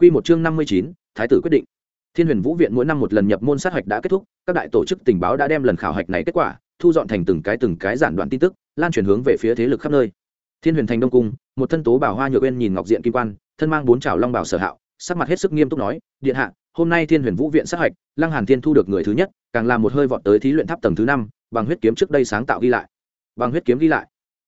Quy một chương năm mươi chín, thái tử quyết định. Thiên Huyền Vũ viện mỗi năm một lần nhập môn sát hạch đã kết thúc, các đại tổ chức tình báo đã đem lần khảo hạch này kết quả, thu dọn thành từng cái từng cái giản đoạn tin tức, lan truyền hướng về phía thế lực khắp nơi. Thiên Huyền Thành Đông cung, một thân tố bảo hoa nhược uyên nhìn ngọc diện kim quan, thân mang bốn trảo long bảo sở hạo, sắc mặt hết sức nghiêm túc nói, điện hạ, hôm nay Thiên Huyền Vũ viện sát hạch, Lăng Hàn Thiên thu được người thứ nhất, càng làm một hơi vọt tới thí luyện tháp tầng thứ năm, bằng huyết kiếm trước đây sáng tạo ghi lại. Bằng huyết kiếm ghi lại.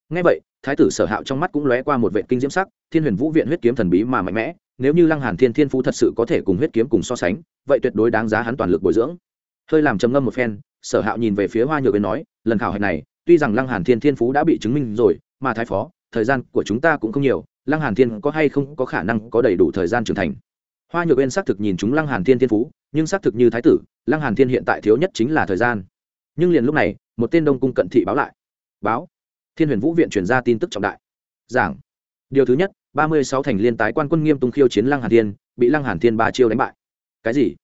Nghe vậy, thái tử sở hạo trong mắt cũng lóe qua một vệt kinh diễm sắc, Thiên Huyền Vũ viện huyết kiếm thần bí mà mạnh mẽ, nếu như lăng hàn thiên thiên phú thật sự có thể cùng huyết kiếm cùng so sánh, vậy tuyệt đối đáng giá hắn toàn lực bồi dưỡng. Hơi làm trầm ngâm một phen, sở hạo nhìn về phía hoa nhược bên nói, lần khảo hạch này, tuy rằng lăng hàn thiên thiên phú đã bị chứng minh rồi, mà thái phó, thời gian của chúng ta cũng không nhiều, lăng hàn thiên có hay không có khả năng có đầy đủ thời gian trưởng thành. Hoa nhược bên xác thực nhìn chúng lăng hàn thiên thiên phú, nhưng xác thực như thái tử, lăng hàn thiên hiện tại thiếu nhất chính là thời gian. Nhưng liền lúc này, một tên đông cung cận thị báo lại. Báo. Thiên huyền vũ viện truyền ra tin tức trọng đại. Giảng. Điều thứ nhất ba mươi sáu thành liên tái quan quân nghiêm tung khiêu chiến lăng hàn thiên, bị lăng hàn thiên ba chiêu đánh bại. Cái gì?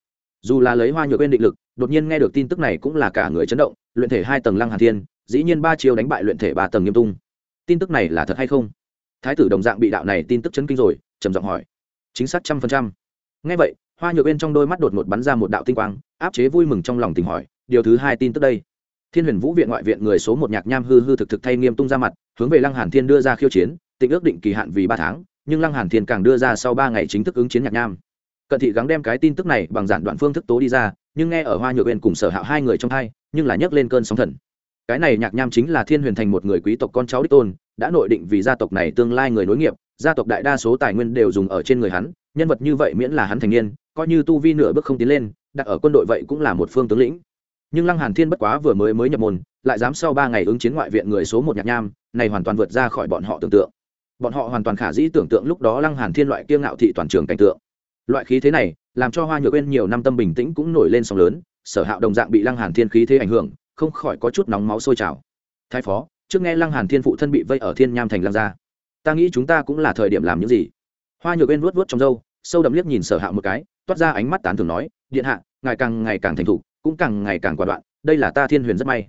Dù là lấy hoa nhược uyên định lực, đột nhiên nghe được tin tức này cũng là cả người chấn động, luyện thể hai tầng lăng hàn thiên, dĩ nhiên ba chiêu đánh bại luyện thể ba tầng nghiêm tung. Tin tức này là thật hay không? Thái tử đồng dạng bị đạo này tin tức chấn kinh rồi, trầm giọng hỏi. Chính xác trăm phần trăm. Nghe vậy, hoa nhược bên trong đôi mắt đột ngột bắn ra một đạo tinh quang, áp chế vui mừng trong lòng tình hỏi, điều thứ hai tin tức đây. Thiên huyền vũ viện ngoại viện người số một nhạc nham hư hư thực thực thay nghiêm tung ra mặt, hướng về lăng hàn thiên đưa ra khiêu chiến tịnh ước định kỳ hạn vì ba tháng, nhưng lăng hàn thiên càng đưa ra sau ba ngày chính thức ứng chiến nhạc nham. Cận thị gắng đem cái tin tức này bằng giản đoạn phương thức tố đi ra, nhưng nghe ở hoa nhược bên cùng sở hạo hai người trong hai nhưng là nhấc lên cơn sóng thần. Cái này nhạc nham chính là thiên huyền thành một người quý tộc con cháu đích tôn, đã nội định vì gia tộc này tương lai người nối nghiệp, gia tộc đại đa số tài nguyên đều dùng ở trên người hắn, nhân vật như vậy miễn là hắn thành niên, coi như tu vi nửa bước không tiến lên, đặt ở quân đội vậy cũng là một phương tướng lĩnh. Nhưng lăng hàn thiên bất quá vừa mới mới nhập môn, lại dám sau ba ngày ứng chiến ngoại viện người số một nhạc nham, này hoàn toàn vượt ra khỏi bọn họ tưởng tượng bọn họ hoàn toàn khả dĩ tưởng tượng lúc đó lăng hàn thiên loại kiêng ngạo thị toàn trường cảnh tượng. Loại khí thế này, làm cho hoa nhược uyên nhiều năm tâm bình tĩnh cũng nổi lên sóng lớn, sở hạo đồng dạng bị lăng hàn thiên khí thế ảnh hưởng, không khỏi có chút nóng máu sôi trào. Thái phó, trước nghe lăng hàn thiên phụ thân bị vây ở thiên nham thành lăng gia. Ta nghĩ chúng ta cũng là thời điểm làm những gì. Hoa nhược uyên vuốt vuốt trong râu, sâu đậm liếc nhìn sở hạo một cái, toát ra ánh mắt tán thưởng nói, điện hạ, ngài càng ngày càng thành thục, cũng càng ngày càng quả đoạn, đây là ta thiên huyền rất may.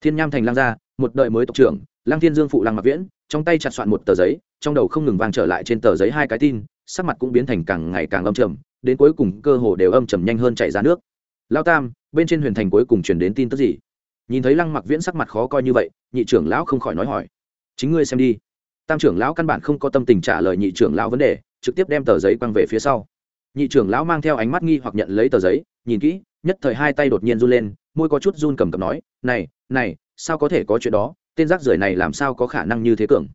Thiên nham thành lăng gia, một đời mới tộc trưởng, lăng thiên dương phụ lăng mặc viễn trong tay chặt soạn một tờ giấy, trong đầu không ngừng vang trở lại trên tờ giấy hai cái tin, sắc mặt cũng biến thành càng ngày càng âm trầm, đến cuối cùng cơ hồ đều âm trầm nhanh hơn chạy ra nước. Lao tam, bên trên huyền thành cuối cùng chuyển đến tin tức gì? Nhìn thấy lăng mặc viễn sắc mặt khó coi như vậy, nhị trưởng lão không khỏi nói hỏi. Chính ngươi xem đi. Tam trưởng lão căn bản không có tâm tình trả lời nhị trưởng lão vấn đề, trực tiếp đem tờ giấy quăng về phía sau. Nhị trưởng lão mang theo ánh mắt nghi hoặc nhận lấy tờ giấy, nhìn kỹ, nhất thời hai tay đột nhiên run lên, môi có chút run cầm cầm nói, này này, sao có thể có chuyện đó? Tên rác rưởi này làm sao có khả năng như thế cường?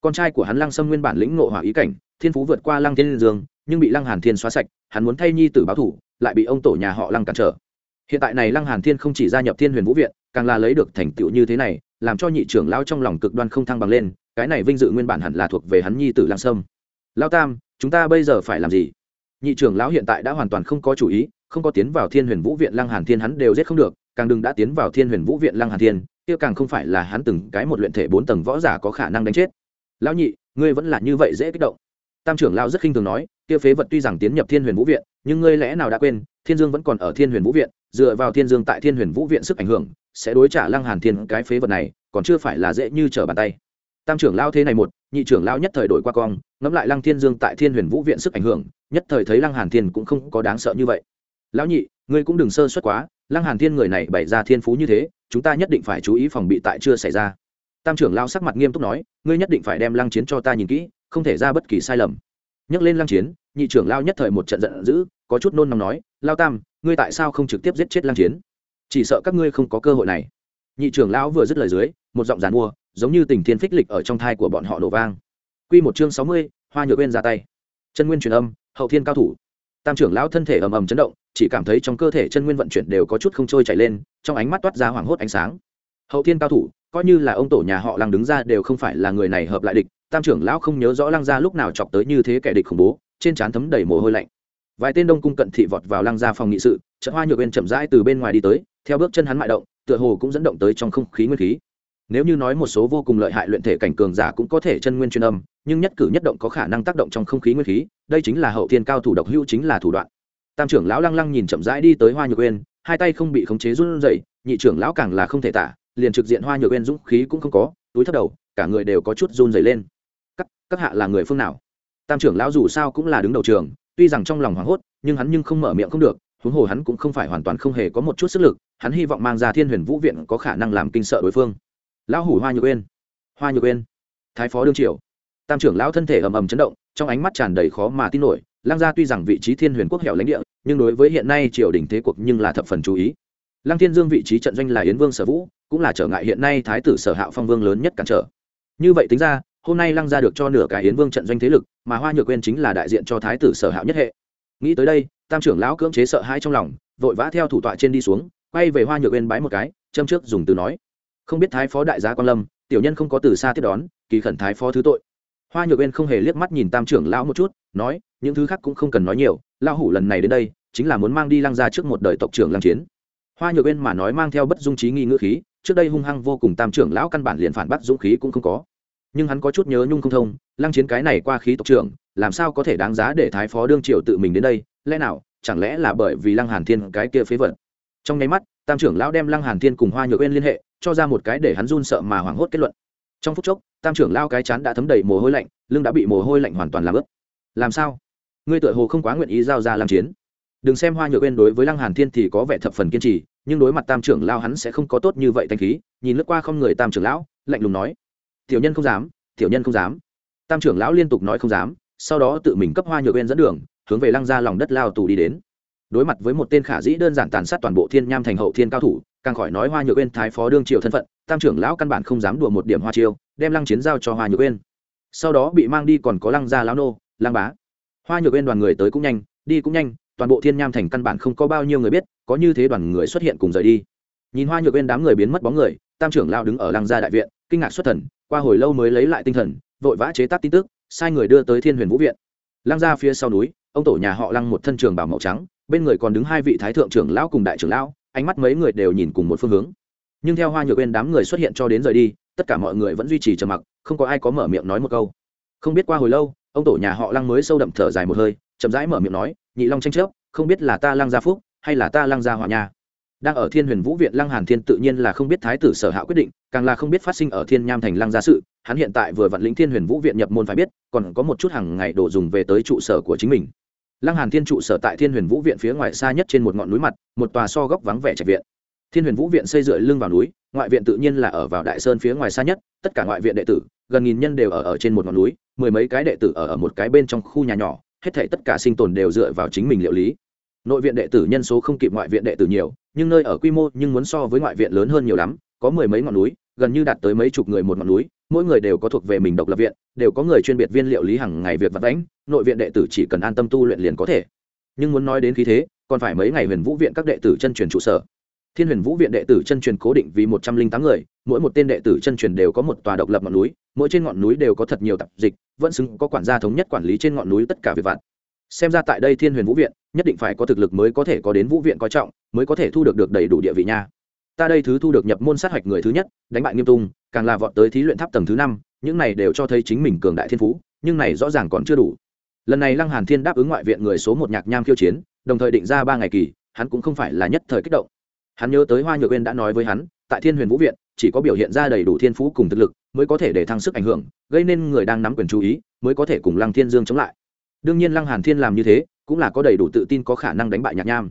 Con trai của hắn lăng sâm nguyên bản lĩnh ngộ hỏa ý cảnh, thiên phú vượt qua lăng thiên dương, nhưng bị lăng hàn thiên xóa sạch, hắn muốn thay nhi tử báo thủ, lại bị ông tổ nhà họ lăng cản trở. Hiện tại này lăng hàn thiên không chỉ gia nhập thiên huyền vũ viện, càng là lấy được thành tựu như thế này, làm cho nhị trưởng lao trong lòng cực đoan không thăng bằng lên, cái này vinh dự nguyên bản hẳn là thuộc về hắn nhi tử lăng sâm. Lao tam, chúng ta bây giờ phải làm gì? Nhị trưởng lão hiện tại đã hoàn toàn không có chủ ý, không có tiến vào thiên huyền vũ viện lăng hàn thiên hắn đều giết không được, càng đừng đã tiến vào thiên huyền vũ viện lăng hàn thiên kia càng không phải là hắn từng cái một luyện thể bốn tầng võ giả có khả năng đánh chết. Lão nhị, ngươi vẫn là như vậy dễ kích động. Tam trưởng lão rất khinh thường nói, kia phế vật tuy rằng tiến nhập thiên huyền vũ viện, nhưng ngươi lẽ nào đã quên, thiên dương vẫn còn ở thiên huyền vũ viện, dựa vào thiên dương tại thiên huyền vũ viện sức ảnh hưởng, sẽ đối trả lăng hàn thiên cái phế vật này, còn chưa phải là dễ như trở bàn tay. Tam trưởng lão thế này một, nhị trưởng lão nhất thời đổi qua cong, ngẫm lại lăng thiên dương tại thiên huyền vũ viện sức ảnh hưởng, nhất thời thấy lăng hàn thiên cũng không có đáng sợ như vậy. Lão nhị, ngươi cũng đừng sơ suất quá, lăng hàn thiên người này bày ra thiên phú như thế chúng ta nhất định phải chú ý phòng bị tại chưa xảy ra. Tam trưởng lao sắc mặt nghiêm túc nói, ngươi nhất định phải đem lăng chiến cho ta nhìn kỹ, không thể ra bất kỳ sai lầm. Nhắc lên lăng chiến, nhị trưởng lao nhất thời một trận giận dữ, có chút nôn nóng nói, lao tam, ngươi tại sao không trực tiếp giết chết lăng chiến? Chỉ sợ các ngươi không có cơ hội này. Nhị trưởng lão vừa dứt lời dưới, một giọng giàn mua, giống như tình thiên phích lịch ở trong thai của bọn họ nổ vang. Quy một chương sáu mươi, hoa nhựa bên ra tay. Chân nguyên truyền âm, hậu thiên cao thủ. Tam trưởng lão thân thể ầm ầm chấn động chỉ cảm thấy trong cơ thể chân nguyên vận chuyển đều có chút không trôi chảy lên, trong ánh mắt toát ra hoảng hốt ánh sáng. Hậu thiên cao thủ, coi như là ông tổ nhà họ lăng đứng ra đều không phải là người này hợp lại địch, tam trưởng lão không nhớ rõ lăng gia lúc nào chọc tới như thế kẻ địch khủng bố, trên trán thấm đầy mồ hôi lạnh. Vài tên đông cung cận thị vọt vào lăng gia phòng nghị sự trận hoa nhược bên chậm rãi từ bên ngoài đi tới, theo bước chân hắn mại động, tựa hồ cũng dẫn động tới trong không khí nguyên khí. Nếu như nói một số vô cùng lợi hại luyện thể cảnh cường giả cũng có thể chân nguyên chuyên âm, nhưng nhất cử nhất động có khả năng tác động trong không khí nguyên khí, đây chính là hậu thiên cao thủ độc hữu chính là thủ đoạn tam trưởng lão lăng lăng nhìn chậm rãi đi tới hoa nhược uyên, hai tay không bị khống chế run rẩy, nhị trưởng lão càng là không thể tả, liền trực diện hoa nhược uyên dũng khí cũng không có, túi thấp đầu, cả người đều có chút run rẩy lên. Các các hạ là người phương nào? Tam trưởng lão dù sao cũng là đứng đầu trường, tuy rằng trong lòng hoảng hốt, nhưng hắn nhưng không mở miệng không được, huống hồ hắn cũng không phải hoàn toàn không hề có một chút sức lực, hắn hy vọng mang ra thiên huyền vũ viện có khả năng làm kinh sợ đối phương. Lão hủ hoa nhược uyên, hoa nhược uyên, thái phó đương triều. Tam trưởng lão thân thể ầm ầm chấn động, trong ánh mắt tràn đầy khó mà tin nổi lăng gia tuy rằng vị trí thiên huyền quốc hẻo lãnh địa, nhưng đối với hiện nay triều đình thế cuộc nhưng là thập phần chú ý. Lăng thiên dương vị trí trận doanh là yến vương sở vũ, cũng là trở ngại hiện nay thái tử sở hạo phong vương lớn nhất cản trở. Như vậy tính ra, hôm nay lăng gia được cho nửa cái yến vương trận doanh thế lực, mà hoa nhược quên chính là đại diện cho thái tử sở hạo nhất hệ. Nghĩ tới đây, tam trưởng lão cưỡng chế sợ hãi trong lòng, vội vã theo thủ tọa trên đi xuống, quay về hoa nhược quên bái một cái, châm trước dùng từ nói. Không biết thái phó đại gia quan lâm, tiểu nhân không có từ xa tiếp đón, kỳ khẩn thái phó thứ tội. Hoa nhược quên không hề liếc mắt nhìn tam trưởng lão một chút nói, những thứ khác cũng không cần nói nhiều, lão hủ lần này đến đây, chính là muốn mang đi lăng gia trước một đời tộc trưởng lăng chiến. Hoa nhược bên mà nói mang theo bất dung trí nghi ngữ khí, trước đây hung hăng vô cùng tam trưởng lão căn bản liền phản bác dũng khí cũng không có. Nhưng hắn có chút nhớ nhung không thông, lăng chiến cái này qua khí tộc trưởng, làm sao có thể đáng giá để thái phó đương triều tự mình đến đây, lẽ nào, chẳng lẽ là bởi vì lăng hàn thiên cái kia phế vật? Trong nháy mắt, tam trưởng lão đem lăng hàn thiên cùng hoa nhược bên liên hệ, cho ra một cái để hắn run sợ mà hoảng hốt kết luận. Trong phút chốc, tam trưởng lão cái chán đã thấm đầy mồ hôi lạnh, lưng đã bị mồ hôi lạnh hoàn toàn làm ướt làm sao? Ngươi tựa hồ không quá nguyện ý giao ra làm chiến. Đừng xem hoa nhược bên đối với lăng hàn thiên thì có vẻ thập phần kiên trì, nhưng đối mặt tam trưởng lão hắn sẽ không có tốt như vậy thanh khí. Nhìn lướt qua không người tam trưởng lão, lạnh lùng nói, tiểu nhân không dám, tiểu nhân không dám. Tam trưởng lão liên tục nói không dám, sau đó tự mình cấp hoa nhược bên dẫn đường, hướng về lăng ra lòng đất lao tù đi đến. Đối mặt với một tên khả dĩ đơn giản tàn sát toàn bộ thiên nham thành hậu thiên cao thủ, càng khỏi nói hoa nhược bên thái phó đương triều thân phận, tam trưởng lão căn bản không dám đùa một điểm hoa chiêu, đem lăng chiến giao cho hoa nhược bên sau đó bị mang đi còn có lăng gia lão nô Lang bá. Hoa nhược bên đoàn người tới cũng nhanh, đi cũng nhanh, toàn bộ thiên nham thành căn bản không có bao nhiêu người biết, có như thế đoàn người xuất hiện cùng rời đi. Nhìn hoa nhược bên đám người biến mất bóng người, tam trưởng lao đứng ở lăng gia đại viện, kinh ngạc xuất thần, qua hồi lâu mới lấy lại tinh thần, vội vã chế tác tin tức, sai người đưa tới thiên huyền vũ viện. Lăng gia phía sau núi, ông tổ nhà họ lăng một thân trường bảo màu trắng, bên người còn đứng hai vị thái thượng trưởng lão cùng đại trưởng lão, ánh mắt mấy người đều nhìn cùng một phương hướng. Nhưng theo hoa nhược bên đám người xuất hiện cho đến rời đi, tất cả mọi người vẫn duy trì trầm mặc, không có ai có mở miệng nói một câu. Không biết qua hồi lâu ông tổ nhà họ lăng mới sâu đậm thở dài một hơi, chậm rãi mở miệng nói, nhị long tranh chấp, không biết là ta lăng gia phúc, hay là ta lăng gia hòa nha? Đang ở thiên huyền vũ viện, lăng hàn thiên tự nhiên là không biết thái tử sở hạ quyết định, càng là không biết phát sinh ở thiên nham thành lăng gia sự. Hắn hiện tại vừa vận lĩnh thiên huyền vũ viện nhập môn phải biết, còn có một chút hàng ngày đồ dùng về tới trụ sở của chính mình. Lăng hàn thiên trụ sở tại thiên huyền vũ viện phía ngoài xa nhất trên một ngọn núi mặt, một tòa so góc vắng vẻ trạch viện thiên huyền vũ viện xây dựa lưng vào núi, ngoại viện tự nhiên là ở vào đại sơn phía ngoài xa nhất, tất cả ngoại viện đệ tử, gần nghìn nhân đều ở ở trên một ngọn núi, mười mấy cái đệ tử ở ở một cái bên trong khu nhà nhỏ, hết thảy tất cả sinh tồn đều dựa vào chính mình liệu lý. Nội viện đệ tử nhân số không kịp ngoại viện đệ tử nhiều, nhưng nơi ở quy mô nhưng muốn so với ngoại viện lớn hơn nhiều lắm, có mười mấy ngọn núi, gần như đạt tới mấy chục người một ngọn núi, mỗi người đều có thuộc về mình độc lập viện, đều có người chuyên biệt viên liệu lý hàng ngày việc vật đánh nội viện đệ tử chỉ cần an tâm tu luyện liền có thể. Nhưng muốn nói đến khí thế, còn phải mấy ngày huyền vũ viện các đệ tử chân truyền trụ sở thiên huyền vũ viện đệ tử chân truyền cố định vì một trăm linh tám người, mỗi một tên đệ tử chân truyền đều có một tòa độc lập ngọn núi, mỗi trên ngọn núi đều có thật nhiều tập dịch, vẫn xứng có quản gia thống nhất quản lý trên ngọn núi tất cả việc vặt. Xem ra tại đây thiên huyền vũ viện, nhất định phải có thực lực mới có thể có đến vũ viện coi trọng, mới có thể thu được được đầy đủ địa vị nha. Ta đây thứ thu được nhập môn sát hạch người thứ nhất, đánh bại nghiêm tung, càng là vọt tới thí luyện tháp tầng thứ năm, những này đều cho thấy chính mình cường đại thiên phú, nhưng này rõ ràng còn chưa đủ. Lần này lăng hàn thiên đáp ứng ngoại viện người số một nhạc nham khiêu chiến, đồng thời định ra ba ngày kỳ, hắn cũng không phải là nhất thời kích động hắn nhớ tới hoa nhược uyên đã nói với hắn, tại thiên huyền vũ viện, chỉ có biểu hiện ra đầy đủ thiên phú cùng thực lực mới có thể để thăng sức ảnh hưởng, gây nên người đang nắm quyền chú ý mới có thể cùng lăng thiên dương chống lại. Đương nhiên lăng hàn thiên làm như thế cũng là có đầy đủ tự tin có khả năng đánh bại nhạc nham.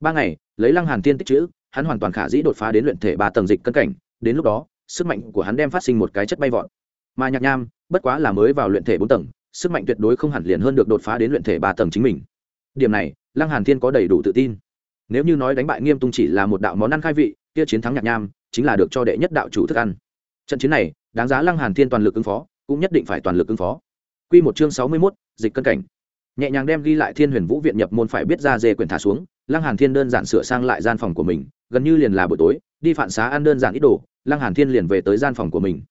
Ba ngày, lấy lăng hàn thiên tích chữ, hắn hoàn toàn khả dĩ đột phá đến luyện thể ba tầng dịch cân cảnh, đến lúc đó, sức mạnh của hắn đem phát sinh một cái chất bay vọt. Mà nhạc nham, bất quá là mới vào luyện thể bốn tầng, sức mạnh tuyệt đối không hẳn liền hơn được đột phá đến luyện thể ba tầng chính mình. Điểm này, lăng hàn thiên có đầy đủ tự tin nếu như nói đánh bại nghiêm tung chỉ là một đạo món ăn khai vị kia chiến thắng nhạc nham chính là được cho đệ nhất đạo chủ thức ăn. Trận chiến này đáng giá lăng hàn thiên toàn lực ứng phó cũng nhất định phải toàn lực ứng phó. Quy một chương sáu mươi 61, dịch cân cảnh. Nhẹ nhàng đem ghi lại thiên huyền vũ viện nhập môn phải biết ra dê quyển thả xuống lăng hàn thiên đơn giản sửa sang lại gian phòng của mình gần như liền là buổi tối đi phản xá ăn đơn giản ít đồ lăng hàn thiên liền về tới gian phòng của mình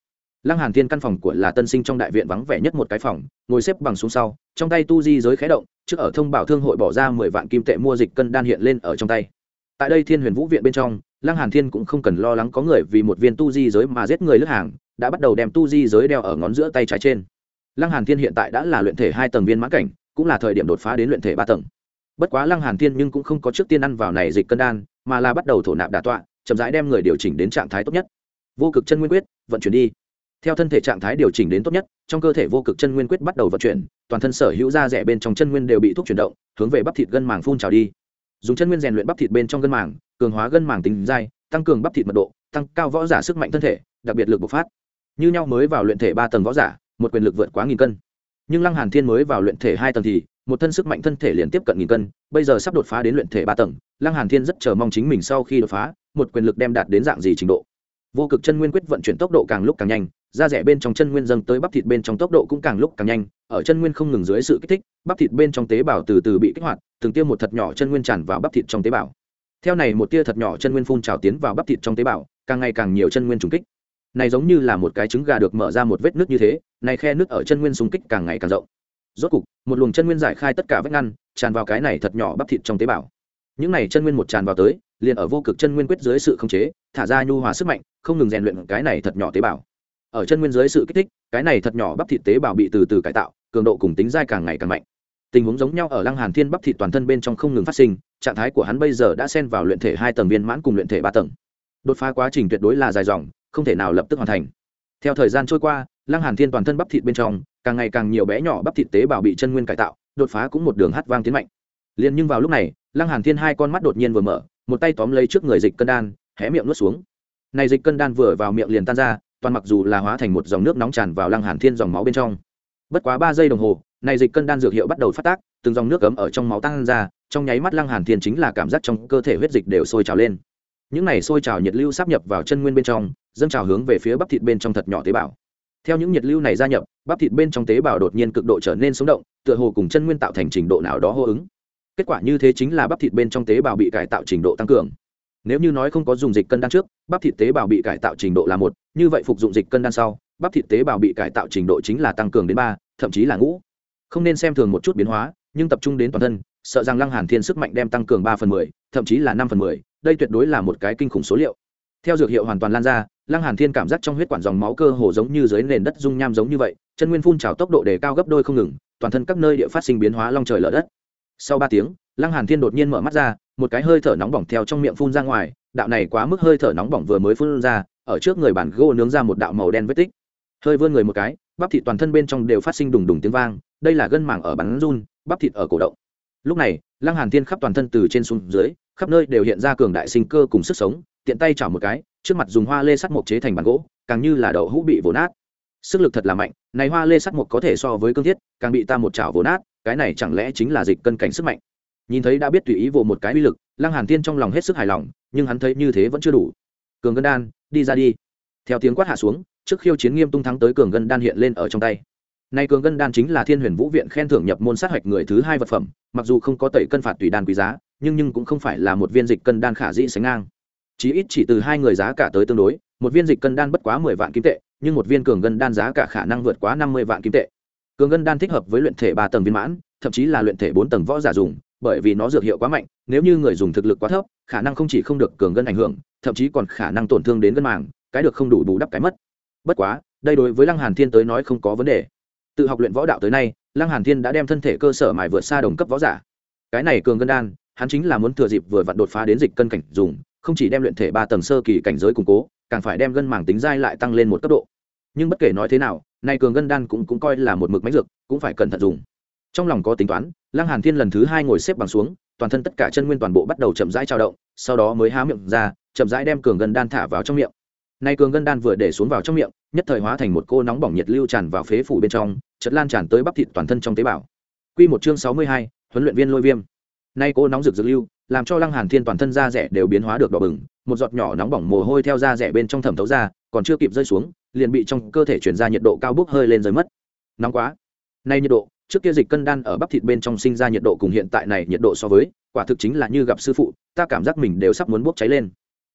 lăng hàn thiên căn phòng của là tân sinh trong đại viện vắng vẻ nhất một cái phòng, ngồi xếp bằng xuống sau, trong tay tu di giới khé động, trước ở thông bảo thương hội bỏ ra mười vạn kim tệ mua dịch cân đan hiện lên ở trong tay. Tại đây thiên huyền vũ viện bên trong, lăng hàn thiên cũng không cần lo lắng có người vì một viên tu di giới mà giết người lướt hàng, đã bắt đầu đem tu di giới đeo ở ngón giữa tay trái trên. Lăng hàn thiên hiện tại đã là luyện thể hai tầng viên mãn cảnh, cũng là thời điểm đột phá đến luyện thể ba tầng. Bất quá lăng hàn thiên nhưng cũng không có trước tiên ăn vào này dịch cân đan, mà là bắt đầu thổ nạp đả tọa, chậm rãi đem người điều chỉnh đến trạng thái tốt nhất. Vô cực chân nguyên quyết, vận chuyển đi theo thân thể trạng thái điều chỉnh đến tốt nhất, trong cơ thể vô cực chân nguyên quyết bắt đầu vận chuyển, toàn thân sở hữu da rẻ bên trong chân nguyên đều bị thuốc chuyển động, hướng về bắp thịt gân màng phun trào đi. Dùng chân nguyên rèn luyện bắp thịt bên trong gân màng, cường hóa gân màng tính dai, tăng cường bắp thịt mật độ, tăng cao võ giả sức mạnh thân thể, đặc biệt lực bộc phát. Như nhau mới vào luyện thể ba tầng võ giả, một quyền lực vượt quá nghìn cân. Nhưng lăng hàn thiên mới vào luyện thể hai tầng thì, một thân sức mạnh thân thể liền tiếp cận nghìn cân, bây giờ sắp đột phá đến luyện thể ba tầng. Lăng hàn thiên rất chờ mong chính mình sau khi đột phá, một quyền lực đem đạt đến dạng gì trình độ vô cực chân nguyên quyết vận chuyển tốc độ càng lúc càng nhanh, da rẻ bên trong chân nguyên dâng tới bắp thịt bên trong tốc độ cũng càng lúc càng nhanh, ở chân nguyên không ngừng dưới sự kích thích, bắp thịt bên trong tế bào từ từ bị kích hoạt, từng tiêm một thật nhỏ chân nguyên tràn vào bắp thịt trong tế bào. Theo này một tia thật nhỏ chân nguyên phun trào tiến vào bắp thịt trong tế bào, càng ngày càng nhiều chân nguyên trùng kích. Này giống như là một cái trứng gà được mở ra một vết nứt như thế, này khe nứt ở chân nguyên xung kích càng ngày càng rộng. Rốt cục, một luồng chân nguyên giải khai tất cả vết ngăn, tràn vào cái này thật nhỏ bắp thịt trong tế bào những này chân nguyên một tràn vào tới, liền ở vô cực chân nguyên quyết dưới sự khống chế, thả ra nhu hòa sức mạnh, không ngừng rèn luyện cái này thật nhỏ tế bào. Ở chân nguyên dưới sự kích thích, cái này thật nhỏ bắp thịt tế bào bị từ từ cải tạo, cường độ cùng tính dai càng ngày càng mạnh. Tình huống giống nhau ở lăng hàn thiên bắp thịt toàn thân bên trong không ngừng phát sinh, trạng thái của hắn bây giờ đã xen vào luyện thể hai tầng viên mãn cùng luyện thể ba tầng. Đột phá quá trình tuyệt đối là dài dòng, không thể nào lập tức hoàn thành. Theo thời gian trôi qua, lăng hàn thiên toàn thân bắp thịt bên trong, càng ngày càng nhiều bé nhỏ bắp thịt tế bào bị chân nguyên cải tạo, đột phá cũng một đường hát vang tiến mạnh. Liền nhưng vào lúc này lăng hàn thiên hai con mắt đột nhiên vừa mở, một tay tóm lấy trước người dịch cân đan, hé miệng nuốt xuống. Này dịch cân đan vừa vào miệng liền tan ra, toàn mặc dù là hóa thành một dòng nước nóng tràn vào lăng hàn thiên dòng máu bên trong. Bất quá ba giây đồng hồ, này dịch cân đan dược hiệu bắt đầu phát tác, từng dòng nước cấm ở trong máu tăng ra, trong nháy mắt lăng hàn thiên chính là cảm giác trong cơ thể huyết dịch đều sôi trào lên. Những này sôi trào nhiệt lưu sắp nhập vào chân nguyên bên trong, dâng trào hướng về phía bắp thịt bên trong thật nhỏ tế bào. Theo những nhiệt lưu này gia nhập, bắp thịt bên trong tế bào đột nhiên cực độ trở nên sống động, tựa hồ cùng chân nguyên tạo thành trình độ nào đó hô ứng kết quả như thế chính là bắp thịt bên trong tế bào bị cải tạo trình độ tăng cường. Nếu như nói không có dùng dịch cân đan trước, bắp thịt tế bào bị cải tạo trình độ là một, như vậy phục dụng dịch cân đan sau, bắp thịt tế bào bị cải tạo trình độ chính là tăng cường đến ba, thậm chí là ngũ. Không nên xem thường một chút biến hóa, nhưng tập trung đến toàn thân, sợ rằng lăng hàn thiên sức mạnh đem tăng cường ba phần mười, thậm chí là năm phần mười, đây tuyệt đối là một cái kinh khủng số liệu. Theo dược hiệu hoàn toàn lan ra, lăng hàn thiên cảm giác trong huyết quản dòng máu cơ hồ giống như dưới nền đất dung nham giống như vậy, chân nguyên phun trào tốc độ đề cao gấp đôi không ngừng, toàn thân các nơi địa phát sinh biến hóa long trời lở đất sau ba tiếng, lăng hàn thiên đột nhiên mở mắt ra, một cái hơi thở nóng bỏng theo trong miệng phun ra ngoài, đạo này quá mức hơi thở nóng bỏng vừa mới phun ra, ở trước người bản gỗ nướng ra một đạo màu đen vết tích. Hơi vươn người một cái, bắp thịt toàn thân bên trong đều phát sinh đùng đùng tiếng vang, đây là gân màng ở bắn run, bắp thịt ở cổ động. Lúc này, lăng hàn thiên khắp toàn thân từ trên xuống dưới, khắp nơi đều hiện ra cường đại sinh cơ cùng sức sống, tiện tay chảo một cái, trước mặt dùng hoa lê sắt mộc chế thành bàn gỗ, càng như là đậu hũ bị vồ nát. Sức lực thật là mạnh, này hoa lê sắt mộc có thể so với cương thiết, càng bị ta một chảo vồ nát cái này chẳng lẽ chính là dịch cân cảnh sức mạnh? Nhìn thấy đã biết tùy ý vồ một cái uy lực, lăng hàn thiên trong lòng hết sức hài lòng, nhưng hắn thấy như thế vẫn chưa đủ. Cường gân đan, đi ra đi. Theo tiếng quát hạ xuống, trước khiêu chiến nghiêm tung thắng tới cường gân đan hiện lên ở trong tay. Nay cường gân đan chính là thiên huyền vũ viện khen thưởng nhập môn sát hạch người thứ hai vật phẩm, mặc dù không có tẩy cân phạt tùy đan quý giá, nhưng nhưng cũng không phải là một viên dịch cân đan khả dĩ sánh ngang. Chí ít chỉ từ hai người giá cả tới tương đối, một viên dịch cân đan bất quá mười vạn kim tệ, nhưng một viên cường gân đan giá cả khả năng vượt quá năm mươi vạn kim tệ cường ngân đan thích hợp với luyện thể ba tầng viên mãn, thậm chí là luyện thể bốn tầng võ giả dùng, bởi vì nó dược hiệu quá mạnh, nếu như người dùng thực lực quá thấp, khả năng không chỉ không được cường ngân ảnh hưởng, thậm chí còn khả năng tổn thương đến ngân màng, cái được không đủ bù đắp cái mất. Bất quá, đây đối với lăng hàn thiên tới nói không có vấn đề. Tự học luyện võ đạo tới nay, lăng hàn thiên đã đem thân thể cơ sở mài vượt xa đồng cấp võ giả. Cái này cường ngân đan, hắn chính là muốn thừa dịp vừa vặn đột phá đến dịch cân cảnh dùng, không chỉ đem luyện thể ba tầng sơ kỳ cảnh giới củng cố, càng phải đem gân màng tính dai lại tăng lên một cấp độ. Nhưng bất kể nói thế nào nay cường ngân đan cũng cũng coi là một mực máy dược cũng phải cẩn thận dùng. Trong lòng có tính toán lăng hàn thiên lần thứ hai ngồi xếp bằng xuống toàn thân tất cả chân nguyên toàn bộ bắt đầu chậm rãi trao động sau đó mới há miệng ra chậm rãi đem cường ngân đan thả vào trong miệng. Nay cường ngân đan vừa để xuống vào trong miệng nhất thời hóa thành một cô nóng bỏng nhiệt lưu tràn vào phế phủ bên trong chợt lan tràn tới bắp thịt toàn thân trong tế bào. Quy một chương sáu mươi hai, huấn luyện viên lôi viêm. Nay cô nóng rực rực lưu làm cho lăng hàn thiên toàn thân da rẻ đều biến hóa được đỏ bừng một giọt nhỏ nóng bỏng mồ hôi theo da rẻ bên trong thẩm thấu ra còn chưa kịp rơi xuống liền bị trong cơ thể chuyển ra nhiệt độ cao bốc hơi lên rơi mất. Nóng quá. Nay nhiệt độ, trước kia dịch cân đan ở bắp thịt bên trong sinh ra nhiệt độ cùng hiện tại này nhiệt độ so với, quả thực chính là như gặp sư phụ, ta cảm giác mình đều sắp muốn bốc cháy lên.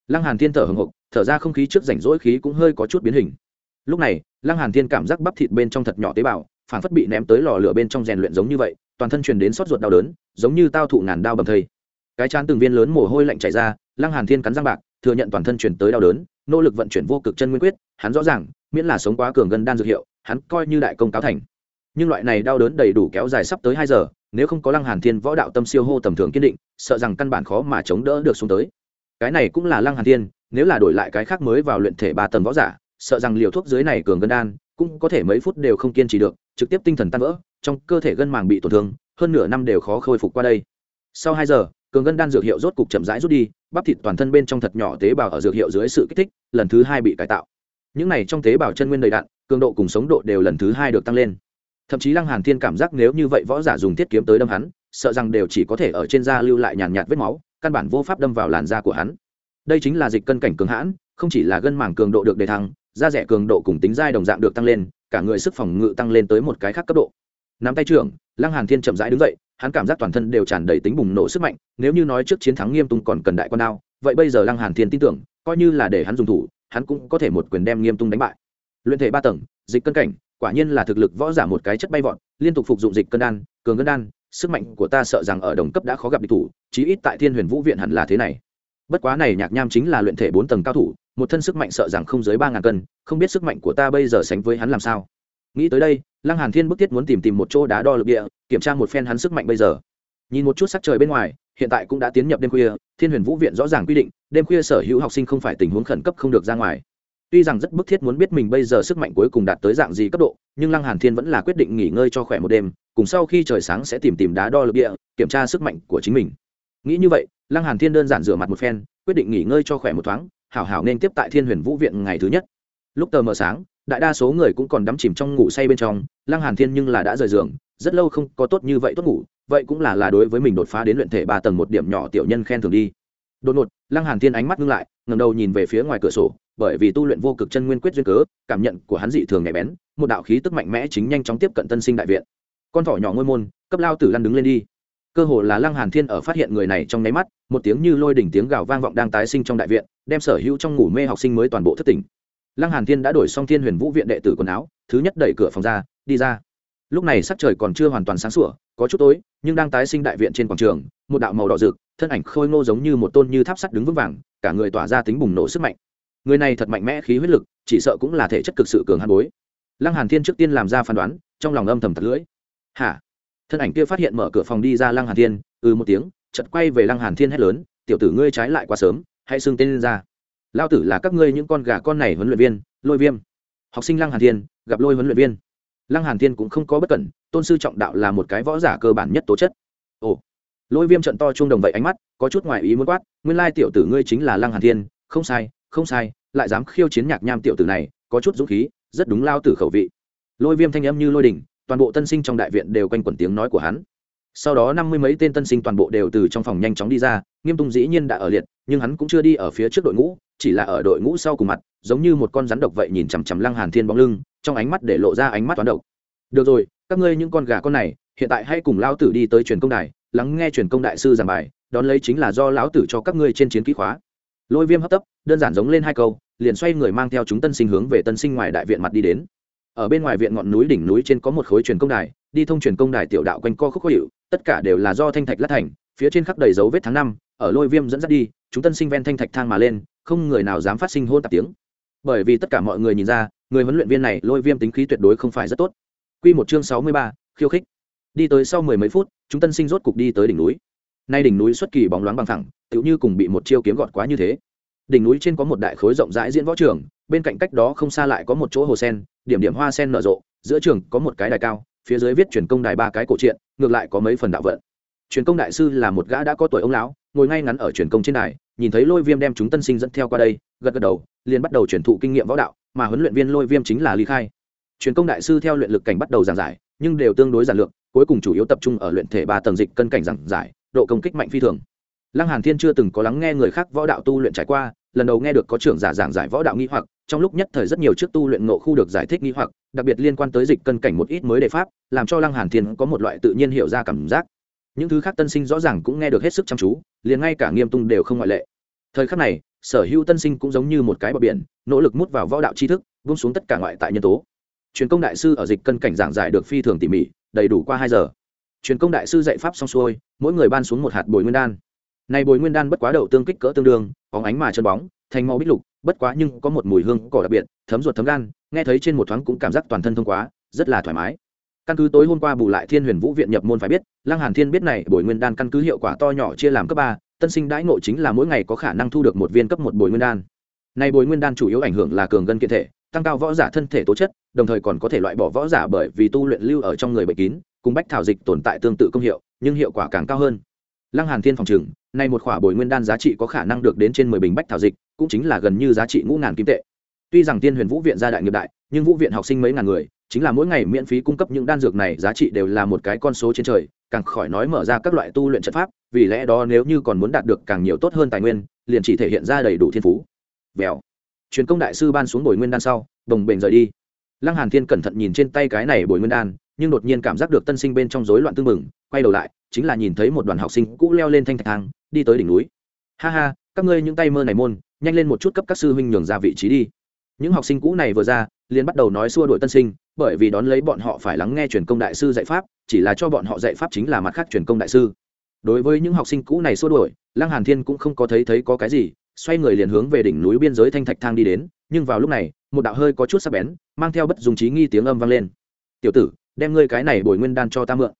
Lăng hàn thiên thở hừng hực, thở ra không khí trước rảnh rỗi khí cũng hơi có chút biến hình. Lúc này, lăng hàn thiên cảm giác bắp thịt bên trong thật nhỏ tế bào, phản phất bị ném tới lò lửa bên trong rèn luyện giống như vậy, toàn thân truyền đến sốt ruột đau đớn, giống như tao thụ ngàn đau bầm thây. Cái chán từng viên lớn mồ hôi lạnh chảy ra, lăng hàn thiên cắn răng bạc, thừa nhận toàn thân truyền tới đau đớn, nỗ lực vận chuyển vô cực chân nguyên quyết hắn rõ ràng, miễn là sống quá cường gân đan dược hiệu, hắn coi như đại công cáo thành. Nhưng loại này đau đớn đầy đủ kéo dài sắp tới hai giờ, nếu không có lăng hàn thiên võ đạo tâm siêu hô tầm thường kiên định, sợ rằng căn bản khó mà chống đỡ được xuống tới. Cái này cũng là lăng hàn thiên, nếu là đổi lại cái khác mới vào luyện thể ba tầng võ giả, sợ rằng liều thuốc dưới này cường gân đan, cũng có thể mấy phút đều không kiên trì được, trực tiếp tinh thần tan vỡ, trong cơ thể gân màng bị tổn thương, hơn nửa năm đều khó khôi phục qua đây. Sau hai giờ, cường gân đan dược hiệu rốt cục chậm rãi rút đi, bắp thịt toàn thân bên trong thật nhỏ tế bào ở dược hiệu dưới sự kích thích, lần thứ hai bị cải tạo những này trong tế bào chân nguyên đầy đạn cường độ cùng sống độ đều lần thứ hai được tăng lên. Thậm chí lăng hàn thiên cảm giác nếu như vậy võ giả dùng thiết kiếm tới đâm hắn, sợ rằng đều chỉ có thể ở trên da lưu lại nhàn nhạt vết máu, căn bản vô pháp đâm vào làn da của hắn. Đây chính là dịch cân cảnh cường hãn, không chỉ là gân màng cường độ được đề thăng, da rẻ cường độ cùng tính dai đồng dạng được tăng lên, cả người sức phòng ngự tăng lên tới một cái khác cấp độ. Nắm tay trưởng, lăng hàn thiên chậm rãi đứng dậy, hắn cảm giác toàn thân đều tràn đầy tính bùng nổ sức mạnh, nếu như nói trước chiến thắng nghiêm tung còn cần đại quan đao, vậy bây giờ lăng hàn thiên tin tưởng, coi như là để hắn dùng thủ hắn cũng có thể một quyền đem nghiêm tung đánh bại. Luyện thể ba tầng, dịch cân cảnh, quả nhiên là thực lực võ giả một cái chất bay vọt, liên tục phục dụng dịch cân đan, cường cân đan, sức mạnh của ta sợ rằng ở đồng cấp đã khó gặp địch thủ, chí ít tại thiên huyền vũ viện hẳn là thế này. Bất quá này nhạc nham chính là luyện thể bốn tầng cao thủ, một thân sức mạnh sợ rằng không dưới ba ngàn cân, không biết sức mạnh của ta bây giờ sánh với hắn làm sao. Nghĩ tới đây, lăng hàn thiên bức thiết muốn tìm tìm một chỗ đá đo lực địa, kiểm tra một phen hắn sức mạnh bây giờ. Nhìn một chút sắc trời bên ngoài hiện tại cũng đã tiến nhập đêm khuya, thiên huyền vũ viện rõ ràng quy định, đêm khuya sở hữu học sinh không phải tình huống khẩn cấp không được ra ngoài. Tuy rằng rất bức thiết muốn biết mình bây giờ sức mạnh cuối cùng đạt tới dạng gì cấp độ, nhưng lăng hàn thiên vẫn là quyết định nghỉ ngơi cho khỏe một đêm, cùng sau khi trời sáng sẽ tìm tìm đá đo lực địa, kiểm tra sức mạnh của chính mình. Nghĩ như vậy, lăng hàn thiên đơn giản rửa mặt một phen, quyết định nghỉ ngơi cho khỏe một thoáng, hảo hảo nên tiếp tại thiên huyền vũ viện ngày thứ nhất. Lúc tờ mờ sáng, đại đa số người cũng còn đắm chìm trong ngủ say bên trong, lăng hàn thiên nhưng là đã rời giường, rất lâu không có tốt như vậy tốt ngủ vậy cũng là là đối với mình đột phá đến luyện thể ba tầng một điểm nhỏ tiểu nhân khen thường đi. Đột ngột, lăng hàn thiên ánh mắt ngưng lại, ngẩng đầu nhìn về phía ngoài cửa sổ, bởi vì tu luyện vô cực chân nguyên quyết duyên cớ, cảm nhận của hắn dị thường nhạy bén, một đạo khí tức mạnh mẽ chính nhanh chóng tiếp cận tân sinh đại viện. Con thỏ nhỏ ngôi môn, cấp lao tử lăn đứng lên đi. Cơ hồ là lăng hàn thiên ở phát hiện người này trong nháy mắt, một tiếng như lôi đỉnh tiếng gào vang vọng đang tái sinh trong đại viện, đem sở hữu trong ngủ mê học sinh mới toàn bộ thất tỉnh. Lăng hàn thiên đã đổi xong thiên huyền vũ viện đệ tử quần áo, thứ nhất đẩy cửa phòng ra, đi ra lúc này sắc trời còn chưa hoàn toàn sáng sủa, có chút tối, nhưng đang tái sinh đại viện trên quảng trường, một đạo màu đỏ rực, thân ảnh khôi ngô giống như một tôn như tháp sắt đứng vững vàng, cả người tỏa ra tính bùng nổ sức mạnh. Người này thật mạnh mẽ khí huyết lực, chỉ sợ cũng là thể chất cực sự cường hàn bối. Lăng hàn thiên trước tiên làm ra phán đoán, trong lòng âm thầm thật lưỡi. Hả? Thân ảnh kia phát hiện mở cửa phòng đi ra lăng hàn thiên ừ một tiếng, chợt quay về lăng hàn thiên hét lớn, tiểu tử ngươi trái lại quá sớm, hãy xưng tên lên ra. Lao tử là các ngươi những con gà con này huấn luyện viên, lôi viêm. Học sinh lăng hàn thiên, gặp lôi huấn luyện viên lăng hàn thiên cũng không có bất cẩn, tôn sư trọng đạo là một cái võ giả cơ bản nhất tố chất. Ồ, lôi viêm trận to chuông đồng vậy ánh mắt, có chút ngoài ý muốn quát, nguyên lai tiểu tử ngươi chính là lăng hàn thiên, không sai không sai, lại dám khiêu chiến nhạc nham tiểu tử này, có chút dũng khí, rất đúng lao tử khẩu vị. Lôi viêm thanh âm như lôi đỉnh, toàn bộ tân sinh trong đại viện đều quanh quẩn tiếng nói của hắn. Sau đó năm mươi mấy tên tân sinh toàn bộ đều từ trong phòng nhanh chóng đi ra, nghiêm tung dĩ nhiên đã ở liệt, nhưng hắn cũng chưa đi ở phía trước đội ngũ, chỉ là ở đội ngũ sau cùng mặt, giống như một con rắn độc vậy nhìn chằm chằm lăng hàn thiên bóng lưng trong ánh mắt để lộ ra ánh mắt toán độc. Được rồi, các ngươi những con gà con này, hiện tại hãy cùng lão tử đi tới truyền công đài, lắng nghe truyền công đại sư giảng bài, đón lấy chính là do lão tử cho các ngươi trên chiến kỹ khóa. Lôi viêm hấp tấp, đơn giản giống lên hai câu, liền xoay người mang theo chúng tân sinh hướng về tân sinh ngoài đại viện mặt đi đến. Ở bên ngoài viện ngọn núi đỉnh núi trên có một khối truyền công đài, đi thông truyền công đài tiểu đạo quanh co khúc khó hiệu tất cả đều là do thanh thạch lát thành, phía trên khắp đầy dấu vết tháng năm, ở lôi viêm dẫn dắt đi, chúng tân sinh ven thanh thạch thang mà lên, không người nào dám phát sinh hôn tạp tiếng. Bởi vì tất cả mọi người nhìn ra người huấn luyện viên này lôi viêm tính khí tuyệt đối không phải rất tốt. Q một chương sáu mươi ba, khiêu khích. Đi tới sau mười mấy phút, chúng tân sinh rốt cục đi tới đỉnh núi. Nay đỉnh núi xuất kỳ bóng loáng bằng thẳng tựu như cùng bị một chiêu kiếm gọt quá như thế. Đỉnh núi trên có một đại khối rộng rãi diễn võ trường, bên cạnh cách đó không xa lại có một chỗ hồ sen, điểm điểm hoa sen nở rộ, giữa trường có một cái đài cao, phía dưới viết truyền công đài ba cái cổ truyện, ngược lại có mấy phần đạo vận. Truyền công đại sư là một gã đã có tuổi ông lão, ngồi ngay ngắn ở truyền công trên đài, nhìn thấy lôi viêm đem chúng tân sinh dẫn theo qua đây, gật gật đầu, liền bắt đầu truyền thụ kinh nghiệm võ đạo mà huấn luyện viên lôi viêm chính là ly khai. Truyền công đại sư theo luyện lực cảnh bắt đầu giảng giải, nhưng đều tương đối giản lược, cuối cùng chủ yếu tập trung ở luyện thể ba tầng dịch cân cảnh giảng giải, độ công kích mạnh phi thường. Lăng hàn thiên chưa từng có lắng nghe người khác võ đạo tu luyện trải qua, lần đầu nghe được có trưởng giả giảng giải võ đạo nghi hoặc, trong lúc nhất thời rất nhiều trước tu luyện ngộ khu được giải thích nghi hoặc, đặc biệt liên quan tới dịch cân cảnh một ít mới đề pháp, làm cho lăng hàn thiên có một loại tự nhiên hiểu ra cảm giác. Những thứ khác tân sinh rõ ràng cũng nghe được hết sức chăm chú, liền ngay cả nghiêm tung đều không ngoại lệ. Thời khắc này sở hữu tân sinh cũng giống như một cái bờ biển, nỗ lực mút vào võ đạo tri thức vung xuống tất cả ngoại tại nhân tố. Truyền công đại sư ở dịch cân cảnh giảng giải được phi thường tỉ mỉ, đầy đủ qua hai giờ. Truyền công đại sư dạy pháp xong xuôi, mỗi người ban xuống một hạt bồi nguyên đan. Này bồi nguyên đan bất quá đậu tương kích cỡ tương đương, bóng ánh mà chân bóng, thành màu bích lục, bất quá nhưng có một mùi hương cỏ đặc biệt, thấm ruột thấm gan, nghe thấy trên một thoáng cũng cảm giác toàn thân thông quá, rất là thoải mái. Căn cứ tối hôm qua bù lại thiên huyền vũ viện nhập môn phải biết, lăng hàn thiên biết này bồi nguyên đan căn cứ hiệu quả to nhỏ chia làm cấp ba tân sinh đãi ngộ chính là mỗi ngày có khả năng thu được một viên cấp một bồi nguyên đan. Này bồi nguyên đan chủ yếu ảnh hưởng là cường gân kiện thể, tăng cao võ giả thân thể tố chất, đồng thời còn có thể loại bỏ võ giả bởi vì tu luyện lưu ở trong người bệnh kín, cùng bách thảo dịch tồn tại tương tự công hiệu, nhưng hiệu quả càng cao hơn. Lăng hàn thiên phòng trừng nay một khỏa bồi nguyên đan giá trị có khả năng được đến trên mười bình bách thảo dịch, cũng chính là gần như giá trị ngũ ngàn kim tệ. Tuy rằng tiên huyền vũ viện gia đại nghiệp đại nhưng vũ viện học sinh mấy ngàn người, chính là mỗi ngày miễn phí cung cấp những đan dược này, giá trị đều là một cái con số trên trời, càng khỏi nói mở ra các loại tu luyện trận pháp, vì lẽ đó nếu như còn muốn đạt được càng nhiều tốt hơn tài nguyên, liền chỉ thể hiện ra đầy đủ thiên phú. Vèo. Truyền công đại sư ban xuống bồi nguyên đan sau, đồng bền rời đi. Lăng hàn thiên cẩn thận nhìn trên tay cái này bồi nguyên đan, nhưng đột nhiên cảm giác được tân sinh bên trong rối loạn tương mừng quay đầu lại, chính là nhìn thấy một đoàn học sinh cũ leo lên thanh thạch thang, đi tới đỉnh núi. Ha ha, các ngươi những tay mơ này môn, nhanh lên một chút cấp các sư huynh nhường ra vị trí đi. Những học sinh cũ này vừa ra liền bắt đầu nói xua đuổi tân sinh, bởi vì đón lấy bọn họ phải lắng nghe truyền công đại sư dạy pháp, chỉ là cho bọn họ dạy pháp chính là mặt khác truyền công đại sư. Đối với những học sinh cũ này xua đuổi, lăng hàn thiên cũng không có thấy thấy có cái gì, xoay người liền hướng về đỉnh núi biên giới thanh thạch thang đi đến, nhưng vào lúc này, một đạo hơi có chút sắc bén, mang theo bất dùng trí nghi tiếng âm vang lên. Tiểu tử, đem ngươi cái này bồi nguyên đan cho ta mượn.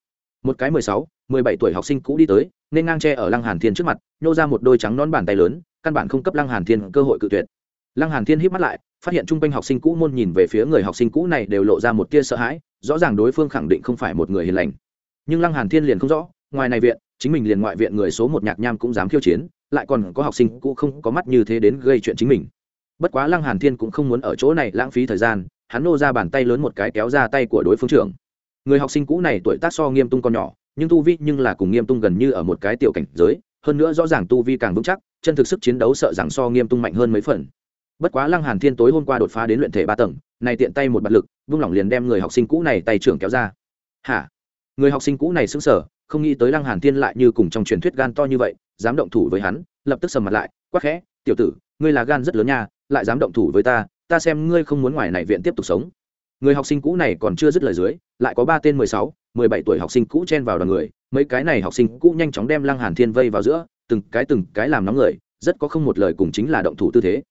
Một cái mười sáu, mười bảy tuổi học sinh cũ đi tới, nên ngang tre ở lăng hàn thiên trước mặt, nhô ra một đôi trắng nón bàn tay lớn, căn bản không cấp lăng hàn thiên cơ hội cự tuyệt. Lăng hàn thiên híp mắt lại phát hiện chung quanh học sinh cũ môn nhìn về phía người học sinh cũ này đều lộ ra một tia sợ hãi, rõ ràng đối phương khẳng định không phải một người hiền lành. Nhưng lăng hàn thiên liền không rõ, ngoài này viện, chính mình liền ngoại viện người số một nhạc nham cũng dám khiêu chiến, lại còn có học sinh cũ không có mắt như thế đến gây chuyện chính mình. Bất quá lăng hàn thiên cũng không muốn ở chỗ này lãng phí thời gian, hắn nô ra bàn tay lớn một cái kéo ra tay của đối phương trưởng. Người học sinh cũ này tuổi tác so nghiêm tung còn nhỏ, nhưng tu vi nhưng là cùng nghiêm tung gần như ở một cái tiểu cảnh giới, hơn nữa rõ ràng tu vi càng vững chắc, chân thực sức chiến đấu sợ rằng so nghiêm tung mạnh hơn mấy phần bất quá lăng hàn thiên tối hôm qua đột phá đến luyện thể ba tầng, này tiện tay một bật lực, vung lỏng liền đem người học sinh cũ này tay trưởng kéo ra. Hả? Người học sinh cũ này sững sờ, không nghĩ tới lăng hàn thiên lại như cùng trong truyền thuyết gan to như vậy, dám động thủ với hắn, lập tức sầm mặt lại quắc khẽ, tiểu tử, ngươi là gan rất lớn nha, lại dám động thủ với ta ta xem ngươi không muốn ngoài này viện tiếp tục sống. Người học sinh cũ này còn chưa dứt lời dưới, lại có ba tên mười sáu, mười bảy tuổi học sinh cũ chen vào đoàn người, mấy cái này học sinh cũ nhanh chóng đem lăng hàn thiên vây vào giữa, từng cái từng cái làm nóng người, rất có không một lời cùng chính là động thủ tư thế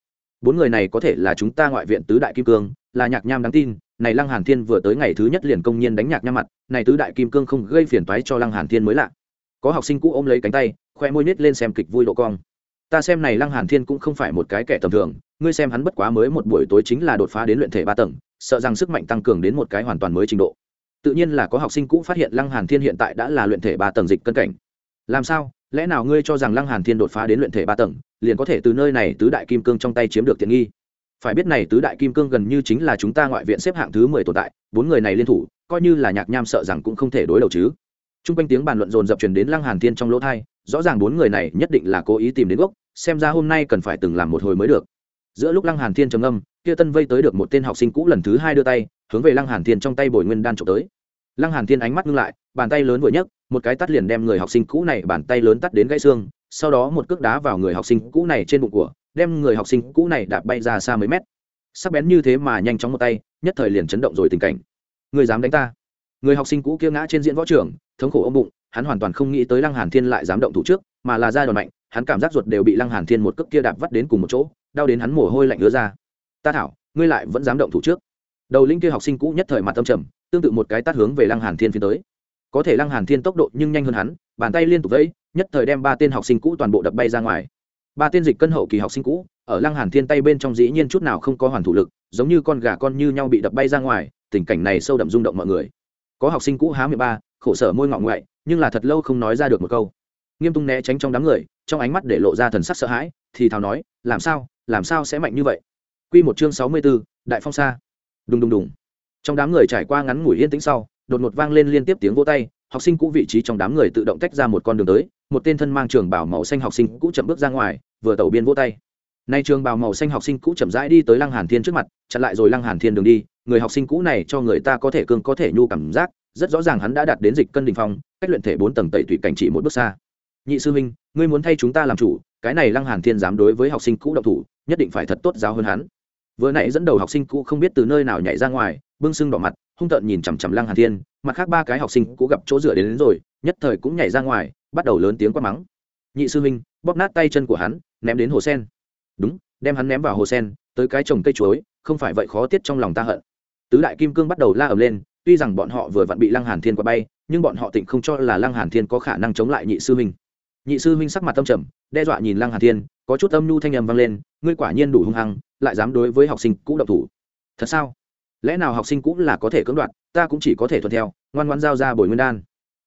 bốn người này có thể là chúng ta ngoại viện tứ đại kim cương, là nhạc nham đáng tin, này lăng hàn thiên vừa tới ngày thứ nhất liền công nhiên đánh nhạc nham mặt, này tứ đại kim cương không gây phiền toái cho lăng hàn thiên mới lạ. Có học sinh cũ ôm lấy cánh tay, khoe môi nít lên xem kịch vui độ cong. Ta xem này lăng hàn thiên cũng không phải một cái kẻ tầm thường, ngươi xem hắn bất quá mới một buổi tối chính là đột phá đến luyện thể ba tầng, sợ rằng sức mạnh tăng cường đến một cái hoàn toàn mới trình độ. Tự nhiên là có học sinh cũ phát hiện lăng hàn thiên hiện tại đã là luyện thể ba tầng dịch cân cảnh. Làm sao? Lẽ nào ngươi cho rằng lăng hàn thiên đột phá đến luyện thể ba tầng liền có thể từ nơi này tứ đại kim cương trong tay chiếm được tiện nghi phải biết này tứ đại kim cương gần như chính là chúng ta ngoại viện xếp hạng thứ mười tồn tại bốn người này liên thủ coi như là nhạc nham sợ rằng cũng không thể đối đầu chứ Trung quanh tiếng bàn luận dồn dập truyền đến Lăng Hàn Thiên trong lỗ tai, rõ ràng bốn người này nhất định là cố ý tìm đến gốc, xem ra hôm nay cần phải từng làm một hồi mới được. Giữa lúc Lăng Hàn Thiên trầm ngâm, kia Tân Vây tới được một tên học sinh cũ lần thứ hai đưa tay, hướng về Lăng Hàn Thiên trong tay bồi nguyên đan chụp tới. Lăng Hàn Thiên ánh mắt ngưng lại, bàn tay lớn vừa nhấc, một cái tát liền đem người học sinh cũ này bàn tay lớn tát đến gãy xương, sau đó một cước đá vào người học sinh cũ này trên bụng của, đem người học sinh cũ này đạp bay ra xa mấy mét. Sắc bén như thế mà nhanh chóng một tay, nhất thời liền chấn động rồi tình cảnh. Người dám đánh ta? Người học sinh cũ kia ngã trên diễn võ trường, thống khổ ôm bụng hắn hoàn toàn không nghĩ tới lăng hàn thiên lại dám động thủ trước mà là ra đòn mạnh hắn cảm giác ruột đều bị lăng hàn thiên một cước kia đạp vắt đến cùng một chỗ đau đến hắn mồ hôi lạnh ứa ra ta thảo ngươi lại vẫn dám động thủ trước đầu linh kia học sinh cũ nhất thời mặt tâm trầm tương tự một cái tát hướng về lăng hàn thiên phía tới có thể lăng hàn thiên tốc độ nhưng nhanh hơn hắn, bàn tay liên tục vẫy, nhất thời đem ba tên học sinh cũ toàn bộ đập bay ra ngoài. Ba tên dịch cân hậu kỳ học sinh cũ, ở lăng hàn thiên tay bên trong dĩ nhiên chút nào không có hoàn thủ lực, giống như con gà con như nhau bị đập bay ra ngoài, tình cảnh này sâu đậm rung động mọi người. Có học sinh cũ há miệng ba, khổ sở môi ngọng ngoại, nhưng là thật lâu không nói ra được một câu. Nghiêm tung né tránh trong đám người, trong ánh mắt để lộ ra thần sắc sợ hãi, thì thào nói, làm sao làm sao sẽ mạnh như vậy? Quy một chương sáu mươi b ố đại phong sa. Đùng đùng đùng. Trong đám người trải qua ngắn ngủi yên tĩnh sau đột ngột vang lên liên tiếp tiếng vỗ tay, học sinh cũ vị trí trong đám người tự động tách ra một con đường tới, một tên thân mang trường bảo màu xanh học sinh cũ chậm bước ra ngoài, vừa tẩu biên vỗ tay. Nay trường bảo màu xanh học sinh cũ chậm rãi đi tới lăng hàn thiên trước mặt, chặn lại rồi lăng hàn thiên đường đi, người học sinh cũ này cho người ta có thể cương có thể nhu cảm giác, rất rõ ràng hắn đã đạt đến dịch cân đình phong, cách luyện thể bốn tầng tẩy tủy cảnh chỉ một bước xa. Nhị sư minh ngươi muốn thay chúng ta làm chủ, cái này lăng hàn thiên dám đối với học sinh cũ độc thủ, nhất định phải thật tốt giáo hơn hắn. Vừa nãy dẫn đầu học sinh cũ không biết từ nơi nào nhảy ra ngoài, bưng sưng đỏ mặt hung tợn nhìn chằm chằm lăng hàn thiên mặt khác ba cái học sinh cũ gặp chỗ dựa đến, đến rồi nhất thời cũng nhảy ra ngoài bắt đầu lớn tiếng quát mắng. Nhị sư minh bóp nát tay chân của hắn ném đến hồ sen. Đúng đem hắn ném vào hồ sen tới cái trồng cây chuối không phải vậy khó tiết trong lòng ta hận. Tứ đại kim cương bắt đầu la ầm lên tuy rằng bọn họ vừa vặn bị lăng hàn thiên qua bay nhưng bọn họ tịnh không cho là lăng hàn thiên có khả năng chống lại nhị sư huynh. Nhị sư huynh sắc mặt tâm trầm đe dọa nhìn lăng hàn thiên có chút âm nhu thanh âm vang lên ngươi quả nhiên đủ hung hăng lại dám đối với học sinh cũ độc thủ. Thật sao? Lẽ nào học sinh cũng là có thể cưỡng đoạt, ta cũng chỉ có thể thuận theo, ngoan ngoan giao ra bồi nguyên đan.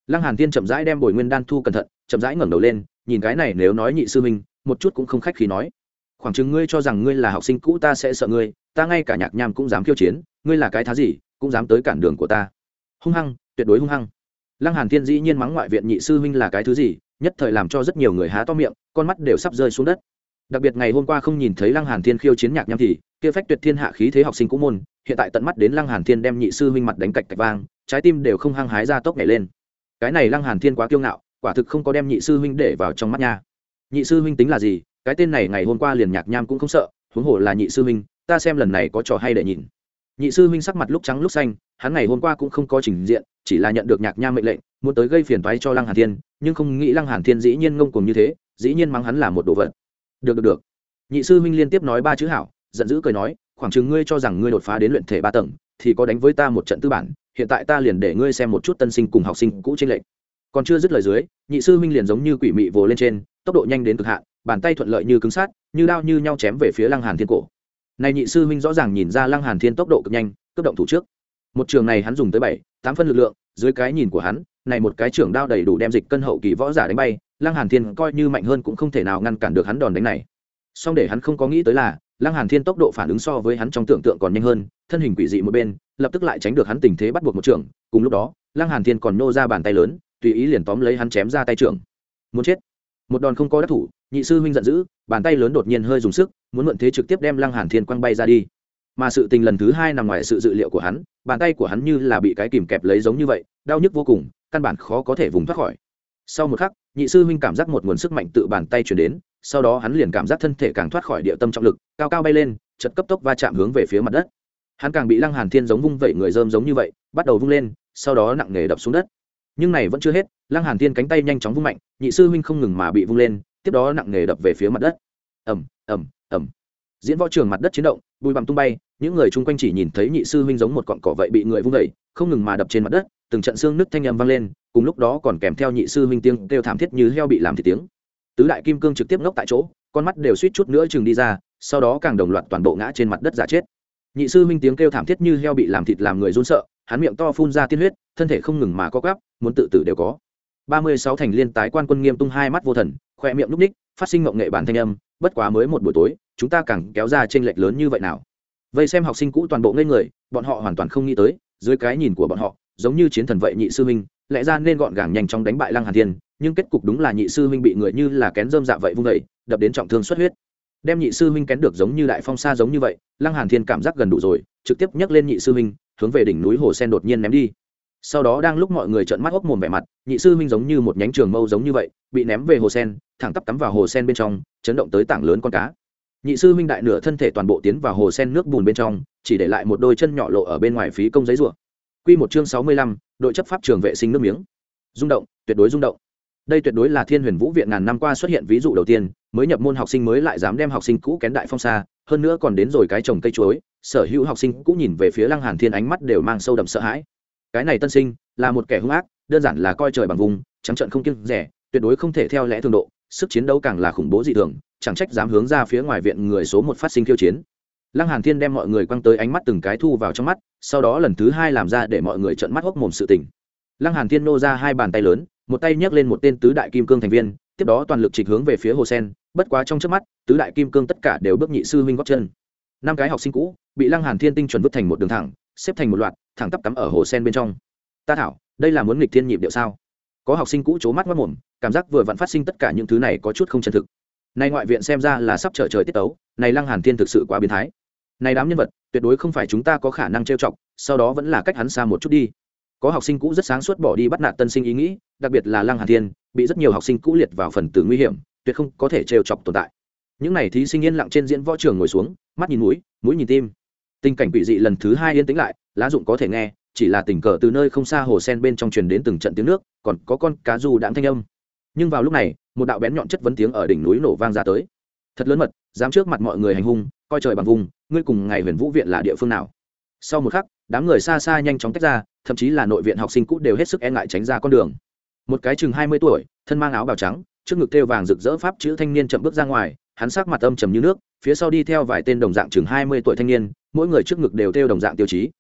Lăng hàn tiên chậm rãi đem bồi nguyên đan thu cẩn thận, chậm rãi ngẩng đầu lên, nhìn cái này nếu nói nhị sư minh một chút cũng không khách khí nói. Khoảng chừng ngươi cho rằng ngươi là học sinh cũ ta sẽ sợ ngươi, ta ngay cả nhạc nham cũng dám khiêu chiến, ngươi là cái thá gì, cũng dám tới cản đường của ta. Hung hăng, tuyệt đối hung hăng. Lăng hàn thiên dĩ nhiên mắng ngoại viện nhị sư huynh là cái thứ gì, nhất thời làm cho rất nhiều người há to miệng, con mắt đều sắp rơi xuống đất đặc biệt ngày hôm qua không nhìn thấy lăng hàn thiên khiêu chiến nhạc nham thì, kia phách tuyệt thiên hạ khí thế học sinh cũ môn, hiện tại tận mắt đến lăng hàn thiên đem nhị sư huynh mặt đánh cạch cạch vang, trái tim đều không hăng hái ra tốc nhảy lên. Cái này lăng hàn thiên quá kiêu ngạo, quả thực không có đem nhị sư huynh để vào trong mắt nha. Nhị sư huynh tính là gì? Cái tên này ngày hôm qua liền nhạc nham cũng không sợ, huống hồ là nhị sư huynh, ta xem lần này có trò hay để nhìn. Nhị sư huynh sắc mặt lúc trắng lúc xanh, hắn ngày hôm qua cũng không có trình diện, chỉ là nhận được nhạc nham mệnh lệnh, muốn tới gây phiền toái cho lăng hàn thiên, nhưng không nghĩ lăng hàn thiên dĩ nhiên ngông cuồng như thế, dĩ nhiên mắng hắn là một đồ vật được được được. Nhị sư huynh liên tiếp nói ba chữ hảo, giận dữ cười nói, khoảng chừng ngươi cho rằng ngươi đột phá đến luyện thể ba tầng, thì có đánh với ta một trận tư bản, hiện tại ta liền để ngươi xem một chút tân sinh cùng học sinh cũ trên lệnh còn chưa dứt lời dưới, nhị sư huynh liền giống như quỷ mị vồ lên trên, tốc độ nhanh đến cực hạn, bàn tay thuận lợi như cứng sát như đao như nhau chém về phía lăng hàn thiên cổ. Này nhị sư huynh rõ ràng nhìn ra lăng hàn thiên tốc độ cực nhanh cấp động thủ trước. Một trường này hắn dùng tới bảy, tám phân lực lượng, dưới cái nhìn của hắn này một cái trưởng đao đầy đủ đem dịch cân hậu kỳ võ giả đánh bay, lăng hàn thiên coi như mạnh hơn cũng không thể nào ngăn cản được hắn đòn đánh này. Song để hắn không có nghĩ tới là, lăng hàn thiên tốc độ phản ứng so với hắn trong tưởng tượng còn nhanh hơn, thân hình quỷ dị một bên, lập tức lại tránh được hắn tình thế bắt buộc một trưởng cùng lúc đó, lăng hàn thiên còn nô ra bàn tay lớn, tùy ý liền tóm lấy hắn chém ra tay trưởng. Muốn chết. Một đòn không có đắc thủ, nhị sư huynh giận dữ, bàn tay lớn đột nhiên hơi dùng sức, muốn mượn thế trực tiếp đem lăng hàn thiên quăng bay ra đi. Mà sự tình lần thứ hai nằm ngoài sự dự liệu của hắn, bàn tay của hắn như là bị cái kìm kẹp lấy giống như vậy, đau nhức vô cùng căn bản khó có thể vùng thoát khỏi. Sau một khắc, nhị sư huynh cảm giác một nguồn sức mạnh tự bàn tay chuyển đến, sau đó hắn liền cảm giác thân thể càng thoát khỏi địa tâm trọng lực, cao cao bay lên chật cấp tốc va chạm hướng về phía mặt đất. Hắn càng bị lăng hàn thiên giống vung vẩy người dơm giống như vậy, bắt đầu vung lên, sau đó nặng nề đập xuống đất. Nhưng này vẫn chưa hết, lăng hàn thiên cánh tay nhanh chóng vung mạnh, nhị sư huynh không ngừng mà bị vung lên, tiếp đó nặng nề đập về phía mặt đất. Ầm ầm ầm. Diễn võ trường mặt đất chiến động, bụi bặm tung bay, những người chung quanh chỉ nhìn thấy nhị sư huynh giống một cọn cỏ vậy bị người vung vẩy, không ngừng mà đập trên mặt đất từng trận xương nứt thanh âm vang lên, cùng lúc đó còn kèm theo nhị sư huynh tiếng kêu thảm thiết như heo bị làm thịt tiếng. Tứ đại kim cương trực tiếp ngốc tại chỗ, con mắt đều suýt chút nữa chừng đi ra, sau đó càng đồng loạt toàn bộ ngã trên mặt đất giả chết. Nhị sư huynh tiếng kêu thảm thiết như heo bị làm thịt làm người run sợ, hắn miệng to phun ra tiên huyết, thân thể không ngừng mà co gắp muốn tự tử đều có. Ba mươi sáu thành liên tái quan quân nghiêm tung hai mắt vô thần, khoe miệng núp ních, phát sinh ngộng nghệ bản thanh âm, bất quá mới một buổi tối, chúng ta càng kéo ra trên lệch lớn như vậy nào. Vậy xem học sinh cũ toàn bộ ngây người, bọn họ hoàn toàn không nghĩ tới, dưới cái nhìn của bọn họ giống như chiến thần vậy nhị sư huynh, lẽ ra nên gọn gàng nhanh chóng đánh bại lăng hàn thiên, nhưng kết cục đúng là nhị sư huynh bị người như là kén dơm dạ vậy vung vẩy đập đến trọng thương xuất huyết. Đem nhị sư huynh kén được giống như đại phong sa giống như vậy, lăng hàn thiên cảm giác gần đủ rồi, trực tiếp nhấc lên nhị sư huynh, hướng về đỉnh núi hồ sen đột nhiên ném đi. Sau đó đang lúc mọi người trợn mắt hốc mồm vẻ mặt, nhị sư huynh giống như một nhánh trường mâu giống như vậy, bị ném về hồ sen, thẳng tắp cắm vào hồ sen bên trong, chấn động tới tảng lớn con cá. Nhị sư huynh đại nửa thân thể toàn bộ tiến vào hồ sen nước bùn bên trong, chỉ để lại một đôi chân nhỏ lộ ở bên ngoài phí công giấy rùa quy một chương sáu mươi lăm, đội chấp pháp trường vệ sinh nước miếng. Rung động tuyệt đối rung động. Đây tuyệt đối là thiên huyền vũ viện ngàn năm qua xuất hiện ví dụ đầu tiên mới nhập môn học sinh mới lại dám đem học sinh cũ kén đại phong xa hơn nữa còn đến rồi cái trồng cây chuối sở hữu học sinh cũng nhìn về phía lăng hàn thiên ánh mắt đều mang sâu đậm sợ hãi. Cái này tân sinh là một kẻ hung ác đơn giản là coi trời bằng vùng trắng trận không kiêng rẻ tuyệt đối không thể theo lẽ thường độ sức chiến đấu càng là khủng bố dị thường chẳng trách dám hướng ra phía ngoài viện người số một phát sinh khiêu chiến lăng hàn thiên đem mọi người quăng tới ánh mắt từng cái thu vào trong mắt, sau đó lần thứ hai làm ra để mọi người trợn mắt hốc mồm sự tình. Lăng hàn thiên nô ra hai bàn tay lớn, một tay nhấc lên một tên tứ đại kim cương thành viên, tiếp đó toàn lực trịch hướng về phía hồ sen, bất quá trong trước mắt, tứ đại kim cương tất cả đều bước nhị sư huynh góp chân. Năm cái học sinh cũ, bị lăng hàn thiên tinh chuẩn vứt thành một đường thẳng, xếp thành một loạt, thẳng tắp cắm ở hồ sen bên trong. Ta thảo, đây là muốn nghịch thiên nhịp điệu sao? Có học sinh cũ c mắt mất mồm, cảm giác vừa vặn phát sinh tất cả những thứ này có chút không chân thực. Nay ngoại viện xem ra là sắp trở trời tiết tấu, này lăng hàn thiên thực sự quá biến thái này đám nhân vật, tuyệt đối không phải chúng ta có khả năng trêu chọc, sau đó vẫn là cách hắn xa một chút đi. Có học sinh cũ rất sáng suốt bỏ đi bắt nạt tân sinh ý nghĩ, đặc biệt là lăng hàn thiên, bị rất nhiều học sinh cũ liệt vào phần tử nguy hiểm, tuyệt không có thể trêu chọc tồn tại. Những này thí sinh yên lặng trên diễn võ trường ngồi xuống, mắt nhìn mũi mũi nhìn tim. Tình cảnh quỷ dị lần thứ hai yên tĩnh lại, lá dụng có thể nghe, chỉ là tình cờ từ nơi không xa hồ sen bên trong truyền đến từng trận tiếng nước, còn có con cá du đãng thanh âm. Nhưng vào lúc này, một đạo bén nhọn chất vấn tiếng ở đỉnh núi nổ vang ra tới. Thật lớn mật, dám trước mặt mọi người hành hung, coi trời bằng vùng ngươi cùng ngày huyền vũ viện là địa phương nào? Sau một khắc, đám người xa xa nhanh chóng tách ra, thậm chí là nội viện học sinh cũ đều hết sức e ngại tránh ra con đường. Một cái chừng hai mươi tuổi, thân mang áo bào trắng, trước ngực thêu vàng rực rỡ pháp chữ thanh niên chậm bước ra ngoài, hắn sắc mặt âm trầm như nước, phía sau đi theo vài tên đồng dạng chừng hai mươi tuổi thanh niên, mỗi người trước ngực đều theo đồng dạng tiêu chí.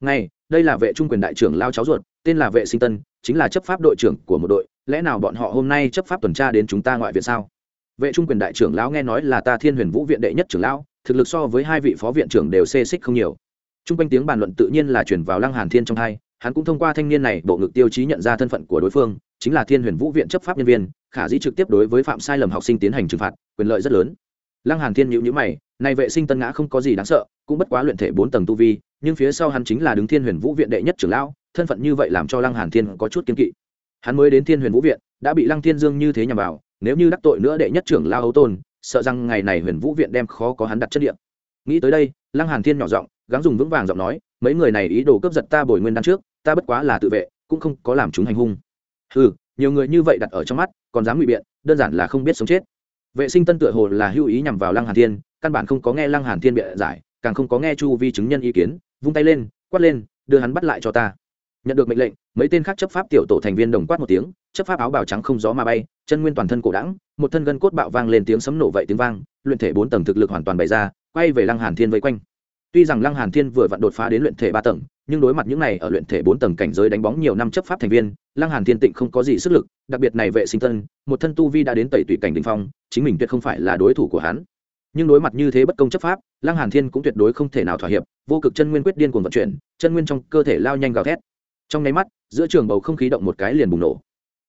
Ngay, đây là vệ trung quyền đại trưởng lao cháu ruột, tên là vệ sinh tân, chính là chấp pháp đội trưởng của một đội. Lẽ nào bọn họ hôm nay chấp pháp tuần tra đến chúng ta ngoại viện sao? Vệ trung quyền đại trưởng lão nghe nói là ta thiên huyền vũ viện đệ nhất trưởng lão thực lực so với hai vị phó viện trưởng đều xê xích không nhiều. T r u n g quanh tiếng bàn luận tự nhiên là chuyển vào lăng hàn thiên trong hai, hắn cũng thông qua thanh niên này bộ ngực tiêu chí nhận ra thân phận của đối phương, chính là thiên huyền vũ viện chấp pháp nhân viên, khả dĩ trực tiếp đối với phạm sai lầm học sinh tiến hành trừng phạt, quyền lợi rất lớn. Lăng hàn thiên nhữ nhữ mày, nay vệ sinh tân ngã không có gì đáng sợ, cũng bất quá luyện thể bốn tầng tu vi, nhưng phía sau hắn chính là đứng thiên huyền vũ viện đệ nhất trưởng lão, thân phận như vậy làm cho lăng hàn thiên có chút kiên kỵ. Hắn mới đến thiên huyền vũ viện, đã bị lăng thiên dương như thế nhằm vào, nếu như đắc tội nữa đệ nhất trưởng lao hấu tôn sợ rằng ngày này huyền vũ viện đem khó có hắn đặt chất điện nghĩ tới đây, lăng hàn thiên nhỏ giọng, gắng dùng vững vàng giọng nói, mấy người này ý đồ cướp giật ta bồi nguyên đan trước, ta bất quá là tự vệ, cũng không có làm chúng hành hung. Ừ nhiều người như vậy đặt ở trong mắt, còn dám ngụy biện, đơn giản là không biết sống chết. Vệ sinh tân tựa hồ là hưu ý nhằm vào lăng hàn thiên, căn bản không có nghe lăng hàn thiên biện giải, càng không có nghe chu vi chứng nhân ý kiến, vung tay lên, quát lên, đưa hắn bắt lại cho ta nhận được mệnh lệnh, mấy tên khác chấp pháp tiểu tổ thành viên đồng quát một tiếng, chấp pháp áo bào trắng không gió mà bay, chân nguyên toàn thân cổ đẳng, một thân gân cốt bạo vang lên tiếng sấm nổ vậy tiếng vang, luyện thể bốn tầng thực lực hoàn toàn bày ra, quay về lăng hàn thiên vây quanh. Tuy rằng lăng hàn thiên vừa vặn đột phá đến luyện thể ba tầng, nhưng đối mặt những này ở luyện thể bốn tầng cảnh giới đánh bóng nhiều năm chấp pháp thành viên, lăng hàn thiên tịnh không có gì sức lực, đặc biệt này vệ sinh tân một thân tu vi đã đến tẩy tủy cảnh đỉnh phong, chính mình tuyệt không phải là đối thủ của hắn. Nhưng đối mặt như thế bất công chấp pháp, lăng hàn thiên cũng tuyệt đối không thể nào thỏa hiệp, vô cực chân nguyên quyết điên cuồng vận chuyển, chân nguyên trong cơ thể lao nhanh gào thét trong nháy mắt, giữa trường bầu không khí động một cái liền bùng nổ.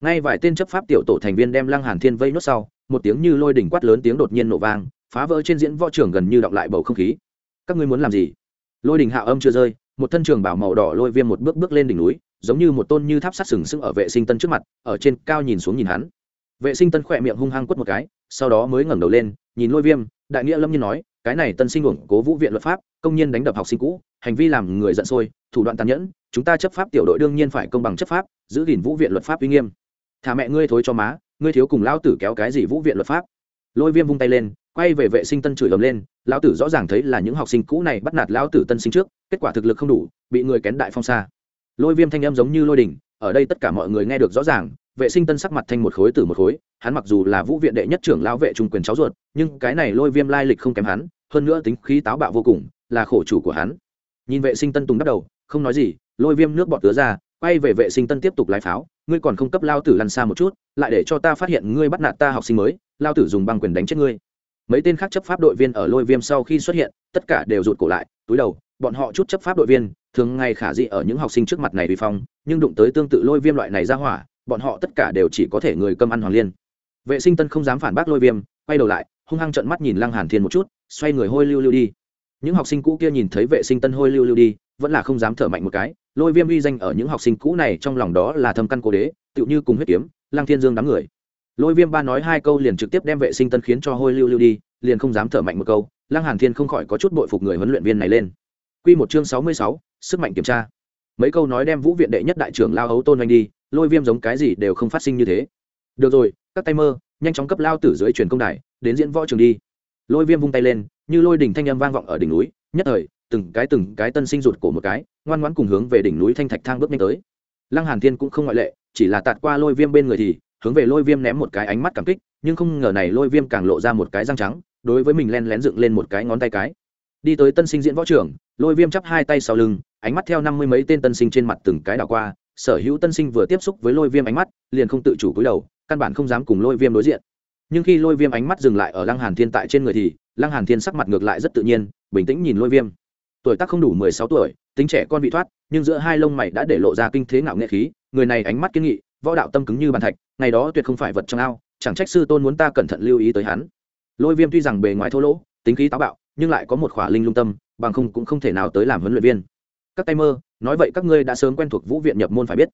Ngay vài tên chấp pháp tiểu tổ thành viên đem lăng hàn thiên vây nốt sau, một tiếng như lôi đỉnh quát lớn tiếng đột nhiên nổ vang, phá vỡ trên diễn võ trường gần như đọng lại bầu không khí. Các ngươi muốn làm gì? Lôi đỉnh hạ âm chưa rơi, một thân trường bảo màu đỏ lôi viêm một bước bước lên đỉnh núi, giống như một tôn như tháp sắt sừng sững ở vệ sinh tân trước mặt, ở trên cao nhìn xuống nhìn hắn. Vệ sinh tân khỏe miệng hung hăng quất một cái, sau đó mới ngẩng đầu lên, nhìn lôi viêm, đại nghĩa lâm nhiên nói, cái này tân sinh uổng cố vũ viện luật pháp, công nhân đánh đập học sinh cũ, hành vi làm người giận sôi thủ đoạn tàn nhẫn, chúng ta chấp pháp tiểu đội đương nhiên phải công bằng chấp pháp, giữ gìn vũ viện luật pháp uy nghiêm. Thả mẹ ngươi thối cho má, ngươi thiếu cùng lão tử kéo cái gì vũ viện luật pháp? Lôi viêm vung tay lên, quay về vệ sinh tân chửi ầm lên, lão tử rõ ràng thấy là những học sinh cũ này bắt nạt lão tử tân sinh trước, kết quả thực lực không đủ, bị người kén đại phong xa lôi viêm thanh em giống như lôi đình ở đây tất cả mọi người nghe được rõ ràng, vệ sinh tân sắc mặt thanh một khối từ một khối, hắn mặc dù là vũ viện đệ nhất trưởng lão vệ trung quyền cháu ruột, nhưng cái này lôi viêm lai lịch không kém hắn, hơn nữa tính khí táo bạo vô cùng, là khổ chủ của hắn. Nhìn vệ sinh tân tùng bắt đầu không nói gì, lôi viêm nước bọt tứa ra, quay về vệ sinh tân tiếp tục lái pháo. Ngươi còn không cấp lao tử lăn xa một chút, lại để cho ta phát hiện ngươi bắt nạt ta học sinh mới, lao tử dùng băng quyền đánh chết ngươi. Mấy tên khác chấp pháp đội viên ở lôi viêm sau khi xuất hiện, tất cả đều rụt cổ lại, túi đầu, bọn họ chút chấp pháp đội viên, thường ngày khả dị ở những học sinh trước mặt này vi phong, nhưng đụng tới tương tự lôi viêm loại này ra hỏa, bọn họ tất cả đều chỉ có thể người cơm ăn hoàng liên. Vệ sinh tân không dám phản bác lôi viêm, quay đầu lại, hung hăng trợn mắt nhìn lăng hàn thiên một chút, xoay người hôi lưu lưu đi. Những học sinh cũ kia nhìn thấy vệ sinh tân hôi lưu lưu đi vẫn là không dám thở mạnh một cái lôi viêm uy danh ở những học sinh cũ này trong lòng đó là thâm căn cố đế tựu như cùng huyết kiếm lang thiên dương đám người. Lôi viêm ba nói hai câu liền trực tiếp đem vệ sinh tân khiến cho hôi lưu lưu đi liền không dám thở mạnh một câu lang hàn thiên không khỏi có chút bội phục người huấn luyện viên này lên. Quy một chương sáu mươi sáu, sức mạnh kiểm tra. Mấy câu nói đem vũ viện đệ nhất đại trưởng lao hấu tôn anh đi lôi viêm giống cái gì đều không phát sinh như thế. Được rồi các tay mơ nhanh chóng cấp lao tử dưới truyền công đài đến diễn võ trường đi. Lôi viêm vung tay lên như lôi đỉnh thanh âm vang vọng ở đỉnh núi nhất thời từng cái từng cái tân sinh rụt cổ một cái, ngoan ngoãn cùng hướng về đỉnh núi thanh thạch thang bước nhanh tới. Lăng hàn thiên cũng không ngoại lệ, chỉ là tạt qua lôi viêm bên người thì, hướng về lôi viêm ném một cái ánh mắt cảm kích, nhưng không ngờ này lôi viêm càng lộ ra một cái răng trắng, đối với mình len lén dựng lên một cái ngón tay cái. Đi tới tân sinh diễn võ trưởng, lôi viêm chắp hai tay sau lưng, ánh mắt theo năm mươi mấy tên tân sinh trên mặt từng cái đảo qua, sở hữu tân sinh vừa tiếp xúc với lôi viêm ánh mắt, liền không tự chủ cúi đầu, căn bản không dám cùng lôi viêm đối diện. Nhưng khi lôi viêm ánh mắt dừng lại ở lăng hàn thiên tại trên người thì, lăng hàn thiên sắc mặt ngược lại rất tự nhiên, bình tĩnh nhìn lôi viêm tuổi tác không đủ mười sáu tuổi, tính trẻ con bị thoát, nhưng giữa hai lông mày đã để lộ ra kinh thế ngạo nghệ khí, người này ánh mắt kiên nghị, võ đạo tâm cứng như bàn thạch, ngày đó tuyệt không phải vật trong ao, chẳng trách sư tôn muốn ta cẩn thận lưu ý tới hắn. Lôi viêm tuy rằng bề ngoài thô lỗ, tính khí táo bạo, nhưng lại có một khỏa linh lung tâm, bằng không cũng không thể nào tới làm huấn luyện viên. Các tay mơ, nói vậy các ngươi đã sớm quen thuộc vũ viện nhập môn phải biết.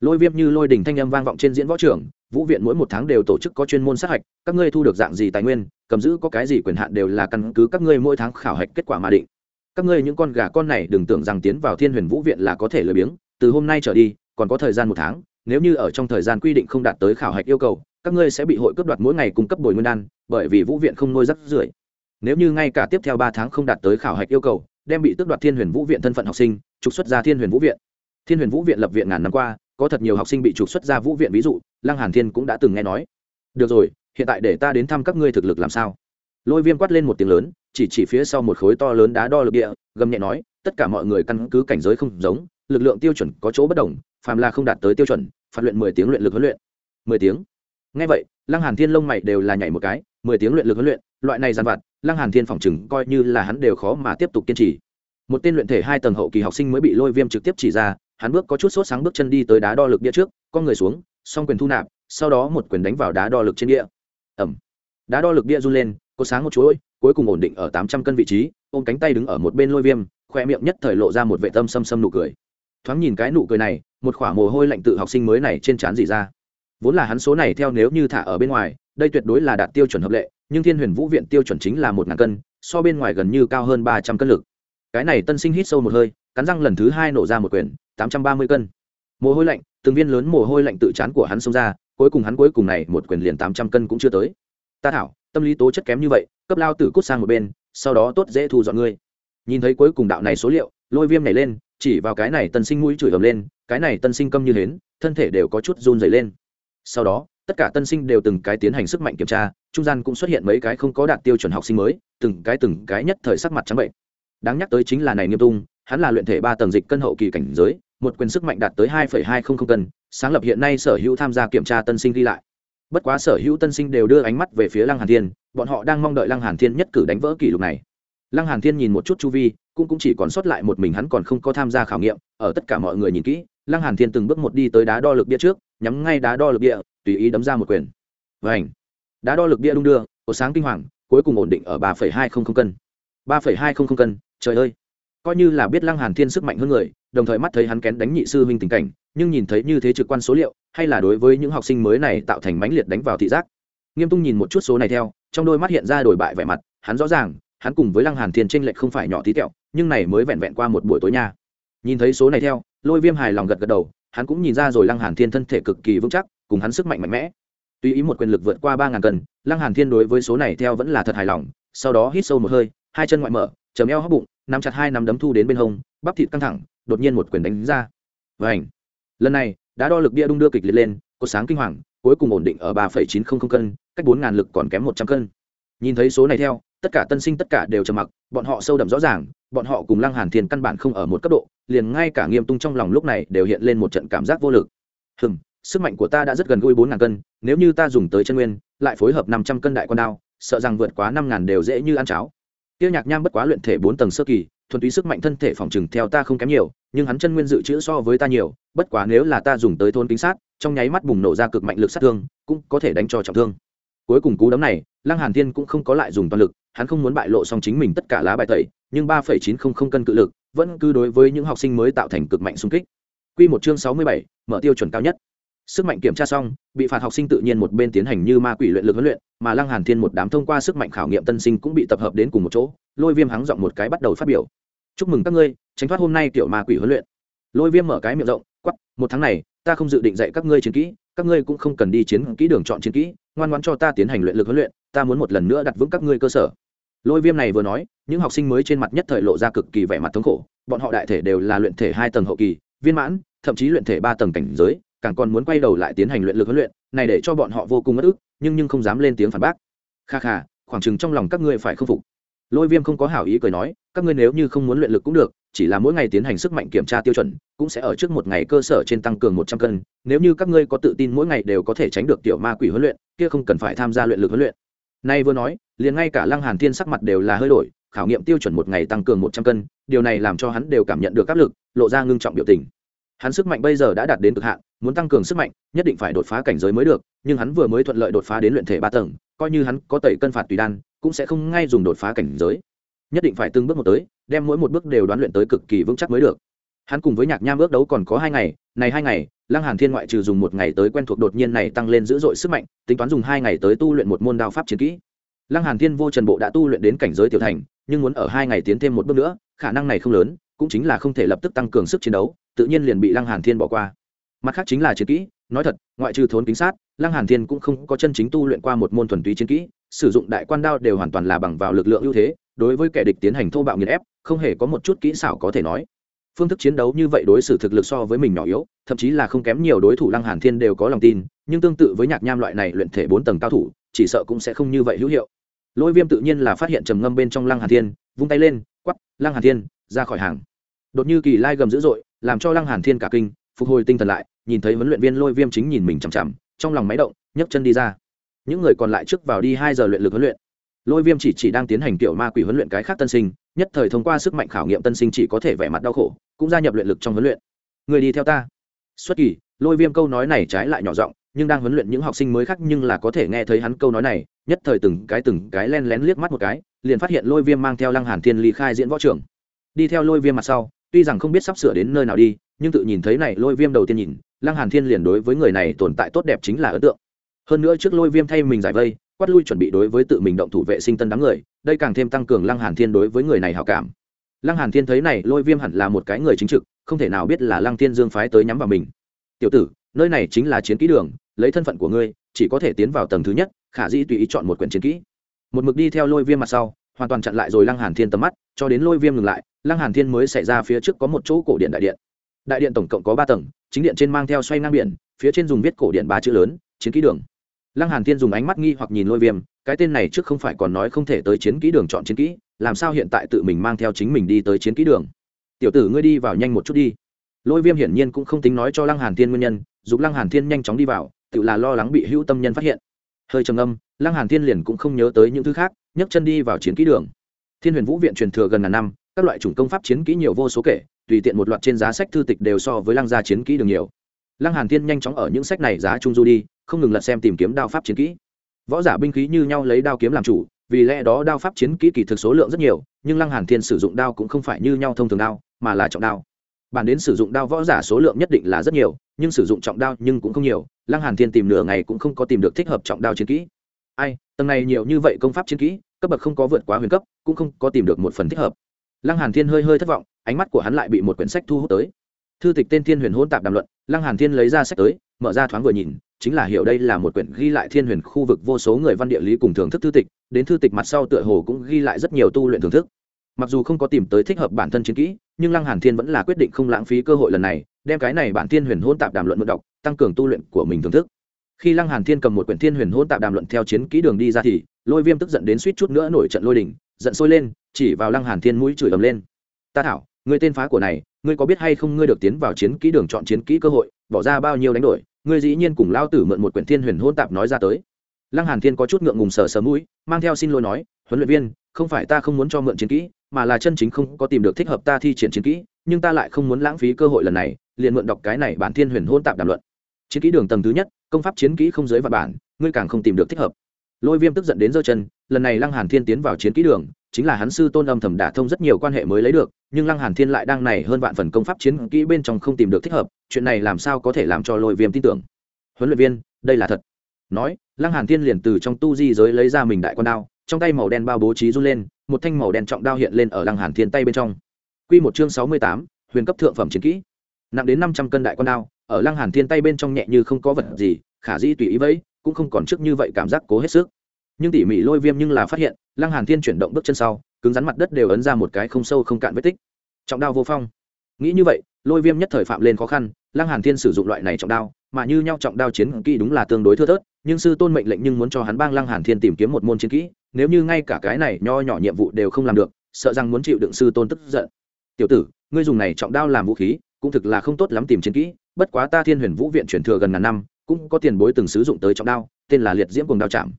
Lôi viêm như lôi đình thanh âm vang vọng trên diễn võ trưởng vũ viện mỗi một tháng đều tổ chức có chuyên môn sát hạch, các ngươi thu được dạng gì tài nguyên, cầm giữ có cái gì quyền hạn đều là căn cứ các ngươi mỗi tháng khảo hạch kết quả mà định các ngươi những con gà con này đừng tưởng rằng tiến vào thiên huyền vũ viện là có thể lười biếng, từ hôm nay trở đi, còn có thời gian một tháng, nếu như ở trong thời gian quy định không đạt tới khảo hạch yêu cầu, các ngươi sẽ bị hội cướp đoạt mỗi ngày cung cấp bồi nguyên đan, bởi vì vũ viện không nuôi rắc rưởi. Nếu như ngay cả tiếp theo ba tháng không đạt tới khảo hạch yêu cầu, đem bị tước đoạt thiên huyền vũ viện thân phận học sinh, trục xuất ra thiên huyền vũ viện. Thiên huyền vũ viện lập viện ngàn năm qua, có thật nhiều học sinh bị trục xuất ra vũ viện, ví dụ, lăng hàn thiên cũng đã từng nghe nói. Được rồi, hiện tại để ta đến thăm các ngươi thực lực làm sao? Lôi viêm quát lên một tiếng lớn, chỉ chỉ phía sau một khối to lớn đá đo lực địa, gầm nhẹ nói, tất cả mọi người căn cứ cảnh giới không giống, lực lượng tiêu chuẩn có chỗ bất đồng, phàm là không đạt tới tiêu chuẩn, phạt luyện mười tiếng luyện lực huấn luyện. Mười tiếng? Ngay vậy, lăng hàn thiên lông mày đều là nhảy một cái, mười tiếng luyện lực huấn luyện, loại này giàn vặt, lăng hàn thiên phỏng chừng coi như là hắn đều khó mà tiếp tục kiên trì. Một tên luyện thể hai tầng hậu kỳ học sinh mới bị lôi viêm trực tiếp chỉ ra, hắn bước có chút sốt sáng bước chân đi tới đá đo lực bia trước, con người xuống, song quyền thu nạp, sau đó một quyền đánh vào đá đo lực trên địa. ẩm đá đo lực bia run lên có sáng một chuỗi, cuối cùng ổn định ở tám trăm cân vị trí, ôm cánh tay đứng ở một bên lôi viêm, khoe miệng nhất thời lộ ra một vệ tâm xâm xâm nụ cười. Thoáng nhìn cái nụ cười này, một khỏa mồ hôi lạnh tự học sinh mới này trên trán dị ra. Vốn là hắn số này theo nếu như thả ở bên ngoài, đây tuyệt đối là đạt tiêu chuẩn hợp lệ, nhưng thiên huyền vũ viện tiêu chuẩn chính là một ngàn cân, so bên ngoài gần như cao hơn ba trăm cân lực. Cái này tân sinh hít sâu một hơi, cắn răng lần thứ hai nổ ra một quyển, tám trăm ba mươi cân. Mồ hôi lạnh, từng viên lớn mồ hôi lạnh tự chán của hắn xông ra, cuối cùng hắn cuối cùng này một quyển liền tám trăm cân cũng chưa tới. Ta thảo tâm lý tố chất kém như vậy, cấp lao tử cút sang một bên, sau đó tốt dễ thu dọn ngươi. Nhìn thấy cuối cùng đạo này số liệu, lôi viêm này lên, chỉ vào cái này tân sinh mũi chửi ầm lên, cái này tân sinh câm như hến, thân thể đều có chút run dày lên. Sau đó, tất cả tân sinh đều từng cái tiến hành sức mạnh kiểm tra, trung gian cũng xuất hiện mấy cái không có đạt tiêu chuẩn học sinh mới, từng cái từng cái nhất thời sắc mặt trắng bệnh. Đáng nhắc tới chính là này nghiêm tung, hắn là luyện thể ba tầng dịch cân hậu kỳ cảnh giới, một quyền sức mạnh đạt tới hai hai không không cân, sáng lập hiện nay sở hữu tham gia kiểm tra tân sinh ghi lại bất quá sở hữu tân sinh đều đưa ánh mắt về phía lăng hàn thiên, bọn họ đang mong đợi lăng hàn thiên nhất cử đánh vỡ kỷ lục này. Lăng hàn thiên nhìn một chút chu vi, cũng cũng chỉ còn sót lại một mình hắn còn không có tham gia khảo nghiệm, ở tất cả mọi người nhìn kỹ, lăng hàn thiên từng bước một đi tới đá đo lực bia trước, nhắm ngay đá đo lực bia, tùy ý đấm ra một quyền. Vảnh đá đo lực bia đung đưa, cổ sáng kinh hoàng, cuối cùng ổn định ở ba hai không không cân. ba hai không không cân, trời ơi! Coi như là biết lăng hàn thiên sức mạnh hơn người, đồng thời mắt thấy hắn kén đánh nhị sư huynh tình cảnh nhưng nhìn thấy như thế trực quan số liệu, hay là đối với những học sinh mới này tạo thành mãnh liệt đánh vào thị giác. Nghiêm tung nhìn một chút số này theo, trong đôi mắt hiện ra đổi bại vẻ mặt, hắn rõ ràng, hắn cùng với lăng hàn thiên tranh lệch không phải nhỏ tí tẹo, nhưng này mới vẹn vẹn qua một buổi tối nha. Nhìn thấy số này theo, lôi viêm hài lòng gật gật đầu, hắn cũng nhìn ra rồi lăng hàn thiên thân thể cực kỳ vững chắc, cùng hắn sức mạnh mạnh mẽ. Tuy ý một quyền lực vượt qua ba ngàn cân, lăng hàn thiên đối với số này theo vẫn là thật hài lòng, sau đó hít sâu một hơi, hai chân ngoại mở chấm eo hấp bụng, nắm chặt hai nắm đấm thu đến bên hông, bắp thịt căng thẳng, đột nhiên một quyền đánh ra. Vảnh lần này, đã đo lực bia đung đưa kịch liệt lên, có sáng kinh hoàng, cuối cùng ổn định ở ba chín trăm linh cân, cách bốn ngàn lực còn kém một trăm cân. Nhìn thấy số này theo, tất cả tân sinh tất cả đều trầm mặc, bọn họ sâu đậm rõ ràng, bọn họ cùng lăng hàn thiên căn bản không ở một cấp độ, liền ngay cả nghiêm tung trong lòng lúc này đều hiện lên một trận cảm giác vô lực. Hừm, sức mạnh của ta đã rất gần gũi bốn ngàn cân, nếu như ta dùng tới chân nguyên, lại phối hợp năm trăm cân đại quan đao, sợ rằng vượt quá năm ngàn đều dễ như ăn cháo. Tiêu nhạc nham bất quá luyện thể bốn tầng sơ kỳ thuần túy sức mạnh thân thể phòng trừng theo ta không kém nhiều, nhưng hắn chân nguyên dự trữ so với ta nhiều, bất quá nếu là ta dùng tới thôn kính sát, trong nháy mắt bùng nổ ra cực mạnh lực sát thương, cũng có thể đánh cho trọng thương. Cuối cùng cú đấm này, lăng hàn thiên cũng không có lại dùng toàn lực, hắn không muốn bại lộ xong chính mình tất cả lá bài tẩy, nhưng ba phẩy chín không không cân cự lực, vẫn cứ đối với những học sinh mới tạo thành cực mạnh xung kích. Quy một chương sáu mươi bảy, mở tiêu chuẩn cao nhất sức mạnh kiểm tra xong, bị phạt học sinh tự nhiên một bên tiến hành như ma quỷ luyện lực huấn luyện, mà lăng hàn thiên một đám thông qua sức mạnh khảo nghiệm tân sinh cũng bị tập hợp đến cùng một chỗ, lôi viêm hắng giọng một cái bắt đầu phát biểu. Chúc mừng các ngươi, tránh thoát hôm nay tiểu ma quỷ huấn luyện. Lôi viêm mở cái miệng rộng, quắc, một tháng này, ta không dự định dạy các ngươi chiến kỹ, các ngươi cũng không cần đi chiến kỹ đường chọn chiến kỹ, ngoan ngoãn cho ta tiến hành luyện lực huấn luyện, ta muốn một lần nữa đặt vững các ngươi cơ sở. Lôi viêm này vừa nói, những học sinh mới trên mặt nhất thời lộ ra cực kỳ vẻ mặt thống khổ, bọn họ đại thể đều là luyện thể hai tầng hậu kỳ, viên mãn, thậm chí luyện thể ba tầng cảnh giới càng còn muốn quay đầu lại tiến hành luyện lực huấn luyện, này để cho bọn họ vô cùng mất ức, nhưng nhưng không dám lên tiếng phản bác. Kha kha, khoảng chừng trong lòng các ngươi phải không phục. Lôi viêm không có hảo ý cười nói, các ngươi nếu như không muốn luyện lực cũng được, chỉ là mỗi ngày tiến hành sức mạnh kiểm tra tiêu chuẩn, cũng sẽ ở trước một ngày cơ sở trên tăng cường một trăm cân, nếu như các ngươi có tự tin mỗi ngày đều có thể tránh được tiểu ma quỷ huấn luyện, kia không cần phải tham gia luyện lực huấn luyện. Nay vừa nói, liền ngay cả lăng hàn thiên sắc mặt đều là hơi đổi, khảo nghiệm tiêu chuẩn một ngày tăng cường một trăm cân, điều này làm cho hắn đều cảm nhận được áp lực, lộ ra ngưng trọng biểu tình hắn sức mạnh bây giờ đã đạt đến cực hạn, muốn tăng cường sức mạnh, nhất định phải đột phá cảnh giới mới được, nhưng hắn vừa mới thuận lợi đột phá đến luyện thể ba tầng, coi như hắn có tẩy cân phạt tùy đan, cũng sẽ không ngay dùng đột phá cảnh giới. Nhất định phải từng bước một tới, đem mỗi một bước đều đoán luyện tới cực kỳ vững chắc mới được. Hắn cùng với nhạc nham ước đấu còn có hai ngày, này hai ngày, lăng hàn thiên ngoại trừ dùng một ngày tới quen thuộc đột nhiên này tăng lên dữ dội sức mạnh, tính toán dùng hai ngày tới tu luyện một môn đao pháp chiến kỹ. Lăng hàn thiên vô trần bộ đã tu luyện đến cảnh giới tiểu thành, nhưng muốn ở hai ngày tiến thêm một bước nữa, khả năng này không lớn cũng chính là không thể lập tức tăng cường sức chiến đấu, tự nhiên liền bị lăng hàn thiên bỏ qua. Mặt khác chính là chiến kỹ, nói thật, ngoại trừ thốn kính sát, lăng hàn thiên cũng không có chân chính tu luyện qua một môn thuần túy chiến kỹ, sử dụng đại quan đao đều hoàn toàn là bằng vào lực lượng ưu thế, đối với kẻ địch tiến hành thô bạo nghiền ép, không hề có một chút kỹ xảo có thể nói. Phương thức chiến đấu như vậy đối xử thực lực so với mình nhỏ yếu, thậm chí là không kém nhiều đối thủ lăng hàn thiên đều có lòng tin, nhưng tương tự với nhạc nham loại này luyện thể bốn tầng cao thủ, chỉ sợ cũng sẽ không như vậy hữu hiệu. Lôi viêm tự nhiên là phát hiện trầm ngâm bên trong lăng hàn thiên, vung tay lên quắp lăng hàn thiên ra khỏi hàng. Đột như kỳ lai gầm dữ dội, làm cho lăng hàn thiên cả kinh, phục hồi tinh thần lại, nhìn thấy huấn luyện viên lôi viêm chính nhìn mình chằm chằm, trong lòng máy động, nhấc chân đi ra. Những người còn lại trước vào đi hai giờ luyện lực huấn luyện. Lôi viêm chỉ chỉ đang tiến hành tiểu ma quỷ huấn luyện cái khác tân sinh, nhất thời thông qua sức mạnh khảo nghiệm tân sinh chỉ có thể vẻ mặt đau khổ, cũng gia nhập luyện lực trong huấn luyện. Người đi theo ta. Xuất kỳ, lôi viêm câu nói này trái lại nhỏ giọng, nhưng đang huấn luyện những học sinh mới khác nhưng là có thể nghe thấy hắn câu nói này, nhất thời từng cái từng cái len lén liếc mắt một cái, liền phát hiện lôi viêm mang theo lăng hàn thiên ly khai diễn võ trưởng đi theo lôi viêm mặt sau, tuy rằng không biết sắp sửa đến nơi nào đi, nhưng tự nhìn thấy này lôi viêm đầu tiên nhìn, lăng hàn thiên liền đối với người này tồn tại tốt đẹp chính là ấn tượng. Hơn nữa trước lôi viêm thay mình giải vây, quát lui chuẩn bị đối với tự mình động thủ vệ sinh tân đám người, đây càng thêm tăng cường lăng hàn thiên đối với người này hảo cảm. Lăng hàn thiên thấy này lôi viêm hẳn là một cái người chính trực, không thể nào biết là lăng thiên dương phái tới nhắm vào mình. Tiểu tử, nơi này chính là chiến kỹ đường, lấy thân phận của ngươi, chỉ có thể tiến vào tầng thứ nhất, khả dĩ tùy ý chọn một quyển chiến kỹ. Một mực đi theo lôi viêm mặt sau, hoàn toàn chặn lại rồi lăng hàn thiên tầm mắt, cho đến lôi viêm ngừng lại lăng hàn thiên mới xảy ra phía trước có một chỗ cổ điện đại điện. Đại điện tổng cộng có ba tầng, chính điện trên mang theo xoay ngang biển, phía trên dùng viết cổ điện ba chữ lớn, chiến kỹ đường. Lăng hàn thiên dùng ánh mắt nghi hoặc nhìn lôi viêm, cái tên này trước không phải còn nói không thể tới chiến kỹ đường chọn chiến kỹ, làm sao hiện tại tự mình mang theo chính mình đi tới chiến kỹ đường? Tiểu tử ngươi đi vào nhanh một chút đi. Lôi viêm hiển nhiên cũng không tính nói cho lăng hàn thiên nguyên nhân, giúp lăng hàn thiên nhanh chóng đi vào, tự là lo lắng bị hữu tâm nhân phát hiện. Hơi trầm âm lăng hàn thiên liền cũng không nhớ tới những thứ khác, nhấc chân đi vào chiến kỹ đường. Thiên huyền vũ viện truyền thừa gần ngàn năm các loại chủng công pháp chiến kỹ nhiều vô số kể, tùy tiện một loạt trên giá sách thư tịch đều so với lăng gia chiến kỹ đường nhiều. Lăng hàn thiên nhanh chóng ở những sách này giá trung du đi, không ngừng lật xem tìm kiếm đao pháp chiến kỹ. Võ giả binh khí như nhau lấy đao kiếm làm chủ, vì lẽ đó đao pháp chiến kỹ kỳ thực số lượng rất nhiều, nhưng lăng hàn thiên sử dụng đao cũng không phải như nhau thông thường đao, mà là trọng đao. Bản đến sử dụng đao võ giả số lượng nhất định là rất nhiều, nhưng sử dụng trọng đao nhưng cũng không nhiều, lăng hàn thiên tìm nửa ngày cũng không có tìm được thích hợp trọng đao chiến kỹ. Ai, tầng này nhiều như vậy công pháp chiến kỹ, cấp bậc không có vượt quá huyền cấp, cũng không có tìm được một phần thích hợp lăng hàn thiên hơi hơi thất vọng, ánh mắt của hắn lại bị một quyển sách thu hút tới. Thư tịch tên thiên huyền hôn tạp đàm luận, lăng hàn thiên lấy ra sách tới, mở ra thoáng vừa nhìn, chính là hiểu đây là một quyển ghi lại thiên huyền khu vực vô số người văn địa lý cùng thưởng thức thư tịch, đến thư tịch mặt sau tựa hồ cũng ghi lại rất nhiều tu luyện thưởng thức. Mặc dù không có tìm tới thích hợp bản thân chiến kỹ, nhưng lăng hàn thiên vẫn là quyết định không lãng phí cơ hội lần này, đem cái này bản thiên huyền hôn tạp đàm luận mượn đọc, tăng cường tu luyện của mình thưởng thức. Khi lăng hàn thiên cầm một quyển thiên huyền hôn tạp đàm luận theo chiến kỹ đường đi ra thì, lôi viêm tức giận đến suýt chút nữa nổi trận lôi đỉnh giận sôi lên chỉ vào lăng hàn thiên mũi chửi ầm lên. Ta thảo, ngươi tên phá của này, ngươi có biết hay không ngươi được tiến vào chiến kỹ đường chọn chiến kỹ cơ hội, bỏ ra bao nhiêu đánh đổi, ngươi dĩ nhiên cùng lao tử mượn một quyển thiên huyền hôn tạp nói ra tới. Lăng hàn thiên có chút ngượng ngùng sờ sờ mũi, mang theo xin lỗi nói, huấn luyện viên, không phải ta không muốn cho mượn chiến kỹ, mà là chân chính không có tìm được thích hợp ta thi triển chiến kỹ, nhưng ta lại không muốn lãng phí cơ hội lần này, liền mượn đọc cái này bản thiên huyền hôn tạp đàm luận. Chiến kỹ đường tầng thứ nhất, công pháp chiến kỹ không giới và bản, ngươi càng không tìm được thích hợp. Lôi viêm tức giận đến giơ chân, lần này lăng hàn thiên tiến vào chiến kỹ đường chính là hắn sư tôn âm thầm đả thông rất nhiều quan hệ mới lấy được nhưng lăng hàn thiên lại đang này hơn vạn phần công pháp chiến kỹ bên trong không tìm được thích hợp chuyện này làm sao có thể làm cho lôi viêm tin tưởng? Huấn luyện viên đây là thật. Nói lăng hàn thiên liền từ trong tu di giới lấy ra mình đại quan đao trong tay màu đen bao bố trí run lên một thanh màu đen trọng đao hiện lên ở lăng hàn thiên tay bên trong. Quy một chương sáu mươi tám, huyền cấp thượng phẩm chiến kỹ. Nặng đến năm trăm cân đại quan đao ở lăng hàn thiên tay bên trong nhẹ như không có vật gì khả dĩ tùy ý vẫy cũng không còn trước như vậy cảm giác cố hết sức nhưng tỉ mỉ lôi viêm nhưng là phát hiện, lăng hàn thiên chuyển động bước chân sau, cứng rắn mặt đất đều ấn ra một cái không sâu không cạn vết tích. Trọng đao vô phong. Nghĩ như vậy, lôi viêm nhất thời phạm lên khó khăn, lăng hàn thiên sử dụng loại này trọng đao, mà như nhau trọng đao chiến kỹ đúng là tương đối thưa thớt, nhưng sư tôn mệnh lệnh nhưng muốn cho hắn bang lăng hàn thiên tìm kiếm một môn chiến kỹ, nếu như ngay cả cái này nho nhỏ nhiệm vụ đều không làm được, sợ rằng muốn chịu đựng sư tôn tức giận. Tiểu tử, ngươi dùng này trọng đao làm vũ khí, cũng thực là không tốt lắm tìm chiến kỹ, bất quá ta thiên huyền vũ viện truyền thừa gần ngàn năm, cũng có tiền bối từng sử dụng tới trọng đao, tên là liệt diễm cùng đao chạm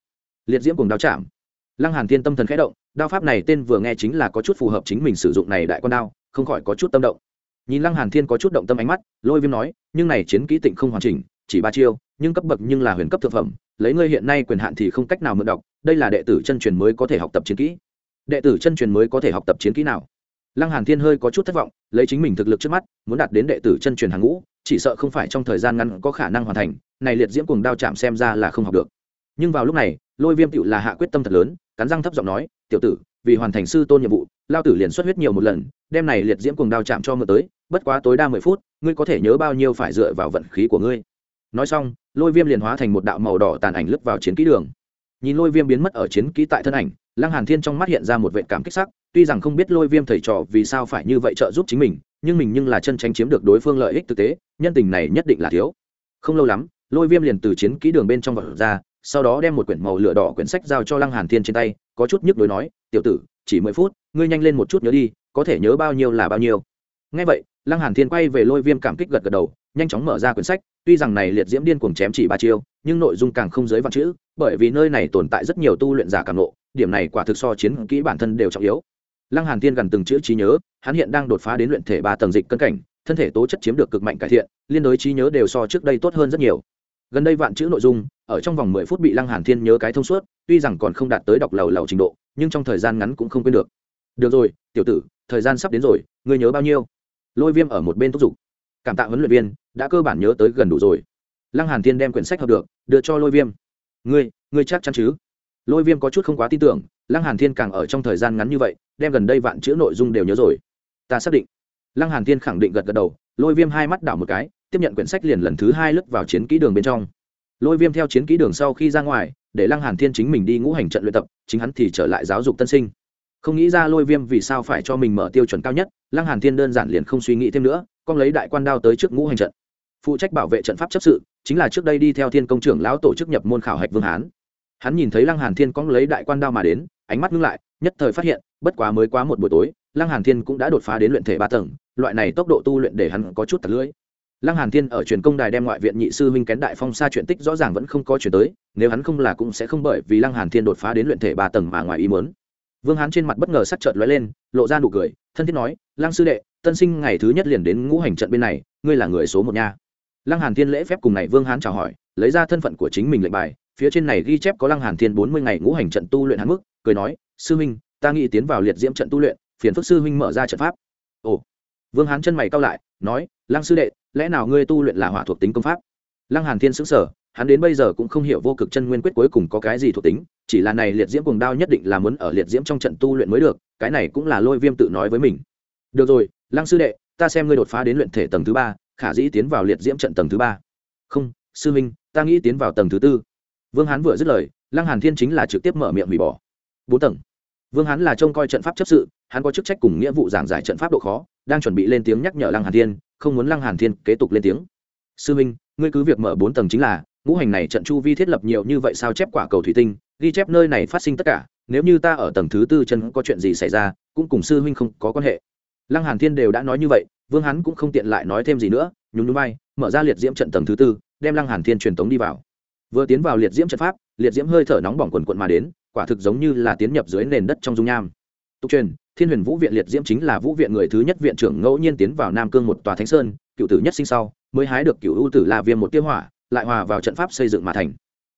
liệt diễm cùng đao chạm. Lăng hàn thiên tâm thần khẽ động, đao pháp này tên vừa nghe chính là có chút phù hợp chính mình sử dụng này đại quan đao, không khỏi có chút tâm động. Nhìn lăng hàn thiên có chút động tâm ánh mắt, lôi viêm nói, nhưng này chiến kỹ tịnh không hoàn chỉnh, chỉ ba chiêu, nhưng cấp bậc nhưng là huyền cấp thượng phẩm, lấy ngươi hiện nay quyền hạn thì không cách nào mượn đọc, đây là đệ tử chân truyền mới có thể học tập chiến kỹ. Đệ tử chân truyền mới có thể học tập chiến kỹ nào? Lăng hàn thiên hơi có chút thất vọng, lấy chính mình thực lực trước mắt, muốn đạt đến đệ tử chân truyền hàng ngũ, chỉ sợ không phải trong thời gian ngắn có khả năng hoàn thành, này liệt diễm Cuồng đao chạm xem ra là không học được. Nhưng vào lúc này lôi viêm tựu là hạ quyết tâm thật lớn, cắn răng thấp giọng nói, tiểu tử, vì hoàn thành sư tôn nhiệm vụ, lao tử liền xuất huyết nhiều một lần đem này liệt diễm cùng đao chạm cho mượn tới, bất quá tối đa mười phút, ngươi có thể nhớ bao nhiêu phải dựa vào vận khí của ngươi. Nói xong, lôi viêm liền hóa thành một đạo màu đỏ tàn ảnh lướt vào chiến kỹ đường. Nhìn lôi viêm biến mất ở chiến kỹ tại thân ảnh, lăng hàn thiên trong mắt hiện ra một vệ cảm kích sắc, tuy rằng không biết lôi viêm thầy trò vì sao phải như vậy trợ giúp chính mình, nhưng mình nhưng là chân tranh chiếm được đối phương lợi ích thực tế, nhân tình này nhất định là thiếu. Không lâu lắm, lôi viêm liền từ chiến kỹ đường bên trong vật ra sau đó đem một quyển màu lửa đỏ quyển sách giao cho lăng hàn thiên trên tay, có chút nhức đối nói, tiểu tử, chỉ mười phút, ngươi nhanh lên một chút nhớ đi, có thể nhớ bao nhiêu là bao nhiêu. Ngay vậy, lăng hàn thiên quay về lôi viêm cảm kích gật gật đầu, nhanh chóng mở ra quyển sách, tuy rằng này liệt diễm điên cuồng chém chỉ ba chiêu, nhưng nội dung càng không dưới vạn chữ, bởi vì nơi này tồn tại rất nhiều tu luyện giả cảm nộ điểm này quả thực so chiến kỹ bản thân đều trọng yếu. Lăng hàn thiên gần từng chữ trí nhớ, hắn hiện đang đột phá đến luyện thể ba tầng dịch cân cảnh, thân thể tố chất chiếm được cực mạnh cải thiện, liên đối trí nhớ đều so trước đây tốt hơn rất nhiều. Gần đây vạn chữ nội dung ở trong vòng mười phút bị lăng hàn thiên nhớ cái thông suốt, tuy rằng còn không đạt tới đọc lầu lầu trình độ, nhưng trong thời gian ngắn cũng không quên được. Được rồi, tiểu tử, thời gian sắp đến rồi, ngươi nhớ bao nhiêu? Lôi viêm ở một bên thúc giục. Cảm tạ huấn luyện viên, đã cơ bản nhớ tới gần đủ rồi. Lăng hàn thiên đem quyển sách hợp được, đưa cho lôi viêm. Ngươi ngươi chắc chắn chứ? Lôi viêm có chút không quá tin tưởng, lăng hàn thiên càng ở trong thời gian ngắn như vậy, đem gần đây vạn chữ nội dung đều nhớ rồi. Ta xác định. Lăng hàn thiên khẳng định gật gật đầu, lôi viêm hai mắt đảo một cái, tiếp nhận quyển sách liền lần thứ hai lướt vào chiến kỹ đường bên trong lôi viêm theo chiến kỹ đường sau khi ra ngoài, để lăng hàn thiên chính mình đi ngũ hành trận luyện tập, chính hắn thì trở lại giáo dục tân sinh. Không nghĩ ra lôi viêm vì sao phải cho mình mở tiêu chuẩn cao nhất, lăng hàn thiên đơn giản liền không suy nghĩ thêm nữa, con lấy đại quan đao tới trước ngũ hành trận. Phụ trách bảo vệ trận pháp chấp sự, chính là trước đây đi theo thiên công trưởng lão tổ chức nhập môn khảo hạch vương hán. Hắn nhìn thấy lăng hàn thiên con lấy đại quan đao mà đến, ánh mắt ngưng lại, nhất thời phát hiện, bất quá mới quá một buổi tối, lăng hàn thiên cũng đã đột phá đến luyện thể ba tầng, loại này tốc độ tu luyện để hắn có chút tật lưỡi lăng hàn thiên ở truyền công đài đem ngoại viện nhị sư huynh kén đại phong xa chuyện tích rõ ràng vẫn không có chuyển tới, nếu hắn không là cũng sẽ không bởi vì lăng hàn thiên đột phá đến luyện thể ba tầng mà ngoài ý muốn. Vương hán trên mặt bất ngờ sắc chợt lóe lên, lộ ra nụ cười, thân thiết nói, lăng sư đệ, tân sinh ngày thứ nhất liền đến ngũ hành trận bên này, ngươi là người số một nha. Lăng hàn thiên lễ phép cùng này vương hán chào hỏi, lấy ra thân phận của chính mình lệnh bài, phía trên này ghi chép có lăng hàn thiên bốn mươi ngày ngũ hành trận tu luyện hắn mức, cười nói, sư huynh, ta nghĩ tiến vào liệt diễm trận tu luyện, phiền phức sư huynh mở ra trận pháp. Ồ vương hán chân mày cau lại, nói, lăng sư đệ, lẽ nào ngươi tu luyện là hỏa thuộc tính công pháp? Lăng hàn thiên sững sờ, hắn đến bây giờ cũng không hiểu vô cực chân nguyên quyết cuối cùng có cái gì thuộc tính, chỉ là này liệt diễm cuồng đao nhất định là muốn ở liệt diễm trong trận tu luyện mới được, cái này cũng là lôi viêm tự nói với mình. Được rồi, lăng sư đệ, ta xem ngươi đột phá đến luyện thể tầng thứ ba, khả dĩ tiến vào liệt diễm trận tầng thứ ba. Không, sư minh ta nghĩ tiến vào tầng thứ tư. Vương hán vừa dứt lời, lăng hàn thiên chính là trực tiếp mở miệng hủy bỏ. Bốn tầng. Vương hán là trông coi trận pháp chấp sự hắn có chức trách cùng nghĩa vụ giảng giải trận pháp độ khó, đang chuẩn bị lên tiếng nhắc nhở lăng hàn thiên, không muốn lăng hàn thiên kế tục lên tiếng. Sư minh, ngươi cứ việc mở bốn tầng chính là, ngũ hành này trận chu vi thiết lập nhiều như vậy sao chép quả cầu thủy tinh, ghi chép nơi này phát sinh tất cả, nếu như ta ở tầng thứ tư chân có chuyện gì xảy ra, cũng cùng sư huynh không có quan hệ. Lăng hàn thiên đều đã nói như vậy, vương hắn cũng không tiện lại nói thêm gì nữa, nhún nhún vai, mở ra liệt diễm trận tầng thứ tư, đem lăng hàn thiên truyền tống đi vào. Vừa tiến vào liệt diễm trận pháp, liệt diễm hơi thở nóng bỏng quần quận mà đến, quả thực giống như là tiến nhập dưới nền đất trong dung nham. Tục truyền thiên huyền vũ viện liệt diễm chính là vũ viện người thứ nhất viện trưởng ngẫu nhiên tiến vào nam cương một tòa thánh sơn, cựu tử nhất sinh sau, mới hái được cựu ưu tử la viêm một tiêu hỏa, lại hòa vào trận pháp xây dựng mà thành.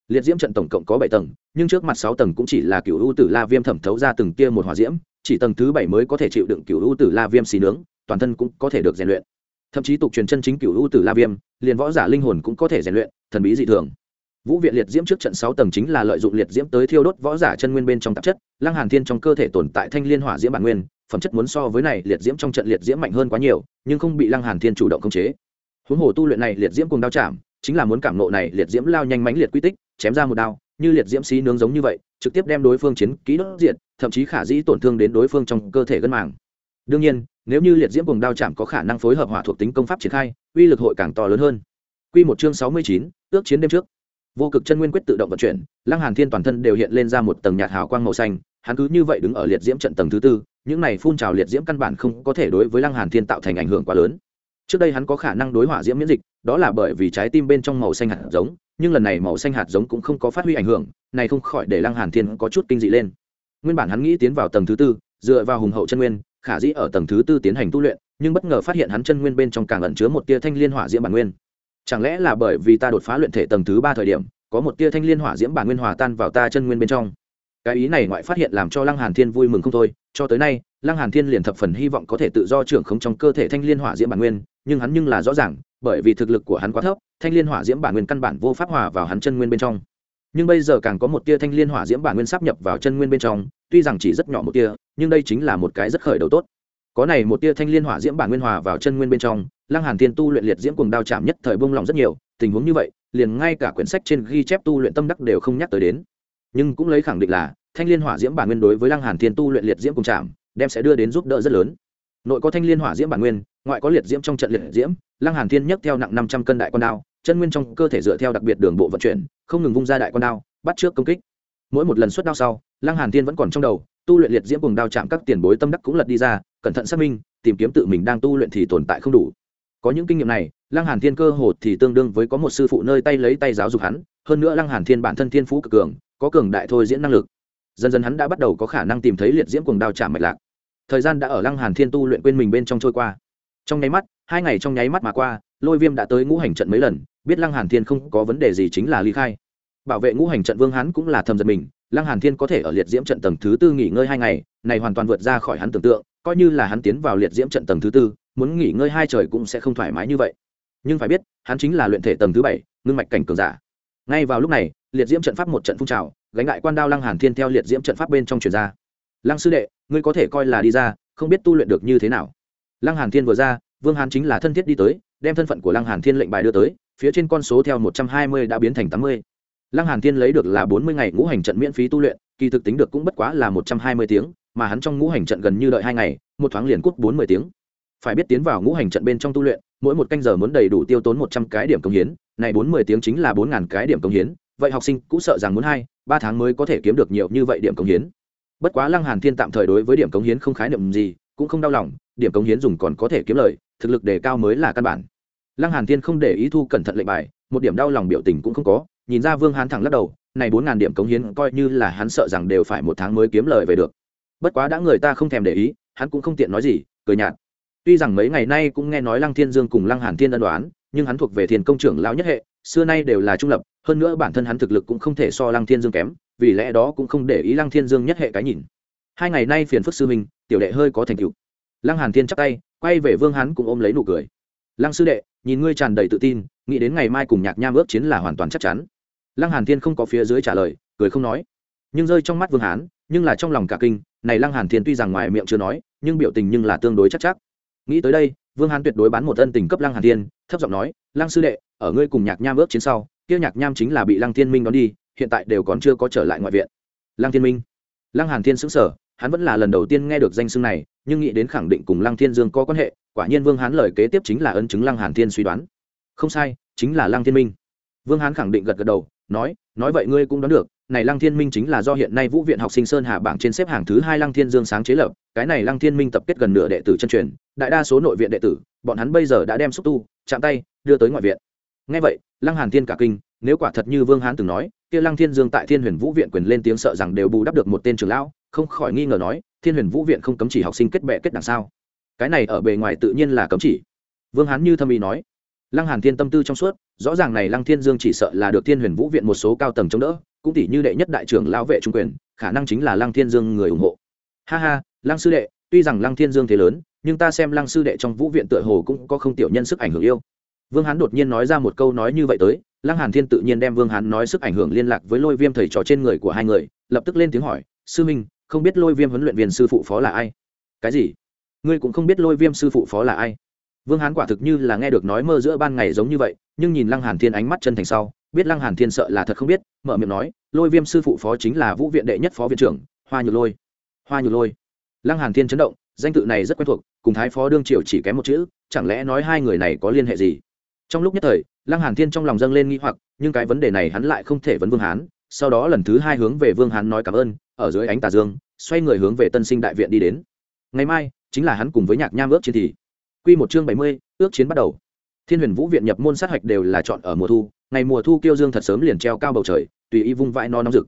Liệt diễm trận tổng cộng có bảy tầng, nhưng trước mặt sáu tầng cũng chỉ là cựu ưu tử la viêm thẩm thấu ra từng tia một hỏa diễm, chỉ tầng thứ bảy mới có thể chịu đựng cựu ưu tử la viêm xì nướng, toàn thân cũng có thể được rèn luyện. Thậm chí tục truyền chân chính cựu ưu tử la viêm, liền võ giả linh hồn cũng có thể rèn luyện, thần bí dị thường vũ viện liệt diễm trước trận sáu tầng chính là lợi dụng liệt diễm tới thiêu đốt võ giả chân nguyên bên trong tạp chất lăng hàn thiên trong cơ thể tồn tại thanh liên hỏa diễm bản nguyên phẩm chất muốn so với này liệt diễm trong trận liệt diễm mạnh hơn quá nhiều nhưng không bị lăng hàn thiên chủ động khống chế. Huống hồ tu luyện này liệt diễm cùng đao chạm chính là muốn cảm nộ này liệt diễm lao nhanh mãnh liệt quy tích chém ra một đao như liệt diễm xí nướng giống như vậy trực tiếp đem đối phương chiến kỹ đốt diện thậm chí khả dĩ tổn thương đến đối phương trong cơ thể gân màng. Đương nhiên nếu như liệt diễm cùng đao chạm có khả năng phối hợp hỏa thuộc tính công pháp triển khai uy lực hội càng to lớn hơn. Quy một chương sáu mươi chín, ước chiến đêm trước vô cực chân nguyên quyết tự động vận chuyển, lăng hàn thiên toàn thân đều hiện lên ra một tầng nhạt hào quang màu xanh, hắn cứ như vậy đứng ở liệt diễm trận tầng thứ tư, những này phun trào liệt diễm căn bản không có thể đối với lăng hàn thiên tạo thành ảnh hưởng quá lớn. Trước đây hắn có khả năng đối hỏa diễm miễn dịch, đó là bởi vì trái tim bên trong màu xanh hạt giống, nhưng lần này màu xanh hạt giống cũng không có phát huy ảnh hưởng, này không khỏi để lăng hàn thiên có chút kinh dị lên. Nguyên bản hắn nghĩ tiến vào tầng thứ tư, dựa vào hùng hậu chân nguyên, khả dĩ ở tầng thứ tư tiến hành tu luyện, nhưng bất ngờ phát hiện hắn chân nguyên bên trong càng ẩn chứa một tia thanh liên hỏa diễm bản nguyên chẳng lẽ là bởi vì ta đột phá luyện thể tầng thứ ba thời điểm, có một tia thanh liên hỏa diễm bản nguyên hòa tan vào ta chân nguyên bên trong? Cái ý này ngoại phát hiện làm cho lăng hàn thiên vui mừng không thôi. Cho tới nay, lăng hàn thiên liền thập phần hy vọng có thể tự do trưởng không trong cơ thể thanh liên hỏa diễm bản nguyên, nhưng hắn nhưng là rõ ràng, bởi vì thực lực của hắn quá thấp, thanh liên hỏa diễm bản nguyên căn bản vô pháp hòa vào hắn chân nguyên bên trong. Nhưng bây giờ càng có một tia thanh liên hỏa diễm bản nguyên sắp nhập vào chân nguyên bên trong, tuy rằng chỉ rất nhỏ một tia, nhưng đây chính là một cái rất khởi đầu tốt có này một tia thanh liên hỏa diễm bản nguyên hòa vào chân nguyên bên trong, lăng hàn thiên tu luyện liệt diễm cuồng đao chạm nhất thời bông lòng rất nhiều, tình huống như vậy, liền ngay cả quyển sách trên ghi chép tu luyện tâm đắc đều không nhắc tới đến. Nhưng cũng lấy khẳng định là, thanh liên hỏa diễm bản nguyên đối với lăng hàn thiên tu luyện liệt diễm cùng chạm, đem sẽ đưa đến giúp đỡ rất lớn. Nội có thanh liên hỏa diễm bản nguyên, ngoại có liệt diễm trong trận liệt diễm, lăng hàn thiên nhấc theo nặng năm trăm cân đại quan đao, chân nguyên trong cơ thể dựa theo đặc biệt đường bộ vận chuyển, không ngừng vung ra đại quan đao, bắt trước công kích. Mỗi một lần xuất đao sau, lăng hàn thiên vẫn còn trong đầu tu luyện liệt diễm cùng đao chạm các tiền bối tâm đắc cũng lật đi ra, cẩn thận xác minh, tìm kiếm tự mình đang tu luyện thì tồn tại không đủ. Có những kinh nghiệm này, lăng hàn thiên cơ hồ thì tương đương với có một sư phụ nơi tay lấy tay giáo dục hắn, hơn nữa lăng hàn thiên bản thân thiên phú cực cường, có cường đại thôi diễn năng lực. Dần dần hắn đã bắt đầu có khả năng tìm thấy liệt diễm cuồng đao chạm mạch lạc. Thời gian đã ở lăng hàn thiên tu luyện quên mình bên trong trôi qua. Trong nháy mắt, hai ngày trong nháy mắt mà qua, lôi viêm đã tới ngũ hành trận mấy lần, biết lăng hàn thiên không có vấn đề gì chính là ly khai. Bảo vệ ngũ hành trận vương hắn cũng là thầm giật mình lăng hàn thiên có thể ở liệt diễm trận tầng thứ tư nghỉ ngơi hai ngày, này hoàn toàn vượt ra khỏi hắn tưởng tượng, coi như là hắn tiến vào liệt diễm trận tầng thứ tư, muốn nghỉ ngơi hai trời cũng sẽ không thoải mái như vậy. Nhưng phải biết, hắn chính là luyện thể tầng thứ bảy, ngưng mạch cảnh cường giả. Ngay vào lúc này, liệt diễm trận pháp một trận phun trào, gánh đại quan đao lăng hàn thiên theo liệt diễm trận pháp bên trong truyền ra. Lăng sư đệ, ngươi có thể coi là đi ra, không biết tu luyện được như thế nào. Lăng hàn thiên vừa ra, vương hán chính là thân thiết đi tới, đem thân phận của lăng hàn thiên lệnh bài đưa tới, phía trên con số theo một trăm hai mươi đã biến thành tám mươi lăng hàn thiên lấy được là bốn mươi ngày ngũ hành trận miễn phí tu luyện, kỳ thực tính được cũng bất quá là một trăm hai mươi tiếng, mà hắn trong ngũ hành trận gần như đợi hai ngày, một thoáng liền cút bốn mươi tiếng. Phải biết tiến vào ngũ hành trận bên trong tu luyện, mỗi một canh giờ muốn đầy đủ tiêu tốn một trăm cái điểm công hiến, này bốn mươi tiếng chính là bốn ngàn cái điểm công hiến, vậy học sinh cũng sợ rằng muốn hai, ba tháng mới có thể kiếm được nhiều như vậy điểm công hiến. Bất quá lăng hàn thiên tạm thời đối với điểm công hiến không khái niệm gì, cũng không đau lòng, điểm công hiến dùng còn có thể kiếm lời, thực lực đề cao mới là căn bản. Lăng hàn thiên không để ý thu cẩn thận lệnh bài, một điểm đau lòng biểu tình cũng không có nhìn ra vương hán thẳng lắc đầu, này bốn ngàn điểm cống hiến coi như là hắn sợ rằng đều phải một tháng mới kiếm lời về được. Bất quá đã người ta không thèm để ý, hắn cũng không tiện nói gì, cười nhạt. Tuy rằng mấy ngày nay cũng nghe nói lăng thiên dương cùng lăng hàn thiên ân đoán nhưng hắn thuộc về thiền công trưởng lão nhất hệ, xưa nay đều là trung lập, hơn nữa bản thân hắn thực lực cũng không thể so lăng thiên dương kém, vì lẽ đó cũng không để ý lăng thiên dương nhất hệ cái nhìn. Hai ngày nay phiền phức sư minh tiểu đệ hơi có thành tựu. Lăng hàn thiên chắp tay, quay về vương hắn cũng ôm lấy nụ cười. Lăng sư đệ, nhìn ngươi tràn đầy tự tin, nghĩ đến ngày mai cùng nhạc nham ước chiến là hoàn toàn chắc chắn lăng hàn thiên không có phía dưới trả lời, cười không nói. Nhưng rơi trong mắt vương hán, nhưng là trong lòng cả kinh, này lăng hàn thiên tuy rằng ngoài miệng chưa nói, nhưng biểu tình nhưng là tương đối chắc chắc. Nghĩ tới đây, vương hán tuyệt đối bán một ân tình cấp lăng hàn thiên, thấp giọng nói, lăng sư đệ, ở ngươi cùng nhạc nham ước chiến sau, kia nhạc nham chính là bị lăng thiên minh đón đi, hiện tại đều còn chưa có trở lại ngoại viện. Lăng thiên minh. Lăng hàn thiên sững sờ, hắn vẫn là lần đầu tiên nghe được danh xưng này, nhưng nghĩ đến khẳng định cùng lăng thiên dương có quan hệ, quả nhiên vương hán lời kế tiếp chính là ân chứng lăng hàn thiên suy đoán. Không sai, chính là lăng thiên minh vương hán khẳng định gật gật đầu, nói nói vậy ngươi cũng đoán được, này lăng thiên minh chính là do hiện nay vũ viện học sinh sơn hà bảng trên xếp hàng thứ hai lăng thiên dương sáng chế lập, cái này lăng thiên minh tập kết gần nửa đệ tử chân truyền, đại đa số nội viện đệ tử, bọn hắn bây giờ đã đem xúc tu, chạm tay, đưa tới ngoại viện. Ngay vậy, lăng hàn thiên cả kinh, nếu quả thật như vương hán từng nói, kia lăng thiên dương tại thiên huyền vũ viện quyền lên tiếng sợ rằng đều bù đắp được một tên trưởng lão, không khỏi nghi ngờ nói, thiên huyền vũ viện không cấm chỉ học sinh kết bệ kết đằng sao? Cái này ở bề ngoài tự nhiên là cấm chỉ. Vương hán như thâm ý nói lăng hàn thiên tâm tư trong suốt, rõ ràng này lăng thiên dương chỉ sợ là được thiên huyền vũ viện một số cao tầng chống đỡ, cũng tỷ như đệ nhất đại trưởng lão vệ trung quyền, khả năng chính là lăng thiên dương người ủng hộ. Ha ha, lăng sư đệ, tuy rằng lăng thiên dương thế lớn, nhưng ta xem lăng sư đệ trong vũ viện tựa hồ cũng có không tiểu nhân sức ảnh hưởng yêu. Vương hán đột nhiên nói ra một câu nói như vậy tới, lăng hàn thiên tự nhiên đem vương hán nói sức ảnh hưởng liên lạc với lôi viêm thầy trò trên người của hai người, lập tức lên tiếng hỏi, sư minh, không biết lôi viêm huấn luyện viên sư phụ phó là ai? Cái gì? Ngươi cũng không biết lôi viêm sư phụ phó là ai? Vương hán quả thực như là nghe được nói mơ giữa ban ngày giống như vậy, nhưng nhìn lăng hàn thiên ánh mắt chân thành sau, biết lăng hàn thiên sợ là thật không biết, mở miệng nói, lôi viêm sư phụ phó chính là vũ viện đệ nhất phó viện trưởng, hoa nhược lôi. Hoa nhược lôi. Lăng hàn thiên chấn động, danh tự này rất quen thuộc, cùng thái phó đương triều chỉ kém một chữ, chẳng lẽ nói hai người này có liên hệ gì? Trong lúc nhất thời, lăng hàn thiên trong lòng dâng lên nghi hoặc, nhưng cái vấn đề này hắn lại không thể vấn vương hán, sau đó lần thứ hai hướng về vương hán nói cảm ơn, ở dưới ánh tà dương, xoay người hướng về tân sinh đại viện đi đến. Ngày mai, chính là hắn cùng với nhạc nham ước chiến thì quy một chương bảy mươi, ước chiến bắt đầu. Thiên huyền vũ viện nhập môn sát hạch đều là chọn ở mùa thu, ngày mùa thu kiêu dương thật sớm liền treo cao bầu trời, tùy ý vung vãi no nóng rực.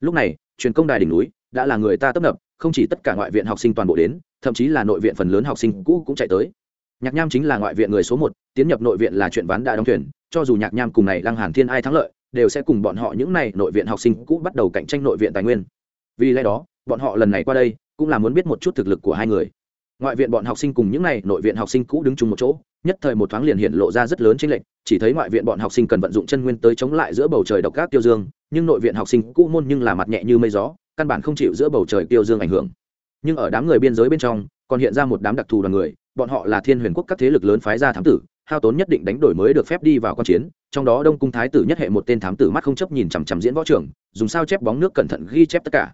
Lúc này, truyền công đài đỉnh núi đã là người ta tấp nập, không chỉ tất cả ngoại viện học sinh toàn bộ đến, thậm chí là nội viện phần lớn học sinh cũ cũng chạy tới. Nhạc nham chính là ngoại viện người số một, tiến nhập nội viện là chuyện ván đã đóng thuyền, cho dù nhạc nham cùng này lăng hàn thiên ai thắng lợi, đều sẽ cùng bọn họ những này nội viện học sinh cũ bắt đầu cạnh tranh nội viện tài nguyên. Vì lẽ đó, bọn họ lần này qua đây cũng là muốn biết một chút thực lực của hai người ngoại viện bọn học sinh cùng những này, nội viện học sinh cũ đứng chung một chỗ, nhất thời một thoáng liền hiện lộ ra rất lớn trên lệnh chỉ thấy ngoại viện bọn học sinh cần vận dụng chân nguyên tới chống lại giữa bầu trời độc các tiêu dương, nhưng nội viện học sinh cũ môn nhưng là mặt nhẹ như mây gió, căn bản không chịu giữa bầu trời tiêu dương ảnh hưởng. Nhưng ở đám người biên giới bên trong, còn hiện ra một đám đặc thù đoàn người, bọn họ là thiên huyền quốc các thế lực lớn phái ra thám tử, hao tốn nhất định đánh đổi mới được phép đi vào quan chiến, trong đó đông cung thái tử nhất hệ một tên thám tử mắt không chấp nhìn chằm chằm diễn võ trưởng dùng sao chép bóng nước cẩn thận ghi chép tất cả.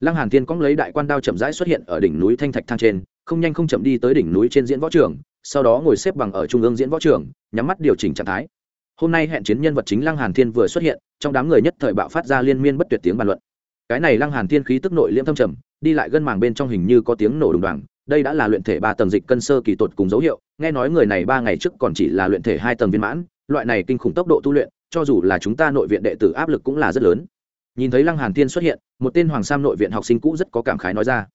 Lăng hàn thiên cóng lấy đại quan đao chậm rãi xuất hiện ở đỉnh núi thanh thạch thang trên không nhanh không chậm đi tới đỉnh núi trên diễn võ trường, sau đó ngồi xếp bằng ở trung ương diễn võ trường, nhắm mắt điều chỉnh trạng thái. Hôm nay hẹn chiến nhân vật chính lăng hàn thiên vừa xuất hiện, trong đám người nhất thời bạo phát ra liên miên bất tuyệt tiếng bàn luận. Cái này lăng hàn thiên khí tức nội liễm thâm trầm, đi lại gân màng bên trong hình như có tiếng nổ đùng đoàng, đây đã là luyện thể ba tầng dịch cân sơ kỳ tột cùng dấu hiệu, nghe nói người này ba ngày trước còn chỉ là luyện thể hai tầng viên mãn, loại này kinh khủng tốc độ tu luyện, cho dù là chúng ta nội viện đệ tử áp lực cũng là rất lớn. Nhìn thấy lăng hàn thiên xuất hiện, một tên hoàng sam nội viện học sinh cũ rất có cảm khái nói ra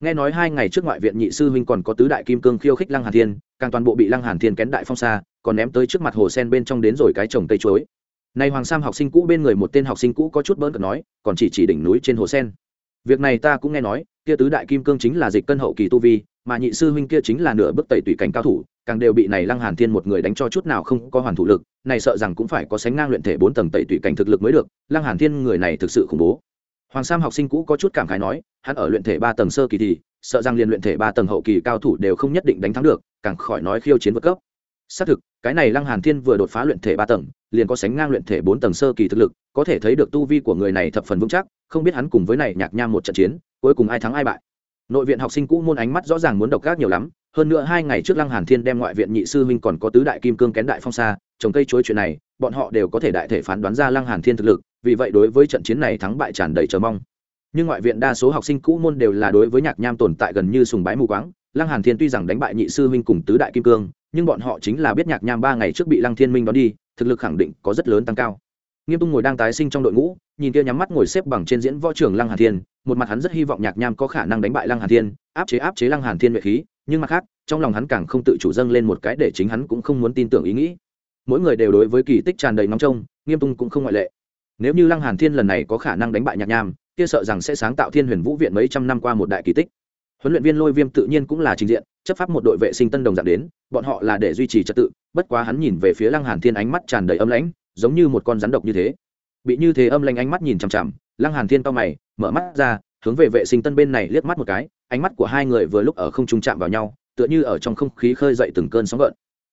nghe nói hai ngày trước ngoại viện nhị sư huynh còn có tứ đại kim cương khiêu khích lăng hàn thiên, càng toàn bộ bị lăng hàn thiên kén đại phong xa, còn ném tới trước mặt hồ sen bên trong đến rồi cái trồng cây chuối. Nay hoàng sam học sinh cũ bên người một tên học sinh cũ có chút bỡn cợt nói, còn chỉ chỉ đỉnh núi trên hồ sen. Việc này ta cũng nghe nói, kia tứ đại kim cương chính là dịch cân hậu kỳ tu vi, mà nhị sư huynh kia chính là nửa bước tẩy tùy cảnh cao thủ, càng đều bị này lăng hàn thiên một người đánh cho chút nào không có hoàn thủ lực, này sợ rằng cũng phải có sánh ngang luyện thể bốn tầng tẩy tùy cảnh thực lực mới được, lăng hàn thiên người này thực sự khủng bố hoàng sam học sinh cũ có chút cảm khái nói, hắn ở luyện thể ba tầng sơ kỳ thì, sợ rằng liền luyện thể ba tầng hậu kỳ cao thủ đều không nhất định đánh thắng được, càng khỏi nói khiêu chiến vượt cấp. Xác thực, cái này lăng hàn thiên vừa đột phá luyện thể ba tầng, liền có sánh ngang luyện thể bốn tầng sơ kỳ thực lực, có thể thấy được tu vi của người này thập phần vững chắc, không biết hắn cùng với này nhạc nham một trận chiến, cuối cùng ai thắng ai bại. Nội viện học sinh cũ môn ánh mắt rõ ràng muốn độc ác nhiều lắm, hơn nữa hai ngày trước lăng hàn thiên đem ngoại viện nhị sư huynh còn có tứ đại kim cương kén đại phong xa, trồng cây chuối chuyện này, bọn họ đều có thể đại thể phán đoán ra lăng hàn thiên thực lực vì vậy đối với trận chiến này thắng bại tràn đầy chờ mong. Nhưng ngoại viện đa số học sinh cũ môn đều là đối với nhạc nham tồn tại gần như sùng bái mù quáng. Lăng hàn thiên tuy rằng đánh bại nhị sư huynh cùng tứ đại kim cương, nhưng bọn họ chính là biết nhạc nham ba ngày trước bị lăng thiên minh đón đi, thực lực khẳng định có rất lớn tăng cao. Nghiêm tung ngồi đang tái sinh trong đội ngũ, nhìn kia nhắm mắt ngồi xếp bằng trên diễn võ trường lăng hàn thiên, một mặt hắn rất hy vọng nhạc nham có khả năng đánh bại lăng hàn thiên, áp chế áp chế lăng hàn thiên nhuệ khí, nhưng mặt khác, trong lòng hắn càng không tự chủ dâng lên một cái để chính hắn cũng không muốn tin tưởng ý nghĩ. Mỗi người đều đối với kỳ tích tràn đầy nóng trông, nghiêm tung cũng không ngoại lệ nếu như lăng hàn thiên lần này có khả năng đánh bại nhạc nham, kia sợ rằng sẽ sáng tạo thiên huyền vũ viện mấy trăm năm qua một đại kỳ tích. Huấn luyện viên lôi viêm tự nhiên cũng là trình diện, chấp pháp một đội vệ sinh tân đồng dạng đến, bọn họ là để duy trì trật tự, bất quá hắn nhìn về phía lăng hàn thiên ánh mắt tràn đầy âm lãnh, giống như một con rắn độc như thế. Bị như thế âm lãnh ánh mắt nhìn chằm chằm, lăng hàn thiên cao mày, mở mắt ra, hướng về vệ sinh tân bên này liếc mắt một cái, ánh mắt của hai người vừa lúc ở không trung chạm vào nhau, tựa như ở trong không khí khơi dậy từng cơn sóng gợn.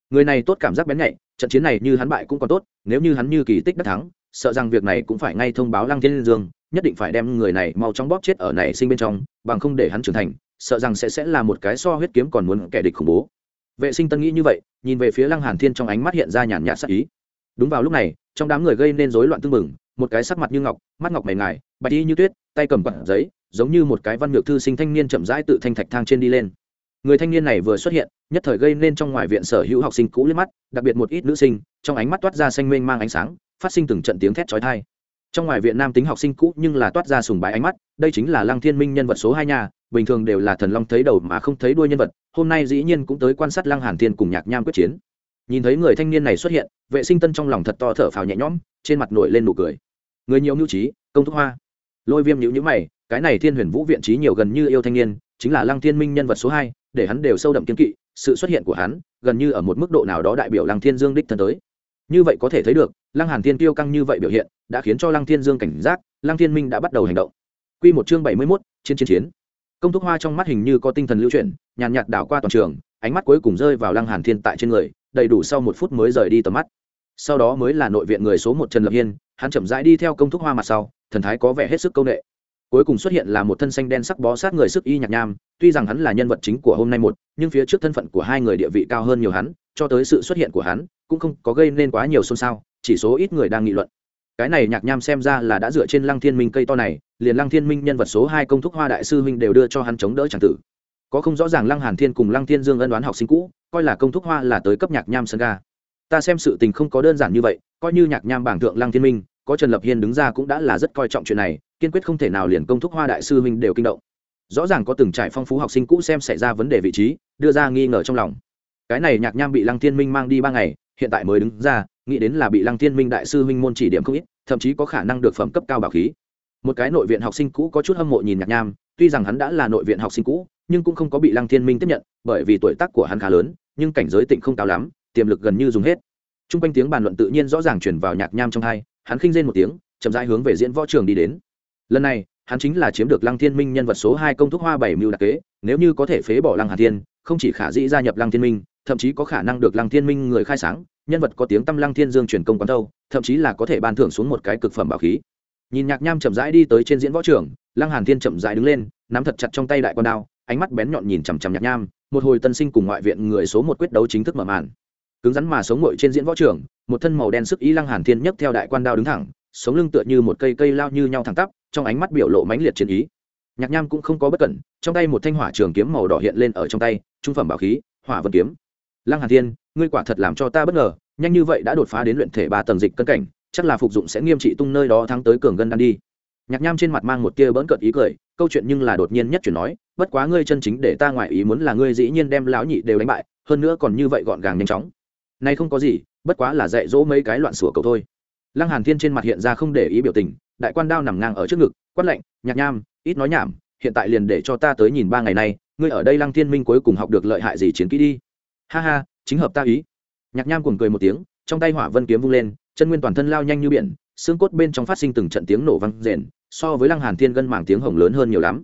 Người này tốt cảm giác bén nhạy, trận chiến này như hắn bại cũng còn tốt, nếu như hắn như kỳ tích đắc thắng sợ rằng việc này cũng phải ngay thông báo lăng thiên dương, nhất định phải đem người này mau chóng bóp chết ở này sinh bên trong, bằng không để hắn trưởng thành, sợ rằng sẽ sẽ là một cái so huyết kiếm còn muốn kẻ địch khủng bố. Vệ sinh tân nghĩ như vậy, nhìn về phía lăng hàn thiên trong ánh mắt hiện ra nhàn nhạt sắc ý. Đúng vào lúc này, trong đám người gây nên rối loạn tương mừng một cái sắc mặt như ngọc, mắt ngọc mày ngài, bạch y như tuyết, tay cầm quạt giấy, giống như một cái văn ngược thư sinh thanh niên chậm rãi tự thanh thạch thang trên đi lên. Người thanh niên này vừa xuất hiện, nhất thời gây nên trong ngoài viện sở hữu học sinh cũ liếc mắt, đặc biệt một ít nữ sinh, trong ánh mắt toát ra xanh mênh mang ánh sáng phát sinh từng trận tiếng thét chói tai. Trong ngoài viện nam tính học sinh cũ nhưng là toát ra sùng bái ánh mắt, đây chính là lăng thiên minh nhân vật số hai nhà bình thường đều là thần long thấy đầu mà không thấy đuôi nhân vật, hôm nay dĩ nhiên cũng tới quan sát lăng hàn thiên cùng nhạc nham quyết chiến. Nhìn thấy người thanh niên này xuất hiện, vệ sinh tân trong lòng thật to thở phào nhẹ nhõm, trên mặt nổi lên nụ cười. Người nhiều mưu trí, công thúc hoa. Lôi viêm nhữ nhữ mày, cái này thiên huyền vũ viện trí nhiều gần như yêu thanh niên, chính là lăng thiên minh nhân vật số hai, để hắn đều sâu đậm kiên kỵ, sự xuất hiện của hắn gần như ở một mức độ nào đó đại biểu lăng thiên dương đích thân tới như vậy có thể thấy được lăng hàn thiên tiêu căng như vậy biểu hiện đã khiến cho lăng thiên dương cảnh giác lăng thiên minh đã bắt đầu hành động. Quy một chương bảy mươi 71, chiến chiến chiến. Công thúc hoa trong mắt hình như có tinh thần lưu chuyển nhàn nhạt đảo qua toàn trường ánh mắt cuối cùng rơi vào lăng hàn thiên tại trên người đầy đủ sau một phút mới rời đi tầm mắt. Sau đó mới là nội viện người số một trần lập hiên hắn chậm rãi đi theo công thúc hoa mặt sau thần thái có vẻ hết sức công nghệ cuối cùng xuất hiện là một thân xanh đen sắc bó sát người sức y nhạc nham tuy rằng hắn là nhân vật chính của hôm nay một nhưng phía trước thân phận của hai người địa vị cao hơn nhiều hắn cho tới sự xuất hiện của hắn cũng không có gây nên quá nhiều xôn xao, chỉ số ít người đang nghị luận. Cái này nhạc nham xem ra là đã dựa trên lăng thiên minh cây to này, liền lăng thiên minh nhân vật số hai công thúc hoa đại sư minh đều đưa cho hắn chống đỡ c tử. Có không rõ ràng lăng hàn thiên cùng lăng thiên dương ân đoán học sinh cũ, coi là công thúc hoa là tới cấp nhạc nham sân ga. Ta xem sự tình không có đơn giản như vậy, coi như nhạc nham bảng thượng lăng thiên minh, có trần lập hiên đứng ra cũng đã là rất coi trọng chuyện này, kiên quyết không thể nào liền công thúc hoa đại sư minh đều kinh động. Rõ ràng có từng trải phong phú học sinh cũ xem xảy ra vấn đề vị trí, đưa ra nghi ngờ trong lòng. Cái này nhạc nham bị lăng thiên minh mang đi ba ngày hiện tại mới đứng ra, nghĩ đến là bị lăng thiên minh đại sư minh môn chỉ điểm không ít, thậm chí có khả năng được phẩm cấp cao bảo khí. Một cái nội viện học sinh cũ có chút hâm mộ nhìn nhạc nham, tuy rằng hắn đã là nội viện học sinh cũ, nhưng cũng không có bị lăng thiên minh tiếp nhận, bởi vì tuổi tác của hắn khá lớn, nhưng cảnh giới tịnh không cao lắm, tiềm lực gần như dùng hết. T r u n g quanh tiếng bàn luận tự nhiên rõ ràng chuyển vào nhạc nham trong hai, hắn khinh rên một tiếng, chậm rãi hướng về diễn võ trường đi đến. Lần này, hắn chính là chiếm được lăng thiên minh nhân vật số hai công thúc hoa bảy mưu đặc kế, nếu như có thể phế bỏ lăng hà thiên, không chỉ khả dĩ gia nhập lăng thiên minh thậm chí có khả năng được lăng thiên minh người khai sáng, nhân vật có tiếng tâm lăng thiên dương truyền công quán thâu thậm chí là có thể ban thưởng xuống một cái cực phẩm bảo khí. Nhìn nhạc nham chậm rãi đi tới trên diễn võ trường, lăng hàn thiên chậm rãi đứng lên, nắm thật chặt trong tay đại con đao, ánh mắt bén nhọn nhìn chằm chằm nhạc nham, một hồi tân sinh cùng ngoại viện người số một quyết đấu chính thức mở màn. Cứng rắn mà sống ngồi trên diễn võ trường, một thân màu đen sức ý lăng hàn thiên nhấc theo đại quan đao đứng thẳng, sống lưng tựa như một cây cây lao như nhau thẳng tắp, trong ánh mắt biểu lộ mãnh liệt chiến ý. Nhạc nham cũng không có bất cẩn, trong tay một thanh hỏa trường kiếm màu đỏ hiện lên ở trong tay, trung phẩm bảo khí, hỏa vân kiếm lăng hàn thiên, ngươi quả thật làm cho ta bất ngờ, nhanh như vậy đã đột phá đến luyện thể ba tầng dịch cân cảnh, chắc là phục dụng sẽ nghiêm trị tung nơi đó thắng tới cường gân đan đi. Nhạc nham trên mặt mang một tia bỡn cợt ý cười, câu chuyện nhưng là đột nhiên nhất chuyển nói, bất quá ngươi chân chính để ta ngoại ý muốn là ngươi dĩ nhiên đem lão nhị đều đánh bại, hơn nữa còn như vậy gọn gàng nhanh chóng. Nay không có gì, bất quá là dạy dỗ mấy cái loạn sủa cầu thôi. Lăng hàn thiên trên mặt hiện ra không để ý biểu tình, đại quan đao nằm ngang ở trước ngực, quát lạnh, nhạc nham, ít nói nhảm, hiện tại liền để cho ta tới nhìn ba ngày nay ngươi ở đây lăng thiên minh cuối cùng học được lợi hại gì chiến kỹ đi ha ha, chính hợp ta ý. Nhạc nham cuồng cười một tiếng, trong tay hỏa vân kiếm vung lên, chân nguyên toàn thân lao nhanh như biển, xương cốt bên trong phát sinh từng trận tiếng nổ vang rền, so với lăng hàn thiên gân mảng tiếng hồng lớn hơn nhiều lắm.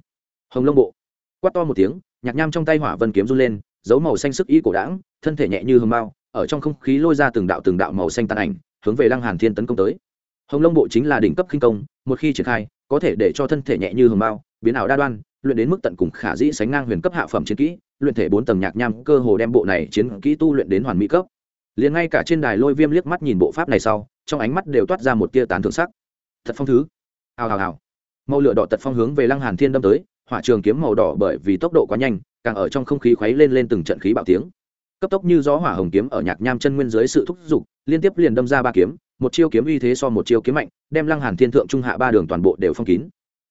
Hồng lông bộ. Quát to một tiếng, nhạc nham trong tay hỏa vân kiếm run lên, dấu màu xanh sức ý cổ đãng, thân thể nhẹ như hương bao ở trong không khí lôi ra từng đạo từng đạo màu xanh tàn ảnh, hướng về lăng hàn thiên tấn công tới. Hồng lông bộ chính là đỉnh cấp khinh công, một khi triển khai, có thể để cho thân thể nhẹ như hương bao biến ảo đa đoan, luyện đến mức tận cùng khả dĩ sánh ngang huyền cấp hạ phẩm chiến kỹ luyện thể bốn tầng nhạc nham cơ hồ đem bộ này chiến kỹ tu luyện đến hoàn mỹ cấp. Liền ngay cả trên đài lôi viêm liếc mắt nhìn bộ pháp này sau, trong ánh mắt đều toát ra một tia tán thưởng sắc. Thật phong thứ. Hào hào hào. Màu lửa đỏ tật phong hướng về lăng hàn thiên đâm tới, hỏa trường kiếm màu đỏ bởi vì tốc độ quá nhanh, càng ở trong không khí khuấy lên lên từng trận khí bạo tiếng. Cấp tốc như gió hỏa hồng kiếm ở nhạc nham chân nguyên dưới sự thúc giục, liên tiếp liền đâm ra ba kiếm, một chiêu kiếm uy thế so một chiêu kiếm mạnh, đem lăng hàn thiên thượng trung hạ ba đường toàn bộ đều phong kín.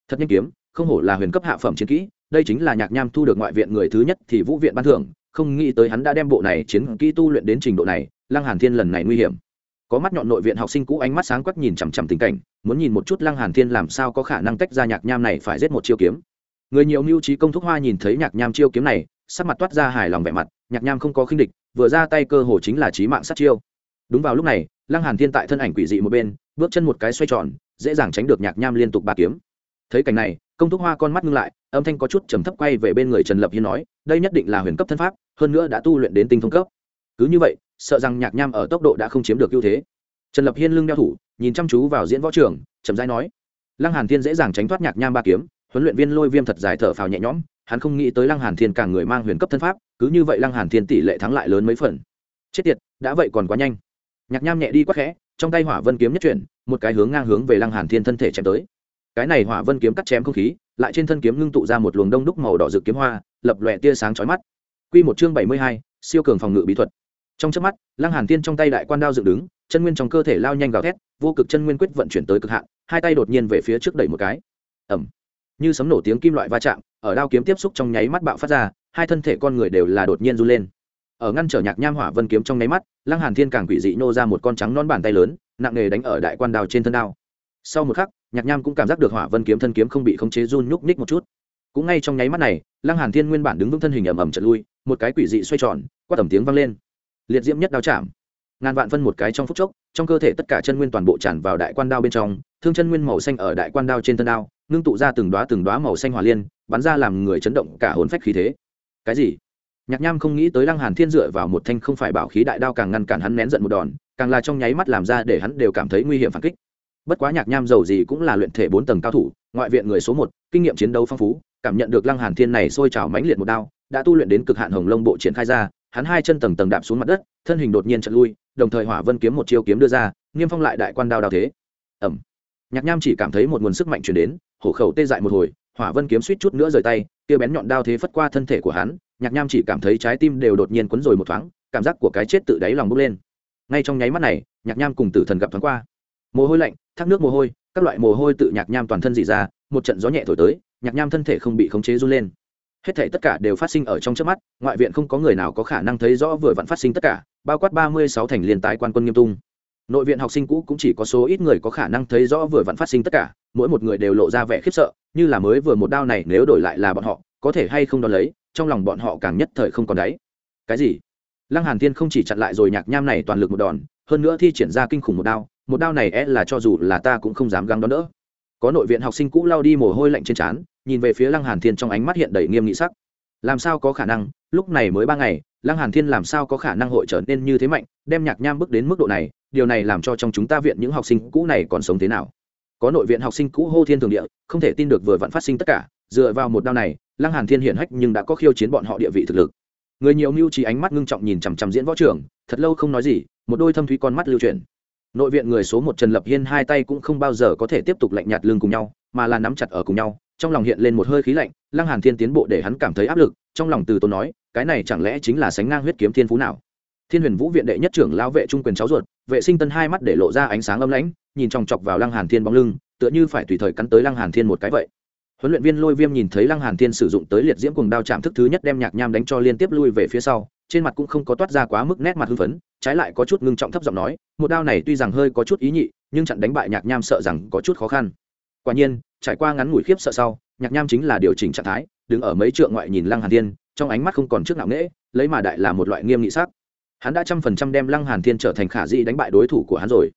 Thật nhanh kiếm không hổ là huyền cấp hạ phẩm chiến kỹ, đây chính là nhạc nham thu được ngoại viện người thứ nhất thì vũ viện ban thưởng, không nghĩ tới hắn đã đem bộ này chiến kỹ tu luyện đến trình độ này, lăng hàn thiên lần này nguy hiểm. Có mắt nhọn nội viện học sinh cũ ánh mắt sáng quắc nhìn chằm chằm tình cảnh, muốn nhìn một chút lăng hàn thiên làm sao có khả năng tách ra nhạc nham này phải giết một chiêu kiếm. Người nhiều mưu trí công thúc hoa nhìn thấy nhạc nham chiêu kiếm này, sắc mặt toát ra hài lòng vẻ mặt, nhạc nham không có khinh địch, vừa ra tay cơ hồ chính là trí mạng sát chiêu. Đúng vào lúc này, lăng hàn thiên tại thân ảnh quỷ dị một bên, bước chân một cái xoay tròn, dễ dàng tránh được nhạc nham liên tục ba kiếm thấy cảnh này, công thúc hoa con mắt ngưng lại, âm thanh có chút trầm thấp quay về bên người trần lập hiên nói, đây nhất định là huyền cấp thân pháp, hơn nữa đã tu luyện đến tinh thông cấp. Cứ như vậy, sợ rằng nhạc nham ở tốc độ đã không chiếm được ưu thế. Trần lập hiên lưng đeo thủ, nhìn chăm chú vào diễn võ trường, chậm rãi nói, lăng hàn thiên dễ dàng tránh thoát nhạc nham ba kiếm, huấn luyện viên lôi viêm thật dài thở phào nhẹ nhõm, hắn không nghĩ tới lăng hàn thiên càng người mang huyền cấp thân pháp, cứ như vậy lăng hàn thiên tỷ lệ thắng lại lớn mấy phần. Chết tiệt, đã vậy còn quá nhanh. Nhạc nham nhẹ đi quá khẽ, trong tay hỏa vân kiếm nhất chuyển, một cái hướng ngang hướng về lăng hàn thiên thân thể chém tới cái này hỏa vân kiếm cắt chém không khí lại trên thân kiếm ngưng tụ ra một luồng đông đúc màu đỏ rực kiếm hoa lập lòe tia sáng chói mắt. Quy một chương bảy mươi hai, siêu cường phòng ngự bí thuật. Trong chớp mắt lăng hàn thiên trong tay đại quan đao dựng đứng chân nguyên trong cơ thể lao nhanh gào thét vô cực chân nguyên quyết vận chuyển tới cực hạn hai tay đột nhiên về phía trước đẩy một cái. Ầm. Như sấm nổ tiếng kim loại va chạm ở đao kiếm tiếp xúc trong nháy mắt bạo phát ra hai thân thể con người đều là đột nhiên run lên. Ở ngăn trở nhạc nham hỏa vân kiếm trong nháy mắt lăng hàn thiên càng quỷ dị nô ra một con trắng non bàn tay lớn nặng nề đánh ở đại quan đao trên thân đao. Sau một khắc nhạc nham cũng cảm giác được hỏa vân kiếm thân kiếm không bị khống chế run nhúc nhích một chút. Cũng ngay trong nháy mắt này, lăng hàn thiên nguyên bản đứng vững thân hình ầm ầm chật lui, một cái quỷ dị xoay tròn qua tầm tiếng vang lên. Liệt diễm nhất đao chạm. Ngàn vạn phân một cái trong phút chốc, trong cơ thể tất cả chân nguyên toàn bộ tràn vào đại quan đao bên trong, thương chân nguyên màu xanh ở đại quan đao trên thân đao, ngưng tụ ra từng đóa từng đóa màu xanh hỏa liên, bắn ra làm người chấn động cả hồn phách khí thế. Cái gì? Nhạc nham không nghĩ tới lăng hàn thiên dựa vào một thanh không phải bảo khí đại đao càng ngăn cản hắn nén giận một đòn, càng là trong nháy mắt làm ra để hắn đều cảm thấy nguy hiểm phản kích bất quá nhạc nham giàu gì cũng là luyện thể bốn tầng cao thủ, ngoại viện người số một, kinh nghiệm chiến đấu phong phú, cảm nhận được lăng hàn thiên này sôi trào mãnh liệt một đao, đã tu luyện đến cực hạn hồng lông bộ triển khai ra, hắn hai chân tầng tầng đạp xuống mặt đất, thân hình đột nhiên chợt lui, đồng thời hỏa vân kiếm một chiêu kiếm đưa ra, nghiêm phong lại đại quan đao đao thế. Ẩm nhạc nham chỉ cảm thấy một nguồn sức mạnh truyền đến, hổ khẩu tê dại một hồi, hỏa vân kiếm suýt chút nữa rời tay, kia bén nhọn đao thế phất qua thân thể của hắn, nhạc nham chỉ cảm thấy trái tim đều đột nhiên quấn rồi một thoáng, cảm giác của cái chết tự đáy lòng bốc lên. Ngay trong nháy mắt này, nhạc nham cùng tử thần gặp thoáng qua mồ hôi lạnh, thác nước mồ hôi, các loại mồ hôi tự nhạc nham toàn thân dị ra, một trận gió nhẹ thổi tới, nhạc nham thân thể không bị khống chế run lên. Hết thể tất cả đều phát sinh ở trong trước mắt, ngoại viện không có người nào có khả năng thấy rõ vừa vặn phát sinh tất cả, bao quát ba mươi sáu thành liên tái quan quân nghiêm tung. Nội viện học sinh cũ cũng chỉ có số ít người có khả năng thấy rõ vừa vặn phát sinh tất cả, mỗi một người đều lộ ra vẻ khiếp sợ, như là mới vừa một đao này nếu đổi lại là bọn họ, có thể hay không đo lấy, trong lòng bọn họ càng nhất thời không còn đáy. Cái gì? Lăng hàn thiên không chỉ chặn lại rồi nhạc nham này toàn lực một đòn, hơn nữa thi triển ra kinh khủng một đao một đao này é là cho dù là ta cũng không dám găng đón đỡ. Có nội viện học sinh cũ lao đi mồ hôi lạnh trên trán, nhìn về phía lăng hàn thiên trong ánh mắt hiện đầy nghiêm nghị sắc. Làm sao có khả năng, lúc này mới ba ngày, lăng hàn thiên làm sao có khả năng hội trở nên như thế mạnh, đem nhạc nham bước đến mức độ này, điều này làm cho trong chúng ta viện những học sinh cũ này còn sống thế nào? Có nội viện học sinh cũ hô thiên thường địa, không thể tin được vừa vặn phát sinh tất cả, dựa vào một đao này, lăng hàn thiên hiển hách nhưng đã có khiêu chiến bọn họ địa vị thực lực. Người nhiều mưu trí ánh mắt ngưng trọng nhìn chằm chằm diễn võ trưởng thật lâu không nói gì, một đôi thâm thúy con mắt lưu chuyển nội viện người số một trần lập hiên hai tay cũng không bao giờ có thể tiếp tục lạnh nhạt lưng cùng nhau, mà là nắm chặt ở cùng nhau, trong lòng hiện lên một hơi khí lạnh, lăng hàn thiên tiến bộ để hắn cảm thấy áp lực, trong lòng từ tốn nói, cái này chẳng lẽ chính là sánh ngang huyết kiếm thiên phú nào? Thiên huyền vũ viện đệ nhất trưởng lão vệ trung quyền cháu ruột, vệ sinh tân hai mắt để lộ ra ánh sáng âm lãnh, nhìn chòng chọc vào lăng hàn thiên bóng lưng, tựa như phải tùy thời cắn tới lăng hàn thiên một cái vậy. Huấn luyện viên lôi viêm nhìn thấy lăng hàn thiên sử dụng tới liệt diễm cùng đao chạm thức thứ nhất đem nhạc nham đánh cho liên tiếp lui về phía sau trên mặt cũng không có toát ra quá mức nét mặt hưng phấn, trái lại có chút ngưng trọng thấp giọng nói, một đao này tuy rằng hơi có chút ý nhị, nhưng chặn đánh bại nhạc nham sợ rằng có chút khó khăn. Quả nhiên, trải qua ngắn ngủi khiếp sợ sau, nhạc nham chính là điều chỉnh trạng thái, đứng ở mấy trượng ngoại nhìn lăng hàn thiên, trong ánh mắt không còn trước nạo nễ lấy mà đại là một loại nghiêm nghị sắc. Hắn đã trăm phần trăm đem lăng hàn thiên trở thành khả dĩ đánh bại đối thủ của hắn rồi.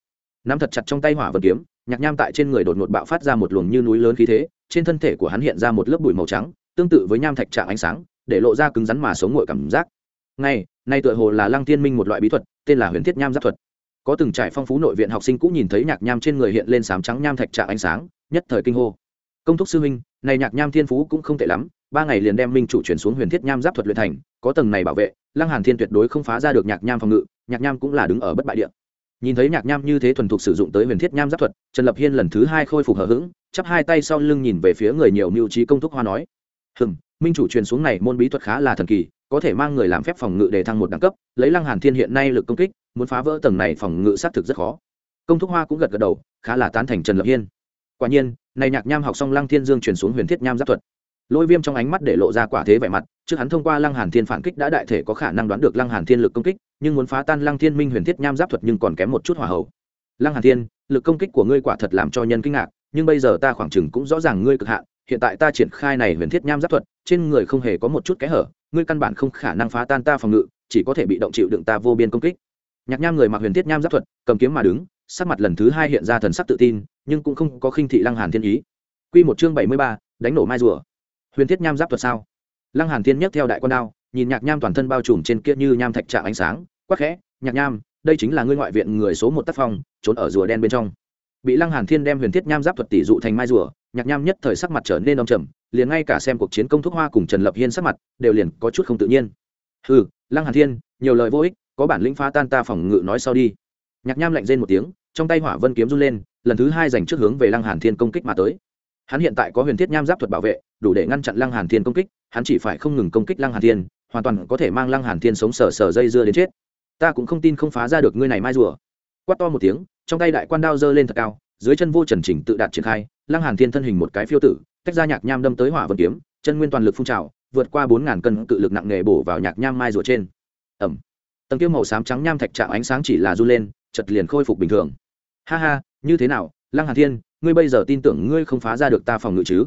Nắm thật chặt trong tay hỏa vật kiếm, nhạc nham tại trên người đột ngột bạo phát ra một luồng như núi lớn khí thế, trên thân thể của hắn hiện ra một lớp bụi màu trắng, tương tự với nham thạch trạng ánh sáng, để lộ ra cứng rắn mà sống ngội cảm giác ngay, nay tựa hồ là lăng thiên minh một loại bí thuật, tên là huyền thiết nham giáp thuật. Có từng trải phong phú nội viện học sinh cũng nhìn thấy nhạc nham trên người hiện lên sám trắng nham thạch trạng ánh sáng, nhất thời kinh hô. Công thúc sư minh này nhạc nham thiên phú cũng không tệ lắm, ba ngày liền đem minh chủ chuyển xuống huyền thiết nham giáp thuật luyện thành, có tầng này bảo vệ, lăng hàn thiên tuyệt đối không phá ra được nhạc nham phòng ngự, nhạc nham cũng là đứng ở bất bại địa. Nhìn thấy nhạc nham như thế thuần thục sử dụng tới huyền thiết nham giáp thuật, trần lập hiên lần thứ hai khôi phục hờ hững, chắp hai tay sau lưng nhìn về phía người nhiều mưu trí công thúc hoa nói hừng minh chủ truyền xuống này môn bí thuật khá là thần kỳ, có thể mang người làm phép phòng ngự để thăng một đẳng cấp, lấy lăng hàn thiên hiện nay lực công kích, muốn phá vỡ tầng này phòng ngự xác thực rất khó. Công thúc hoa cũng gật gật đầu, khá là tán thành trần lập hiên. Quả nhiên, này nhạc nham học xong lăng thiên dương truyền xuống huyền thiết nham giáp thuật. Lôi viêm trong ánh mắt để lộ ra quả thế vẻ mặt, trước hắn thông qua lăng hàn thiên phản kích đã đại thể có khả năng đoán được lăng hàn thiên lực công kích, nhưng muốn phá tan lăng thiên minh huyền thiết nham giáp thuật nhưng còn kém một chút hỏa hậu lăng hàn thiên, lực công kích của ngươi quả thật làm cho nhân kinh ngạc, nhưng bây giờ ta khoảng chừng cũng rõ ràng ngươi cực hạn hiện tại ta triển khai này huyền thiết nham giáp thuật trên người không hề có một chút kẽ hở ngươi căn bản không khả năng phá tan ta phòng ngự chỉ có thể bị động chịu đựng ta vô biên công kích. Nhạc nham người mặc huyền thiết nham giáp thuật cầm kiếm mà đứng sắc mặt lần thứ hai hiện ra thần sắc tự tin nhưng cũng không có khinh thị lăng hàn thiên ý. Quy một chương bảy mươi ba, đánh nổ mai rùa. Huyền thiết nham giáp thuật sao? Lăng hàn thiên nhất theo đại quan đao nhìn nhạc nham toàn thân bao trùm trên kia như nham thạch trạng ánh sáng quắc khẽ nhạc nham đây chính là ngươi ngoại viện người số một tác phong trốn ở rùa đen bên trong bị lăng hàn thiên đem huyền thiết nham giáp thuật tỷ dụ thành mai rùa, nhạc nham nhất thời sắc mặt trở nên đông trầm, liền ngay cả xem cuộc chiến công thúc hoa cùng trần lập hiên sắc mặt, đều liền có chút không tự nhiên. Hừ, lăng hàn thiên, nhiều lời vô ích, có bản lĩnh phá tan ta phòng ngự nói sau đi. Nhạc nham lạnh rên một tiếng, trong tay hỏa vân kiếm run lên, lần thứ hai dành trước hướng về lăng hàn thiên công kích mà tới. Hắn hiện tại có huyền thiết nham giáp thuật bảo vệ, đủ để ngăn chặn lăng hàn thiên công kích, hắn chỉ phải không ngừng công kích lăng hàn thiên, hoàn toàn có thể mang lăng hàn thiên sống sờ sờ dây dưa đến chết. Ta cũng không tin không phá ra được ngươi này mai rùa quát to một tiếng, trong tay đại quan đao giơ lên thật cao, dưới chân vô trần chỉnh tự đạt triển khai, lăng hàn thiên thân hình một cái phiêu tử, tách ra nhạc nham đâm tới hỏa vân kiếm, chân nguyên toàn lực phun trào, vượt qua bốn ngàn cân cự lực nặng nghề bổ vào nhạc nham mai rùa trên. Ẩm. Tầng tiêu màu xám trắng nham thạch trạng ánh sáng chỉ là du lên chật liền khôi phục bình thường. Ha ha, như thế nào, lăng hàn thiên, ngươi bây giờ tin tưởng ngươi không phá ra được ta phòng ngự chứ?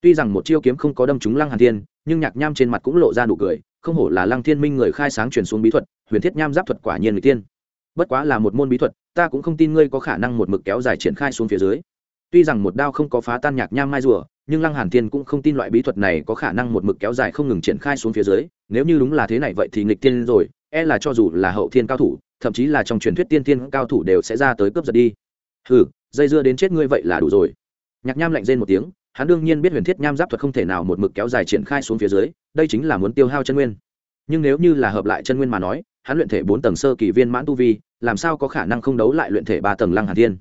Tuy rằng một chiêu kiếm không có đâm trúng lăng hàn thiên, nhưng nhạc nham trên mặt cũng lộ ra nụ cười, không hổ là lăng thiên minh người khai sáng truyền xuống bí thuật, huyền thiết nham giáp thuật quả nhiên người tiên bất quá là một môn bí thuật, ta cũng không tin ngươi có khả năng một mực kéo dài triển khai xuống phía dưới. Tuy rằng một đao không có phá tan nhạc nham mai rùa, nhưng lăng hàn thiên cũng không tin loại bí thuật này có khả năng một mực kéo dài không ngừng triển khai xuống phía dưới. Nếu như đúng là thế này vậy thì nghịch tiên rồi e là cho dù là hậu thiên cao thủ, thậm chí là trong truyền thuyết tiên thiên cao thủ đều sẽ ra tới cướp giật đi. Hừ, dây dưa đến chết ngươi vậy là đủ rồi. Nhạc nham lạnh rên một tiếng, hắn đương nhiên biết huyền thiết nham giáp thuật không thể nào một mực kéo dài triển khai xuống phía dưới, đây chính là muốn tiêu hao chân nguyên. Nhưng nếu như là hợp lại chân nguyên mà nói hắn luyện thể bốn tầng sơ kỳ viên mãn tu vi, làm sao có khả năng không đấu lại luyện thể ba tầng lăng hàn thiên?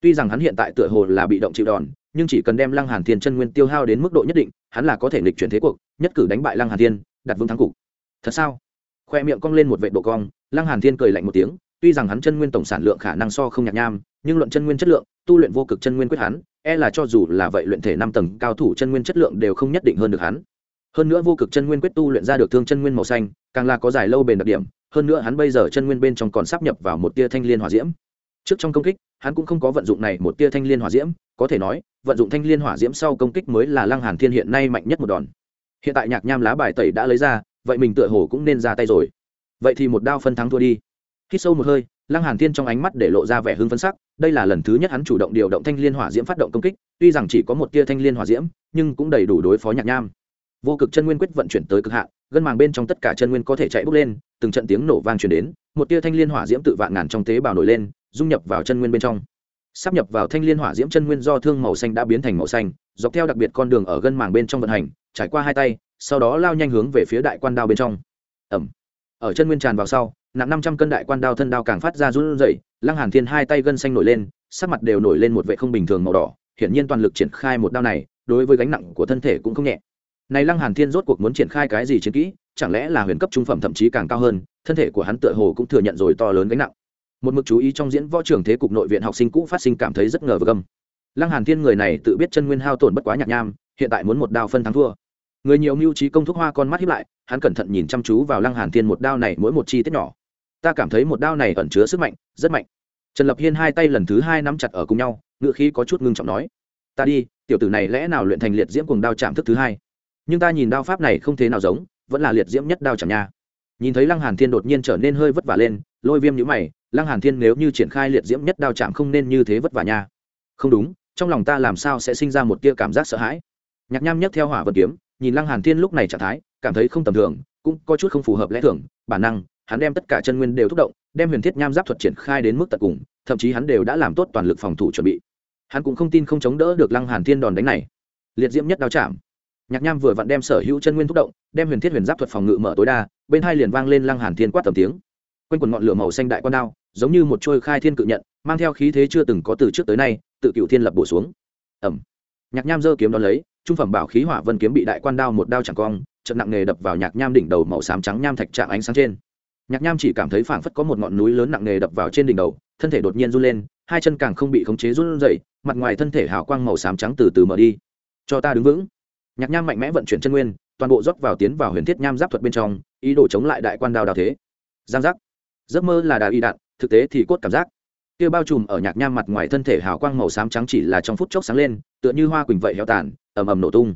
Tuy rằng hắn hiện tại tựa hồ là bị động chịu đòn, nhưng chỉ cần đem lăng hàn thiên chân nguyên tiêu hao đến mức độ nhất định, hắn là có thể nghịch chuyển thế cuộc, nhất cử đánh bại lăng hàn thiên, đặt vững thắng cục. Thật sao? Khoe miệng cong lên một vệ độ cong, lăng hàn thiên cười lạnh một tiếng, tuy rằng hắn chân nguyên tổng sản lượng khả năng so không nhạt nham, nhưng luận chân nguyên chất lượng, tu luyện vô cực chân nguyên quyết hắn e là cho dù là vậy luyện thể năm tầng cao thủ chân nguyên chất lượng đều không nhất định hơn được hắn. Hơn nữa vô cực chân nguyên quyết tu luyện ra được thương chân nguyên màu xanh, càng là có dài lâu bền đặc điểm hơn nữa hắn bây giờ chân nguyên bên trong còn sắp nhập vào một tia thanh liên hỏa diễm. Trước trong công kích, hắn cũng không có vận dụng này một tia thanh liên hỏa diễm, có thể nói, vận dụng thanh liên hỏa diễm sau công kích mới là lăng hàn thiên hiện nay mạnh nhất một đòn. Hiện tại nhạc nham lá bài tẩy đã lấy ra, vậy mình tựa hồ cũng nên ra tay rồi. Vậy thì một đao phân thắng thua đi. Hít sâu một hơi, lăng hàn thiên trong ánh mắt để lộ ra vẻ hưng phấn sắc, đây là lần thứ nhất hắn chủ động điều động thanh liên hỏa diễm phát động công kích, tuy rằng chỉ có một tia thanh liên hỏa diễm, nhưng cũng đầy đủ đối phó nhạc nham vô cực chân nguyên quyết vận chuyển tới cực hạn, gân màng bên trong tất cả chân nguyên có thể chạy bốc lên, từng trận tiếng nổ vang truyền đến, một tia thanh liên hỏa diễm tự vạn ngàn trong tế bào nổi lên, dung nhập vào chân nguyên bên trong. Sắp nhập vào thanh liên hỏa diễm chân nguyên do thương màu xanh đã biến thành màu xanh, dọc theo đặc biệt con đường ở gân màng bên trong vận hành, trải qua hai tay, sau đó lao nhanh hướng về phía đại quan đao bên trong. Ẩm ở chân nguyên tràn vào sau, nặng năm trăm cân đại quan đao thân đao càng phát ra run rẩy, lăng hàn thiên hai tay gân xanh nổi lên, sắc mặt đều nổi lên một vệ không bình thường màu đỏ, hiển nhiên toàn lực triển khai một đao này, đối với gánh nặng của thân thể cũng không nhẹ này lăng hàn thiên rốt cuộc muốn triển khai cái gì chiến kỹ, chẳng lẽ là huyền cấp trung phẩm thậm chí càng cao hơn, thân thể của hắn tựa hồ cũng thừa nhận rồi to lớn gánh nặng. Một mực chú ý trong diễn võ trường thế cục nội viện học sinh cũ phát sinh cảm thấy rất ngờ vực gâm lăng hàn thiên người này tự biết chân nguyên hao tổn bất quá nhạc nham, hiện tại muốn một đao phân thắng thua. Người nhiều mưu trí công thúc hoa con mắt hiếp lại, hắn cẩn thận nhìn chăm chú vào lăng hàn thiên một đao này mỗi một chi tiết nhỏ. Ta cảm thấy một đao này ẩn chứa sức mạnh, rất mạnh. Trần lập hiên hai tay lần thứ hai nắm chặt ở cùng nhau, ngựa khí có chút ngưng trọng nói, ta đi, tiểu tử này lẽ nào luyện thành liệt diễm cùng đao chạm thức thứ hai? Nhưng ta nhìn đao pháp này không thế nào giống, vẫn là liệt diễm nhất đao chạm nha. Nhìn thấy lăng hàn thiên đột nhiên trở nên hơi vất vả lên, lôi viêm nhíu mày, lăng hàn thiên nếu như triển khai liệt diễm nhất đao chạm không nên như thế vất vả nha. Không đúng, trong lòng ta làm sao sẽ sinh ra một tia cảm giác sợ hãi. Nhạc nham nhấc theo hỏa vật kiếm, nhìn lăng hàn thiên lúc này trạng thái, cảm thấy không tầm thường, cũng có chút không phù hợp lẽ thường, bản năng, hắn đem tất cả chân nguyên đều thúc động, đem huyền thiết nham giáp thuật triển khai đến mức tận cùng, thậm chí hắn đều đã làm tốt toàn lực phòng thủ chuẩn bị. Hắn cũng không tin không chống đỡ được lăng hàn thiên đòn đánh này. Liệt diễm nhất đao chạm nhạc nham vừa vặn đem sở hữu chân nguyên thúc động, đem huyền thiết huyền giáp thuật phòng ngự mở tối đa, bên hai liền vang lên lăng hàn thiên quát tầm tiếng. Quanh quần ngọn lửa màu xanh đại quan đao, giống như một trôi khai thiên cự nhận, mang theo khí thế chưa từng có từ trước tới nay, tự cựu thiên lập bổ xuống. Ẩm. Nhạc nham giơ kiếm đón lấy, trung phẩm bảo khí hỏa vân kiếm bị đại quan đao một đao chẳng cong, trận nặng nghề đập vào nhạc nham đỉnh đầu màu xám trắng nham thạch trạng ánh sáng trên. Nhạc nham chỉ cảm thấy phảng phất có một ngọn núi lớn nặng nghề đập vào trên đỉnh đầu, thân thể đột nhiên run lên, hai chân càng không bị khống chế run dậy mặt ngoài thân thể hào quang màu xám trắng từ từ mở đi. Cho ta đứng vững nhạc nham mạnh mẽ vận chuyển chân nguyên, toàn bộ rót vào tiến vào huyền thiết nham giáp thuật bên trong, ý đồ chống lại đại quan đao đào thế. Giang giác. Giấc mơ là đà y đạn, thực tế thì cốt cảm giác. Kia bao trùm ở nhạc nham mặt ngoài thân thể hào quang màu xám trắng chỉ là trong phút chốc sáng lên, tựa như hoa quỳnh vậy héo tàn, ầm ầm nổ tung.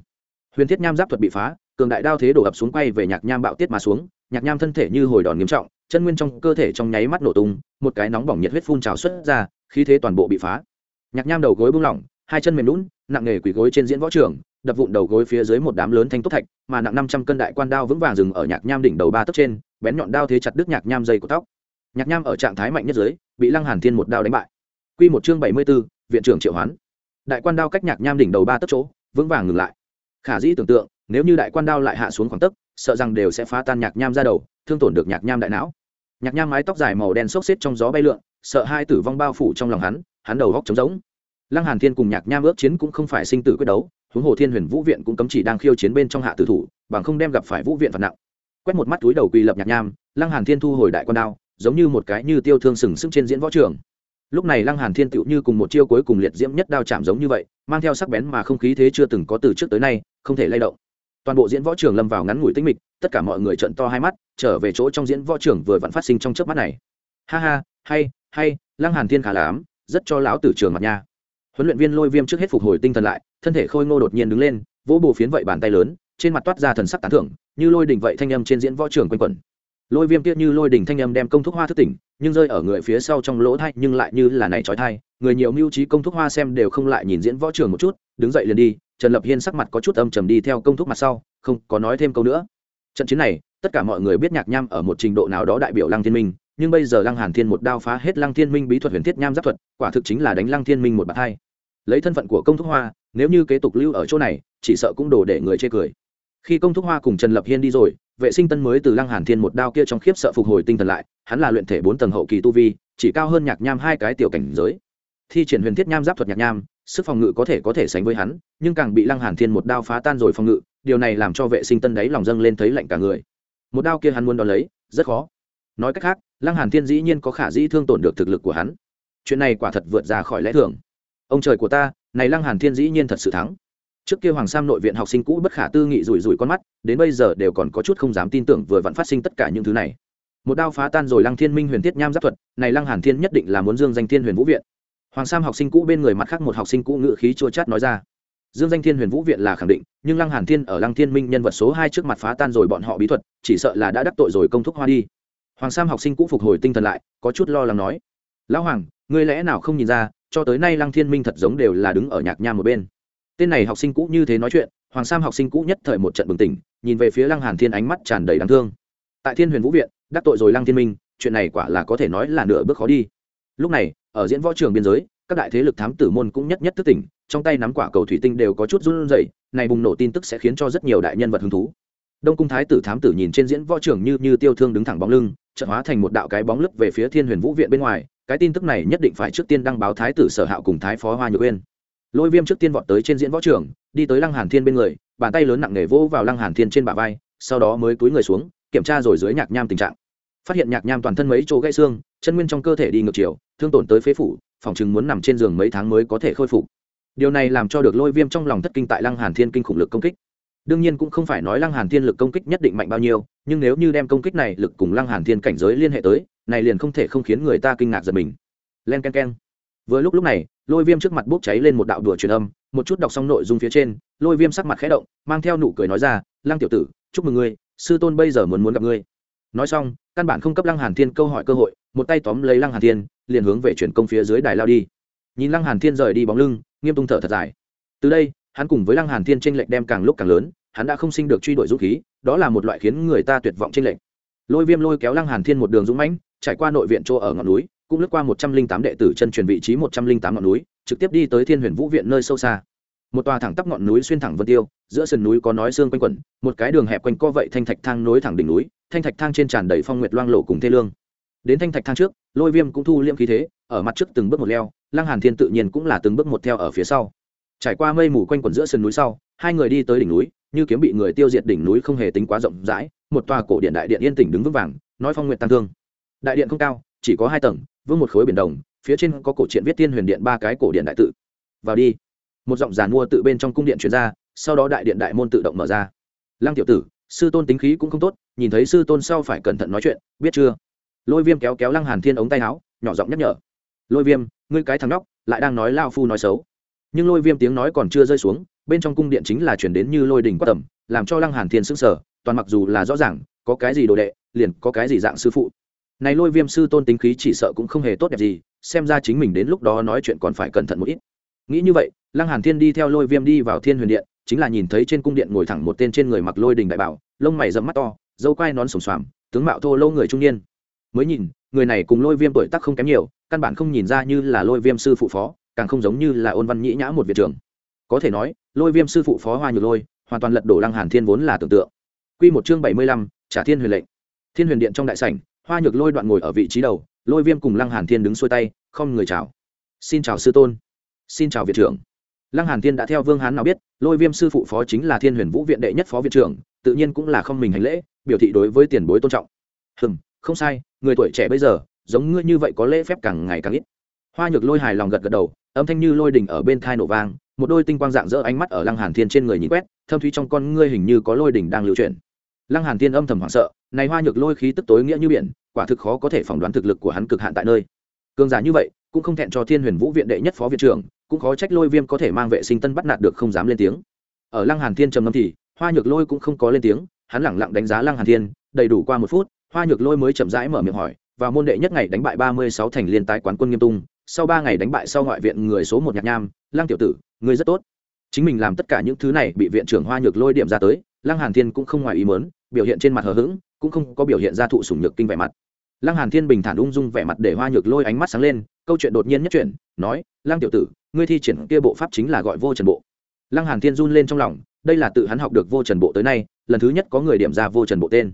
Huyền thiết nham giáp thuật bị phá, cường đại đao thế đổ ập xuống quay về nhạc nham bạo tiết mà xuống, nhạc nham thân thể như hồi đòn nghiêm trọng, chân nguyên trong cơ thể trong nháy mắt nổ tung, một cái nóng bỏng nhiệt huyết phun trào xuất ra, khí thế toàn bộ bị phá. Nhạc nham đầu gối buông lỏng, hai chân mềm lún, nặng nề quỳ gối trên diễn võ trường đập vụn đầu gối phía dưới một đám lớn thanh tốt thạch mà nặng năm trăm cân đại quan đao vững vàng dừng ở nhạc nham đỉnh đầu ba tấc trên bén nhọn đao thế chặt đứt nhạc nham dây của tóc. Nhạc nham ở trạng thái mạnh nhất dưới bị lăng hàn thiên một đao đánh bại. Quy một chương bảy mươi 74, viện trưởng triệu hoán. Đại quan đao cách nhạc nham đỉnh đầu ba tấc chỗ vững vàng ngừng lại. Khả dĩ tưởng tượng nếu như đại quan đao lại hạ xuống khoảng tấc sợ rằng đều sẽ phá tan nhạc nham ra đầu thương tổn được nhạc nham đại não. Nhạc nham mái tóc dài màu đen xốc xếp trong gió bay lượn sợ hai tử vong bao phủ trong lòng hắn hắn đầu góc trống rỗng. Lăng hàn thiên cùng nhạc nham ước chiến cũng không phải sinh tử quyết đấu huống hồ thiên huyền vũ viện cũng cấm chỉ đang khiêu chiến bên trong hạ tử thủ, bằng không đem gặp phải vũ viện phạt nặng. Quét một mắt túi đầu quỳ lập nhạc nham, lăng hàn thiên thu hồi đại quan đao, giống như một cái như tiêu thương sừng sững trên diễn võ trường. Lúc này lăng hàn thiên tựu như cùng một chiêu cuối cùng liệt diễm nhất đao chạm giống như vậy, mang theo sắc bén mà không khí thế chưa từng có từ trước tới nay, không thể lay động. Toàn bộ diễn võ trường lâm vào ngắn ngủi tĩnh mịch, tất cả mọi người trợn to hai mắt, trở về chỗ trong diễn võ trường vừa vặn phát sinh trong chớp mắt này. Ha ha, hay hay, lăng hàn thiên khả lắm, rất cho lão tử trường mặt nha. Huấn luyện viên lôi viêm trước hết phục hồi tinh thần lại thân thể khôi ngô đột nhiên đứng lên, vỗ bồ phiến vậy bàn tay lớn, trên mặt toát ra thần sắc tán thưởng, như lôi đỉnh vậy thanh âm trên diễn võ trường quanh quẩn. Lôi viêm tiết như lôi đỉnh thanh âm đem công thúc hoa thức tỉnh, nhưng rơi ở người phía sau trong lỗ thai, nhưng lại như là này trói thai, người nhiều mưu trí công thúc hoa xem đều không lại nhìn diễn võ trường một chút, đứng dậy liền đi, trần lập hiên sắc mặt có chút âm trầm đi theo công thúc mặt sau, không có nói thêm câu nữa. Trận chiến này, tất cả mọi người biết nhạc nham ở một trình độ nào đó đại biểu lăng thiên minh, nhưng bây giờ lăng hàn thiên một đao phá hết lăng thiên minh bí thuật huyền thiết nham giáp thuật, quả thực chính là đánh lăng thiên minh một bạt hai. Lấy thân phận của công thúc hoa nếu như kế tục lưu ở chỗ này, chỉ sợ cũng đổ để người chê cười. Khi công thúc hoa cùng trần lập hiên đi rồi, vệ sinh tân mới từ lăng hàn thiên một đao kia trong khiếp sợ phục hồi tinh thần lại, hắn là luyện thể bốn tầng hậu kỳ tu vi, chỉ cao hơn nhạc nham hai cái tiểu cảnh giới. Thi triển huyền thiết nham giáp thuật nhạc nham, sức phòng ngự có thể có thể sánh với hắn, nhưng càng bị lăng hàn thiên một đao phá tan rồi phòng ngự, điều này làm cho vệ sinh tân đấy lòng dâng lên thấy lạnh cả người. Một đao kia hắn muốn đón lấy, rất khó. Nói cách khác, lăng hàn thiên dĩ nhiên có khả dĩ thương tổn được thực lực của hắn. Chuyện này quả thật vượt ra khỏi lẽ thường. Ông trời của ta này lăng hàn thiên dĩ nhiên thật sự thắng. Trước kia hoàng sam nội viện học sinh cũ bất khả tư nghị rủi rủi con mắt, đến bây giờ đều còn có chút không dám tin tưởng vừa vặn phát sinh tất cả những thứ này. Một đao phá tan rồi lăng thiên minh huyền thiết nham giáp thuật, này lăng hàn thiên nhất định là muốn dương danh thiên huyền vũ viện. Hoàng sam học sinh cũ bên người mặt khác một học sinh cũ ngự khí chua chát nói ra. Dương danh thiên huyền vũ viện là khẳng định, nhưng lăng hàn thiên ở lăng thiên minh nhân vật số hai trước mặt phá tan rồi bọn họ bí thuật, chỉ sợ là đã đắc tội rồi công thúc hoa đi. Hoàng sam học sinh cũ phục hồi tinh thần lại, có chút lo lắng nói. Lão hoàng, ngươi lẽ nào không nhìn ra cho tới nay lăng thiên minh thật giống đều là đứng ở nhạc nham một bên. Tên này học sinh cũ như thế nói chuyện, hoàng sam học sinh cũ nhất thời một trận bừng tỉnh, nhìn về phía lăng hàn thiên ánh mắt tràn đầy đáng thương. Tại thiên huyền vũ viện, đắc tội rồi lăng thiên minh, chuyện này quả là có thể nói là nửa bước khó đi. Lúc này, ở diễn võ trường biên giới, các đại thế lực thám tử môn cũng nhất nhất thức tỉnh, trong tay nắm quả cầu thủy tinh đều có chút run rẩy, này bùng nổ tin tức sẽ khiến cho rất nhiều đại nhân vật hứng thú. Đông cung thái tử thám tử nhìn trên diễn võ trường như như tiêu thương đứng thẳng bóng lưng, chợt hóa thành một đạo cái bóng lấp về phía thiên huyền vũ viện bên ngoài cái tin tức này nhất định phải trước tiên đăng báo thái tử sở hạo cùng thái phó hoa nhược uyên. Lôi viêm trước tiên vọt tới trên diễn võ trường, đi tới lăng hàn thiên bên người, bàn tay lớn nặng nề vỗ vào lăng hàn thiên trên bả vai, sau đó mới cúi người xuống, kiểm tra rồi dưới nhạc nham tình trạng. Phát hiện nhạc nham toàn thân mấy chỗ gãy xương, chân nguyên trong cơ thể đi ngược chiều, thương tổn tới phế phủ, phòng chừng muốn nằm trên giường mấy tháng mới có thể khôi phục. Điều này làm cho được lôi viêm trong lòng thất kinh tại lăng hàn thiên kinh khủng lực công kích đương nhiên cũng không phải nói lăng hàn thiên lực công kích nhất định mạnh bao nhiêu, nhưng nếu như đem công kích này lực cùng lăng hàn thiên cảnh giới liên hệ tới, này liền không thể không khiến người ta kinh ngạc giật mình. Len ken ken vừa lúc lúc này, lôi viêm trước mặt bốc cháy lên một đạo đùa truyền âm, một chút đọc xong nội dung phía trên, lôi viêm sắc mặt khẽ động, mang theo nụ cười nói ra, lăng tiểu tử, chúc mừng ngươi, sư tôn bây giờ muốn muốn gặp ngươi. Nói xong, căn bản không cấp lăng hàn thiên câu hỏi cơ hội, một tay tóm lấy lăng hàn thiên, liền hướng về chuyển công phía dưới đài lao đi. Nhìn lăng hàn thiên rời đi bóng lưng, nghiêm tung thở thật dài. Từ đây hắn cùng với lăng hàn thiên tranh lệch đem càng lúc càng lớn, hắn đã không sinh được truy đuổi dũng khí, đó là một loại khiến người ta tuyệt vọng tranh lệch. Lôi viêm lôi kéo lăng hàn thiên một đường dũng mãnh, trải qua nội viện chỗ ở ngọn núi, cũng lướt qua một trăm linh tám đệ tử chân truyền vị trí một trăm linh tám ngọn núi, trực tiếp đi tới thiên huyền vũ viện nơi sâu xa. Một tòa thẳng tắp ngọn núi xuyên thẳng vân tiêu, giữa sườn núi có nói xương quanh quẩn, một cái đường hẹp quanh co vậy thanh thạch thang nối thẳng đỉnh núi, thanh thạch thang trên tràn đầy phong nguyệt loang lộ cùng thê lương. Đến thanh thạch thang trước, lôi viêm cũng thu liễm khí thế, ở mặt trước từng bước một leo, lăng hàn thiên tự nhiên cũng là từng bước một theo ở phía sau trải qua mây mù quanh quẩn giữa sườn núi sau, hai người đi tới đỉnh núi, như kiếm bị người tiêu diệt đỉnh núi không hề tính quá rộng rãi, một tòa cổ điện đại điện yên tĩnh đứng vững vàng, nói phong nguyện tăng thương. Đại điện không cao, chỉ có hai tầng vương một khối biển đồng, phía trên có cổ truyện viết tiên huyền điện ba cái cổ điện đại tự. Vào đi. Một giọng giàn mua tự bên trong cung điện truyền ra, sau đó đại điện đại môn tự động mở ra. Lăng tiểu tử, sư tôn tính khí cũng không tốt, nhìn thấy sư tôn sau phải cẩn thận nói chuyện, biết chưa? Lôi viêm kéo kéo lăng hàn thiên ống tay áo, nhỏ giọng nhắc nhở. Lôi viêm, ngươi cái thằng nhóc, lại đang nói lao phu nói xấu nhưng lôi viêm tiếng nói còn chưa rơi xuống, bên trong cung điện chính là chuyển đến như lôi đình quát tầm, làm cho lăng hàn thiên sững sờ, toàn mặc dù là rõ ràng, có cái gì đồ đệ, liền có cái gì dạng sư phụ. Này lôi viêm sư tôn tính khí chỉ sợ cũng không hề tốt đẹp gì, xem ra chính mình đến lúc đó nói chuyện còn phải cẩn thận một ít. Nghĩ như vậy, lăng hàn thiên đi theo lôi viêm đi vào thiên huyền điện, chính là nhìn thấy trên cung điện ngồi thẳng một tên trên người mặc lôi đình đại bảo, lông mày rậm mắt to, dâu quai nón sồm xoàm, tướng mạo thô lâu người trung niên. Mới nhìn, người này cùng lôi viêm tuổi tác không kém nhiều, căn bản không nhìn ra như là lôi viêm sư phụ phó càng không giống như là ôn văn nhĩ nhã một viện trưởng có thể nói, lôi viêm sư phụ phó hoa nhược lôi, hoàn toàn lật đổ lăng hàn thiên vốn là tưởng tượng. Quy một chương bảy mươi lăm, trả thiên huyền lệnh. Thiên huyền điện trong đại sảnh, hoa nhược lôi đoạn ngồi ở vị trí đầu, lôi viêm cùng lăng hàn thiên đứng xuôi tay, không người chào. Xin chào sư tôn. Xin chào viện trưởng. Lăng hàn thiên đã theo vương hán nào biết, lôi viêm sư phụ phó chính là thiên huyền vũ viện đệ nhất phó viện trưởng, tự nhiên cũng là không mình hành lễ, biểu thị đối với tiền bối tôn trọng. Hừm, không sai, người tuổi trẻ bây giờ, giống ngươi như vậy có lễ phép càng ngày càng ít hoa nhược lôi hài lòng gật gật đầu, âm thanh như lôi đình ở bên thai nổ vang, một đôi tinh quang dạng dỡ ánh mắt ở lăng hàn thiên trên người nhìn quét, thâm thúy trong con ngươi hình như có lôi đình đang lưu chuyển. Lăng hàn thiên âm thầm hoảng sợ, này hoa nhược lôi khí tức tối nghĩa như biển, quả thực khó có thể phỏng đoán thực lực của hắn cực hạn tại nơi. Cường giả như vậy, cũng không thẹn cho thiên huyền vũ viện đệ nhất phó viện trưởng, cũng khó trách lôi viêm có thể mang vệ sinh tân bắt nạt được không dám lên tiếng. Ở lăng hàn thiên trầm ngâm thì, hoa nhược lôi cũng không có lên tiếng, hắn lẳng lặng đánh giá lăng hàn thiên, đầy đủ qua một phút, hoa nhược lôi mới chậm rãi mở miệng hỏi và môn đệ nhất ngày đánh bại ba mươi sáu thành liên tái quán quân nghiêm tung sau ba ngày đánh bại sau ngoại viện người số một nhạc nham, lăng tiểu tử, ngươi rất tốt. Chính mình làm tất cả những thứ này bị viện trưởng hoa nhược lôi điểm ra tới, lăng hàn thiên cũng không ngoài ý mớn biểu hiện trên mặt hờ hững, cũng không có biểu hiện ra thụ sủng nhược kinh vẻ mặt. Lăng hàn thiên bình thản ung dung vẻ mặt để hoa nhược lôi ánh mắt sáng lên, câu chuyện đột nhiên nhất chuyển, nói, lăng tiểu tử, ngươi thi triển kia bộ pháp chính là gọi vô trần bộ. Lăng hàn thiên run lên trong lòng, đây là tự hắn học được vô trần bộ tới nay, lần thứ nhất có người điểm ra vô trần bộ tên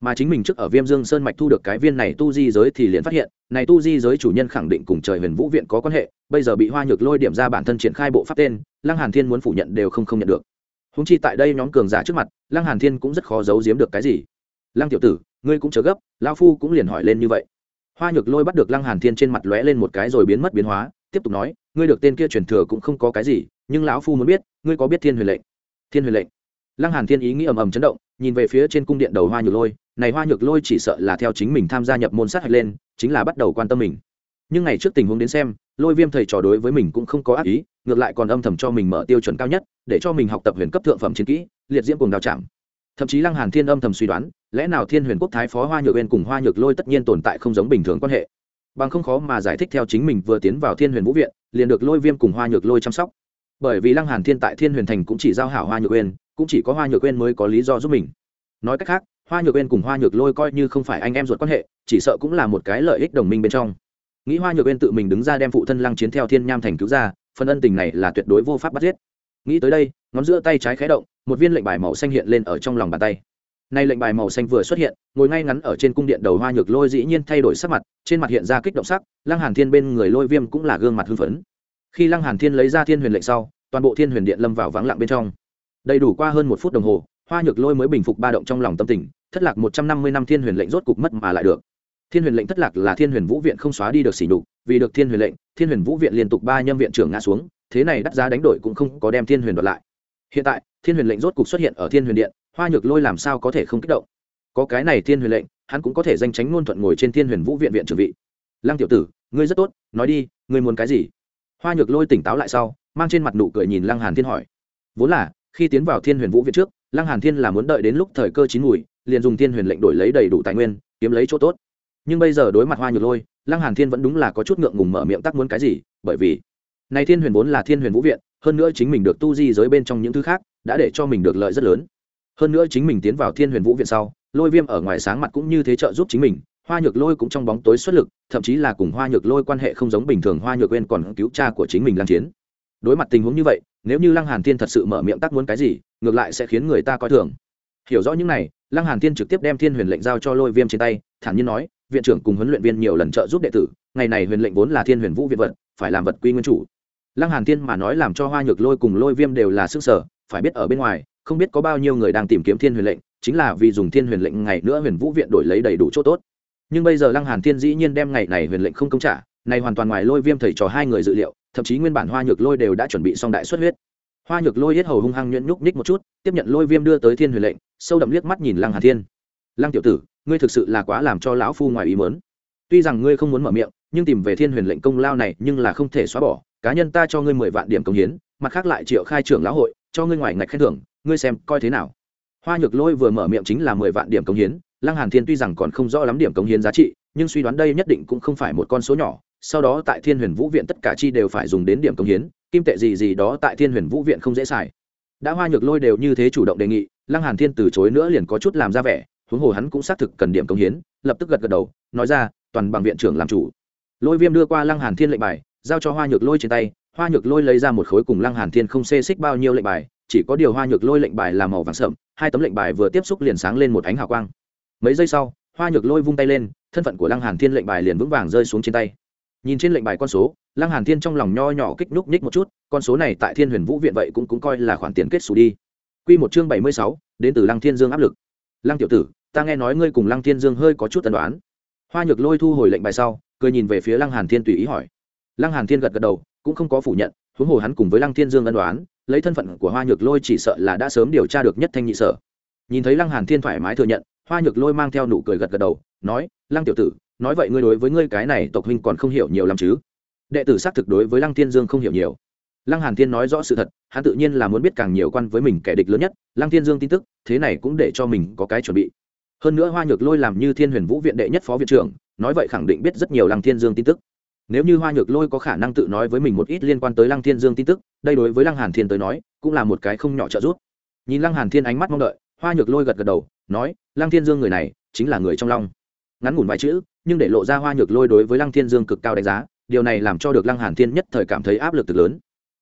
mà chính mình trước ở viêm dương sơn mạch thu được cái viên này tu di giới thì liền phát hiện, này tu di giới chủ nhân khẳng định cùng trời huyền vũ viện có quan hệ, bây giờ bị hoa nhược lôi điểm ra bản thân triển khai bộ pháp tên, lăng hàn thiên muốn phủ nhận đều không không nhận được. Húng chi tại đây nhóm cường giả trước mặt, lăng hàn thiên cũng rất khó giấu giếm được cái gì. Lăng tiểu tử, ngươi cũng chờ gấp lao phu cũng liền hỏi lên như vậy. Hoa nhược lôi bắt được lăng hàn thiên trên mặt lóe lên một cái rồi biến mất biến hóa, tiếp tục nói, ngươi được tên kia truyền thừa cũng không có cái gì, nhưng lão phu muốn biết, ngươi có biết thiên huyền lệnh? Thiên huyền lệnh? Lăng hàn thiên ý nghĩ ầm ầm chấn động nhìn về phía trên cung điện đầu hoa nhược lôi, này hoa nhược lôi chỉ sợ là theo chính mình tham gia nhập môn sát hạch lên, chính là bắt đầu quan tâm mình. Nhưng ngày trước tình huống đến xem, lôi viêm thầy trò đối với mình cũng không có ác ý, ngược lại còn âm thầm cho mình mở tiêu chuẩn cao nhất, để cho mình học tập huyền cấp thượng phẩm chiến kỹ, liệt diễm cùng đào trạm thậm chí lăng hàn thiên âm thầm suy đoán, lẽ nào thiên huyền quốc thái phó hoa nhược bên cùng hoa nhược lôi tất nhiên tồn tại không giống bình thường quan hệ. Bằng không khó mà giải thích theo chính mình vừa tiến vào thiên huyền vũ viện, liền được lôi viêm cùng hoa nhược lôi chăm sóc bởi vì lăng hàn thiên tại thiên huyền thành cũng chỉ giao hảo hoa nhược uyên, cũng chỉ có hoa nhược uyên mới có lý do giúp mình. Nói cách khác, hoa nhược uyên cùng hoa nhược lôi coi như không phải anh em ruột quan hệ, chỉ sợ cũng là một cái lợi ích đồng minh bên trong. Nghĩ hoa nhược uyên tự mình đứng ra đem phụ thân lăng chiến theo thiên nham thành cứu ra, phần ân tình này là tuyệt đối vô pháp bắt giết. Nghĩ tới đây, ngón giữa tay trái khé động, một viên lệnh bài màu xanh hiện lên ở trong lòng bàn tay. Nay lệnh bài màu xanh vừa xuất hiện, ngồi ngay ngắn ở trên cung điện đầu hoa nhược lôi dĩ nhiên thay đổi sắc mặt, trên mặt hiện ra kích động sắc, lăng hàn thiên bên người lôi viêm cũng là gương mặt hưng phấn khi lăng hàn thiên lấy ra thiên huyền lệnh sau toàn bộ thiên huyền điện lâm vào vắng lặng bên trong đầy đủ qua hơn một phút đồng hồ hoa nhược lôi mới bình phục ba động trong lòng tâm tình thất lạc một trăm năm mươi năm thiên huyền lệnh rốt cục mất mà lại được thiên huyền lệnh thất lạc là thiên huyền vũ viện không xóa đi được xỉ nhục vì được thiên huyền lệnh thiên huyền vũ viện liên tục ba nhâm viện trưởng ngã xuống thế này đắt giá đánh đổi cũng không có đem thiên huyền đoạt lại hiện tại thiên huyền lệnh rốt cục xuất hiện ở thiên huyền điện hoa nhược lôi làm sao có thể không kích động có cái này thiên huyền lệnh hắn cũng có thể danh tránh ngôn thuận ngồi trên thiên huyền vũ viện viện trưởng vị lăng tiểu tử ngươi rất tốt nói đi ngươi muốn cái gì hoa nhược lôi tỉnh táo lại sau, mang trên mặt nụ cười nhìn lăng hàn thiên hỏi. Vốn là, khi tiến vào thiên huyền vũ viện trước, lăng hàn thiên là muốn đợi đến lúc thời cơ chín mùi, liền dùng thiên huyền lệnh đổi lấy đầy đủ tài nguyên, kiếm lấy chỗ tốt. Nhưng bây giờ đối mặt hoa nhược lôi, lăng hàn thiên vẫn đúng là có chút ngượng ngùng mở miệng tắc muốn cái gì, bởi vì này thiên huyền vốn là thiên huyền vũ viện, hơn nữa chính mình được tu di giới bên trong những thứ khác, đã để cho mình được lợi rất lớn. Hơn nữa chính mình tiến vào thiên huyền vũ viện sau, lôi viêm ở ngoài sáng mặt cũng như thế trợ giúp chính mình hoa nhược lôi cũng trong bóng tối xuất lực, thậm chí là cùng hoa nhược lôi quan hệ không giống bình thường, hoa nhược quên còn cứu cha của chính mình lăng chiến. Đối mặt tình huống như vậy, nếu như lăng hàn thiên thật sự mở miệng tắc muốn cái gì, ngược lại sẽ khiến người ta coi thường. Hiểu rõ những này, lăng hàn thiên trực tiếp đem thiên huyền lệnh giao cho lôi viêm trên tay, thản nhiên nói, viện trưởng cùng huấn luyện viên nhiều lần trợ giúp đệ tử, ngày này huyền lệnh vốn là thiên huyền vũ viện vật phải làm vật quy nguyên chủ. Lăng hàn thiên mà nói làm cho hoa nhược lôi cùng lôi viêm đều là sức sở, phải biết ở bên ngoài, không biết có bao nhiêu người đang tìm kiếm thiên huyền lệnh, chính là vì dùng thiên huyền lệnh ngày nữa huyền vũ viện đổi lấy đầy đủ chỗ tốt nhưng bây giờ lăng hàn thiên dĩ nhiên đem ngày này huyền lệnh không công trả này hoàn toàn ngoài lôi viêm thầy trò hai người dự liệu, thậm chí nguyên bản hoa nhược lôi đều đã chuẩn bị xong đại xuất huyết. Hoa nhược lôi hết hầu hung hăng nhuyễn nhúc ních một chút, tiếp nhận lôi viêm đưa tới thiên huyền lệnh, sâu đậm liếc mắt nhìn lăng hàn thiên. Lăng tiểu tử, ngươi thực sự là quá làm cho lão phu ngoài ý muốn. Tuy rằng ngươi không muốn mở miệng, nhưng tìm về thiên huyền lệnh công lao này nhưng là không thể xóa bỏ, cá nhân ta cho ngươi mười vạn điểm công hiến, mặt khác lại triệu khai trưởng lão hội, cho ngươi ngoài ngạch khen thưởng, ngươi xem coi thế nào. Hoa nhược lôi vừa mở miệng chính là mười vạn điểm công hiến lăng hàn thiên tuy rằng còn không rõ lắm điểm công hiến giá trị, nhưng suy đoán đây nhất định cũng không phải một con số nhỏ. Sau đó tại thiên huyền vũ viện tất cả chi đều phải dùng đến điểm công hiến, kim tệ gì gì đó tại thiên huyền vũ viện không dễ xài. Đã hoa nhược lôi đều như thế chủ động đề nghị, lăng hàn thiên từ chối nữa liền có chút làm ra vẻ, huống hồ hắn cũng xác thực cần điểm công hiến, lập tức gật gật đầu, nói ra, toàn bằng viện trưởng làm chủ. Lôi viêm đưa qua lăng hàn thiên lệnh bài, giao cho hoa nhược lôi trên tay. Hoa nhược lôi lấy ra một khối cùng lăng hàn thiên không xê xích bao nhiêu lệnh bài, chỉ có điều hoa nhược lôi lệnh bài là màu vàng sậm, hai tấm lệnh bài vừa tiếp xúc liền sáng lên một ánh hào quang mấy giây sau hoa nhược lôi vung tay lên thân phận của lăng hàn thiên lệnh bài liền vững vàng rơi xuống trên tay. Nhìn trên lệnh bài con số lăng hàn thiên trong lòng nho nhỏ kích nhúc ních một chút con số này tại thiên huyền vũ viện vậy cũng cũng coi là khoản tiền kết xù đi. Quy một chương bảy mươi sáu, đến từ lăng thiên dương áp lực. Lăng tiểu tử ta nghe nói ngươi cùng lăng thiên dương hơi có chút tần đoán. Hoa nhược lôi thu hồi lệnh bài sau cười nhìn về phía lăng hàn thiên tùy ý hỏi. Lăng hàn thiên gật gật đầu cũng không có phủ nhận huống hồ hắn cùng với lăng thiên dương ân đoán lấy thân phận của hoa nhược lôi chỉ sợ là đã sớm điều tra được nhất thanh nhị sở. Nhìn thấy lăng hàn thiên thoải mái thừa nhận hoa nhược lôi mang theo nụ cười gật gật đầu, nói, lăng tiểu tử, nói vậy ngươi đối với ngươi cái này tộc huynh còn không hiểu nhiều lắm chứ? Đệ tử xác thực đối với lăng thiên dương không hiểu nhiều. Lăng hàn thiên nói rõ sự thật, hắn tự nhiên là muốn biết càng nhiều quan với mình kẻ địch lớn nhất, lăng thiên dương tin tức, thế này cũng để cho mình có cái chuẩn bị. Hơn nữa hoa nhược lôi làm như thiên huyền vũ viện đệ nhất phó viện trưởng, nói vậy khẳng định biết rất nhiều lăng thiên dương tin tức. Nếu như hoa nhược lôi có khả năng tự nói với mình một ít liên quan tới lăng thiên dương tin tức, đây đối với lăng hàn thiên tới nói, cũng là một cái không nhỏ trợ giúp. Nhìn lăng hàn thiên ánh mắt mong đợi hoa nhược lôi gật gật đầu, nói, lăng thiên dương người này chính là người trong long. Ngắn ngủn vài chữ, nhưng để lộ ra hoa nhược lôi đối với lăng thiên dương cực cao đánh giá, điều này làm cho được lăng hàn thiên nhất thời cảm thấy áp lực cực lớn.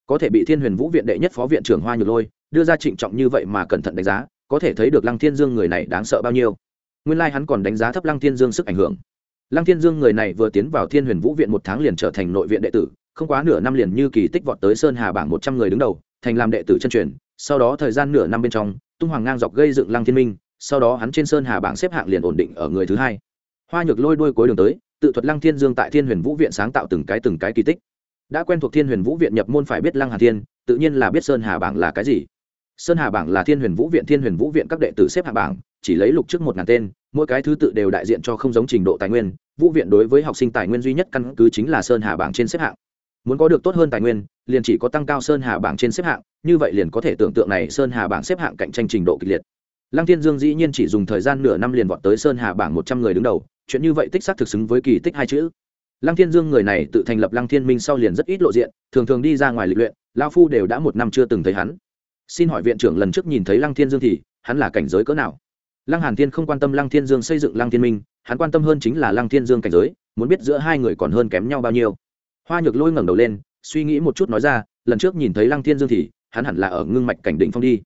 Có thể bị thiên huyền vũ viện đệ nhất phó viện trưởng hoa nhược lôi đưa ra trịnh trọng như vậy mà cẩn thận đánh giá, có thể thấy được lăng thiên dương người này đáng sợ bao nhiêu. Nguyên lai like hắn còn đánh giá thấp lăng thiên dương sức ảnh hưởng. Lăng thiên dương người này vừa tiến vào thiên huyền vũ viện một tháng liền trở thành nội viện đệ tử, không quá nửa năm liền như kỳ tích vọt tới sơn hà bảng một trăm người đứng đầu, thành làm đệ tử chân truyền, sau đó thời gian nửa năm bên trong tung hoàng ngang dọc gây dựng lăng thiên minh, sau đó hắn trên sơn hà bảng xếp hạng liền ổn định ở người thứ hai. Hoa nhược lôi đuôi cuối đường tới, tự thuật lăng thiên dương tại thiên huyền vũ viện sáng tạo từng cái từng cái kỳ tích. Đã quen thuộc thiên huyền vũ viện nhập môn phải biết lăng hà thiên, tự nhiên là biết sơn hà bảng là cái gì. Sơn hà bảng là thiên huyền vũ viện, thiên huyền vũ viện các đệ tử xếp hạng bảng, chỉ lấy lục trước một ngàn tên, mỗi cái thứ tự đều đại diện cho không giống trình độ tài nguyên. Vũ viện đối với học sinh tài nguyên duy nhất căn cứ chính là sơn hà bảng trên xếp hạng muốn có được tốt hơn tài nguyên, liền chỉ có tăng cao sơn hà bảng trên xếp hạng, như vậy liền có thể tưởng tượng này sơn hà bảng xếp hạng cạnh tranh trình độ kịch liệt. Lăng thiên dương dĩ nhiên chỉ dùng thời gian nửa năm liền vọt tới sơn hà bảng một trăm người đứng đầu, chuyện như vậy tích xác thực xứng với kỳ tích hai chữ. Lăng thiên dương người này tự thành lập lăng thiên minh sau liền rất ít lộ diện, thường thường đi ra ngoài lịch luyện lao phu đều đã một năm chưa từng thấy hắn. Xin hỏi viện trưởng lần trước nhìn thấy lăng thiên dương thì, hắn là cảnh giới cỡ nào? Lăng hàn thiên không quan tâm lăng thiên dương xây dựng lăng thiên minh, hắn quan tâm hơn chính là lăng thiên dương cảnh giới, muốn biết giữa hai người còn hơn kém nhau bao nhiêu hoa nhược lôi ngẩng đầu lên, suy nghĩ một chút nói ra, lần trước nhìn thấy lăng thiên dương thì, hắn hẳn là ở ngưng mạch cảnh đỉnh phong đi.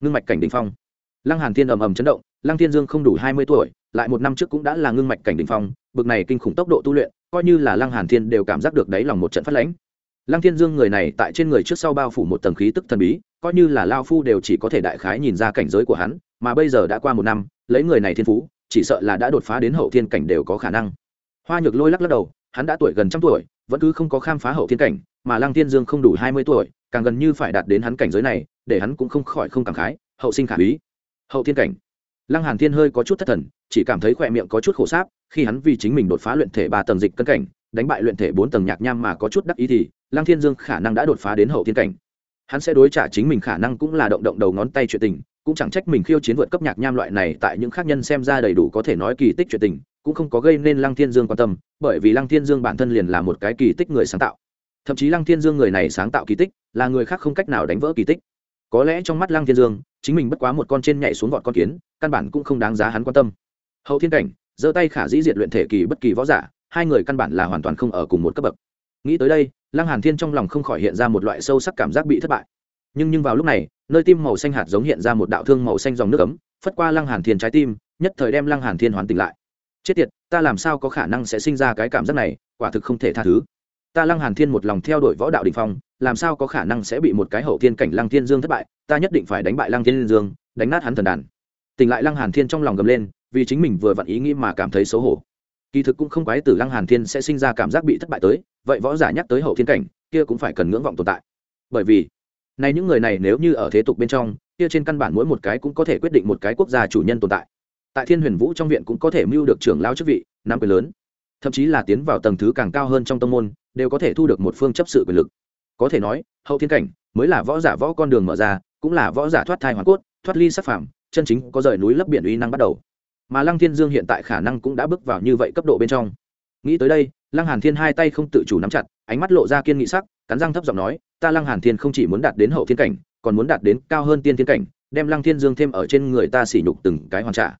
Ngưng mạch cảnh đỉnh phong. Lăng hàn thiên ầm ầm chấn động, lăng thiên dương không đủ hai mươi tuổi, lại một năm trước cũng đã là ngưng mạch cảnh đỉnh phong, bực này kinh khủng tốc độ tu luyện, coi như là lăng hàn thiên đều cảm giác được đấy lòng một trận phát lãnh. Lăng thiên dương người này tại trên người trước sau bao phủ một tầng khí tức thần bí, coi như là lao phu đều chỉ có thể đại khái nhìn ra cảnh giới của hắn, mà bây giờ đã qua một năm, lấy người này thiên phú, chỉ sợ là đã đột phá đến hậu thiên cảnh đều có khả năng. Hoa nhược lôi lắc lắc đầu, hắn đã tuổi gần trăm tuổi vẫn cứ không có khám phá hậu thiên cảnh, mà lăng thiên dương không đủ hai mươi tuổi, càng gần như phải đạt đến hắn cảnh giới này, để hắn cũng không khỏi không cảm khái, hậu sinh khả úy. Hậu thiên cảnh. Lăng hàn thiên hơi có chút thất thần, chỉ cảm thấy khỏe miệng có chút khổ sáp, khi hắn vì chính mình đột phá luyện thể ba tầng dịch cân cảnh, đánh bại luyện thể bốn tầng nhạc nham mà có chút đắc ý thì, lăng thiên dương khả năng đã đột phá đến hậu thiên cảnh. Hắn sẽ đối trả chính mình khả năng cũng là động động đầu ngón tay chuyện tình, cũng chẳng trách mình khiêu chiến vượt cấp nhạc nham loại này, tại những khác nhân xem ra đầy đủ có thể nói kỳ tích chuyện tình cũng không có gây nên lăng thiên dương quan tâm, bởi vì lăng thiên dương bản thân liền là một cái kỳ tích người sáng tạo. Thậm chí lăng thiên dương người này sáng tạo kỳ tích, là người khác không cách nào đánh vỡ kỳ tích. Có lẽ trong mắt lăng thiên dương, chính mình bất quá một con trên nhảy xuống vọt con kiến, căn bản cũng không đáng giá hắn quan tâm. Hậu thiên cảnh, giơ tay khả dĩ diệt luyện thể kỳ bất kỳ võ giả, hai người căn bản là hoàn toàn không ở cùng một cấp bậc. Nghĩ tới đây, lăng hàn thiên trong lòng không khỏi hiện ra một loại sâu sắc cảm giác bị thất bại. Nhưng nhưng vào lúc này, nơi tim màu xanh hạt giống hiện ra một đạo thương màu xanh dòng nước ấm, phất qua lăng hàn thiên trái tim, nhất thời đem lăng hàn thiên hoàn tỉnh lại chết tiệt, ta làm sao có khả năng sẽ sinh ra cái cảm giác này, quả thực không thể tha thứ. Ta lăng hàn thiên một lòng theo đuổi võ đạo đỉnh phong, làm sao có khả năng sẽ bị một cái hậu thiên cảnh lăng thiên dương thất bại, ta nhất định phải đánh bại lăng thiên dương, đánh nát hắn thần đàn. Tỉnh lại lăng hàn thiên trong lòng gầm lên, vì chính mình vừa vặn ý nghĩ mà cảm thấy xấu hổ. Kỳ thực cũng không quái tử lăng hàn thiên sẽ sinh ra cảm giác bị thất bại tới, vậy võ giả nhắc tới hậu thiên cảnh, kia cũng phải cần ngưỡng vọng tồn tại. Bởi vì, này những người này nếu như ở thế tục bên trong, kia trên căn bản mỗi một cái cũng có thể quyết định một cái quốc gia chủ nhân tồn tại tại thiên huyền vũ trong viện cũng có thể mưu được trưởng lao chức vị, nắm quyền lớn. Thậm chí là tiến vào tầng thứ càng cao hơn trong tông môn, đều có thể thu được một phương chấp sự quyền lực. Có thể nói, hậu thiên cảnh mới là võ giả võ con đường mở ra, cũng là võ giả thoát thai hoàn cốt, thoát ly sắc phạm chân chính có rời núi lấp biển uy năng bắt đầu. Mà lăng thiên dương hiện tại khả năng cũng đã bước vào như vậy cấp độ bên trong. Nghĩ tới đây, lăng hàn thiên hai tay không tự chủ nắm chặt, ánh mắt lộ ra kiên nghị sắc, cắn răng thấp giọng nói, ta lăng hàn thiên không chỉ muốn đạt đến hậu thiên cảnh, còn muốn đạt đến cao hơn tiên thiên cảnh, đem lăng thiên dương thêm ở trên người ta sỉ nhục từng cái hoàn trả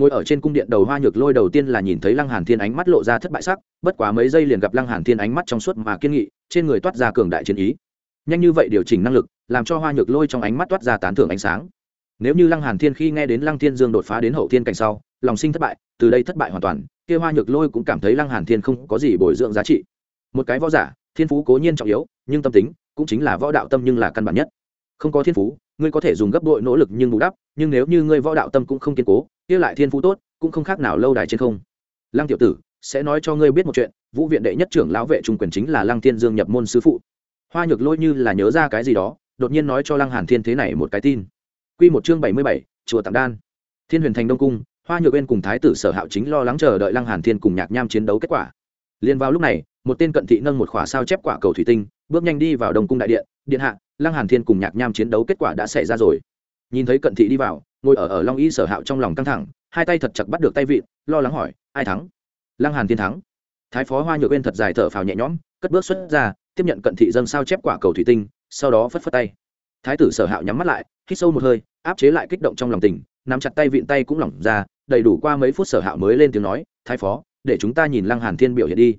ngồi ở trên cung điện đầu hoa nhược lôi đầu tiên là nhìn thấy lăng hàn thiên ánh mắt lộ ra thất bại sắc, bất quá mấy giây liền gặp lăng hàn thiên ánh mắt trong suốt mà kiên nghị, trên người toát ra cường đại chiến ý. Nhanh như vậy điều chỉnh năng lực, làm cho hoa nhược lôi trong ánh mắt toát ra tán thưởng ánh sáng. Nếu như lăng hàn thiên khi nghe đến lăng thiên dương đột phá đến hậu thiên cảnh sau, lòng sinh thất bại, từ đây thất bại hoàn toàn, kia hoa nhược lôi cũng cảm thấy lăng hàn thiên không có gì bồi dưỡng giá trị. Một cái võ giả, thiên phú cố nhiên trọng yếu, nhưng tâm tính cũng chính là võ đạo tâm nhưng là căn bản nhất. Không có thiên phú ngươi có thể dùng gấp đội nỗ lực nhưng bù đắp nhưng nếu như ngươi võ đạo tâm cũng không kiên cố kia lại thiên phú tốt cũng không khác nào lâu đài trên không. Lăng tiểu tử sẽ nói cho ngươi biết một chuyện vũ viện đệ nhất trưởng lão vệ trung quyền chính là lăng thiên dương nhập môn sư phụ. Hoa nhược lôi như là nhớ ra cái gì đó đột nhiên nói cho lăng hàn thiên thế này một cái tin. Quy một chương bảy mươi bảy, chùa Tạng đan. Thiên huyền thành đông cung hoa nhược bên cùng thái tử sở hạo chính lo lắng chờ đợi lăng hàn thiên cùng nhạc nham chiến đấu kết quả. Liền vào lúc này một tên cận thị nâng một khỏa sao chép quả cầu thủy tinh bước nhanh đi vào đông cung đại điện điện hạ lăng hàn thiên cùng nhạc nham chiến đấu kết quả đã xảy ra rồi. Nhìn thấy cận thị đi vào, ngồi ở ở long y sở hạo trong lòng căng thẳng, hai tay thật chặt bắt được tay vịn, lo lắng hỏi, ai thắng? Lăng hàn thiên thắng. Thái phó hoa nhược bên thật dài thở phào nhẹ nhõm, cất bước xuất ra, tiếp nhận cận thị dâng sao chép quả cầu thủy tinh, sau đó phất phất tay. Thái tử sở hạo nhắm mắt lại, hít sâu một hơi, áp chế lại kích động trong lòng tình, nắm chặt tay vịn tay cũng lỏng ra, đầy đủ qua mấy phút sở hạo mới lên tiếng nói, thái phó, để chúng ta nhìn lăng hàn thiên biểu hiện đi.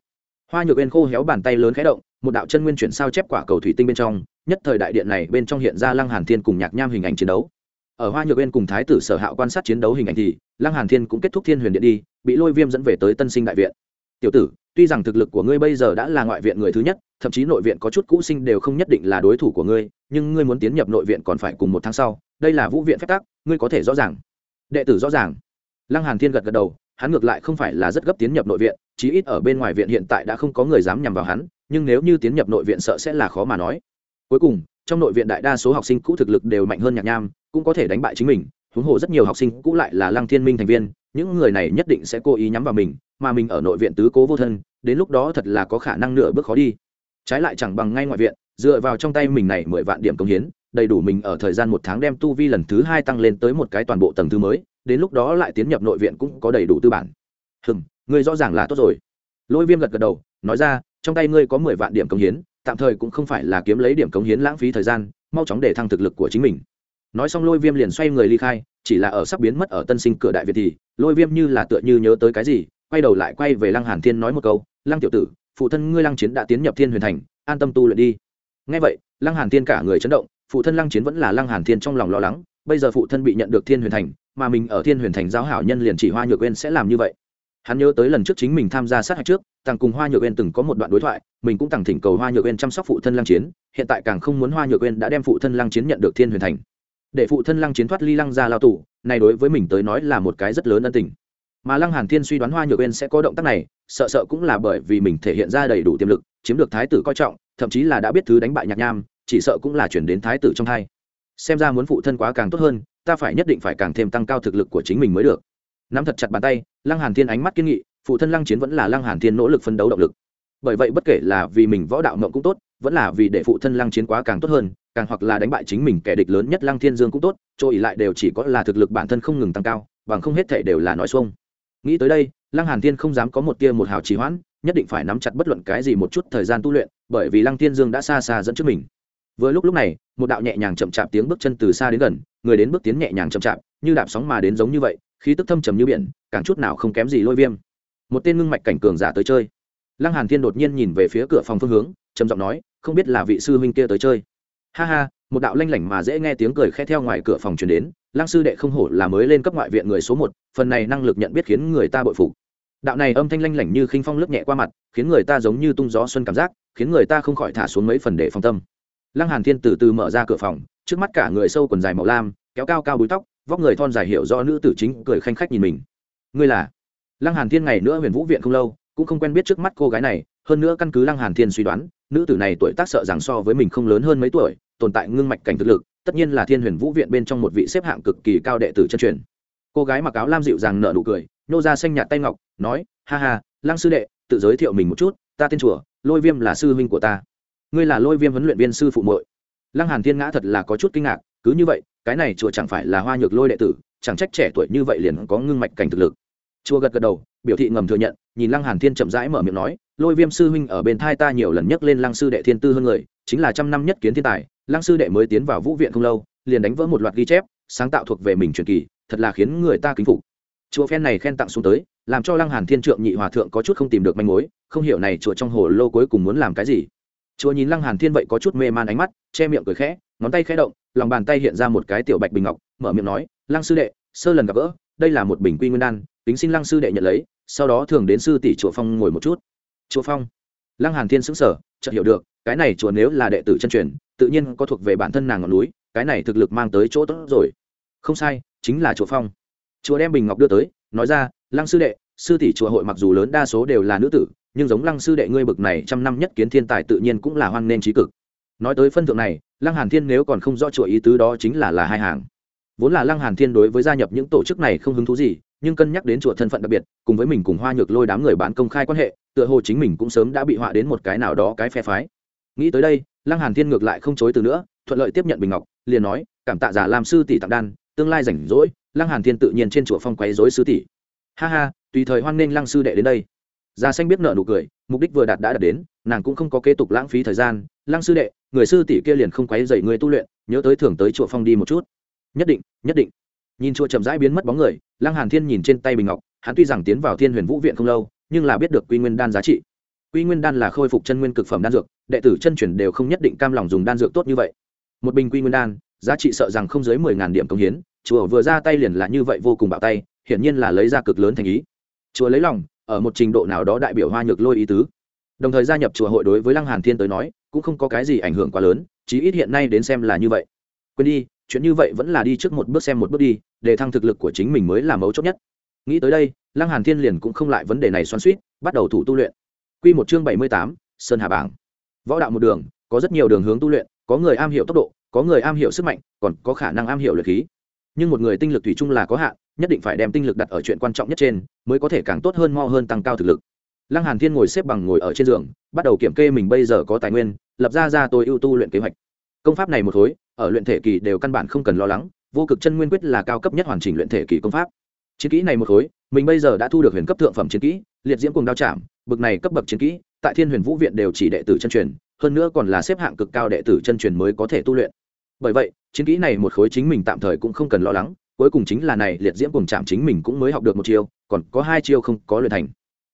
Hoa nhược bên khô héo bàn tay lớn khẽ động, một đạo chân nguyên chuyển sao chép quả cầu thủy tinh bên trong nhất thời đại điện này bên trong hiện ra lăng hàn thiên cùng nhạc nham hình ảnh chiến đấu. Ở hoa nhược bên cùng thái tử sở hạo quan sát chiến đấu hình ảnh thì, lăng hàn thiên cũng kết thúc thiên huyền điện đi, bị lôi viêm dẫn về tới tân sinh đại viện. Tiểu tử, tuy rằng thực lực của ngươi bây giờ đã là ngoại viện người thứ nhất, thậm chí nội viện có chút cũ sinh đều không nhất định là đối thủ của ngươi, nhưng ngươi muốn tiến nhập nội viện còn phải cùng một tháng sau, đây là vũ viện phép tắc, ngươi có thể rõ ràng. Đệ tử rõ ràng. Lăng hàn thiên gật gật đầu, hắn ngược lại không phải là rất gấp tiến nhập nội viện, chí ít ở bên ngoài viện hiện tại đã không có người dám nhằm vào hắn, nhưng nếu như tiến nhập nội viện sợ sẽ là khó mà nói cuối cùng, trong nội viện đại đa số học sinh cũ thực lực đều mạnh hơn nhạc nham, cũng có thể đánh bại chính mình, huống hồ rất nhiều học sinh cũ lại là lăng thiên minh thành viên, những người này nhất định sẽ cố ý nhắm vào mình, mà mình ở nội viện tứ cố vô thân, đến lúc đó thật là có khả năng nửa bước khó đi. Trái lại chẳng bằng ngay ngoại viện, dựa vào trong tay mình này mười vạn điểm công hiến, đầy đủ mình ở thời gian một tháng đem tu vi lần thứ hai tăng lên tới một cái toàn bộ tầng thứ mới, đến lúc đó lại tiến nhập nội viện cũng có đầy đủ tư bản. Hừng ngươi rõ ràng là tốt rồi. Lôi viêm gật gật đầu, nói ra, trong tay ngươi có mười vạn điểm công hiến tạm thời cũng không phải là kiếm lấy điểm cống hiến lãng phí thời gian, mau chóng để thăng thực lực của chính mình. Nói xong lôi viêm liền xoay người ly khai, chỉ là ở sắp biến mất ở tân sinh cửa đại việt thì, lôi viêm như là tựa như nhớ tới cái gì, quay đầu lại quay về lăng hàn thiên nói một câu, lăng tiểu tử, phụ thân ngươi lăng chiến đã tiến nhập thiên huyền thành, an tâm tu luyện đi. Nghe vậy, lăng hàn thiên cả người chấn động, phụ thân lăng chiến vẫn là lăng hàn thiên trong lòng lo lắng, bây giờ phụ thân bị nhận được thiên huyền thành, mà mình ở thiên huyền thành giáo hảo nhân liền chỉ hoa nhược quên sẽ làm như vậy. Hắn nhớ tới lần trước chính mình tham gia sát hạch trước tàng cùng hoa nhược uyên từng có một đoạn đối thoại, mình cũng tàng thỉnh cầu hoa nhược uyên chăm sóc phụ thân lăng chiến, hiện tại càng không muốn hoa nhược uyên đã đem phụ thân lăng chiến nhận được thiên huyền thành. Để phụ thân lăng chiến thoát ly lăng ra lao tù, này đối với mình tới nói là một cái rất lớn ân tình. Mà lăng hàn thiên suy đoán hoa nhược uyên sẽ có động tác này, sợ sợ cũng là bởi vì mình thể hiện ra đầy đủ tiềm lực, chiếm được thái tử coi trọng, thậm chí là đã biết thứ đánh bại nhạc nham, chỉ sợ cũng là chuyển đến thái tử trong thai. Xem ra muốn phụ thân quá càng tốt hơn, ta phải nhất định phải càng thêm tăng cao thực lực của chính mình mới được. Nắm thật chặt bàn tay, lăng hàn thiên ánh mắt kiên nghị phụ thân lăng chiến vẫn là lăng hàn thiên nỗ lực phân đấu động lực. Bởi vậy bất kể là vì mình võ đạo mộng cũng tốt, vẫn là vì để phụ thân lăng chiến quá càng tốt hơn, càng hoặc là đánh bại chính mình kẻ địch lớn nhất lăng thiên dương cũng tốt, chỗ ỉ lại đều chỉ có là thực lực bản thân không ngừng tăng cao, bằng không hết thể đều là nói xuông. Nghĩ tới đây, lăng hàn thiên không dám có một tia một hào trì hoãn, nhất định phải nắm chặt bất luận cái gì một chút thời gian tu luyện, bởi vì lăng thiên dương đã xa xa dẫn trước mình. Vừa lúc lúc này, một đạo nhẹ nhàng chậm chạp tiếng bước chân từ xa đến gần, người đến bước tiến nhẹ nhàng chậm chạp, như đạp sóng mà đến giống như vậy, khí tức thâm trầm như biển, càng chút nào không kém gì lôi viêm một tên ngưng mạch cảnh cường giả tới chơi. Lăng hàn thiên đột nhiên nhìn về phía cửa phòng phương hướng, trầm giọng nói, không biết là vị sư huynh kia tới chơi. Ha ha, một đạo lanh lảnh mà dễ nghe tiếng cười khẽ theo ngoài cửa phòng truyền đến, lăng sư đệ không hổ là mới lên cấp ngoại viện người số một, phần này năng lực nhận biết khiến người ta bội phục. Đạo này âm thanh lanh lảnh như khinh phong lướt nhẹ qua mặt, khiến người ta giống như tung gió xuân cảm giác, khiến người ta không khỏi thả xuống mấy phần để phòng tâm. Lăng hàn thiên từ từ mở ra cửa phòng, trước mắt cả người sâu quần dài màu lam, kéo cao cao búi tóc, vóc người thon dài hiểu rõ nữ tử chính cười khanh khách nhìn mình. Ngươi là? Lăng hàn thiên ngày nữa huyền vũ viện không lâu, cũng không quen biết trước mắt cô gái này, hơn nữa căn cứ lăng hàn thiên suy đoán, nữ tử này tuổi tác sợ rằng so với mình không lớn hơn mấy tuổi, tồn tại ngưng mạch cảnh thực lực, tất nhiên là thiên huyền vũ viện bên trong một vị xếp hạng cực kỳ cao đệ tử chân truyền. Cô gái mặc áo lam dịu dàng nở nụ cười nô ra xanh nhạt tay ngọc, nói, ha ha, lăng sư đệ, tự giới thiệu mình một chút, ta tên chùa, lôi viêm là sư huynh của ta. Ngươi là lôi viêm huấn luyện viên sư phụ muội. Lăng hàn thiên ngã thật là có chút kinh ngạc, cứ như vậy, cái này chùa chẳng phải là hoa nhược lôi đệ tử, chẳng trách trẻ tuổi như vậy liền có ngưng mạch cảnh thực lực chùa gật gật đầu, biểu thị ngầm thừa nhận, nhìn lăng hàn thiên chậm rãi mở miệng nói, lôi viêm sư huynh ở bên thai ta nhiều lần nhắc lên lăng sư đệ thiên tư hơn người, chính là trăm năm nhất kiến thiên tài, lăng sư đệ mới tiến vào vũ viện không lâu, liền đánh vỡ một loạt ghi chép, sáng tạo thuộc về mình truyền kỳ, thật là khiến người ta kính phục. Chùa phen này khen tặng xuống tới, làm cho lăng hàn thiên trượng nhị hòa thượng có chút không tìm được manh mối, không hiểu này chùa trong hồ lô cuối cùng muốn làm cái gì. Chùa nhìn lăng hàn thiên vậy có chút mê man ánh mắt, che miệng cười khẽ, ngón tay khẽ động, lòng bàn tay hiện ra một cái tiểu bạch bình ngọc, mở miệng nói, lăng sư đệ, sơ lần gặp gỡ, đây là một bình quy nguyên đan tính xin lăng sư đệ nhận lấy, sau đó thường đến sư tỷ chùa phong ngồi một chút. Chùa phong. Lăng hàn thiên sững sờ, chợt hiểu được, cái này chùa nếu là đệ tử chân truyền, tự nhiên có thuộc về bản thân nàng ngọn núi, cái này thực lực mang tới chỗ tốt rồi. Không sai, chính là chùa phong. Chùa đem bình ngọc đưa tới, nói ra, lăng sư đệ, sư tỷ chùa hội mặc dù lớn đa số đều là nữ tử, nhưng giống lăng sư đệ ngươi bực này trăm năm nhất kiến thiên tài tự nhiên cũng là hoan nên trí cực. Nói tới phân thượng này, lăng hàn thiên nếu còn không rõ chùa ý tứ đó chính là là hai hàng. Vốn là lăng hàn thiên đối với gia nhập những tổ chức này không hứng thú gì nhưng cân nhắc đến chùa thân phận đặc biệt, cùng với mình cùng hoa nhược lôi đám người bán công khai quan hệ, tựa hồ chính mình cũng sớm đã bị họa đến một cái nào đó cái phe phái. Nghĩ tới đây, lăng hàn thiên ngược lại không chối từ nữa, thuận lợi tiếp nhận bình ngọc, liền nói, cảm tạ giả làm sư tỷ tặng đan, tương lai rảnh rỗi, lăng hàn thiên tự nhiên trên chùa phong quấy rối sư tỷ. Ha ha, tùy thời hoan nghênh lăng sư đệ đến đây. Già xanh biết nợ nụ cười, mục đích vừa đạt đã đạt đến, nàng cũng không có kế tục lãng phí thời gian. Lăng sư đệ, người sư tỷ kia liền không quấy dậy người tu luyện, nhớ tới thưởng tới chùa phong đi một chút. Nhất định nhất định nhìn chùa chậm rãi biến mất bóng người, lăng hàn thiên nhìn trên tay bình ngọc, hắn tuy rằng tiến vào thiên huyền vũ viện không lâu, nhưng là biết được quy nguyên đan giá trị. Quy nguyên đan là khôi phục chân nguyên cực phẩm đan dược, đệ tử chân truyền đều không nhất định cam lòng dùng đan dược tốt như vậy. Một bình quy nguyên đan, giá trị sợ rằng không dưới mười ngàn điểm công hiến, chùa vừa ra tay liền là như vậy vô cùng bạo tay, hiển nhiên là lấy ra cực lớn thành ý. Chùa lấy lòng, ở một trình độ nào đó đại biểu hoa nhược lôi ý tứ. Đồng thời gia nhập chùa hội đối với lăng hàn thiên tới nói, cũng không có cái gì ảnh hưởng quá lớn, chí ít hiện nay đến xem là như vậy. Quên đi chuyện như vậy vẫn là đi trước một bước xem một bước đi để thăng thực lực của chính mình mới là mấu chốt nhất. Nghĩ tới đây lăng hàn thiên liền cũng không lại vấn đề này xoắn suýt bắt đầu thủ tu luyện. Quy một chương bảy mươi tám, sơn hà bảng. Võ đạo một đường có rất nhiều đường hướng tu luyện có người am hiểu tốc độ có người am hiểu sức mạnh còn có khả năng am hiểu luyện khí. Nhưng một người tinh lực thủy chung là có hạn nhất định phải đem tinh lực đặt ở chuyện quan trọng nhất trên mới có thể càng tốt hơn mo hơn tăng cao thực lực. Lăng hàn thiên ngồi xếp bằng ngồi ở trên giường bắt đầu kiểm kê mình bây giờ có tài nguyên lập ra ra tôi ưu tu luyện kế hoạch. Công pháp này một khối ở luyện thể kỳ đều căn bản không cần lo lắng, vô cực chân nguyên quyết là cao cấp nhất hoàn chỉnh luyện thể kỳ công pháp. Chiến kỹ này một khối, mình bây giờ đã thu được huyền cấp thượng phẩm chiến kỹ, liệt diễm cùng đao chạm, bực này cấp bậc chiến kỹ, tại thiên huyền vũ viện đều chỉ đệ tử chân truyền, hơn nữa còn là xếp hạng cực cao đệ tử chân truyền mới có thể tu luyện. Bởi vậy, chiến kỹ này một khối chính mình tạm thời cũng không cần lo lắng, cuối cùng chính là này liệt diễm cùng chạm chính mình cũng mới học được một chiêu, còn có hai chiêu không có luyện thành.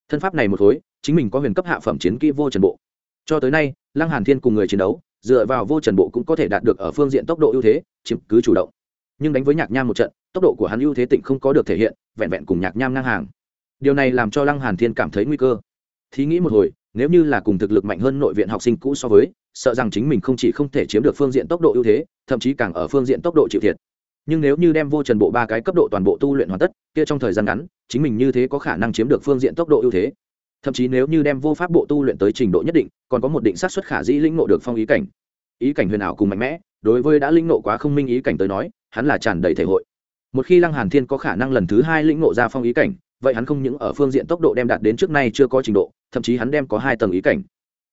Thân pháp này một khối, chính mình có huyền cấp hạ phẩm chiến kỹ vô trần bộ. Cho tới nay, lăng hàn thiên cùng người chiến đấu dựa vào vô trần bộ cũng có thể đạt được ở phương diện tốc độ ưu thế, chiếm cứ chủ động. Nhưng đánh với nhạc nham một trận, tốc độ của hắn ưu thế tịnh không có được thể hiện, vẹn vẹn cùng nhạc nham ngang hàng. Điều này làm cho lăng hàn thiên cảm thấy nguy cơ. Thí nghĩ một hồi, nếu như là cùng thực lực mạnh hơn nội viện học sinh cũ so với, sợ rằng chính mình không chỉ không thể chiếm được phương diện tốc độ ưu thế, thậm chí càng ở phương diện tốc độ chịu thiệt. Nhưng nếu như đem vô trần bộ ba cái cấp độ toàn bộ tu luyện hoàn tất, kia trong thời gian ngắn, chính mình như thế có khả năng chiếm được phương diện tốc độ ưu thế thậm chí nếu như đem vô pháp bộ tu luyện tới trình độ nhất định, còn có một định xác suất khả dĩ lĩnh nộ được phong ý cảnh. Ý cảnh huyền ảo cùng mạnh mẽ, đối với đã lĩnh nộ quá không minh ý cảnh tới nói, hắn là tràn đầy thể hội. Một khi lăng hàn thiên có khả năng lần thứ hai lĩnh nộ ra phong ý cảnh, vậy hắn không những ở phương diện tốc độ đem đạt đến trước nay chưa có trình độ, thậm chí hắn đem có hai tầng ý cảnh.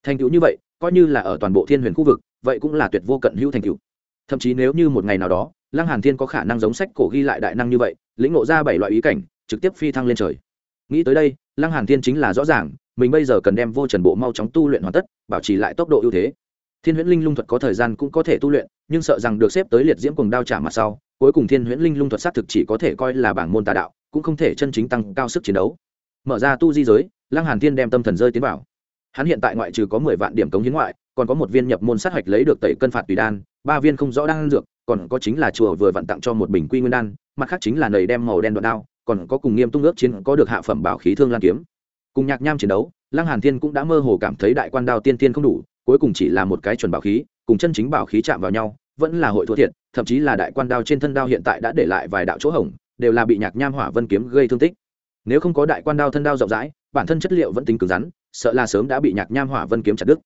Thành tựu như vậy, coi như là ở toàn bộ thiên huyền khu vực, vậy cũng là tuyệt vô cận hữu thành tựu. Thậm chí nếu như một ngày nào đó, lăng hàn thiên có khả năng giống sách cổ ghi lại đại năng như vậy, lĩnh ngộ ra bảy loại ý cảnh, trực tiếp phi thăng lên trời nghĩ tới đây, lăng hàn thiên chính là rõ ràng, mình bây giờ cần đem vô trần bộ mau chóng tu luyện hoàn tất, bảo trì lại tốc độ ưu thế. Thiên huyễn linh lung thuật có thời gian cũng có thể tu luyện, nhưng sợ rằng được xếp tới liệt diễm cùng đao trả mặt sau, cuối cùng thiên huyễn linh lung thuật xác thực chỉ có thể coi là bảng môn tà đạo, cũng không thể chân chính tăng cao sức chiến đấu. Mở ra tu di giới, lăng hàn thiên đem tâm thần rơi tiến vào. Hắn hiện tại ngoại trừ có mười vạn điểm cống hiến ngoại, còn có một viên nhập môn sát hạch lấy được tẩy cân phạt tùy đan, ba viên không rõ đang dược, còn có chính là chùa vừa vặn tặng cho một bình quy nguyên đan, mặt khác chính là nầy đem màu đen đoạn đao còn có cùng nghiêm tung ước chiến có được hạ phẩm bảo khí thương lan kiếm. Cùng nhạc nham chiến đấu, lăng hàn thiên cũng đã mơ hồ cảm thấy đại quan đao tiên tiên không đủ, cuối cùng chỉ là một cái chuẩn bảo khí, cùng chân chính bảo khí chạm vào nhau, vẫn là hội thua thiệt, thậm chí là đại quan đao trên thân đao hiện tại đã để lại vài đạo chỗ hổng, đều là bị nhạc nham hỏa vân kiếm gây thương tích. Nếu không có đại quan đao thân đao rộng rãi, bản thân chất liệu vẫn tính cứng rắn, sợ là sớm đã bị nhạc nham hỏa vân kiếm chặt đứt.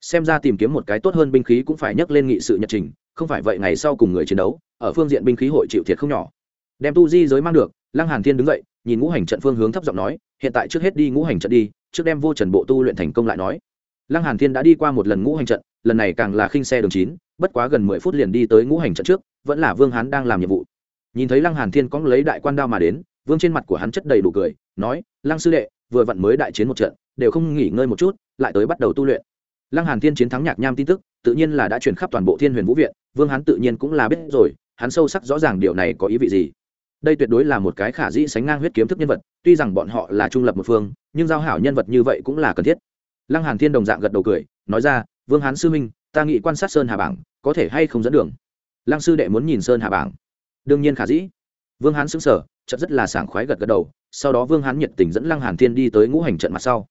Xem ra tìm kiếm một cái tốt hơn binh khí cũng phải nhắc lên nghị sự nhật trình, không phải vậy ngày sau cùng người chiến đấu, ở phương diện binh khí hội chịu thiệt không nhỏ đem tu di giới mang được, lăng hàn thiên đứng dậy, nhìn ngũ hành trận phương hướng thấp giọng nói, hiện tại trước hết đi ngũ hành trận đi, trước đem vô trần bộ tu luyện thành công lại nói. Lăng hàn thiên đã đi qua một lần ngũ hành trận, lần này càng là khinh xe đường chín, bất quá gần mười phút liền đi tới ngũ hành trận trước, vẫn là vương hán đang làm nhiệm vụ. Nhìn thấy lăng hàn thiên có lấy đại quan đao mà đến, vương trên mặt của hắn chất đầy đủ cười, nói, lăng sư đệ, vừa vặn mới đại chiến một trận, đều không nghỉ ngơi một chút, lại tới bắt đầu tu luyện. Lăng hàn thiên chiến thắng nhạc nham tin tức, tự nhiên là đã truyền khắp toàn bộ thiên huyền vũ viện, vương hán tự nhiên cũng là biết rồi, hắn sâu sắc rõ ràng điều này có ý vị gì đây tuyệt đối là một cái khả dĩ sánh ngang huyết kiếm thức nhân vật, tuy rằng bọn họ là trung lập một phương, nhưng giao hảo nhân vật như vậy cũng là cần thiết. Lăng hàn thiên đồng dạng gật đầu cười, nói ra, vương hán sư minh ta nghĩ quan sát sơn hà bảng, có thể hay không dẫn đường? Lăng sư đệ muốn nhìn sơn hà bảng. Đương nhiên khả dĩ. Vương hán xứng sở chợt rất là sảng khoái gật gật đầu, sau đó vương hán nhiệt tình dẫn lăng hàn thiên đi tới ngũ hành trận mặt sau.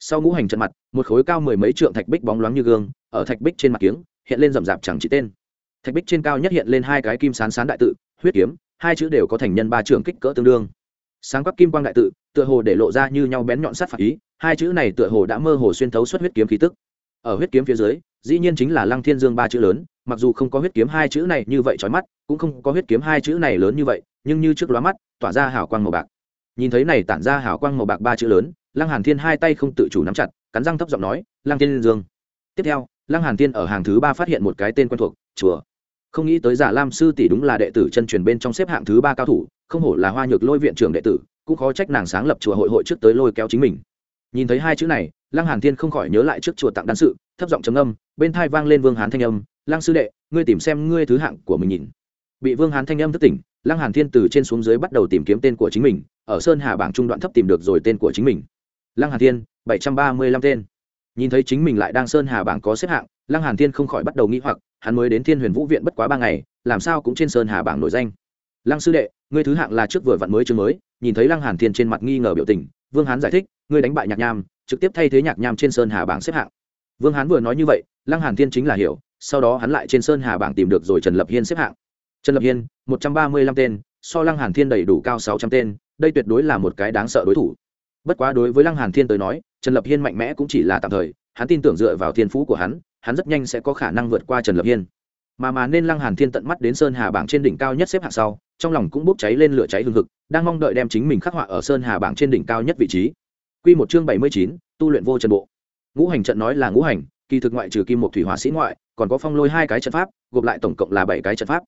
Sau ngũ hành trận mặt, một khối cao mười mấy trượng thạch bích bóng loáng như gương, ở thạch bích trên mặt kiếng, hiện lên rậm rạp chẳng chỉ tên. Thạch bích trên cao nhất hiện lên hai cái kim sán sán đại tự huyết kiếm, hai chữ đều có thành nhân ba trường kích cỡ tương đương. Sáng quắc kim quang đại tự, tựa hồ để lộ ra như nhau bén nhọn sát phạt ý, hai chữ này tựa hồ đã mơ hồ xuyên thấu xuất huyết kiếm khí tức. Ở huyết kiếm phía dưới, dĩ nhiên chính là lăng thiên dương ba chữ lớn, mặc dù không có huyết kiếm hai chữ này như vậy trói mắt, cũng không có huyết kiếm hai chữ này lớn như vậy, nhưng như trước lóa mắt, tỏa ra hào quang màu bạc. Nhìn thấy này tản ra hào quang màu bạc ba chữ lớn, lăng hàn thiên hai tay không tự chủ nắm chặt, cắn răng thấp giọng nói, lăng thiên dương. Tiếp theo, lăng hàn thiên ở hàng thứ ba phát hiện một cái tên quen thuộc, chùa không nghĩ tới giả lam sư tỷ đúng là đệ tử chân truyền bên trong xếp hạng thứ ba cao thủ, không hổ là hoa nhược lôi viện trưởng đệ tử, cũng khó trách nàng sáng lập chùa hội hội trước tới lôi kéo chính mình. Nhìn thấy hai chữ này, lăng hàn thiên không khỏi nhớ lại trước chùa tặng đan sự, thấp giọng trầm âm bên thai vang lên vương hán thanh âm, lăng sư đệ, ngươi tìm xem ngươi thứ hạng của mình nhìn. Bị vương hán thanh âm thức tỉnh, lăng hàn thiên từ trên xuống dưới bắt đầu tìm kiếm tên của chính mình, ở sơn hà bảng trung đoạn thấp tìm được rồi tên của chính mình. Lăng hàn thiên, bảy trăm ba mươi lăm tên. Nhìn thấy chính mình lại đang sơn hà bảng có xếp hạng, lăng hàn thiên không khỏi bắt đầu nghĩ hoặc hắn mới đến thiên huyền vũ viện bất quá ba ngày, làm sao cũng trên sơn hà bảng nổi danh. Lăng sư đệ, ngươi thứ hạng là trước vừa vặn mới chương mới, nhìn thấy lăng hàn thiên trên mặt nghi ngờ biểu tình, vương hán giải thích, ngươi đánh bại nhạc nham, trực tiếp thay thế nhạc nham trên sơn hà bảng xếp hạng. Vương hán vừa nói như vậy, lăng hàn thiên chính là hiểu, sau đó hắn lại trên sơn hà bảng tìm được rồi trần lập hiên xếp hạng. Trần lập hiên, một trăm ba mươi lăm tên, so lăng hàn thiên đầy đủ cao sáu trăm tên, đây tuyệt đối là một cái đáng sợ đối thủ. Bất quá đối với lăng hàn thiên tới nói, trần lập hiên mạnh mẽ cũng chỉ là tạm thời, hắn tin tưởng dựa vào thiên phú của hắn hắn rất nhanh sẽ có khả năng vượt qua trần lập hiên. Mà mà nên lăng hàn thiên tận mắt đến sơn hà bảng trên đỉnh cao nhất xếp hạng sau trong lòng cũng bốc cháy lên lửa cháy hừng hực đang mong đợi đem chính mình khắc họa ở sơn hà bảng trên đỉnh cao nhất vị trí. Quy một chương bảy mươi chín, tu luyện vô trần bộ. Ngũ hành trận nói là ngũ hành kỳ thực ngoại trừ kim một thủy hỏa sĩ ngoại còn có phong lôi hai cái trận pháp gộp lại tổng cộng là bảy cái trận pháp.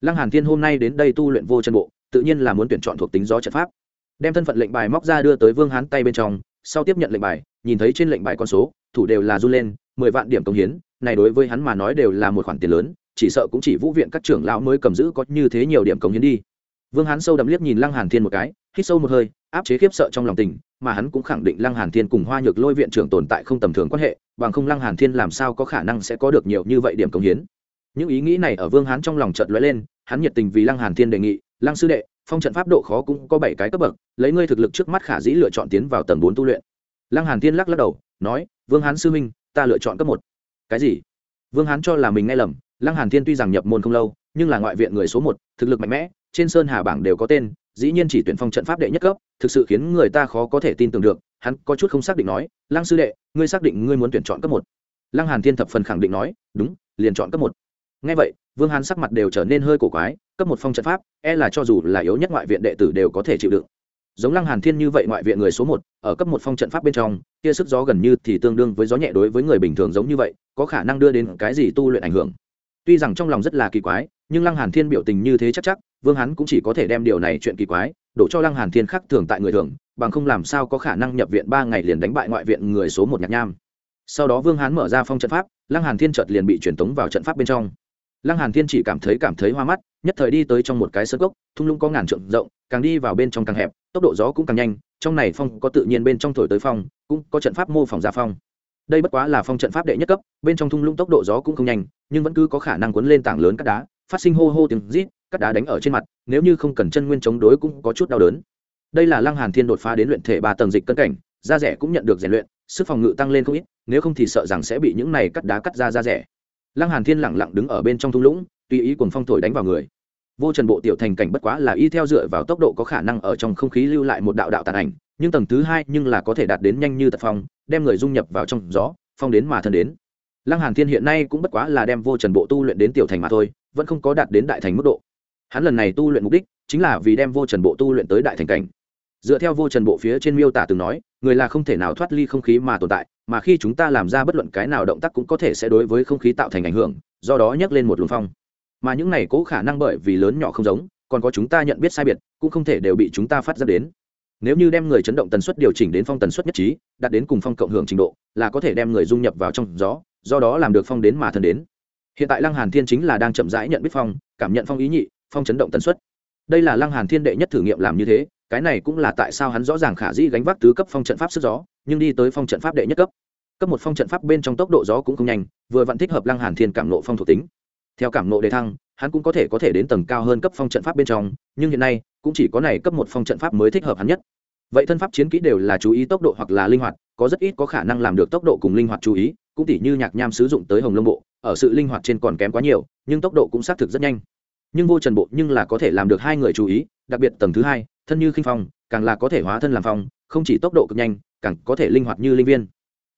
Lăng hàn thiên hôm nay đến đây tu luyện vô trần bộ tự nhiên là muốn tuyển chọn thuộc tính gió trận pháp. Đem thân phận lệnh bài móc ra đưa tới vương hán tay bên trong sau tiếp nhận lệnh bài nhìn thấy trên lệnh bài con số, thủ đều là run lên, mười vạn điểm công hiến, này đối với hắn mà nói đều là một khoản tiền lớn, chỉ sợ cũng chỉ vũ viện các trưởng lão mới cầm giữ có như thế nhiều điểm công hiến đi. Vương hán sâu đậm liếc nhìn lăng hàn thiên một cái, hít sâu một hơi, áp chế khiếp sợ trong lòng tình, mà hắn cũng khẳng định lăng hàn thiên cùng hoa nhược lôi viện trưởng tồn tại không tầm thường quan hệ, bằng không lăng hàn thiên làm sao có khả năng sẽ có được nhiều như vậy điểm công hiến. Những ý nghĩ này ở vương hán trong lòng chợt lóe lên, hắn nhiệt tình vì lăng hàn thiên đề nghị, lăng sư đệ, phong trận pháp độ khó cũng có bảy cái cấp bậc, lấy ngươi thực lực trước mắt khả dĩ lựa chọn tiến vào tầng bốn tu luyện lăng hàn thiên lắc lắc đầu, nói, vương hán sư huynh, ta lựa chọn cấp một. Cái gì? Vương hán cho là mình nghe lầm, lăng hàn thiên tuy rằng nhập môn không lâu, nhưng là ngoại viện người số một, thực lực mạnh mẽ, trên sơn hà bảng đều có tên, dĩ nhiên chỉ tuyển phong trận pháp đệ nhất cấp, thực sự khiến người ta khó có thể tin tưởng được, hắn có chút không xác định nói, lăng sư đệ, ngươi xác định ngươi muốn tuyển chọn cấp một? Lăng hàn thiên thập phần khẳng định nói, đúng, liền chọn cấp một. Ngay vậy, vương hán sắc mặt đều trở nên hơi cổ quái, cấp một phong trận pháp e là cho dù là yếu nhất ngoại viện đệ tử đều có thể chịu đựng giống lăng hàn thiên như vậy ngoại viện người số một, ở cấp một phong trận pháp bên trong, kia sức gió gần như thì tương đương với gió nhẹ đối với người bình thường giống như vậy, có khả năng đưa đến cái gì tu luyện ảnh hưởng. Tuy rằng trong lòng rất là kỳ quái, nhưng lăng hàn thiên biểu tình như thế chắc chắc, vương hắn cũng chỉ có thể đem điều này chuyện kỳ quái, đổ cho lăng hàn thiên khác thường tại người thường, bằng không làm sao có khả năng nhập viện ba ngày liền đánh bại ngoại viện người số một nhạc nham. Sau đó vương hán mở ra phong trận pháp, lăng hàn thiên chợt liền bị truyền tống vào trận pháp bên trong lăng hàn thiên chỉ cảm thấy cảm thấy hoa mắt, nhất thời đi tới trong một cái sơ cốc, thung lũng có ngàn trượng rộng, càng đi vào bên trong càng hẹp, tốc độ gió cũng càng nhanh, trong này phong có tự nhiên bên trong thổi tới phong, cũng có trận pháp mô phỏng ra phong. Đây bất quá là phong trận pháp đệ nhất cấp, bên trong thung lũng tốc độ gió cũng không nhanh, nhưng vẫn cứ có khả năng cuốn lên tảng lớn cát đá, phát sinh hô hô tiếng rít, cát đá đánh ở trên mặt, nếu như không cần chân nguyên chống đối cũng có chút đau đớn. Đây là lăng hàn thiên đột phá đến luyện thể ba tầng dịch cân cảnh, da rẻ cũng nhận được rèn luyện, sức phòng ngự tăng lên không ít, nếu không thì sợ rằng sẽ bị những này cắt đá cắt ra da rẻ lăng hàn thiên lẳng lặng đứng ở bên trong thung lũng, tùy ý cuồng phong thổi đánh vào người. Vô trần bộ tiểu thành cảnh bất quá là y theo dựa vào tốc độ có khả năng ở trong không khí lưu lại một đạo đạo tàn ảnh, nhưng tầng thứ hai nhưng là có thể đạt đến nhanh như tật phong, đem người dung nhập vào trong gió, phong đến mà thân đến. Lăng hàn thiên hiện nay cũng bất quá là đem vô trần bộ tu luyện đến tiểu thành mà thôi, vẫn không có đạt đến đại thành mức độ. Hắn lần này tu luyện mục đích chính là vì đem vô trần bộ tu luyện tới đại thành cảnh dựa theo vô trần bộ phía trên miêu tả từng nói, người là không thể nào thoát ly không khí mà tồn tại, mà khi chúng ta làm ra bất luận cái nào động tác cũng có thể sẽ đối với không khí tạo thành ảnh hưởng, do đó nhắc lên một luồng phong. Mà những này cố khả năng bởi vì lớn nhỏ không giống, còn có chúng ta nhận biết sai biệt, cũng không thể đều bị chúng ta phát ra đến. Nếu như đem người chấn động tần suất điều chỉnh đến phong tần suất nhất trí, đạt đến cùng phong cộng hưởng trình độ, là có thể đem người dung nhập vào trong gió, do đó làm được phong đến mà thân đến. Hiện tại lăng hàn thiên chính là đang chậm rãi nhận biết phong, cảm nhận phong ý nhị, phong chấn động tần suất. Đây là lăng hàn thiên đệ nhất thử nghiệm làm như thế cái này cũng là tại sao hắn rõ ràng khả dĩ gánh vác tứ cấp phong trận pháp sức gió, nhưng đi tới phong trận pháp đệ nhất cấp. Cấp một phong trận pháp bên trong tốc độ gió cũng không nhanh, vừa vẫn thích hợp lăng hàn thiên cảm nộ phong thuộc tính. Theo cảm nộ đề thăng, hắn cũng có thể có thể đến tầng cao hơn cấp phong trận pháp bên trong, nhưng hiện nay, cũng chỉ có này cấp một phong trận pháp mới thích hợp hắn nhất. Vậy thân pháp chiến kỹ đều là chú ý tốc độ hoặc là linh hoạt, có rất ít có khả năng làm được tốc độ cùng linh hoạt chú ý, cũng tỉ như nhạc nham sử dụng tới hồng lông bộ, ở sự linh hoạt trên còn kém quá nhiều, nhưng tốc độ cũng xác thực rất nhanh. Nhưng vô trần bộ nhưng là có thể làm được hai người chú ý, đặc biệt tầng thứ hai thân như khinh phong, càng là có thể hóa thân làm phong, không chỉ tốc độ cực nhanh, càng có thể linh hoạt như linh viên.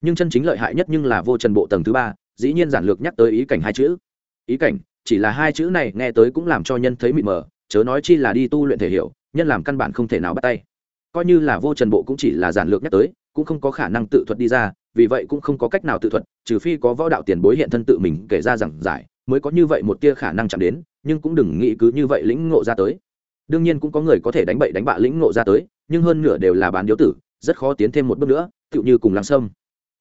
Nhưng chân chính lợi hại nhất nhưng là vô trần bộ tầng thứ ba, dĩ nhiên giản lược nhắc tới ý cảnh hai chữ. Ý cảnh, chỉ là hai chữ này nghe tới cũng làm cho nhân thấy mịt mờ, chớ nói chi là đi tu luyện thể hiểu, nhân làm căn bản không thể nào bắt tay. Coi như là vô trần bộ cũng chỉ là giản lược nhắc tới, cũng không có khả năng tự thuật đi ra, vì vậy cũng không có cách nào tự thuật, trừ phi có võ đạo tiền bối hiện thân tự mình kể ra rằng giải, mới có như vậy một tia khả năng chạm đến, nhưng cũng đừng nghĩ cứ như vậy lĩnh ngộ ra tới đương nhiên cũng có người có thể đánh bậy đánh bạ lĩnh ngộ ra tới, nhưng hơn nửa đều là bán điếu tử, rất khó tiến thêm một bước nữa, tựu như cùng lăng sâm.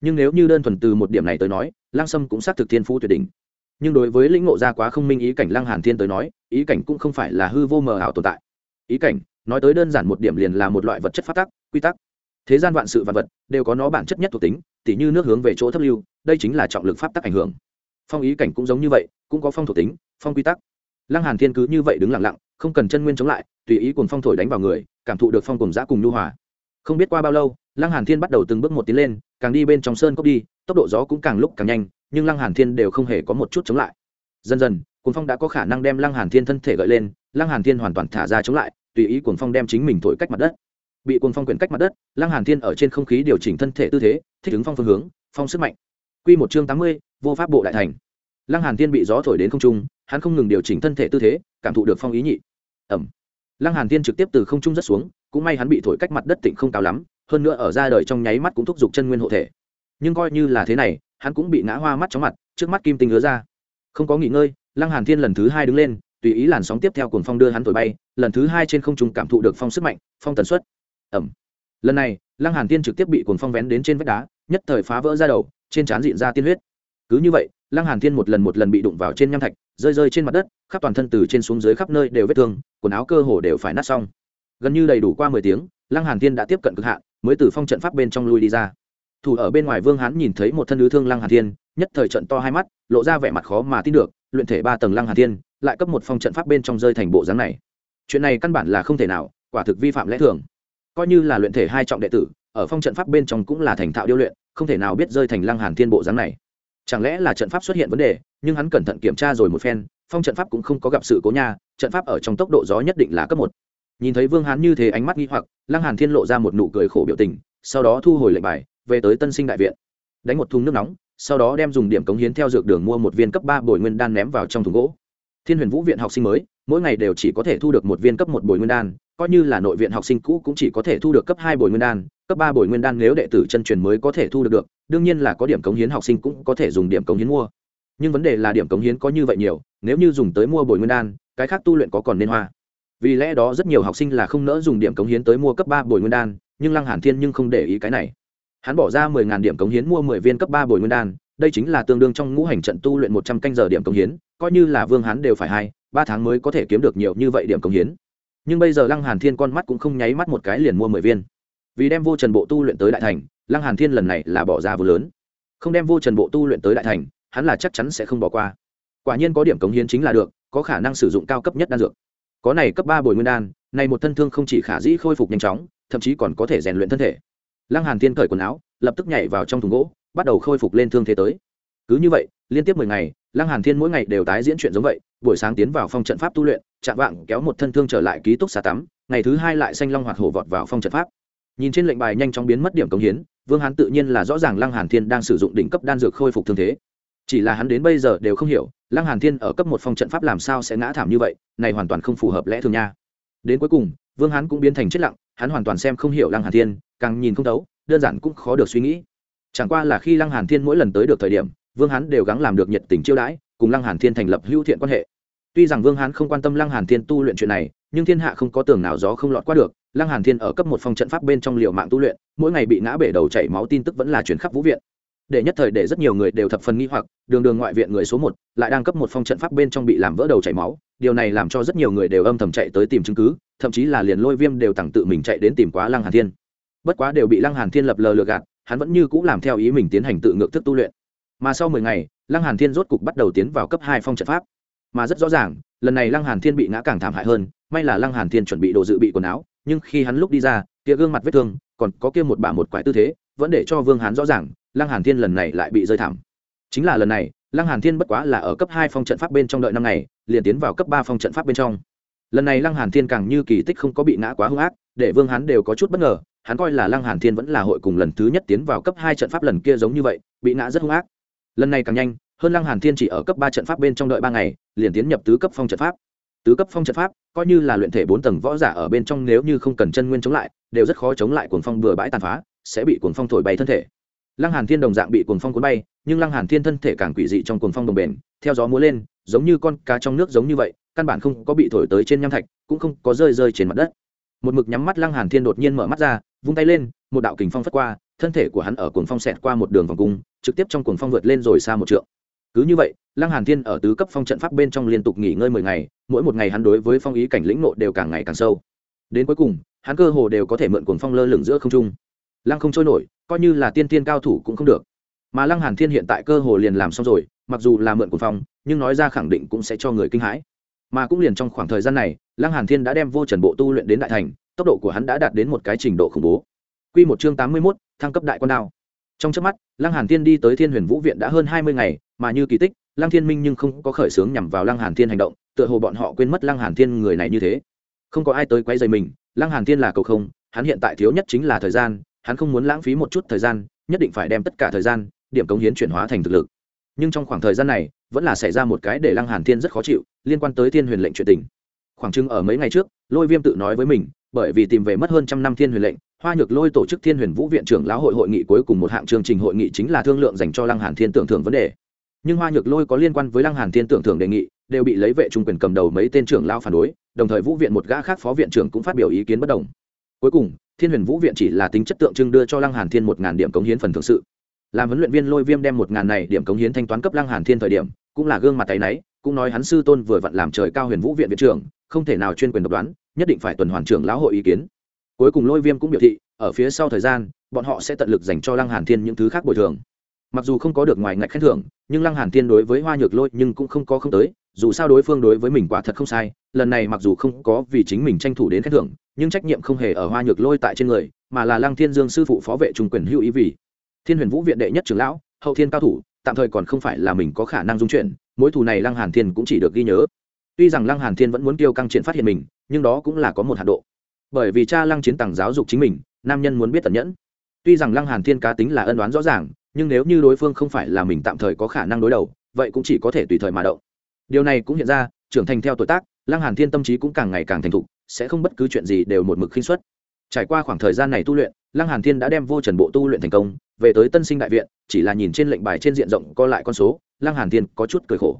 Nhưng nếu như đơn thuần từ một điểm này tới nói, lăng sâm cũng xác thực thiên phú tuyệt đỉnh. Nhưng đối với lĩnh ngộ ra quá không minh ý cảnh lăng hàn thiên tới nói, ý cảnh cũng không phải là hư vô mờ ảo tồn tại. Ý cảnh, nói tới đơn giản một điểm liền là một loại vật chất phát tắc quy tắc. Thế gian vạn sự vật vật đều có nó bản chất nhất thuộc tính, tỉ như nước hướng về chỗ thấp lưu, đây chính là trọng lực pháp tắc ảnh hưởng. Phong ý cảnh cũng giống như vậy, cũng có phong thuộc tính, phong quy tắc. Lăng hàn thiên cứ như vậy đứng lặng lặng không cần chân nguyên chống lại tùy ý cùng phong thổi đánh vào người cảm thụ được phong cùng giã cùng nhu hòa. Không biết qua bao lâu lăng hàn thiên bắt đầu từng bước một tiến lên càng đi bên trong sơn cốc đi tốc độ gió cũng càng lúc càng nhanh nhưng lăng hàn thiên đều không hề có một chút chống lại. Dần dần cuồng phong đã có khả năng đem lăng hàn thiên thân thể gợi lên lăng hàn thiên hoàn toàn thả ra chống lại tùy ý cuồng phong đem chính mình thổi cách mặt đất. Bị cuồng phong quyển cách mặt đất lăng hàn thiên ở trên không khí điều chỉnh thân thể tư thế thích ứng phong phương hướng phong sức mạnh. Quy một chương tám mươi, vô pháp bộ đại thành lăng hàn thiên bị gió thổi đến không trung, hắn không ngừng điều chỉnh thân thể tư thế, cảm thụ được phong ý nhị. Ẩm. Lăng hàn thiên trực tiếp từ không trung rất xuống, cũng may hắn bị thổi cách mặt đất tỉnh không cao lắm, hơn nữa ở ra đời trong nháy mắt cũng thúc giục chân nguyên hộ thể. Nhưng coi như là thế này, hắn cũng bị ngã hoa mắt chóng mặt, trước mắt kim tinh hứa ra. Không có nghỉ ngơi, lăng hàn thiên lần thứ hai đứng lên, tùy ý làn sóng tiếp theo cuồng phong đưa hắn thổi bay, lần thứ hai trên không trung cảm thụ được phong sức mạnh, phong tần suất. Ẩm. Lần này, lăng hàn thiên trực tiếp bị cuồng phong vén đến trên vách đá, nhất thời phá vỡ ra đầu, trên trán diện ra tiên huyết. Cứ như vậy lăng hàn thiên một lần một lần bị đụng vào trên nham thạch, rơi rơi trên mặt đất, khắp toàn thân từ trên xuống dưới khắp nơi đều vết thương, quần áo cơ hồ đều phải nát xong. Gần như đầy đủ qua mười tiếng, lăng hàn thiên đã tiếp cận cực hạn, mới từ phong trận pháp bên trong lui đi ra. Thủ ở bên ngoài vương hán nhìn thấy một thân ứ thương lăng hàn thiên, nhất thời trận to hai mắt, lộ ra vẻ mặt khó mà tin được, luyện thể ba tầng lăng hàn thiên, lại cấp một phong trận pháp bên trong rơi thành bộ dáng này. Chuyện này căn bản là không thể nào, quả thực vi phạm lẽ thường. Coi như là luyện thể hai trọng đệ tử, ở phong trận pháp bên trong cũng là thành thạo điêu luyện, không thể nào biết rơi thành lăng hàn thiên bộ dáng này chẳng lẽ là trận pháp xuất hiện vấn đề, nhưng hắn cẩn thận kiểm tra rồi một phen, phong trận pháp cũng không có gặp sự cố nha, trận pháp ở trong tốc độ gió nhất định là cấp một. Nhìn thấy vương hán như thế ánh mắt nghi hoặc, lăng hàn thiên lộ ra một nụ cười khổ biểu tình, sau đó thu hồi lệnh bài, về tới tân sinh đại viện. Đánh một thùng nước nóng, sau đó đem dùng điểm cống hiến theo dược đường mua một viên cấp ba bồi nguyên đan ném vào trong thùng gỗ. Thiên huyền vũ viện học sinh mới, mỗi ngày đều chỉ có thể thu được một viên cấp một bồi nguyên đan coi như là nội viện học sinh cũ cũng chỉ có thể thu được cấp hai bồi nguyên đan, cấp ba bồi nguyên đan nếu đệ tử chân truyền mới có thể thu được được, đương nhiên là có điểm cống hiến học sinh cũng có thể dùng điểm cống hiến mua. Nhưng vấn đề là điểm cống hiến có như vậy nhiều, nếu như dùng tới mua bồi nguyên đan, cái khác tu luyện có còn nên hoa. Vì lẽ đó rất nhiều học sinh là không nỡ dùng điểm cống hiến tới mua cấp ba bồi nguyên đan, nhưng lăng hàn thiên nhưng không để ý cái này. Hắn bỏ ra mười ngàn điểm cống hiến mua mười viên cấp ba bồi nguyên đan, đây chính là tương đương trong ngũ hành trận tu luyện một trăm canh giờ điểm cống hiến, coi như là vương hắn đều phải hai, ba tháng mới có thể kiếm được nhiều như vậy điểm cống hiến nhưng bây giờ lăng hàn thiên con mắt cũng không nháy mắt một cái liền mua mười viên. Vì đem vô trần bộ tu luyện tới đại thành, lăng hàn thiên lần này là bỏ ra vô lớn. Không đem vô trần bộ tu luyện tới đại thành, hắn là chắc chắn sẽ không bỏ qua. Quả nhiên có điểm cống hiến chính là được, có khả năng sử dụng cao cấp nhất đan dược. Có này cấp ba bồi nguyên đan, này một thân thương không chỉ khả dĩ khôi phục nhanh chóng, thậm chí còn có thể rèn luyện thân thể. Lăng hàn thiên cởi quần áo, lập tức nhảy vào trong thùng gỗ, bắt đầu khôi phục lên thương thế tới cứ như vậy, liên tiếp mười ngày, lăng hàn thiên mỗi ngày đều tái diễn chuyện giống vậy, buổi sáng tiến vào phong trận pháp tu luyện, chạm vạng kéo một thân thương trở lại ký túc xá tắm, ngày thứ hai lại xanh long hoạt hổ vọt vào phong trận pháp. Nhìn trên lệnh bài nhanh chóng biến mất điểm cống hiến, vương hán tự nhiên là rõ ràng lăng hàn thiên đang sử dụng đỉnh cấp đan dược khôi phục thương thế. Chỉ là hắn đến bây giờ đều không hiểu, lăng hàn thiên ở cấp một phong trận pháp làm sao sẽ ngã thảm như vậy, này hoàn toàn không phù hợp lẽ thường nha. Đến cuối cùng, vương hán cũng biến thành chết lặng, hắn hoàn toàn xem không hiểu lăng hàn thiên, càng nhìn không thấu, đơn giản cũng khó được suy nghĩ. Chẳng qua là khi lăng hàn thiên mỗi lần tới được thời điểm vương hán đều gắng làm được nhiệt tình chiêu đãi, cùng lăng hàn thiên thành lập hữu thiện quan hệ. Tuy rằng vương hán không quan tâm lăng hàn thiên tu luyện chuyện này, nhưng thiên hạ không có tường nào gió không lọt qua được, lăng hàn thiên ở cấp một phong trận pháp bên trong liều mạng tu luyện, mỗi ngày bị ngã bể đầu chảy máu tin tức vẫn là chuyển khắp vũ viện. Để nhất thời để rất nhiều người đều thập phần nghi hoặc, đường đường ngoại viện người số một lại đang cấp một phong trận pháp bên trong bị làm vỡ đầu chảy máu, điều này làm cho rất nhiều người đều âm thầm chạy tới tìm chứng cứ, thậm chí là liền lôi viêm đều tặng tự mình chạy đến tìm quá lăng hàn thiên. Bất quá đều bị lăng hàn thiên lập lờ lừa gạt, hắn vẫn như cũ làm theo ý mình tiến hành tự ngược thức tu luyện mà sau mười ngày, lăng hàn thiên rốt cục bắt đầu tiến vào cấp hai phong trận pháp. Mà rất rõ ràng, lần này lăng hàn thiên bị ngã càng thảm hại hơn, may là lăng hàn thiên chuẩn bị đồ dự bị quần áo, nhưng khi hắn lúc đi ra, kia gương mặt vết thương, còn có kia một bả một quải tư thế, vẫn để cho vương hán rõ ràng, lăng hàn thiên lần này lại bị rơi thảm. Chính là lần này, lăng hàn thiên bất quá là ở cấp hai phong trận pháp bên trong đợi năm ngày, liền tiến vào cấp ba phong trận pháp bên trong. Lần này lăng hàn thiên càng như kỳ tích không có bị ngã quá hung ác, để vương hán đều có chút bất ngờ, hắn coi là lăng hàn thiên vẫn là hội cùng lần thứ nhất tiến vào cấp hai trận pháp lần kia giống như vậy, bị ngã rất hung ác lần này càng nhanh, hơn lăng hàn thiên chỉ ở cấp ba trận pháp bên trong đợi ba ngày, liền tiến nhập tứ cấp phong trận pháp. Tứ cấp phong trận pháp, coi như là luyện thể bốn tầng võ giả ở bên trong nếu như không cần chân nguyên chống lại, đều rất khó chống lại cuồng phong bừa bãi tàn phá, sẽ bị cuồng phong thổi bay thân thể. Lăng hàn thiên đồng dạng bị cuồng phong cuốn bay, nhưng lăng hàn thiên thân thể càng quỷ dị trong cuồng phong đồng bền, theo gió múa lên, giống như con cá trong nước giống như vậy, căn bản không có bị thổi tới trên nham thạch, cũng không có rơi rơi trên mặt đất. Một mực nhắm mắt lăng hàn thiên đột nhiên mở mắt ra, vung tay lên, một đạo kình phong phất qua thân thể của hắn ở cuồng phong xẹt qua một đường vòng cung trực tiếp trong cuồng phong vượt lên rồi xa một trượng. Cứ như vậy lăng hàn thiên ở tứ cấp phong trận pháp bên trong liên tục nghỉ ngơi mười ngày mỗi một ngày hắn đối với phong ý cảnh lĩnh nộ đều càng ngày càng sâu. Đến cuối cùng hắn cơ hồ đều có thể mượn cuồng phong lơ lửng giữa không trung. Lăng không trôi nổi coi như là tiên tiên cao thủ cũng không được. Mà lăng hàn thiên hiện tại cơ hồ liền làm xong rồi mặc dù là mượn cuồng phong nhưng nói ra khẳng định cũng sẽ cho người kinh hãi. Mà cũng liền trong khoảng thời gian này lăng hàn thiên đã đem vô trần bộ tu luyện đến đại thành tốc độ của hắn đã đạt đến một cái trình độ khủng bố. Quy một chương tám mươi 81, thăng cấp đại quan đao. Trong chớp mắt, lăng hàn thiên đi tới thiên huyền vũ viện đã hơn hai mươi ngày, mà như kỳ tích, lăng thiên minh nhưng không có khởi xướng nhằm vào lăng hàn thiên hành động, tựa hồ bọn họ quên mất lăng hàn thiên người này như thế. Không có ai tới quấy rầy mình, lăng hàn thiên là cầu không, hắn hiện tại thiếu nhất chính là thời gian, hắn không muốn lãng phí một chút thời gian, nhất định phải đem tất cả thời gian, điểm cống hiến chuyển hóa thành thực lực. Nhưng trong khoảng thời gian này, vẫn là xảy ra một cái để lăng hàn thiên rất khó chịu, liên quan tới thiên huyền lệnh chuyện tình. Khoảng chừng ở mấy ngày trước, lôi viêm tự nói với mình bởi vì tìm về mất hơn trăm năm thiên huyền lệnh, hoa nhược lôi tổ chức thiên huyền vũ viện trưởng lão hội hội nghị cuối cùng một hạng chương trình hội nghị chính là thương lượng dành cho lăng hàn thiên tưởng thưởng vấn đề. Nhưng hoa nhược lôi có liên quan với lăng hàn thiên tưởng thưởng đề nghị, đều bị lấy vệ trung quyền cầm đầu mấy tên trưởng lão phản đối, đồng thời vũ viện một gã khác phó viện trưởng cũng phát biểu ý kiến bất đồng. Cuối cùng, thiên huyền vũ viện chỉ là tính chất tượng trưng đưa cho lăng hàn thiên một ngàn điểm cống hiến phần thưởng sự. Làm huấn luyện viên lôi viêm đem một ngàn này điểm cống hiến thanh toán cấp lăng hàn thiên thời điểm, cũng là gương mặt tay nấy cũng nói hắn sư tôn vừa vặn làm trời cao huyền vũ viện viện trưởng, không thể nào chuyên quyền độc đoán nhất định phải tuần hoàn trưởng lão hội ý kiến. Cuối cùng lôi viêm cũng biểu thị, ở phía sau thời gian, bọn họ sẽ tận lực dành cho lăng hàn thiên những thứ khác bồi thường. Mặc dù không có được ngoài ngạch khen thưởng, nhưng lăng hàn thiên đối với hoa nhược lôi nhưng cũng không có không tới, dù sao đối phương đối với mình quả thật không sai, lần này mặc dù không có vì chính mình tranh thủ đến khen thưởng, nhưng trách nhiệm không hề ở hoa nhược lôi tại trên người, mà là lăng thiên dương sư phụ phó vệ trung quyền hữu ý vì. Thiên huyền vũ viện đệ nhất trưởng lão, hậu thiên cao thủ, tạm thời còn không phải là mình có khả năng dung chuyển, mối thù này lăng hàn thiên cũng chỉ được ghi nhớ. Tuy rằng lăng hàn thiên vẫn muốn kêu căng triển phát hiện mình nhưng đó cũng là có một hạn độ. Bởi vì cha lăng chiến tàng giáo dục chính mình, nam nhân muốn biết tận nhẫn. Tuy rằng lăng hàn thiên cá tính là ân đoán rõ ràng, nhưng nếu như đối phương không phải là mình tạm thời có khả năng đối đầu, vậy cũng chỉ có thể tùy thời mà động. Điều này cũng hiện ra, trưởng thành theo tuổi tác, lăng hàn thiên tâm trí cũng càng ngày càng thành thục, sẽ không bất cứ chuyện gì đều một mực khinh suất. Trải qua khoảng thời gian này tu luyện, lăng hàn thiên đã đem vô trần bộ tu luyện thành công, về tới tân sinh đại viện, chỉ là nhìn trên lệnh bài trên diện rộng co lại con số, lăng hàn thiên có chút cười khổ.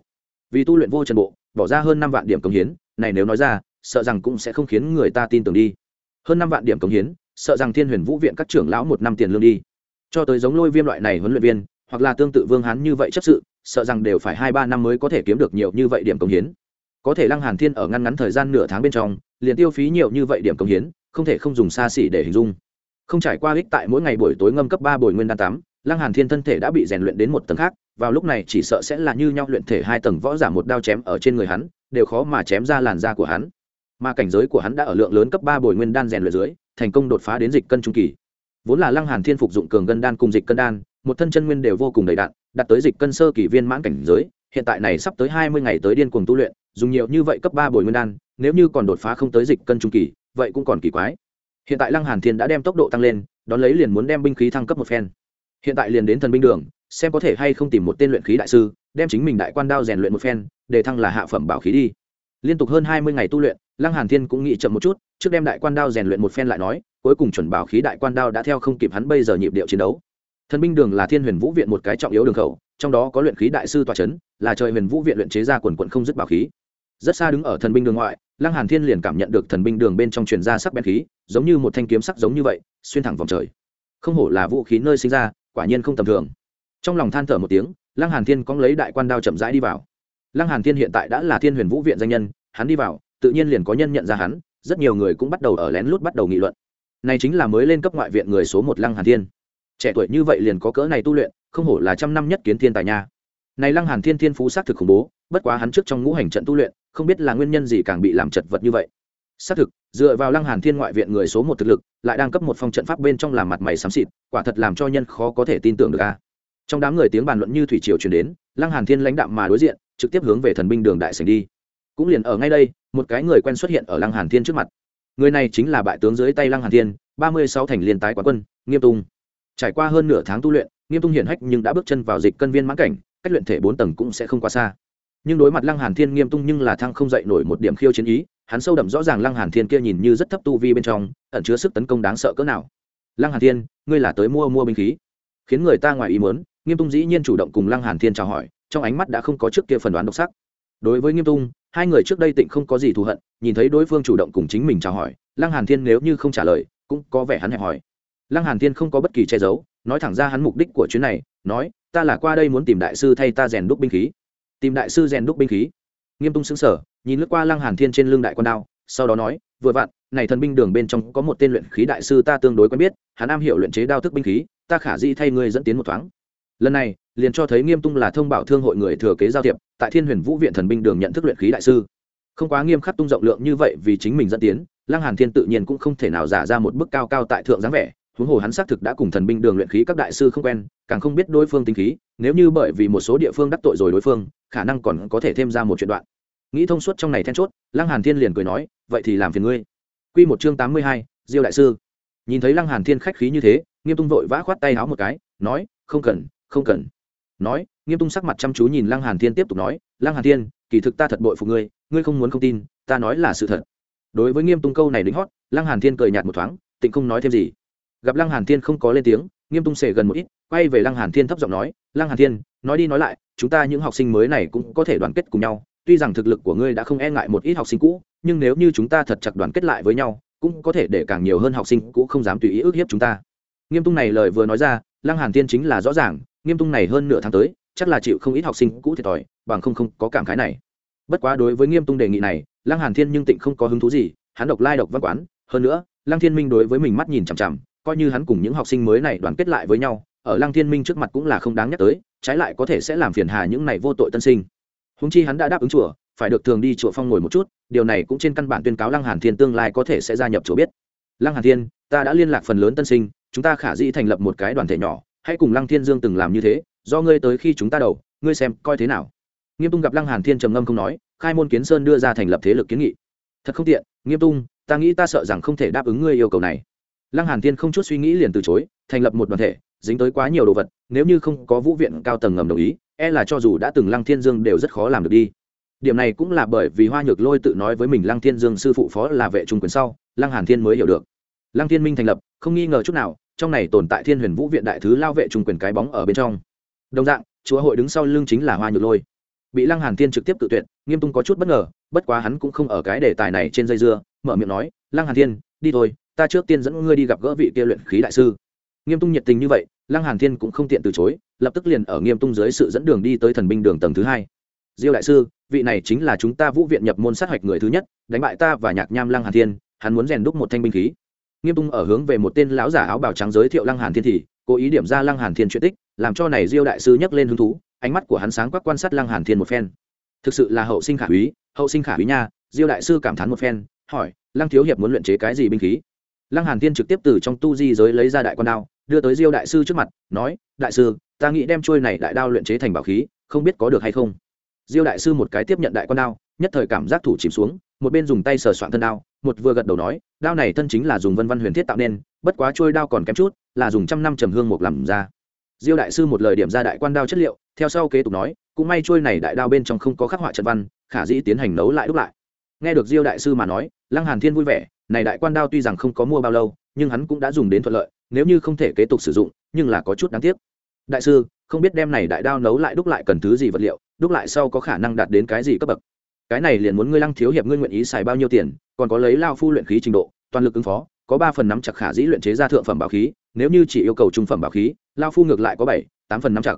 Vì tu luyện vô trần bộ, bỏ ra hơn năm vạn điểm công hiến, này nếu nói ra sợ rằng cũng sẽ không khiến người ta tin tưởng đi. Hơn năm vạn điểm công hiến sợ rằng thiên huyền vũ viện các trưởng lão một năm tiền lương đi. Cho tới giống lôi viêm loại này huấn luyện viên hoặc là tương tự vương hán như vậy chấp sự sợ rằng đều phải hai ba năm mới có thể kiếm được nhiều như vậy điểm công hiến. Có thể lăng hàn thiên ở ngăn ngắn thời gian nửa tháng bên trong liền tiêu phí nhiều như vậy điểm công hiến không thể không dùng xa xỉ để hình dung. Không trải qua ích tại mỗi ngày buổi tối ngâm cấp ba buổi nguyên đan tắm, lăng hàn thiên thân thể đã bị rèn luyện đến một tầng khác vào lúc này chỉ sợ sẽ là như nhau luyện thể hai tầng võ giả một đao chém ở trên người hắn đều khó mà chém ra làn da của hắn mà cảnh giới của hắn đã ở lượng lớn cấp ba bồi nguyên đan rèn luyện dưới, thành công đột phá đến dịch cân trung kỳ. Vốn là lăng hàn thiên phục dụng cường ngân đan cùng dịch cân đan, một thân chân nguyên đều vô cùng đầy đặn, đạt tới dịch cân sơ kỳ viên mãn cảnh giới, hiện tại này sắp tới hai mươi ngày tới điên cuồng tu luyện, dùng nhiều như vậy cấp ba bồi nguyên đan, nếu như còn đột phá không tới dịch cân trung kỳ, vậy cũng còn kỳ quái. Hiện tại lăng hàn thiên đã đem tốc độ tăng lên, đón lấy liền muốn đem binh khí thăng cấp một phen. Hiện tại liền đến thần binh đường, xem có thể hay không tìm một tên luyện khí đại sư, đem chính mình đại quan đao rèn luyện một phen, để thăng là hạ phẩm bảo khí đi liên tục hơn hai mươi ngày tu luyện, lăng hàn thiên cũng nghĩ chậm một chút, trước đem đại quan đao rèn luyện một phen lại nói, cuối cùng chuẩn bảo khí đại quan đao đã theo không kịp hắn bây giờ nhịp điệu chiến đấu. Thần binh đường là thiên huyền vũ viện một cái trọng yếu đường khẩu, trong đó có luyện khí đại sư tòa chấn, là trời huyền vũ viện luyện chế ra quần quận không dứt bảo khí. Rất xa đứng ở thần binh đường ngoại, lăng hàn thiên liền cảm nhận được thần binh đường bên trong truyền ra sắc bén khí, giống như một thanh kiếm sắc giống như vậy, xuyên thẳng vòng trời. Không hổ là vũ khí nơi sinh ra, quả nhiên không tầm thường. Trong lòng than thở một tiếng, lăng hàn thiên cóng lấy đại quan đao chậm rãi đi vào lăng hàn thiên hiện tại đã là thiên huyền vũ viện danh nhân, hắn đi vào, tự nhiên liền có nhân nhận ra hắn, rất nhiều người cũng bắt đầu ở lén lút bắt đầu nghị luận. Này chính là mới lên cấp ngoại viện người số một lăng hàn thiên. Trẻ tuổi như vậy liền có cỡ này tu luyện, không hổ là trăm năm nhất kiến thiên tài nha. Này lăng hàn thiên thiên phú xác thực khủng bố, bất quá hắn trước trong ngũ hành trận tu luyện, không biết là nguyên nhân gì càng bị làm chật vật như vậy. Xác thực, dựa vào lăng hàn thiên ngoại viện người số một thực lực, lại đang cấp một phong trận pháp bên trong làm mặt mày xám xịt, quả thật làm cho nhân khó có thể tin tưởng được a. Trong đám người tiếng bàn luận như thủy triều truyền đến, lăng hàn thiên lãnh đạm mà đối diện trực tiếp hướng về thần binh đường đại sảnh đi. Cũng liền ở ngay đây, một cái người quen xuất hiện ở lăng hàn thiên trước mặt. Người này chính là bại tướng dưới tay lăng hàn thiên, ba mươi sáu thành liên tái quán quân, nghiêm tung. Trải qua hơn nửa tháng tu luyện, nghiêm tung hiển hách nhưng đã bước chân vào dịch cân viên mãn cảnh, cách luyện thể bốn tầng cũng sẽ không quá xa. Nhưng đối mặt lăng hàn thiên, nghiêm tung nhưng là thăng không dậy nổi một điểm khiêu chiến ý, hắn sâu đậm rõ ràng lăng hàn thiên kia nhìn như rất thấp tu vi bên trong, ẩn chứa sức tấn công đáng sợ cỡ nào. Lăng hàn thiên, ngươi là tới mua mua binh khí? Khiến người ta ngoài ý muốn, nghiêm tung dĩ nhiên chủ động cùng lăng hàn thiên chào hỏi trong ánh mắt đã không có trước kia phần đoán độc sắc. Đối với nghiêm tung, hai người trước đây tịnh không có gì thù hận, nhìn thấy đối phương chủ động cùng chính mình chào hỏi, lăng hàn thiên nếu như không trả lời, cũng có vẻ hắn hẹp hỏi lăng hàn thiên không có bất kỳ che giấu, nói thẳng ra hắn mục đích của chuyến này, nói, ta là qua đây muốn tìm đại sư thay ta rèn đúc binh khí. Tìm đại sư rèn đúc binh khí? Nghiêm tung sững sờ, nhìn lướt qua lăng hàn thiên trên lưng đại quan đao, sau đó nói, vừa vặn, này thần binh đường bên trong có một tên luyện khí đại sư ta tương đối quen biết, hắn am hiểu luyện chế đao thức binh khí, ta khả dĩ thay ngươi dẫn tiến một thoáng lần này liền cho thấy nghiêm tung là thông bảo thương hội người thừa kế giao thiệp tại thiên huyền vũ viện thần binh đường nhận thức luyện khí đại sư. Không quá nghiêm khắc tung rộng lượng như vậy vì chính mình dẫn tiến lăng hàn thiên tự nhiên cũng không thể nào giả ra một bức cao cao tại thượng dáng vẻ huống hồ hắn xác thực đã cùng thần binh đường luyện khí các đại sư không quen càng không biết đối phương tính khí nếu như bởi vì một số địa phương đắc tội rồi đối phương khả năng còn có thể thêm ra một chuyện đoạn. Nghĩ thông suốt trong này then chốt lăng hàn thiên liền cười nói vậy thì làm phiền ngươi. Quy một chương tám mươi hai, diêu đại sư. Nhìn thấy lăng hàn thiên khách khí như thế nghiêm tung vội vã khoát tay háo một cái nói không cần không cần. Nói, nghiêm tung sắc mặt chăm chú nhìn lăng hàn thiên tiếp tục nói, lăng hàn thiên, kỳ thực ta thật bội phục ngươi ngươi không muốn không tin, ta nói là sự thật. Đối với nghiêm tung câu này đính hót, lăng hàn thiên cười nhạt một thoáng, tịnh không nói thêm gì. Gặp lăng hàn thiên không có lên tiếng, nghiêm tung xề gần một ít, quay về lăng hàn thiên thấp giọng nói, lăng hàn thiên, nói đi nói lại, chúng ta những học sinh mới này cũng có thể đoàn kết cùng nhau, tuy rằng thực lực của ngươi đã không e ngại một ít học sinh cũ, nhưng nếu như chúng ta thật chặt đoàn kết lại với nhau, cũng có thể để càng nhiều hơn học sinh cũ không dám tùy ý ước hiếp chúng ta. Nghiêm tung này lời vừa nói ra, lăng hàn thiên chính là rõ ràng nghiêm tung này hơn nửa tháng tới, chắc là chịu không ít học sinh cũ thiệt thòi, bằng không không có cảm khái này. Bất quá đối với nghiêm tung đề nghị này, lăng hàn thiên nhưng tịnh không có hứng thú gì, hắn độc lai độc văn quán. Hơn nữa, lăng thiên minh đối với mình mắt nhìn chằm chằm, coi như hắn cùng những học sinh mới này đoàn kết lại với nhau, ở lăng thiên minh trước mặt cũng là không đáng nhắc tới, trái lại có thể sẽ làm phiền hà những này vô tội tân sinh. Húng chi hắn đã đáp ứng chùa, phải được thường đi chùa phong ngồi một chút, điều này cũng trên căn bản tuyên cáo lăng hàn thiên tương lai có thể sẽ gia nhập chùa biết. Lăng hàn thiên, ta đã liên lạc phần lớn tân sinh, chúng ta khả dĩ thành lập một cái đoàn thể nhỏ hãy cùng lăng thiên dương từng làm như thế, do ngươi tới khi chúng ta đầu, ngươi xem coi thế nào. Nghiêm tung gặp lăng hàn thiên trầm ngâm không nói, khai môn kiến sơn đưa ra thành lập thế lực kiến nghị. Thật không tiện, nghiêm tung, ta nghĩ ta sợ rằng không thể đáp ứng ngươi yêu cầu này. Lăng hàn thiên không chút suy nghĩ liền từ chối, thành lập một đoàn thể, dính tới quá nhiều đồ vật, nếu như không có vũ viện cao tầng ngầm đồng ý e là cho dù đã từng lăng thiên dương đều rất khó làm được đi. Điểm này cũng là bởi vì hoa nhược lôi tự nói với mình lăng thiên dương sư phụ phó là vệ trung quyền sau, lăng hàn thiên mới hiểu được. Lăng thiên minh thành lập, không nghi ngờ chút nào trong này tồn tại thiên huyền vũ viện đại thứ lao vệ trung quyền cái bóng ở bên trong. Đồng dạng, chúa hội đứng sau lưng chính là hoa nhược lôi. Bị lăng hàn thiên trực tiếp tự tuyệt, nghiêm tung có chút bất ngờ, bất quá hắn cũng không ở cái đề tài này trên dây dưa, mở miệng nói, lăng hàn thiên, đi thôi, ta trước tiên dẫn ngươi đi gặp gỡ vị kia luyện khí đại sư. Nghiêm tung nhiệt tình như vậy, lăng hàn thiên cũng không tiện từ chối, lập tức liền ở nghiêm tung dưới sự dẫn đường đi tới thần binh đường tầng thứ hai. Diêu đại sư, vị này chính là chúng ta vũ viện nhập môn sát hạch người thứ nhất, đánh bại ta và nhạc nham lăng hàn thiên, hắn muốn rèn đúc một thanh binh khí nghiêm tung ở hướng về một tên lão giả áo bào trắng giới thiệu lăng hàn thiên thì, cố ý điểm ra lăng hàn thiên chuyện tích, làm cho này diêu đại sư nhấc lên hứng thú, ánh mắt của hắn sáng quắc quan sát lăng hàn thiên một phen. Thực sự là hậu sinh khả úy hậu sinh khả úy nha, diêu đại sư cảm thán một phen, hỏi, lăng thiếu hiệp muốn luyện chế cái gì binh khí? Lăng hàn thiên trực tiếp từ trong tu di giới lấy ra đại quan đao, đưa tới diêu đại sư trước mặt, nói, đại sư, ta nghĩ đem trôi này đại đao luyện chế thành bảo khí, không biết có được hay không? Diêu đại sư một cái tiếp nhận đại quan đao, nhất thời cảm giác thủ chìm xuống, một bên dùng tay sờ soạn thân đao một vừa gật đầu nói, đao này thân chính là dùng vân văn huyền thiết tạo nên, bất quá trôi đao còn kém chút, là dùng trăm năm trầm hương một làm ra. Diêu đại sư một lời điểm ra đại quan đao chất liệu, theo sau kế tục nói, cũng may trôi này đại đao bên trong không có khắc họa trận văn, khả dĩ tiến hành nấu lại đúc lại. Nghe được diêu đại sư mà nói, lăng hàn thiên vui vẻ, này đại quan đao tuy rằng không có mua bao lâu, nhưng hắn cũng đã dùng đến thuận lợi, nếu như không thể kế tục sử dụng, nhưng là có chút đáng tiếc. Đại sư, không biết đem này đại đao nấu lại đúc lại cần thứ gì vật liệu, đúc lại sau có khả năng đạt đến cái gì cấp bậc? Cái này liền muốn ngươi lăng thiếu hiệp ngươi nguyện ý xài bao nhiêu tiền, còn có lấy lao phu luyện khí trình độ, toàn lực ứng phó, có ba phần nắm chặt khả dĩ luyện chế ra thượng phẩm bảo khí, nếu như chỉ yêu cầu trung phẩm bảo khí, lao phu ngược lại có bảy, tám phần nắm chặt.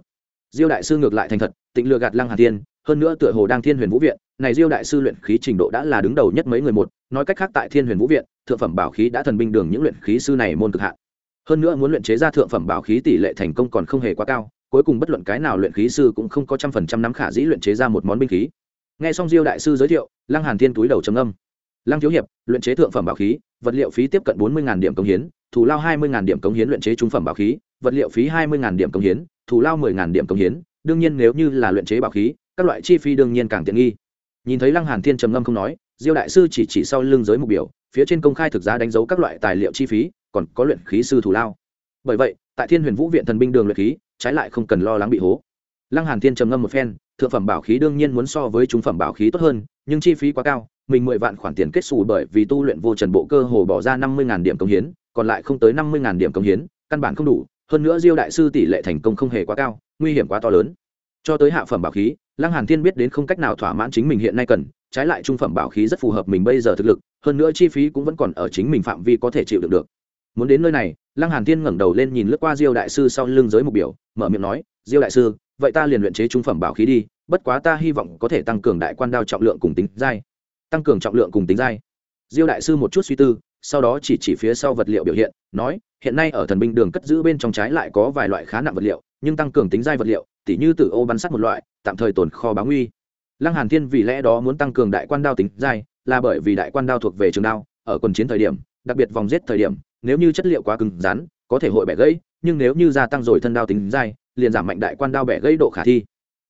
Diêu đại sư ngược lại thành thật, tịnh lừa gạt lăng hà tiên hơn nữa tựa hồ đang thiên huyền vũ viện, này diêu đại sư luyện khí trình độ đã là đứng đầu nhất mấy người một, nói cách khác tại thiên huyền vũ viện, thượng phẩm bảo khí đã thần binh đường những luyện khí sư này môn cực hạn. Hơn nữa muốn luyện chế ra thượng phẩm bảo khí tỷ lệ thành công còn không hề quá cao, cuối cùng bất luận cái nào luyện khí sư cũng không có trăm phần trăm nắm khả dĩ luyện chế ra một món binh khí nghe xong diêu đại sư giới thiệu, lăng hàn thiên túi đầu trầm âm lăng thiếu hiệp, luyện chế thượng phẩm bảo khí, vật liệu phí tiếp cận bốn mươi điểm công hiến, thù lao hai mươi điểm công hiến luyện chế trung phẩm bảo khí, vật liệu phí hai mươi điểm công hiến, thù lao mười điểm công hiến. Đương nhiên nếu như là luyện chế bảo khí, các loại chi phí đương nhiên càng tiện nghi. Nhìn thấy lăng hàn thiên trầm ngâm không nói, diêu đại sư chỉ chỉ sau lưng giới mục biểu, phía trên công khai thực giá đánh dấu các loại tài liệu chi phí, còn có luyện khí sư thù lao. Bởi vậy, tại thiên huyền vũ viện thần binh đường luyện khí, trái lại không cần lo lắng bị hố lăng hàn thiên trầm ngâm một phen, thượng phẩm bảo khí đương nhiên muốn so với trung phẩm bảo khí tốt hơn, nhưng chi phí quá cao, mình mười vạn khoản tiền kết xù bởi vì tu luyện vô trần bộ cơ hồ bỏ ra năm mươi điểm công hiến, còn lại không tới năm mươi điểm công hiến, căn bản không đủ, hơn nữa diêu đại sư tỷ lệ thành công không hề quá cao, nguy hiểm quá to lớn. Cho tới hạ phẩm bảo khí, lăng hàn thiên biết đến không cách nào thỏa mãn chính mình hiện nay cần, trái lại trung phẩm bảo khí rất phù hợp mình bây giờ thực lực, hơn nữa chi phí cũng vẫn còn ở chính mình phạm vi có thể chịu đựng được. Muốn đến nơi này, lăng hàn thiên ngẩng đầu lên nhìn lướt qua diêu đại sư sau lưng giới mục biểu, mở miệng nói, diêu đại sư vậy ta liền luyện chế trung phẩm bảo khí đi, bất quá ta hy vọng có thể tăng cường đại quan đao trọng lượng cùng tính dai tăng cường trọng lượng cùng tính dai diêu đại sư một chút suy tư, sau đó chỉ chỉ phía sau vật liệu biểu hiện, nói, hiện nay ở thần binh đường cất giữ bên trong trái lại có vài loại khá nặng vật liệu, nhưng tăng cường tính dai vật liệu, tỉ như từ ô bắn sắt một loại, tạm thời tồn kho báo nguy. Lăng hàn thiên vì lẽ đó muốn tăng cường đại quan đao tính dai là bởi vì đại quan đao thuộc về trường đao, ở quần chiến thời điểm, đặc biệt vòng giết thời điểm, nếu như chất liệu quá cứng rắn, có thể hội bẻ gãy, nhưng nếu như gia tăng rồi thân đao tính dai liền giảm mạnh đại quan đao bẻ gây độ khả thi.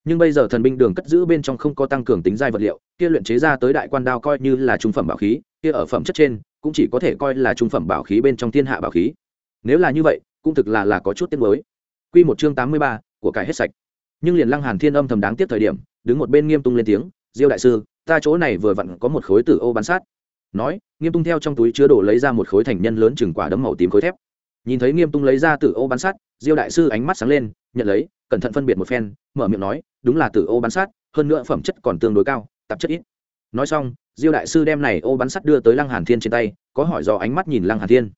Nhưng bây giờ thần binh đường cất giữ bên trong không có tăng cường tính dai vật liệu, kia luyện chế ra tới đại quan đao coi như là trung phẩm bảo khí, kia ở phẩm chất trên cũng chỉ có thể coi là trung phẩm bảo khí bên trong thiên hạ bảo khí. Nếu là như vậy, cũng thực là là có chút tiết mới quy một chương tám mươi ba, của cải hết sạch. Nhưng liền lăng hàn thiên âm thầm đáng tiếc thời điểm, đứng một bên nghiêm tung lên tiếng, diêu đại sư, ta chỗ này vừa vặn có một khối tử ô bắn sát. Nói, nghiêm tung theo trong túi chứa đồ lấy ra một khối thành nhân lớn chừng quả đấm màu tím khối thép. Nhìn thấy nghiêm tung lấy ra tử ô bắn sát, diêu đại sư ánh mắt sáng lên nhận lấy, cẩn thận phân biệt một phen, mở miệng nói, đúng là từ ô bắn sát, hơn nữa phẩm chất còn tương đối cao, tạp chất ít. Nói xong, diêu đại sư đem này ô bắn sắt đưa tới lăng hàn thiên trên tay, có hỏi do ánh mắt nhìn lăng hàn thiên.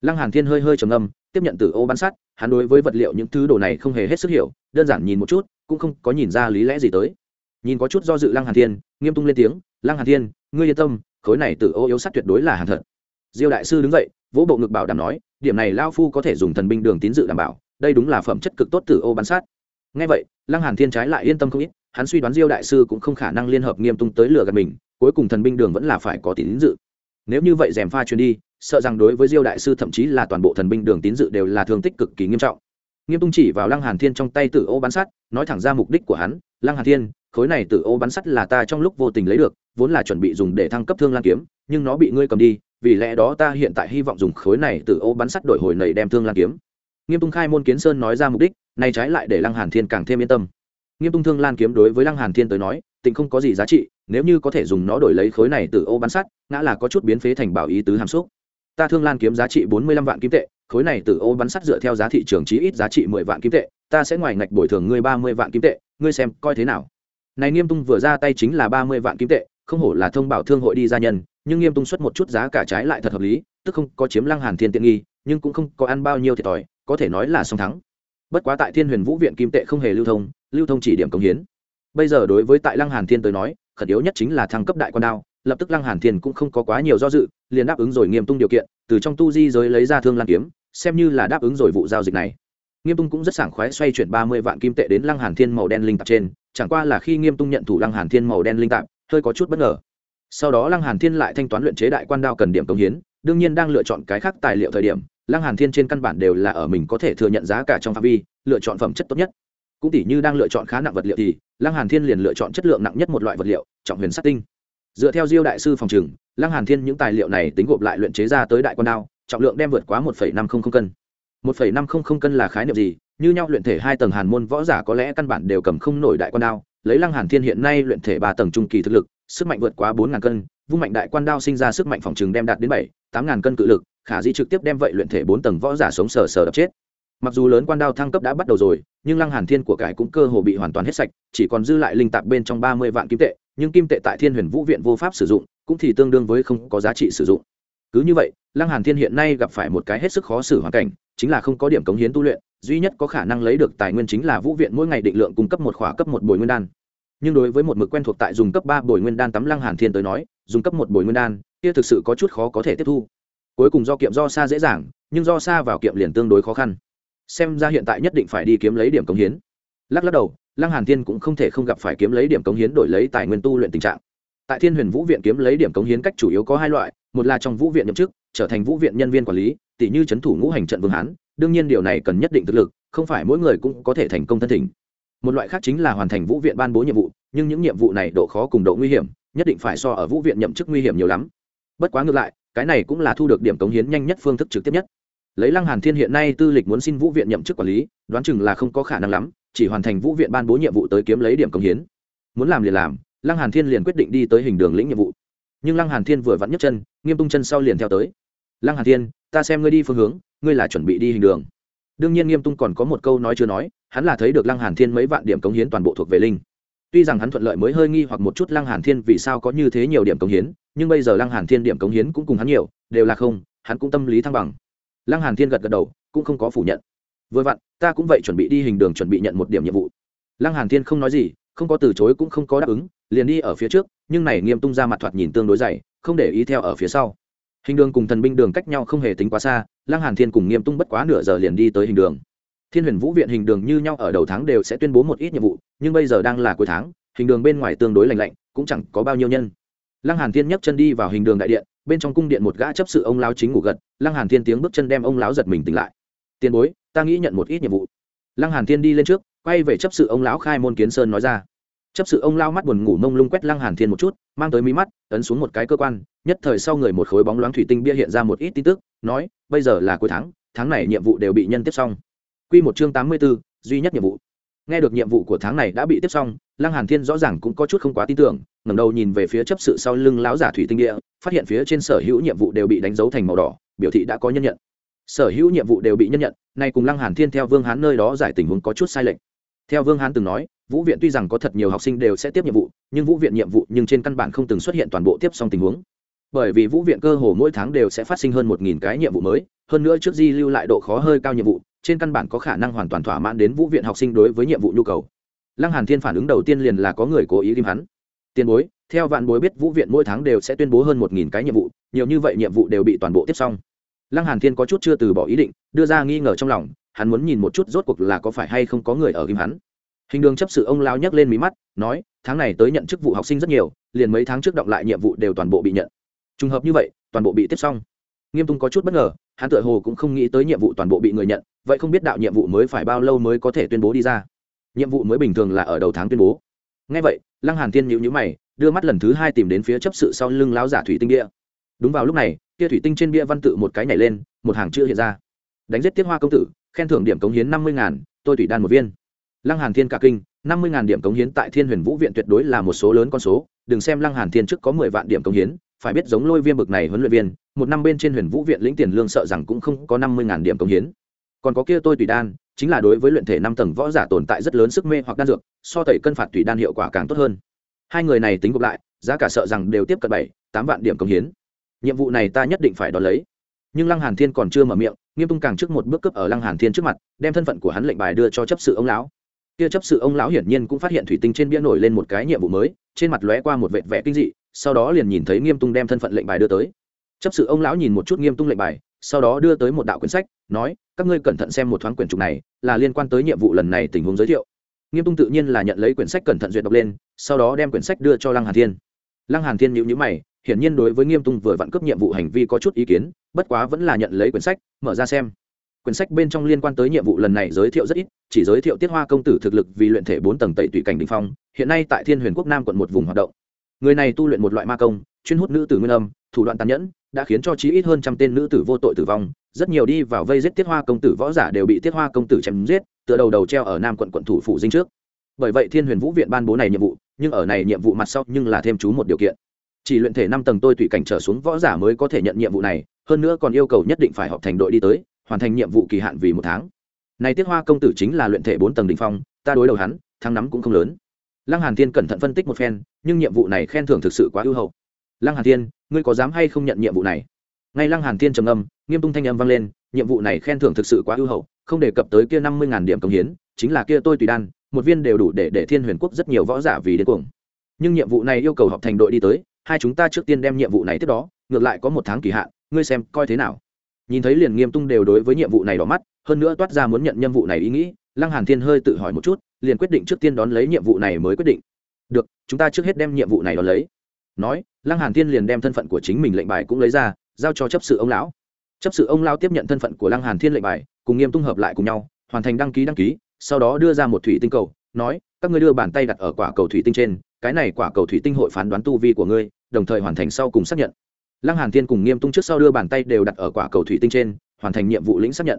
Lăng hàn thiên hơi hơi trầm ngâm, tiếp nhận từ ô bắn sắt hắn đối với vật liệu những thứ đồ này không hề hết sức hiểu, đơn giản nhìn một chút, cũng không có nhìn ra lý lẽ gì tới. Nhìn có chút do dự lăng hàn thiên, nghiêm tung lên tiếng, lăng hàn thiên, ngươi yên tâm, khối này từ ô yếu sắt tuyệt đối là hàng thật. Diêu đại sư đứng dậy, vỗ bộ ngực bảo đảm nói, điểm này lao phu có thể dùng thần binh đường tín dự đảm bảo đây đúng là phẩm chất cực tốt từ ô bắn sát. Ngay vậy, lăng hàn thiên trái lại yên tâm không ít, hắn suy đoán diêu đại sư cũng không khả năng liên hợp nghiêm tung tới lừa gạt mình, cuối cùng thần binh đường vẫn là phải có tín dự. Nếu như vậy dèm pha truyền đi, sợ rằng đối với diêu đại sư thậm chí là toàn bộ thần binh đường tín dự đều là thương tích cực kỳ nghiêm trọng. Nghiêm tung chỉ vào lăng hàn thiên trong tay tử ô bắn sắt nói thẳng ra mục đích của hắn, lăng hàn thiên, khối này tử ô bắn sắt là ta trong lúc vô tình lấy được, vốn là chuẩn bị dùng để thăng cấp thương lan kiếm, nhưng nó bị ngươi cầm đi, vì lẽ đó ta hiện tại hy vọng dùng khối này tử ô bắn sắt đổi hồi nầy đem thương lan kiếm nghiêm tung khai môn kiến sơn nói ra mục đích, nay trái lại để lăng hàn thiên càng thêm yên tâm. Nghiêm tung thương lan kiếm đối với lăng hàn thiên tới nói, tình không có gì giá trị, nếu như có thể dùng nó đổi lấy khối này từ ô bán sắt, ngã là có chút biến phế thành bảo ý tứ hàm xúc. Ta thương lan kiếm giá trị bốn mươi lăm vạn kim tệ, khối này từ ô bán sắt dựa theo giá thị trường chí ít giá trị mười vạn kim tệ, ta sẽ ngoài ngạch bồi thường ngươi ba mươi vạn kim tệ, ngươi xem coi thế nào. Này nghiêm tung vừa ra tay chính là ba mươi vạn kim tệ, không hổ là thông bảo thương hội đi gia nhân, nhưng nghiêm tung xuất một chút giá cả trái lại thật hợp lý, tức không có chiếm lăng hàn thiên tiện nghi, nhưng cũng không có ăn bao nhiêu thiệt thòi có thể nói là song thắng. Bất quá tại thiên huyền vũ viện kim tệ không hề lưu thông lưu thông chỉ điểm công hiến. Bây giờ đối với tại lăng hàn thiên tới nói, khẩn yếu nhất chính là thăng cấp đại quan đao, lập tức lăng hàn thiên cũng không có quá nhiều do dự, liền đáp ứng rồi nghiêm tung điều kiện, từ trong tu di giới lấy ra thương lan kiếm, xem như là đáp ứng rồi vụ giao dịch này. Nghiêm tung cũng rất sảng khoái xoay chuyển ba mươi vạn kim tệ đến lăng hàn thiên màu đen linh tạp trên, chẳng qua là khi nghiêm tung nhận thủ lăng hàn thiên màu đen linh tạp, hơi có chút bất ngờ. Sau đó lăng hàn thiên lại thanh toán luyện chế đại quan đao cần điểm công hiến, đương nhiên đang lựa chọn cái khác tài liệu thời điểm lăng hàn thiên trên căn bản đều là ở mình có thể thừa nhận giá cả trong phạm vi, lựa chọn phẩm chất tốt nhất. Cũng tỷ như đang lựa chọn khá nặng vật liệu thì, lăng hàn thiên liền lựa chọn chất lượng nặng nhất một loại vật liệu, trọng huyền sắt tinh. Dựa theo diêu đại sư phòng trừng, lăng hàn thiên những tài liệu này tính gộp lại luyện chế ra tới đại quan đao, trọng lượng đem vượt quá một năm không không cân. Một năm không không cân là khái niệm gì? Như nhau luyện thể hai tầng hàn môn võ giả có lẽ căn bản đều cầm không nổi đại quan đao, lấy lăng hàn thiên hiện nay luyện thể ba tầng trung kỳ thực lực, sức mạnh vượt quá bốn ngàn cân, vung mạnh đại quan đao sinh ra sức mạnh phòng trừng đem đạt đến bảy, tám ngàn cân cự lực khả dĩ trực tiếp đem vậy luyện thể bốn tầng võ giả sống sờ sờ đập chết. Mặc dù lớn quan đao thăng cấp đã bắt đầu rồi, nhưng lăng hàn thiên của cải cũng cơ hồ bị hoàn toàn hết sạch, chỉ còn dư lại linh tạp bên trong ba mươi vạn kim tệ, nhưng kim tệ tại thiên huyền vũ viện vô pháp sử dụng, cũng thì tương đương với không có giá trị sử dụng. Cứ như vậy, lăng hàn thiên hiện nay gặp phải một cái hết sức khó xử hoàn cảnh, chính là không có điểm cống hiến tu luyện, duy nhất có khả năng lấy được tài nguyên chính là vũ viện mỗi ngày định lượng cung cấp một khóa cấp một bồi nguyên đan. Nhưng đối với một mực quen thuộc tại dùng cấp ba bồi nguyên đan tắm lăng hàn thiên tới nói, dùng cấp một bồi nguyên đan, kia thực sự có chút khó có thể tiếp thu cuối cùng do kiệm do xa dễ dàng, nhưng do xa vào kiệm liền tương đối khó khăn. Xem ra hiện tại nhất định phải đi kiếm lấy điểm cống hiến. Lắc lắc đầu, lăng hàn thiên cũng không thể không gặp phải kiếm lấy điểm cống hiến đổi lấy tài nguyên tu luyện tình trạng. Tại thiên huyền vũ viện kiếm lấy điểm cống hiến cách chủ yếu có hai loại, một là trong vũ viện nhậm chức, trở thành vũ viện nhân viên quản lý tỷ như chấn thủ ngũ hành trận vương hán, đương nhiên điều này cần nhất định thực lực, không phải mỗi người cũng có thể thành công thân thỉnh. Một loại khác chính là hoàn thành vũ viện ban bố nhiệm vụ, nhưng những nhiệm vụ này độ khó cùng độ nguy hiểm, nhất định phải so ở vũ viện nhậm chức nguy hiểm nhiều lắm. Bất quá ngược lại cái này cũng là thu được điểm cống hiến nhanh nhất phương thức trực tiếp nhất. Lấy lăng hàn thiên hiện nay tư lịch muốn xin vũ viện nhậm chức quản lý, đoán chừng là không có khả năng lắm, chỉ hoàn thành vũ viện ban bố nhiệm vụ tới kiếm lấy điểm cống hiến. Muốn làm liền làm, lăng hàn thiên liền quyết định đi tới hình đường lĩnh nhiệm vụ. Nhưng lăng hàn thiên vừa vặn nhấc chân, nghiêm tung chân sau liền theo tới. Lăng hàn thiên, ta xem ngươi đi phương hướng, ngươi là chuẩn bị đi hình đường. Đương nhiên nghiêm tung còn có một câu nói chưa nói, hắn là thấy được lăng hàn thiên mấy vạn điểm cống hiến toàn bộ thuộc về linh tuy rằng hắn thuận lợi mới hơi nghi hoặc một chút lăng hàn thiên vì sao có như thế nhiều điểm cống hiến, nhưng bây giờ lăng hàn thiên điểm cống hiến cũng cùng hắn nhiều, đều là không, hắn cũng tâm lý thăng bằng. Lăng hàn thiên gật gật đầu, cũng không có phủ nhận. Vừa vặn, ta cũng vậy chuẩn bị đi hình đường chuẩn bị nhận một điểm nhiệm vụ. Lăng hàn thiên không nói gì, không có từ chối cũng không có đáp ứng, liền đi ở phía trước, nhưng này nghiêm tung ra mặt thoạt nhìn tương đối dày, không để ý theo ở phía sau. Hình đường cùng thần binh đường cách nhau không hề tính quá xa, lăng hàn thiên cùng nghiêm tung bất quá nửa giờ liền đi tới hình đường thiên huyền vũ viện hình đường như nhau ở đầu tháng đều sẽ tuyên bố một ít nhiệm vụ, nhưng bây giờ đang là cuối tháng, hình đường bên ngoài tương đối lạnh lạnh, cũng chẳng có bao nhiêu nhân. Lăng hàn thiên nhấc chân đi vào hình đường đại điện, bên trong cung điện một gã chấp sự ông lão chính ngủ gật, lăng hàn thiên tiếng bước chân đem ông lão giật mình tỉnh lại. Tiền bối, ta nghĩ nhận một ít nhiệm vụ. Lăng hàn thiên đi lên trước, quay về chấp sự ông lão khai môn kiến sơn nói ra. Chấp sự ông lão mắt buồn ngủ mông lung quét lăng hàn thiên một chút, mang tới mí mắt, ấn xuống một cái cơ quan, nhất thời sau người một khối bóng loáng thủy tinh bia hiện ra một ít tin tức, nói, bây giờ là cuối tháng tháng này nhiệm vụ đều bị nhân tiếp xong quy một chương tám mươi 84, duy nhất nhiệm vụ. Nghe được nhiệm vụ của tháng này đã bị tiếp xong lăng hàn thiên rõ ràng cũng có chút không quá tin tưởng ngẩng đầu nhìn về phía chấp sự sau lưng lão giả thủy tinh địa phát hiện phía trên sở hữu nhiệm vụ đều bị đánh dấu thành màu đỏ biểu thị đã có nhân nhận. Sở hữu nhiệm vụ đều bị nhân nhận nay cùng lăng hàn thiên theo vương hán nơi đó giải tình huống có chút sai lệch. Theo vương hán từng nói vũ viện tuy rằng có thật nhiều học sinh đều sẽ tiếp nhiệm vụ nhưng vũ viện nhiệm vụ nhưng trên căn bản không từng xuất hiện toàn bộ tiếp xong tình huống. Bởi vì vũ viện cơ hồ mỗi tháng đều sẽ phát sinh hơn một nghìn cái nhiệm vụ mới hơn nữa trước di lưu lại độ khó hơi cao nhiệm vụ trên căn bản có khả năng hoàn toàn thỏa mãn đến vũ viện học sinh đối với nhiệm vụ nhu cầu. Lăng hàn thiên phản ứng đầu tiên liền là có người cố ý ghim hắn. Tiền bối, theo vạn bối biết vũ viện mỗi tháng đều sẽ tuyên bố hơn một nghìn cái nhiệm vụ, nhiều như vậy nhiệm vụ đều bị toàn bộ tiếp xong. Lăng hàn thiên có chút chưa từ bỏ ý định, đưa ra nghi ngờ trong lòng, hắn muốn nhìn một chút rốt cuộc là có phải hay không có người ở ghim hắn. Hình đường chấp sự ông lao nhấc lên mí mắt, nói, tháng này tới nhận chức vụ học sinh rất nhiều, liền mấy tháng trước động lại nhiệm vụ đều toàn bộ bị nhận. Trùng hợp như vậy, toàn bộ bị tiếp xong. Nghiêm tung có chút bất ngờ, hắn tự hồ cũng không nghĩ tới nhiệm vụ toàn bộ bị người nhận vậy không biết đạo nhiệm vụ mới phải bao lâu mới có thể tuyên bố đi ra? Nhiệm vụ mới bình thường là ở đầu tháng tuyên bố. Ngay vậy, lăng hàn thiên nhíu nhíu mày, đưa mắt lần thứ hai tìm đến phía chấp sự sau lưng lão giả thủy tinh bia. Đúng vào lúc này, kia thủy tinh trên bia văn tự một cái nhảy lên, một hàng chữ hiện ra. Đánh giết tiết hoa công tử, khen thưởng điểm cống hiến năm mươi ngàn, tôi thủy đan một viên. Lăng hàn thiên cả kinh, năm mươi ngàn điểm cống hiến tại thiên huyền vũ viện tuyệt đối là một số lớn con số, đừng xem lăng hàn thiên trước có mười vạn điểm cống hiến, phải biết giống lôi viêm bực này huấn luyện viên, một năm bên trên huyền vũ viện lĩnh tiền lương sợ rằng cũng không có năm mươi ngàn điểm cống hiến còn có kia tôi tùy đan, chính là đối với luyện thể năm tầng võ giả tồn tại rất lớn sức mê hoặc đan dược, so tẩy cân phạt tùy đan hiệu quả càng tốt hơn. Hai người này tính gộp lại, giá cả sợ rằng đều tiếp cận bảy, tám vạn điểm công hiến. Nhiệm vụ này ta nhất định phải đón lấy. Nhưng lăng hàn thiên còn chưa mở miệng, nghiêm tung càng trước một bước cướp ở lăng hàn thiên trước mặt, đem thân phận của hắn lệnh bài đưa cho chấp sự ông lão. Kia chấp sự ông lão hiển nhiên cũng phát hiện thủy tinh trên bia nổi lên một cái nhiệm vụ mới, trên mặt lóe qua một vệt vẻ kinh dị, sau đó liền nhìn thấy nghiêm tung đem thân phận lệnh bài đưa tới. Chấp sự ông lão nhìn một chút nghiêm tung lệnh bài sau đó đưa tới một đạo quyển sách, nói, các ngươi cẩn thận xem một thoáng quyển trục này, là liên quan tới nhiệm vụ lần này tình huống giới thiệu. Nghiêm tung tự nhiên là nhận lấy quyển sách cẩn thận duyệt đọc lên, sau đó đem quyển sách đưa cho lăng hàn thiên. Lăng hàn thiên nhíu nhíu mày, hiển nhiên đối với nghiêm tung vừa vặn cấp nhiệm vụ hành vi có chút ý kiến, bất quá vẫn là nhận lấy quyển sách, mở ra xem. Quyển sách bên trong liên quan tới nhiệm vụ lần này giới thiệu rất ít, chỉ giới thiệu tiết hoa công tử thực lực vì luyện thể bốn tầng tẩy tùy cảnh đình phong, hiện nay tại thiên huyền quốc nam quận một vùng hoạt động. Người này tu luyện một loại ma công, chuyên hút nữ tử nguyên âm, thủ đoạn tàn nhẫn đã khiến cho chí ít hơn trăm tên nữ tử vô tội tử vong, rất nhiều đi vào vây giết tiết hoa công tử võ giả đều bị tiết hoa công tử chém giết, tựa đầu đầu treo ở nam quận quận thủ phủ dinh trước. Bởi vậy thiên huyền vũ viện ban bố này nhiệm vụ, nhưng ở này nhiệm vụ mặt sau nhưng là thêm chú một điều kiện. Chỉ luyện thể năm tầng tôi tùy cảnh trở xuống võ giả mới có thể nhận nhiệm vụ này, hơn nữa còn yêu cầu nhất định phải họp thành đội đi tới, hoàn thành nhiệm vụ kỳ hạn vì một tháng. Này tiết hoa công tử chính là luyện thể bốn tầng đ ỉ n h phong, ta đối đầu hắn, thắng nắm cũng không lớn. Lăng hàn thiên cẩn thận phân tích một phen, nhưng nhiệm vụ này khen thưởng thực sự quá ưu hậu. Lăng hàn thiên ngươi có dám hay không nhận nhiệm vụ này? Ngay lăng hàn thiên trầm âm nghiêm tung thanh âm vang lên, nhiệm vụ này khen thưởng thực sự quá ưu hậu, không đề cập tới kia năm mươi điểm công hiến, chính là kia tôi tùy đan, một viên đều đủ để để thiên huyền quốc rất nhiều võ giả vì đến cuồng. Nhưng nhiệm vụ này yêu cầu họp thành đội đi tới, hai chúng ta trước tiên đem nhiệm vụ này tiếp đó, ngược lại có một tháng kỳ hạn, ngươi xem coi thế nào? Nhìn thấy liền nghiêm tung đều đối với nhiệm vụ này đỏ mắt, hơn nữa toát ra muốn nhận nhiệm vụ này ý nghĩ, lăng hàn thiên hơi tự hỏi một chút, liền quyết định trước tiên đón lấy nhiệm vụ này mới quyết định. Được, chúng ta trước hết đem nhiệm vụ này đón lấy nói, lăng hàn thiên liền đem thân phận của chính mình lệnh bài cũng lấy ra, giao cho chấp sự ông lão. Chấp sự ông lão tiếp nhận thân phận của lăng hàn thiên lệnh bài, cùng nghiêm tung hợp lại cùng nhau, hoàn thành đăng ký đăng ký, sau đó đưa ra một thủy tinh cầu, nói, các ngươi đưa bàn tay đặt ở quả cầu thủy tinh trên, cái này quả cầu thủy tinh hội phán đoán tu vi của ngươi, đồng thời hoàn thành sau cùng xác nhận. Lăng hàn thiên cùng nghiêm tung trước sau đưa bàn tay đều đặt ở quả cầu thủy tinh trên, hoàn thành nhiệm vụ lĩnh xác nhận.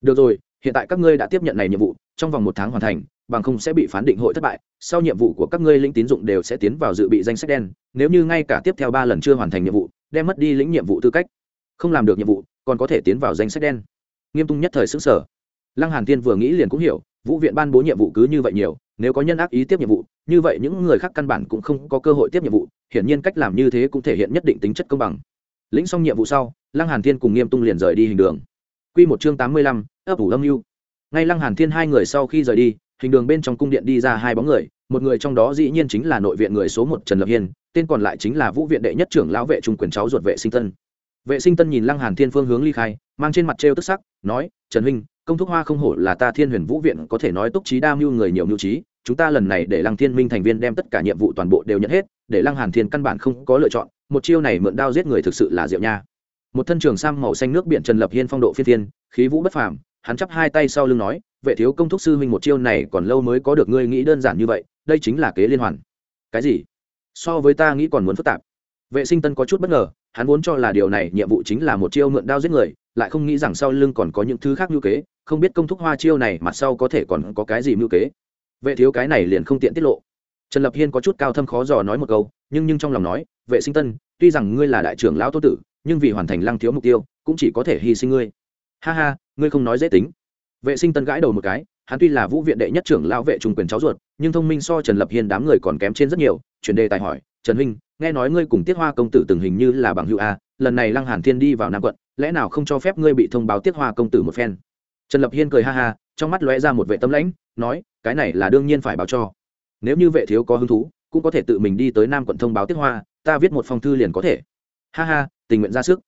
Được rồi, hiện tại các ngươi đã tiếp nhận này nhiệm vụ, trong vòng một tháng hoàn thành bằng không sẽ bị phán định hội thất bại sau nhiệm vụ của các ngươi lĩnh tín dụng đều sẽ tiến vào dự bị danh sách đen nếu như ngay cả tiếp theo ba lần chưa hoàn thành nhiệm vụ đem mất đi lĩnh nhiệm vụ tư cách. Không làm được nhiệm vụ còn có thể tiến vào danh sách đen. Nghiêm tung nhất thời xứng sở lăng hàn thiên vừa nghĩ liền cũng hiểu vũ viện ban bố nhiệm vụ cứ như vậy nhiều nếu có nhân ác ý tiếp nhiệm vụ như vậy những người khác căn bản cũng không có cơ hội tiếp nhiệm vụ hiển nhiên cách làm như thế cũng thể hiện nhất định tính chất công bằng. Lĩnh xong nhiệm vụ sau lăng hàn thiên cùng nghiêm tung liền rời đi hình đường. Quy một chương tám mươi lăm, ấp ủ âm mưu. Ngay lăng hàn thiên hai người sau khi rời đi hình đường bên trong cung điện đi ra hai bóng người, một người trong đó dĩ nhiên chính là nội viện người số một trần lập hiên, tên còn lại chính là vũ viện đệ nhất trưởng lão vệ trung quyền cháu ruột vệ sinh tân. Vệ sinh tân nhìn lăng hàn thiên phương hướng ly khai, mang trên mặt trêu tức sắc, nói, trần huynh, công thúc hoa không hổ là ta thiên huyền vũ viện có thể nói túc trí đa mưu người nhiều mưu trí, chúng ta lần này để lăng thiên minh thành viên đem tất cả nhiệm vụ toàn bộ đều nhận hết, để lăng hàn thiên căn bản không có lựa chọn, một chiêu này mượn đao giết người thực sự là diệu nha. Một thân trường sam màu xanh nước biển trần lập hiên phong độ phi thiên, khí vũ bất phàm hắn chắp hai tay sau lưng nói, vệ thiếu công thúc sư huynh một chiêu này còn lâu mới có được ngươi nghĩ đơn giản như vậy, đây chính là kế liên hoàn. Cái gì? So với ta nghĩ còn muốn phức tạp. Vệ sinh tân có chút bất ngờ, hắn vốn cho là điều này nhiệm vụ chính là một chiêu mượn đao giết người, lại không nghĩ rằng sau lưng còn có những thứ khác như kế, không biết công thúc hoa chiêu này mặt sau có thể còn có cái gì mưu kế. Vệ thiếu cái này liền không tiện tiết lộ. Trần lập hiên có chút cao thâm khó dò nói một câu, nhưng nhưng trong lòng nói, vệ sinh tân, tuy rằng ngươi là đại trưởng lão tô tử, nhưng vì hoàn thành lăng thiếu mục tiêu, cũng chỉ có thể hy sinh ngươi. Ha ha ngươi không nói dễ tính. Vệ sinh tân gãi đầu một cái, hắn tuy là vũ viện đệ nhất trưởng lão vệ trung quyền cháu ruột, nhưng thông minh so trần lập hiên đám người còn kém trên rất nhiều, chuyển đề tài hỏi, trần huynh, nghe nói ngươi cùng tiết hoa công tử từng hình như là bằng hữu a, lần này lăng hàn thiên đi vào nam quận, lẽ nào không cho phép ngươi bị thông báo tiết hoa công tử một phen? Trần lập hiên cười ha ha, trong mắt lóe ra một vệ tâm lãnh, nói, cái này là đương nhiên phải báo cho. Nếu như vệ thiếu có hứng thú, cũng có thể tự mình đi tới nam quận thông báo tiết hoa, ta viết một phong thư liền có thể. Ha ha, tình nguyện ra sức.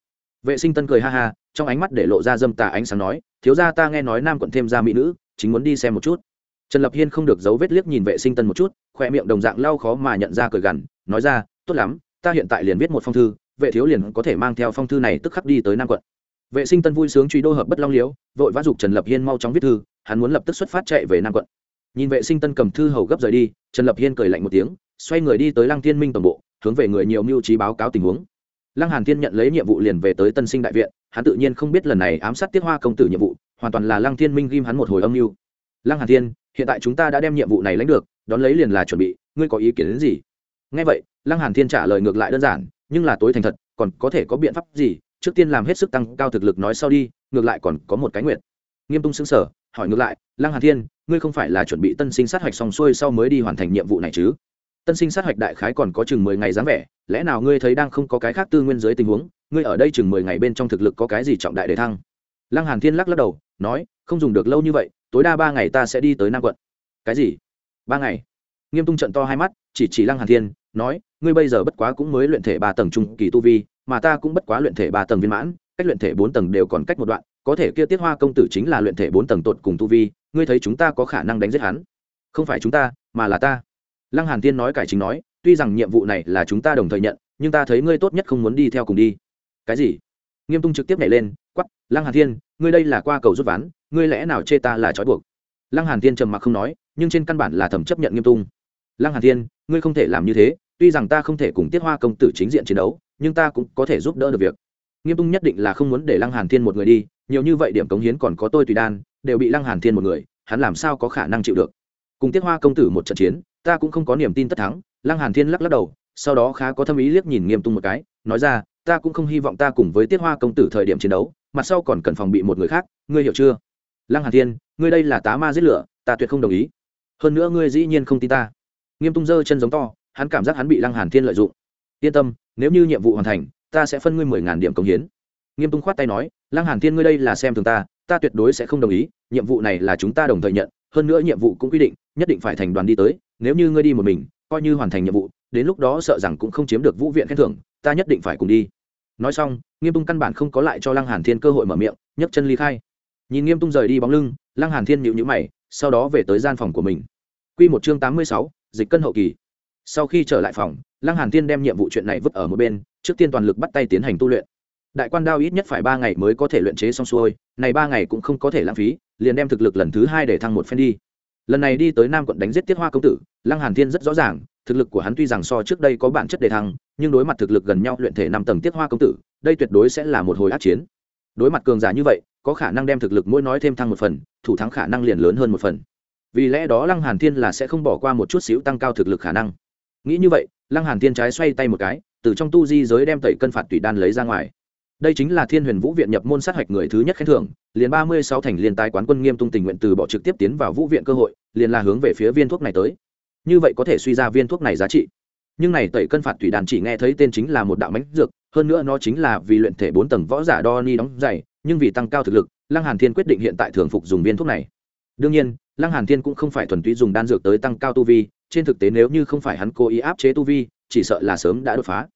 Vệ sinh tân cười ha ha trong ánh mắt để lộ ra dâm tà ánh sáng nói, thiếu ra ta nghe nói nam quận thêm ra mỹ nữ, chính muốn đi xem một chút. Trần lập hiên không được giấu vết liếc nhìn vệ sinh tân một chút khoe miệng đồng dạng lau khó mà nhận ra cười gằn, nói ra, tốt lắm, ta hiện tại liền viết một phong thư, vệ thiếu liền có thể mang theo phong thư này tức khắc đi tới nam quận. Vệ sinh tân vui sướng truy đô hợp bất long liếu, vội vã dục trần lập hiên mau chóng viết thư, hắn muốn lập tức xuất phát chạy về nam quận. Nhìn vệ sinh tân cầm thư hầu gấp rời đi, trần lập hiên cười lạnh một tiếng, xoay người đi tới lăng thiên minh tổng bộ, hướng về người nhiều mưu trí báo cáo tình huống lăng hàn thiên nhận lấy nhiệm vụ liền về tới tân sinh đại viện, hắn tự nhiên không biết lần này ám sát tiết hoa công tử nhiệm vụ, hoàn toàn là lăng thiên minh ghim hắn một hồi âm mưu. Lăng hàn thiên, hiện tại chúng ta đã đem nhiệm vụ này lãnh được, đón lấy liền là chuẩn bị, ngươi có ý kiến đến gì? Nghe vậy, lăng hàn thiên trả lời ngược lại đơn giản, nhưng là tối thành thật, còn có thể có biện pháp gì? Trước tiên làm hết sức tăng cao thực lực nói sau đi, ngược lại còn có một cái nguyện. Nghiêm tung xứng sở hỏi ngược lại, lăng hàn thiên, ngươi không phải là chuẩn bị tân sinh sát hạch xong xuôi sau mới đi hoàn thành nhiệm vụ này chứ? Tân sinh sát hạch đại khái còn có chừng mười ngày dáng vẻ, lẽ nào ngươi thấy đang không có cái khác tư nguyên dưới tình huống, ngươi ở đây chừng mười ngày bên trong thực lực có cái gì trọng đại để thăng? Lăng hàn thiên lắc lắc đầu, nói, không dùng được lâu như vậy, tối đa ba ngày ta sẽ đi tới nam quận. Cái gì? Ba ngày? Nghiêm tung trận to hai mắt, chỉ chỉ lăng hàn thiên, nói, ngươi bây giờ bất quá cũng mới luyện thể ba tầng trung kỳ tu vi, mà ta cũng bất quá luyện thể ba tầng viên mãn, cách luyện thể bốn tầng đều còn cách một đoạn, có thể kia tiết hoa công tử chính là luyện thể bốn tầng tột cùng tu vi, ngươi thấy chúng ta có khả năng đánh giết hắn? Không phải chúng ta, mà là ta lăng hàn tiên nói cải chính nói, tuy rằng nhiệm vụ này là chúng ta đồng thời nhận, nhưng ta thấy ngươi tốt nhất không muốn đi theo cùng đi. Cái gì? Nghiêm tung trực tiếp nhảy lên quắp lăng hàn thiên, ngươi đây là qua cầu rút ván, ngươi lẽ nào chê ta là trói buộc? Lăng hàn thiên trầm mặc không nói, nhưng trên căn bản là thẩm chấp nhận nghiêm tung. Lăng hàn thiên, ngươi không thể làm như thế, tuy rằng ta không thể cùng tiết hoa công tử chính diện chiến đấu, nhưng ta cũng có thể giúp đỡ được việc. Nghiêm tung nhất định là không muốn để lăng hàn thiên một người đi, nhiều như vậy điểm cống hiến còn có tôi tùy đan, đều bị lăng hàn thiên một người, hắn làm sao có khả năng chịu được? Cùng tiết hoa công tử một trận chiến ta cũng không có niềm tin tất thắng, lăng hàn thiên lắc lắc đầu, sau đó khá có thâm ý liếc nhìn nghiêm tung một cái, nói ra, ta cũng không hy vọng ta cùng với tiết hoa công tử thời điểm chiến đấu, mặt sau còn cần phòng bị một người khác, ngươi hiểu chưa? Lăng hàn thiên, ngươi đây là tá ma giết lửa, ta tuyệt không đồng ý. Hơn nữa ngươi dĩ nhiên không tin ta. Nghiêm tung giơ chân giống to, hắn cảm giác hắn bị lăng hàn thiên lợi dụng. Yên tâm, nếu như nhiệm vụ hoàn thành, ta sẽ phân ngươi mười ngàn điểm cống hiến. Nghiêm tung khoát tay nói, lăng hàn thiên ngươi đây là xem thường ta ta tuyệt đối sẽ không đồng ý, nhiệm vụ này là chúng ta đồng thời nhận, hơn nữa nhiệm vụ cũng quy định, nhất định phải thành đoàn đi tới nếu như ngươi đi một mình coi như hoàn thành nhiệm vụ đến lúc đó sợ rằng cũng không chiếm được vũ viện khen thưởng ta nhất định phải cùng đi. Nói xong nghiêm tung căn bản không có lại cho lăng hàn thiên cơ hội mở miệng nhấc chân ly khai. Nhìn nghiêm tung rời đi bóng lưng lăng hàn thiên nhíu nhíu mày sau đó về tới gian phòng của mình. Quy một chương tám mươi sáu, dịch cân hậu kỳ. Sau khi trở lại phòng lăng hàn thiên đem nhiệm vụ chuyện này vứt ở một bên trước tiên toàn lực bắt tay tiến hành tu luyện. Đại quan đao ít nhất phải ba ngày mới có thể luyện chế xong xuôi này ba ngày cũng không có thể lãng phí liền đem thực lực lần thứ hai để thăng một phen đi lần này đi tới nam quận đánh giết tiết hoa công tử, lăng hàn thiên rất rõ ràng, thực lực của hắn tuy rằng so trước đây có bản chất đề thăng, nhưng đối mặt thực lực gần nhau luyện thể năm tầng tiết hoa công tử, đây tuyệt đối sẽ là một hồi ác chiến. Đối mặt cường giả như vậy, có khả năng đem thực lực mỗi nói thêm thăng một phần, thủ thắng khả năng liền lớn hơn một phần. Vì lẽ đó lăng hàn thiên là sẽ không bỏ qua một chút xíu tăng cao thực lực khả năng. Nghĩ như vậy, lăng hàn thiên trái xoay tay một cái, từ trong tu di giới đem tẩy cân phạt tùy đan lấy ra ngoài đây chính là thiên huyền vũ viện nhập môn sát hạch người thứ nhất khen thưởng, liền ba mươi sáu thành liên tài quán quân nghiêm tung tình nguyện từ bỏ trực tiếp tiến vào vũ viện cơ hội, liền là hướng về phía viên thuốc này tới. Như vậy có thể suy ra viên thuốc này giá trị. Nhưng này tẩy cân phạt thủy đàn chỉ nghe thấy tên chính là một đạo mánh dược, hơn nữa nó chính là vì luyện thể bốn tầng võ giả đo ni đóng dày nhưng vì tăng cao thực lực, lăng hàn thiên quyết định hiện tại thường phục dùng viên thuốc này. Đương nhiên, lăng hàn thiên cũng không phải thuần túy dùng đan dược tới tăng cao tu vi, trên thực tế nếu như không phải hắn cố ý áp chế tu vi, chỉ sợ là sớm đã đột phá.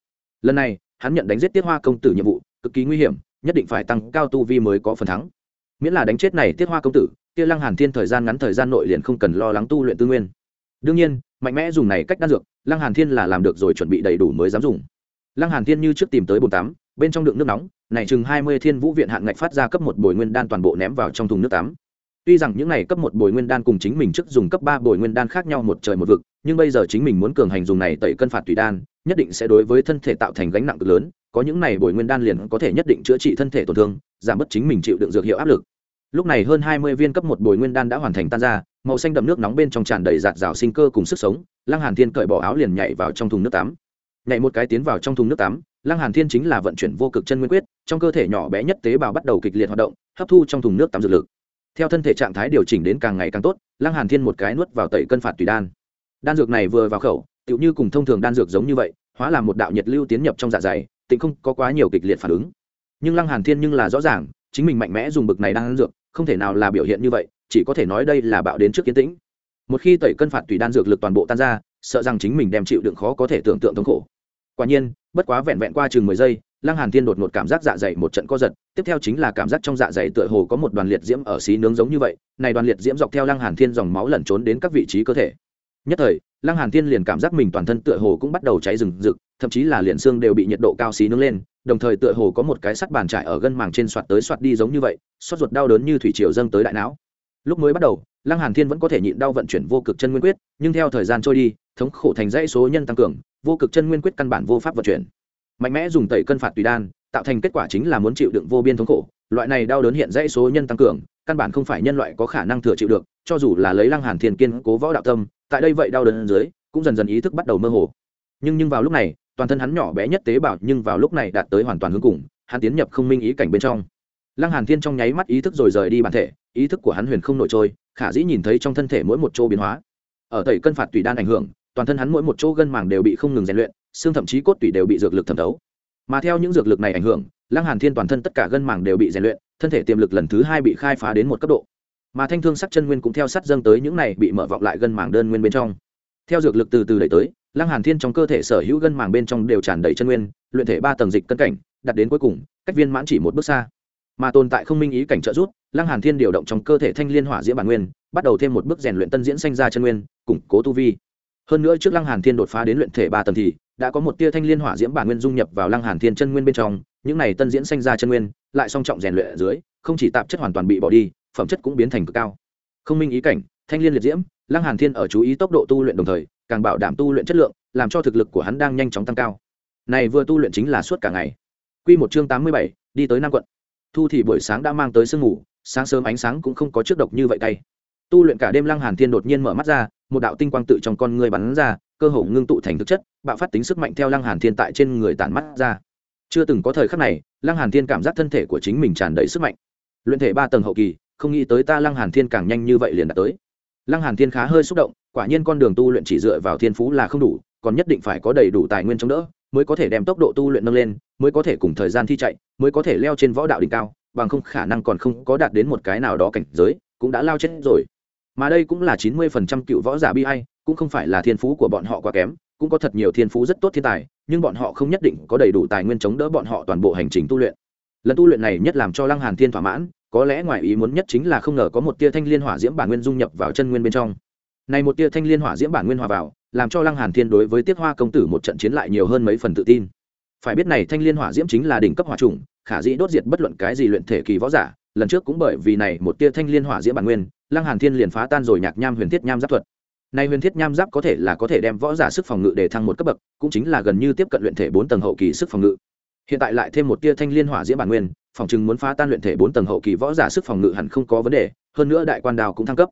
Lần này, hắn nhận đánh giết tiết hoa công tử nhiệm vụ cực kỳ nguy hiểm, nhất định phải tăng cao tu vi mới có phần thắng. Miễn là đánh chết này tiết hoa công tử, kia lăng hàn thiên thời gian ngắn thời gian nội liền không cần lo lắng tu luyện tư nguyên. Đương nhiên, mạnh mẽ dùng này cách đan dược, lăng hàn thiên là làm được rồi chuẩn bị đầy đủ mới dám dùng. Lăng hàn thiên như trước tìm tới bồn tắm, bên trong đựng nước nóng, này chừng hai mươi thiên vũ viện hạn ngạch phát ra cấp một bồi nguyên đan toàn bộ ném vào trong thùng nước tắm. Tuy rằng những này cấp một bồi nguyên đan cùng chính mình trước dùng cấp ba bồi nguyên đan khác nhau một trời một vực, nhưng bây giờ chính mình muốn cường hành dùng này tẩy cân phạt tùy đan nhất định sẽ đối với thân thể tạo thành gánh nặng cực lớn, có những này bồi nguyên đan liền có thể nhất định chữa trị thân thể tổn thương, giảm bớt chính mình chịu đựng dược hiệu áp lực. Lúc này hơn hai mươi viên cấp một bồi nguyên đan đã hoàn thành tan ra, màu xanh đậm nước nóng bên trong tràn đầy giạt rào sinh cơ cùng sức sống, lăng hàn thiên cởi bỏ áo liền nhảy vào trong thùng nước tắm. Nhảy một cái tiến vào trong thùng nước tắm, lăng hàn thiên chính là vận chuyển vô cực chân nguyên quyết, trong cơ thể nhỏ bé nhất tế bào bắt đầu kịch liệt hoạt động, hấp thu trong thùng nước tắm dược lực. Theo thân thể trạng thái điều chỉnh đến càng ngày càng tốt, lăng hàn thiên một cái nuốt vào tẩy cân phạt tùy đan. Đan dược này vừa vào khẩu tựu như cùng thông thường đan dược giống như vậy, hóa làm một đạo nhiệt lưu tiến nhập trong dạ dày, tịnh không có quá nhiều kịch liệt phản ứng. Nhưng lăng hàn thiên nhưng là rõ ràng, chính mình mạnh mẽ dùng bực này đan dược, không thể nào là biểu hiện như vậy, chỉ có thể nói đây là bạo đến trước kiến tĩnh. Một khi tẩy cân phạt tùy đan dược lực toàn bộ tan ra, sợ rằng chính mình đem chịu đựng khó có thể tưởng tượng thống khổ. Quả nhiên, bất quá vẹn vẹn qua chừng mười giây, lăng hàn thiên đột ngột cảm giác dạ dày một trận co giật, tiếp theo chính là cảm giác trong dạ dày tựa hồ có một đoàn liệt diễm ở xí nướng giống như vậy, này đoàn liệt diễm dọc theo lăng hàn thiên dòng máu lẩn trốn đến các vị trí cơ thể. Nhất thời lăng hàn thiên liền cảm giác mình toàn thân tựa hồ cũng bắt đầu cháy rừng rực, thậm chí là liền xương đều bị nhiệt độ cao xí nướng lên, đồng thời tựa hồ có một cái sắt bàn trải ở gân màng trên soạt tới soạt đi giống như vậy xót ruột đau đớn như thủy triều dâng tới đại não. Lúc mới bắt đầu, lăng hàn thiên vẫn có thể nhịn đau vận chuyển vô cực chân nguyên quyết, nhưng theo thời gian trôi đi, thống khổ thành dãy số nhân tăng cường, vô cực chân nguyên quyết căn bản vô pháp vận chuyển. Mạnh mẽ dùng tẩy cân phạt tùy đan, tạo thành kết quả chính là muốn chịu đựng vô biên thống khổ, loại này đau đớn hiện dãy số nhân tăng cường căn bản không phải nhân loại có khả năng thừa chịu được, cho dù là lấy lăng hàn thiên kiên cố võ đạo tâm, tại đây vậy đau đớn dưới, cũng dần dần ý thức bắt đầu mơ hồ. Nhưng nhưng vào lúc này, toàn thân hắn nhỏ bé nhất tế bào nhưng vào lúc này đạt tới hoàn toàn hướng cùng, hắn tiến nhập không minh ý cảnh bên trong. Lăng hàn thiên trong nháy mắt ý thức rồi rời đi bản thể, ý thức của hắn huyền không nổi trôi, khả dĩ nhìn thấy trong thân thể mỗi một chỗ biến hóa. Ở tẩy cân phạt tùy đan ảnh hưởng, toàn thân hắn mỗi một chỗ gân màng đều bị không ngừng rèn luyện, xương thậm chí cốt tủy đều bị dược lực thẩm thấu. Mà theo những dược lực này ảnh hưởng lăng hàn thiên toàn thân tất cả gân màng đều bị rèn luyện, thân thể tiềm lực lần thứ hai bị khai phá đến một cấp độ. Mà thanh thương sắc chân nguyên cũng theo sát dâng tới những này bị mở vọng lại gân màng đơn nguyên bên trong. Theo dược lực từ từ đẩy tới, lăng hàn thiên trong cơ thể sở hữu gân màng bên trong đều tràn đầy chân nguyên, luyện thể ba tầng dịch cân cảnh đặt đến cuối cùng, cách viên mãn chỉ một bước xa. Mà tồn tại không minh ý cảnh trợ rút lăng hàn thiên điều động trong cơ thể thanh liên hỏa diễm bản nguyên, bắt đầu thêm một bước rèn luyện tân diễn sanh ra chân nguyên, củng cố tu vi. Hơn nữa trước lăng hàn thiên đột phá đến luyện thể ba tầng thì, đã có một tia thanh liên hỏa diễm bản nguyên dung nhập vào lăng hàn thiên chân nguyên bên trong những này tân diễn sanh ra chân nguyên lại song trọng rèn luyện ở dưới không chỉ tạp chất hoàn toàn bị bỏ đi phẩm chất cũng biến thành cực cao. Không minh ý cảnh thanh liên liệt diễm lăng hàn thiên ở chú ý tốc độ tu luyện đồng thời càng bảo đảm tu luyện chất lượng làm cho thực lực của hắn đang nhanh chóng tăng cao. Này vừa tu luyện chính là suốt cả ngày. Quy một chương tám mươi bảy, đi tới nam quận. Thu thì buổi sáng đã mang tới sương ngủ sáng sớm ánh sáng cũng không có trước độc như vậy tay tu luyện cả đêm lăng hàn thiên đột nhiên mở mắt ra một đạo tinh quang tự trong con người bắn ra cơ hồ ngưng tụ thành thực chất bạo phát tính sức mạnh theo lăng hàn thiên tại trên người tản mắt ra chưa từng có thời khắc này, lăng hàn thiên cảm giác thân thể của chính mình tràn đầy sức mạnh. Luyện thể ba tầng hậu kỳ, không nghĩ tới ta lăng hàn thiên càng nhanh như vậy liền đạt tới. Lăng hàn thiên khá hơi xúc động, quả nhiên con đường tu luyện chỉ dựa vào thiên phú là không đủ, còn nhất định phải có đầy đủ tài nguyên chống đỡ, mới có thể đem tốc độ tu luyện nâng lên, mới có thể cùng thời gian thi chạy, mới có thể leo trên võ đạo đỉnh cao, bằng không khả năng còn không có đạt đến một cái nào đó cảnh giới, cũng đã lao chết rồi. Mà đây cũng là chín mươi phần trăm cựu võ giả bi hay cũng không phải là thiên phú của bọn họ quá kém cũng có thật nhiều thiên phú rất tốt thiên tài, nhưng bọn họ không nhất định có đầy đủ tài nguyên chống đỡ bọn họ toàn bộ hành trình tu luyện. Lần tu luyện này nhất làm cho lăng hàn thiên thỏa mãn, có lẽ ngoài ý muốn nhất chính là không ngờ có một tia thanh liên hỏa diễm bản nguyên dung nhập vào chân nguyên bên trong. Này một tia thanh liên hỏa diễm bản nguyên hòa vào, làm cho lăng hàn thiên đối với tiết hoa công tử một trận chiến lại nhiều hơn mấy phần tự tin. Phải biết này thanh liên hỏa diễm chính là đỉnh cấp hỏa trùng khả dĩ đốt diệt bất luận cái gì luyện thể kỳ võ giả, lần trước cũng bởi vì này một tia thanh liên hỏa diễm bản nguyên, lăng hàn thiên liền phá tan rồi nhạc nham huyền thiết nham giáp thuật nay huyền thiết nham giáp có thể là có thể đem võ giả sức phòng ngự để thăng một cấp bậc, cũng chính là gần như tiếp cận luyện thể bốn tầng hậu kỳ sức phòng ngự. Hiện tại lại thêm một tia thanh liên hỏa diễm bản nguyên, phòng chừng muốn phá tan luyện thể bốn tầng hậu kỳ võ giả sức phòng ngự hẳn không có vấn đề, hơn nữa đại quan đao cũng thăng cấp.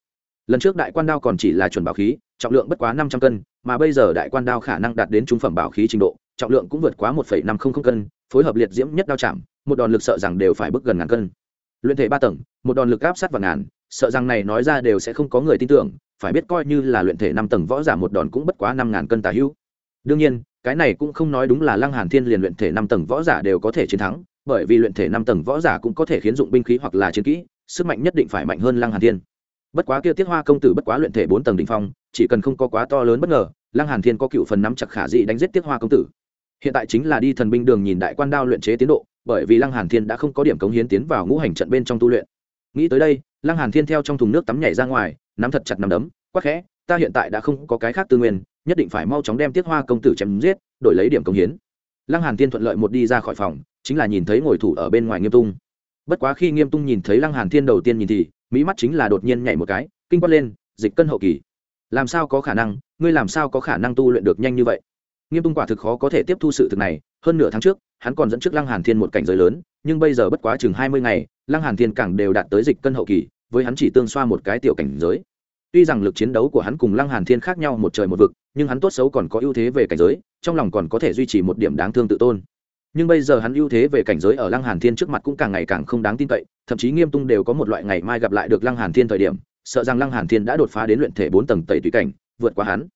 Lần trước đại quan đao còn chỉ là chuẩn bảo khí, trọng lượng bất quá năm trăm cân, mà bây giờ đại quan đao khả năng đạt đến trung phẩm bảo khí trình độ, trọng lượng cũng vượt quá một năm trăm linh cân, phối hợp liệt diễm nhất đao chạm, một đòn lực sợ rằng đều phải bước gần ngàn cân. Luyện thể ba tầng, một đòn lực áp sát vào ngàn sợ rằng này nói ra đều sẽ không có người tin tưởng, phải biết coi như là luyện thể năm tầng võ giả một đòn cũng bất quá năm ngàn cân tà hữu. Đương nhiên, cái này cũng không nói đúng là lăng hàn thiên liền luyện thể năm tầng võ giả đều có thể chiến thắng, bởi vì luyện thể năm tầng võ giả cũng có thể khiến dụng binh khí hoặc là chiến kỹ, sức mạnh nhất định phải mạnh hơn lăng hàn thiên. Bất quá kia tiết hoa công tử bất quá luyện thể bốn tầng đỉnh phong, chỉ cần không có quá to lớn bất ngờ, lăng hàn thiên có cựu phần nắm chặt khả dị đánh giết tiết hoa công tử. Hiện tại chính là đi thần binh đường nhìn đại quan đao luyện chế tiến độ, bởi vì lăng hàn thiên đã không có điểm cống hiến tiến vào ngũ hành trận bên trong tu luyện. Nghĩ tới đây lăng hàn thiên theo trong thùng nước tắm nhảy ra ngoài, nắm thật chặt nắm đấm, quắc khẽ, ta hiện tại đã không có cái khác tư nguyên, nhất định phải mau chóng đem tiết hoa công tử chém giết, đổi lấy điểm công hiến. Lăng hàn thiên thuận lợi một đi ra khỏi phòng, chính là nhìn thấy ngồi thủ ở bên ngoài nghiêm tung. Bất quá khi nghiêm tung nhìn thấy lăng hàn thiên đầu tiên nhìn thì mỹ mắt chính là đột nhiên nhảy một cái, kinh quát lên, dịch cân hậu kỳ, làm sao có khả năng, ngươi làm sao có khả năng tu luyện được nhanh như vậy? Nghiêm tung quả thực khó có thể tiếp thu sự thực này, hơn nửa tháng trước, hắn còn dẫn trước lăng hàn thiên một cảnh giới lớn, nhưng bây giờ bất quá chừng hai mươi ngày lăng hàn thiên càng đều đạt tới dịch cân hậu kỳ, với hắn chỉ tương xoa một cái tiểu cảnh giới. Tuy rằng lực chiến đấu của hắn cùng lăng hàn thiên khác nhau một trời một vực, nhưng hắn tốt xấu còn có ưu thế về cảnh giới, trong lòng còn có thể duy trì một điểm đáng thương tự tôn. Nhưng bây giờ hắn ưu thế về cảnh giới ở lăng hàn thiên trước mặt cũng càng ngày càng không đáng tin cậy, thậm chí nghiêm tung đều có một loại ngày mai gặp lại được lăng hàn thiên thời điểm, sợ rằng lăng hàn thiên đã đột phá đến luyện thể bốn tầng tẩy tùy cảnh, vượt qua hắn.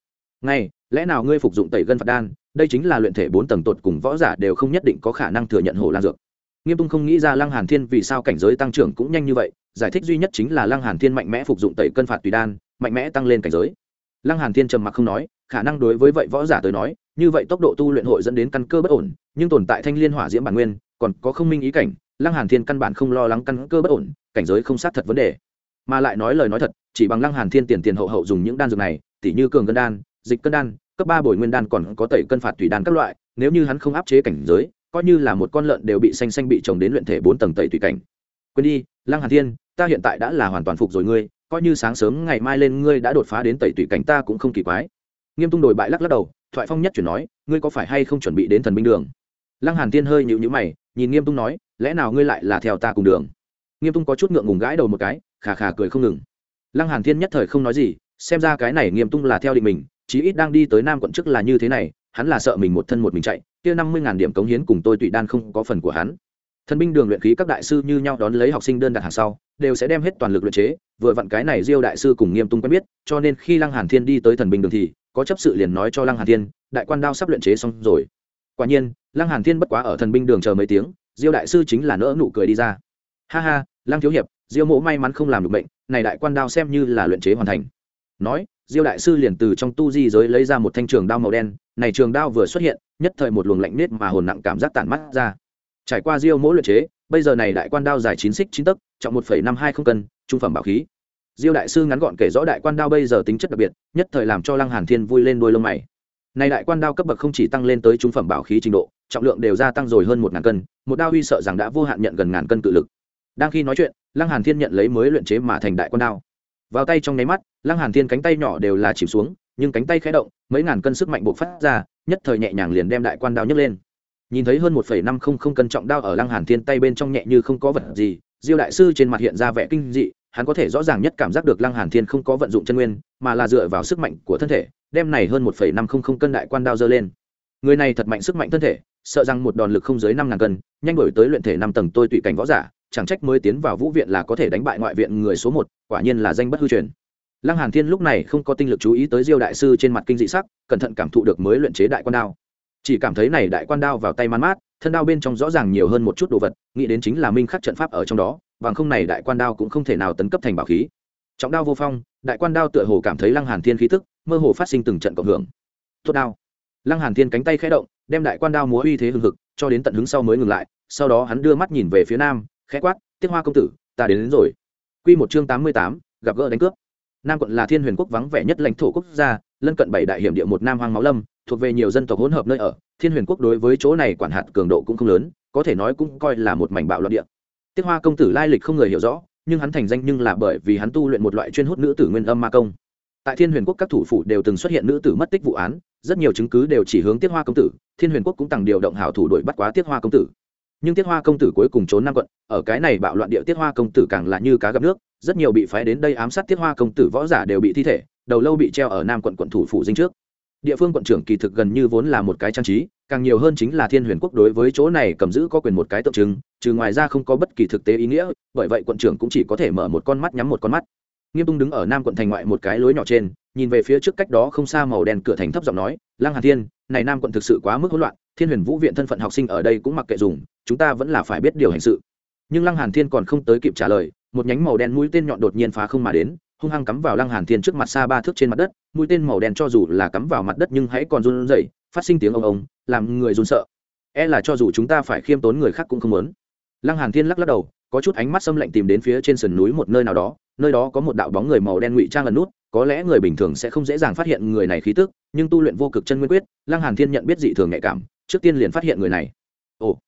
Ngay, lẽ nào ngươi phục dụng tẩy gân phạt đan, đây chính là luyện thể bốn tầng tột cùng võ giả đều không nhất định có khả năng thừa nhận hồ lan dược nghiêm tung không nghĩ ra lăng hàn thiên vì sao cảnh giới tăng trưởng cũng nhanh như vậy, giải thích duy nhất chính là lăng hàn thiên mạnh mẽ phục dụng tẩy cân phạt tùy đan, mạnh mẽ tăng lên cảnh giới. Lăng hàn thiên trầm mặc không nói, khả năng đối với vậy võ giả tới nói, như vậy tốc độ tu luyện hội dẫn đến căn cơ bất ổn, nhưng tồn tại thanh liên hỏa diễm bản nguyên, còn có không minh ý cảnh, lăng hàn thiên căn bản không lo lắng căn cơ bất ổn, cảnh giới không sát thật vấn đề. Mà lại nói lời nói thật, chỉ bằng lăng hàn thiên tiền tiền hậu hậu dùng những đan dược này, tỉ như cường cân đan, dịch cân đan, cấp ba bồi nguyên đan còn có tẩy cân phạt tùy đan các loại, nếu như hắn không áp chế cảnh giới coi như là một con lợn đều bị xanh xanh bị trồng đến luyện thể bốn tầng tẩy tùy cảnh. Quên đi, lăng hàn thiên, ta hiện tại đã là hoàn toàn phục rồi ngươi, coi như sáng sớm ngày mai lên ngươi đã đột phá đến tẩy tùy cảnh ta cũng không kỳ quái. Nghiêm tung đổi bại lắc lắc đầu, thoại phong nhất chuyển nói, ngươi có phải hay không chuẩn bị đến thần binh đường? Lăng hàn thiên hơi nhíu nhíu mày, nhìn nghiêm tung nói, lẽ nào ngươi lại là theo ta cùng đường? Nghiêm tung có chút ngượng ngùng gãi đầu một cái, khà khà cười không ngừng. Lăng hàn thiên nhất thời không nói gì, xem ra cái này nghiêm tung là theo định mình, chí ít đang đi tới nam quận trước là như thế này, hắn là sợ mình một thân một mình chạy kia năm mươi ngàn điểm cống hiến cùng tôi tụy đan không có phần của hắn. Thần binh đường luyện khí các đại sư như nhau đón lấy học sinh đơn đặt hàng sau, đều sẽ đem hết toàn lực luyện chế, vừa vặn cái này diêu đại sư cùng nghiêm tung quen biết, cho nên khi lăng hàn thiên đi tới thần binh đường thì, có chấp sự liền nói cho lăng hàn thiên, đại quan đao sắp luyện chế xong rồi. Quả nhiên, lăng hàn thiên bất quá ở thần binh đường chờ mấy tiếng, diêu đại sư chính là nỡ nụ cười đi ra. Ha ha, lăng thiếu hiệp, diêu mộ may mắn không làm được bệnh, này đại quan đao xem như là luyện chế hoàn thành. Nói diêu đại sư liền từ trong tu di giới lấy ra một thanh trường đao màu đen, này trường đao vừa xuất hiện, nhất thời một luồng lạnh nết mà hồn nặng cảm giác tản mắt ra. Trải qua diêu mỗi luyện chế, bây giờ này đại quan đao dài chín xích chín tấc, trọng một năm hai không cân, trung phẩm bảo khí. Diêu đại sư ngắn gọn kể rõ đại quan đao bây giờ tính chất đặc biệt, nhất thời làm cho lăng hàn thiên vui lên đôi lông mày. Này đại quan đao cấp bậc không chỉ tăng lên tới trung phẩm bảo khí trình độ, trọng lượng đều gia tăng rồi hơn một ngàn cân, một đao uy sợ rằng đã vô hạn nhận gần ngàn cân tự lực. Đang khi nói chuyện, lăng hàn thiên nhận lấy mới luyện chế mà thành đại quan đao vào tay trong nháy mắt, lăng hàn thiên cánh tay nhỏ đều là chìm xuống, nhưng cánh tay khẽ động, mấy ngàn cân sức mạnh bộc phát ra, nhất thời nhẹ nhàng liền đem đại quan đao nhấc lên. Nhìn thấy hơn một năm không không cân trọng đao ở lăng hàn thiên tay bên trong nhẹ như không có vật gì, diêu đại sư trên mặt hiện ra vẻ kinh dị, hắn có thể rõ ràng nhất cảm giác được lăng hàn thiên không có vận dụng chân nguyên, mà là dựa vào sức mạnh của thân thể, đem này hơn một năm không không cân đại quan đao dơ lên. Người này thật mạnh sức mạnh thân thể, sợ rằng một đòn lực không dưới năm ngàn cân, nhanh đổi tới luyện thể năm tầng tôi tùy cảnh võ giả chẳng trách mới tiến vào vũ viện là có thể đánh bại ngoại viện người số một, quả nhiên là danh bất hư truyền. Lăng hàn thiên lúc này không có tinh lực chú ý tới diêu đại sư trên mặt kinh dị sắc, cẩn thận cảm thụ được mới luyện chế đại quan đao. Chỉ cảm thấy này đại quan đao vào tay man mát, thân đao bên trong rõ ràng nhiều hơn một chút đồ vật, nghĩ đến chính là minh khắc trận pháp ở trong đó, bằng không này đại quan đao cũng không thể nào tấn cấp thành bảo khí. Trọng đao vô phong, đại quan đao tựa hồ cảm thấy lăng hàn thiên khí tức, mơ hồ phát sinh từng trận cộng hưởng. Tốt đao. Lăng hàn thiên cánh tay khẽ động, đem đại quan đao múa uy thế hừng hực, cho đến tận hứng sau mới ngừng lại, sau đó hắn đưa mắt nhìn về phía nam khẽ quát tiết hoa công tử ta đến, đến rồi. Quy một chương tám mươi tám, gặp gỡ đánh cướp. Nam quận là thiên huyền quốc vắng vẻ nhất lãnh thổ quốc gia lân cận bảy đại hiểm địa một nam hoang máu lâm thuộc về nhiều dân tộc hỗn hợp nơi ở. Thiên huyền quốc đối với chỗ này quản hạt cường độ cũng không lớn có thể nói cũng coi là một mảnh bạo loạn địa. Tiết hoa công tử lai lịch không người hiểu rõ nhưng hắn thành danh nhưng là bởi vì hắn tu luyện một loại chuyên hút nữ tử nguyên âm ma công. Tại thiên huyền quốc các thủ phủ đều từng xuất hiện nữ tử mất tích vụ án rất nhiều chứng cứ đều chỉ hướng tiết hoa công tử thiên huyền quốc cũng tăng điều động hảo thủ đuổi bắt quá tiết hoa công tử nhưng tiết hoa công tử cuối cùng trốn nam quận, ở cái này bạo loạn địa tiết hoa công tử càng là như cá gặp nước, rất nhiều bị phái đến đây ám sát tiết hoa công tử võ giả đều bị thi thể, đầu lâu bị treo ở nam quận quận thủ phủ dinh trước. Địa phương quận trưởng kỳ thực gần như vốn là một cái trang trí, càng nhiều hơn chính là thiên huyền quốc đối với chỗ này cầm giữ có quyền một cái tượng trưng, trừ ngoài ra không có bất kỳ thực tế ý nghĩa, bởi vậy quận trưởng cũng chỉ có thể mở một con mắt nhắm một con mắt. Nghiêm tung đứng ở nam quận thành ngoại một cái lối nhỏ trên, nhìn về phía trước cách đó không xa màu đen cửa thành thấp giọng nói, lăng hà thiên, này nam quận thực sự quá mức hỗn loạn thiên huyền vũ viện thân phận học sinh ở đây cũng mặc kệ dùng, chúng ta vẫn là phải biết điều hành sự. Nhưng lăng hàn thiên còn không tới kịp trả lời, một nhánh màu đen mũi tên nhọn đột nhiên phá không mà đến, hung hăng cắm vào lăng hàn thiên trước mặt xa ba thước trên mặt đất, mũi tên màu đen cho dù là cắm vào mặt đất nhưng hãy còn run rẩy, phát sinh tiếng ông ông làm người run sợ. E là cho dù chúng ta phải khiêm tốn người khác cũng không muốn. Lăng hàn thiên lắc lắc đầu, có chút ánh mắt xâm lạnh tìm đến phía trên sườn núi một nơi nào đó, nơi đó có một đạo bóng người màu đen ngụy trang lần nút, có lẽ người bình thường sẽ không dễ dàng phát hiện người này khí tức, nhưng tu luyện vô cực chân nguyên quyết, lăng hàn thiên nhận biết dị thường nhạy cảm trước tiên liền phát hiện người này. Ồ.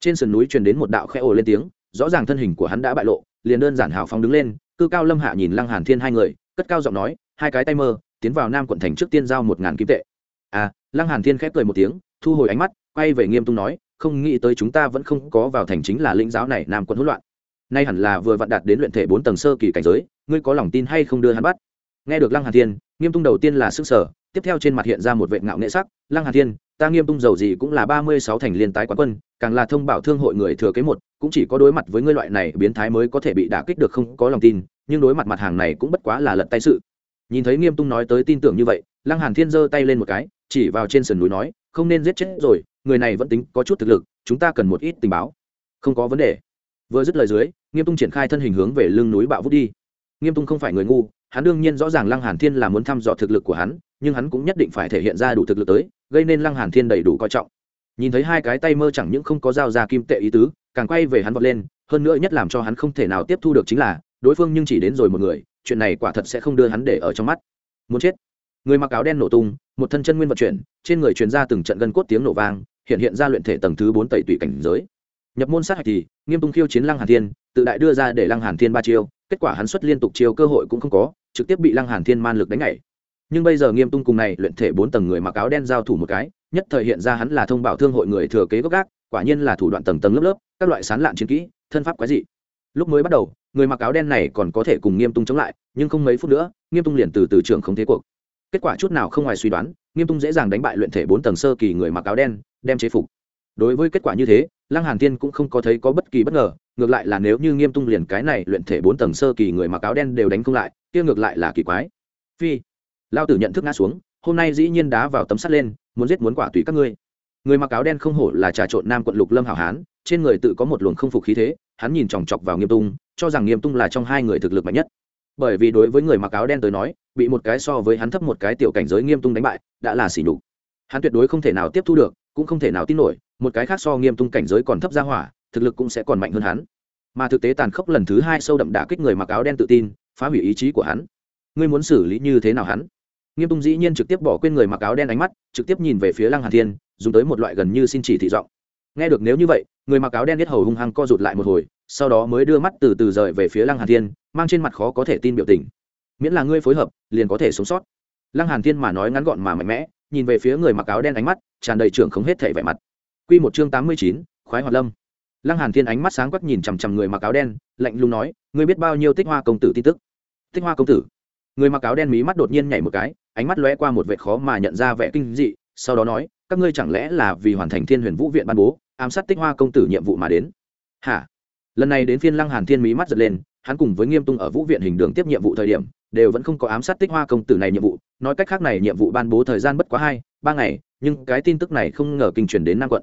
Trên sườn núi truyền đến một đạo khẽ ồ lên tiếng, rõ ràng thân hình của hắn đã bại lộ, liền đơn giản hào phóng đứng lên, cư cao lâm hạ nhìn lăng hàn thiên hai người, cất cao giọng nói, hai cái tay mơ, tiến vào nam quận thành trước tiên giao một ngàn kim tệ. À lăng hàn thiên khép cười một tiếng, thu hồi ánh mắt, quay về nghiêm tung nói, không nghĩ tới chúng ta vẫn không có vào thành chính là lĩnh giáo này nam quận hỗn loạn. Nay hẳn là vừa vặn đạt đến luyện thể bốn tầng sơ kỳ cảnh giới, ngươi có lòng tin hay không đưa hắn bắt? Nghe được lăng hàn thiên, nghiêm tung đầu tiên là sức sở tiếp theo trên mặt hiện ra một vệ ngạo nghệ sắc, lăng hàn thiên, ta nghiêm tung giàu gì cũng là ba mươi sáu thành liên tái quán quân, càng là thông bảo thương hội người thừa kế một, cũng chỉ có đối mặt với ngươi loại này biến thái mới có thể bị đả kích được không có lòng tin, nhưng đối mặt mặt hàng này cũng bất quá là lật tay sự. Nhìn thấy nghiêm tung nói tới tin tưởng như vậy, lăng hàn thiên giơ tay lên một cái, chỉ vào trên sườn núi nói, không nên giết chết rồi, người này vẫn tính có chút thực lực, chúng ta cần một ít tình báo. Không có vấn đề. Vừa dứt lời dưới, nghiêm tung triển khai thân hình hướng về lưng núi bạo vút đi. Nghiêm tung không phải người ngu, hắn đương nhiên rõ ràng lăng hàn thiên là muốn thăm dò thực lực của hắn nhưng hắn cũng nhất định phải thể hiện ra đủ thực lực tới, gây nên lăng hàn thiên đầy đủ coi trọng. Nhìn thấy hai cái tay mơ chẳng những không có dao ra kim tệ ý tứ, càng quay về hắn vọt lên, hơn nữa nhất làm cho hắn không thể nào tiếp thu được chính là, đối phương nhưng chỉ đến rồi một người, chuyện này quả thật sẽ không đưa hắn để ở trong mắt. Muốn chết. Người mặc áo đen nổ tung, một thân chân nguyên vận chuyển, trên người truyền ra từng trận gân cốt tiếng nổ vang, hiện hiện ra luyện thể tầng thứ bốn tẩy tùy cảnh giới. Nhập môn sát hạch thì, nghiêm tung khiêu chiến lăng hàn thiên, tự đại đưa ra để lăng hàn thiên ba chiêu, kết quả hắn xuất liên tục chiêu cơ hội cũng không có, trực tiếp bị lăng hàn thiên man lực đánh nhảy nhưng bây giờ nghiêm tung cùng này luyện thể bốn tầng người mặc áo đen giao thủ một cái, nhất thời hiện ra hắn là thông bảo thương hội người thừa kế gốc gác, quả nhiên là thủ đoạn tầng tầng lớp lớp, các loại sán lạn chiến kỹ, thân pháp quái dị. Lúc mới bắt đầu, người mặc áo đen này còn có thể cùng nghiêm tung chống lại, nhưng không mấy phút nữa, nghiêm tung liền từ từ trường không thế cuộc. Kết quả chút nào không ngoài suy đoán, nghiêm tung dễ dàng đánh bại luyện thể bốn tầng sơ kỳ người mặc áo đen, đem chế phục. Đối với kết quả như thế, lăng hàn tiên cũng không có thấy có bất kỳ bất ngờ, ngược lại là nếu như nghiêm tung liền cái này luyện thể bốn tầng sơ kỳ người mặc áo đen đều đánh không lại, kia ngược lại là kỳ quái. Phi lao tử nhận thức ngã xuống, hôm nay dĩ nhiên đá vào tấm sắt lên, muốn giết muốn quả tùy các ngươi. Người mặc áo đen không hổ là trà trộn nam quận lục lâm hảo hán, trên người tự có một luồng không phục khí thế, hắn nhìn chòng chọc vào nghiêm tung, cho rằng nghiêm tung là trong hai người thực lực mạnh nhất. Bởi vì đối với người mặc áo đen tới nói, bị một cái so với hắn thấp một cái tiểu cảnh giới nghiêm tung đánh bại, đã là xỉ nhục. Hắn tuyệt đối không thể nào tiếp thu được, cũng không thể nào tin nổi, một cái khác so nghiêm tung cảnh giới còn thấp ra hỏa, thực lực cũng sẽ còn mạnh hơn hắn. Mà thực tế tàn khốc lần thứ hai sâu đậm đả kích người mặc áo đen tự tin, phá hủy ý chí của hắn. Ngươi muốn xử lý như thế nào hắn? Nghiêm tung dĩ nhiên trực tiếp bỏ quên người mặc áo đen ánh mắt trực tiếp nhìn về phía lăng hàn thiên dùng tới một loại gần như xin chỉ thị giọng. Nghe được nếu như vậy người mặc áo đen biết hầu hung hăng co rụt lại một hồi sau đó mới đưa mắt từ từ rời về phía lăng hàn thiên mang trên mặt khó có thể tin biểu tình. Miễn là ngươi phối hợp liền có thể sống sót. Lăng hàn thiên mà nói ngắn gọn mà mạnh mẽ nhìn về phía người mặc áo đen ánh mắt tràn đầy trưởng không hết thể vẻ mặt. Quy một chương tám mươi chín, khoái hoạt lâm. Lăng hàn thiên ánh mắt sáng quắc nhìn chằm chằm người mặc áo đen lạnh lùng nói ngươi biết bao nhiêu tích hoa công tử tin tức? Tích hoa công tử? Người mặc áo đen mí mắt đột nhiên nhảy một cái ánh mắt lóe qua một vẻ khó mà nhận ra vẻ kinh dị, sau đó nói, các ngươi chẳng lẽ là vì hoàn thành thiên huyền vũ viện ban bố, ám sát tích hoa công tử nhiệm vụ mà đến? Hả? Lần này đến phiên lăng hàn thiên mí mắt giật lên, hắn cùng với nghiêm tung ở vũ viện hình đường tiếp nhiệm vụ thời điểm, đều vẫn không có ám sát tích hoa công tử này nhiệm vụ. Nói cách khác này nhiệm vụ ban bố thời gian bất quá hai, ba ngày, nhưng cái tin tức này không ngờ kinh truyền đến nam quận.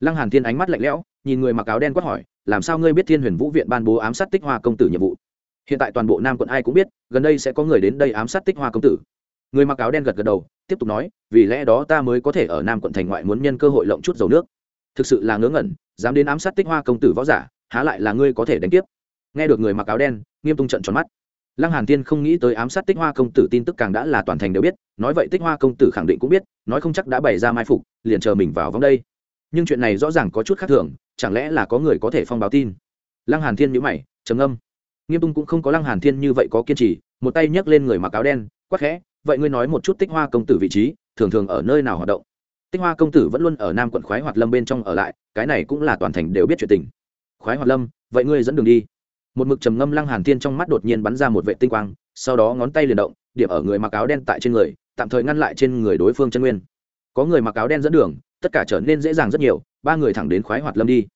Lăng hàn thiên ánh mắt lạnh lẽo, nhìn người mặc áo đen quát hỏi, làm sao ngươi biết thiên huyền vũ viện ban bố ám sát tích hoa công tử nhiệm vụ? Hiện tại toàn bộ nam quận ai cũng biết, gần đây sẽ có người đến đây ám sát tích hoa công tử người mặc áo đen gật gật đầu, tiếp tục nói, vì lẽ đó ta mới có thể ở nam quận thành ngoại muốn nhân cơ hội lộng chút dầu nước. Thực sự là ngớ ngẩn, dám đến ám sát tích hoa công tử võ giả, há lại là ngươi có thể đánh tiếp. Nghe được người mặc áo đen, nghiêm tung trận tròn mắt. Lăng hàn tiên không nghĩ tới ám sát tích hoa công tử tin tức càng đã là toàn thành đều biết, nói vậy tích hoa công tử khẳng định cũng biết, nói không chắc đã bày ra mai phục, liền chờ mình vào vòng đây. Nhưng chuyện này rõ ràng có chút khác thường, chẳng lẽ là có người có thể phong báo tin? Lăng hàn thiên nhíu mày, trầm âm nghiêm tung cũng không có lăng hàn thiên như vậy có kiên trì, một tay nhấc lên người mặc áo đen quắc khẽ vậy ngươi nói một chút tích hoa công tử vị trí, thường thường ở nơi nào hoạt động? Tích hoa công tử vẫn luôn ở nam quận khoái hoạt lâm bên trong ở lại, cái này cũng là toàn thành đều biết chuyện tình. Khoái hoạt lâm, vậy ngươi dẫn đường đi. Một mực trầm ngâm lăng hàn thiên trong mắt đột nhiên bắn ra một vệ tinh quang, sau đó ngón tay liền động, điểm ở người mặc áo đen tại trên người, tạm thời ngăn lại trên người đối phương chân nguyên. Có người mặc áo đen dẫn đường, tất cả trở nên dễ dàng rất nhiều, ba người thẳng đến khoái hoạt lâm đi.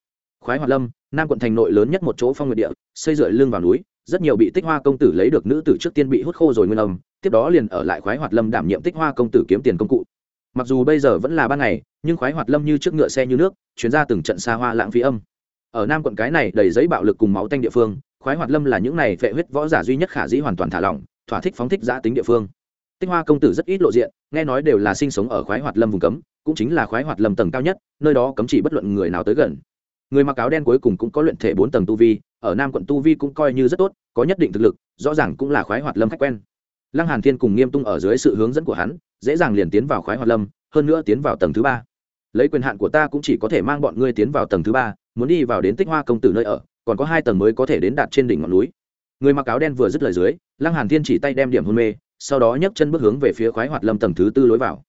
Khoái hoạt lâm, nam quận thành nội lớn nhất một chỗ phong nguyệt địa, xây dựa lưng vào núi rất nhiều bị tích hoa công tử lấy được nữ tử trước tiên bị hút khô rồi nguyên âm, tiếp đó liền ở lại khoái hoạt lâm đảm nhiệm tích hoa công tử kiếm tiền công cụ. Mặc dù bây giờ vẫn là ban ngày, nhưng khoái hoạt lâm như trước ngựa xe như nước, chuyến ra từng trận xa hoa lãng phí âm. Ở nam quận cái này đầy giấy bạo lực cùng máu tanh địa phương, khoái hoạt lâm là những này vệ huyết võ giả duy nhất khả dĩ hoàn toàn thả lỏng, thỏa thích phóng thích giã tính địa phương. Tích hoa công tử rất ít lộ diện, nghe nói đều là sinh sống ở khoái hoạt lâm vùng cấm, cũng chính là khoái hoạt lâm tầng cao nhất, nơi đó cấm chỉ bất luận người nào tới gần. Người mặc áo đen cuối cùng cũng có luyện thể bốn tầng tu vi ở nam quận tu vi cũng coi như rất tốt, có nhất định thực lực, rõ ràng cũng là khoái hoạt lâm khách quen. Lăng hàn thiên cùng nghiêm tung ở dưới sự hướng dẫn của hắn, dễ dàng liền tiến vào khoái hoạt lâm, hơn nữa tiến vào tầng thứ ba. Lấy quyền hạn của ta cũng chỉ có thể mang bọn ngươi tiến vào tầng thứ ba, muốn đi vào đến tích hoa công tử nơi ở, còn có hai tầng mới có thể đến đạt trên đỉnh ngọn núi. Người mặc áo đen vừa dứt lời dưới, lăng hàn thiên chỉ tay đem điểm hôn mê, sau đó nhấc chân bước hướng về phía khoái hoạt lâm tầng thứ tư lối vào.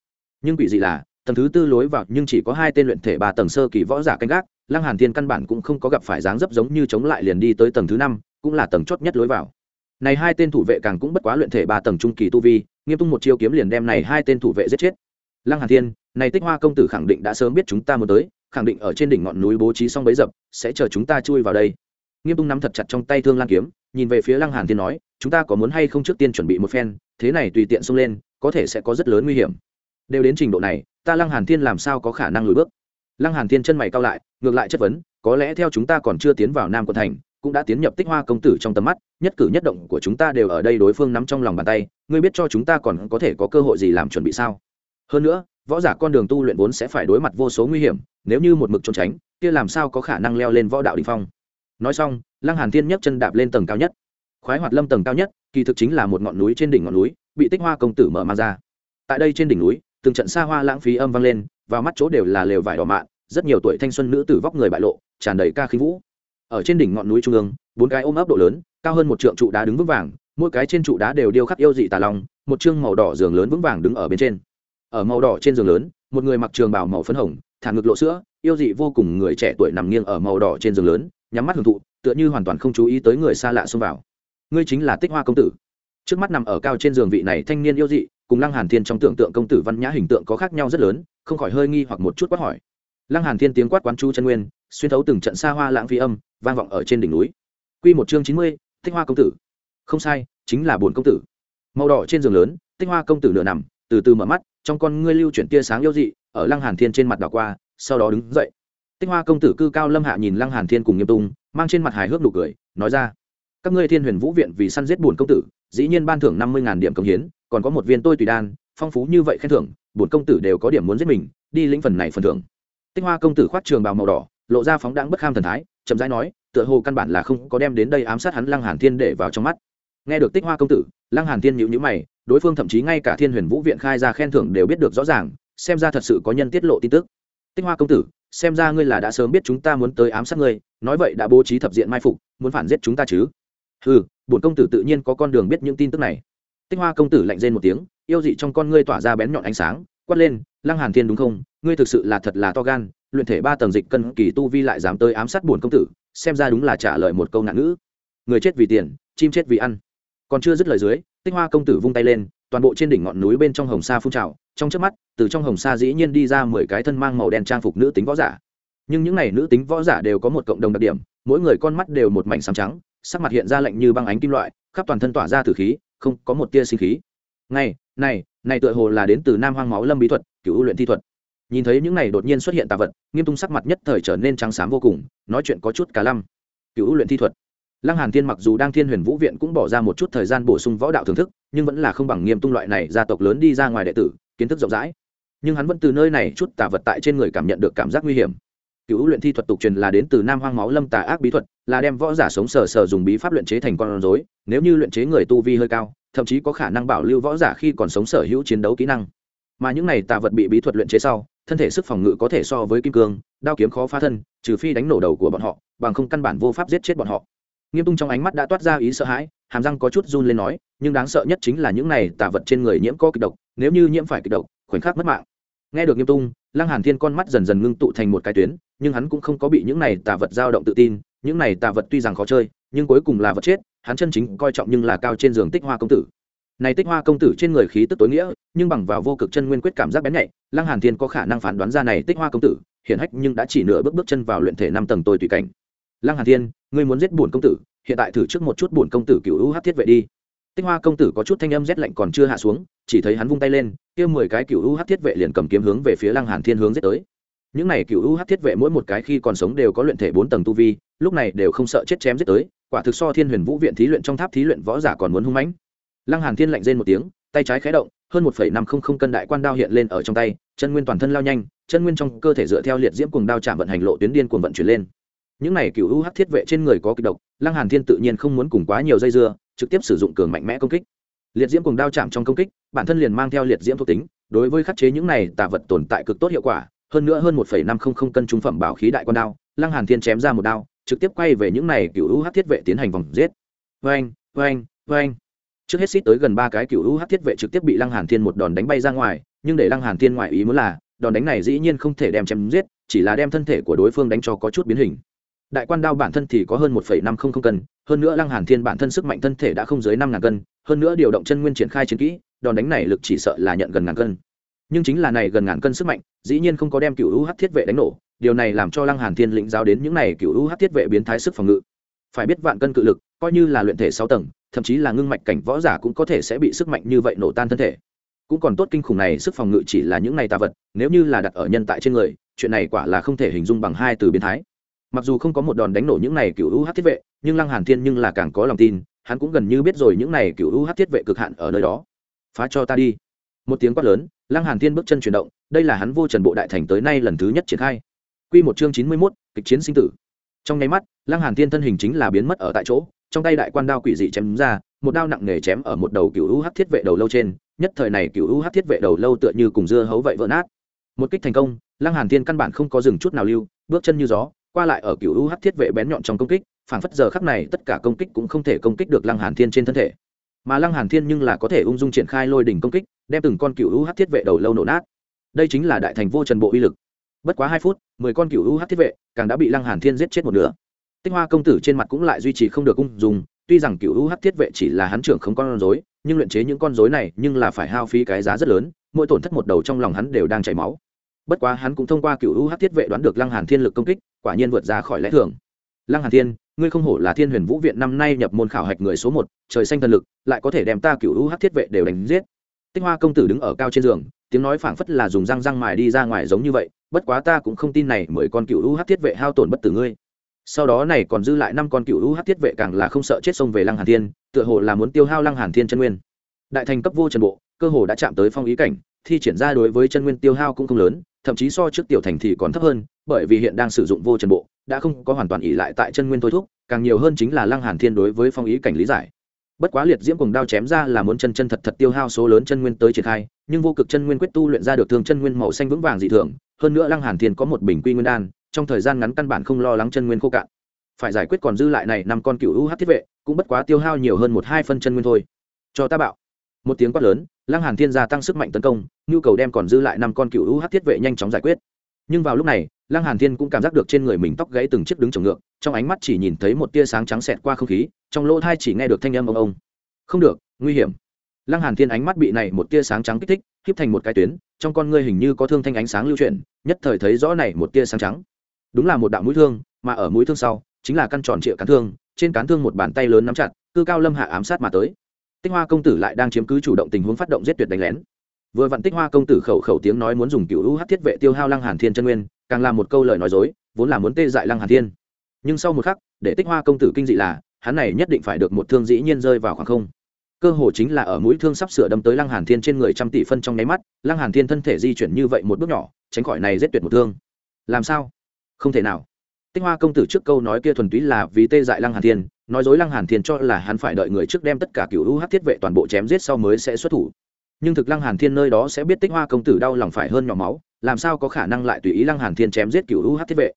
Nhưng quỷ dị là, tầng thứ tư lối vào nhưng chỉ có hai tên luyện thể ba tầng sơ kỳ võ giả canh gác lăng hàn thiên căn bản cũng không có gặp phải dáng dấp giống như chống lại liền đi tới tầng thứ năm, cũng là tầng chót nhất lối vào. Này hai tên thủ vệ càng cũng bất quá luyện thể ba tầng trung kỳ tu vi, nghiêm tung một chiêu kiếm liền đem này hai tên thủ vệ giết chết. Lăng hàn thiên, này tích hoa công tử khẳng định đã sớm biết chúng ta muốn tới, khẳng định ở trên đỉnh ngọn núi bố trí xong bấy dập, sẽ chờ chúng ta chui vào đây. Nghiêm tung nắm thật chặt trong tay thương lan kiếm, nhìn về phía lăng hàn thiên nói, chúng ta có muốn hay không trước tiên chuẩn bị một phen, thế này tùy tiện xông lên, có thể sẽ có rất lớn nguy hiểm. Đều đến trình độ này, ta lăng hàn thiên làm sao có khả năng lùi bước? Lăng hàn thiên chân mày cao lại ngược lại chất vấn, có lẽ theo chúng ta còn chưa tiến vào nam quận thành, cũng đã tiến nhập tích hoa công tử trong tầm mắt, nhất cử nhất động của chúng ta đều ở đây đối phương nắm trong lòng bàn tay, ngươi biết cho chúng ta còn có thể có cơ hội gì làm chuẩn bị sao? Hơn nữa, võ giả con đường tu luyện vốn sẽ phải đối mặt vô số nguy hiểm, nếu như một mực trốn tránh, kia làm sao có khả năng leo lên võ đạo đỉnh phong? Nói xong, lăng hàn thiên nhấc chân đạp lên tầng cao nhất. Khoái hoạt lâm tầng cao nhất, kỳ thực chính là một ngọn núi trên đỉnh ngọn núi, bị tích hoa công tử mở mang ra. Tại đây trên đỉnh núi, từng trận xa hoa lãng phí âm vang lên, vào mắt chỗ đều là lều vải đỏ mạn rất nhiều tuổi thanh xuân nữ tử vóc người bại lộ, tràn đầy ca khí vũ. Ở trên đỉnh ngọn núi trung ương, bốn cái ôm ấp độ lớn, cao hơn một trượng trụ đá đứng vững vàng, mỗi cái trên trụ đá đều điêu khắc yêu dị tà long, một chương màu đỏ giường lớn vững vàng đứng ở bên trên. Ở màu đỏ trên giường lớn, một người mặc trường bào màu phấn hồng, thả ngực lộ sữa, yêu dị vô cùng người trẻ tuổi nằm nghiêng ở màu đỏ trên giường lớn, nhắm mắt hưởng thụ, tựa như hoàn toàn không chú ý tới người xa lạ xông vào. Ngươi chính là tích hoa công tử. Trước mắt nằm ở cao trên giường vị này thanh niên yêu dị, cùng lăng hàn thiên trong tưởng tượng công tử văn nhã hình tượng có khác nhau rất lớn, không khỏi hơi nghi hoặc một chút quát hỏi lăng hàn thiên tiếng quát quán chu chân nguyên xuyên thấu từng trận xa hoa lãng phi âm vang vọng ở trên đỉnh núi. Quy một chương chín mươi, tích hoa công tử. Không sai chính là buồn công tử. Màu đỏ trên giường lớn tích hoa công tử nửa nằm từ từ mở mắt trong con ngươi lưu chuyển tia sáng yêu dị ở lăng hàn thiên trên mặt đảo qua sau đó đứng dậy. Tích hoa công tử cư cao lâm hạ nhìn lăng hàn thiên cùng nghiêm tung mang trên mặt hài hước nụ cười nói ra các ngươi thiên huyền vũ viện vì săn giết buồn công tử dĩ nhiên ban thưởng năm mươi điểm công hiến còn có một viên tôi tùy đan phong phú như vậy khen thưởng buồn công tử đều có điểm muốn giết mình đi lĩnh phần này phần thưởng tích hoa công tử khoác trường bào màu đỏ, lộ ra phóng đáng bất kham thần thái, chậm rãi nói, tựa hồ căn bản là không có đem đến đây ám sát hắn lăng hàn thiên để vào trong mắt. Nghe được tích hoa công tử, lăng hàn thiên nhíu nhíu mày, đối phương thậm chí ngay cả thiên huyền vũ viện khai ra khen thưởng đều biết được rõ ràng, xem ra thật sự có nhân tiết lộ tin tức. Tích hoa công tử, xem ra ngươi là đã sớm biết chúng ta muốn tới ám sát ngươi, nói vậy đã bố trí thập diện mai phục, muốn phản giết chúng ta chứ? Ừ bổn công tử tự nhiên có con đường biết những tin tức này. Tích hoa công tử lạnh rên một tiếng, yêu dị trong con ngươi tỏa ra bén nhọn ánh sáng, quát lên, lăng hàn thiên đúng không? Ngươi thực sự là thật là to gan, luyện thể ba tầng dịch cân kỳ tu vi lại dám tới ám sát bổn công tử, xem ra đúng là trả lời một câu nạn ngữ. Người chết vì tiền, chim chết vì ăn. Còn chưa dứt lời dưới, tích hoa công tử vung tay lên, toàn bộ trên đỉnh ngọn núi bên trong hồng sa phun trào, trong chớp mắt, từ trong hồng sa dĩ nhiên đi ra mười cái thân mang màu đen trang phục nữ tính võ giả. Nhưng những n à y nữ tính võ giả đều có một cộng đồng đặc điểm, mỗi người con mắt đều một mảnh sáng trắng, sắc mặt hiện ra lạnh như băng ánh kim loại, khắp toàn thân tỏa ra tử khí, không có một tia sinh khí. Này này này tựa hồ là đến từ nam hoang máu lâm bí thuật cựu luyện thi thuật nhìn thấy những này đột nhiên xuất hiện tà vật, nghiêm tung sắc mặt nhất thời trở nên trắng xám vô cùng, nói chuyện có chút cả lăm. Cựu luyện thi thuật. Lăng hàn thiên mặc dù đang thiên huyền vũ viện cũng bỏ ra một chút thời gian bổ sung võ đạo thưởng thức, nhưng vẫn là không bằng nghiêm tung loại này gia tộc lớn đi ra ngoài đệ tử, kiến thức rộng rãi. Nhưng hắn vẫn từ nơi này chút tà vật tại trên người cảm nhận được cảm giác nguy hiểm. Cựu luyện thi thuật tục truyền là đến từ nam hoang máu lâm tà ác bí thuật, là đem võ giả sống sờ sờ dùng bí pháp luyện chế thành con rối, nếu như luyện chế người tu vi hơi cao, thậm chí có khả năng bảo lưu võ giả khi còn sống sở hữu chiến đấu kỹ năng. Mà những này tà vật bị bí thuật luyện chế sau thân thể sức phòng ngự có thể so với kim cương, đao kiếm khó phá thân, trừ phi đánh nổ đầu của bọn họ, bằng không căn bản vô pháp giết chết bọn họ. Nghiêm tung trong ánh mắt đã toát ra ý sợ hãi, hàm răng có chút run lên nói, nhưng đáng sợ nhất chính là những này tà vật trên người nhiễm có kịch độc, nếu như nhiễm phải kịch độc, khoảnh khắc mất mạng. Nghe được nghiêm tung, lăng hàn thiên con mắt dần dần ngưng tụ thành một cái tuyến, nhưng hắn cũng không có bị những này tà vật dao động tự tin, những này tà vật tuy rằng khó chơi, nhưng cuối cùng là vật chết, hắn chân chính coi trọng nhưng là cao trên giường tích hoa công tử này tích hoa công tử trên người khí tức tối nghĩa, nhưng bằng vào vô cực chân nguyên quyết cảm giác bén nhạy, lăng hàn thiên có khả năng phán đoán ra này tích hoa công tử hiện hách nhưng đã chỉ nửa bước bước chân vào luyện thể năm tầng tôi tùy cảnh. Lăng hàn thiên, ngươi muốn giết bổn công tử, hiện tại thử trước một chút bổn công tử cửu u hát thiết vệ đi. Tích hoa công tử có chút thanh âm rét lạnh còn chưa hạ xuống, chỉ thấy hắn vung tay lên, kia mười cái cửu u hát thiết vệ liền cầm kiếm hướng về phía lăng hàn thiên hướng giết tới. Những này cửu u hát thiết vệ mỗi một cái khi còn sống đều có luyện thể bốn tầng tu vi, lúc này đều không sợ chết chém giết tới, quả thực so thiên huyền vũ viện thí luyện trong tháp thí luyện võ giả còn muốn hung mãnh lăng hàn thiên lạnh rên một tiếng, tay trái khẽ động, hơn một năm không không cân đại quan đao hiện lên ở trong tay, chân nguyên toàn thân lao nhanh, chân nguyên trong cơ thể dựa theo liệt diễm cuồng đao chạm vận hành lộ tuyến điên cuồng vận chuyển lên. Những này cựu u UH thiết vệ trên người có kịch độc, lăng hàn thiên tự nhiên không muốn cùng quá nhiều dây dưa, trực tiếp sử dụng cường mạnh mẽ công kích. Liệt diễm cuồng đao chạm trong công kích, bản thân liền mang theo liệt diễm thuộc tính, đối với khắc chế những này tà vật tồn tại cực tốt hiệu quả, hơn nữa hơn một năm không không cân trung phẩm bảo khí đại quan đao, lăng hàn thiên chém ra một đao, trực tiếp quay về những này cựu u UH thiết vệ tiến hành vòng giết. Vang vang vang trước hết xít tới gần ba cái cựu u UH thiết vệ trực tiếp bị lăng hàn thiên một đòn đánh bay ra ngoài, nhưng để lăng hàn thiên ngoại ý muốn là, đòn đánh này dĩ nhiên không thể đem chém giết, chỉ là đem thân thể của đối phương đánh cho có chút biến hình. Đại quan đao bản thân thì có hơn một năm không không cân, hơn nữa lăng hàn thiên bản thân sức mạnh thân thể đã không dưới năm ngàn cân, hơn nữa điều động chân nguyên triển khai chiến kỹ, đòn đánh này lực chỉ sợ là nhận gần ngàn cân. Nhưng chính là này gần ngàn cân sức mạnh, dĩ nhiên không có đem cựu UH thiết vệ đánh nổ, điều này làm cho lăng hàn thiên lĩnh giáo đến những này cựu UH thiết vệ biến thái sức phòng ngự. Phải biết vạn cân cự lực, coi như là luyện thể sáu tầng thậm chí là ngưng mạch cảnh võ giả cũng có thể sẽ bị sức mạnh như vậy nổ tan thân thể. Cũng còn tốt kinh khủng này sức phòng ngự chỉ là những này tà vật nếu như là đặt ở nhân tại trên người chuyện này quả là không thể hình dung bằng hai từ biến thái. Mặc dù không có một đòn đánh nổ những này cựu u UH thiết vệ nhưng lăng hàn thiên nhưng là càng có lòng tin hắn cũng gần như biết rồi những này cựu u UH thiết vệ cực hạn ở nơi đó. Phá cho ta đi. Một tiếng quát lớn lăng hàn thiên bước chân chuyển động đây là hắn vô trần bộ đại thành tới nay lần thứ nhất triển khai. Quy một chương chín mươi 91, kịch chiến sinh tử. Trong nháy mắt lăng hàn thiên thân hình chính là biến mất ở tại chỗ trong tay đại quan đao quỷ dị chém ra, một đao nặng nề chém ở một đầu cựu u UH thiết vệ đầu lâu trên, nhất thời này cựu u hát thiết vệ đầu lâu tựa như cùng dưa hấu vậy vỡ nát. Một kích thành công, lăng hàn thiên căn bản không có dừng chút nào lưu, bước chân như gió, qua lại ở cựu u hát thiết vệ bén nhọn trong công kích, phảng phất giờ khắc này tất cả công kích cũng không thể công kích được lăng hàn thiên trên thân thể. Mà lăng hàn thiên nhưng là có thể ung dung triển khai lôi đỉnh công kích, đem từng con cựu u hát thiết vệ đầu lâu nổ nát. Đây chính là đại thành vô trần bộ uy lực. Bất quá hai phút, mười con cựu u hát thiết vệ càng đã bị lăng hàn thiên giết chết một nửa tích hoa công tử trên mặt cũng lại duy trì không được ung dung, tuy rằng cựu u hát thiết vệ chỉ là hắn trưởng không con rối, nhưng luyện chế những con rối này nhưng là phải hao phí cái giá rất lớn, mỗi tổn thất một đầu trong lòng hắn đều đang chảy máu. Bất quá hắn cũng thông qua cựu u hát thiết vệ đoán được lăng hàn thiên lực công kích, quả nhiên vượt ra khỏi lẽ thường. Lăng hàn thiên, ngươi không hổ là thiên huyền vũ viện năm nay nhập môn khảo hạch người số một, trời xanh thần lực, lại có thể đem ta cựu u hát thiết vệ đều đánh giết. Tích hoa công tử đứng ở cao trên giường, tiếng nói phảng phất là dùng răng răng mài đi ra ngoài giống như vậy, bất quá ta cũng không tin này mười con cựu u hát thiết vệ hao tổn bất tử ngươi sau đó này còn dư lại năm con cựu u hát thiết vệ càng là không sợ chết sông về lăng hàn thiên, tựa hồ là muốn tiêu hao lăng hàn thiên chân nguyên. Đại thành cấp vô trần bộ, cơ hồ đã chạm tới phong ý cảnh, thi triển ra đối với chân nguyên tiêu hao cũng không lớn, thậm chí so trước tiểu thành thì còn thấp hơn, bởi vì hiện đang sử dụng vô trần bộ, đã không có hoàn toàn ỉ lại tại chân nguyên thôi thúc, càng nhiều hơn chính là lăng hàn thiên đối với phong ý cảnh lý giải. Bất quá liệt diễm cùng đao chém ra là muốn chân chân thật thật tiêu hao số lớn chân nguyên tới triển khai, nhưng vô cực chân nguyên quyết tu luyện ra được thương chân nguyên màu xanh vững vàng dị thường, hơn nữa lăng hàn thiên có một bình quy nguyên đan trong thời gian ngắn căn bản không lo lắng chân nguyên khô cạn. Phải giải quyết còn dư lại này năm con cựu u UH thiết vệ, cũng bất quá tiêu hao nhiều hơn một hai phân chân nguyên thôi. Cho ta bạo. Một tiếng quát lớn, lăng hàn thiên gia tăng sức mạnh tấn công, nhu cầu đem còn dư lại năm con cựu u UH thiết vệ nhanh chóng giải quyết. Nhưng vào lúc này, lăng hàn thiên cũng cảm giác được trên người mình tóc gãy từng chiếc đứng trồng ngược, trong ánh mắt chỉ nhìn thấy một tia sáng trắng xẹt qua không khí, trong lỗ thai chỉ nghe được thanh âm ông ông. Không được, nguy hiểm. Lăng hàn thiên ánh mắt bị này một tia sáng trắng kích thích, híp thành một cái tuyến, trong con ngươi hình như có thương thanh ánh sáng lưu chuyển, nhất thời thấy rõ này một tia sáng trắng đúng là một đạo mũi thương, mà ở mũi thương sau, chính là căn tròn trịa cán thương, trên cán thương một bàn tay lớn nắm chặt, cư cao lâm hạ ám sát mà tới. Tích hoa công tử lại đang chiếm cứ chủ động tình huống phát động giết tuyệt đánh lén. Vừa vặn tích hoa công tử khẩu khẩu tiếng nói muốn dùng cựu hữu hát thiết vệ tiêu hao lăng hàn thiên chân nguyên, càng là một câu lời nói dối, vốn là muốn tê dại lăng hàn thiên. Nhưng sau một khắc, để tích hoa công tử kinh dị là, hắn này nhất định phải được một thương dĩ nhiên rơi vào khoảng không. Cơ hồ chính là ở mũi thương sắp sửa đâm tới lăng hàn thiên trên người trăm tỷ phân trong nháy mắt, lăng hàn thiên thân thể di chuyển như vậy một bước nhỏ, tránh khỏi này giết tuyệt một thương. Làm sao? Không thể nào. Tích hoa công tử trước câu nói kia thuần túy là vì tê dại lăng hàn thiên, nói dối lăng hàn thiên cho là hắn phải đợi người trước đem tất cả cựu u hát thiết vệ toàn bộ chém giết sau mới sẽ xuất thủ. Nhưng thực lăng hàn thiên nơi đó sẽ biết tích hoa công tử đau lòng phải hơn nhỏ máu, làm sao có khả năng lại tùy ý lăng hàn thiên chém giết cựu u hát thiết vệ?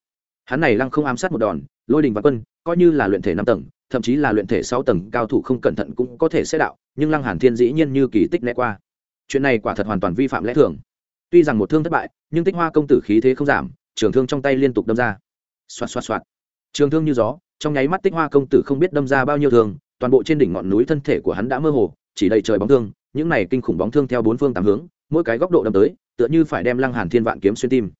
Hắn này lăng không ám sát một đòn, lôi đình và quân, coi như là luyện thể năm tầng, thậm chí là luyện thể sáu tầng, cao thủ không cẩn thận cũng có thể sẽ đạo, nhưng lăng hàn thiên dĩ nhiên như kỳ tích né qua. Chuyện này quả thật hoàn toàn vi phạm lẽ thường. Tuy rằng một thương thất bại, nhưng tích hoa công tử khí thế không giảm trường thương trong tay liên tục đâm ra. Xoạt xoạt xoạt. Trường thương như gió, trong nháy mắt tích hoa công tử không biết đâm ra bao nhiêu thương, toàn bộ trên đỉnh ngọn núi thân thể của hắn đã mơ hồ, chỉ đầy trời bóng thương, những này kinh khủng bóng thương theo bốn phương tám hướng, mỗi cái góc độ đâm tới, tựa như phải đem lăng hàn thiên vạn kiếm xuyên tim.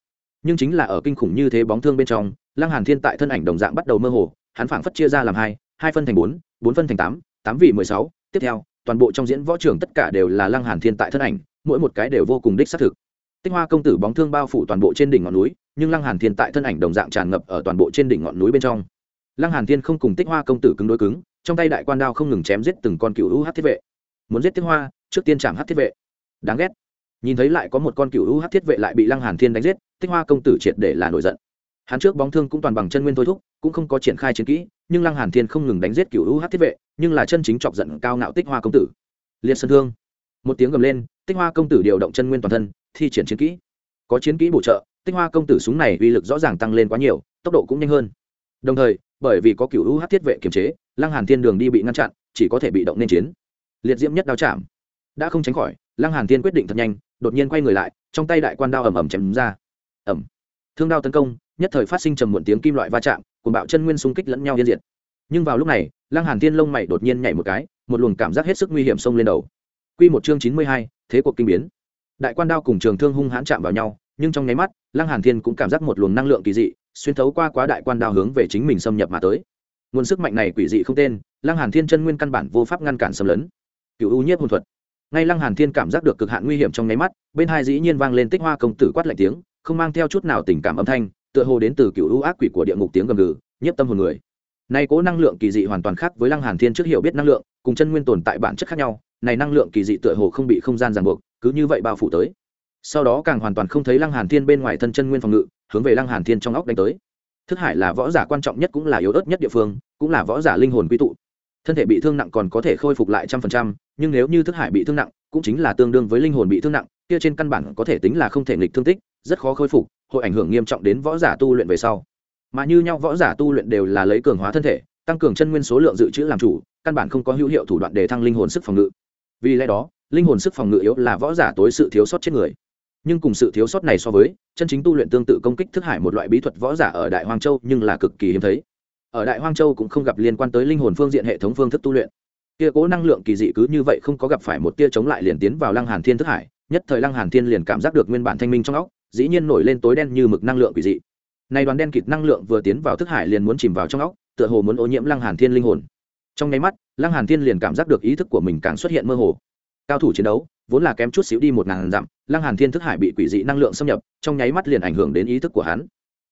Nhưng chính là ở kinh khủng như thế bóng thương bên trong, lăng hàn thiên tại thân ảnh đồng dạng bắt đầu mơ hồ, hắn phảng phất chia ra làm hai hai phân thành bốn bốn phân thành tám tám vị mười sáu. Tiếp theo, toàn bộ trong diễn võ trường tất cả đều là lăng hàn thiên tại thân ảnh, mỗi một cái đều vô cùng đích xác thực. Tinh hoa công tử bóng thương bao phủ toàn bộ trên đỉnh ngọn núi nhưng lăng hàn thiên tại thân ảnh đồng dạng tràn ngập ở toàn bộ trên đỉnh ngọn núi bên trong. Lăng hàn thiên không cùng tích hoa công tử cứng đối cứng, trong tay đại quan đao không ngừng chém giết từng con cựu u hát thiết vệ. Muốn giết tích hoa, trước tiên chạm hát thiết vệ. Đáng ghét. Nhìn thấy lại có một con cựu u hát thiết vệ lại bị lăng hàn thiên đánh giết, tích hoa công tử triệt để là nổi giận. Hắn trước bóng thương cũng toàn bằng chân nguyên thôi thúc, cũng không có triển khai chiến kỹ, nhưng lăng hàn thiên không ngừng đánh giết cựu u hát thiết vệ, nhưng là chân chính chọc giận cao ngạo tích hoa công tử. Liệt sơn thương. Một tiếng gầm lên, tích hoa công tử điều động chân nguyên toàn thân, thi triển chiến kỹ. Có chiến kỹ bổ trợ Tinh hoa công tử súng này uy lực rõ ràng tăng lên quá nhiều tốc độ cũng nhanh hơn. Đồng thời bởi vì có cựu UH thiết vệ kiềm chế lăng hàn thiên đường đi bị ngăn chặn chỉ có thể bị động nên chiến. Liệt diễm nhất đao chạm. Đã không tránh khỏi lăng hàn thiên quyết định thật nhanh đột nhiên quay người lại trong tay đại quan đao ầm ầm chém ra. Ầm. Thương đao tấn công nhất thời phát sinh trầm muộn tiếng kim loại va chạm cùng bạo chân nguyên xung kích lẫn nhau liên diệt. Nhưng vào lúc này lăng hàn thiên lông mày đột nhiên nhảy một cái một luồng cảm giác hết sức nguy hiểm xông lên đầu. Quy một chương chín mươi hai, thế cuộc kinh biến. Đại quan đao cùng trường thương hung hãn chạm vào nhau nhưng trong nháy mắt, lăng hàn thiên cũng cảm giác một luồng năng lượng kỳ dị, xuyên thấu qua quá đại quan đao hướng về chính mình xâm nhập mà tới. Nguồn sức mạnh này quỷ dị không tên, lăng hàn thiên chân nguyên căn bản vô pháp ngăn cản xâm lấn. Cựu u nhiếp hồn thuật. Ngay lăng hàn thiên cảm giác được cực hạn nguy hiểm trong nháy mắt, bên hai dĩ nhiên vang lên tích hoa công tử quát lạnh tiếng, không mang theo chút nào tình cảm âm thanh, tựa hồ đến từ cựu u ác quỷ của địa ngục tiếng gầm gừ, nhiếp tâm hồn người. Này cố năng lượng kỳ dị hoàn toàn khác với lăng hàn thiên trước hiểu biết năng lượng, cùng chân nguyên tồn tại bản chất khác nhau, này năng lượng kỳ dị tựa hồ không bị không gian ràng buộc, cứ như vậy bao phủ tới sau đó càng hoàn toàn không thấy lăng hàn thiên bên ngoài thân chân nguyên phòng ngự, hướng về lăng hàn thiên trong óc đánh tới. Thức hải là võ giả quan trọng nhất cũng là yếu ớt nhất địa phương, cũng là võ giả linh hồn quy tụ. Thân thể bị thương nặng còn có thể khôi phục lại trăm phần trăm, nhưng nếu như thức hải bị thương nặng, cũng chính là tương đương với linh hồn bị thương nặng, kia trên căn bản có thể tính là không thể nghịch thương tích, rất khó khôi phục, hội ảnh hưởng nghiêm trọng đến võ giả tu luyện về sau. Mà như nhau võ giả tu luyện đều là lấy cường hóa thân thể, tăng cường chân nguyên số lượng dự trữ làm chủ, căn bản không có hữu hiệu thủ đoạn để thăng linh hồn sức phòng ngự. Vì lẽ đó, linh hồn sức phòng ngự yếu là võ giả tối sự thiếu sót chết người nhưng cùng sự thiếu sót này so với, chân chính tu luyện tương tự công kích thức hải một loại bí thuật võ giả ở đại hoang châu nhưng là cực kỳ hiếm thấy. Ở đại hoang châu cũng không gặp liên quan tới linh hồn phương diện hệ thống phương thức tu luyện. Tia cố năng lượng kỳ dị cứ như vậy không có gặp phải một tia chống lại liền tiến vào lăng hàn thiên thức hải, nhất thời lăng hàn thiên liền cảm giác được nguyên bản thanh minh trong óc, dĩ nhiên nổi lên tối đen như mực năng lượng kỳ dị. Này đoàn đen kịt năng lượng vừa tiến vào thức hải liền muốn chìm vào trong óc, tựa hồ muốn ô nhiễm lăng hàn thiên linh hồn. Trong nháy mắt, lăng hàn thiên liền cảm giác được ý thức của mình càng xuất hiện mơ hồ cao thủ chiến đấu, vốn là kém chút xíu đi một ngàn dặm, lăng hàn thiên thức hải bị quỷ dị năng lượng xâm nhập, trong nháy mắt liền ảnh hưởng đến ý thức của hắn.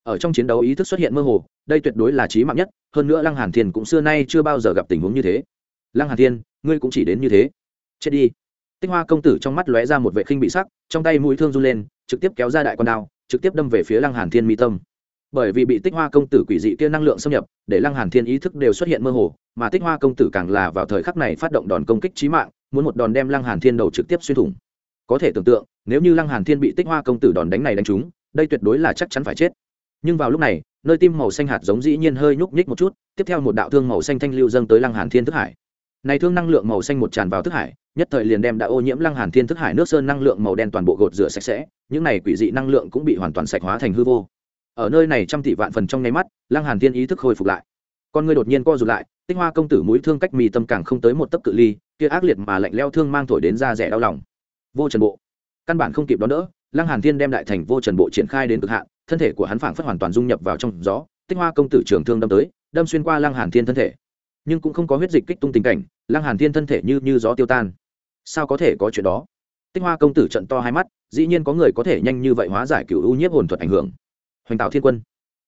Ở trong chiến đấu ý thức xuất hiện mơ hồ, đây tuyệt đối là chí mạng nhất, hơn nữa lăng hàn thiên cũng xưa nay chưa bao giờ gặp tình huống như thế. Lăng hàn thiên, ngươi cũng chỉ đến như thế. Chết đi. Tinh hoa công tử trong mắt lóe ra một vệ khinh bị sắc, trong tay mũi thương run lên, trực tiếp kéo ra đại con đao, trực tiếp đâm về phía lăng hàn thiên mi tâm. Bởi vì bị tích hoa công tử quỷ dị kia năng lượng xâm nhập, để lăng hàn thiên ý thức đều xuất hiện mơ hồ mà tích hoa công tử càng là vào thời khắc này phát động đòn công kích chí mạng, muốn một đòn đem lăng hàn thiên đầu trực tiếp xuyên thủng. Có thể tưởng tượng, nếu như lăng hàn thiên bị tích hoa công tử đòn đánh này đánh trúng, đây tuyệt đối là chắc chắn phải chết. Nhưng vào lúc này, nơi tim màu xanh hạt giống dĩ nhiên hơi nhúc nhích một chút, tiếp theo một đạo thương màu xanh thanh lưu dâng tới lăng hàn thiên thức hải. Này thương năng lượng màu xanh một tràn vào thức hải, nhất thời liền đem đã ô nhiễm lăng hàn thiên thức hải nước sơn năng lượng màu đen toàn bộ gột rửa sạch sẽ, những này quỷ dị năng lượng cũng bị hoàn toàn sạch hóa thành hư vô. Ở nơi này trăm tỷ vạn phần trong nháy mắt, lăng hàn thiên ý thức hồi phục lại con ngươi đột nhiên co rụt lại, tích hoa công tử mũi thương cách mì tâm càng không tới một tấc cự ly, kia ác liệt mà lạnh leo thương mang thổi đến da rẻ đau lòng. Vô trần bộ. Căn bản không kịp đón đỡ, lăng hàn thiên đem đại thành vô trần bộ triển khai đến cực hạn, thân thể của hắn phảng phất hoàn toàn dung nhập vào trong gió, tích hoa công tử trường thương đâm tới, đâm xuyên qua lăng hàn thiên thân thể. Nhưng cũng không có huyết dịch kích tung tình cảnh, lăng hàn thiên thân thể như như gió tiêu tan. Sao có thể có chuyện đó? Tích hoa công tử trận to hai mắt, dĩ nhiên có người có thể nhanh như vậy hóa giải cựu ưu nhiếp hồn thuật ảnh hưởng. Hoành tạo thiên quân.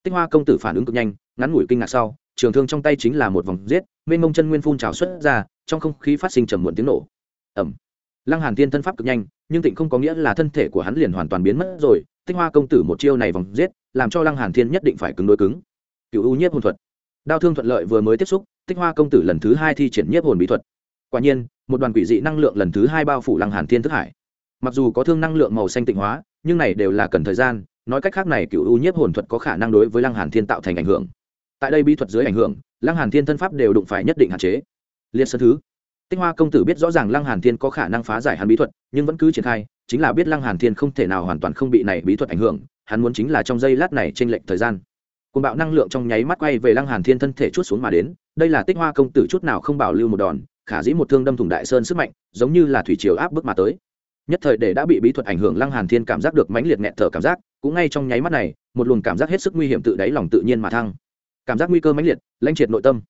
Tích hoa công tử phản ứng cực nhanh, ngắn ngủi kinh ngạc sau trường thương trong tay chính là một vòng giết, mênh mông chân nguyên phun trào xuất ra, trong không khí phát sinh trầm muộn tiếng nổ. Ẩm lăng hàn tiên thân pháp cực nhanh, nhưng tịnh không có nghĩa là thân thể của hắn liền hoàn toàn biến mất rồi tích hoa công tử một chiêu này vòng giết, làm cho lăng hàn thiên nhất định phải cứng đối cứng. Cựu U nhiếp hồn thuật. Đao thương thuận lợi vừa mới tiếp xúc tích hoa công tử lần thứ hai thi triển nhiếp hồn bí thuật. Quả nhiên, một đoàn quỷ dị năng lượng lần thứ hai bao phủ lăng hàn thiên thức hải. Mặc dù có thương năng lượng màu xanh tịnh hóa, nhưng này đều là cần thời gian, nói cách khác này cựu U nhiếp hồn thuật có khả năng đối với lăng hàn thiên tạo thành ảnh hưởng tại đây bí thuật dưới ảnh hưởng, lăng hàn thiên thân pháp đều đụng phải nhất định hạn chế. Liên sơn thứ. Tích hoa công tử biết rõ ràng lăng hàn thiên có khả năng phá giải hắn bí thuật, nhưng vẫn cứ triển khai, chính là biết lăng hàn thiên không thể nào hoàn toàn không bị này bí thuật ảnh hưởng, hắn muốn chính là trong giây lát này trên lệnh thời gian. Côn bạo năng lượng trong nháy mắt quay về lăng hàn thiên thân thể chút xuống mà đến, đây là tích hoa công tử chút nào không bảo lưu một đòn, khả dĩ một thương đâm thủng đại sơn sức mạnh, giống như là thủy triều áp bức mà tới. Nhất thời để đã bị bí thuật ảnh hưởng lăng hàn thiên cảm giác được mãnh liệt nghẹt thở cảm giác, cũng ngay trong nháy mắt này, một luồng cảm giác hết sức nguy hiểm tự đáy lòng tự nhiên mà thăng cảm giác nguy cơ mãnh liệt lãnh triệt nội tâm.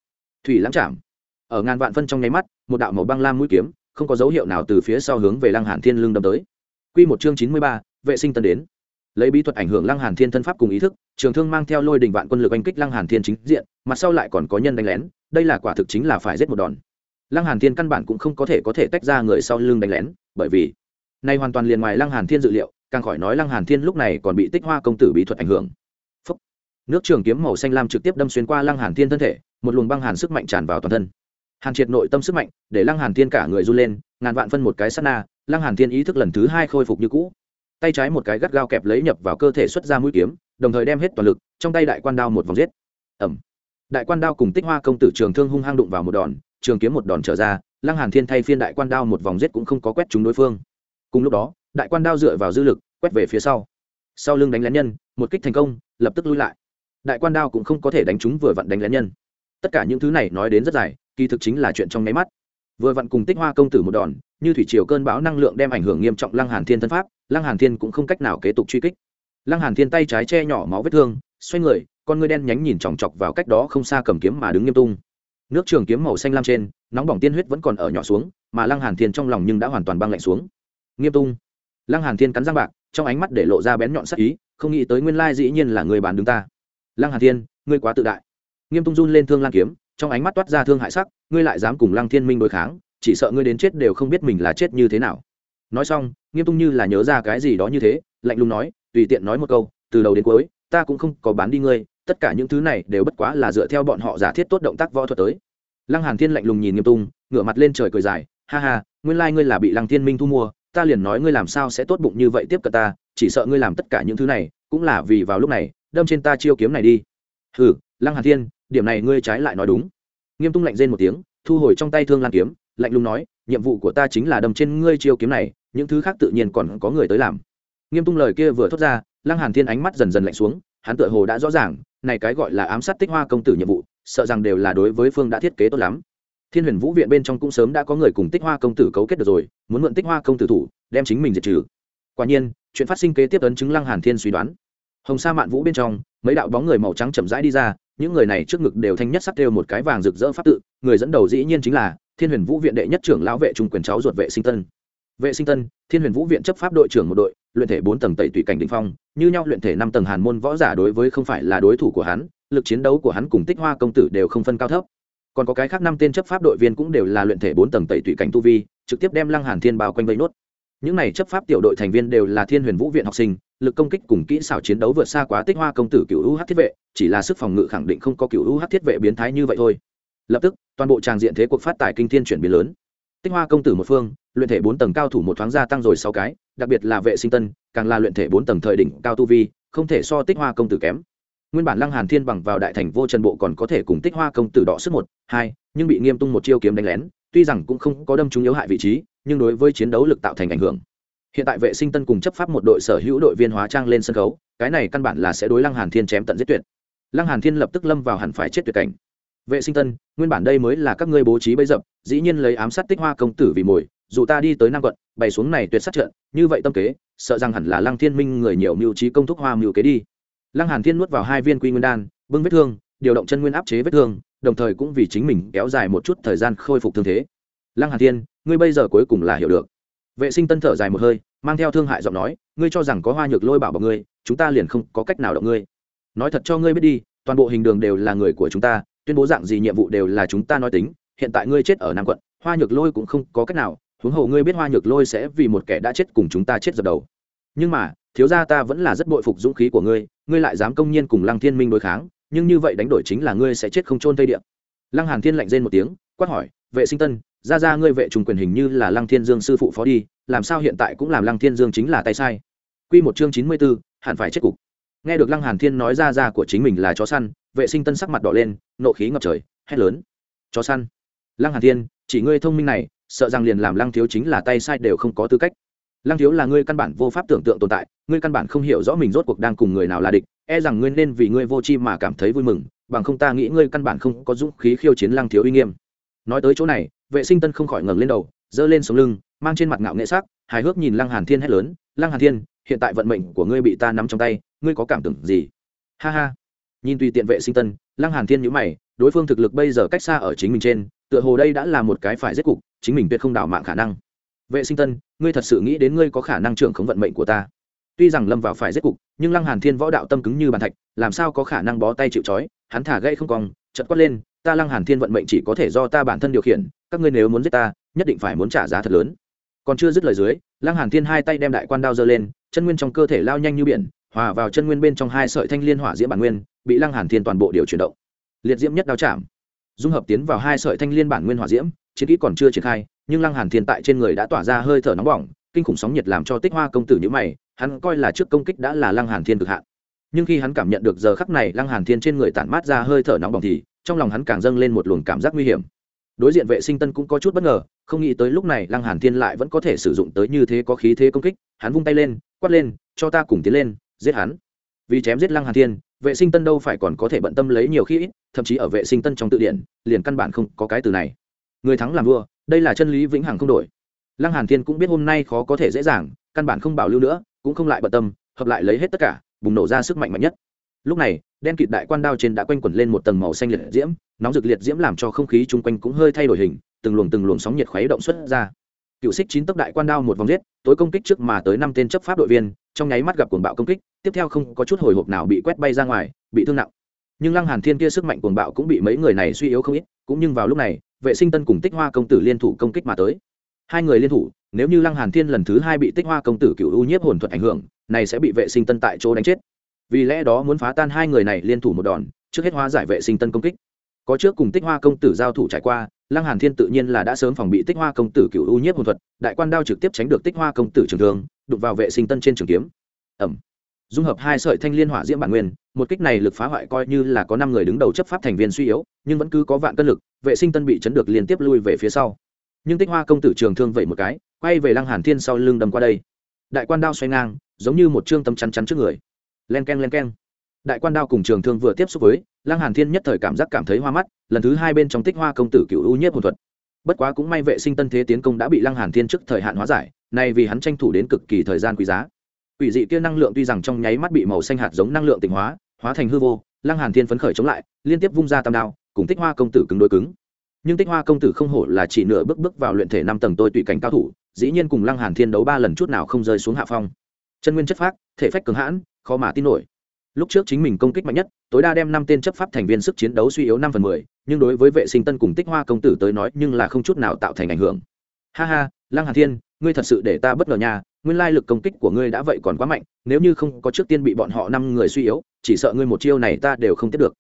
Thủy lãng chạm. Ở ngàn vạn phân trong nháy mắt một đạo màu băng lam mũi kiếm không có dấu hiệu nào từ phía sau hướng về lăng hàn thiên lưng đâm tới. Quy một chương chín mươi ba, vệ sinh tân đến. Lấy bí thuật ảnh hưởng lăng hàn thiên thân pháp cùng ý thức trường thương mang theo lôi đình vạn quân lực anh kích lăng hàn thiên chính diện mặt sau lại còn có nhân đánh lén đây là quả thực chính là phải giết một đòn. Lăng hàn thiên căn bản cũng không có thể có thể tách ra người sau lưng đánh lén bởi vì này hoàn toàn liền ngoài lăng hàn thiên dự liệu càng khỏi nói lăng hàn thiên lúc này còn bị tích hoa công tử bí thuật ảnh hưởng nước trường kiếm màu xanh lam trực tiếp đâm xuyên qua lăng hàn thiên thân thể, một luồng băng hàn sức mạnh tràn vào toàn thân. Hàn triệt nội tâm sức mạnh, để lăng hàn thiên cả người run lên, ngàn vạn phân một cái sát na, lăng hàn thiên ý thức lần thứ hai khôi phục như cũ. Tay trái một cái gắt gao kẹp lấy nhập vào cơ thể xuất ra mũi kiếm, đồng thời đem hết toàn lực, trong tay đại quan đao một vòng giết. Ẩm đại quan đao cùng tích hoa công tử trường thương hung hăng đụng vào một đòn, trường kiếm một đòn trở ra, lăng hàn thiên thay phiên đại quan đao một vòng giết cũng không có quét trúng đối phương. Cùng lúc đó, đại quan đao dựa vào dư lực, quét về phía sau. Sau lưng đánh lén nhân, một kích thành công, lập tức lui lại đại quan đao cũng không có thể đánh chúng vừa vặn đánh lén nhân. Tất cả những thứ này nói đến rất dài, kỳ thực chính là chuyện trong nháy mắt. Vừa vặn cùng tích hoa công tử một đòn, như thủy triều cơn bão năng lượng đem ảnh hưởng nghiêm trọng lăng hàn thiên thân pháp, lăng hàn thiên cũng không cách nào kế tục truy kích. Lăng hàn thiên tay trái che nhỏ máu vết thương, xoay người, con ngươi đen nhánh nhìn chòng chọc vào cách đó không xa cầm kiếm mà đứng nghiêm tung. Nước trường kiếm màu xanh lam trên, nóng bỏng tiên huyết vẫn còn ở nhỏ xuống, mà lăng hàn thiên trong lòng nhưng đã hoàn toàn băng lạnh xuống. Nghiêm tung. Lăng hàn thiên cắn răng bạc, trong ánh mắt để lộ ra bén nhọn sắc ý, không nghĩ tới nguyên lai dĩ nhiên là người bán đứng ta lăng hàn thiên, ngươi quá tự đại. Nghiêm tung run lên thương lan kiếm, trong ánh mắt toát ra thương hại sắc, ngươi lại dám cùng lăng thiên minh đối kháng, chỉ sợ ngươi đến chết đều không biết mình là chết như thế nào. Nói xong, nghiêm tung như là nhớ ra cái gì đó như thế, lạnh lùng nói, tùy tiện nói một câu, từ đầu đến cuối, ta cũng không có bán đi ngươi, tất cả những thứ này đều bất quá là dựa theo bọn họ giả thiết tốt động tác võ thuật tới. Lăng hàn thiên lạnh lùng nhìn nghiêm tung, ngửa mặt lên trời cười dài, ha ha, nguyên lai ngươi là bị lăng thiên minh thu mua, ta liền nói ngươi làm sao sẽ tốt bụng như vậy tiếp cận ta, chỉ sợ ngươi làm tất cả những thứ này, cũng là vì vào lúc này đâm trên ta chiêu kiếm này đi. Hừ, lăng hàn thiên, điểm này ngươi trái lại nói đúng. Nghiêm tung lạnh rên một tiếng, thu hồi trong tay thương lan kiếm, lạnh lùng nói, nhiệm vụ của ta chính là đâm trên ngươi chiêu kiếm này, những thứ khác tự nhiên còn có người tới làm. Nghiêm tung lời kia vừa thốt ra, lăng hàn thiên ánh mắt dần dần lạnh xuống, hắn tựa hồ đã rõ ràng, này cái gọi là ám sát tích hoa công tử nhiệm vụ, sợ rằng đều là đối với phương đã thiết kế tốt lắm. Thiên huyền vũ viện bên trong cũng sớm đã có người cùng tích hoa công tử cấu kết được rồi, muốn mượn tích hoa công tử thủ, đem chính mình diệt trừ. Quả nhiên, chuyện phát sinh kế tiếp ấn chứng lăng hàn thiên suy đoán hồng sa mạn vũ bên trong, mấy đạo bóng người màu trắng chậm rãi đi ra, những người này trước ngực đều thanh nhất sắc theo một cái vàng rực rỡ pháp tự, người dẫn đầu dĩ nhiên chính là thiên huyền vũ viện đệ nhất trưởng lão vệ trung quyền cháu ruột vệ sinh tân. Vệ sinh tân, thiên huyền vũ viện chấp pháp đội trưởng một đội, luyện thể bốn tầng tẩy tùy cảnh định phong, như nhau luyện thể năm tầng hàn môn võ giả đối với không phải là đối thủ của hắn, lực chiến đấu của hắn cùng tích hoa công tử đều không phân cao thấp. Còn có cái khác năm tên chấp pháp đội viên cũng đều là luyện thể bốn tầng tẩy tùy cảnh tu vi, trực tiếp đem lăng hàn thiên bao quanh vây nốt những này chấp pháp tiểu đội thành viên đều là thiên huyền vũ viện học sinh, lực công kích cùng kỹ xảo chiến đấu vượt xa quá tích hoa công tử cựu uh thiết vệ, chỉ là sức phòng ngự khẳng định không có cựu uh thiết vệ biến thái như vậy thôi. Lập tức, toàn bộ tràng diện thế cuộc phát tài kinh thiên chuyển biến lớn. Tích hoa công tử một phương, luyện thể bốn tầng cao thủ một thoáng gia tăng rồi sáu cái, đặc biệt là vệ sinh tân, càng là luyện thể bốn tầng thời đỉnh cao tu vi, không thể so tích hoa công tử kém. Nguyên bản lăng hàn thiên bằng vào đại thành vô trần bộ còn có thể cùng tích hoa công tử đọ sức một, hai, nhưng bị nghiêm tung một chiêu kiếm đánh lén, tuy rằng cũng không có đâm trúng yếu hại vị trí nhưng đối với chiến đấu lực tạo thành ảnh hưởng. Hiện tại vệ sinh tân cùng chấp pháp một đội sở hữu đội viên hóa trang lên sân khấu, cái này căn bản là sẽ đối lăng hàn thiên chém tận giết tuyệt. Lăng hàn thiên lập tức lâm vào hẳn phải chết tuyệt cảnh. Vệ sinh tân, nguyên bản đây mới là các ngươi bố trí bấy dập, dĩ nhiên lấy ám sát tích hoa công tử vì mồi, dù ta đi tới nam quận, bày xuống này tuyệt sát trận, như vậy tâm kế, sợ rằng hẳn là lăng thiên minh người nhiều mưu trí công thúc hoa mưu kế đi. Lăng hàn thiên nuốt vào hai viên quy nguyên đan, bưng vết thương, điều động chân nguyên áp chế vết thương, đồng thời cũng vì chính mình kéo dài một chút thời gian khôi phục thương thế lăng hàn thiên, ngươi bây giờ cuối cùng là hiểu được. Vệ sinh tân thở dài một hơi, mang theo thương hại giọng nói, ngươi cho rằng có hoa nhược lôi bảo bọc ngươi, chúng ta liền không có cách nào động ngươi. Nói thật cho ngươi biết đi, toàn bộ hình đường đều là người của chúng ta, tuyên bố dạng gì nhiệm vụ đều là chúng ta nói tính, hiện tại ngươi chết ở nam quận, hoa nhược lôi cũng không có cách nào, huống hồ ngươi biết hoa nhược lôi sẽ vì một kẻ đã chết cùng chúng ta chết dập đầu. Nhưng mà, thiếu gia ta vẫn là rất bội phục dũng khí của ngươi ngươi lại dám công nhiên cùng lăng thiên minh đối kháng, nhưng như vậy đánh đổi chính là ngươi sẽ chết không trôn tây địa. Lăng hàn thiên lạnh rên một tiếng, quát hỏi, vệ sinh tân ra ra ngươi vệ trùng quyền hình như là lăng thiên dương sư phụ phó đi làm sao hiện tại cũng làm lăng thiên dương chính là tay sai? Quy một chương chín mươi 94, hẳn phải chết cục. Nghe được lăng hàn thiên nói ra ra của chính mình là chó săn vệ sinh tân sắc mặt đỏ lên nộ khí ngập trời hét lớn. Chó săn? Lăng hàn thiên chỉ ngươi thông minh này sợ rằng liền làm lăng thiếu chính là tay sai đều không có tư cách. Lăng thiếu là ngươi căn bản vô pháp tưởng tượng tồn tại ngươi căn bản không hiểu rõ mình rốt cuộc đang cùng người nào là địch e rằng ngươi nên vì ngươi vô chi mà cảm thấy vui mừng bằng không ta nghĩ ngươi căn bản không có dũng khí khiêu chiến lăng thiếu uy nghiêm. Nói tới chỗ này vệ sinh tân không khỏi ngẩng lên đầu, giơ lên sống lưng, mang trên mặt ngạo nghệ sắc, hài hước nhìn lăng hàn thiên hét lớn, lăng hàn thiên, hiện tại vận mệnh của ngươi bị ta nắm trong tay, ngươi có cảm tưởng gì? Ha ha. Nhìn tùy tiện vệ sinh tân, lăng hàn thiên nhíu mày, đối phương thực lực bây giờ cách xa ở chính mình trên, tựa hồ đây đã là một cái phải giết cục, chính mình tuyệt không đảo mạng khả năng. Vệ sinh tân, ngươi thật sự nghĩ đến ngươi có khả năng trưởng khống vận mệnh của ta? Tuy rằng lâm vào phải giết cục, nhưng lăng hàn thiên võ đạo tâm cứng như bàn thạch, làm sao có khả năng bó tay chịu trói, hắn thả gây không cong chật quát lên, ta lăng hàn thiên vận mệnh chỉ có thể do ta bản thân điều khiển các ngươi nếu muốn giết ta, nhất định phải muốn trả giá thật lớn. Còn chưa dứt lời dưới, lăng hàn thiên hai tay đem đại quan đao giơ lên, chân nguyên trong cơ thể lao nhanh như biển, hòa vào chân nguyên bên trong hai sợi thanh liên hỏa diễm bản nguyên, bị lăng hàn thiên toàn bộ điều chuyển động. Liệt diễm nhất đao chạm. Dung hợp tiến vào hai sợi thanh liên bản nguyên hỏa diễm, chiến kỹ còn chưa triển khai, nhưng lăng hàn thiên tại trên người đã tỏa ra hơi thở nóng bỏng, kinh khủng sóng nhiệt làm cho tích hoa công tử nhíu mày, hắn coi là trước công kích đã là lăng hàn thiên cực hạn. Nhưng khi hắn cảm nhận được giờ khắc này lăng hàn thiên trên người tản mát ra hơi thở nóng bỏng thì, trong lòng hắn càng dâng lên một luồng cảm giác nguy hiểm đối diện vệ sinh tân cũng có chút bất ngờ, không nghĩ tới lúc này lăng hàn thiên lại vẫn có thể sử dụng tới như thế có khí thế công kích, hắn vung tay lên, quát lên, cho ta cùng tiến lên, giết hắn. Vì chém giết lăng hàn thiên, vệ sinh tân đâu phải còn có thể bận tâm lấy nhiều khi thậm chí ở vệ sinh tân trong tự điển liền căn bản không có cái từ này. Người thắng làm vua, đây là chân lý vĩnh hằng không đổi. Lăng hàn thiên cũng biết hôm nay khó có thể dễ dàng, căn bản không bảo lưu nữa, cũng không lại bận tâm, hợp lại lấy hết tất cả, bùng nổ ra sức mạnh mạnh nhất. Lúc này, đen kịt đại quan đao trên đã quanh quẩn lên một tầng màu xanh liệt diễm nóng rực liệt diễm làm cho không khí chung quanh cũng hơi thay đổi hình, từng luồng từng luồng sóng nhiệt khuấy động xuất ra. Cựu xích chín tốc đại quan đao một vòng giết, tối công kích trước mà tới năm tên chấp pháp đội viên, trong nháy mắt gặp cuồng bạo công kích, tiếp theo không có chút hồi hộp nào bị quét bay ra ngoài, bị thương nặng. Nhưng lăng hàn thiên kia sức mạnh cuồng bạo cũng bị mấy người này suy yếu không ít, cũng nhưng vào lúc này, vệ sinh tân cùng tích hoa công tử liên thủ công kích mà tới. Hai người liên thủ, nếu như lăng hàn thiên lần thứ hai bị tích hoa công tử cựu u nhiếp hồn thuật ảnh hưởng, này sẽ bị vệ sinh tân tại chỗ đánh chết. Vì lẽ đó muốn phá tan hai người này liên thủ một đòn, trước hết hóa giải vệ sinh tân công kích có trước cùng tích hoa công tử giao thủ trải qua, lăng hàn thiên tự nhiên là đã sớm phòng bị tích hoa công tử cựu u nhiếp hồn thuật, đại quan đao trực tiếp tránh được tích hoa công tử trường thương đục vào vệ sinh tân trên trường kiếm. Ẩm. Dung hợp hai sợi thanh liên hỏa diễm bản nguyên, một kích này lực phá hoại coi như là có năm người đứng đầu chấp pháp thành viên suy yếu, nhưng vẫn cứ có vạn cân lực, vệ sinh tân bị chấn được liên tiếp lui về phía sau. Nhưng tích hoa công tử trường thương vậy một cái, quay về lăng hàn thiên sau lưng đâm qua đây. Đại quan đao xoay ngang, giống như một trương tâm chắn chắn trước người. Len keng len keng đại quan đao cùng trường thương vừa tiếp xúc với, lăng hàn thiên nhất thời cảm giác cảm thấy hoa mắt, lần thứ hai bên trong tích hoa công tử cựu ưu nhất hồn thuật. Bất quá cũng may vệ sinh tân thế tiến công đã bị lăng hàn thiên trước thời hạn hóa giải, nay vì hắn tranh thủ đến cực kỳ thời gian quý giá. Quỷ dị kia năng lượng tuy rằng trong nháy mắt bị màu xanh hạt giống năng lượng tịnh hóa hóa thành hư vô, lăng hàn thiên phấn khởi chống lại, liên tiếp vung ra tam đao, cùng tích hoa công tử cứng đối cứng. Nhưng tích hoa công tử không hổ là chỉ nửa bước bước vào luyện thể năm tầng tôi tùy cảnh cao thủ, dĩ nhiên cùng lăng hàn thiên đấu ba lần chút nào không rơi xuống hạ phong. Chân nguyên chất phác, thể phách cường hãn, khó mà tin nổi lúc trước chính mình công kích mạnh nhất, tối đa đem năm tên chấp pháp thành viên sức chiến đấu suy yếu năm phần mười, nhưng đối với vệ sinh tân cùng tích hoa công tử tới nói nhưng là không chút nào tạo thành ảnh hưởng. Ha ha, lăng hà thiên, ngươi thật sự để ta bất ngờ nhà nguyên lai lực công kích của ngươi đã vậy còn quá mạnh, nếu như không có trước tiên bị bọn họ năm người suy yếu, chỉ sợ ngươi một chiêu này ta đều không tiếp được.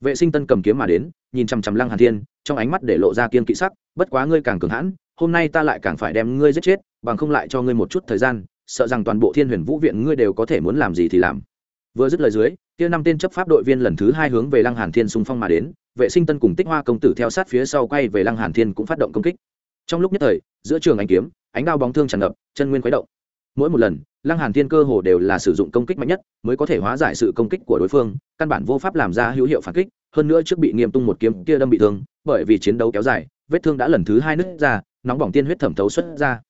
Vệ sinh tân cầm kiếm mà đến, nhìn chằm chằm lăng hà thiên, trong ánh mắt để lộ ra kiên kỵ sắc, bất quá ngươi càng cường hãn, hôm nay ta lại càng phải đem ngươi giết chết, bằng không lại cho ngươi một chút thời gian, sợ rằng toàn bộ thiên huyền vũ viện ngươi đều có thể muốn làm gì thì làm vừa dứt lời dưới, kia năm tên chấp pháp đội viên lần thứ hai hướng về lăng hàn thiên xung phong mà đến, vệ sinh tân cùng tích hoa công tử theo sát phía sau quay về lăng hàn thiên cũng phát động công kích. Trong lúc nhất thời, giữa trường ánh kiếm, ánh đao bóng thương tràn ngập, chân nguyên khuấy động. Mỗi một lần, lăng hàn thiên cơ hồ đều là sử dụng công kích mạnh nhất, mới có thể hóa giải sự công kích của đối phương, căn bản vô pháp làm ra hữu hiệu phản kích, hơn nữa trước bị nghiêm tung một kiếm kia đâm bị thương, bởi vì chiến đấu kéo dài, vết thương đã lần thứ hai nứt ra, nóng bỏng tiên huyết thẩm thấu xuất ra.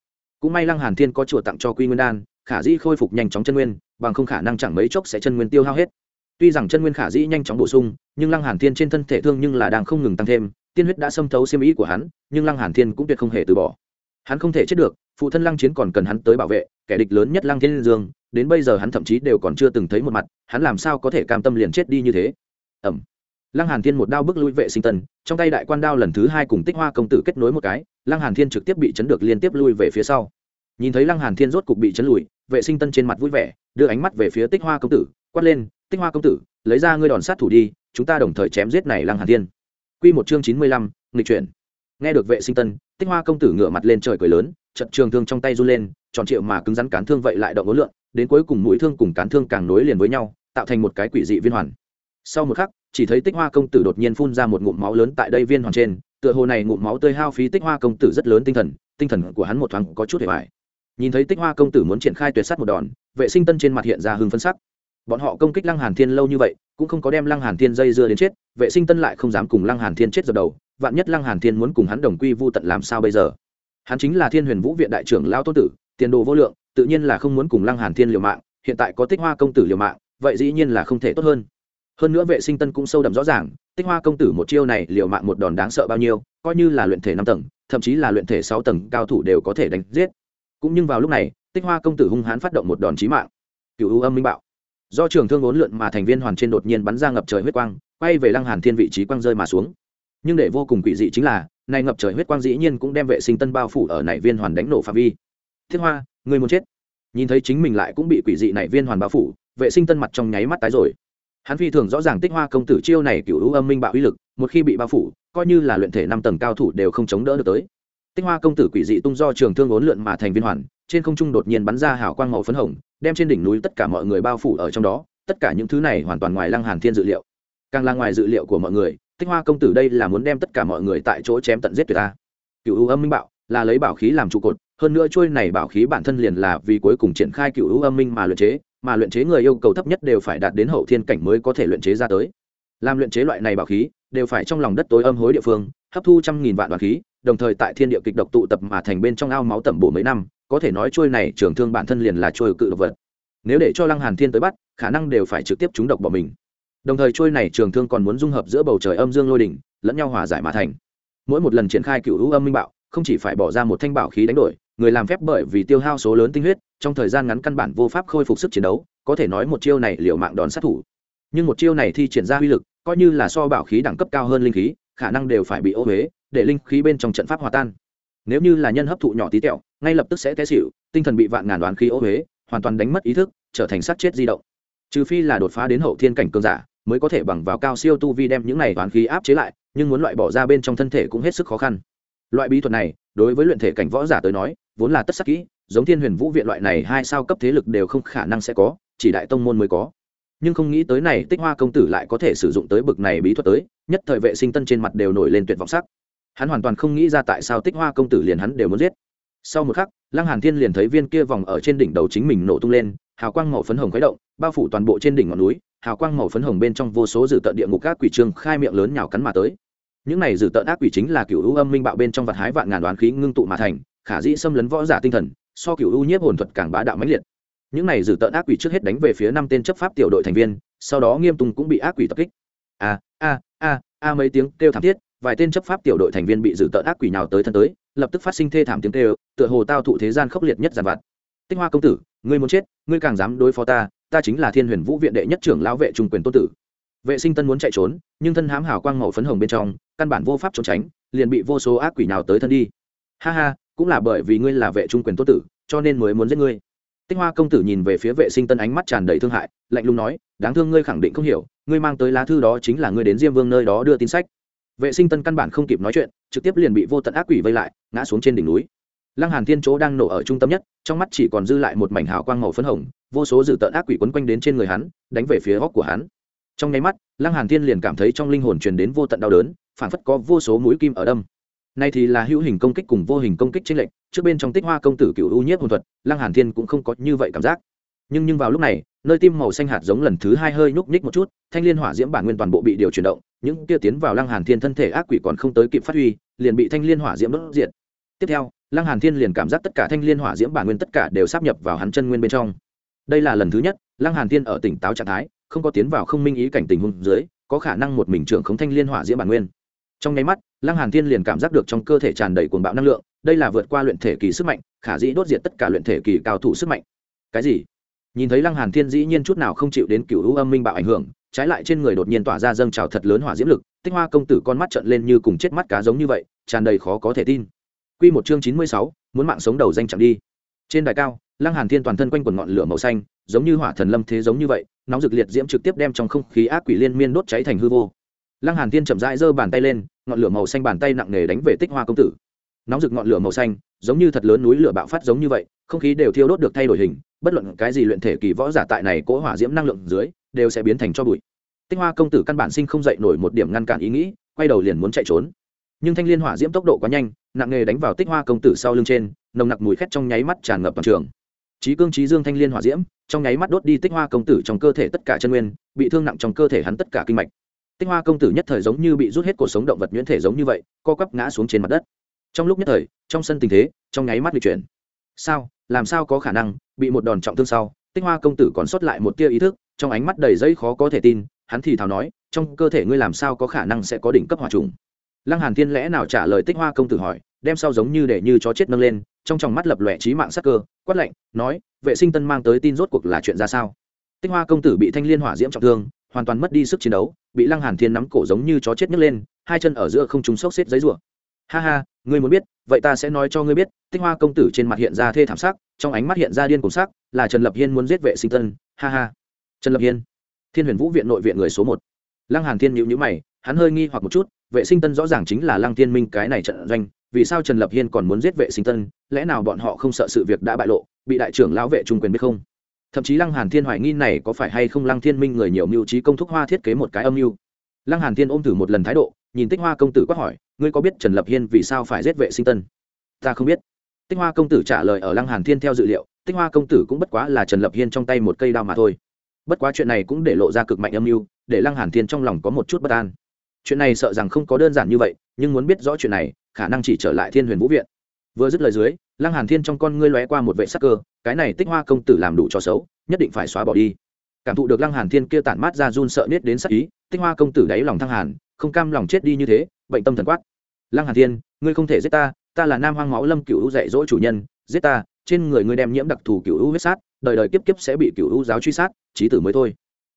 Cũng may lăng hàn thiên có chùa tặng cho quy nguyên đan khả dĩ khôi phục nhanh chóng chân nguyên, bằng không khả năng chẳng mấy chốc sẽ chân nguyên tiêu hao hết. Tuy rằng chân nguyên khả dĩ nhanh chóng bổ sung, nhưng lăng hàn thiên trên thân thể thương nhưng là đang không ngừng tăng thêm, tiên huyết đã xâm thấu xiêm ý của hắn, nhưng lăng hàn thiên cũng tuyệt không hề từ bỏ. Hắn không thể chết được, phụ thân lăng chiến còn cần hắn tới bảo vệ, kẻ địch lớn nhất lăng thiên dương, đến bây giờ hắn thậm chí đều còn chưa từng thấy một mặt, hắn làm sao có thể cam tâm liền chết đi như thế? Ẩm. Lăng hàn thiên một đao bước lui vệ sinh tần, trong tay đại quan đao lần thứ hai cùng tích hoa công tử kết nối một cái, lăng hàn thiên trực tiếp bị chấn được liên tiếp lui về phía sau. Nhìn thấy lăng hàn thiên rốt cục bị chấn lùi vệ sinh tân trên mặt vui vẻ đưa ánh mắt về phía tích hoa công tử quát lên tích hoa công tử lấy ra ngươi đòn sát thủ đi chúng ta đồng thời chém giết này lăng hàn thiên. Quy một chương chín mươi lăm, nghịch chuyển. Nghe được vệ sinh tân tích hoa công tử ngửa mặt lên trời cười lớn trận trường thương trong tay run lên tròn triệu mà cứng rắn cán thương vậy lại động ố lượn, đến cuối cùng mũi thương cùng cán thương càng nối liền với nhau tạo thành một cái quỷ dị viên hoàn. Sau một khắc chỉ thấy tích hoa công tử đột nhiên phun ra một ngụm máu lớn tại đây viên hoàn trên tựa hồ này ngụm máu tươi hao phí tích hoa công tử rất lớn tinh thần tinh thần của hắn một thoáng có chút hề vải nhìn thấy tích hoa công tử muốn triển khai tuyệt s á t một đòn, vệ sinh tân trên mặt hiện ra hưng phân sắc. Bọn họ công kích lăng hàn thiên lâu như vậy, cũng không có đem lăng hàn thiên dây dưa đến chết, vệ sinh tân lại không dám cùng lăng hàn thiên chết dập đầu, vạn nhất lăng hàn thiên muốn cùng hắn đồng quy vu tận làm sao bây giờ? Hắn chính là thiên huyền vũ viện đại trưởng lao tôn tử, tiền đồ vô lượng, tự nhiên là không muốn cùng lăng hàn thiên liều mạng, hiện tại có tích hoa công tử liều mạng, vậy dĩ nhiên là không thể tốt hơn. Hơn nữa vệ sinh tân cũng sâu đậm rõ ràng, tích hoa công tử một chiêu này liều mạng một đòn đáng sợ bao nhiêu, coi như là luyện thể năm tầng, thậm chí là luyện thể sáu tầng cao thủ đều có thể đánh giết cũng nhưng vào lúc này, tích hoa công tử hung hãn phát động một đòn chí mạng. Cựu ưu âm minh bạo. Do trường thương ốn lượn mà thành viên hoàn trên đột nhiên bắn ra ngập trời huyết quang, quay về lăng hàn thiên vị trí quang rơi mà xuống. Nhưng để vô cùng quỷ dị chính là, này ngập trời huyết quang dĩ nhiên cũng đem vệ sinh tân bao phủ ở này viên hoàn đánh nổ phạm vi. Thiết hoa, người muốn chết. Nhìn thấy chính mình lại cũng bị quỷ dị này viên hoàn bao phủ, vệ sinh tân mặt trong nháy mắt tái rồi. Hắn phi thường rõ ràng tích hoa công tử chiêu này cựu ưu âm minh bạo uy lực, một khi bị bao phủ, coi như là luyện thể năm tầng cao thủ đều không chống đỡ được tới tích hoa công tử quỷ dị tung do trường thương ốn lượn mà thành viên hoàn, trên không trung đột nhiên bắn ra hào quang màu phấn hồng, đem trên đỉnh núi tất cả mọi người bao phủ ở trong đó, tất cả những thứ này hoàn toàn ngoài lăng hàn thiên dự liệu. Càng là ngoài dự liệu của mọi người tích hoa công tử đây là muốn đem tất cả mọi người tại chỗ chém tận giết tuyệt ta. Cựu ưu âm minh bạo, là lấy bảo khí làm trụ cột, hơn nữa trôi này bảo khí bản thân liền là vì cuối cùng triển khai cựu ưu âm minh mà luyện chế, mà luyện chế người yêu cầu thấp nhất đều phải đạt đến hậu thiên cảnh mới có thể luyện chế ra tới. Làm luyện chế loại này bảo khí, đều phải trong lòng đất tối âm hối địa phương, hấp thu trăm nghìn vạn đoàn khí đồng thời tại thiên địa kịch độc tụ tập mà thành bên trong ao máu tẩm bổ mấy năm, có thể nói trôi này trường thương bản thân liền là trôi cự độc vật. Nếu để cho lăng hàn thiên tới bắt, khả năng đều phải trực tiếp trúng độc bỏ mình. Đồng thời trôi này trường thương còn muốn dung hợp giữa bầu trời âm dương lôi đỉnh, lẫn nhau hòa giải mà thành. Mỗi một lần triển khai cựu hữu âm minh bạo, không chỉ phải bỏ ra một thanh bảo khí đánh đổi, người làm phép bởi vì tiêu hao số lớn tinh huyết, trong thời gian ngắn căn bản vô pháp khôi phục sức chiến đấu, có thể nói một chiêu này liều mạng đòn sát thủ. Nhưng một chiêu này thi triển ra uy lực, coi như là so bảo khí đẳng cấp cao hơn linh khí, khả năng đều phải bị ô huế để linh khí bên trong trận pháp hòa tan. Nếu như là nhân hấp thụ nhỏ tí tẹo, ngay lập tức sẽ té xịu tinh thần bị vạn ngàn đoán khí ô huế, hoàn toàn đánh mất ý thức, trở thành sát chết di động. Trừ phi là đột phá đến hậu thiên cảnh cường giả, mới có thể bằng vào cao siêu tu vi đem những này đoán khí áp chế lại, nhưng muốn loại bỏ ra bên trong thân thể cũng hết sức khó khăn. Loại bí thuật này, đối với luyện thể cảnh võ giả tới nói, vốn là tất sắc kỹ, giống thiên huyền vũ viện loại này hai sao cấp thế lực đều không khả năng sẽ có, chỉ đại tông môn mới có. Nhưng không nghĩ tới này, tích hoa công tử lại có thể sử dụng tới bực này bí thuật tới, nhất thời vệ sinh tân trên mặt đều nổi lên tuyệt vọng sắc hắn hoàn toàn không nghĩ ra tại sao tích hoa công tử liền hắn đều muốn giết. Sau một khắc, lăng hàn thiên liền thấy viên kia vòng ở trên đỉnh đầu chính mình nổ tung lên, hào quang màu phấn hồng khuấy động, bao phủ toàn bộ trên đỉnh ngọn núi, hào quang màu phấn hồng bên trong vô số dự tận địa ngục các quỷ trương khai miệng lớn nhào cắn mà tới. Những này dự tận ác quỷ chính là cựu u âm minh bạo bên trong vật hái vạn ngàn đoán khí ngưng tụ mà thành, khả dĩ xâm lấn võ giả tinh thần, so cựu u nhiếp hồn thuật càng bá đạo mãnh liệt. Những này dự tận ác quỷ trước hết đánh về phía năm tên chấp pháp tiểu đội thành viên, sau đó nghiêm tùng cũng bị ác quỷ tập kích. A a a a mấy tiếng kêu thảm thiết vài tên chấp pháp tiểu đội thành viên bị dự tợn ác quỷ nào tới thân tới, lập tức phát sinh thê thảm tiếng kêu, tựa hồ tao thụ thế gian khốc liệt nhất giàn vặt. Tinh hoa công tử, ngươi muốn chết, ngươi càng dám đối phó ta ta chính là thiên huyền vũ viện đệ nhất trưởng lão vệ trung quyền tôn tử. Vệ sinh tân muốn chạy trốn, nhưng thân hám hào quang màu phấn hồng bên trong, căn bản vô pháp trốn tránh, liền bị vô số ác quỷ nào tới thân đi. Ha ha, cũng là bởi vì ngươi là vệ trung quyền tôn tử, cho nên mới muốn giết ngươi. Tinh hoa công tử nhìn về phía vệ sinh tân ánh mắt tràn đầy thương hại, lạnh lùng nói, đáng thương ngươi khẳng định không hiểu, ngươi mang tới lá thư đó chính là ngươi đến diêm vương nơi đó đưa tin sách vệ sinh tân căn bản không kịp nói chuyện, trực tiếp liền bị vô tận ác quỷ vây lại, ngã xuống trên đỉnh núi. Lăng hàn thiên chỗ đang nổ ở trung tâm nhất, trong mắt chỉ còn dư lại một mảnh hào quang màu phấn hồng, vô số dữ tợn ác quỷ quấn quanh đến trên người hắn, đánh về phía góc của hắn. Trong nháy mắt, lăng hàn thiên liền cảm thấy trong linh hồn truyền đến vô tận đau đớn phản phất có vô số mũi kim ở đâm. Nay thì là hữu hình công kích cùng vô hình công kích trên lệnh trước bên trong tích hoa công tử cựu ưu nhiếp hồn thuật, lăng hàn thiên cũng không có như vậy cảm giác nhưng nhưng vào lúc này, nơi tim màu xanh hạt giống lần thứ hai hơi nhúc nhích một chút, thanh liên hỏa diễm bản nguyên toàn bộ bị điều chuyển động, những kia tiến vào lăng hàn thiên thân thể ác quỷ còn không tới kịp phát huy, liền bị thanh liên hỏa diễm đốt diệt. Tiếp theo, lăng hàn thiên liền cảm giác tất cả thanh liên hỏa diễm bản nguyên tất cả đều sắp nhập vào hắn chân nguyên bên trong. Đây là lần thứ nhất, lăng hàn thiên ở tỉnh táo trạng thái, không có tiến vào không minh ý cảnh tình huống dưới, có khả năng một mình trưởng không thanh liên hỏa diễm bản nguyên. Trong nháy mắt, lăng hàn thiên liền cảm giác được trong cơ thể tràn đầy cuồng bạo năng lượng, đây là vượt qua luyện thể kỳ sức mạnh, khả dĩ đốt diệt tất cả luyện thể kỳ cao thủ sức mạnh. Cái gì? Nhìn thấy lăng hàn thiên dĩ nhiên chút nào không chịu đến cửu u âm minh bạo ảnh hưởng trái lại trên người đột nhiên tỏa ra dâng trào thật lớn hỏa diễm lực tích hoa công tử con mắt trợn lên như cùng chết mắt cá giống như vậy tràn đầy khó có thể tin. Quy một chương chín mươi sáu, muốn mạng sống đầu danh chẳng đi. Trên đài cao lăng hàn thiên toàn thân quanh quần ngọn lửa màu xanh giống như hỏa thần lâm thế giống như vậy nóng rực liệt diễm trực tiếp đem trong không khí ác quỷ liên miên đốt cháy thành hư vô. Lăng hàn thiên chậm rãi giơ bàn tay lên ngọn lửa màu xanh bàn tay nặng nề đánh về tích hoa công tử. Nóng rực ngọn lửa màu xanh giống như thật lớn núi lửa bạo phát giống như vậy, không khí đều thiêu đốt được thay đổi hình, bất luận cái gì luyện thể kỳ võ giả tại này cỗ hỏa diễm năng lượng dưới, đều sẽ biến thành cho bụi. Tích hoa công tử căn bản sinh không dậy nổi một điểm ngăn cản ý nghĩ, quay đầu liền muốn chạy trốn. Nhưng thanh liên hỏa diễm tốc độ quá nhanh, nặng nề đánh vào tích hoa công tử sau lưng trên, nồng nặc mùi khét trong nháy mắt tràn ngập toàn trường. Trí cương trí dương thanh liên hỏa diễm, trong nháy mắt đốt đi tích hoa công tử trong cơ thể tất cả chân nguyên, bị thương nặng trong cơ thể hắn tất cả kinh mạch. Tích hoa công tử nhất thời giống như bị rút hết cuộc sống động vật nhuyễn thể giống như vậy, co quắp ngã xuống trên mặt đất trong lúc nhất thời, trong sân tình thế, trong nháy mắt bị chuyển. Sao? Làm sao có khả năng? Bị một đòn trọng thương sau, tích hoa công tử còn sót lại một tia ý thức, trong ánh mắt đầy dây khó có thể tin, hắn thì thào nói, trong cơ thể ngươi làm sao có khả năng sẽ có đỉnh cấp hỏa trùng? Lăng hàn thiên lẽ nào trả lời tích hoa công tử hỏi, đem sau giống như để như chó chết nâng lên, trong tròng mắt lập lòe trí mạng sắc cơ, quát lạnh, nói, vệ sinh tân mang tới tin rốt cuộc là chuyện ra sao? Tích hoa công tử bị thanh liên hỏa diễm trọng thương, hoàn toàn mất đi sức chiến đấu, bị lăng hàn thiên nắm cổ giống như chó chết nhấc lên, hai chân ở giữa không trung sốc xếp giấy rủa ha ha ngươi muốn biết, vậy ta sẽ nói cho ngươi biết, tích hoa công tử trên mặt hiện ra thê thảm sắc, trong ánh mắt hiện ra điên cùng sắc, là trần lập hiên muốn giết vệ sinh tân ha ha. Trần lập hiên, thiên huyền vũ viện nội viện người số một. Lăng hàn thiên nhữ nhữ mày, hắn hơi nghi hoặc một chút, vệ sinh tân rõ ràng chính là lăng thiên minh cái này trận doanh, vì sao trần lập hiên còn muốn giết vệ sinh tân lẽ nào bọn họ không sợ sự việc đã bại lộ, bị đại trưởng lão vệ trung quyền biết không? Thậm chí lăng hàn thiên hoài nghi này có phải hay không lăng thiên minh người nhiều mưu trí công thúc hoa thiết kế một cái âm mưu. Lăng hàn thiên ôm thử một lần thái độ nhìn tích hoa công tử quát hỏi, ngươi có biết trần lập hiên vì sao phải giết vệ sinh tân? Ta không biết. Tích hoa công tử trả lời ở lăng hàn thiên theo dự liệu, tích hoa công tử cũng bất quá là trần lập hiên trong tay một cây đao mà thôi. Bất quá chuyện này cũng để lộ ra cực mạnh âm mưu, để lăng hàn thiên trong lòng có một chút bất an. Chuyện này sợ rằng không có đơn giản như vậy, nhưng muốn biết rõ chuyện này, khả năng chỉ trở lại thiên huyền vũ viện. Vừa dứt lời dưới, lăng hàn thiên trong con ngươi lóe qua một vệ sắc cơ, cái này tích hoa công tử làm đủ cho xấu, nhất định phải xóa bỏ đi. Cảm thụ được lăng hàn thiên kia tản mát ra run sợ nết đến sắc ý, tích hoa công tử đáy lòng thăng hàn không cam lòng chết đi như thế, bệnh tâm thần quát. Lăng hàn thiên, ngươi không thể giết ta ta là nam hoang máu lâm cựu dạy dỗ chủ nhân, giết ta, trên người ngươi đem nhiễm đặc thù cựu huyết sát, đời đời kiếp kiếp sẽ bị cựu giáo truy sát trí tử mới thôi.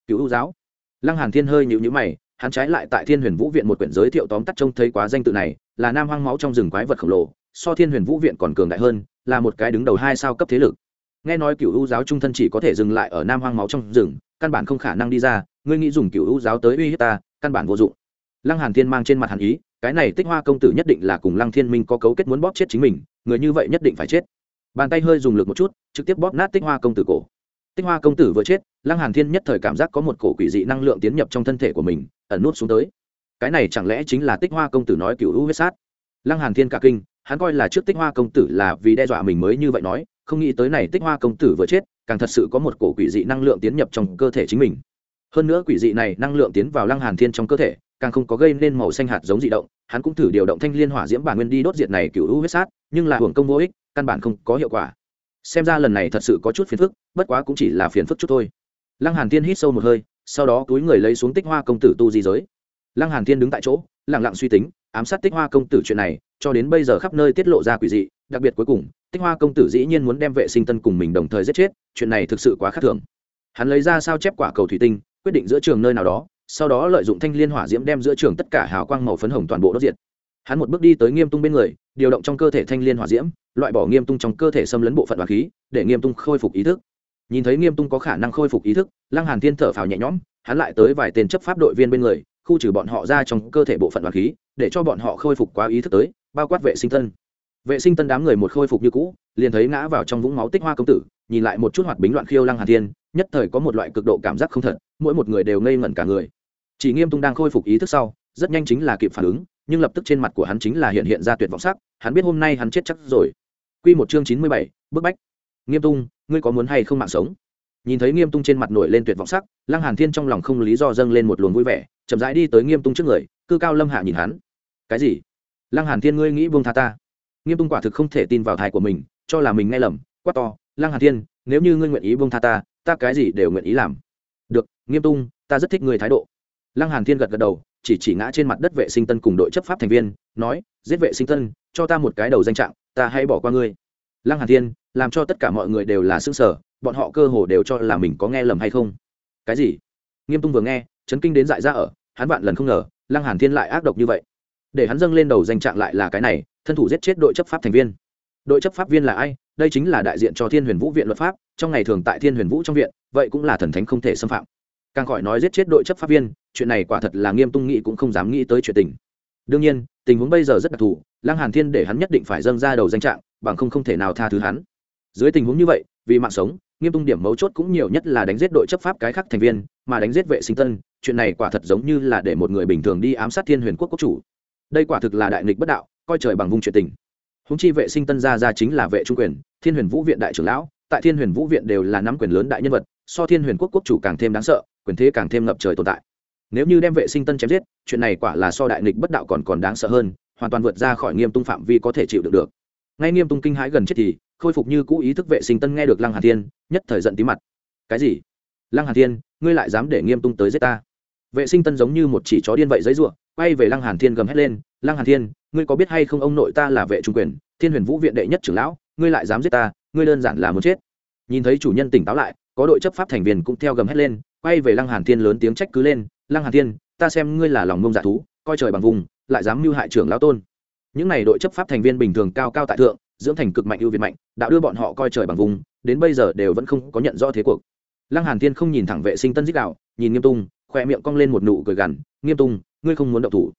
Cựu giáo? Lăng hàn thiên hơi nhíu nhíu mày, hắn trái lại tại thiên huyền vũ viện một quyển giới thiệu tóm tắt trông thấy quá danh tự này, là nam hoang máu trong rừng quái vật khổng lồ, so thiên huyền vũ viện còn cường đại hơn, là một cái đứng đầu hai sao cấp thế lực. Nghe nói cựu u giáo trung thân chỉ có thể dừng lại ở nam hoang máu trong rừng, căn bản không khả năng đi ra, ngươi nghĩ dùng cựu u giáo tới uy hiếp ta, căn bản vô dụng lăng hàn thiên mang trên mặt hàn ý, cái này tích hoa công tử nhất định là cùng lăng thiên minh có cấu kết muốn bóp chết chính mình, người như vậy nhất định phải chết. Bàn tay hơi dùng lực một chút, trực tiếp bóp nát tích hoa công tử cổ. Tích hoa công tử vừa chết, lăng hàn thiên nhất thời cảm giác có một cổ quỷ dị năng lượng tiến nhập trong thân thể của mình, ẩn nút xuống tới. Cái này chẳng lẽ chính là tích hoa công tử nói cựu u huyết sát? Lăng hàn thiên cả kinh, hắn coi là trước tích hoa công tử là vì đe dọa mình mới như vậy nói, không nghĩ tới này tích hoa công tử vừa chết, càng thật sự có một cổ quỷ dị năng lượng tiến nhập trong cơ thể chính mình. Hơn nữa quỷ dị này năng lượng tiến vào lăng hàn thiên trong cơ thể càng không có gây nên màu xanh hạt giống dị động, hắn cũng thử điều động thanh liên hỏa diễm bản nguyên đi đốt diệt này cựu u huyết sát, nhưng là hưởng công vô ích, căn bản không có hiệu quả. Xem ra lần này thật sự có chút phiền phức, bất quá cũng chỉ là phiền phức chút thôi. Lăng hàn thiên hít sâu một hơi, sau đó túi người lấy xuống tích hoa công tử tu di giới. Lăng hàn thiên đứng tại chỗ, lặng lặng suy tính, ám sát tích hoa công tử chuyện này, cho đến bây giờ khắp nơi tiết lộ ra quỷ dị, đặc biệt cuối cùng, tích hoa công tử dĩ nhiên muốn đem vệ sinh tân cùng mình đồng thời giết chết, chuyện này thực sự quá khác thường. Hắn lấy ra sao chép quả cầu thủy tinh, quyết định giữa trường nơi nào đó sau đó lợi dụng thanh liên hỏa diễm đem giữa trường tất cả hào quang màu phấn hồng toàn bộ đốt diệt. Hắn một bước đi tới nghiêm tung bên người, điều động trong cơ thể thanh liên hỏa diễm, loại bỏ nghiêm tung trong cơ thể xâm lấn bộ phận đoàn khí, để nghiêm tung khôi phục ý thức. Nhìn thấy nghiêm tung có khả năng khôi phục ý thức, lăng hàn thiên thở phào nhẹ nhõm, hắn lại tới vài tên chấp pháp đội viên bên người, khu trừ bọn họ ra trong cơ thể bộ phận đoàn khí, để cho bọn họ khôi phục quá ý thức tới, bao quát vệ sinh tân vệ sinh tân đám người một khôi phục như cũ, liền thấy ngã vào trong vũng máu tích hoa công tử, nhìn lại một chút hoạt bính loạn khiêu lăng hàn thiên, nhất thời có một loại cực độ cảm giác không thật mỗi một người đều ngây ngẩn cả người chỉ nghiêm tung đang khôi phục ý thức sau rất nhanh chính là kịp phản ứng nhưng lập tức trên mặt của hắn chính là hiện hiện ra tuyệt vọng sắc hắn biết hôm nay hắn chết chắc rồi Quy một chương chín mươi bảy, bức bách. Nghiêm Tung, ngươi có muốn hay không mạng sống? Nhìn thấy Nghiêm Tung trên mặt nổi lên tuyệt vọng sắc, Lăng Hàn Thiên trong lòng không lý do dâng lên một luồng vui vẻ, chậm rãi đi tới Nghiêm Tung trước người, cư cao lâm hạ nhìn hắn. Cái gì? Lăng Hàn Thiên ngươi nghĩ buông tha ta? Nghiêm Tung quả thực không thể tin vào thai của mình, cho là mình nghe lầm, quát to, Lăng Hàn Thiên, nếu như ngươi nguyện ý buông tha ta, ta cái gì đều nguyện ý làm. Được, Nghiêm Tung, ta rất thích người thái độ. Lăng Hàn Thiên gật gật đầu, chỉ chỉ ngã trên mặt đất vệ sinh tân cùng đội chấp pháp thành viên, nói, giết vệ sinh tân, cho ta một cái đầu danh trạng, ta hãy bỏ qua ngươi. Lăng hàn thiên làm cho tất cả mọi người đều là xương sở bọn họ cơ hồ đều cho là mình có nghe lầm hay không. Cái gì? Nghiêm tung vừa nghe chấn kinh đến dại ra ở hắn vạn lần không ngờ lăng hàn thiên lại ác độc như vậy. Để hắn dâng lên đầu danh trạng lại là cái này thân thủ giết chết đội chấp pháp thành viên. Đội chấp pháp viên là ai? Đây chính là đại diện cho thiên huyền vũ viện luật pháp, trong ngày thường tại thiên huyền vũ trong viện, vậy cũng là thần thánh không thể xâm phạm. Càng khỏi nói giết chết đội chấp pháp viên, chuyện này quả thật là nghiêm tung nghĩ cũng không dám nghĩ tới chuyện tình. Đương nhiên, tình huống bây giờ rất đặc thù, lăng hàn thiên để hắn nhất định phải dâng ra đầu danh trạng, bằng không không thể nào tha thứ hắn. Dưới tình huống như vậy, vì mạng sống, nghiêm tung điểm mấu chốt cũng nhiều nhất là đánh giết đội chấp pháp cái khác thành viên, mà đánh giết vệ sinh tân, chuyện này quả thật giống như là để một người bình thường đi ám sát thiên huyền quốc quốc chủ. Đây quả thực là đại nghịch bất đạo, coi trời bằng vung chuyện tình húng chi vệ sinh tân gia ra chính là vệ trung quyền, thiên huyền vũ viện đại trưởng lão, tại thiên huyền vũ viện đều là nắm quyền lớn đại nhân vật, so thiên huyền quốc quốc chủ càng thêm đáng sợ, quyền thế càng thêm ngập trời tồn tại. Nếu như đem vệ sinh tân chém giết, chuyện này quả là so đại nghịch bất đạo còn còn đáng sợ hơn, hoàn toàn vượt ra khỏi nghiêm tung phạm vi có thể chịu được được. Ngay nghiêm tung kinh hãi gần chết thì, khôi phục như cũ ý thức vệ sinh tân nghe được lăng hà thiên, nhất thời giận tí mặt. Cái gì? Lăng hà thiên, ngươi lại dám để nghiêm tung tới giết ta? Vệ sinh tân giống như một chỉ chó điên vậy giấy ruộng quay về lăng hàn thiên gầm hét lên, lăng hàn thiên ngươi có biết hay không ông nội ta là vệ trung quyền, thiên huyền vũ viện đệ nhất trưởng lão, ngươi lại dám giết ta, ngươi đơn giản là muốn chết. Nhìn thấy chủ nhân tỉnh táo lại, có đội chấp pháp thành viên cũng theo gầm hét lên, quay về lăng hàn thiên lớn tiếng trách cứ lên, lăng hàn thiên, ta xem ngươi là lòng ngông dạ thú, coi trời bằng vùng, lại dám mưu hại trưởng lão tôn. Những này đội chấp pháp thành viên bình thường cao cao tại thượng, dưỡng thành cực mạnh ưu việt mạnh, đã đưa bọn họ coi trời bằng vùng, đến bây giờ đều vẫn không có nhận rõ thế cuộc. Lăng hàn thiên không nhìn thẳng vệ sinh tân dích đạo, nhìn nghiêm tung, khoe miệng cong lên một nụ cười gằn, nghiêm tung, ngươi không muốn động thủ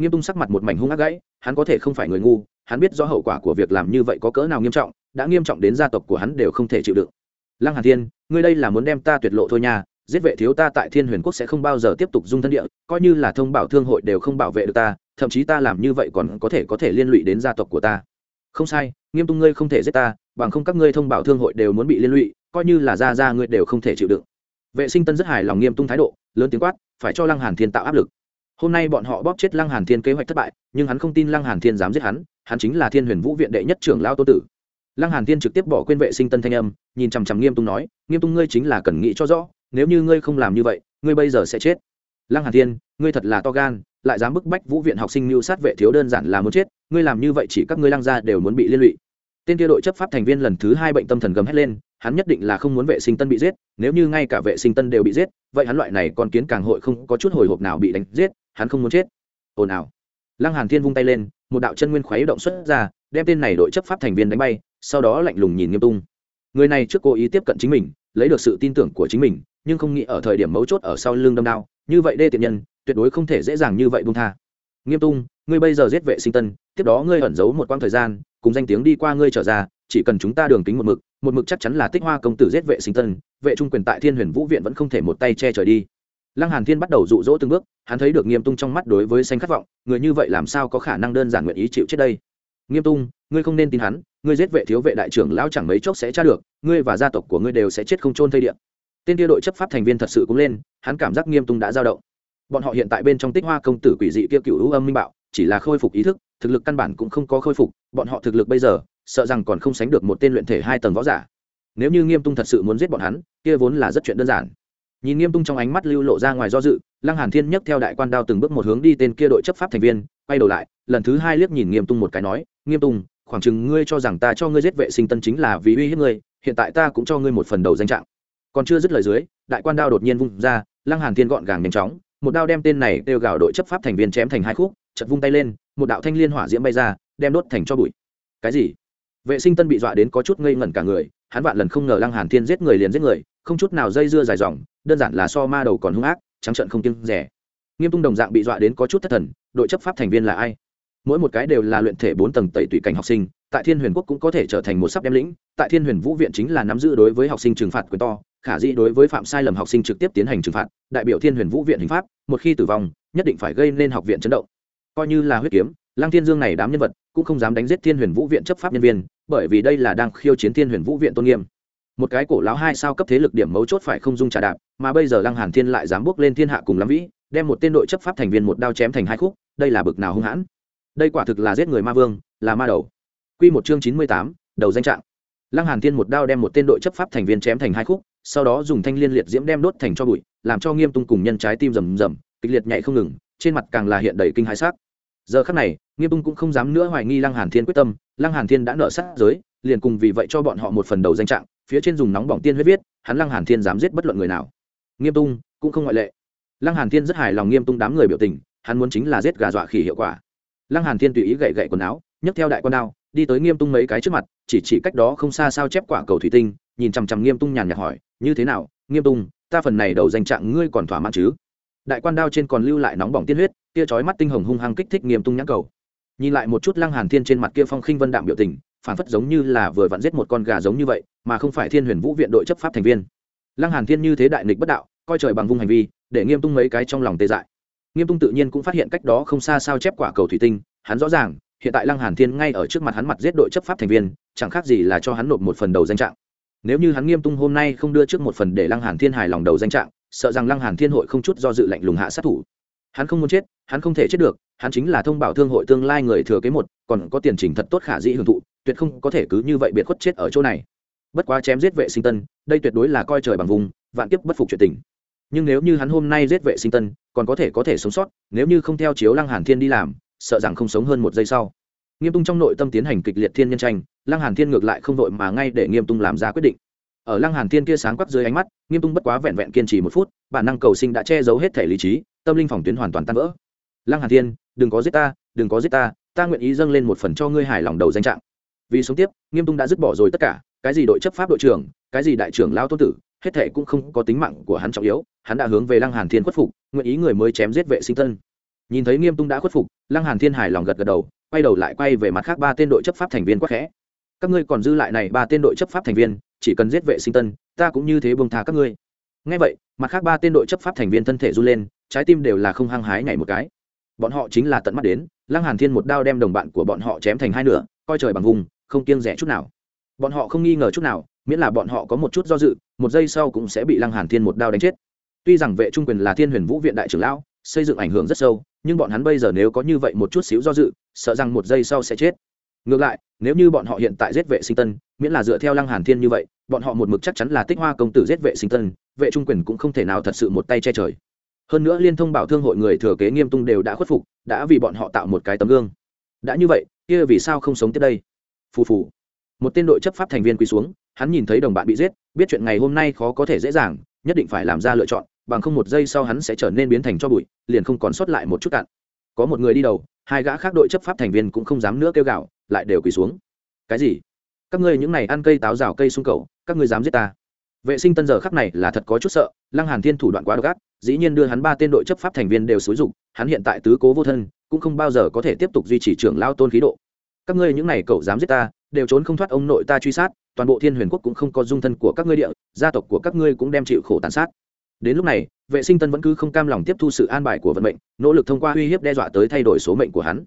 nghiêm tung sắc mặt một mảnh hung ác gãy, hắn có thể không phải người ngu, hắn biết rõ hậu quả của việc làm như vậy có cỡ nào nghiêm trọng, đã nghiêm trọng đến gia tộc của hắn đều không thể chịu đựng. Lăng hàn thiên, ngươi đây là muốn đem ta tuyệt lộ thôi nha, giết vệ thiếu ta tại thiên huyền quốc sẽ không bao giờ tiếp tục dung thân địa, coi như là thông bảo thương hội đều không bảo vệ được ta, thậm chí ta làm như vậy còn có thể có thể liên lụy đến gia tộc của ta. Không sai, nghiêm tung ngươi không thể giết ta, bằng không các ngươi thông bảo thương hội đều muốn bị liên lụy, coi như là ra ra ngươi đều không thể chịu đựng. Vệ sinh tân rất hài lòng nghiêm tung thái độ, lớn tiếng quát, phải cho lăng hàn thiên tạo áp lực hôm nay bọn họ bóp chết lăng hàn thiên kế hoạch thất bại, nhưng hắn không tin lăng hàn thiên dám giết hắn hắn chính là thiên huyền vũ viện đệ nhất trưởng lao tô tử. Lăng hàn thiên trực tiếp bỏ quên vệ sinh tân thanh âm, nhìn chằm chằm nghiêm tung nói, nghiêm tung ngươi chính là cần nghĩ cho rõ, nếu như ngươi không làm như vậy, ngươi bây giờ sẽ chết. Lăng hàn thiên, ngươi thật là to gan, lại dám bức bách vũ viện học sinh mưu sát vệ thiếu đơn giản là muốn chết, ngươi làm như vậy chỉ các ngươi lăng gia đều muốn bị liên lụy. Tên kia đội chấp pháp thành viên lần thứ hai bệnh tâm thần gầm hét lên hắn nhất định là không muốn vệ sinh tân bị giết, nếu như ngay cả vệ sinh tân đều bị giết, vậy hắn loại này còn kiến càng hội không có chút hồi hộp nào bị đánh giết, hắn không muốn chết. Ồn ào. Lăng hàn thiên vung tay lên, một đạo chân nguyên khuấy động xuất ra, đem tên này đội chấp pháp thành viên đánh bay, sau đó lạnh lùng nhìn nghiêm tung. Người này trước cố ý tiếp cận chính mình, lấy được sự tin tưởng của chính mình, nhưng không nghĩ ở thời điểm mấu chốt ở sau lưng đâm đao, như vậy đê tiện nhân, tuyệt đối không thể dễ dàng như vậy buông tha. Nghiêm tung, ngươi bây giờ giết vệ sinh tân, tiếp đó ngươi ẩn giấu một quãng thời gian, cùng danh tiếng đi qua ngươi trở ra chỉ cần chúng ta đường kính một mực một mực chắc chắn là tích hoa công tử giết vệ sinh tân, vệ trung quyền tại thiên huyền vũ viện vẫn không thể một tay che trời đi. Lăng hàn thiên bắt đầu dụ dỗ từng bước, hắn thấy được nghiêm tung trong mắt đối với xanh khát vọng, người như vậy làm sao có khả năng đơn giản nguyện ý chịu chết đây? Nghiêm tung, ngươi không nên tin hắn, ngươi giết vệ thiếu vệ đại trưởng lão chẳng mấy chốc sẽ tra được, ngươi và gia tộc của ngươi đều sẽ chết không trôn thây điện tên kia đội chấp pháp thành viên thật sự cũng lên, hắn cảm giác nghiêm tung đã dao động. Bọn họ hiện tại bên trong tích hoa công tử quỷ dị kia cựu hữu âm minh bạo, chỉ là khôi phục ý thức, thực lực căn bản cũng không có khôi phục, bọn họ thực lực bây giờ sợ rằng còn không sánh được một tên luyện thể hai tầng võ giả. Nếu như nghiêm tung thật sự muốn giết bọn hắn, kia vốn là rất chuyện đơn giản. Nhìn nghiêm tung trong ánh mắt lưu lộ ra ngoài do dự, lăng hàn thiên nhấc theo đại quan đao từng bước một hướng đi tên kia đội chấp pháp thành viên, quay đầu lại, lần thứ hai liếc nhìn nghiêm tung một cái nói, nghiêm tung, khoảng chừng ngươi cho rằng ta cho ngươi giết vệ sinh tân chính là vì uy hiếp ngươi, hiện tại ta cũng cho ngươi một phần đầu danh trạng. Còn chưa dứt lời dưới, đại quan đao đột nhiên vung ra, lăng hàn thiên gọn gàng nhanh chóng, một đao đem tên này đều gào đội chấp pháp thành viên chém thành hai khúc chật vung tay lên, một đạo thanh liên hỏa diễm bay ra, đem đốt thành cho bụi. Cái gì? Vệ sinh tân bị dọa đến có chút ngây ngẩn cả người, hắn vạn lần không ngờ lăng hàn thiên giết người liền giết người, không chút nào dây dưa dài dòng, đơn giản là so ma đầu còn hung ác, trắng trận không kiêng rẻ. Nghiêm tung đồng dạng bị dọa đến có chút thất thần, đội chấp pháp thành viên là ai? Mỗi một cái đều là luyện thể bốn tầng tẩy tùy cảnh học sinh, tại thiên huyền quốc cũng có thể trở thành một sắp đem lĩnh, tại thiên huyền vũ viện chính là nắm giữ đối với học sinh trừng phạt quyền to, khả dĩ đối với phạm sai lầm học sinh trực tiếp tiến hành trừng phạt, đại biểu thiên huyền vũ viện hình pháp, một khi tử vong, nhất định phải gây nên học viện chấn động. Coi như là huyết kiếm lăng thiên dương này đám nhân vật cũng không dám đánh giết thiên huyền vũ viện chấp pháp nhân viên bởi vì đây là đang khiêu chiến thiên huyền vũ viện tôn nghiêm. Một cái cổ lão hai sao cấp thế lực điểm mấu chốt phải không dung trả đạp mà bây giờ lăng hàn thiên lại dám bước lên thiên hạ cùng lắm vĩ đem một tên đội chấp pháp thành viên một đao chém thành hai khúc đây là bực nào hung hãn. Đây quả thực là giết người ma vương là ma đầu. Quy một chương chín mươi tám, đầu danh trạng. Lăng hàn thiên một đao đem một tên đội chấp pháp thành viên chém thành hai khúc sau đó dùng thanh liên liệt diễm đem đốt thành cho bụi làm cho nghiêm tung cùng nhân trái tim rầm rầm kịch liệt nhảy không ngừng trên mặt càng là hiện đầy kinh hãi sắc giờ khắc này, nghiêm tung cũng không dám nữa hoài nghi lăng hàn thiên quyết tâm, lăng hàn thiên đã nợ sát giới, liền cùng vì vậy cho bọn họ một phần đầu danh trạng, phía trên dùng nóng bỏng tiên huyết viết, hắn lăng hàn thiên dám giết bất luận người nào. Nghiêm tung cũng không ngoại lệ. Lăng hàn thiên rất hài lòng nghiêm tung đám người biểu tình, hắn muốn chính là giết gà dọa khỉ hiệu quả. Lăng hàn thiên tùy ý gậy gậy quần áo, nhấc theo đại con đao, đi tới nghiêm tung mấy cái trước mặt, chỉ chỉ cách đó không xa sao chép quả cầu thủy tinh, nhìn chằm chằm nghiêm tung nhàn nhạt hỏi, như thế nào? Nghiêm tung, ta phần này đầu danh trạng ngươi còn thỏa mãn chứ? Đại quan đao trên còn lưu lại nóng bỏng tiên huyết kia chói mắt tinh hồng hung hăng kích thích nghiêm tung nhãn cầu. Nhìn lại một chút lăng hàn thiên trên mặt kia phong khinh vân đạm biểu tình, phản phất giống như là vừa vặn giết một con gà giống như vậy, mà không phải thiên huyền vũ viện đội chấp pháp thành viên. Lăng hàn thiên như thế đại nghịch bất đạo, coi trời bằng vung hành vi, để nghiêm tung mấy cái trong lòng tê dại. Nghiêm tung tự nhiên cũng phát hiện cách đó không xa sao chép quả cầu thủy tinh, hắn rõ ràng, hiện tại lăng hàn thiên ngay ở trước mặt hắn mặt giết đội chấp pháp thành viên, chẳng khác gì là cho hắn nộp một phần đầu danh trạng. Nếu như hắn nghiêm tung hôm nay không đưa trước một phần để lăng hàn thiên hài lòng đầu danh trạng, sợ rằng lăng hàn thiên hội không chút do dự lạnh lùng hạ sát thủ hắn không muốn chết, hắn không thể chết được, hắn chính là thông báo thương hội tương lai người thừa kế một, còn có tiền trình thật tốt khả dĩ hưởng thụ, tuyệt không có thể cứ như vậy biệt khuất chết ở chỗ này. Bất quá chém giết vệ sinh tân, đây tuyệt đối là coi trời bằng vùng, vạn kiếp bất phục chuyện tình. Nhưng nếu như hắn hôm nay giết vệ sinh tân, còn có thể có thể sống sót, nếu như không theo chiếu lăng hàn thiên đi làm, sợ rằng không sống hơn một giây sau. Nghiêm tung trong nội tâm tiến hành kịch liệt thiên nhân tranh, lăng hàn thiên ngược lại không đội mà ngay để nghiêm tung làm ra quyết định. Ở lăng hàn thiên kia sáng quắc dưới ánh mắt, nghiêm tung bất quá vẹn vẹn kiên trì một phút, bản năng cầu sinh đã che giấu hết thể lý trí tâm linh phòng tuyến hoàn toàn tan vỡ. Lăng hàn thiên, đừng có giết ta, đừng có giết ta ta nguyện ý dâng lên một phần cho ngươi hài lòng đầu danh trạng. Vì sống tiếp, nghiêm tung đã dứt bỏ rồi tất cả, cái gì đội chấp pháp đội trưởng, cái gì đại trưởng lao tôn tử, hết thệ cũng không có tính mạng của hắn trọng yếu, hắn đã hướng về lăng hàn thiên khuất phục, nguyện ý người mới chém giết vệ sinh tân nhìn thấy nghiêm tung đã khuất phục, lăng hàn thiên hài lòng gật gật đầu, quay đầu lại quay về mặt khác ba tên đội chấp pháp thành viên quắc khẽ. Các ngươi còn dư lại này ba tên đội chấp pháp thành viên, chỉ cần giết vệ sinh tân ta cũng như thế buông tha các ngươi. Ngay vậy, mặt khác ba tên đội chấp pháp thành viên thân thể run lên trái tim đều là không hăng hái nhảy một cái. Bọn họ chính là tận mắt đến, lăng hàn thiên một đao đem đồng bạn của bọn họ chém thành hai nửa, coi trời bằng vùng, không kiêng rẻ chút nào. Bọn họ không nghi ngờ chút nào, miễn là bọn họ có một chút do dự, một giây sau cũng sẽ bị lăng hàn thiên một đao đánh chết. Tuy rằng vệ trung quyền là thiên huyền vũ viện đại trưởng lão, xây dựng ảnh hưởng rất sâu, nhưng bọn hắn bây giờ nếu có như vậy một chút xíu do dự, sợ rằng một giây sau sẽ chết. Ngược lại, nếu như bọn họ hiện tại giết vệ sinh tân, miễn là dựa theo lăng hàn thiên như vậy, bọn họ một mực chắc chắn là tích hoa công tử giết vệ sinh tân, vệ trung quyền cũng không thể nào thật sự một tay che trời hơn nữa liên thông bảo thương hội người thừa kế nghiêm tung đều đã khuất phục, đã vì bọn họ tạo một cái tấm gương. Đã như vậy, kia vì sao không sống tiếp đây? Phù phù. Một tên đội chấp pháp thành viên quỳ xuống, hắn nhìn thấy đồng bạn bị giết, biết chuyện ngày hôm nay khó có thể dễ dàng, nhất định phải làm ra lựa chọn, bằng không một giây sau hắn sẽ trở nên biến thành cho bụi, liền không còn sót lại một chút cạn có một người đi đầu, hai gã khác đội chấp pháp thành viên cũng không dám nữa kêu gạo lại đều quỳ xuống. Cái gì? Các ngươi những này ăn cây táo rào cây sung cầu, các ngươi dám giết ta? Vệ sinh tân giờ khắc này là thật có chút sợ, lăng hàn thiên thủ đoạn quá độc ác dĩ nhiên đưa hắn ba tên đội chấp pháp thành viên đều xúi dục, hắn hiện tại tứ cố vô thân, cũng không bao giờ có thể tiếp tục duy trì trưởng lao tôn khí độ. Các ngươi những này cậu dám giết ta, đều trốn không thoát ông nội ta truy sát, toàn bộ thiên huyền quốc cũng không có dung thân của các ngươi địa, gia tộc của các ngươi cũng đem chịu khổ tàn sát. Đến lúc này, vệ sinh tân vẫn cứ không cam lòng tiếp thu sự an bài của vận mệnh, nỗ lực thông qua uy hiếp đe dọa tới thay đổi số mệnh của hắn.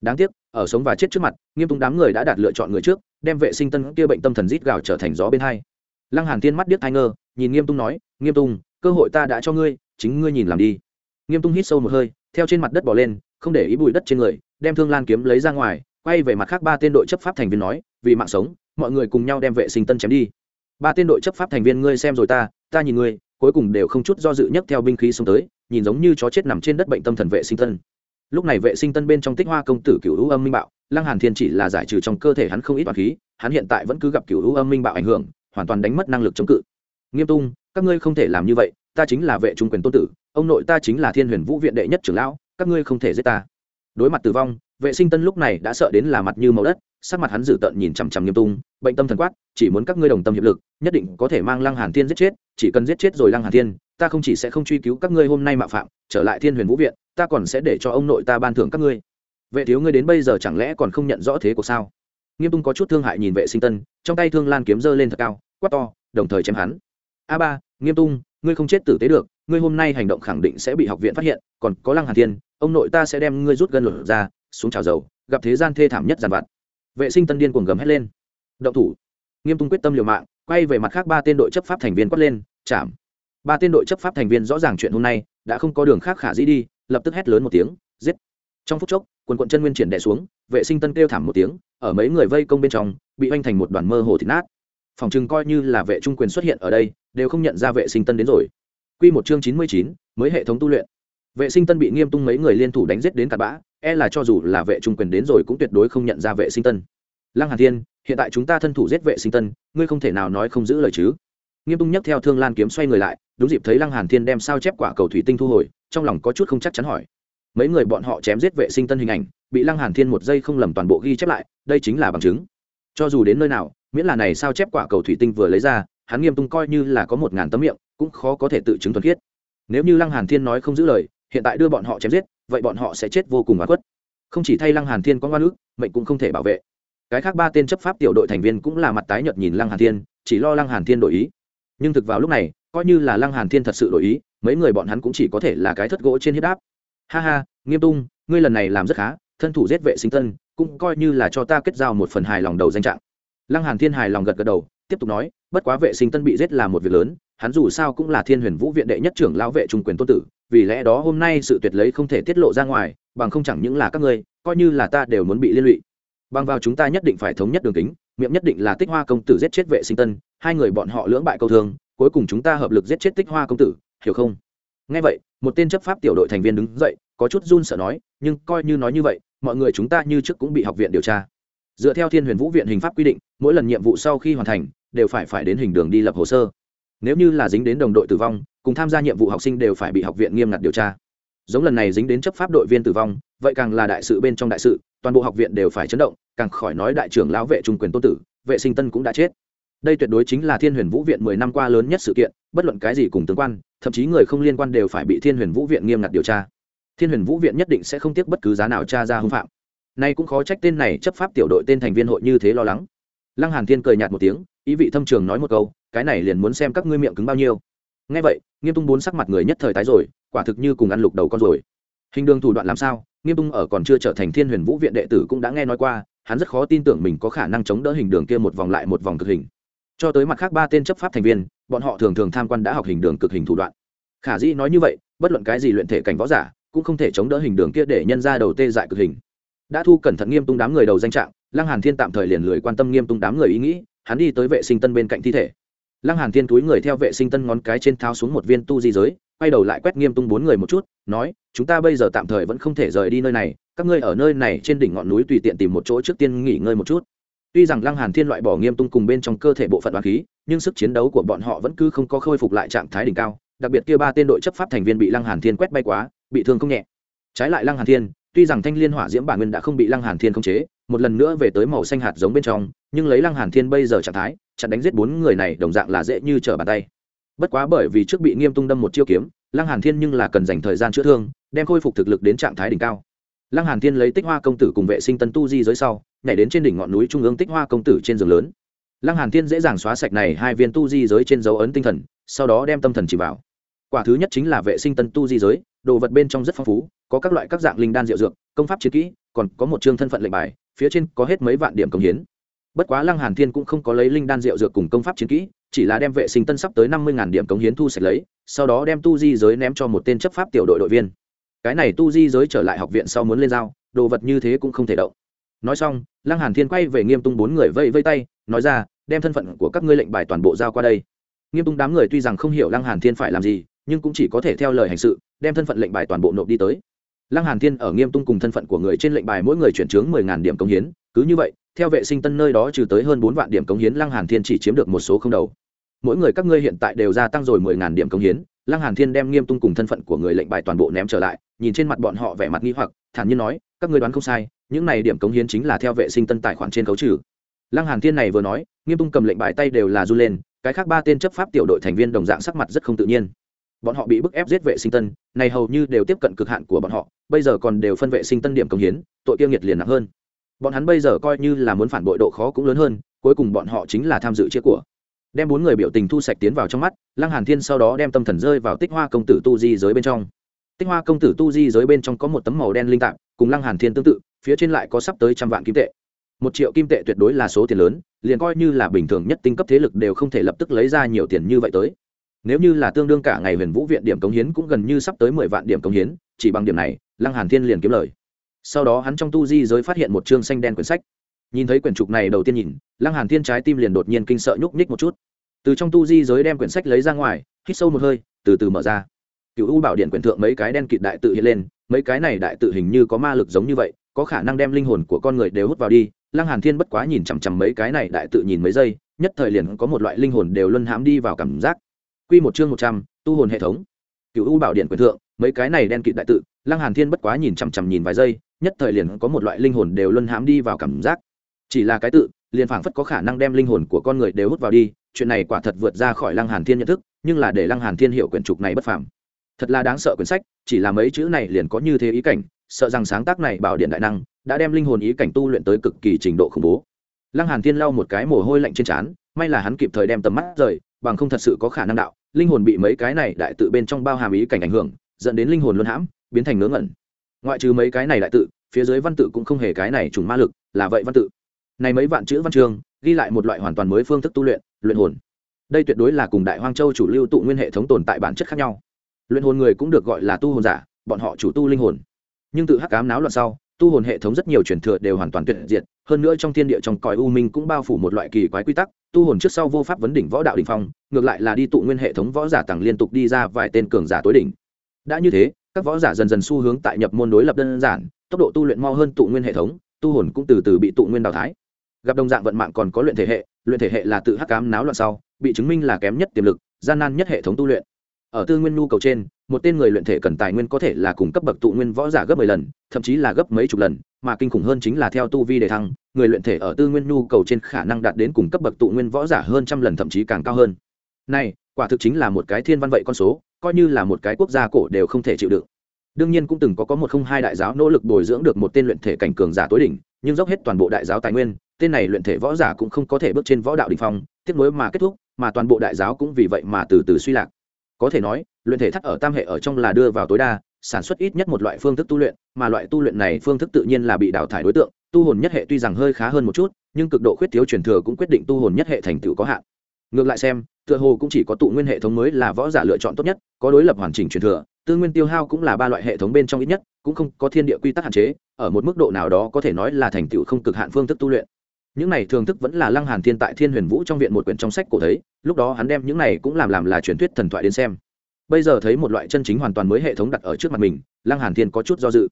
Đáng tiếc, ở sống và chết trước mặt, nghiêm tung đám người đã đạt lựa chọn người trước, đem vệ sinh tân kia bệnh tâm thần rít gào trở thành gió bên hai. Lăng hàn thiên mắt điếc thai ngơ, nhìn nghiêm tung nói, nghiêm tung cơ hội ta đã cho ngươi chính ngươi nhìn làm đi. Nghiêm tung hít sâu một hơi, theo trên mặt đất bỏ lên, không để ý bụi đất trên người, đem thương lan kiếm lấy ra ngoài, quay về mặt khác ba tên đội chấp pháp thành viên nói, vì mạng sống, mọi người cùng nhau đem vệ sinh tân chém đi. Ba tên đội chấp pháp thành viên ngươi xem rồi ta ta nhìn ngươi, cuối cùng đều không chút do dự nhất theo binh khí xông tới, nhìn giống như chó chết nằm trên đất bệnh tâm thần vệ sinh tân. Lúc này vệ sinh tân bên trong tích hoa công tử cựu hữu âm minh bạo, lăng hàn thiên chỉ là giải trừ trong cơ thể hắn không ít toàn khí, hắn hiện tại vẫn cứ gặp cựu hữu âm minh bạo ảnh hưởng, hoàn toàn đánh mất năng lực chống cự. Nghiêm tung, các ngươi không thể làm như vậy ta chính là vệ trung quyền tôn tử, ông nội ta chính là thiên huyền vũ viện đệ nhất trưởng lão, các ngươi không thể giết ta. Đối mặt tử vong, vệ sinh tân lúc này đã sợ đến là mặt như màu đất, sắc mặt hắn dữ tợn nhìn chằm chằm nghiêm tung bệnh tâm thần quát, chỉ muốn các ngươi đồng tâm hiệp lực, nhất định có thể mang lăng hàn thiên giết chết, chỉ cần giết chết rồi lăng hàn thiên, ta không chỉ sẽ không truy cứu các ngươi hôm nay mạo phạm, trở lại thiên huyền vũ viện, ta còn sẽ để cho ông nội ta ban thưởng các ngươi. Vệ thiếu ngươi đến bây giờ chẳng lẽ còn không nhận rõ thế của sao? Nghiêm tung có chút thương hại nhìn vệ sinh tân, trong tay thương lan kiếm giơ lên thật cao, quát to, đồng thời chém hắn. A ba nghiêm tung, ngươi không chết tử tế được, ngươi hôm nay hành động khẳng định sẽ bị học viện phát hiện, còn có lăng hàn thiên, ông nội ta sẽ đem ngươi rút gân lửa ra, xuống trào dầu, gặp thế gian thê thảm nhất giàn vặt. Vệ sinh tân điên cuồng gầm hét lên. Động thủ. Nghiêm tung quyết tâm liều mạng, quay về mặt khác ba tên đội chấp pháp thành viên quát lên chạm ba tên đội chấp pháp thành viên rõ ràng chuyện hôm nay, đã không có đường khác khả dĩ đi, lập tức hét lớn một tiếng, giết. Trong phút chốc, quần quận chân nguyên triển đè xuống, vệ sinh tân kêu thảm một tiếng, ở mấy người vây công bên trong, bị oanh thành một đoàn mơ hồ thịt nát. Phòng chừng coi như là vệ trung quyền xuất hiện ở đây đều không nhận ra vệ sinh tân đến rồi. Quy một chương chín mươi chín, mới hệ thống tu luyện. Vệ sinh tân bị nghiêm tung mấy người liên thủ đánh giết đến cặn bã e là cho dù là vệ trung quyền đến rồi cũng tuyệt đối không nhận ra vệ sinh tân. Lăng hàn thiên, hiện tại chúng ta thân thủ giết vệ sinh tân, ngươi không thể nào nói không giữ lời chứ? Nghiêm tung nhấc theo thương lan kiếm xoay người lại, đúng dịp thấy lăng hàn thiên đem sao chép quả cầu thủy tinh thu hồi, trong lòng có chút không chắc chắn hỏi. Mấy người bọn họ chém giết vệ sinh tân hình ảnh, bị lăng hàn thiên một giây không lầm toàn bộ ghi chép lại, đây chính là bằng chứng. Cho dù đến nơi nào, miễn là này sao chép quả cầu thủy tinh vừa lấy ra hắn nghiêm tung coi như là có một ngàn tấm miệng, cũng khó có thể tự chứng thuần khiết. Nếu như lăng hàn thiên nói không giữ lời, hiện tại đưa bọn họ chém giết, vậy bọn họ sẽ chết vô cùng oan khuất. Không chỉ thay lăng hàn thiên có ngoan ước mệnh cũng không thể bảo vệ. Cái khác ba tên chấp pháp tiểu đội thành viên cũng là mặt tái nhợt nhìn lăng hàn thiên, chỉ lo lăng hàn thiên đổi ý. Nhưng thực vào lúc này, coi như là lăng hàn thiên thật sự đổi ý, mấy người bọn hắn cũng chỉ có thể là cái thất gỗ trên hiếp đáp. Ha ha, nghiêm tung, ngươi lần này làm rất khá, thân thủ giết vệ sinh tân, cũng coi như là cho ta kết giao một phần hài lòng đầu danh trạng. Lăng hàn thiên hài lòng gật gật đầu tiếp tục nói, bất quá vệ sinh tân bị giết là một việc lớn, hắn dù sao cũng là thiên huyền vũ viện đệ nhất trưởng lão vệ trung quyền tôn tử, vì lẽ đó hôm nay sự tuyệt lấy không thể tiết lộ ra ngoài, bằng không chẳng những là các ngươi, coi như là ta đều muốn bị liên lụy. Bằng vào chúng ta nhất định phải thống nhất đường kính, miệng nhất định là tích hoa công tử giết chết vệ sinh tân, hai người bọn họ lưỡng bại câu thương, cuối cùng chúng ta hợp lực giết chết tích hoa công tử, hiểu không? Nghe vậy, một tên chấp pháp tiểu đội thành viên đứng dậy, có chút run sợ nói, nhưng coi như nói như vậy, mọi người chúng ta như trước cũng bị học viện điều tra. Dựa theo thiên huyền vũ viện hình pháp quy định, mỗi lần nhiệm vụ sau khi hoàn thành đều phải phải đến hình đường đi lập hồ sơ. Nếu như là dính đến đồng đội tử vong, cùng tham gia nhiệm vụ học sinh đều phải bị học viện nghiêm ngặt điều tra. Giống lần này dính đến chấp pháp đội viên tử vong, vậy càng là đại sự bên trong đại sự, toàn bộ học viện đều phải chấn động, càng khỏi nói đại trưởng lão vệ trung quyền tôn tử, vệ sinh tân cũng đã chết. Đây tuyệt đối chính là thiên huyền vũ viện mười năm qua lớn nhất sự kiện, bất luận cái gì cùng tương quan, thậm chí người không liên quan đều phải bị thiên huyền vũ viện nghiêm ngặt điều tra. Thiên huyền vũ viện nhất định sẽ không tiếc bất cứ giá nào tra ra hưng phạm. Nay cũng khó trách tên này chấp pháp tiểu đội tên thành viên hội như thế lo lắng. Lăng hàn thiên cười nhạt một tiếng ý vị thâm trường nói một câu, cái này liền muốn xem các ngươi miệng cứng bao nhiêu. Nghe vậy, nghiêm tung bốn sắc mặt người nhất thời tái rồi, quả thực như cùng ăn lục đầu con rồi. Hình đường thủ đoạn làm sao, nghiêm tung ở còn chưa trở thành thiên huyền vũ viện đệ tử cũng đã nghe nói qua, hắn rất khó tin tưởng mình có khả năng chống đỡ hình đường kia một vòng lại một vòng cực hình. Cho tới mặt khác ba tên chấp pháp thành viên, bọn họ thường thường tham quan đã học hình đường cực hình thủ đoạn. Khả dĩ nói như vậy, bất luận cái gì luyện thể cảnh võ giả, cũng không thể chống đỡ hình đường kia để nhân ra đầu tê dại cực hình. Đã thu cẩn thận nghiêm tung đám người đầu danh trạng, lăng hàn thiên tạm thời liền lười quan tâm nghiêm tung đám người ý nghĩ hắn đi tới vệ sinh tân bên cạnh thi thể. Lăng hàn thiên túi người theo vệ sinh tân ngón cái trên tháo xuống một viên tu di giới, quay đầu lại quét nghiêm tung bốn người một chút, nói, chúng ta bây giờ tạm thời vẫn không thể rời đi nơi này, các ngươi ở nơi này trên đỉnh ngọn núi tùy tiện tìm một chỗ trước tiên nghỉ ngơi một chút. Tuy rằng lăng hàn thiên loại bỏ nghiêm tung cùng bên trong cơ thể bộ phận đoán khí, nhưng sức chiến đấu của bọn họ vẫn cứ không có khôi phục lại trạng thái đỉnh cao, đặc biệt kia ba tên đội chấp pháp thành viên bị lăng hàn thiên quét bay quá, bị thương không nhẹ. Trái lại lăng hàn thiên tuy rằng thanh liên hỏa diễm bản nguyên đã không bị lăng hàn thiên khống chế, một lần nữa về tới màu xanh hạt giống bên trong, nhưng lấy lăng hàn thiên bây giờ trạng thái, chặn đánh giết bốn người này đồng dạng là dễ như trở bàn tay. Bất quá bởi vì trước bị nghiêm tung đâm một chiêu kiếm, lăng hàn thiên nhưng là cần dành thời gian chữa thương, đem khôi phục thực lực đến trạng thái đỉnh cao. Lăng hàn thiên lấy tích hoa công tử cùng vệ sinh tân tu di giới sau, nhảy đến trên đỉnh ngọn núi trung ương tích hoa công tử trên giường lớn. Lăng hàn thiên dễ dàng xóa sạch này hai viên tu di giới trên dấu ấn tinh thần, sau đó đem tâm thần chỉ vào. Quả thứ nhất chính là vệ sinh tân tu di giới, đồ vật bên trong rất phong phú có các loại các dạng linh đan diệu dược, công pháp chiến kỹ, còn có một chương thân phận lệnh bài, phía trên có hết mấy vạn điểm công hiến. Bất quá lăng hàn thiên cũng không có lấy linh đan diệu dược cùng công pháp chiến kỹ, chỉ là đem vệ sinh tân sắp tới năm mươi điểm cống hiến thu sạch lấy, sau đó đem tu di giới ném cho một tên chấp pháp tiểu đội đội viên. Cái này tu di giới trở lại học viện sau muốn lên giao, đồ vật như thế cũng không thể động. Nói xong, lăng hàn thiên quay về nghiêm tung bốn người vây vây tay, nói ra, đem thân phận của các ngươi lệnh bài toàn bộ giao qua đây. Nghiêm tung đám người tuy rằng không hiểu lăng hàn thiên phải làm gì, nhưng cũng chỉ có thể theo lời hành sự, đem thân phận lệnh bài toàn bộ nộp đi tới lăng hàn thiên ở nghiêm tung cùng thân phận của người trên lệnh bài mỗi người chuyển chướng mười ngàn điểm công hiến, cứ như vậy, theo vệ sinh tân nơi đó trừ tới hơn bốn vạn điểm công hiến, lăng hàn thiên chỉ chiếm được một số không đầu. Mỗi người các ngươi hiện tại đều gia tăng rồi mười ngàn điểm công hiến, lăng hàn thiên đem nghiêm tung cùng thân phận của người lệnh bài toàn bộ ném trở lại, nhìn trên mặt bọn họ vẻ mặt nghi hoặc, thản nhiên nói, các ngươi đoán không sai, những này điểm công hiến chính là theo vệ sinh tân tài khoản trên cấu trừ. Lăng hàn thiên này vừa nói, nghiêm tung cầm lệnh bài tay đều là du lên, cái khác ba tên chấp pháp tiểu đội thành viên đồng dạng sắc mặt rất không tự nhiên bọn họ bị bức ép giết vệ sinh tân, này hầu như đều tiếp cận cực hạn của bọn họ, bây giờ còn đều phân vệ sinh tân điểm công hiến, tội kiêng nghiệt liền nặng hơn. Bọn hắn bây giờ coi như là muốn phản bội độ khó cũng lớn hơn, cuối cùng bọn họ chính là tham dự chia của. Đem bốn người biểu tình thu sạch tiến vào trong mắt, lăng hàn thiên sau đó đem tâm thần rơi vào tích hoa công tử tu di giới bên trong. Tích hoa công tử tu di giới bên trong có một tấm màu đen linh tạm cùng lăng hàn thiên tương tự, phía trên lại có sắp tới trăm vạn kim tệ. Một triệu kim tệ tuyệt đối là số tiền lớn, liền coi như là bình thường nhất tinh cấp thế lực đều không thể lập tức lấy ra nhiều tiền như vậy tới nếu như là tương đương cả ngày huyền vũ viện điểm cống hiến cũng gần như sắp tới mười vạn điểm cống hiến, chỉ bằng điểm này, lăng hàn thiên liền kiếm lời. Sau đó hắn trong tu di giới phát hiện một chương xanh đen quyển sách. Nhìn thấy quyển trục này đầu tiên nhìn, lăng hàn thiên trái tim liền đột nhiên kinh sợ nhúc nhích một chút. Từ trong tu di giới đem quyển sách lấy ra ngoài, hít sâu một hơi, từ từ mở ra. Cựu u bảo điện quyển thượng mấy cái đen kịt đại tự hiện lên, mấy cái này đại tự hình như có ma lực giống như vậy, có khả năng đem linh hồn của con người đều hút vào đi. Lăng hàn thiên bất quá nhìn chằm chằm mấy cái này đại tự nhìn mấy giây, nhất thời liền có một loại linh hồn đều luân hãm đi vào cảm giác quy một chương một trăm, tu hồn hệ thống. Cựu u bảo điện quyền thượng, mấy cái này đen kịt đại tự, lăng hàn thiên bất quá nhìn chằm chằm nhìn vài giây, nhất thời liền có một loại linh hồn đều luân hãm đi vào cảm giác. Chỉ là cái tự, liền phảng phất có khả năng đem linh hồn của con người đều hút vào đi, chuyện này quả thật vượt ra khỏi lăng hàn thiên nhận thức, nhưng là để lăng hàn thiên hiểu quyển trục này bất phàm. Thật là đáng sợ quyển sách, chỉ là mấy chữ này liền có như thế ý cảnh, sợ rằng sáng tác này bảo điện đại năng, đã đem linh hồn ý cảnh tu luyện tới cực kỳ trình độ khủng bố. Lăng hàn thiên lau một cái mồ hôi lạnh trên trán, may là hắn kịp thời đem tầm mắt rời bằng không thật sự có khả năng đạo, linh hồn bị mấy cái này đại tự bên trong bao hàm ý cảnh ảnh hưởng, dẫn đến linh hồn luân hãm, biến thành ngớ ngẩn. Ngoại trừ mấy cái này đại tự, phía dưới văn tự cũng không hề cái này trùng ma lực, là vậy văn tự. Này mấy vạn chữ văn chương, ghi lại một loại hoàn toàn mới phương thức tu luyện luyện hồn. Đây tuyệt đối là cùng đại hoang châu chủ lưu tụ nguyên hệ thống tồn tại bản chất khác nhau. Luyện hồn người cũng được gọi là tu hồn giả, bọn họ chủ tu linh hồn. Nhưng tự hắc cám náo loạn sau tu hồn hệ thống rất nhiều truyền thừa đều hoàn toàn tuyệt diệt, hơn nữa trong thiên địa trong cõi u minh cũng bao phủ một loại kỳ quái quy tắc, tu hồn trước sau vô pháp vấn đỉnh võ đạo đỉnh phong, ngược lại là đi tụ nguyên hệ thống võ giả tặng liên tục đi ra vài tên cường giả tối đỉnh. Đã như thế, các võ giả dần dần xu hướng tại nhập môn đối lập đơn giản, tốc độ tu luyện mau hơn tụ nguyên hệ thống, tu hồn cũng từ từ bị tụ nguyên đào thái gặp đồng dạng vận mạng còn có luyện thể hệ, luyện thể hệ là tự hắc cám náo loạn sau, bị chứng minh là kém nhất tiềm lực, gian nan nhất hệ thống tu luyện ở tư nguyên nhu cầu trên, một tên người luyện thể cần tài nguyên có thể là cùng cấp bậc tụ nguyên võ giả gấp mười lần, thậm chí là gấp mấy chục lần, mà kinh khủng hơn chính là theo tu vi đề thăng, người luyện thể ở tư nguyên nhu cầu trên khả năng đạt đến cùng cấp bậc tụ nguyên võ giả hơn trăm lần thậm chí càng cao hơn. Này, quả thực chính là một cái thiên văn vậy con số, coi như là một cái quốc gia cổ đều không thể chịu đựng. Đương nhiên cũng từng có có một không hai đại giáo nỗ lực bồi dưỡng được một tên luyện thể cảnh cường giả tối đỉnh, nhưng dốc hết toàn bộ đại giáo tài nguyên, tên này luyện thể võ giả cũng không có thể bước trên võ đạo đỉnh phong tiếp nối mà kết thúc, mà toàn bộ đại giáo cũng vì vậy mà từ từ suy lạc có thể nói, luyện thể thắt ở tam hệ ở trong là đưa vào tối đa, sản xuất ít nhất một loại phương thức tu luyện, mà loại tu luyện này phương thức tự nhiên là bị đào thải đối tượng, tu hồn nhất hệ tuy rằng hơi khá hơn một chút, nhưng cực độ khuyết thiếu truyền thừa cũng quyết định tu hồn nhất hệ thành tựu có hạn. Ngược lại xem, tựa hồ cũng chỉ có tụ nguyên hệ thống mới là võ giả lựa chọn tốt nhất, có đối lập hoàn chỉnh truyền thừa, tư nguyên tiêu hao cũng là ba loại hệ thống bên trong ít nhất, cũng không có thiên địa quy tắc hạn chế, ở một mức độ nào đó có thể nói là thành tựu không cực hạn phương thức tu luyện những này thường thức vẫn là lăng hàn thiên tại thiên huyền vũ trong viện một quyển trong sách cổ thấy, lúc đó hắn đem những này cũng làm làm là truyền thuyết thần thoại đến xem. Bây giờ thấy một loại chân chính hoàn toàn mới hệ thống đặt ở trước mặt mình, lăng hàn thiên có chút do dự.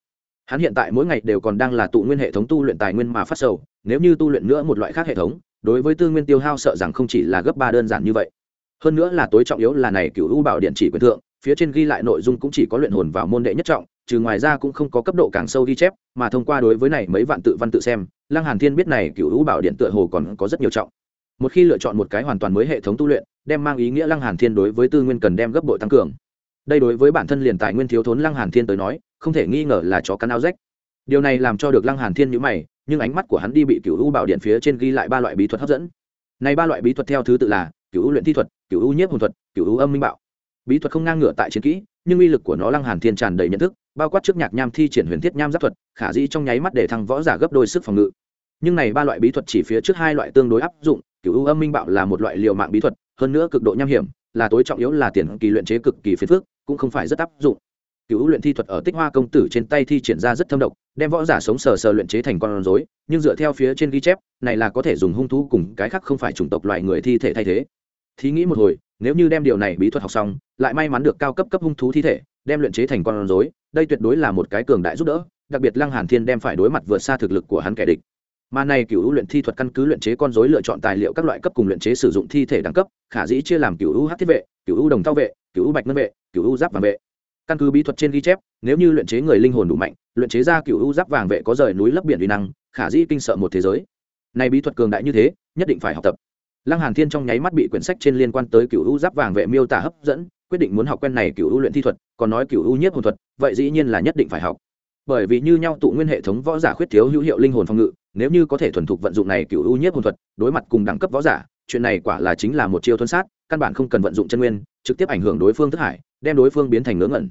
Hắn hiện tại mỗi ngày đều còn đang là tụ nguyên hệ thống tu luyện tài nguyên mà phát sầu, nếu như tu luyện nữa một loại khác hệ thống, đối với tư nguyên tiêu hao sợ rằng không chỉ là gấp ba đơn giản như vậy. Hơn nữa là tối trọng yếu là này cựu u bảo điện chỉ quyền thượng, phía trên ghi lại nội dung cũng chỉ có luyện hồn vào môn đệ nhất trọng, trừ ngoài ra cũng không có cấp độ càng sâu ghi chép, mà thông qua đối với này mấy vạn tự văn tự xem lăng hàn thiên biết này cựu u bảo điện tựa hồ còn có rất nhiều trọng. Một khi lựa chọn một cái hoàn toàn mới hệ thống tu luyện, đem mang ý nghĩa lăng hàn thiên đối với tư nguyên cần đem gấp bội tăng cường. Đây đối với bản thân liền tài nguyên thiếu thốn lăng hàn thiên tới nói, không thể nghi ngờ là chó cắn áo rách. Điều này làm cho được lăng hàn thiên nhíu mày, nhưng ánh mắt của hắn đi bị cửu u bảo điện phía trên ghi lại ba loại bí thuật hấp dẫn. Này ba loại bí thuật theo thứ tự là cửu u luyện thi thuật cửu u nhiếp hồn thuật cửu u âm minh bạo. Bí thuật không ngang ngửa tại chiến kỹ, nhưng uy lực của nó lăng hàn thiên tràn đầy nhận thức bao quát trước nhạc nham thi triển huyền thiết nham giáp thuật, khả dĩ trong nháy mắt để thăng võ giả gấp đôi sức phòng ngự. Nhưng này ba loại bí thuật chỉ phía trước hai loại tương đối áp dụng cửu u âm minh bạo là một loại liều mạng bí thuật, hơn nữa cực độ nham hiểm, là tối trọng yếu là tiền kỳ luyện chế cực kỳ phiền phức, cũng không phải rất áp dụng. Cựu luyện thi thuật ở tích hoa công tử trên tay thi triển ra rất thâm độc, đem võ giả sống sờ sờ luyện chế thành con rối, nhưng dựa theo phía trên ghi chép, này là có thể dùng hung thú cùng cái khác không phải chủng tộc loại người thi thể thay thế. Thí nghĩ một hồi, nếu như đem điều này bí thuật học xong, lại may mắn được cao cấp cấp hung thú thi thể đem luyện chế thành con rối, đây tuyệt đối là một cái cường đại giúp đỡ, đặc biệt lăng hàn thiên đem phải đối mặt vượt xa thực lực của hắn kẻ địch. Mà này cựu luyện thi thuật căn cứ luyện chế con rối lựa chọn tài liệu các loại cấp cùng luyện chế sử dụng thi thể đẳng cấp, khả dĩ chia làm cựu u hắc thiết vệ, cựu u đồng thao vệ, cựu u bạch ngân vệ, cựu u giáp vàng vệ. Căn cứ bí thuật trên ghi chép, nếu như luyện chế người linh hồn đủ mạnh, luyện chế ra cựu u giáp vàng vệ có rời núi lấp biển uy năng, khả dĩ kinh sợ một thế giới. Này bí thuật cường đại như thế, nhất định phải học tập. Lăng hàn thiên trong nháy mắt bị quyển sách trên liên quan tới cựu u giáp vàng vệ miêu tả hấp dẫn quyết định muốn học quen này cựu u luyện thi thuật, còn nói cựu u nhiếp hồn thuật, vậy dĩ nhiên là nhất định phải học. Bởi vì như nhau tụ nguyên hệ thống võ giả khuyết thiếu hữu hiệu linh hồn phòng ngự, nếu như có thể thuần thục vận dụng này cựu u nhiếp hồn thuật, đối mặt cùng đẳng cấp võ giả, chuyện này quả là chính là một chiêu thuần sát, căn bản không cần vận dụng chân nguyên, trực tiếp ảnh hưởng đối phương thức hải, đem đối phương biến thành ngớ ngẩn.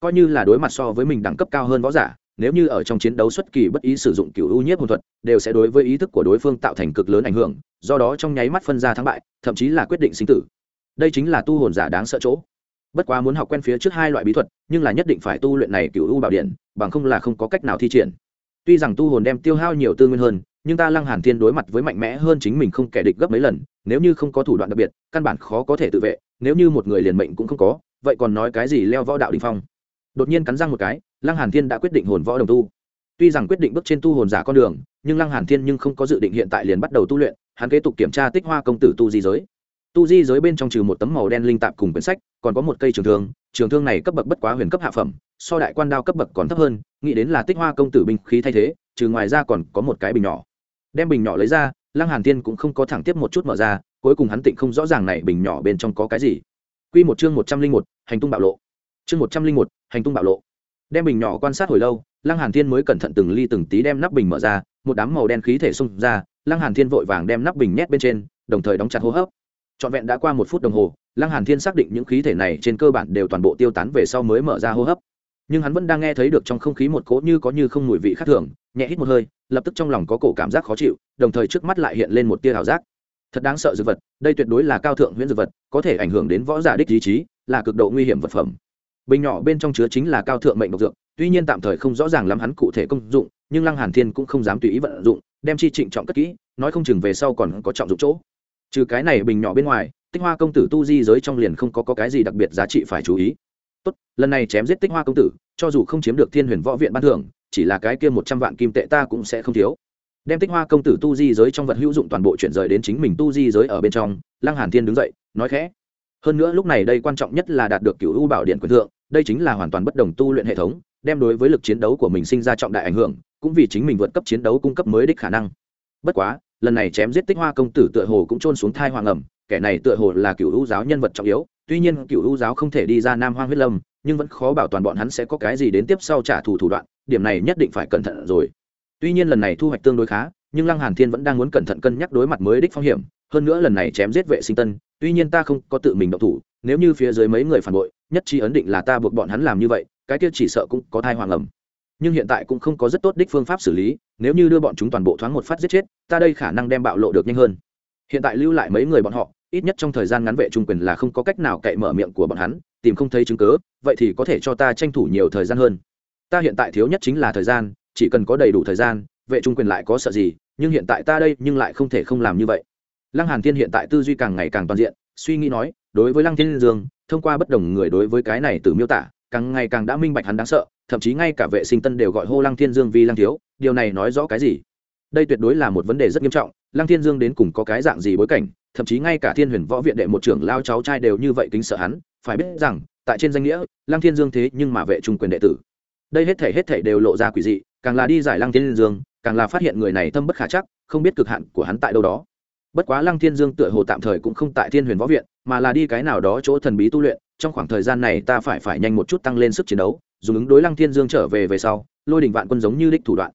Coi như là đối mặt so với mình đẳng cấp cao hơn võ giả, nếu như ở trong chiến đấu xuất kỳ bất ý sử dụng cựu u nhiếp hồn thuật, đều sẽ đối với ý thức của đối phương tạo thành cực lớn ảnh hưởng, do đó trong nháy mắt phân ra thắng bại, thậm chí là quyết định sinh tử. Đây chính là tu hồn giả đáng sợ chỗ bất quá muốn học quen phía trước hai loại bí thuật, nhưng là nhất định phải tu luyện này cựu u bảo điện, bằng không là không có cách nào thi triển. Tuy rằng tu hồn đem tiêu hao nhiều tư nguyên hơn, nhưng ta lăng hàn thiên đối mặt với mạnh mẽ hơn chính mình không kẻ địch gấp mấy lần, nếu như không có thủ đoạn đặc biệt, căn bản khó có thể tự vệ, nếu như một người liền mệnh cũng không có, vậy còn nói cái gì leo võ đạo đình phong? Đột nhiên cắn răng một cái, lăng hàn thiên đã quyết định hồn võ đồng tu. Tuy rằng quyết định bước trên tu hồn giả con đường, nhưng lăng hàn thiên nhưng không có dự định hiện tại liền bắt đầu tu luyện, hắn kế tục kiểm tra tích hoa công tử tu di giới. Tu di giới bên trong trừ một tấm màu đen linh tạp cùng quyển sách còn có một cây trường thương trường thương này cấp bậc bất quá huyền cấp hạ phẩm, so đại quan đao cấp bậc còn thấp hơn, nghĩ đến là tích hoa công tử binh khí thay thế, trừ ngoài ra còn có một cái bình nhỏ. Đem bình nhỏ lấy ra, lăng hàn tiên cũng không có thẳng tiếp một chút mở ra, cuối cùng hắn tịnh không rõ ràng này bình nhỏ bên trong có cái gì. Quy một chương một trăm linh một, hành tung bạo lộ. Chương một trăm linh một, hành tung bạo lộ. Đem bình nhỏ quan sát hồi lâu, lăng hàn thiên mới cẩn thận từng ly từng tí đem nắp bình mở ra, một đám màu đen khí thể xung ra, lăng hàn thiên vội vàng đem nắp bình nhét bên trên, đồng thời đóng chặt hô hấp trọn vẹn đã qua một phút đồng hồ, lăng hàn thiên xác định những khí thể này trên cơ bản đều toàn bộ tiêu tán về sau mới mở ra hô hấp. Nhưng hắn vẫn đang nghe thấy được trong không khí một cỗ như có như không mùi vị khác thường, nhẹ hít một hơi, lập tức trong lòng có cổ cảm giác khó chịu, đồng thời trước mắt lại hiện lên một tia ảo giác. Thật đáng sợ dược vật, đây tuyệt đối là cao thượng huyễn dược vật, có thể ảnh hưởng đến võ giả đích ý chí, là cực độ nguy hiểm vật phẩm. Bình nhỏ bên trong chứa chính là cao thượng mệnh độc dược, tuy nhiên tạm thời không rõ ràng lắm hắn cụ thể công dụng, nhưng lăng hàn thiên cũng không dám tùy ý vận dụng, đem chi trịnh trọng cất kỹ, nói không chừng về sau còn có trọng dụng chỗ trừ cái này bình nhỏ bên ngoài tích hoa công tử tu di giới trong liền không có, có cái gì đặc biệt giá trị phải chú ý. Tốt lần này chém giết tích hoa công tử cho dù không chiếm được thiên huyền võ viện ban thưởng chỉ là cái kia một trăm vạn kim tệ ta cũng sẽ không thiếu. Đem tích hoa công tử tu di giới trong vật hữu dụng toàn bộ chuyển rời đến chính mình tu di giới ở bên trong lăng hàn thiên đứng dậy nói khẽ. Hơn nữa lúc này đây quan trọng nhất là đạt được cửu u bảo điện quyền thượng đây chính là hoàn toàn bất đồng tu luyện hệ thống đem đối với lực chiến đấu của mình sinh ra trọng đại ảnh hưởng cũng vì chính mình vượt cấp chiến đấu cung cấp mới đích khả năng. Bất quá lần này chém giết tích hoa công tử tựa hồ cũng trôn xuống thai hoàng ẩm, kẻ này tựa hồ là cựu hữu giáo nhân vật trọng yếu, tuy nhiên cựu hữu giáo không thể đi ra nam hoang huyết lâm, nhưng vẫn khó bảo toàn bọn hắn sẽ có cái gì đến tiếp sau trả thù thủ đoạn, điểm này nhất định phải cẩn thận rồi. Tuy nhiên lần này thu hoạch tương đối khá, nhưng lăng hàn thiên vẫn đang muốn cẩn thận cân nhắc đối mặt mới đích phong hiểm, hơn nữa lần này chém giết vệ sinh tân, tuy nhiên ta không có tự mình động thủ, nếu như phía dưới mấy người phản bội, nhất trí ấn định là ta buộc bọn hắn làm như vậy, cái kia chỉ sợ cũng có thai hoàng ẩm nhưng hiện tại cũng không có rất tốt đích phương pháp xử lý, nếu như đưa bọn chúng toàn bộ thoáng một phát giết chết, ta đây khả năng đem bạo lộ được nhanh hơn. Hiện tại lưu lại mấy người bọn họ, ít nhất trong thời gian ngắn vệ trung quyền là không có cách nào cậy mở miệng của bọn hắn, tìm không thấy chứng cớ vậy thì có thể cho ta tranh thủ nhiều thời gian hơn. Ta hiện tại thiếu nhất chính là thời gian, chỉ cần có đầy đủ thời gian, vệ trung quyền lại có sợ gì, nhưng hiện tại ta đây nhưng lại không thể không làm như vậy. Lăng hàn thiên hiện tại tư duy càng ngày càng toàn diện, suy nghĩ nói, đối với lăng thiên dương, thông qua bất đồng người đối với cái này từ miêu tả càng ngày càng đã minh bạch hắn đáng sợ, thậm chí ngay cả vệ sinh tân đều gọi hô lăng thiên dương vì lăng thiếu, điều này nói rõ cái gì? Đây tuyệt đối là một vấn đề rất nghiêm trọng, lăng thiên dương đến cùng có cái dạng gì bối cảnh, thậm chí ngay cả thiên huyền võ viện đệ một trưởng lao cháu trai đều như vậy kính sợ hắn, phải biết rằng, tại trên danh nghĩa, lăng thiên dương thế nhưng mà vệ trung quyền đệ tử. Đây hết thể hết thể đều lộ ra quỷ dị, càng là đi giải lăng thiên dương, càng là phát hiện người này thâm bất khả chắc, không biết cực hạn của hắn tại đâu đó. Bất quá lăng thiên dương tựa hồ tạm thời cũng không tại thiên huyền võ viện, mà là đi cái nào đó chỗ thần bí tu luyện trong khoảng thời gian này ta phải phải nhanh một chút tăng lên sức chiến đấu, dùng ứng đối lăng thiên dương trở về về sau, lôi đình vạn quân giống như đích thủ đoạn.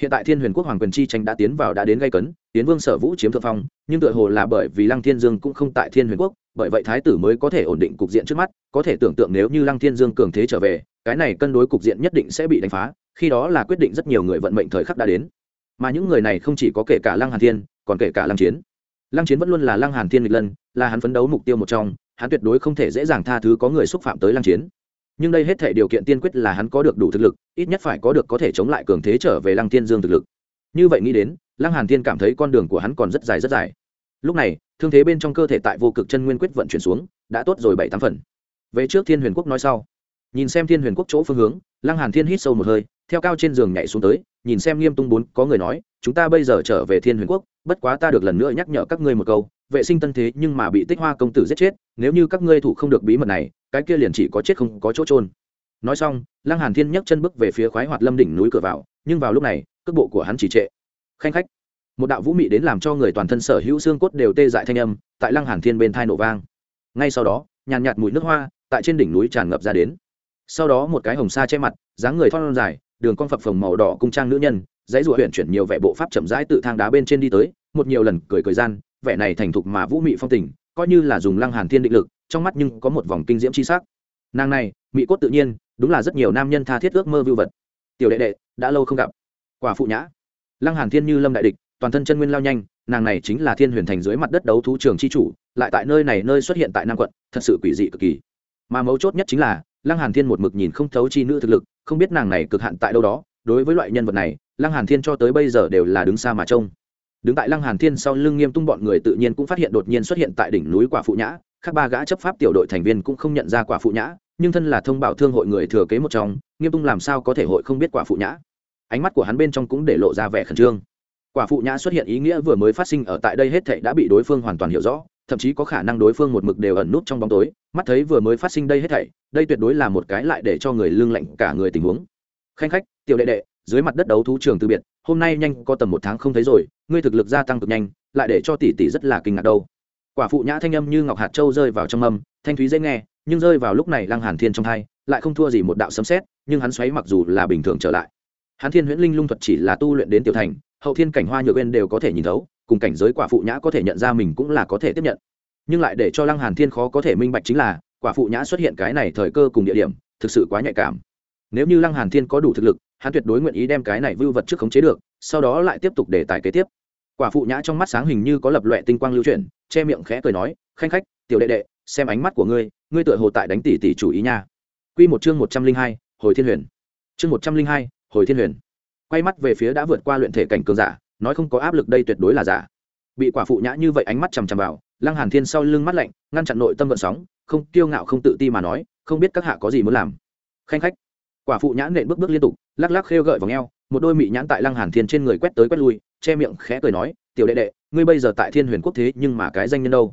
Hiện tại thiên huyền quốc hoàng quyền chi tranh đã tiến vào đã đến gây cấn tiến vương sở vũ chiếm thượng phong, nhưng tựa hồ là bởi vì lăng thiên dương cũng không tại thiên huyền quốc, bởi vậy thái tử mới có thể ổn định cục diện trước mắt, có thể tưởng tượng nếu như lăng thiên dương cường thế trở về, cái này cân đối cục diện nhất định sẽ bị đánh phá, khi đó là quyết định rất nhiều người vận mệnh thời khắc đã đến. Mà những người này không chỉ có kể cả lăng hàn thiên, còn kể cả lăng chiến. Lăng chiến vẫn luôn là lăng hàn thiên nghịch lân, là hắn phấn đấu mục tiêu một trong hắn tuyệt đối không thể dễ dàng tha thứ có người xúc phạm tới lăng chiến. Nhưng đây hết thể điều kiện tiên quyết là hắn có được đủ thực lực, ít nhất phải có được có thể chống lại cường thế trở về lăng thiên dương thực lực. Như vậy nghĩ đến, lăng hàn thiên cảm thấy con đường của hắn còn rất dài rất dài. Lúc này, thương thế bên trong cơ thể tại vô cực chân nguyên quyết vận chuyển xuống, đã tốt rồi bảy tám phần. Về trước thiên huyền quốc nói sau. Nhìn xem thiên huyền quốc chỗ phương hướng, lăng hàn thiên hít sâu một hơi, theo cao trên giường nhảy xuống tới, nhìn xem nghiêm tung bốn, có người nói, chúng ta bây giờ trở về thiên huyền quốc bất quá ta được lần nữa nhắc nhở các ngươi một câu, vệ sinh tân thế nhưng mà bị tích hoa công tử giết chết, nếu như các ngươi thủ không được bí mật này, cái kia liền chỉ có chết không có chỗ trôn nói xong, lăng hàn thiên nhấc chân bước về phía khoái hoạt lâm đỉnh núi cửa vào, nhưng vào lúc này, cước bộ của hắn chỉ trệ. Khanh khách. Một đạo vũ mị đến làm cho người toàn thân sở hữu xương cốt đều tê dại thanh âm, tại lăng hàn thiên bên thai nổ vang. Ngay sau đó, nhàn nhạt mùi nước hoa, tại trên đỉnh núi tràn ngập ra đến. Sau đó một cái hồng sa che mặt, dáng người thon dài, đường con phập phồng màu đỏ cung trang nữ nhân, dãy ruột huyện chuyển nhiều vẻ bộ pháp chậm rãi tự thang đá bên trên đi tới một nhiều lần cười cười gian, vẻ này thành thục mà vũ mị phong tình, coi như là dùng lăng hàn thiên định lực, trong mắt nhưng có một vòng kinh diễm chi sắc. Nàng này mỹ cốt tự nhiên, đúng là rất nhiều nam nhân tha thiết ước mơ vưu vật. Tiểu đệ đệ, đã lâu không gặp. Quả phụ nhã. Lăng hàn thiên như lâm đại địch, toàn thân chân nguyên lao nhanh, nàng này chính là thiên huyền thành dưới mặt đất đấu thú trường chi chủ, lại tại nơi này nơi xuất hiện tại nam quận, thật sự quỷ dị cực kỳ. Mà mấu chốt nhất chính là, lăng hàn thiên một mực nhìn không thấu chi nữ thực lực, không biết nàng này cực hạn tại đâu đó, đối với loại nhân vật này, lăng hàn thiên cho tới bây giờ đều là đứng xa mà trông đứng tại lăng hàn thiên sau lưng nghiêm tung bọn người tự nhiên cũng phát hiện đột nhiên xuất hiện tại đỉnh núi quả phụ nhã. Các ba gã chấp pháp tiểu đội thành viên cũng không nhận ra quả phụ nhã, nhưng thân là thông báo thương hội người thừa kế một trong, nghiêm tung làm sao có thể hội không biết quả phụ nhã. Ánh mắt của hắn bên trong cũng để lộ ra vẻ khẩn trương. Quả phụ nhã xuất hiện ý nghĩa vừa mới phát sinh ở tại đây hết thảy đã bị đối phương hoàn toàn hiểu rõ, thậm chí có khả năng đối phương một mực đều ẩn nút trong bóng tối. Mắt thấy vừa mới phát sinh đây hết thảy, đây tuyệt đối là một cái lại để cho người lương lạnh cả người tình huống. Khanh khách, tiểu đệ đệ, dưới mặt đất đấu thú trường từ biệt hôm nay nhanh có tầm một tháng không thấy rồi, ngươi thực lực gia tăng cực nhanh, lại để cho tỷ tỷ rất là kinh ngạc đâu. Quả phụ nhã thanh âm như ngọc hạt châu rơi vào trong âm, thanh thúy dễ nghe, nhưng rơi vào lúc này lăng hàn thiên trong thai lại không thua gì một đạo sấm sét, nhưng hắn xoáy mặc dù là bình thường trở lại. Hắn thiên huyễn linh lung thuật chỉ là tu luyện đến tiểu thành, hậu thiên cảnh hoa nhược bên đều có thể nhìn thấu, cùng cảnh giới quả phụ nhã có thể nhận ra mình cũng là có thể tiếp nhận. Nhưng lại để cho lăng hàn thiên khó có thể minh bạch chính là, quả phụ nhã xuất hiện cái này thời cơ cùng địa điểm, thực sự quá nhạy cảm. Nếu như lăng hàn thiên có đủ thực lực hắn tuyệt đối nguyện ý đem cái này vưu vật trước khống chế được, sau đó lại tiếp tục để tài kế tiếp. Quả phụ nhã trong mắt sáng hình như có lập loẹ tinh quang lưu chuyển, che miệng khẽ cười nói, khanh khách, tiểu đệ đệ, xem ánh mắt của ngươi ngươi tựa hồ tại đánh tỷ tỷ chủ ý nha. Quy một chương một trăm linh hai, hồi thiên huyền. Chương một trăm linh hai, hồi thiên huyền. Quay mắt về phía đã vượt qua luyện thể cảnh cường giả, nói không có áp lực đây tuyệt đối là giả. Bị quả phụ nhã như vậy ánh mắt chằm chằm vào, lăng hàn thiên sau lưng mắt lạnh, ngăn chặn nội tâm vận sóng, không kiêu ngạo không tự ti mà nói, không biết các hạ có gì muốn làm. Khanh khách quả phụ nhãn nện bước bước liên tục, lắc lắc khêu gợi vào ngheo một đôi mị nhãn tại lăng hàn thiên trên người quét tới quét lui, che miệng khẽ cười nói, tiểu đệ đệ, ngươi bây giờ tại thiên huyền quốc thế nhưng mà cái danh nhân đâu?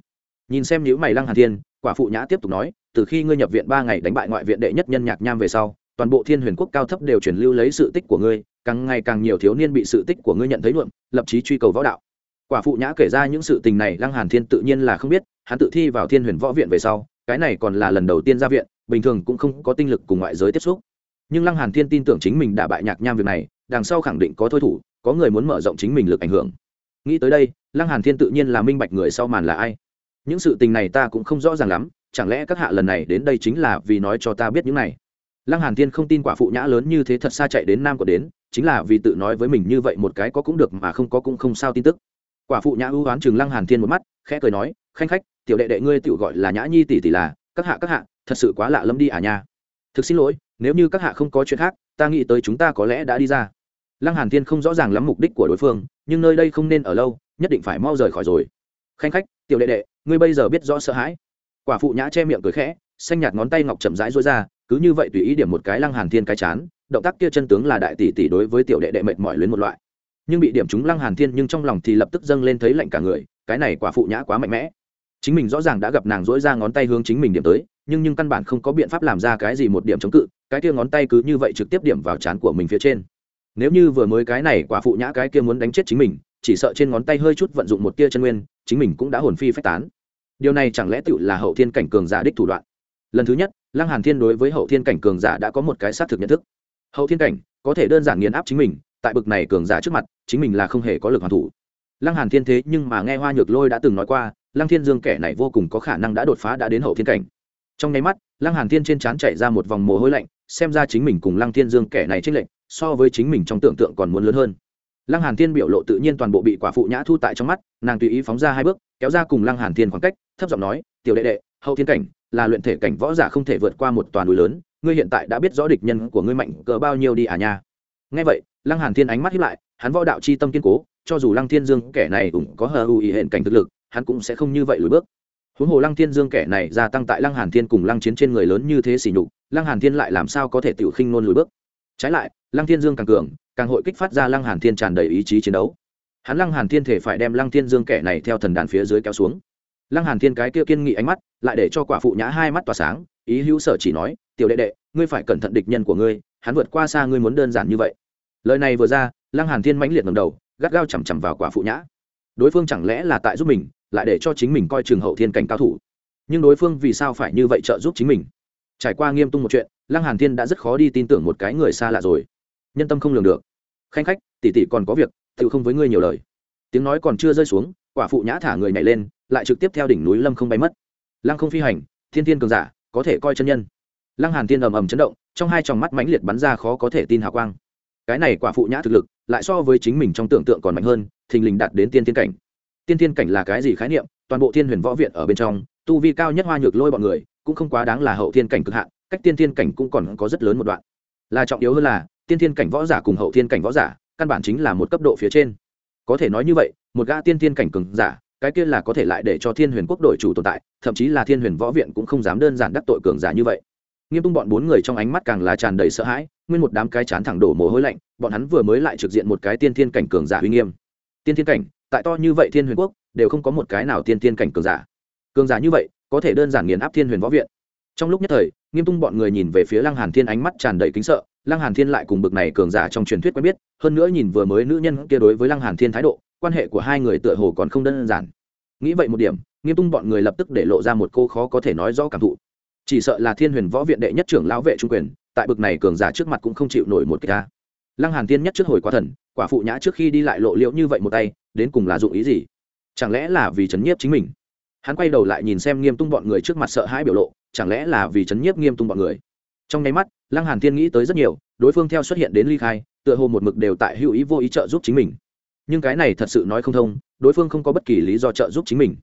Nhìn xem nếu mày lăng hàn thiên, quả phụ nhã tiếp tục nói, từ khi ngươi nhập viện ba ngày đánh bại ngoại viện đệ nhất nhân nhạc nham về sau, toàn bộ thiên huyền quốc cao thấp đều truyền lưu lấy sự tích của ngươi, càng ngày càng nhiều thiếu niên bị sự tích của ngươi nhận thấy luận lập chí truy cầu võ đạo. Quả phụ nhã kể ra những sự tình này, lăng hàn thiên tự nhiên là không biết, hắn tự thi vào thiên huyền võ viện về sau, cái này còn là lần đầu tiên ra viện, bình thường cũng không có tinh lực cùng ngoại giới tiếp xúc nhưng lăng hàn thiên tin tưởng chính mình đã bại nhạc nham việc này, đằng sau khẳng định có thôi thủ, có người muốn mở rộng chính mình lực ảnh hưởng. Nghĩ tới đây, lăng hàn thiên tự nhiên là minh bạch người sau màn là ai. Những sự tình này ta cũng không rõ ràng lắm, chẳng lẽ các hạ lần này đến đây chính là vì nói cho ta biết những này? Lăng hàn thiên không tin quả phụ nhã lớn như thế thật xa chạy đến nam của đến, chính là vì tự nói với mình như vậy một cái có cũng được mà không có cũng không sao tin tức. Quả phụ nhã ưu oán chừng lăng hàn thiên một mắt, khẽ cười nói, khanh khách, tiểu đệ đệ ngươi tự gọi là nhã nhi tỷ tỷ là, các hạ các hạ, thật sự quá lạ lẫm đi à nha. Thực xin lỗi nếu như các hạ không có chuyện khác, ta nghĩ tới chúng ta có lẽ đã đi ra. Lăng hàn thiên không rõ ràng lắm mục đích của đối phương, nhưng nơi đây không nên ở lâu, nhất định phải mau rời khỏi rồi. Khanh khách, tiểu đệ đệ, ngươi bây giờ biết rõ sợ hãi. Quả phụ nhã che miệng cười khẽ, xanh nhạt ngón tay ngọc chậm rãi rối ra, cứ như vậy tùy ý điểm một cái lăng hàn thiên cái chán, động tác kia chân tướng là đại tỷ tỷ đối với tiểu đệ đệ mệt mỏi luyến một loại. Nhưng bị điểm chúng lăng hàn thiên nhưng trong lòng thì lập tức dâng lên thấy lạnh cả người, cái này quả phụ nhã quá mạnh mẽ. Chính mình rõ ràng đã gặp nàng dỗi ra ngón tay hướng chính mình điểm tới nhưng nhưng căn bản không có biện pháp làm ra cái gì một điểm chống cự, cái kia ngón tay cứ như vậy trực tiếp điểm vào trán của mình phía trên. Nếu như vừa mới cái này quả phụ nhã cái kia muốn đánh chết chính mình, chỉ sợ trên ngón tay hơi chút vận dụng một tia chân nguyên, chính mình cũng đã hồn phi phách tán. Điều này chẳng lẽ tựu là hậu thiên cảnh cường giả đích thủ đoạn? Lần thứ nhất, lăng hàn thiên đối với hậu thiên cảnh cường giả đã có một cái xác thực nhận thức. Hậu thiên cảnh có thể đơn giản nghiền áp chính mình, tại bực này cường giả trước mặt, chính mình là không hề có lực hoàn thủ. Lăng hàn thiên thế nhưng mà nghe hoa nhược lôi đã từng nói qua, lăng thiên dương kẻ này vô cùng có khả năng đã đột phá đã đến hậu thiên cảnh trong nháy mắt, lăng hàn thiên trên trán chạy ra một vòng mồ hôi lạnh, xem ra chính mình cùng lăng thiên dương kẻ này tranh lệch, so với chính mình trong tưởng tượng còn muốn lớn hơn. Lăng hàn thiên biểu lộ tự nhiên toàn bộ bị quả phụ nhã thu tại trong mắt, nàng tùy ý phóng ra hai bước, kéo ra cùng lăng hàn thiên khoảng cách, thấp giọng nói, tiểu đệ đệ, hậu thiên cảnh, là luyện thể cảnh võ giả không thể vượt qua một toàn núi lớn, ngươi hiện tại đã biết rõ địch nhân của ngươi mạnh cỡ bao nhiêu đi à nha. Nghe vậy, lăng hàn thiên ánh mắt hiếp lại, hắn võ đạo chi tâm kiên cố, cho dù lăng thiên dương kẻ này cũng có hờ ưu ý hiện cảnh thực lực, hắn cũng sẽ không như vậy lùi bước huống hồ lăng thiên dương kẻ này gia tăng tại lăng hàn thiên cùng lăng chiến trên người lớn như thế xỉ nhục, lăng hàn thiên lại làm sao có thể tiểu khinh nôn lùi bước? Trái lại, lăng thiên dương càng cường, càng hội kích phát ra lăng hàn thiên tràn đầy ý chí chiến đấu. Hắn lăng hàn thiên thể phải đem lăng thiên dương kẻ này theo thần đàn phía dưới kéo xuống. Lăng hàn thiên cái kia kiên nghị ánh mắt, lại để cho quả phụ nhã hai mắt tỏa sáng, ý hữu sở chỉ nói, tiểu đệ đệ, ngươi phải cẩn thận địch nhân của ngươi, hắn vượt qua xa ngươi muốn đơn giản như vậy. Lời này vừa ra, lăng hàn thiên mãnh liệt ngầm đầu, gắt gao chằm chằm vào quả phụ nhã. Đối phương chẳng lẽ là tại giúp mình lại để cho chính mình coi trường hậu thiên cảnh cao thủ. Nhưng đối phương vì sao phải như vậy trợ giúp chính mình? Trải qua nghiêm tung một chuyện, lăng hàn thiên đã rất khó đi tin tưởng một cái người xa lạ rồi. Nhân tâm không lường được. Khanh khách, tỷ tỷ còn có việc, tự không với ngươi nhiều lời. Tiếng nói còn chưa rơi xuống, quả phụ nhã thả người nhảy lên, lại trực tiếp theo đỉnh núi lâm không bay mất. Lăng không phi hành, thiên thiên cường giả, có thể coi chân nhân. Lăng hàn thiên ầm ầm chấn động, trong hai tròng mắt mãnh liệt bắn ra khó có thể tin hào quang. Cái này quả phụ nhã thực lực, lại so với chính mình trong tưởng tượng còn mạnh hơn, thình lình đạt đến tiên thiên cảnh tiên thiên cảnh là cái gì khái niệm? Toàn bộ thiên huyền võ viện ở bên trong, tu vi cao nhất hoa nhược lôi bọn người, cũng không quá đáng là hậu thiên cảnh cực hạn, cách tiên thiên cảnh cũng còn có rất lớn một đoạn. Là trọng yếu hơn là, tiên thiên cảnh võ giả cùng hậu thiên cảnh võ giả, căn bản chính là một cấp độ phía trên. Có thể nói như vậy, một gã tiên thiên cảnh cường giả, cái kia là có thể lại để cho thiên huyền quốc đội chủ tồn tại, thậm chí là thiên huyền võ viện cũng không dám đơn giản đắc tội cường giả như vậy. Nghiêm tung bọn bốn người trong ánh mắt càng là tràn đầy sợ hãi, nguyên một đám cái chán thẳng đổ mồ hôi lạnh, bọn hắn vừa mới lại trực diện một cái tiên thiên cảnh cường giả uy nghiêm. Tiên thiên cảnh tại to như vậy thiên huyền quốc, đều không có một cái nào tiên thiên cảnh cường giả. Cường giả như vậy, có thể đơn giản nghiền áp thiên huyền võ viện. Trong lúc nhất thời, nghiêm tung bọn người nhìn về phía lăng hàn thiên ánh mắt tràn đầy kính sợ, lăng hàn thiên lại cùng bực này cường giả trong truyền thuyết quen biết, hơn nữa nhìn vừa mới nữ nhân kia đối với lăng hàn thiên thái độ, quan hệ của hai người tựa hồ còn không đơn giản. Nghĩ vậy một điểm, nghiêm tung bọn người lập tức để lộ ra một cô khó có thể nói rõ cảm thụ. Chỉ sợ là thiên huyền võ viện đệ nhất trưởng lão vệ trung quyền, tại bực này cường giả trước mặt cũng không chịu nổi một cái ta lăng hàn thiên nhất trước hồi quá thần, quả phụ nhã trước khi đi lại lộ liễu như vậy một tay, đến cùng là dụng ý gì? Chẳng lẽ là vì chấn nhiếp chính mình? Hắn quay đầu lại nhìn xem nghiêm tung bọn người trước mặt sợ hãi biểu lộ, chẳng lẽ là vì chấn nhiếp nghiêm tung bọn người? Trong nháy mắt, lăng hàn thiên nghĩ tới rất nhiều, đối phương theo xuất hiện đến ly khai, tựa hồ một mực đều tại hữu ý vô ý trợ giúp chính mình. Nhưng cái này thật sự nói không thông, đối phương không có bất kỳ lý do trợ giúp chính mình.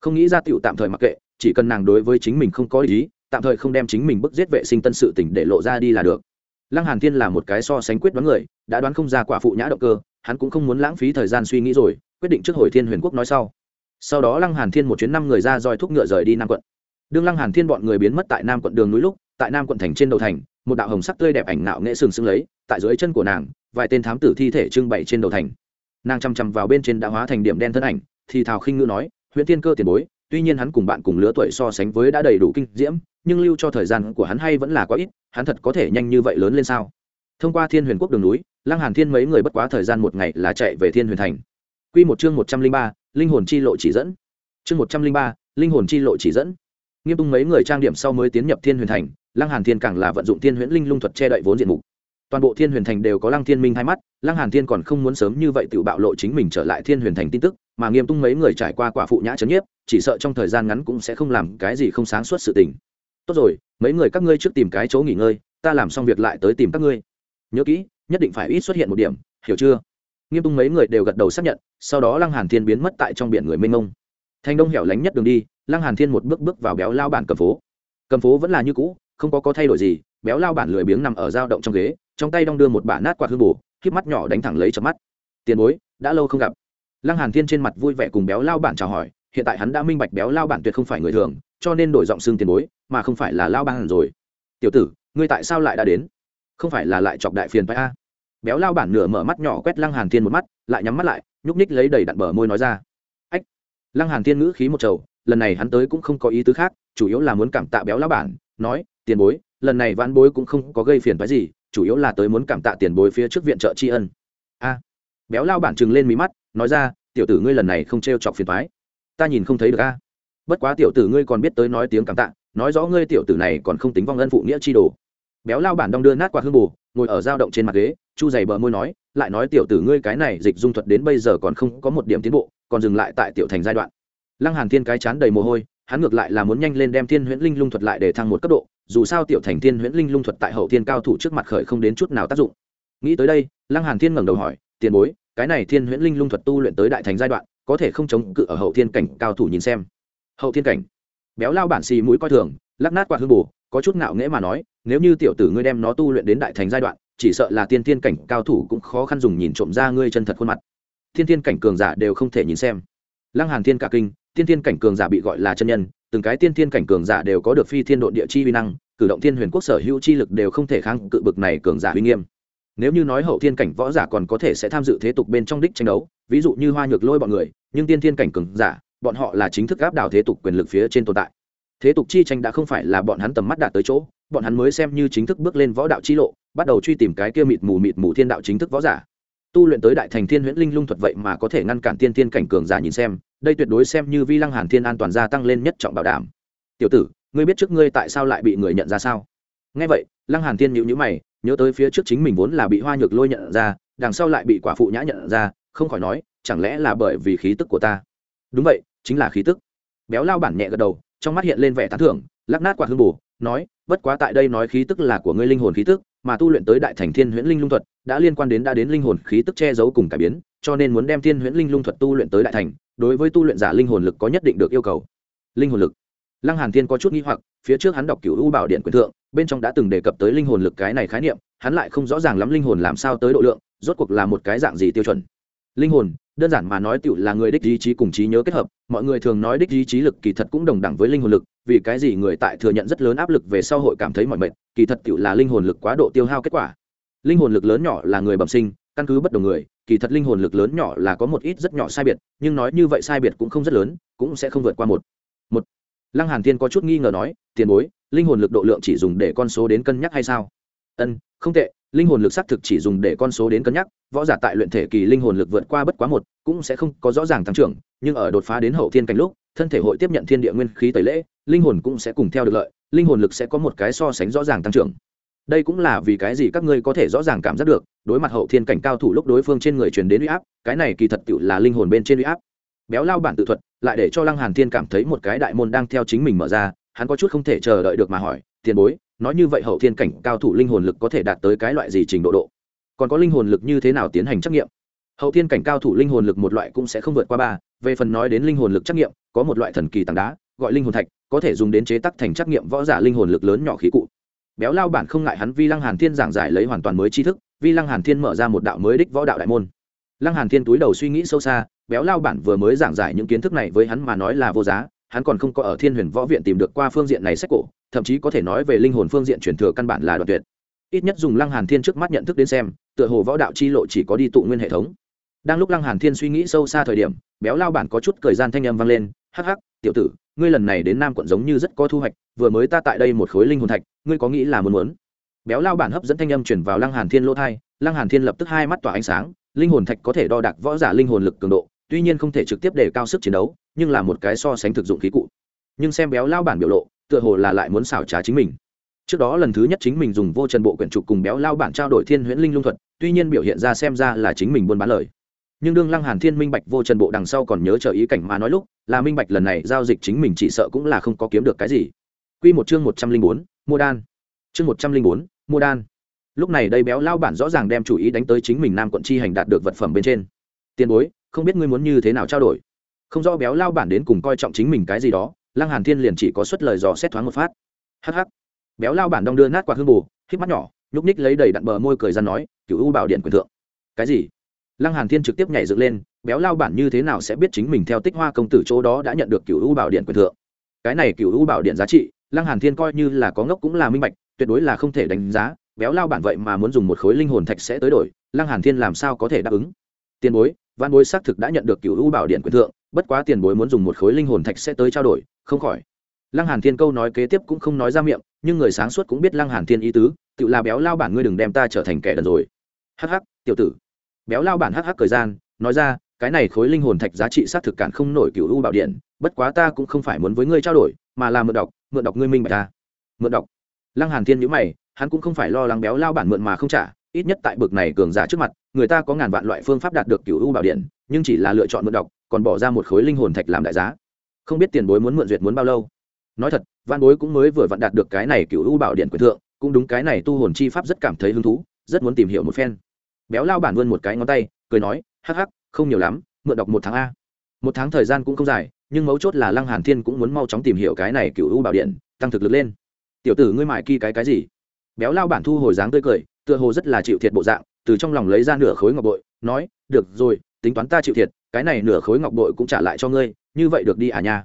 Không nghĩ ra tiểu tạm thời mặc kệ, chỉ cần nàng đối với chính mình không có ý, tạm thời không đem chính mình bức giết vệ sinh tân sự tỉnh để lộ ra đi là được lăng hàn thiên là một cái so sánh quyết đoán người, đã đoán không ra quả phụ nhã động cơ, hắn cũng không muốn lãng phí thời gian suy nghĩ rồi, quyết định trước hồi thiên huyền quốc nói sau. Sau đó lăng hàn thiên một chuyến năm người ra roi thúc ngựa rời đi nam quận. Đương lăng hàn thiên bọn người biến mất tại nam quận đường núi lúc, tại nam quận thành trên đầu thành, một đạo hồng sắc tươi đẹp ảnh nạo nghệ sừng sững lấy, tại dưới chân của nàng, vài tên thám tử thi thể trưng bày trên đầu thành. Nàng chăm chăm vào bên trên đã hóa thành điểm đen thân ảnh, thì thào khinh ngữ nói huyện thiên cơ tiền bối tuy nhiên hắn cùng bạn cùng lứa tuổi so sánh với đã đầy đủ kinh diễm, nhưng lưu cho thời gian của hắn hay vẫn là quá ít, hắn thật có thể nhanh như vậy lớn lên sao? Thông qua thiên huyền quốc đường núi, lăng hàn thiên mấy người bất quá thời gian một ngày là chạy về thiên huyền thành. Quy một chương một trăm linh ba, linh hồn chi lộ chỉ dẫn. Chương một trăm linh ba, linh hồn chi lộ chỉ dẫn. Nghiêm tung mấy người trang điểm sau mới tiến nhập thiên huyền thành, lăng hàn thiên càng là vận dụng thiên huyễn linh lung thuật che đậy vốn diện mục. Toàn bộ thiên huyền thành đều có lăng thiên minh hai mắt, lăng hàn thiên còn không muốn sớm như vậy tự bạo lộ chính mình trở lại thiên huyền thành tin tức mà nghiêm tung mấy người trải qua quả phụ nhã trấn nhiếp, chỉ sợ trong thời gian ngắn cũng sẽ không làm cái gì không sáng suốt sự tình. Tốt rồi, mấy người các ngươi trước tìm cái chỗ nghỉ ngơi, ta làm xong việc lại tới tìm các ngươi. Nhớ kỹ, nhất định phải ít xuất hiện một điểm, hiểu chưa? Nghiêm tung mấy người đều gật đầu xác nhận, sau đó lăng hàn thiên biến mất tại trong biển người mênh mông. Thành đông hẻo lánh nhất đường đi, lăng hàn thiên một bước bước vào béo lao bản cầm phố. Cầm phố vẫn là như cũ, không có có thay đổi gì, béo lao bản lười biếng nằm ở dao động trong ghế, trong tay đong đưa một bả nát quạt hương bù khiếp mắt nhỏ đánh thẳng lấy chớp mắt. Tiền bối, đã lâu không gặp lăng hàn thiên trên mặt vui vẻ cùng béo lao bản chào hỏi, hiện tại hắn đã minh bạch béo lao bản tuyệt không phải người thường, cho nên đổi giọng xương tiền bối, mà không phải là lao bản rồi. Tiểu tử, ngươi tại sao lại đã đến? Không phải là lại chọc đại phiền phải a? Béo lao bản nửa mở mắt nhỏ quét lăng hàn thiên một mắt, lại nhắm mắt lại, nhúc ních lấy đầy đặn bờ môi nói ra. Ách. Lăng hàn thiên ngữ khí một trầu, lần này hắn tới cũng không có ý tứ khác, chủ yếu là muốn cảm tạ béo lao bản, nói, tiền bối, lần này vãn bối cũng không có gây phiền phái gì, chủ yếu là tới muốn cảm tạ tiền bối phía trước viện trợ tri ân. A. Béo lao bản chừng lên mí mắt nói ra, tiểu tử ngươi lần này không t chọc phiền phái ta nhìn không thấy được a. Bất quá tiểu tử ngươi còn biết tới nói tiếng cảm tạ, nói rõ ngươi tiểu tử này còn không tính vong ân phụ nghĩa chi đồ. Béo lao bản đong đưa nát quạt hương bù, ngồi ở dao động trên mặt ghế, chu dày bờ môi nói, lại nói tiểu tử ngươi cái này dịch dung thuật đến bây giờ còn không có một điểm tiến bộ, còn dừng lại tại tiểu thành giai đoạn. Lăng hàn thiên cái chán đầy mồ hôi, hắn ngược lại là muốn nhanh lên đem thiên huyễn linh lung thuật lại để thăng một cấp độ, dù sao tiểu thành thiên huyễn linh lung thuật tại hậu thiên cao thủ trước mặt khởi không đến chút nào tác dụng. Nghĩ tới đây, lăng hàn thiên ngẩng đầu hỏi, tiền bối cái này thiên huyễn linh lung thuật tu luyện tới đại thành giai đoạn, có thể không chống cự ở hậu thiên cảnh cao thủ nhìn xem. Hậu thiên cảnh. Béo lao bản xì mũi coi thường, lắc nát quạt hương bù có chút ngạo nghễ mà nói, nếu như tiểu tử ngươi đem nó tu luyện đến đại thành giai đoạn, chỉ sợ là tiên thiên cảnh cao thủ cũng khó khăn dùng nhìn trộm ra ngươi chân thật khuôn mặt. Thiên thiên cảnh cường giả đều không thể nhìn xem. Lăng hàn thiên cả kinh, tiên thiên cảnh cường giả bị gọi là chân nhân, từng cái tiên thiên cảnh cường giả đều có được phi thiên độ địa chi uy năng, cử động thiên huyền quốc sở hữu chi lực đều không thể kháng cự bực này cường giả uy nghiêm nếu như nói hậu thiên cảnh võ giả còn có thể sẽ tham dự thế tục bên trong đích tranh đấu, ví dụ như hoa nhược lôi bọn người, nhưng tiên thiên cảnh cường giả, bọn họ là chính thức áp đảo thế tục quyền lực phía trên tồn tại. Thế tục chi tranh đã không phải là bọn hắn tầm mắt đạt tới chỗ, bọn hắn mới xem như chính thức bước lên võ đạo chi lộ, bắt đầu truy tìm cái kia mịt mù mịt mù thiên đạo chính thức võ giả. Tu luyện tới đại thành thiên huyễn linh lung thuật vậy mà có thể ngăn cản tiên thiên cảnh cường giả nhìn xem, đây tuyệt đối xem như vi lăng hàn thiên an toàn gia tăng lên nhất trọng bảo đảm. Tiểu tử, ngươi biết trước ngươi tại sao lại bị người nhận ra sao? Nghe vậy, lăng hàn thiên nhíu nhíu mày nhớ tới phía trước chính mình vốn là bị hoa nhược lôi nhận ra, đằng sau lại bị quả phụ nhã nhận ra, không khỏi nói, chẳng lẽ là bởi vì khí tức của ta? Đúng vậy, chính là khí tức. Béo lao bản nhẹ gật đầu, trong mắt hiện lên vẻ tán thưởng, lắc nát quả hương bù, nói, bất quá tại đây nói khí tức là của ngươi linh hồn khí tức, mà tu luyện tới đại thành thiên huyễn linh lung thuật, đã liên quan đến đã đến linh hồn khí tức che giấu cùng cải biến, cho nên muốn đem thiên huyễn linh lung thuật tu luyện tới đại thành, đối với tu luyện giả linh hồn lực có nhất định được yêu cầu. Linh hồn lực. Lăng hàn thiên có chút nghi hoặc, phía trước hắn đọc cửu u bảo điện quyền thượng bên trong đã từng đề cập tới linh hồn lực cái này khái niệm, hắn lại không rõ ràng lắm linh hồn làm sao tới độ lượng, rốt cuộc là một cái dạng gì tiêu chuẩn. Linh hồn, đơn giản mà nói tựu là người đích ý chí cùng trí nhớ kết hợp, mọi người thường nói đích ý chí lực kỳ thật cũng đồng đẳng với linh hồn lực, vì cái gì người tại thừa nhận rất lớn áp lực về sau hội cảm thấy mọi mệt, kỳ thật tựu là linh hồn lực quá độ tiêu hao kết quả. Linh hồn lực lớn nhỏ là người bẩm sinh, căn cứ bất đồng người, kỳ thật linh hồn lực lớn nhỏ là có một ít rất nhỏ sai biệt, nhưng nói như vậy sai biệt cũng không rất lớn, cũng sẽ không vượt qua một. Một. Lăng hàn thiên có chút nghi ngờ nói, tiền bối linh hồn lực độ lượng chỉ dùng để con số đến cân nhắc hay sao? Ân, không tệ, linh hồn lực xác thực chỉ dùng để con số đến cân nhắc, võ giả tại luyện thể kỳ linh hồn lực vượt qua bất quá một, cũng sẽ không có rõ ràng tăng trưởng, nhưng ở đột phá đến hậu thiên cảnh lúc, thân thể hội tiếp nhận thiên địa nguyên khí tẩy lễ, linh hồn cũng sẽ cùng theo được lợi, linh hồn lực sẽ có một cái so sánh rõ ràng tăng trưởng. Đây cũng là vì cái gì các ngươi có thể rõ ràng cảm giác được, đối mặt hậu thiên cảnh cao thủ lúc đối phương trên người truyền đến uy áp, cái này kỳ thật tự là linh hồn bên trên uy áp. Béo lao bản tự thuật, lại để cho lăng hàn thiên cảm thấy một cái đại môn đang theo chính mình mở ra hắn có chút không thể chờ đợi được mà hỏi, tiền bối, nói như vậy hậu thiên cảnh cao thủ linh hồn lực có thể đạt tới cái loại gì trình độ độ? Còn có linh hồn lực như thế nào tiến hành trắc nghiệm? Hậu thiên cảnh cao thủ linh hồn lực một loại cũng sẽ không vượt qua ba, về phần nói đến linh hồn lực trắc nghiệm, có một loại thần kỳ tảng đá, gọi linh hồn thạch, có thể dùng đến chế tắc thành trắc nghiệm võ giả linh hồn lực lớn nhỏ khí cụ. Béo lao bản không ngại hắn vi lăng hàn thiên giảng giải lấy hoàn toàn mới tri thức, vi lăng hàn thiên mở ra một đạo mới đích võ đạo đại môn. Lăng hàn thiên túi đầu suy nghĩ sâu xa, béo lao bản vừa mới giảng giải những kiến thức này với hắn mà nói là vô giá hắn còn không có ở thiên huyền võ viện tìm được qua phương diện này sách cổ, thậm chí có thể nói về linh hồn phương diện truyền thừa căn bản là đoạn tuyệt. Ít nhất dùng lăng hàn thiên trước mắt nhận thức đến xem, tựa hồ võ đạo chi lộ chỉ có đi tụ nguyên hệ thống. Đang lúc lăng hàn thiên suy nghĩ sâu xa thời điểm, béo lao bản có chút thời gian thanh âm vang lên, hắc hắc, tiểu tử, ngươi lần này đến nam quận giống như rất có thu hoạch, vừa mới ta tại đây một khối linh hồn thạch, ngươi có nghĩ là muốn muốn? Béo lao bản hấp dẫn thanh âm chuyển vào lăng hàn thiên lỗ thai lăng hàn thiên lập tức hai mắt tỏa ánh sáng, linh hồn thạch có thể đo đạc võ giả linh hồn lực cường độ tuy nhiên không thể trực tiếp đề cao sức chiến đấu, nhưng là một cái so sánh thực dụng khí cụ. Nhưng xem béo lao bản biểu lộ, tựa hồ là lại muốn xảo trá chính mình. Trước đó lần thứ nhất chính mình dùng vô trần bộ quyển trục cùng béo lao bản trao đổi thiên huyễn linh lung thuật, tuy nhiên biểu hiện ra xem ra là chính mình buôn bán lời. Nhưng đương lăng hàn thiên minh bạch vô trần bộ đằng sau còn nhớ chờ ý cảnh mà nói lúc, là minh bạch lần này giao dịch chính mình chỉ sợ cũng là không có kiếm được cái gì. Quy một chương một trăm linh bốn, mua đan. Chương một trăm linh bốn, mua đan. Lúc này đây béo lao bản rõ ràng đem chủ ý đánh tới chính mình nam quận chi hành đạt được vật phẩm bên trên. Tiền bối không biết ngươi muốn như thế nào trao đổi. Không do béo lao bản đến cùng coi trọng chính mình cái gì đó, lăng hàn thiên liền chỉ có suất lời dò xét thoáng một phát. Hắc hắc. Béo lao bản đong đưa nát quạt hương bù, hít mắt nhỏ, nhúc ních lấy đầy đặn bờ môi cười ra nói cựu u bảo điện quyền thượng. Cái gì? Lăng hàn thiên trực tiếp nhảy dựng lên, béo lao bản như thế nào sẽ biết chính mình theo tích hoa công tử chỗ đó đã nhận được cựu u bảo điện quyền thượng? Cái này cựu u bảo điện giá trị, lăng hàn thiên coi như là có ngốc cũng là minh bạch, tuyệt đối là không thể đánh giá, béo lao bản vậy mà muốn dùng một khối linh hồn thạch sẽ tới đổi, lăng hàn thiên làm sao có thể đáp ứng? Tiền bối văn bối xác thực đã nhận được cựu u bảo điện quyền thượng, bất quá tiền bối muốn dùng một khối linh hồn thạch sẽ tới trao đổi, không khỏi. Lăng hàn thiên câu nói kế tiếp cũng không nói ra miệng, nhưng người sáng suốt cũng biết lăng hàn thiên ý tứ, tự là béo lao bản ngươi đừng đem ta trở thành kẻ đần rồi. Hắc hắc, tiểu tử. Béo lao bản hắc hắc thời gian, nói ra, cái này khối linh hồn thạch giá trị xác thực cản không nổi cựu u bảo điện, bất quá ta cũng không phải muốn với ngươi trao đổi, mà là mượn đọc mượn đọc ngươi minh bạch ta. Mượn đọc. Lăng hàn thiên nhíu mày, hắn cũng không phải lo lắng béo lao bản mượn mà không trả ít nhất tại bực này cường giả trước mặt, người ta có ngàn vạn loại phương pháp đạt được cựu u bảo điện, nhưng chỉ là lựa chọn mượn đọc còn bỏ ra một khối linh hồn thạch làm đại giá. Không biết tiền bối muốn mượn duyệt muốn bao lâu. Nói thật văn bối cũng mới vừa vặn đạt được cái này cựu u bảo điện quyền thượng, cũng đúng cái này tu hồn chi pháp rất cảm thấy hứng thú, rất muốn tìm hiểu một phen. Béo lao bản vươn một cái ngón tay, cười nói, hắc hắc, không nhiều lắm, mượn đọc một tháng a. Một tháng thời gian cũng không dài, nhưng mấu chốt là lăng hàn thiên cũng muốn mau chóng tìm hiểu cái này cựu u bảo điện, tăng thực lực lên. Tiểu tử, ngươi mải kỳ cái cái gì? Béo lao bản thu hồi dáng tươi cười tựa hồ rất là chịu thiệt bộ dạng, từ trong lòng lấy ra nửa khối ngọc bội, nói, được rồi, tính toán ta chịu thiệt, cái này nửa khối ngọc bội cũng trả lại cho ngươi, như vậy được đi à nha.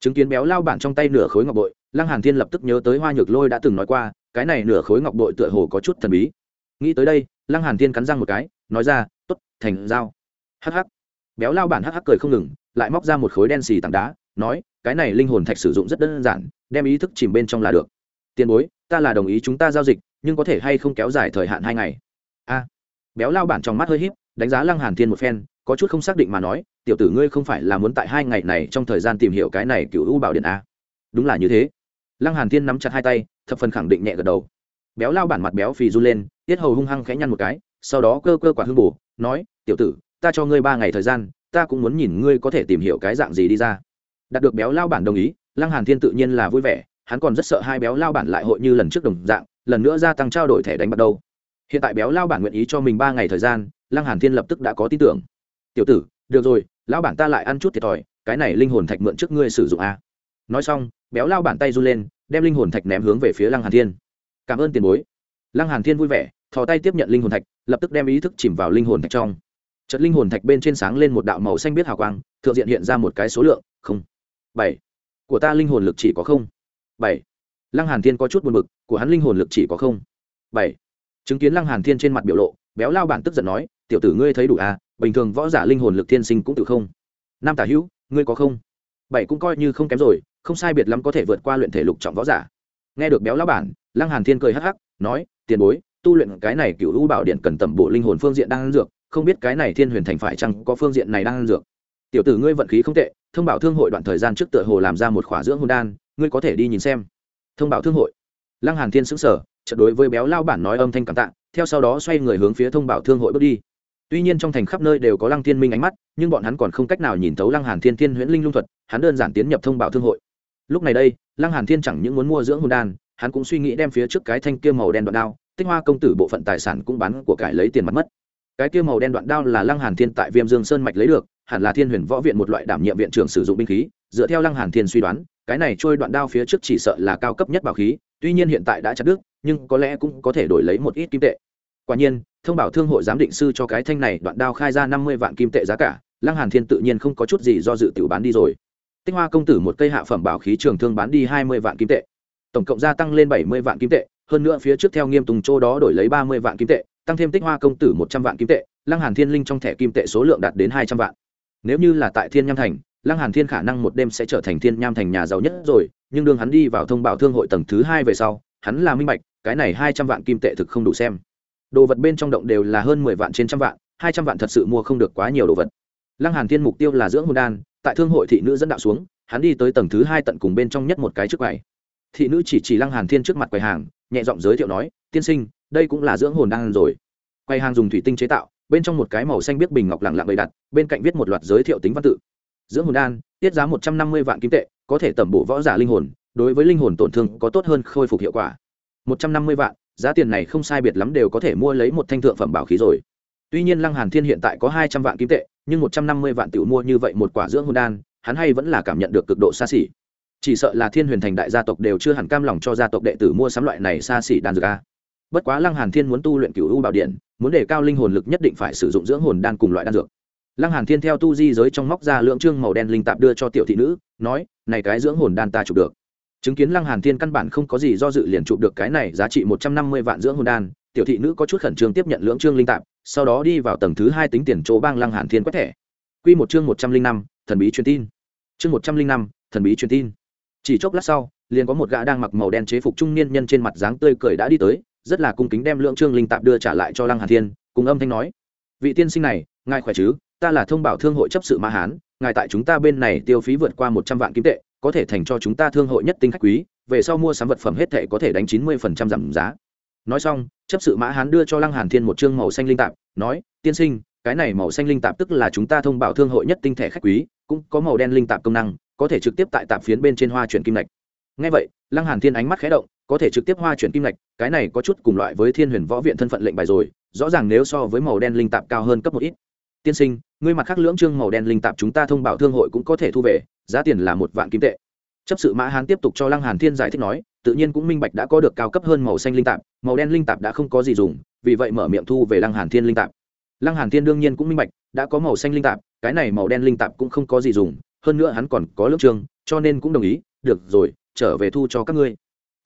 Chứng kiến béo lao bản trong tay nửa khối ngọc bội, lăng hàn thiên lập tức nhớ tới hoa nhược lôi đã từng nói qua, cái này nửa khối ngọc bội tựa hồ có chút thần bí. Nghĩ tới đây, lăng hàn thiên cắn răng một cái, nói ra, tốt, thành giao. Hắc hắc. Béo lao bản hắc hắc cười không ngừng, lại móc ra một khối đen xì tảng đá, nói, cái này linh hồn thạch sử dụng rất đơn giản, đem ý thức chìm bên trong là được. Tiền bối, ta là đồng ý chúng ta giao dịch nhưng có thể hay không kéo dài thời hạn hai ngày? A. Béo lao bản trong mắt hơi híp, đánh giá lăng hàn thiên một phen, có chút không xác định mà nói, tiểu tử ngươi không phải là muốn tại hai ngày này trong thời gian tìm hiểu cái này cựu u bảo điện a. Đúng là như thế. Lăng hàn thiên nắm chặt hai tay, thập phần khẳng định nhẹ gật đầu. Béo lao bản mặt béo phì run lên, tiết hầu hung hăng khẽ nhăn một cái, sau đó cơ cơ quả hương bù, nói, tiểu tử, ta cho ngươi ba ngày thời gian, ta cũng muốn nhìn ngươi có thể tìm hiểu cái dạng gì đi ra. Đạt được béo lao bản đồng ý, lăng hàn thiên tự nhiên là vui vẻ, hắn còn rất sợ hai béo lao bản lại hội như lần trước đồng dạng lần nữa gia tăng trao đổi thẻ đánh bắt đầu hiện tại béo lao bản nguyện ý cho mình ba ngày thời gian, lăng hàn thiên lập tức đã có tin tưởng. Tiểu tử, được rồi lão bản ta lại ăn chút thiệt thòi, cái này linh hồn thạch mượn trước ngươi sử dụng a nói xong, béo lao bản tay run lên, đem linh hồn thạch ném hướng về phía lăng hàn thiên. Cảm ơn tiền bối. Lăng hàn thiên vui vẻ, thò tay tiếp nhận linh hồn thạch, lập tức đem ý thức chìm vào linh hồn thạch trong. Trận linh hồn thạch bên trên sáng lên một đạo màu xanh biết hào quang, thượng diện hiện ra một cái số lượng, không, bảy. Của ta linh hồn lực chỉ có không, bảy lăng hàn thiên có chút buồn bực, của hắn linh hồn lực chỉ có không. Bảy. Chứng kiến lăng hàn thiên trên mặt biểu lộ, béo lao bản tức giận nói, tiểu tử ngươi thấy đủ à bình thường võ giả linh hồn lực thiên sinh cũng tự không. Nam tả hữu, ngươi có không? Bảy cũng coi như không kém rồi, không sai biệt lắm có thể vượt qua luyện thể lục trọng võ giả. Nghe được béo lao bản, lăng hàn thiên cười hắc hắc, nói, tiền bối, tu luyện cái này cựu u bảo điện cần tẩm bộ linh hồn phương diện đang ăn dược, không biết cái này thiên huyền thành phải chăng có phương diện này đang ăn dược. Tiểu tử ngươi vận khí không tệ, thông Bảo thương hội đoạn thời gian trước tựa hồ làm ra một khỏa dưỡng hồn đan, ngươi có thể đi nhìn xem thông báo thương hội. Lăng hàn thiên sững sờ, chợt đối với béo lao bản nói âm thanh cảm tạ, theo sau đó xoay người hướng phía thông báo thương hội bước đi. Tuy nhiên trong thành khắp nơi đều có lăng thiên minh ánh mắt, nhưng bọn hắn còn không cách nào nhìn thấu lăng hàn thiên thiên huyễn linh lung thuật, hắn đơn giản tiến nhập thông báo thương hội. Lúc này đây, lăng hàn thiên chẳng những muốn mua dưỡng hồn đan, hắn cũng suy nghĩ đem phía trước cái thanh kia màu đen đoạn đao, tích hoa công tử bộ phận tài sản cũng bán của cải lấy tiền mặt mất. Cái kia màu đen đoạn đao là lăng hàn thiên tại viêm dương sơn mạch lấy được, hẳn là thiên huyền võ viện một loại đảm nhiệm viện trưởng sử dụng binh khí, dựa theo lăng hàn thiên suy đoán cái này trôi đoạn đao phía trước chỉ sợ là cao cấp nhất bảo khí, tuy nhiên hiện tại đã chặt đứt, nhưng có lẽ cũng có thể đổi lấy một ít kim tệ. Quả nhiên, thông báo thương hội giám định sư cho cái thanh này đoạn đao khai ra năm mươi vạn kim tệ giá cả, lăng hàn thiên tự nhiên không có chút gì do dự tiểu bán đi rồi. Tích hoa công tử một cây hạ phẩm bảo khí trường thương bán đi hai mươi vạn kim tệ. Tổng cộng gia tăng lên bảy mươi vạn kim tệ, hơn nữa phía trước theo nghiêm tùng châu đó đổi lấy ba mươi vạn kim tệ, tăng thêm tích hoa công tử một trăm vạn kim tệ, lăng hàn thiên linh trong thẻ kim tệ số lượng đạt đến hai trăm vạn. Nếu như là tại thiên nham thành lăng hàn thiên khả năng một đêm sẽ trở thành thiên nham thành nhà giàu nhất rồi, nhưng đương hắn đi vào thông báo thương hội tầng thứ hai về sau, hắn là minh bạch, cái này hai trăm vạn kim tệ thực không đủ xem. Đồ vật bên trong động đều là hơn mười vạn trên trăm vạn, hai trăm vạn thật sự mua không được quá nhiều đồ vật. Lăng hàn thiên mục tiêu là dưỡng hồn đan, tại thương hội thị nữ dẫn đạo xuống, hắn đi tới tầng thứ hai tận cùng bên trong nhất một cái trước quầy. Thị nữ chỉ chỉ lăng hàn thiên trước mặt quầy hàng, nhẹ giọng giới thiệu nói, tiên sinh, đây cũng là dưỡng hồn đan rồi. Quầy hàng dùng thủy tinh chế tạo, bên trong một cái màu xanh biếc bình ngọc lặng lặng bày đặt, bên cạnh viết một loạt giới thiệu tính văn tự dưỡng hồn đan, tiết giá một trăm năm mươi vạn kim tệ, có thể tẩm bổ võ giả linh hồn, đối với linh hồn tổn thương có tốt hơn khôi phục hiệu quả. một trăm năm mươi vạn, giá tiền này không sai biệt lắm đều có thể mua lấy một thanh thượng phẩm bảo khí rồi. Tuy nhiên lăng hàn thiên hiện tại có hai trăm vạn kim tệ, nhưng một trăm năm mươi vạn tiểu mua như vậy một quả dưỡng hồn đan, hắn hay vẫn là cảm nhận được cực độ xa xỉ. Chỉ sợ là thiên huyền thành đại gia tộc đều chưa hẳn cam lòng cho gia tộc đệ tử mua sắm loại này xa xỉ đan dược a. Bất quá lăng hàn thiên muốn tu luyện cửu u bảo điện, muốn đề cao linh hồn lực nhất định phải sử dụng dưỡng hồn đan cùng loại đan dược lăng hàn thiên theo tu di giới trong móc ra lượng trương màu đen linh tạp đưa cho tiểu thị nữ, nói, này cái dưỡng hồn đan ta chụp được. Chứng kiến lăng hàn thiên căn bản không có gì do dự liền chụp được cái này giá trị một trăm năm mươi vạn dưỡng hồn đan, tiểu thị nữ có chút khẩn trương tiếp nhận lượng trương linh tạp, sau đó đi vào tầng thứ hai tính tiền chỗ bang lăng hàn thiên quét thẻ. Quy một chương một trăm linh năm, thần bí truyền tin. Chương một trăm linh năm, thần bí truyền tin. Chỉ chốc lát sau, liền có một gã đang mặc màu đen chế phục trung niên nhân trên mặt dáng tươi cười đã đi tới, rất là cung kính đem lượng trương linh tạp đưa trả lại cho lăng hàn thiên, cùng âm thanh nói, vị tiên sinh này, ngài khỏe chứ? Ta là thông báo thương hội chấp sự ma hán, ngài tại chúng ta bên này tiêu phí vượt qua một trăm vạn kim tệ, có thể thành cho chúng ta thương hội nhất tinh khách quý, về sau mua sắm vật phẩm hết thệ có thể đánh chín mươi phần trăm giảm giá. Nói xong, chấp sự mã hán đưa cho lăng hàn thiên một chương màu xanh linh tạp, nói, tiên sinh, cái này màu xanh linh tạp tức là chúng ta thông báo thương hội nhất tinh thể khách quý, cũng có màu đen linh tạp công năng, có thể trực tiếp tại tạp phiến bên trên hoa chuyển kim lạch ngay vậy, lăng hàn thiên ánh mắt khẽ động, có thể trực tiếp hoa chuyển kim lạch cái này có chút cùng loại với thiên huyền võ viện thân phận lệnh bài rồi, rõ ràng nếu so với màu đen linh tạp cao hơn cấp một ít tiên sinh, ngươi mặt khác lưỡng trương màu đen linh tạp chúng ta thông báo thương hội cũng có thể thu về, giá tiền là một vạn kim tệ. Chấp sự mã hán tiếp tục cho lăng hàn thiên giải thích nói, tự nhiên cũng minh bạch đã có được cao cấp hơn màu xanh linh tạp, màu đen linh tạp đã không có gì dùng, vì vậy mở miệng thu về lăng hàn thiên linh tạp. Lăng hàn thiên đương nhiên cũng minh bạch, đã có màu xanh linh tạp, cái này màu đen linh tạp cũng không có gì dùng, hơn nữa hắn còn có lưỡng trương, cho nên cũng đồng ý, được rồi, trở về thu cho các ngươi.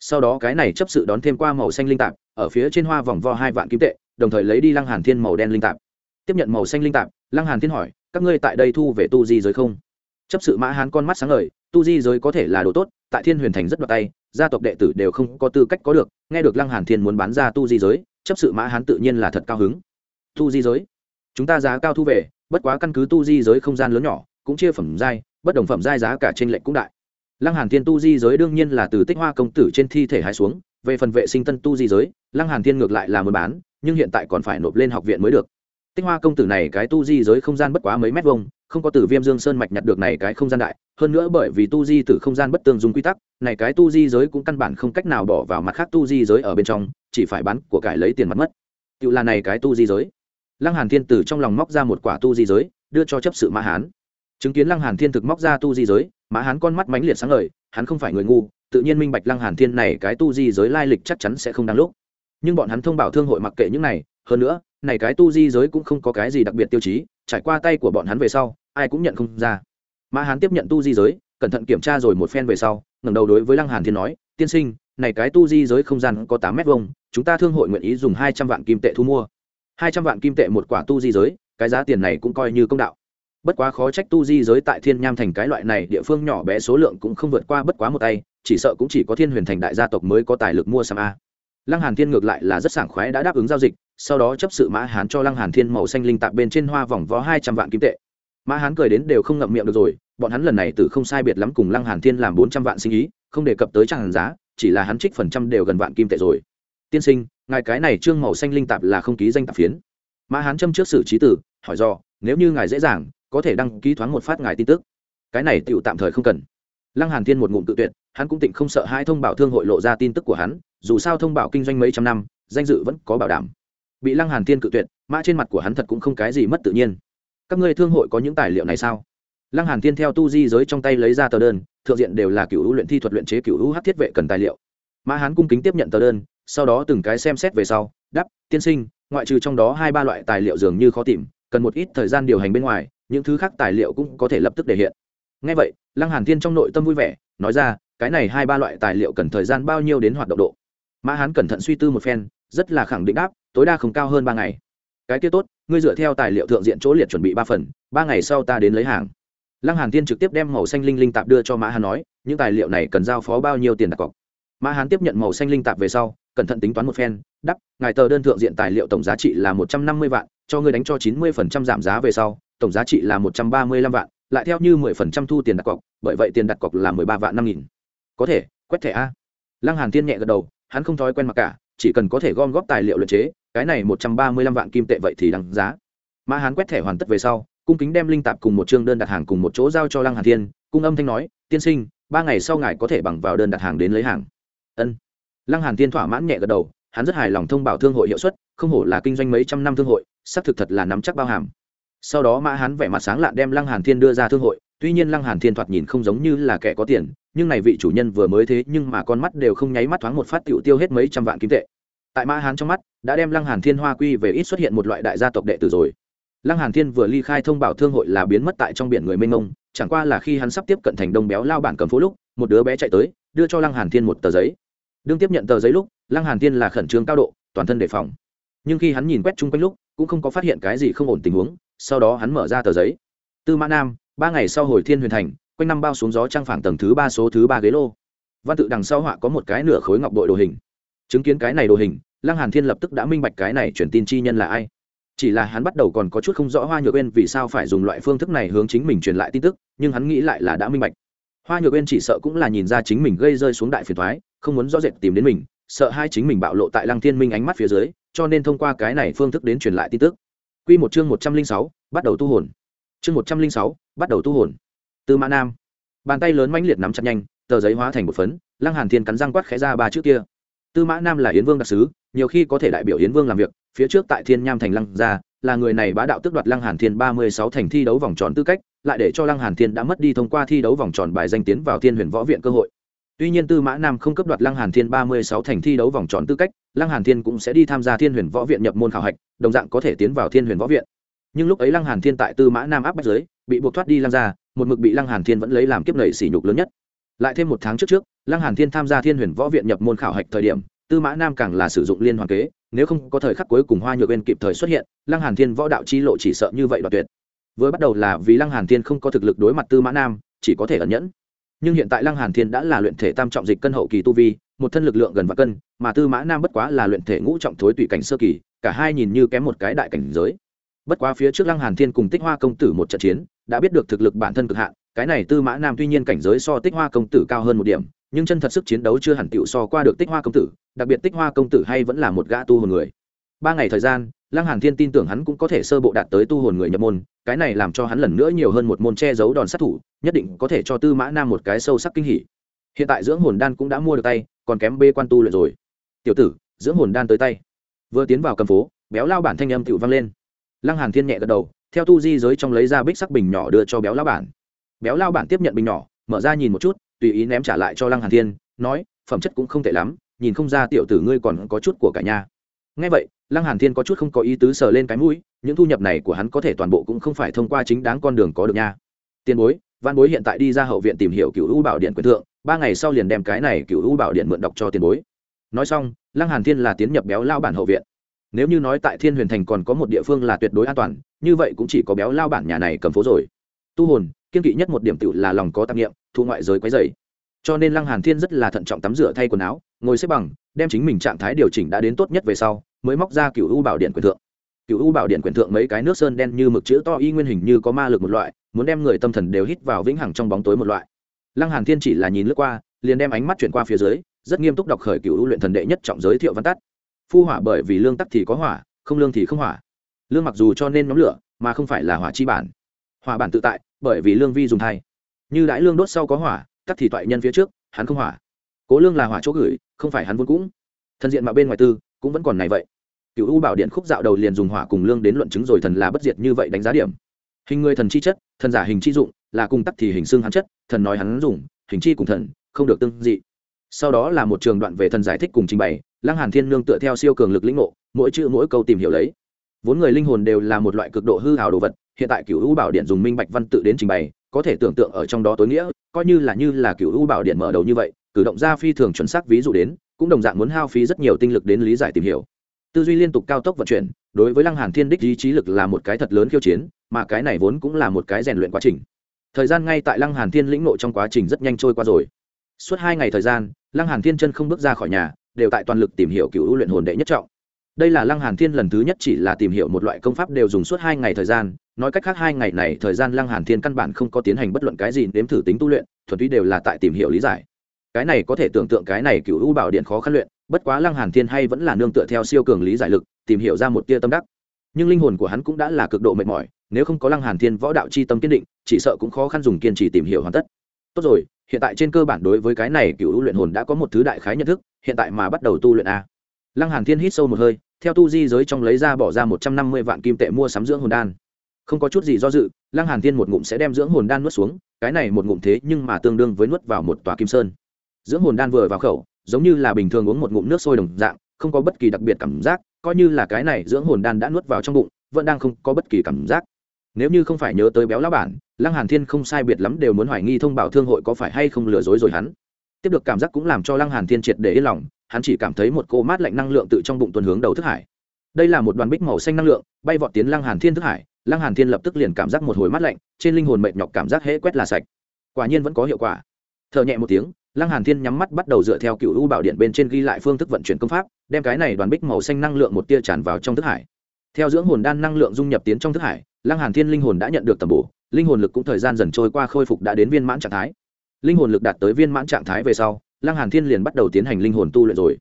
Sau đó cái này chấp sự đón thêm qua màu xanh linh tạp, ở phía trên hoa vòng vo hai vạn kim tệ, đồng thời lấy đi lăng hàn thiên màu đen linh tạp tiếp nhận màu xanh linh tạp, lăng hàn thiên hỏi, các ngươi tại đây thu về tu di giới không? Chấp sự mã hán con mắt sáng ngời, tu di giới có thể là đồ tốt, tại thiên huyền thành rất đoạt tay, gia tộc đệ tử đều không có tư cách có được, nghe được lăng hàn thiên muốn bán ra tu di giới, chấp sự mã hán tự nhiên là thật cao hứng. Tu di giới? Chúng ta giá cao thu về, bất quá căn cứ tu di giới không gian lớn nhỏ, cũng chia phẩm giai, bất đồng phẩm giai giá cả trên lệnh cũng đại. Lăng hàn thiên tu di giới đương nhiên là từ tích hoa công tử trên thi thể hái xuống, về phần vệ sinh tân tu di giới, lăng hàn thiên ngược lại là muốn bán, nhưng hiện tại còn phải nộp lên học viện mới được tích hoa công tử này cái tu di giới không gian bất quá mấy mét vuông, không có từ viêm dương sơn mạch nhặt được này cái không gian đại, hơn nữa bởi vì tu di từ không gian bất tương dùng quy tắc, này cái tu di giới cũng căn bản không cách nào bỏ vào mặt khác tu di giới ở bên trong, chỉ phải bán của cải lấy tiền mặt mất. Tự là này cái tu di giới. Lăng hàn thiên tử trong lòng móc ra một quả tu di giới, đưa cho chấp sự mã hán. Chứng kiến lăng hàn thiên thực móc ra tu di giới, mã hán con mắt mãnh liệt sáng ngời, hắn không phải người ngu, tự nhiên minh bạch lăng hàn thiên này cái tu di giới lai lịch chắc chắn sẽ không đáng lúc. Nhưng bọn hắn thông báo thương hội mặc kệ những này hơn nữa, này cái tu di giới cũng không có cái gì đặc biệt tiêu chí, trải qua tay của bọn hắn về sau, ai cũng nhận không ra. Mã hán tiếp nhận tu di giới, cẩn thận kiểm tra rồi một phen về sau, ngẩng đầu đối với lăng hàn thiên nói, tiên sinh, này cái tu di giới không gian có tám mét vuông, chúng ta thương hội nguyện ý dùng hai trăm vạn kim tệ thu mua. Hai trăm vạn kim tệ một quả tu di giới, cái giá tiền này cũng coi như công đạo. Bất quá khó trách tu di giới tại thiên nham thành cái loại này địa phương nhỏ bé số lượng cũng không vượt qua bất quá một tay, chỉ sợ cũng chỉ có thiên huyền thành đại gia tộc mới có tài lực mua sam a. Lăng hàn thiên ngược lại là rất sảng khoái đã đáp ứng giao dịch sau đó chấp sự mã hán cho lăng hàn thiên màu xanh linh tạp bên trên hoa vòng vó hai trăm vạn kim tệ. Mã hán cười đến đều không ngậm miệng được rồi, bọn hắn lần này từ không sai biệt lắm cùng lăng hàn thiên làm bốn trăm vạn sinh ý, không đề cập tới trang giá, chỉ là hắn trích phần trăm đều gần vạn kim tệ rồi. Tiên sinh, ngài cái này trương màu xanh linh tạp là không ký danh tạp phiến. Mã hán châm trước xử trí tử, hỏi do nếu như ngài dễ dàng, có thể đăng ký thoáng một phát ngài tin tức. Cái này tựu tạm thời không cần. Lăng hàn thiên một ngụm tự tuyệt, hắn cũng tịnh không sợ hai thông báo thương hội lộ ra tin tức của hắn, dù sao thông báo kinh doanh mấy trăm năm, danh dự vẫn có bảo đảm bị lăng hàn thiên cự tuyệt, mã trên mặt của hắn thật cũng không cái gì mất tự nhiên. Các ngươi thương hội có những tài liệu này sao? Lăng hàn thiên theo tu di giới trong tay lấy ra tờ đơn, thượng diện đều là cựu hữu luyện thi thuật luyện chế cựu hữu hát thiết vệ cần tài liệu. Mã hán cung kính tiếp nhận tờ đơn, sau đó từng cái xem xét về sau, đáp, tiên sinh, ngoại trừ trong đó hai ba loại tài liệu dường như khó tìm, cần một ít thời gian điều hành bên ngoài, những thứ khác tài liệu cũng có thể lập tức để hiện. Ngay vậy, lăng hàn thiên trong nội tâm vui vẻ, nói ra, cái này hai ba loại tài liệu cần thời gian bao nhiêu đến hoạt động độ? Mã hán cẩn thận suy tư một phen, rất là khẳng định đáp tối đa không cao hơn ba ngày. Cái kia tốt, ngươi dựa theo tài liệu thượng diện chỗ liệt chuẩn bị ba phần, ba ngày sau ta đến lấy hàng. Lăng hàn thiên trực tiếp đem màu xanh linh linh tạp đưa cho mã hàn nói, những tài liệu này cần giao phó bao nhiêu tiền đặt cọc? Mã hàn tiếp nhận màu xanh linh tạp về sau, cẩn thận tính toán một phen đắp ngài tờ đơn thượng diện tài liệu tổng giá trị là một trăm năm mươi vạn, cho ngươi đánh cho chín mươi phần trăm giảm giá về sau, tổng giá trị là một trăm ba mươi lăm vạn, lại theo như mười phần trăm thu tiền đặt cọc, bởi vậy tiền đặt cọc là mười ba vạn năm nghìn. Có thể, quét thẻ a. Lăng hàn thiên nhẹ gật đầu, hắn không thói quen mặc cả, chỉ cần có thể gom góp tài liệu luyện chế cái này một trăm ba mươi lăm vạn kim tệ vậy thì đáng giá. Mã hán quét thẻ hoàn tất về sau, cung kính đem linh tạp cùng một chương đơn đặt hàng cùng một chỗ giao cho lăng hàn thiên, cung âm thanh nói, tiên sinh, ba ngày sau ngài có thể bằng vào đơn đặt hàng đến lấy hàng. Ân. Lăng hàn thiên thỏa mãn nhẹ gật đầu, hắn rất hài lòng thông báo thương hội hiệu suất, không hổ là kinh doanh mấy trăm năm thương hội, xác thực thật là nắm chắc bao hàm. Sau đó mã hán vẻ mặt sáng lạ đem lăng hàn thiên đưa ra thương hội, tuy nhiên lăng hàn thiên thoạt nhìn không giống như là kẻ có tiền, nhưng này vị chủ nhân vừa mới thế nhưng mà con mắt đều không nháy mắt thoáng một phát tiểu tiêu hết mấy trăm vạn kim tệ tại mã hán trong mắt, đã đem lăng hàn thiên hoa quy về ít xuất hiện một loại đại gia tộc đệ tử rồi. Lăng hàn thiên vừa ly khai thông báo thương hội là biến mất tại trong biển người mênh mông, chẳng qua là khi hắn sắp tiếp cận thành đông béo lao bản cầm phố lúc, một đứa bé chạy tới, đưa cho lăng hàn thiên một tờ giấy. Đương tiếp nhận tờ giấy lúc, lăng hàn thiên là khẩn trương cao độ, toàn thân đề phòng. Nhưng khi hắn nhìn quét chung quanh lúc, cũng không có phát hiện cái gì không ổn tình huống, sau đó hắn mở ra tờ giấy. Tư mã nam, ba ngày sau hồi thiên huyền thành, quanh năm bao xuống gió trang phẳng tầng thứ ba số thứ ba ghế lô. Văn tự đằng sau họa có một cái nửa khối ngọc bội đồ hình. Chứng kiến cái này đồ hình lăng hàn thiên lập tức đã minh bạch cái này truyền tin chi nhân là ai. Chỉ là hắn bắt đầu còn có chút không rõ hoa nhược bên vì sao phải dùng loại phương thức này hướng chính mình truyền lại tin tức, nhưng hắn nghĩ lại là đã minh bạch. Hoa nhược bên chỉ sợ cũng là nhìn ra chính mình gây rơi xuống đại phiền thoái không muốn rõ rệt tìm đến mình, sợ hai chính mình bạo lộ tại lăng thiên minh ánh mắt phía dưới, cho nên thông qua cái này phương thức đến truyền lại tin tức. Quy một chương một trăm linh sáu, bắt đầu tu hồn. Chương một trăm linh sáu, bắt đầu tu hồn. Từ mã nam. Bàn tay lớn mãnh liệt nắm chặt nhanh, tờ giấy hóa thành một phấn, lăng hàn thiên cắn răng quát khẽ ra ba chữ kia. Tư mã nam là yến vương đặc sứ nhiều khi có thể đại biểu yến vương làm việc, phía trước tại thiên nham thành lăng gia, là người này bá đạo tước đoạt lăng hàn thiên ba mươi sáu thành thi đấu vòng tròn tư cách, lại để cho lăng hàn thiên đã mất đi thông qua thi đấu vòng tròn bài danh tiến vào thiên huyền võ viện cơ hội. Tuy nhiên tư mã nam không cấp đoạt lăng hàn thiên ba mươi sáu thành thi đấu vòng tròn tư cách, lăng hàn thiên cũng sẽ đi tham gia thiên huyền võ viện nhập môn khảo hạch, đồng dạng có thể tiến vào thiên huyền võ viện. Nhưng lúc ấy lăng hàn thiên tại tư mã nam áp bách giới, bị buộc thoát đi lăng gia, một mực bị lăng hàn thiên vẫn lấy làm kiếp nảy sỉ nhục lớn nhất. Lại thêm một tháng trước trước, lăng hàn thiên tham gia thiên huyền võ viện nhập môn khảo hạch thời điểm tư mã nam càng là sử dụng liên hoàn kế, nếu không có thời khắc cuối cùng hoa nhược bên kịp thời xuất hiện, lăng hàn thiên võ đạo chi lộ chỉ sợ như vậy đoạt tuyệt. Vừa bắt đầu là vì lăng hàn thiên không có thực lực đối mặt tư mã nam, chỉ có thể ẩn nhẫn. Nhưng hiện tại lăng hàn thiên đã là luyện thể tam trọng dịch cân hậu kỳ tu vi, một thân lực lượng gần vạn cân, mà tư mã nam bất quá là luyện thể ngũ trọng thối tùy cảnh sơ kỳ, cả hai nhìn như kém một cái đại cảnh giới. Bất quá phía trước lăng hàn thiên cùng tích hoa công tử một trận chiến, đã biết được thực lực bản thân cực hạn, cái này tư mã nam tuy nhiên cảnh giới so tích hoa công tử cao hơn một điểm, nhưng chân thật sức chiến đấu chưa hẳn tựu so qua được tích hoa công tử đặc biệt tích hoa công tử hay vẫn là một gã tu hồn người. Ba ngày thời gian, lăng hàn thiên tin tưởng hắn cũng có thể sơ bộ đạt tới tu hồn người nhập môn, cái này làm cho hắn lần nữa nhiều hơn một môn che giấu đòn sát thủ, nhất định có thể cho tư mã nam một cái sâu sắc kinh hỉ. Hiện tại dưỡng hồn đan cũng đã mua được tay, còn kém bê quan tu luyện rồi. Tiểu tử, dưỡng hồn đan tới tay. Vừa tiến vào cầm phố, béo lao bản thanh âm tiểu vang lên. Lăng hàn thiên nhẹ gật đầu, theo tu di giới trong lấy ra bích sắc bình nhỏ đưa cho béo lao bản. Béo lao bản tiếp nhận bình nhỏ, mở ra nhìn một chút, tùy ý ném trả lại cho lăng hàn thiên, nói, phẩm chất cũng không tệ lắm nhìn không ra tiểu tử ngươi còn có chút của cả nhà. Ngay vậy, lăng hàn thiên có chút không có ý tứ sờ lên cái mũi, những thu nhập này của hắn có thể toàn bộ cũng không phải thông qua chính đáng con đường có được nha. Tiền bối, văn bối hiện tại đi ra hậu viện tìm hiểu cựu u bảo điện quyền thượng, ba ngày sau liền đem cái này cựu u bảo điện mượn đọc cho tiền bối. Nói xong, lăng hàn thiên là tiến nhập béo lao bản hậu viện. Nếu như nói tại thiên huyền thành còn có một địa phương là tuyệt đối an toàn, như vậy cũng chỉ có béo lao bản nhà này cầm phố rồi. Tu hồn, kiên kỵ nhất một điểm tựu là lòng có tạp nghiệm thu ngoại giới quấy dày cho nên lăng hàn thiên rất là thận trọng tắm rửa thay quần áo, ngồi xếp bằng, đem chính mình trạng thái điều chỉnh đã đến tốt nhất về sau, mới móc ra cựu u bảo điện quyền thượng. Cựu u bảo điện quyền thượng mấy cái nước sơn đen như mực chữ to y nguyên hình như có ma lực một loại, muốn đem người tâm thần đều hít vào vĩnh hằng trong bóng tối một loại. Lăng hàn thiên chỉ là nhìn lướt qua, liền đem ánh mắt chuyển qua phía dưới, rất nghiêm túc đọc khởi cựu u luyện thần đệ nhất trọng giới thiệu văn tắt. Phu hỏa bởi vì lương tắc thì có hỏa, không lương thì không hỏa. Lương mặc dù cho nên nhóm lửa, mà không phải là hỏa chi bản. Hỏa bản tự tại, bởi vì lương vi dùng thay. Như đãi lương đốt sau có hỏa tắc thì toại nhân phía trước, hắn không hỏa. Cố lương là hỏa chỗ gửi, không phải hắn vốn cũng. Thân diện mà bên ngoài tư, cũng vẫn còn này vậy. Cựu u bảo điện khúc dạo đầu liền dùng hỏa cùng lương đến luận chứng rồi thần là bất diệt như vậy đánh giá điểm. Hình người thần chi chất, thần giả hình chi dụng, là cùng tắc thì hình xương hắn chất, thần nói hắn dùng, hình chi cùng thần, không được tương dị. Sau đó là một trường đoạn về thần giải thích cùng trình bày, lăng hàn thiên nương tựa theo siêu cường lực lĩnh ngộ, mỗi chữ mỗi câu tìm hiểu lấy. Vốn người linh hồn đều là một loại cực độ hư hào đồ vật, hiện tại cựu u bảo điện dùng minh bạch văn tự đến trình bày có thể tưởng tượng ở trong đó tối nghĩa, coi như là như là cựu u bảo điện mở đầu như vậy, cử động ra phi thường chuẩn xác ví dụ đến, cũng đồng dạng muốn hao phí rất nhiều tinh lực đến lý giải tìm hiểu. Tư duy liên tục cao tốc vận chuyển, đối với lăng hàn thiên đích ý chí lực là một cái thật lớn khiêu chiến, mà cái này vốn cũng là một cái rèn luyện quá trình. Thời gian ngay tại lăng hàn thiên lĩnh nội trong quá trình rất nhanh trôi qua rồi. Suốt hai ngày thời gian, lăng hàn thiên chân không bước ra khỏi nhà, đều tại toàn lực tìm hiểu cựu luyện hồn đệ nhất trọng đây là lăng hàn thiên lần thứ nhất chỉ là tìm hiểu một loại công pháp đều dùng suốt hai ngày thời gian, nói cách khác hai ngày này thời gian lăng hàn thiên căn bản không có tiến hành bất luận cái gì nếm thử tính tu luyện, thuần túy đều là tại tìm hiểu lý giải. Cái này có thể tưởng tượng cái này cựu u bảo điện khó khăn luyện, bất quá lăng hàn thiên hay vẫn là nương tựa theo siêu cường lý giải lực, tìm hiểu ra một tia tâm đắc. Nhưng linh hồn của hắn cũng đã là cực độ mệt mỏi, nếu không có lăng hàn thiên võ đạo chi tâm kiên định, chỉ sợ cũng khó khăn dùng kiên trì tìm hiểu hoàn tất. Tốt rồi, hiện tại trên cơ bản đối với cái này cựu luyện hồn đã có một thứ đại khái nhận thức, hiện tại mà bắt đầu tu luyện a. Lăng hàn thiên hít sâu một hơi theo tu di giới trong lấy ra bỏ ra một trăm năm mươi vạn kim tệ mua sắm dưỡng hồn đan. Không có chút gì do dự, lăng hàn thiên một ngụm sẽ đem dưỡng hồn đan nuốt xuống, cái này một ngụm thế nhưng mà tương đương với nuốt vào một tòa kim sơn. Dưỡng hồn đan vừa vào khẩu, giống như là bình thường uống một ngụm nước sôi đồng dạng, không có bất kỳ đặc biệt cảm giác, coi như là cái này dưỡng hồn đan đã nuốt vào trong bụng, vẫn đang không có bất kỳ cảm giác. Nếu như không phải nhớ tới béo lão bản, lăng hàn thiên không sai biệt lắm đều muốn hoài nghi thông báo thương hội có phải hay không lừa dối rồi hắn. Tiếp được cảm giác cũng làm cho lăng hàn thiên triệt để yên lòng hắn chỉ cảm thấy một cô mát lạnh năng lượng tự trong bụng tuần hướng đầu thức hải. Đây là một đoàn bích màu xanh năng lượng, bay vọt tiến lăng hàn thiên thức hải. Lăng hàn thiên lập tức liền cảm giác một hồi mát lạnh, trên linh hồn mệt nhọc cảm giác hễ quét là sạch. Quả nhiên vẫn có hiệu quả. Thở nhẹ một tiếng, lăng hàn thiên nhắm mắt bắt đầu dựa theo cựu u bảo điện bên trên ghi lại phương thức vận chuyển công pháp, đem cái này đoàn bích màu xanh năng lượng một tia tràn vào trong thức hải. Theo dưỡng hồn đan năng lượng dung nhập tiến trong thức hải, lăng hàn thiên linh hồn đã nhận được tầm bổ, linh hồn lực cũng thời gian dần trôi qua khôi phục đã đến viên mãn trạng thái. Linh hồn lực đạt tới viên mãn trạng thái về sau lăng hàn thiên liền bắt đầu tiến hành linh hồn tu luyện rồi.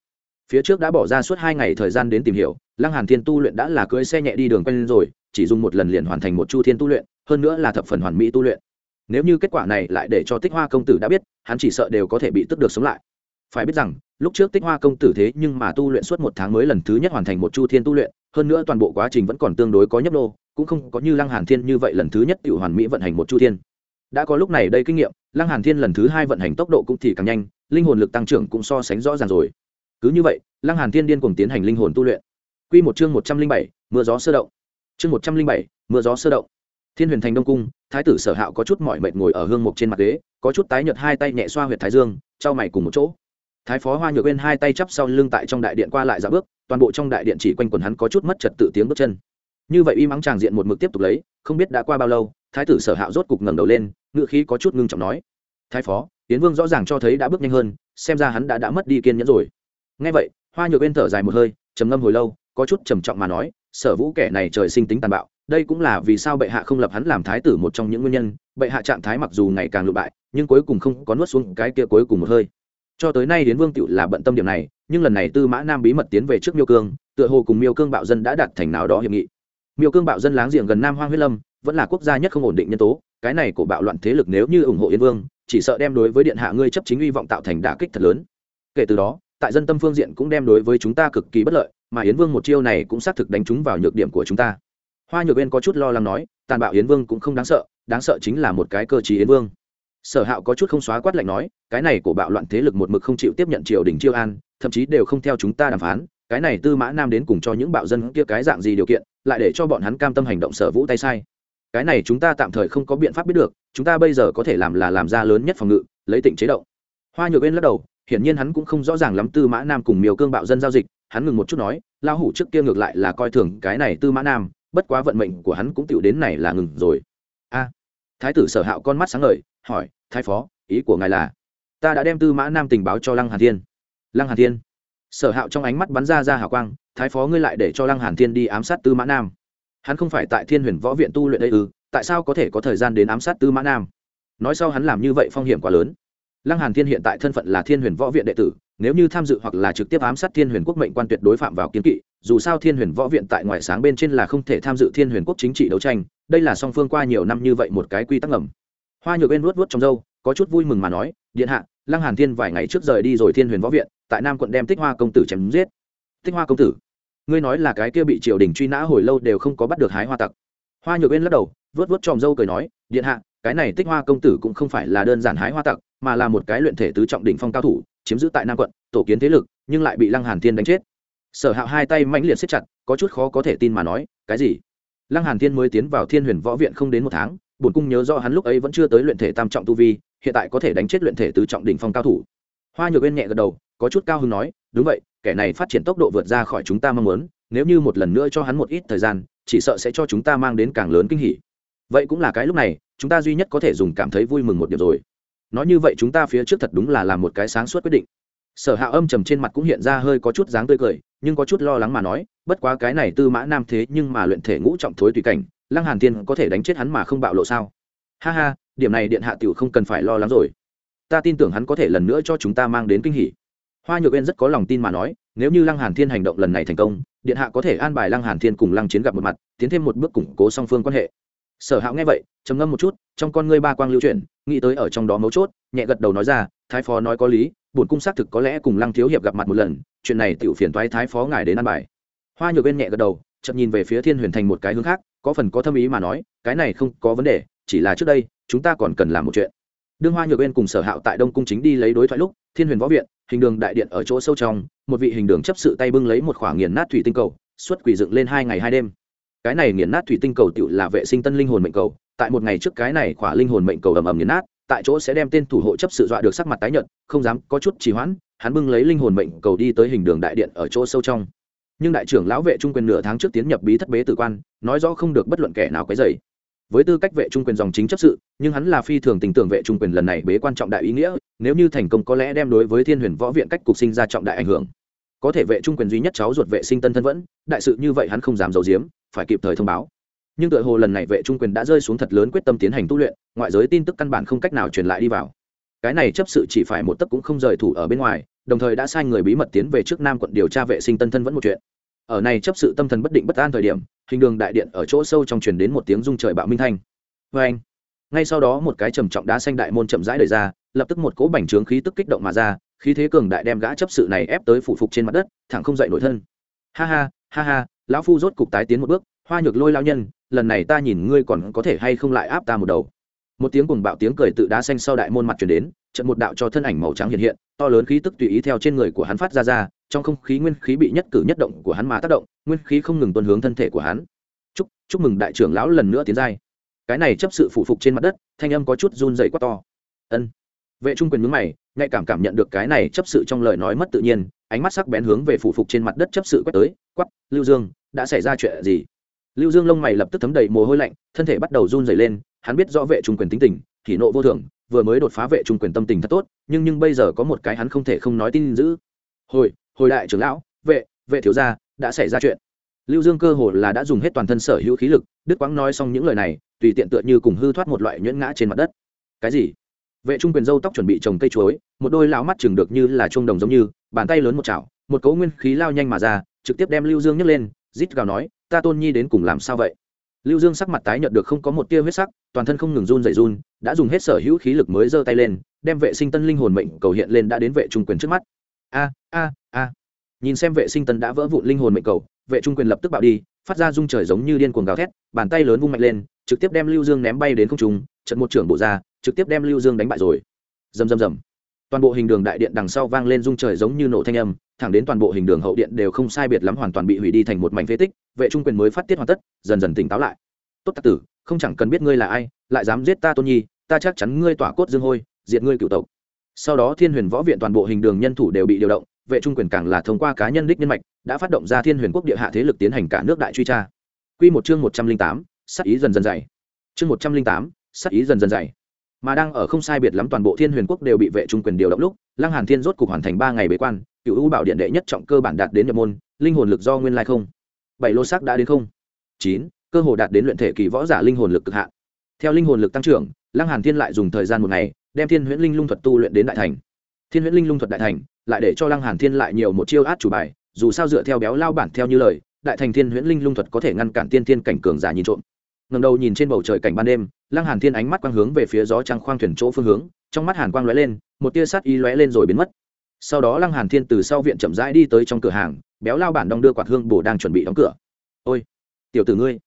Phía trước đã bỏ ra suốt hai ngày thời gian đến tìm hiểu, lăng hàn thiên tu luyện đã là cưỡi xe nhẹ đi đường quen rồi, chỉ dùng một lần liền hoàn thành một chu thiên tu luyện, hơn nữa là thập phần hoàn mỹ tu luyện. Nếu như kết quả này lại để cho tích hoa công tử đã biết, hắn chỉ sợ đều có thể bị tức được sống lại. Phải biết rằng, lúc trước tích hoa công tử thế nhưng mà tu luyện suốt một tháng mới lần thứ nhất hoàn thành một chu thiên tu luyện, hơn nữa toàn bộ quá trình vẫn còn tương đối có nhấp nô, cũng không có như lăng hàn thiên như vậy lần thứ nhất tự hoàn mỹ vận hành một chu thiên. Đã có lúc này đây kinh nghiệm lăng hàn thiên lần thứ hai vận hành tốc độ cũng thì càng nhanh linh hồn lực tăng trưởng cũng so sánh rõ ràng rồi. Cứ như vậy lăng hàn thiên điên cùng tiến hành linh hồn tu luyện. Quy một chương một trăm linh bảy, mưa gió sơ động. Chương một trăm linh bảy, mưa gió sơ động. Thiên huyền thành đông cung thái tử sở hạo có chút mỏi mệt ngồi ở hương mục trên mặt ghế có chút tái nhợt hai tay nhẹ xoa huyệt thái dương trao mày cùng một chỗ. Thái phó hoa nhược bên hai tay chắp sau lưng tại trong đại điện qua lại dạo bước toàn bộ trong đại điện chỉ quanh quần hắn có chút mất trật tự tiếng bước chân. Như vậy uy mắng tràng diện một mực tiếp tục lấy không biết đã qua bao lâu thái tử sở hạo rốt cục ngẩng đầu lên ngự khí có chút ngưng trọng nói. Thái phó tiến vương rõ ràng cho thấy đã bước nhanh hơn, xem ra hắn đã đã mất đi kiên nhẫn rồi. Ngay vậy, hoa nhược bên thở dài một hơi, trầm ngâm hồi lâu, có chút trầm trọng mà nói, sở vũ kẻ này trời sinh tính tàn bạo, đây cũng là vì sao bệ hạ không lập hắn làm thái tử một trong những nguyên nhân, bệ hạ trạng thái mặc dù ngày càng lụ bại, nhưng cuối cùng không có nuốt xuống cái kia cuối cùng một hơi. Cho tới nay đến vương tựu là bận tâm điểm này, nhưng lần này tư mã nam bí mật tiến về trước miêu cương, tựa hồ cùng miêu cương bạo dân đã đạt thành nào đó hiệp nghị. Miêu cương bạo dân láng giềng gần nam hoang huyết lâm, vẫn là quốc gia nhất không ổn định nhân tố cái này của bạo loạn thế lực nếu như ủng hộ yên vương, chỉ sợ đem đối với điện hạ ngươi chấp chính uy vọng tạo thành đả kích thật lớn. Kể từ đó, tại dân tâm phương diện cũng đem đối với chúng ta cực kỳ bất lợi, mà yến vương một chiêu này cũng xác thực đánh trúng vào nhược điểm của chúng ta. Hoa nhược bên có chút lo lắng nói, tàn bạo yến vương cũng không đáng sợ đáng sợ chính là một cái cơ chí yến vương. Sở hạo có chút không xóa quát lạnh nói, cái này của bạo loạn thế lực một mực không chịu tiếp nhận triều đình chiêu an, thậm chí đều không theo chúng ta đàm phán, cái này tư mã nam đến cùng cho những bạo dân kia cái dạng gì điều kiện, lại để cho bọn hắn cam tâm hành động sở vũ tay sai cái này chúng ta tạm thời không có biện pháp biết được, chúng ta bây giờ có thể làm là làm ra lớn nhất phòng ngự, lấy tịnh chế động. Hoa nhược bên lắc đầu, hiển nhiên hắn cũng không rõ ràng lắm tư mã nam cùng miều cương bạo dân giao dịch, hắn ngừng một chút nói lao hủ trước kia ngược lại là coi thường cái này tư mã nam, bất quá vận mệnh của hắn cũng tựu đến này là ngừng rồi. A, thái tử sở hạo con mắt sáng ngời, hỏi, thái phó, ý của ngài là? Ta đã đem tư mã nam tình báo cho lăng hàn thiên. Lăng hàn thiên? Sở hạo trong ánh mắt bắn ra ra hào quang, thái phó ngươi lại để cho lăng hàn thiên đi ám sát tư mã nam hắn không phải tại thiên huyền võ viện tu luyện đây ư, tại sao có thể có thời gian đến ám sát tư mã nam? Nói sau hắn làm như vậy phong hiểm quá lớn. Lăng hàn thiên hiện tại thân phận là thiên huyền võ viện đệ tử, nếu như tham dự hoặc là trực tiếp ám sát thiên huyền quốc mệnh quan tuyệt đối phạm vào kiến kỵ, dù sao thiên huyền võ viện tại ngoại sáng bên trên là không thể tham dự thiên huyền quốc chính trị đấu tranh, đây là song phương qua nhiều năm như vậy một cái quy tắc ngầm. Hoa nhược bên vuốt vuốt trong dâu có chút vui mừng mà nói, điện hạ, lăng hàn thiên vài ngày trước rời đi rồi thiên huyền võ viện, tại nam quận đem tích hoa công tử chém giết. Tích hoa công tử ngươi nói là cái kia bị triều đình truy nã hồi lâu đều không có bắt được hái hoa tặc. Hoa nhược bên lắc đầu, vớt vớt tròm dâu cười nói, điện hạ, cái này tích hoa công tử cũng không phải là đơn giản hái hoa tặc, mà là một cái luyện thể tứ trọng đỉnh phong cao thủ, chiếm giữ tại nam quận, tổ kiến thế lực, nhưng lại bị lăng hàn thiên đánh chết. Sở hạo hai tay mãnh liệt siết chặt, có chút khó có thể tin mà nói, cái gì? Lăng hàn thiên mới tiến vào thiên huyền võ viện không đến một tháng, bổn cung nhớ rõ hắn lúc ấy vẫn chưa tới luyện thể tam trọng tu vi, hiện tại có thể đánh chết luyện thể tứ trọng đỉnh phong cao thủ. Hoa nhược bên nhẹ gật đầu, có chút cao hứng nói, đúng vậy kẻ này phát triển tốc độ vượt ra khỏi chúng ta mong muốn, nếu như một lần nữa cho hắn một ít thời gian, chỉ sợ sẽ cho chúng ta mang đến càng lớn kinh hỉ. Vậy cũng là cái lúc này, chúng ta duy nhất có thể dùng cảm thấy vui mừng một điểm rồi. Nói như vậy chúng ta phía trước thật đúng là làm một cái sáng suốt quyết định. Sở hạ âm trầm trên mặt cũng hiện ra hơi có chút dáng tươi cười, nhưng có chút lo lắng mà nói, bất quá cái này tư mã nam thế nhưng mà luyện thể ngũ trọng thối tùy cảnh, lăng hàn tiên có thể đánh chết hắn mà không bạo lộ sao? Ha ha, điểm này điện hạ tiểu không cần phải lo lắng rồi. Ta tin tưởng hắn có thể lần nữa cho chúng ta mang đến kinh hỉ hoa nhược bên rất có lòng tin mà nói, nếu như lăng hàn thiên hành động lần này thành công, điện hạ có thể an bài lăng hàn thiên cùng lăng chiến gặp một mặt, tiến thêm một bước củng cố song phương quan hệ. Sở hạo nghe vậy, trầm ngâm một chút, trong con ngươi ba quang lưu chuyển, nghĩ tới ở trong đó mấu chốt, nhẹ gật đầu nói ra, thái phó nói có lý, bổn cung xác thực có lẽ cùng lăng thiếu hiệp gặp mặt một lần, chuyện này tiểu phiền toái thái phó ngài đến an bài. Hoa nhược bên nhẹ gật đầu chậm nhìn về phía thiên huyền thành một cái hướng khác, có phần có thâm ý mà nói, cái này không có vấn đề, chỉ là trước đây, chúng ta còn cần làm một chuyện. Đương hoa nhược bên cùng sở hạo tại đông cung chính đi lấy đối thoại lúc, thiên huyền võ viện hình đường đại điện ở chỗ sâu trong, một vị hình đường chấp sự tay bưng lấy một khoảng nghiền nát thủy tinh cầu xuất quỷ dựng lên hai ngày hai đêm. Cái này nghiền nát thủy tinh cầu tự là vệ sinh tân linh hồn mệnh cầu, tại một ngày trước cái này khỏa linh hồn mệnh cầu ầm ầm nghiền nát, tại chỗ sẽ đem tên thủ hộ chấp sự dọa được sắc mặt tái nhợt, không dám có chút trì hoãn, hắn bưng lấy linh hồn mệnh cầu đi tới hình đường đại điện ở chỗ sâu trong. Nhưng đại trưởng lão vệ trung quyền nửa tháng trước tiến nhập bí thất bế tử quan, nói rõ không được bất luận kẻ nào quấy dày với tư cách vệ trung quyền dòng chính chấp sự, nhưng hắn là phi thường tình tưởng vệ trung quyền lần này bế quan trọng đại ý nghĩa, nếu như thành công có lẽ đem đối với thiên huyền võ viện cách cục sinh ra trọng đại ảnh hưởng. Có thể vệ trung quyền duy nhất cháu ruột vệ sinh tân thân vẫn, đại sự như vậy hắn không dám giấu giếm, phải kịp thời thông báo. Nhưng tựa hồ lần này vệ trung quyền đã rơi xuống thật lớn quyết tâm tiến hành tu luyện, ngoại giới tin tức căn bản không cách nào truyền lại đi vào. Cái này chấp sự chỉ phải một tấc cũng không rời thủ ở bên ngoài, đồng thời đã sai người bí mật tiến về trước nam quận điều tra vệ sinh tân thân vẫn một chuyện ở này chấp sự tâm thần bất định bất an thời điểm, hình đường đại điện ở chỗ sâu trong truyền đến một tiếng rung trời bạo minh thanh. Vê anh, ngay sau đó một cái trầm trọng đá xanh đại môn chậm rãi đời ra, lập tức một cỗ bành trướng khí tức kích động mà ra, khí thế cường đại đem gã chấp sự này ép tới phủ phục trên mặt đất, thẳng không dậy nổi thân. Ha ha ha ha, lão phu rốt cục tái tiến một bước, hoa nhược lôi lao nhân, lần này ta nhìn ngươi còn có thể hay không lại áp ta một đầu một tiếng cùng bạo tiếng cười tự đá xanh sau đại môn mặt chuyển đến trận một đạo cho thân ảnh màu trắng hiện hiện, to lớn khí tức tùy ý theo trên người của hắn phát ra ra, trong không khí nguyên khí bị nhất cử nhất động của hắn mà tác động, nguyên khí không ngừng tuân hướng thân thể của hắn. Chúc chúc mừng đại trưởng lão lần nữa tiến giai. Cái này chấp sự phụ phục trên mặt đất, thanh âm có chút run dày quá to. Ân. Vệ trung quyền mướn mày nhạy cảm cảm nhận được cái này chấp sự trong lời nói mất tự nhiên, ánh mắt sắc bén hướng về phụ phục trên mặt đất chấp sự quét tới quắp lưu dương, đã xảy ra chuyện gì? Lưu dương lông mày lập tức thấm đầy mồ hôi lạnh, thân thể bắt đầu run dày lên, hắn biết rõ vệ trung quyền tính tình, thì nộ vô thường, vừa mới đột phá vệ trung quyền tâm tình thật tốt, nhưng nhưng bây giờ có một cái hắn không thể không nói tin giữ. Hồi hồi đại trưởng lão, vệ vệ thiếu gia, đã xảy ra chuyện. Lưu dương cơ hồ là đã dùng hết toàn thân sở hữu khí lực, đức quãng nói xong những lời này, tùy tiện tựa như cùng hư thoát một loại nhuyễn ngã trên mặt đất. Cái gì? Vệ trung quyền dâu tóc chuẩn bị trồng cây chuối, một đôi lão mắt chừng được như là chuông đồng giống như, bàn tay lớn một chảo, một cấu nguyên khí lao nhanh mà ra, trực tiếp đem lưu dương nhấc lên rít gào nói, ta tôn nhi đến cùng làm sao vậy? Lưu dương sắc mặt tái nhợt được không có một tia huyết sắc, toàn thân không ngừng run rẩy run, đã dùng hết sở hữu khí lực mới giơ tay lên, đem vệ sinh tân linh hồn mệnh cầu hiện lên đã đến vệ trung quyền trước mắt. A a a. Nhìn xem vệ sinh tân đã vỡ vụn linh hồn mệnh cầu, vệ trung quyền lập tức bạo đi, phát ra rung trời giống như điên cuồng gào thét, bàn tay lớn vung mạnh lên, trực tiếp đem lưu dương ném bay đến không trung, trận một trưởng bộ ra, trực tiếp đem lưu dương đánh bại rồi. Rầm rầm rầm toàn bộ hình đường đại điện đằng sau vang lên rung trời giống như nổ thanh âm, thẳng đến toàn bộ hình đường hậu điện đều không sai biệt lắm hoàn toàn bị hủy đi thành một mảnh phế tích, vệ trung quyền mới phát tiết hoàn tất, dần dần tỉnh táo lại. Tốt tạc tử, không chẳng cần biết ngươi là ai, lại dám giết ta tôn nhi, ta chắc chắn ngươi tỏa cốt dương hôi, diệt ngươi cựu tộc. Sau đó thiên huyền võ viện toàn bộ hình đường nhân thủ đều bị điều động, vệ trung quyền càng là thông qua cá nhân đích nhân mạch, đã phát động ra thiên huyền quốc địa hạ thế lực tiến hành cả nước đại truy tra. Quy một chương một trăm linh tám sắc ý dần dần dày. Chương một trăm linh tám sắc ý dần dần dày mà đang ở không sai biệt lắm toàn bộ thiên huyền quốc đều bị vệ trung quyền điều động lúc, lăng hàn thiên rốt cục hoàn thành ba ngày bế quan cựu u bảo điện đệ nhất trọng cơ bản đạt đến nhập môn, linh hồn lực do nguyên lai không. Bảy lô sắc đã đến không. Chín, cơ hồ đạt đến luyện thể kỳ võ giả linh hồn lực cực hạn. Theo linh hồn lực tăng trưởng, lăng hàn thiên lại dùng thời gian một ngày, đem thiên huyễn linh lung thuật tu luyện đến đại thành. Thiên huyễn linh lung thuật đại thành, lại để cho lăng hàn thiên lại nhiều một chiêu át chủ bài, dù sao dựa theo béo lao bản theo như lời, đại thành thiên huyễn linh lung thuật có thể ngăn cản tiên thiên cảnh cường giả nhìn trộm. Ngầm đầu nhìn trên bầu trời cảnh ban đêm lăng hàn thiên ánh mắt quang hướng về phía gió trăng khoang thuyền chỗ phương hướng, trong mắt hàn quang lóe lên, một tia sát ý lóe lên rồi biến mất. Sau đó lăng hàn thiên từ sau viện chậm rãi đi tới trong cửa hàng, béo lao bản đong đưa quạt hương bổ đang chuẩn bị đóng cửa. Ôi, tiểu tử ngươi.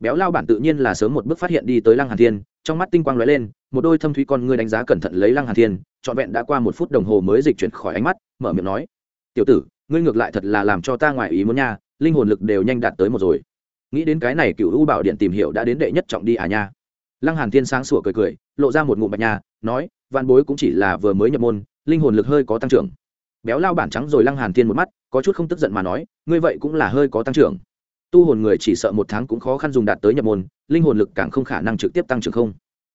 Béo lao bản tự nhiên là sớm một bước phát hiện đi tới lăng hàn thiên, trong mắt tinh quang lóe lên, một đôi thâm thúy con ngươi đánh giá cẩn thận lấy lăng hàn thiên, trọn vẹn đã qua một phút đồng hồ mới dịch chuyển khỏi ánh mắt, mở miệng nói, tiểu tử, ngươi ngược lại thật là làm cho ta ngoài ý muốn nha, linh hồn lực đều nhanh đạt tới một rồi. Nghĩ đến cái này cựu u bảo điện tìm hiểu đã đến đệ nhất trọng đi à nha lăng hàn thiên sáng sủa cười cười, lộ ra một ngụm bạch nhà nói văn bối cũng chỉ là vừa mới nhập môn, linh hồn lực hơi có tăng trưởng. Béo lao bản trắng rồi lăng hàn thiên một mắt, có chút không tức giận mà nói, ngươi vậy cũng là hơi có tăng trưởng. Tu hồn người chỉ sợ một tháng cũng khó khăn dùng đạt tới nhập môn, linh hồn lực càng không khả năng trực tiếp tăng trưởng không.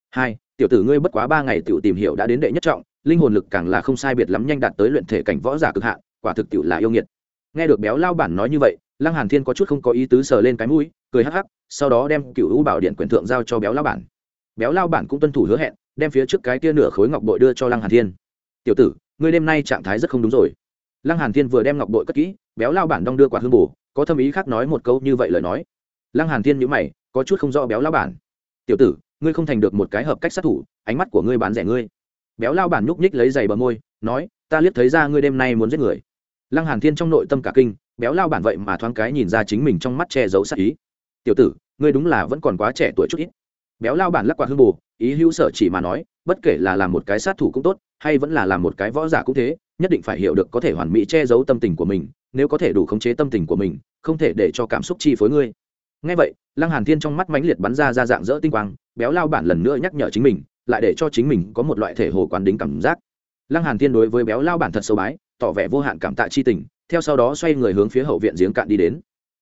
Hai, tiểu tử ngươi bất quá ba ngày tiểu tìm hiểu đã đến đệ nhất trọng, linh hồn lực càng là không sai biệt lắm nhanh đạt tới luyện thể cảnh võ giả cực hạn, quả thực tiểu là yêu nghiệt. Nghe được béo lao bản nói như vậy lăng hàn thiên có chút không có ý tứ sờ lên cái mũi, cười hắc hắc, sau đó đem cựu u bảo điện quyền thượng giao cho béo lao bản. Béo lao bản cũng tuân thủ hứa hẹn, đem phía trước cái kia nửa khối ngọc bội đưa cho lăng hàn thiên. Tiểu tử, ngươi đêm nay trạng thái rất không đúng rồi. Lăng hàn thiên vừa đem ngọc bội cất kỹ, béo lao bản đong đưa quạt hương bù có thâm ý khác nói một câu như vậy lời nói. Lăng hàn thiên nhíu mày, có chút không rõ béo lao bản. Tiểu tử, ngươi không thành được một cái hợp cách sát thủ, ánh mắt của ngươi bán rẻ ngươi. Béo lao bản nhúc nhích lấy giày bờ môi, nói, ta liếc thấy ra ngươi đêm nay muốn giết người lăng hàn thiên trong nội tâm cả kinh, béo lao bản vậy mà thoáng cái nhìn ra chính mình trong mắt che giấu sát ý. Tiểu tử, ngươi đúng là vẫn còn quá trẻ tuổi chút ít. Béo lao bản lắc quạt hương bù, ý hữu sở chỉ mà nói, bất kể là làm một cái sát thủ cũng tốt, hay vẫn là làm một cái võ giả cũng thế, nhất định phải hiểu được có thể hoàn mỹ che giấu tâm tình của mình, nếu có thể đủ khống chế tâm tình của mình, không thể để cho cảm xúc chi phối ngươi. Ngay vậy, lăng hàn thiên trong mắt mãnh liệt bắn ra ra dạng dỡ tinh quang, béo lao bản lần nữa nhắc nhở chính mình, lại để cho chính mình có một loại thể hồ quán đính cảm giác. Lăng hàn thiên đối với béo lao bản thật sâu bái tỏ vẻ vô hạn cảm tạ chi tình, theo sau đó xoay người hướng phía hậu viện giếng cạn đi đến.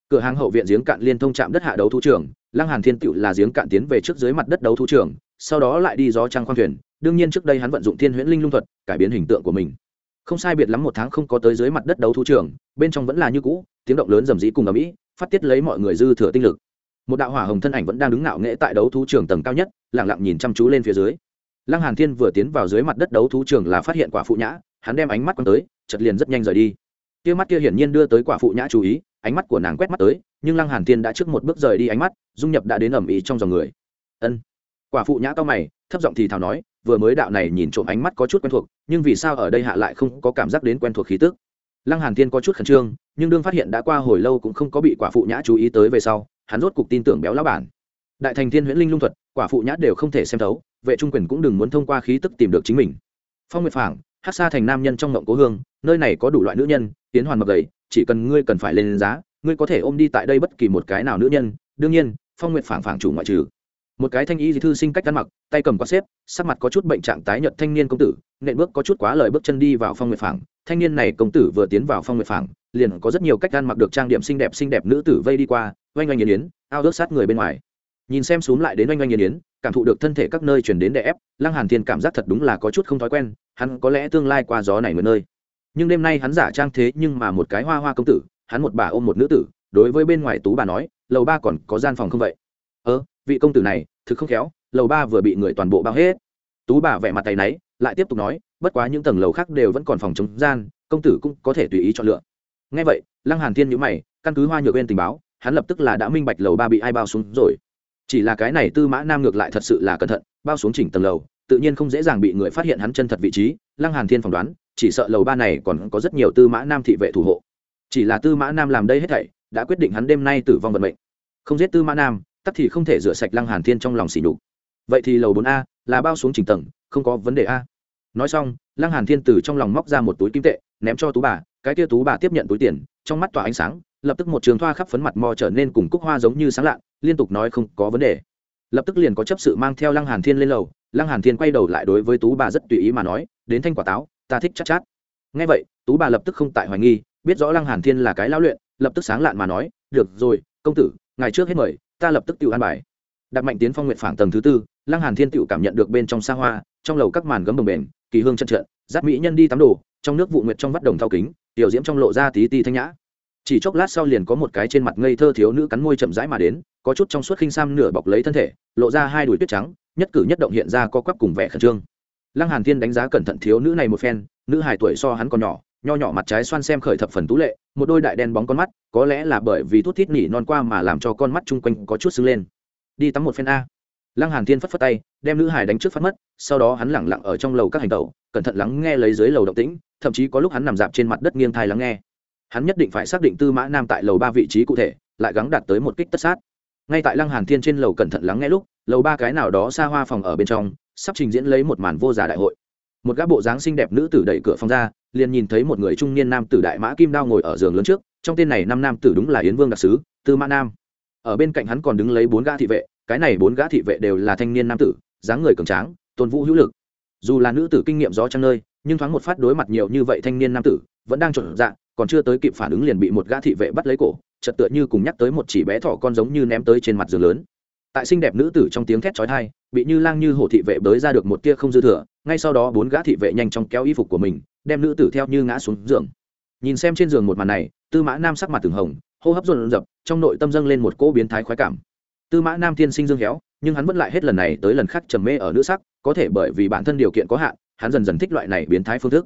Cửa hàng hậu viện giếng cạn liên thông chạm đất hạ đấu thú trường, lăng hàn thiên tựu là giếng cạn tiến về trước dưới mặt đất đấu thú trường, sau đó lại đi gió trăng khoang thuyền, đương nhiên trước đây hắn vận dụng thiên huyễn linh lung thuật, cải biến hình tượng của mình. Không sai biệt lắm một tháng không có tới dưới mặt đất đấu thú trường, bên trong vẫn là như cũ, tiếng động lớn rầm rĩ cùng ở mỹ phát tiết lấy mọi người dư thừa tinh lực. Một đạo hỏa hồng thân ảnh vẫn đang đứng ngạo nghễ tại đấu thú trường tầng cao nhất, lặng lặng nhìn chăm chú lên phía dưới. Lăng hàn thiên vừa tiến vào dưới mặt đất đấu thú trường là phát hiện quả phụ nhã, hắn đem ánh mắt quan tới chật liền rất nhanh rời đi. Kia mắt kia hiển nhiên đưa tới quả phụ nhã chú ý, ánh mắt của nàng quét mắt tới, nhưng lăng hàn thiên đã trước một bước rời đi ánh mắt, dung nhập đã đến ẩm ý trong dòng người. Ân. Quả phụ nhã cao mày, thấp giọng thì thào nói, vừa mới đạo này nhìn trộm ánh mắt có chút quen thuộc, nhưng vì sao ở đây hạ lại không có cảm giác đến quen thuộc khí tức? Lăng hàn thiên có chút khẩn trương, nhưng đương phát hiện đã qua hồi lâu cũng không có bị quả phụ nhã chú ý tới về sau, hắn rốt cục tin tưởng béo lão bản. Đại thành thiên huyễn linh lung thuật, quả phụ nhã đều không thể xem thấu, vệ trung quyền cũng đừng muốn thông qua khí tức tìm được chính mình. Phong nguyệt phảng hát xa thành nam nhân trong ngộng cố hương nơi này có đủ loại nữ nhân tiến hoàn mập gầy, chỉ cần ngươi cần phải lên giá, ngươi có thể ôm đi tại đây bất kỳ một cái nào nữ nhân. Đương nhiên, phong nguyệt phảng phảng chủ ngoại trừ. Một cái thanh y thư sinh cách ăn mặc, tay cầm quạt xếp, sắc mặt có chút bệnh trạng tái nhợt thanh niên công tử, nện bước có chút quá lời bước chân đi vào phong nguyệt phảng. Thanh niên này công tử vừa tiến vào phong nguyệt phảng, liền có rất nhiều cách ăn mặc được trang điểm xinh đẹp xinh đẹp nữ tử vây đi qua, oanh oanh yến yến, ao ước sát người bên ngoài. Nhìn xem xuống lại đến oanh oanh yến yến, cảm thụ được thân thể các nơi chuyển đến đè ép, lăng hàn thiên cảm giác thật đúng là có chút không thói quen, hắn có lẽ tương lai qua gió này một nơi nhưng đêm nay hắn giả trang thế nhưng mà một cái hoa hoa công tử, hắn một bà ôm một nữ tử, đối với bên ngoài tú bà nói, lầu ba còn có gian phòng không vậy? Ơ, vị công tử này, thực không khéo, lầu ba vừa bị người toàn bộ bao hết. Tú bà vẻ mặt tay náy, lại tiếp tục nói, bất quá những tầng lầu khác đều vẫn còn phòng chống gian, công tử cũng có thể tùy ý chọn lựa. Ngay vậy, lăng hàn thiên nhíu mày, căn cứ hoa nhược bên tình báo, hắn lập tức là đã minh bạch lầu ba bị ai bao xuống rồi. Chỉ là cái này tư mã nam ngược lại thật sự là cẩn thận, bao xuống chỉnh tầng lầu, tự nhiên không dễ dàng bị người phát hiện hắn chân thật vị trí, lăng hàn thiên phỏng đoán chỉ sợ lầu ba này còn có rất nhiều tư mã nam thị vệ thủ hộ. Chỉ là tư mã nam làm đây hết thảy, đã quyết định hắn đêm nay tử vong vận mệnh. Không giết tư mã nam, tắc thì không thể rửa sạch lăng hàn thiên trong lòng xỉ nhục. Vậy thì lầu bốn a là bao xuống trình tầng, không có vấn đề a. Nói xong, lăng hàn thiên từ trong lòng móc ra một túi kim tệ, ném cho tú bà, cái kia tú bà tiếp nhận túi tiền, trong mắt tỏa ánh sáng, lập tức một trường thoa khắp phấn mặt mò trở nên cùng cúc hoa giống như sáng lạ, liên tục nói không có vấn đề. Lập tức liền có chấp sự mang theo lăng hàn thiên lên lầu, lăng hàn thiên quay đầu lại đối với tú bà rất tùy ý mà nói, đến thanh quả táo ta thích chắc chát, chát nghe vậy tú bà lập tức không tại hoài nghi biết rõ lăng hàn thiên là cái lão luyện lập tức sáng lạn mà nói được rồi công tử ngày trước hết mời ta lập tức tự an bài. Đặt mạnh tiến phong nguyện phảng tầng thứ tư lăng hàn thiên tiểu cảm nhận được bên trong xa hoa trong lầu các màn gấm đồng bền kỳ hương chân trận giáp mỹ nhân đi tắm đồ trong nước vụ nguyệt trong vắt đồng thao kính tiểu diễm trong lộ ra tí ti thanh nhã. Chỉ chốc lát sau liền có một cái trên mặt ngây thơ thiếu nữ cắn môi chậm rãi mà đến có chút trong suốt khinh sam nửa bọc lấy thân thể lộ ra hai đùi tuyết trắng nhất cử nhất động hiện ra có quắp cùng vẻ khẩn trương lăng hàn thiên đánh giá cẩn thận thiếu nữ này một phen, nữ hài tuổi so hắn còn nhỏ, nho nhỏ mặt trái xoan xem khởi thập phần tú lệ, một đôi đại đen bóng con mắt, có lẽ là bởi vì thuốc thít nỉ non qua mà làm cho con mắt chung quanh có chút sưng lên. Đi tắm một phen a. Lăng hàn thiên phất phất tay, đem nữ hài đánh trước phát mất, sau đó hắn lẳng lặng ở trong lầu các hành tẩu, cẩn thận lắng nghe lấy dưới lầu động tĩnh, thậm chí có lúc hắn nằm dạp trên mặt đất nghiêng thai lắng nghe. Hắn nhất định phải xác định tư mã nam tại lầu ba vị trí cụ thể, lại gắng đạt tới một kích tất sát. Ngay tại lăng hàn thiên trên lầu cẩn thận lắng nghe lúc, lầu ba cái nào đó xa hoa phòng ở bên trong sắp trình diễn lấy một màn vô giả đại hội. Một gã bộ dáng xinh đẹp nữ tử đẩy cửa phòng ra, liền nhìn thấy một người trung niên nam tử đại mã kim đao ngồi ở giường lớn trước, trong tên này năm nam tử đúng là yến vương đặc sứ, tư mã nam. Ở bên cạnh hắn còn đứng lấy bốn gã thị vệ, cái này bốn gã thị vệ đều là thanh niên nam tử, dáng người cường tráng, tôn vũ hữu lực. Dù là nữ tử kinh nghiệm gió trăng nơi, nhưng thoáng một phát đối mặt nhiều như vậy thanh niên nam tử, vẫn đang trộn dạng còn chưa tới kịp phản ứng liền bị một gã thị vệ bắt lấy cổ chật tựa như cùng nhắc tới một chỉ bé thỏ con giống như ném tới trên mặt giường lớn. Tại xinh đẹp nữ tử trong tiếng thét chói tai bị như lang như hổ thị vệ bới ra được một tia không dư thừa, ngay sau đó bốn gã thị vệ nhanh chóng kéo y phục của mình, đem nữ tử theo như ngã xuống giường. Nhìn xem trên giường một màn này, tư mã nam sắc mặt từng hồng, hô hấp rộn rập trong nội tâm dâng lên một cỗ biến thái khoái cảm. Tư mã nam thiên sinh dương héo, nhưng hắn vẫn lại hết lần này tới lần khác trầm mê ở nữ sắc, có thể bởi vì bản thân điều kiện có hạn, hắn dần dần thích loại này biến thái phương thức.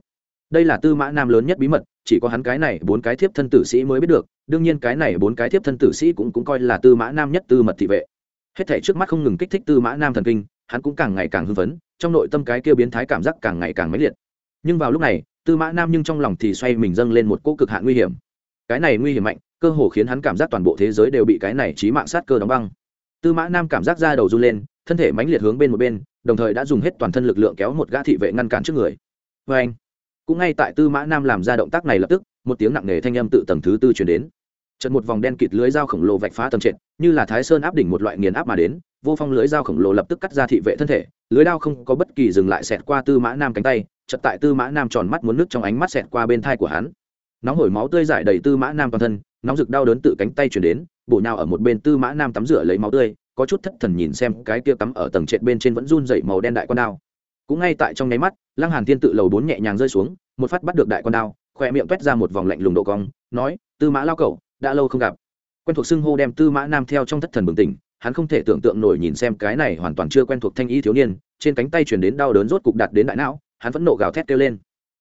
Đây là tư mã nam lớn nhất bí mật, chỉ có hắn cái này bốn cái thiếp thân tử sĩ mới biết được, đương nhiên cái này bốn cái thiếp thân tử sĩ cũng cũng coi là tư mã nam nhất tư mật thị vệ hết thể trước mắt không ngừng kích thích tư mã nam thần kinh, hắn cũng càng ngày càng hưng phấn, trong nội tâm cái kia biến thái cảm giác càng ngày càng mãnh liệt. Nhưng vào lúc này, tư mã nam nhưng trong lòng thì xoay mình dâng lên một cỗ cực hạn nguy hiểm. Cái này nguy hiểm mạnh, cơ hồ khiến hắn cảm giác toàn bộ thế giới đều bị cái này trí mạng sát cơ đóng băng. Tư mã nam cảm giác ra đầu run lên, thân thể mãnh liệt hướng bên một bên, đồng thời đã dùng hết toàn thân lực lượng kéo một gã thị vệ ngăn cản trước người. Vê anh cũng ngay tại tư mã nam làm ra động tác này lập tức, một tiếng nặng nề thanh âm tự tầng thứ tư chuyển đến trận một vòng đen kịt lưới dao khổng lồ vạch phá tầm trệt, như là thái sơn áp đỉnh một loại nghiền áp mà đến, vô phong lưới dao khổng lồ lập tức cắt ra thị vệ thân thể, lưới đao không có bất kỳ dừng lại xẹt qua tư mã nam cánh tay chật tại tư mã nam tròn mắt muốn nước trong ánh mắt xẹt qua bên thai của hắn. Nóng hổi máu tươi giải đầy tư mã nam toàn thân, nóng rực đau đớn tự cánh tay chuyển đến, bổ nhào ở một bên tư mã nam tắm rửa lấy máu tươi, có chút thất thần nhìn xem cái kia tắm ở tầng trệt bên trên vẫn run dậy màu đen đại con đao. Cũng ngay tại trong nháy mắt, lăng hàn tiên tự lầu bốn nhẹ nhàng rơi xuống, một phát bắt được đại con đao khỏe miệng toét ra một vòng lạnh lùng độ cong, nói, tư mã lao cẩu đã lâu không gặp. Quen thuộc xưng hô đem tư mã nam theo trong thất thần bừng tỉnh, hắn không thể tưởng tượng nổi nhìn xem cái này hoàn toàn chưa quen thuộc thanh y thiếu niên, trên cánh tay chuyển đến đau đớn rốt cục đặt đến đại não, hắn vẫn nộ gào thét kêu lên.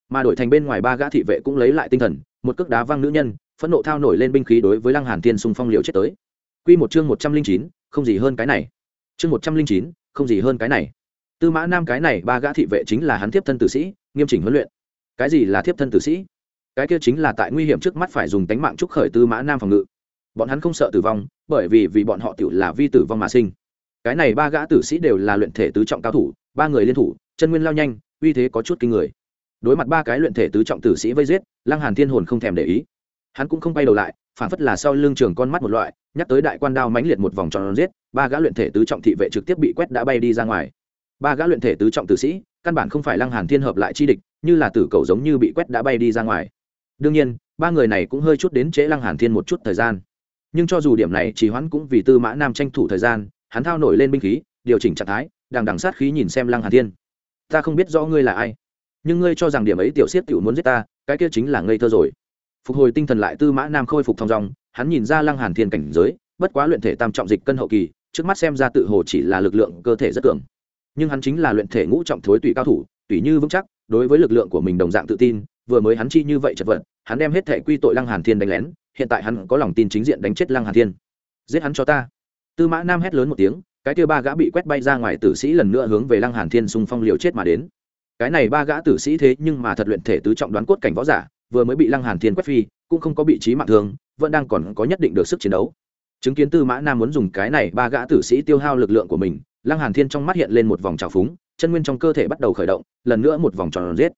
Mà đổi thành bên ngoài ba gã thị vệ cũng lấy lại tinh thần, một cước đá văng nữ nhân, phẫn nộ thao nổi lên binh khí đối với lăng hàn thiên xung phong liều chết tới. Quy một chương một trăm linh chín, không gì hơn cái này. Chương một trăm linh chín, không gì hơn cái này. Tư mã nam cái này ba gã thị vệ chính là hắn thiếp thân tử sĩ, nghiêm chỉnh huấn luyện. Cái gì là thiếp thân tử sĩ? Cái kia chính là tại nguy hiểm trước mắt phải dùng tánh mạng trúc khởi tư mã nam phòng ngự. Bọn hắn không sợ tử vong, bởi vì vì bọn họ tự là vi tử vong mà sinh. Cái này ba gã tử sĩ đều là luyện thể tứ trọng cao thủ, ba người liên thủ, chân nguyên lao nhanh, uy thế có chút kinh người. Đối mặt ba cái luyện thể tứ trọng tử sĩ vây giết, lăng hàn thiên hồn không thèm để ý. Hắn cũng không bay đầu lại, phản phất là sau lưng trường con mắt một loại, nhắc tới đại quan đao mãnh liệt một vòng tròn giết, ba gã luyện thể tứ trọng thị vệ trực tiếp bị quét đã bay đi ra ngoài. Ba gã luyện thể tứ trọng tử sĩ, căn bản không phải lăng hàn thiên hợp lại chi địch, như là tử cầu giống như bị quét đã bay đi ra ngoài đương nhiên, ba người này cũng hơi chút đến trễ lăng hàn thiên một chút thời gian. Nhưng cho dù điểm này chỉ hoãn cũng vì tư mã nam tranh thủ thời gian, hắn thao nổi lên binh khí, điều chỉnh trạng thái, đằng đằng sát khí nhìn xem lăng hàn thiên. Ta không biết rõ ngươi là ai, nhưng ngươi cho rằng điểm ấy tiểu siết tiểu muốn giết ta, cái kia chính là ngây thơ rồi. Phục hồi tinh thần lại tư mã nam khôi phục thong dong, hắn nhìn ra lăng hàn thiên cảnh giới, bất quá luyện thể tam trọng dịch cân hậu kỳ, trước mắt xem ra tự hồ chỉ là lực lượng cơ thể rất cường. Nhưng hắn chính là luyện thể ngũ trọng thối tùy cao thủ tùy như vững chắc, đối với lực lượng của mình đồng dạng tự tin, vừa mới hắn chi như vậy chật vật hắn đem hết thể quy tội lăng hàn thiên đánh lén, hiện tại hắn có lòng tin chính diện đánh chết lăng hàn thiên. Giết hắn cho ta. Tư mã nam hét lớn một tiếng, cái kia ba gã bị quét bay ra ngoài tử sĩ lần nữa hướng về lăng hàn thiên xung phong liều chết mà đến. Cái này ba gã tử sĩ thế nhưng mà thật luyện thể tứ trọng đoán cốt cảnh võ giả, vừa mới bị lăng hàn thiên quét phi, cũng không có bị trí mạng thương, vẫn đang còn có nhất định được sức chiến đấu. Chứng kiến tư mã nam muốn dùng cái này ba gã tử sĩ tiêu hao lực lượng của mình, lăng hàn thiên trong mắt hiện lên một vòng trào phúng, chân nguyên trong cơ thể bắt đầu khởi động, lần nữa một vòng tròn giết.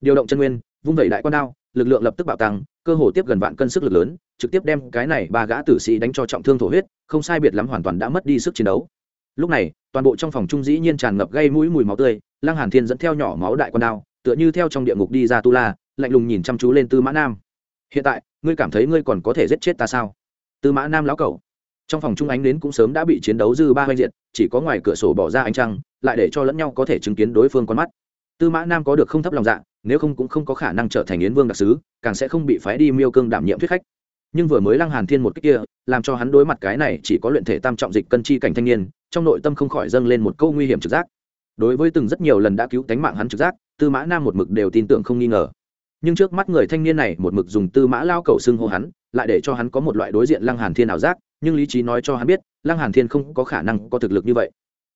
Điều động chân nguyên, vung vẩy đại quan đao lực lượng lập tức bạo tăng, cơ hồ tiếp gần vạn cân sức lực lớn, trực tiếp đem cái này ba gã tử sĩ đánh cho trọng thương thổ huyết, không sai biệt lắm hoàn toàn đã mất đi sức chiến đấu. Lúc này, toàn bộ trong phòng trung dĩ nhiên tràn ngập gây mũi mùi máu tươi, lăng hàn thiên dẫn theo nhỏ máu đại quan đao, tựa như theo trong địa ngục đi ra tu la, lạnh lùng nhìn chăm chú lên tư mã nam. Hiện tại, ngươi cảm thấy ngươi còn có thể giết chết ta sao? Tư mã nam lão cẩu. Trong phòng trung ánh đến cũng sớm đã bị chiến đấu dư ba hoanh diện chỉ có ngoài cửa sổ bỏ ra ánh trăng, lại để cho lẫn nhau có thể chứng kiến đối phương con mắt tư mã nam có được không thấp lòng dạ nếu không cũng không có khả năng trở thành yến vương đặc sứ, càng sẽ không bị phái đi miêu cương đảm nhiệm thuyết khách. Nhưng vừa mới lăng hàn thiên một cách kia, làm cho hắn đối mặt cái này chỉ có luyện thể tam trọng dịch cân chi cảnh thanh niên, trong nội tâm không khỏi dâng lên một câu nguy hiểm trực giác. Đối với từng rất nhiều lần đã cứu tánh mạng hắn trực giác, tư mã nam một mực đều tin tưởng không nghi ngờ. Nhưng trước mắt người thanh niên này một mực dùng tư mã lao cầu xưng hô hắn, lại để cho hắn có một loại đối diện lăng hàn thiên ảo giác, nhưng lý trí nói cho hắn biết, lăng hàn thiên không có khả năng có thực lực như vậy.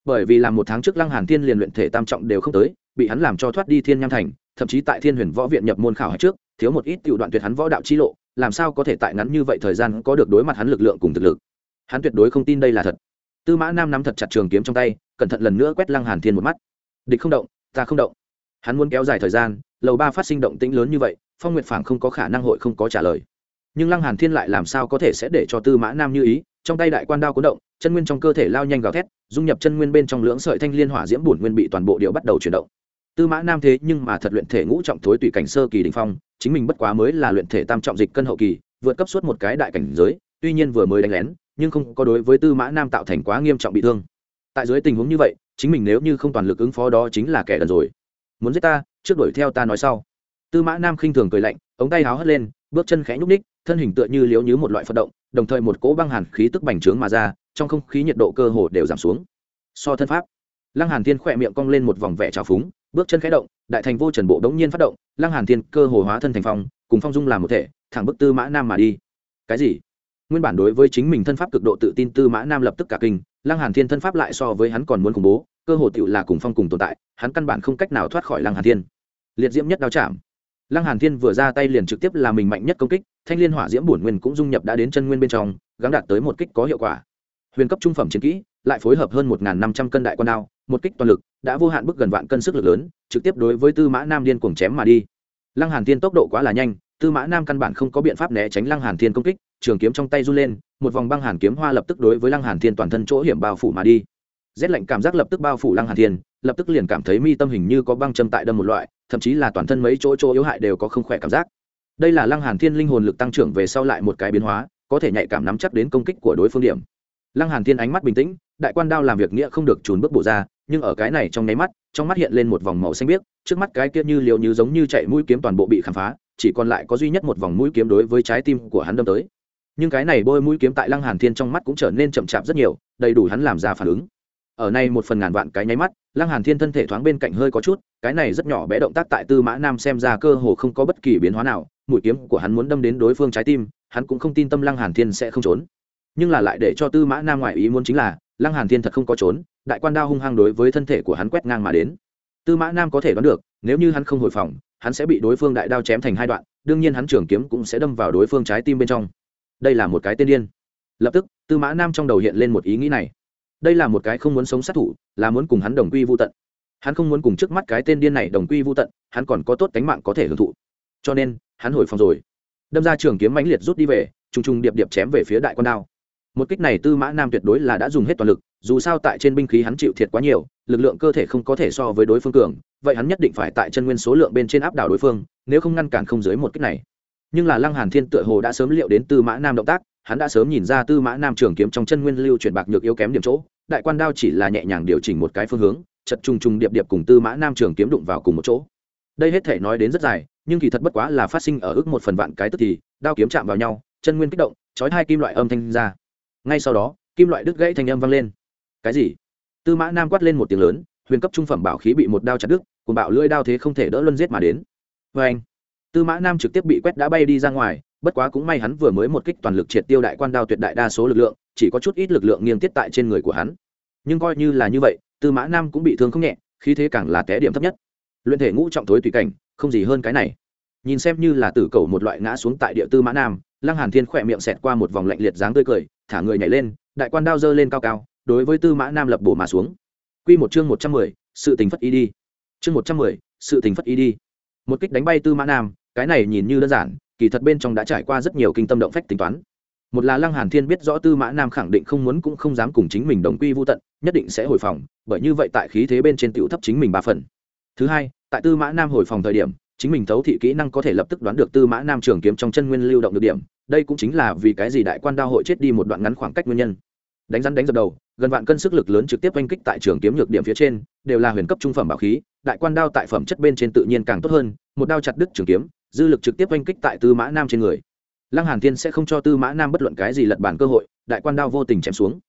Bởi vì làm một tháng trước lăng hàn thiên liền luyện thể tam trọng đều không tới bị hắn làm cho thoát đi thiên nham thành, thậm chí tại thiên huyền võ viện nhập môn khảo hạch trước, thiếu một ít tiểu đoạn tuyệt hắn võ đạo chi lộ, làm sao có thể tại ngắn như vậy thời gian có được đối mặt hắn lực lượng cùng thực lực? Hắn tuyệt đối không tin đây là thật. Tư mã nam nắm thật chặt trường kiếm trong tay, cẩn thận lần nữa quét lăng hàn thiên một mắt. Địch không động, ta không động. Hắn muốn kéo dài thời gian, lầu ba phát sinh động tĩnh lớn như vậy, phong nguyệt phảng không có khả năng hội không có trả lời. Nhưng lăng hàn thiên lại làm sao có thể sẽ để cho tư mã nam như ý? Trong tay đại quan đao cuốn động, chân nguyên trong cơ thể lao nhanh gào thét, dung nhập chân nguyên bên trong lưỡng sợi thanh liên hỏa diễm bổn nguyên bị toàn bộ điệu bắt đầu chuyển động tư mã nam thế nhưng mà thật luyện thể ngũ trọng thối tùy cảnh sơ kỳ đỉnh phong, chính mình bất quá mới là luyện thể tam trọng dịch cân hậu kỳ, vượt cấp suốt một cái đại cảnh giới, tuy nhiên vừa mới đánh lén, nhưng không có đối với tư mã nam tạo thành quá nghiêm trọng bị thương. Tại dưới tình huống như vậy, chính mình nếu như không toàn lực ứng phó đó chính là kẻ đần rồi. Muốn giết ta, trước đuổi theo ta nói sau. Tư mã nam khinh thường cười lạnh, ống tay háo hất lên, bước chân khẽ nhúc ních thân hình tựa như liếu như một loại phật động, đồng thời một cỗ băng hàn khí tức bành trướng mà ra, trong không khí nhiệt độ cơ hồ đều giảm xuống. So thân pháp, lăng hàn thiên khỏe miệng cong lên một vòng vẻ trào phúng bước chân khẽ động, đại thành vô trần bộ đống nhiên phát động, lăng hàn thiên cơ hồ hóa thân thành phong, cùng phong dung làm một thể, thẳng bức tư mã nam mà đi. Cái gì? Nguyên bản đối với chính mình thân pháp cực độ tự tin tư mã nam lập tức cả kinh, lăng hàn thiên thân pháp lại so với hắn còn muốn khủng bố, cơ hồ tựu là cùng phong cùng tồn tại, hắn căn bản không cách nào thoát khỏi lăng hàn thiên. Liệt diễm nhất đao chạm. Lăng hàn thiên vừa ra tay liền trực tiếp là mình mạnh nhất công kích, thanh liên hỏa diễm bổn nguyên cũng dung nhập đã đến chân nguyên bên trong, gắng đạt tới một kích có hiệu quả. Huyền cấp trung phẩm chiến kỹ, lại phối hợp hơn một năm trăm cân đại quan đao một kích toàn lực, đã vô hạn bức gần vạn cân sức lực lớn, trực tiếp đối với tư mã nam điên cuồng chém mà đi. Lăng hàn thiên tốc độ quá là nhanh, tư mã nam căn bản không có biện pháp né tránh lăng hàn thiên công kích, trường kiếm trong tay run lên, một vòng băng hàn kiếm hoa lập tức đối với lăng hàn thiên toàn thân chỗ hiểm bao phủ mà đi. Rét lạnh cảm giác lập tức bao phủ lăng hàn thiên, lập tức liền cảm thấy mi tâm hình như có băng châm tại đâm một loại, thậm chí là toàn thân mấy chỗ chỗ yếu hại đều có không khỏe cảm giác. Đây là lăng hàn thiên linh hồn lực tăng trưởng về sau lại một cái biến hóa, có thể nhạy cảm nắm chắc đến công kích của đối phương điểm. Lăng hàn thiên ánh mắt bình tĩnh, đại quan đao làm việc nghĩa không được trốn bước bổ ra nhưng ở cái này trong nháy mắt, trong mắt hiện lên một vòng màu xanh biếc, trước mắt cái kia như liều như giống như chạy mũi kiếm toàn bộ bị khám phá, chỉ còn lại có duy nhất một vòng mũi kiếm đối với trái tim của hắn đâm tới. Nhưng cái này bôi mũi kiếm tại lăng hàn thiên trong mắt cũng trở nên chậm chạp rất nhiều, đầy đủ hắn làm ra phản ứng. Ở này một phần ngàn vạn cái nháy mắt, lăng hàn thiên thân thể thoáng bên cạnh hơi có chút, cái này rất nhỏ bé động tác tại tư mã nam xem ra cơ hồ không có bất kỳ biến hóa nào, mũi kiếm của hắn muốn đâm đến đối phương trái tim, hắn cũng không tin tâm lăng hàn thiên sẽ không trốn nhưng là lại để cho tư mã nam ngoại ý muốn chính là, lăng hàn thiên thật không có trốn, đại quan đao hung hăng đối với thân thể của hắn quét ngang mà đến. Tư mã nam có thể đoán được, nếu như hắn không hồi phòng, hắn sẽ bị đối phương đại đao chém thành hai đoạn, đương nhiên hắn trường kiếm cũng sẽ đâm vào đối phương trái tim bên trong. Đây là một cái tên điên. Lập tức, tư mã nam trong đầu hiện lên một ý nghĩ này. Đây là một cái không muốn sống sát thủ, là muốn cùng hắn đồng quy vô tận. Hắn không muốn cùng trước mắt cái tên điên này đồng quy vô tận, hắn còn có tốt cánh mạng có thể hưởng thụ. Cho nên, hắn hồi phòng rồi. Đâm ra trường kiếm mãnh liệt rút đi về, trùng trùng điệp điệp chém về phía đại Quan đao một kích này tư mã nam tuyệt đối là đã dùng hết toàn lực, dù sao tại trên binh khí hắn chịu thiệt quá nhiều, lực lượng cơ thể không có thể so với đối phương cường, vậy hắn nhất định phải tại chân nguyên số lượng bên trên áp đảo đối phương, nếu không ngăn cản không dưới một kích này. Nhưng là lăng hàn thiên tựa hồ đã sớm liệu đến tư mã nam động tác, hắn đã sớm nhìn ra tư mã nam trường kiếm trong chân nguyên lưu chuyển bạc nhược yếu kém điểm chỗ, đại quan đao chỉ là nhẹ nhàng điều chỉnh một cái phương hướng, chật trùng trùng điệp điệp cùng tư mã nam trường kiếm đụng vào cùng một chỗ. Đây hết thể nói đến rất dài, nhưng kỳ thật bất quá là phát sinh ở ước một phần vạn cái tức thì, đao kiếm chạm vào nhau, chân nguyên kích động, chói hai kim loại âm thanh ra ngay sau đó, kim loại đứt gãy thành âm vang lên. Cái gì? Tư mã nam quát lên một tiếng lớn, huyền cấp trung phẩm bảo khí bị một đao chặt đứt cùng bạo lưỡi đao thế không thể đỡ luân giết mà đến. Vê anh, tư mã nam trực tiếp bị quét đã bay đi ra ngoài, bất quá cũng may hắn vừa mới một kích toàn lực triệt tiêu đại quan đao tuyệt đại đa số lực lượng, chỉ có chút ít lực lượng nghiêng tiết tại trên người của hắn. Nhưng coi như là như vậy, tư mã nam cũng bị thương không nhẹ, khí thế càng là té điểm thấp nhất. Luyện thể ngũ trọng thối tùy cảnh, không gì hơn cái này. Nhìn xem như là tử cầu một loại ngã xuống tại địa tư mã nam, lăng hàn thiên khỏe miệng xẹt qua một vòng lạnh liệt dáng tươi cười thả người nhảy lên đại quan đao giơ lên cao cao đối với tư mã nam lập bổ mà xuống. Quy một chương một trăm mười, sự tình phất y đi. Chương một trăm mười, sự tình phất y đi. Một kích đánh bay tư mã nam cái này nhìn như đơn giản kỳ thật bên trong đã trải qua rất nhiều kinh tâm động phách tính toán. Một là lăng hàn thiên biết rõ tư mã nam khẳng định không muốn cũng không dám cùng chính mình đồng quy vô tận nhất định sẽ hồi phòng bởi như vậy tại khí thế bên trên tiểu thấp chính mình ba phần. Thứ hai tại tư mã nam hồi phòng thời điểm chính mình thấu thị kỹ năng có thể lập tức đoán được tư mã nam trường kiếm trong chân nguyên lưu động được điểm, đây cũng chính là vì cái gì đại quan đao hội chết đi một đoạn ngắn khoảng cách nguyên nhân. Đánh rắn đánh dập đầu, gần vạn cân sức lực lớn trực tiếp oanh kích tại trường kiếm nhược điểm phía trên, đều là huyền cấp trung phẩm bảo khí, đại quan đao tại phẩm chất bên trên tự nhiên càng tốt hơn, một đao chặt đứt trường kiếm, dư lực trực tiếp oanh kích tại tư mã nam trên người. Lăng hàn thiên sẽ không cho tư mã nam bất luận cái gì lật bản cơ hội, đại quan đao vô tình chém xuống.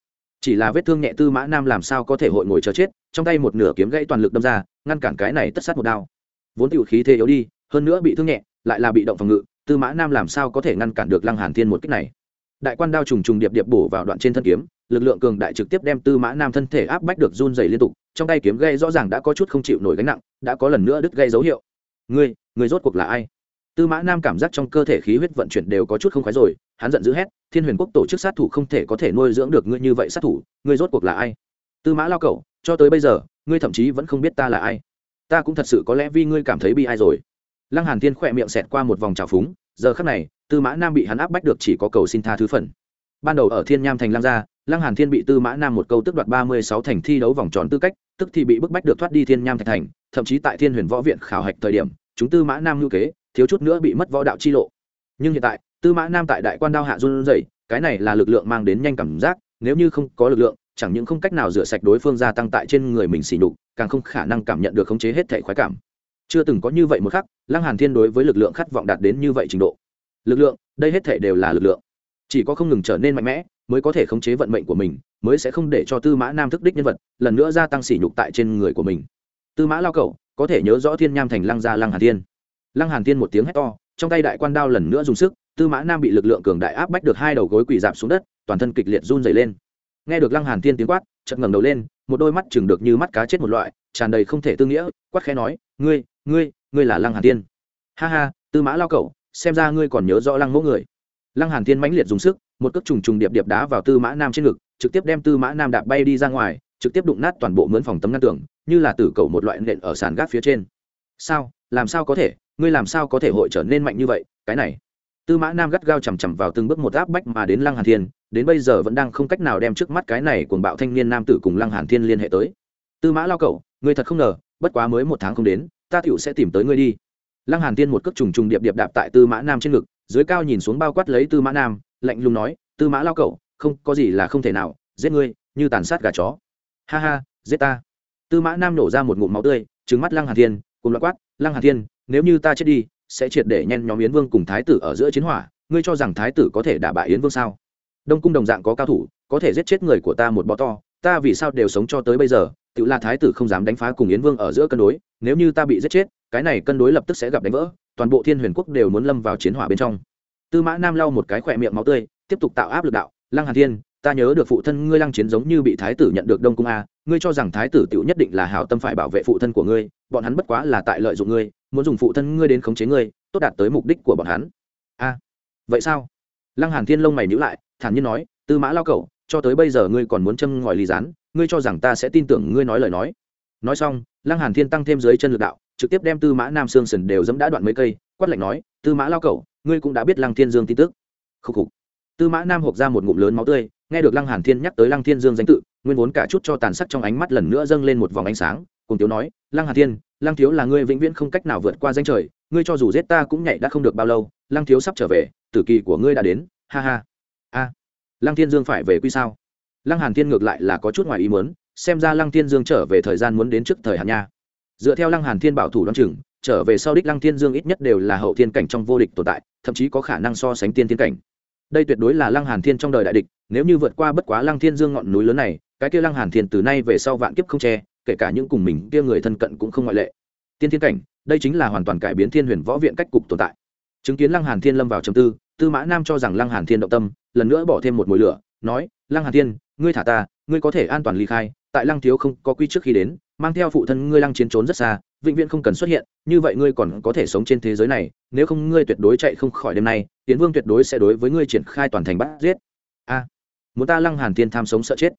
Chỉ là vết thương nhẹ tư mã nam làm sao có thể hội ngồi chờ chết, trong tay một nửa kiếm gãy toàn lực đâm ra, ngăn cản cái này tất sát một đao vốn tiểu khí thế yếu đi, hơn nữa bị thương nhẹ, lại là bị động phòng ngự, tư mã nam làm sao có thể ngăn cản được lăng hàn thiên một kích này? Đại quan đao trùng trùng điệp điệp bổ vào đoạn trên thân kiếm, lực lượng cường đại trực tiếp đem tư mã nam thân thể áp bách được run rẩy liên tục, trong tay kiếm gây rõ ràng đã có chút không chịu nổi gánh nặng, đã có lần nữa đứt gây dấu hiệu. Ngươi ngươi rốt cuộc là ai? Tư mã nam cảm giác trong cơ thể khí huyết vận chuyển đều có chút không khoái rồi, hắn giận dữ hét, thiên huyền quốc tổ chức sát thủ không thể có thể nuôi dưỡng được ngươi như vậy sát thủ, ngươi rốt cuộc là ai? Tư mã lao cẩu, cho tới bây giờ, ngươi thậm chí vẫn không biết ta là ai ta cũng thật sự có lẽ vì ngươi cảm thấy bị ai rồi. Lăng hàn thiên khỏe miệng xẹt qua một vòng trào phúng, giờ khắc này, tư mã nam bị hắn áp bách được chỉ có cầu xin tha thứ phần. Ban đầu ở thiên nham thành lăng gia, lăng hàn thiên bị tư mã nam một câu tức đoạt ba mươi sáu thành thi đấu vòng tròn tư cách, tức thì bị bức bách được thoát đi thiên nham thành thành, thậm chí tại thiên huyền võ viện khảo hạch thời điểm, chúng tư mã nam lưu kế, thiếu chút nữa bị mất võ đạo chi lộ. Nhưng hiện tại, tư mã nam tại đại quan đao hạ run rẩy, cái này là lực lượng mang đến nhanh cảm giác, nếu như không có lực lượng chẳng những không cách nào rửa sạch đối phương gia tăng tại trên người mình xỉ nhục, càng không khả năng cảm nhận được khống chế hết thể khoái cảm. Chưa từng có như vậy một khắc, lăng hàn thiên đối với lực lượng khát vọng đạt đến như vậy trình độ. Lực lượng, đây hết thể đều là lực lượng. Chỉ có không ngừng trở nên mạnh mẽ, mới có thể khống chế vận mệnh của mình, mới sẽ không để cho tư mã nam thức đích nhân vật, lần nữa gia tăng sỉ nhục tại trên người của mình. Tư mã lao cẩu, có thể nhớ rõ thiên nham thành lăng gia lăng hàn thiên. Lăng hàn thiên một tiếng hét to, trong tay đại quan đao lần nữa dùng sức, tư mã nam bị lực lượng cường đại áp bách được hai đầu gối quỳ dạp xuống đất, toàn thân kịch liệt run rẩy lên nghe được lăng hàn thiên tiếng quát, chợt ngẩng đầu lên, một đôi mắt chừng được như mắt cá chết một loại, tràn đầy không thể tư nghĩa, quát khẽ nói, ngươi ngươi ngươi là lăng hàn thiên. Ha ha, tư mã lao cẩu, xem ra ngươi còn nhớ rõ lăng mẫu người. Lăng hàn thiên mãnh liệt dùng sức, một cước trùng trùng điệp điệp đá vào tư mã nam trên ngực, trực tiếp đem tư mã nam đạp bay đi ra ngoài, trực tiếp đụng nát toàn bộ mướn phòng tấm ngăn tường, như là tử cầu một loại nện ở sàn gác phía trên. Sao, làm sao có thể? Ngươi làm sao có thể hội trở nên mạnh như vậy? Cái này tư mã nam gắt gao chầm chằm vào từng bước một áp bách mà đến lăng hàn thiên, đến bây giờ vẫn đang không cách nào đem trước mắt cái này cuồng bạo thanh niên nam tử cùng lăng hàn thiên liên hệ tới. Tư mã lao cậu ngươi thật không ngờ, bất quá mới một tháng không đến, ta tựu sẽ tìm tới ngươi đi. Lăng hàn thiên một cước trùng trùng điệp điệp đạp tại tư mã nam trên ngực, dưới cao nhìn xuống bao quát lấy tư mã nam, lạnh lùng nói, tư mã lao cậu không, có gì là không thể nào, giết ngươi, như tàn sát gà chó. Ha ha, giết ta. Tư mã nam nổ ra một ngụm máu tươi, trừng mắt lăng hàn thiên cùng loạt quát, lăng hàn thiên, nếu như ta chết đi sẽ triệt để nhen nhóm yến vương cùng thái tử ở giữa chiến hỏa, ngươi cho rằng thái tử có thể đả bại yến vương sao? Đông cung đồng dạng có cao thủ, có thể giết chết người của ta một bọ to, ta vì sao đều sống cho tới bây giờ tự là thái tử không dám đánh phá cùng yến vương ở giữa cân đối, nếu như ta bị giết chết, cái này cân đối lập tức sẽ gặp đánh vỡ, toàn bộ thiên huyền quốc đều muốn lâm vào chiến hỏa bên trong. Tư mã nam lau một cái khỏe miệng máu tươi, tiếp tục tạo áp lực đạo, lăng hàn thiên ta nhớ được phụ thân ngươi lăng chiến giống như bị thái tử nhận được đông cung a, ngươi cho rằng thái tử tiểu nhất định là hảo tâm phải bảo vệ phụ thân của ngươi, bọn hắn bất quá là tại lợi dụng ngươi, muốn dùng phụ thân ngươi đến khống chế ngươi, tốt đạt tới mục đích của bọn hắn. A, vậy sao? Lăng hàn thiên lông mày nhíu lại, thản nhiên nói, tư mã lao cẩu, cho tới bây giờ ngươi còn muốn châm ngòi ly rán ngươi cho rằng ta sẽ tin tưởng ngươi nói lời nói. Nói xong, lăng hàn thiên tăng thêm dưới chân lực đạo, trực tiếp đem tư mã nam sương sần đều dẫm đã đoạn mấy cây, quát lạnh nói, tư mã lao cẩu, ngươi cũng đã biết lăng thiên dương tin tức. Khúc khục. Tư mã nam hộp ra một ngụm lớn máu tươi nghe được lăng hàn thiên nhắc tới lăng thiên dương danh tự, nguyên vốn cả chút cho tàn sắc trong ánh mắt lần nữa dâng lên một vòng ánh sáng, cùng tiếu nói, lăng hàn thiên, lăng thiếu là ngươi vĩnh viễn không cách nào vượt qua danh trời, ngươi cho dù giết ta cũng nhảy đã không được bao lâu, lăng thiếu sắp trở về, tử kỳ của ngươi đã đến, ha ha, a. Lăng thiên dương phải về quy sao? Lăng hàn thiên ngược lại là có chút ngoài ý muốn, xem ra lăng thiên dương trở về thời gian muốn đến trước thời hạn nha. Dựa theo lăng hàn thiên bảo thủ đoán chừng, trở về sau đích lăng thiên dương ít nhất đều là hậu thiên cảnh trong vô địch tồn tại, thậm chí có khả năng so sánh tiên thiên cảnh. Đây tuyệt đối là lăng hàn thiên trong đời đại địch nếu như vượt qua bất quá lăng thiên dương ngọn núi lớn này, cái kia lăng hàn thiên từ nay về sau vạn kiếp không che, kể cả những cùng mình kia người thân cận cũng không ngoại lệ. Tiên thiên cảnh, đây chính là hoàn toàn cải biến thiên huyền võ viện cách cục tồn tại. Chứng kiến lăng hàn thiên lâm vào trầm tư tư mã nam cho rằng lăng hàn thiên động tâm, lần nữa bỏ thêm một mùi lửa, nói, lăng hàn thiên, ngươi thả ta, ngươi có thể an toàn ly khai, tại lăng thiếu không có quy trước khi đến, mang theo phụ thân ngươi lăng chiến trốn rất xa, vĩnh viễn không cần xuất hiện, như vậy ngươi còn có thể sống trên thế giới này, nếu không ngươi tuyệt đối chạy không khỏi đêm nay tiến vương tuyệt đối sẽ đối với ngươi triển khai toàn thành bắt giết muốn ta lăng hàn thiên tham sống sợ chết.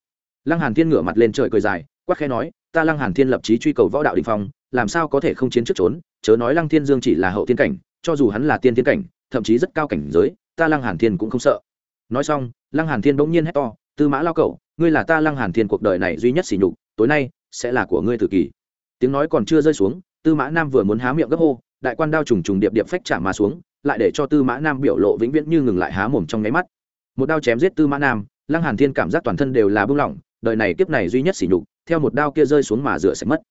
Lăng hàn thiên ngửa mặt lên trời cười dài quát khẽ nói, ta lăng hàn thiên lập chí truy cầu võ đạo đỉnh phong, làm sao có thể không chiến trước trốn? Chớ nói lăng thiên dương chỉ là hậu thiên cảnh, cho dù hắn là tiên thiên cảnh, thậm chí rất cao cảnh giới, ta lăng hàn thiên cũng không sợ. Nói xong, lăng hàn thiên bỗng nhiên hét to, tư mã lao cẩu, ngươi là ta lăng hàn thiên cuộc đời này duy nhất sỉ nhục, tối nay sẽ là của ngươi tử kỳ. Tiếng nói còn chưa rơi xuống, tư mã nam vừa muốn há miệng gấp hô, đại quan đao trùng trùng điệp điệp phách trả mà xuống, lại để cho tư mã nam biểu lộ vĩnh viễn như ngừng lại há mồm trong nháy mắt. Một đao chém giết tư mã nam lăng hàn thiên cảm giác toàn thân đều là bưng lỏng đời này kiếp này duy nhất sỉ nhục theo một đao kia rơi xuống mà rửa sạch mất.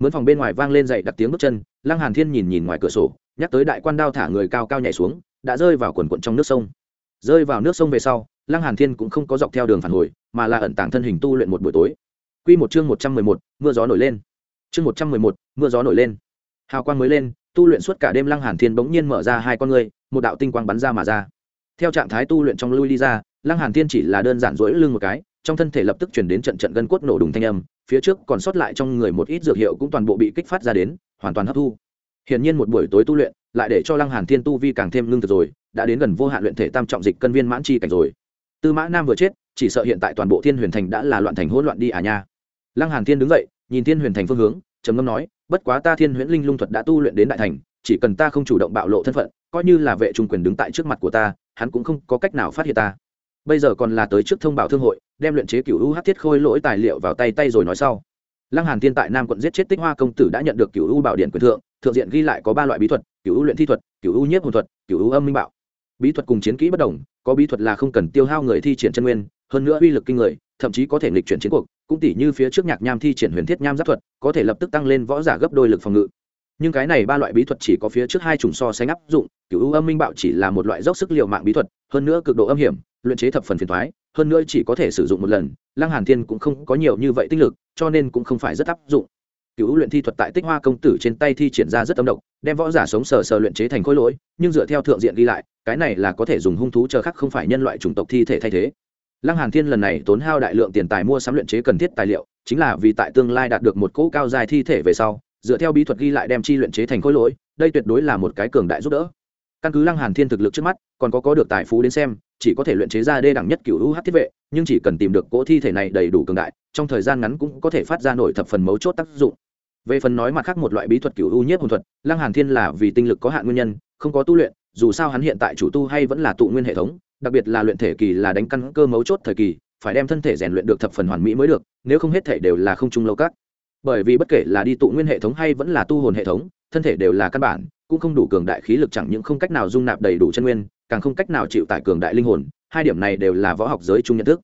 Mướn phòng bên ngoài vang lên dậy đặt tiếng bước chân lăng hàn thiên nhìn nhìn ngoài cửa sổ nhắc tới đại quan đao thả người cao cao nhảy xuống đã rơi vào quần quận trong nước sông. Rơi vào nước sông về sau lăng hàn thiên cũng không có dọc theo đường phản hồi mà là ẩn tàng thân hình tu luyện một buổi tối. Quy một chương một trăm mười một, mưa gió nổi lên. Chương một trăm mười một, mưa gió nổi lên. Hào quang mới lên tu luyện suốt cả đêm lăng hàn thiên bỗng nhiên mở ra hai con ngươi một đạo tinh quang bắn ra mà ra. Theo trạng thái tu luyện trong lui đi ra lăng hàn thiên chỉ là đơn giản duỗi lưng một cái, trong thân thể lập tức chuyển đến trận trận gân cốt nổ đùng thanh âm, phía trước còn sót lại trong người một ít dược hiệu cũng toàn bộ bị kích phát ra đến, hoàn toàn hấp thu. Hiển nhiên một buổi tối tu luyện, lại để cho lăng hàn thiên tu vi càng thêm lương thực rồi, đã đến gần vô hạn luyện thể tam trọng dịch cân viên mãn chi cảnh rồi. Tư mã nam vừa chết, chỉ sợ hiện tại toàn bộ thiên huyền thành đã là loạn thành hỗn loạn đi à nha. Lăng hàn thiên đứng dậy, nhìn thiên huyền thành phương hướng, trầm ngâm nói, bất quá ta thiên huyễn linh lung thuật đã tu luyện đến đại thành, chỉ cần ta không chủ động bạo lộ thân phận, coi như là vệ trung quyền đứng tại trước mặt của ta, hắn cũng không có cách nào phát hiện ta bây giờ còn là tới trước thông báo thương hội, đem luyện chế cựu u hát thiết khôi lỗi tài liệu vào tay tay rồi nói sau. Lăng hàn thiên tại nam quận giết chết tích hoa công tử đã nhận được cựu u bảo điện quyền thượng thượng diện ghi lại có ba loại bí thuật cựu u luyện thi thuật cựu u nhiếp hồn thuật cựu u âm minh bảo bí thuật cùng chiến kỹ bất đồng, có bí thuật là không cần tiêu hao người thi triển chân nguyên, hơn nữa uy lực kinh người, thậm chí có thể nghịch chuyển chiến cuộc, cũng tỉ như phía trước nhạc nham thi triển huyền thiết nham giáp thuật, có thể lập tức tăng lên võ giả gấp đôi lực phòng ngự nhưng cái này ba loại bí thuật chỉ có phía trước hai chủng so sánh áp dụng cựu u âm minh bạo chỉ là một loại dốc sức liệu mạng bí thuật, hơn nữa cực độ âm hiểm, luyện chế thập phần phiền thoái hơn nữa chỉ có thể sử dụng một lần, lăng hàn thiên cũng không có nhiều như vậy tinh lực, cho nên cũng không phải rất áp dụng. Cựu luyện thi thuật tại tích hoa công tử trên tay thi triển ra rất âm độc, đem võ giả sống sờ sờ luyện chế thành khối lỗi, nhưng dựa theo thượng diện ghi lại, cái này là có thể dùng hung thú chờ khác không phải nhân loại chủng tộc thi thể thay thế. Lăng hàn thiên lần này tốn hao đại lượng tiền tài mua sắm luyện chế cần thiết tài liệu, chính là vì tại tương lai đạt được một cỗ cao dài thi thể về sau dựa theo bí thuật ghi lại đem chi luyện chế thành khối lỗi, đây tuyệt đối là một cái cường đại giúp đỡ. Căn cứ lăng hàn thiên thực lực trước mắt, còn có có được tài phú đến xem, chỉ có thể luyện chế ra đê đẳng nhất cửu u thiết vệ, nhưng chỉ cần tìm được cỗ thi thể này đầy đủ cường đại, trong thời gian ngắn cũng có thể phát ra nổi thập phần mấu chốt tác dụng. Về phần nói mặt khác một loại bí thuật cửu u nhất hồn thuật, lăng hàn thiên là vì tinh lực có hạn nguyên nhân, không có tu luyện, dù sao hắn hiện tại chủ tu hay vẫn là tụ nguyên hệ thống, đặc biệt là luyện thể kỳ là đánh căn cơ mấu chốt thời kỳ, phải đem thân thể rèn luyện được thập phần hoàn mỹ mới được, nếu không hết thể đều là không trung lâu các bởi vì bất kể là đi tụ nguyên hệ thống hay vẫn là tu hồn hệ thống, thân thể đều là căn bản, cũng không đủ cường đại khí lực chẳng những không cách nào dung nạp đầy đủ chân nguyên, càng không cách nào chịu tải cường đại linh hồn, hai điểm này đều là võ học giới chung nhận thức.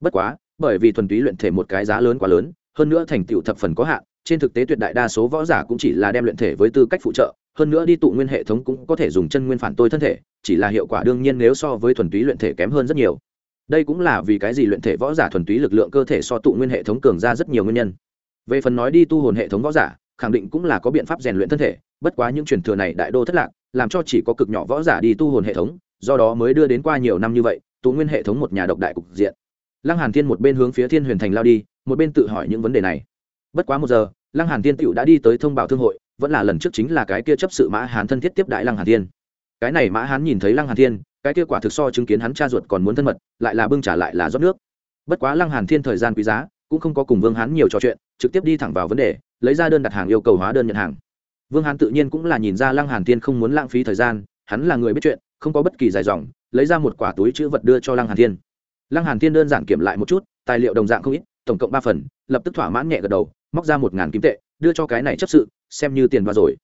Bất quá, bởi vì thuần túy luyện thể một cái giá lớn quá lớn, hơn nữa thành tựu thập phần có hạn, trên thực tế tuyệt đại đa số võ giả cũng chỉ là đem luyện thể với tư cách phụ trợ, hơn nữa đi tụ nguyên hệ thống cũng có thể dùng chân nguyên phản tôi thân thể, chỉ là hiệu quả đương nhiên nếu so với thuần túy luyện thể kém hơn rất nhiều. Đây cũng là vì cái gì luyện thể võ giả thuần túy lực lượng cơ thể so tụ nguyên hệ thống cường ra rất nhiều nguyên nhân về phần nói đi tu hồn hệ thống võ giả, khẳng định cũng là có biện pháp rèn luyện thân thể, bất quá những truyền thừa này đại đô thất lạc, làm cho chỉ có cực nhỏ võ giả đi tu hồn hệ thống, do đó mới đưa đến qua nhiều năm như vậy tụ nguyên hệ thống một nhà độc đại cục diện. Lăng hàn thiên một bên hướng phía thiên huyền thành lao đi, một bên tự hỏi những vấn đề này. Bất quá một giờ, lăng hàn thiên tựu đã đi tới thông báo thương hội, vẫn là lần trước chính là cái kia chấp sự mã hán thân thiết tiếp đại lăng hàn thiên. Cái này mã hán nhìn thấy lăng hàn thiên, cái kia quả thực so chứng kiến hắn cha ruột còn muốn thân mật, lại là bưng trả lại là rót nước. Bất quá lăng hàn thiên thời gian quý giá, cũng không có cùng vương hán nhiều trò chuyện trực tiếp đi thẳng vào vấn đề, lấy ra đơn đặt hàng yêu cầu hóa đơn nhận hàng. Vương hán tự nhiên cũng là nhìn ra lăng hàn thiên không muốn lãng phí thời gian, hắn là người biết chuyện, không có bất kỳ dài dòng, lấy ra một quả túi chữ vật đưa cho lăng hàn thiên. Lăng hàn thiên đơn giản kiểm lại một chút, tài liệu đồng dạng không ít, tổng cộng ba phần, lập tức thỏa mãn nhẹ gật đầu, móc ra một ngàn kim tệ, đưa cho cái này chấp sự, xem như tiền vào rồi.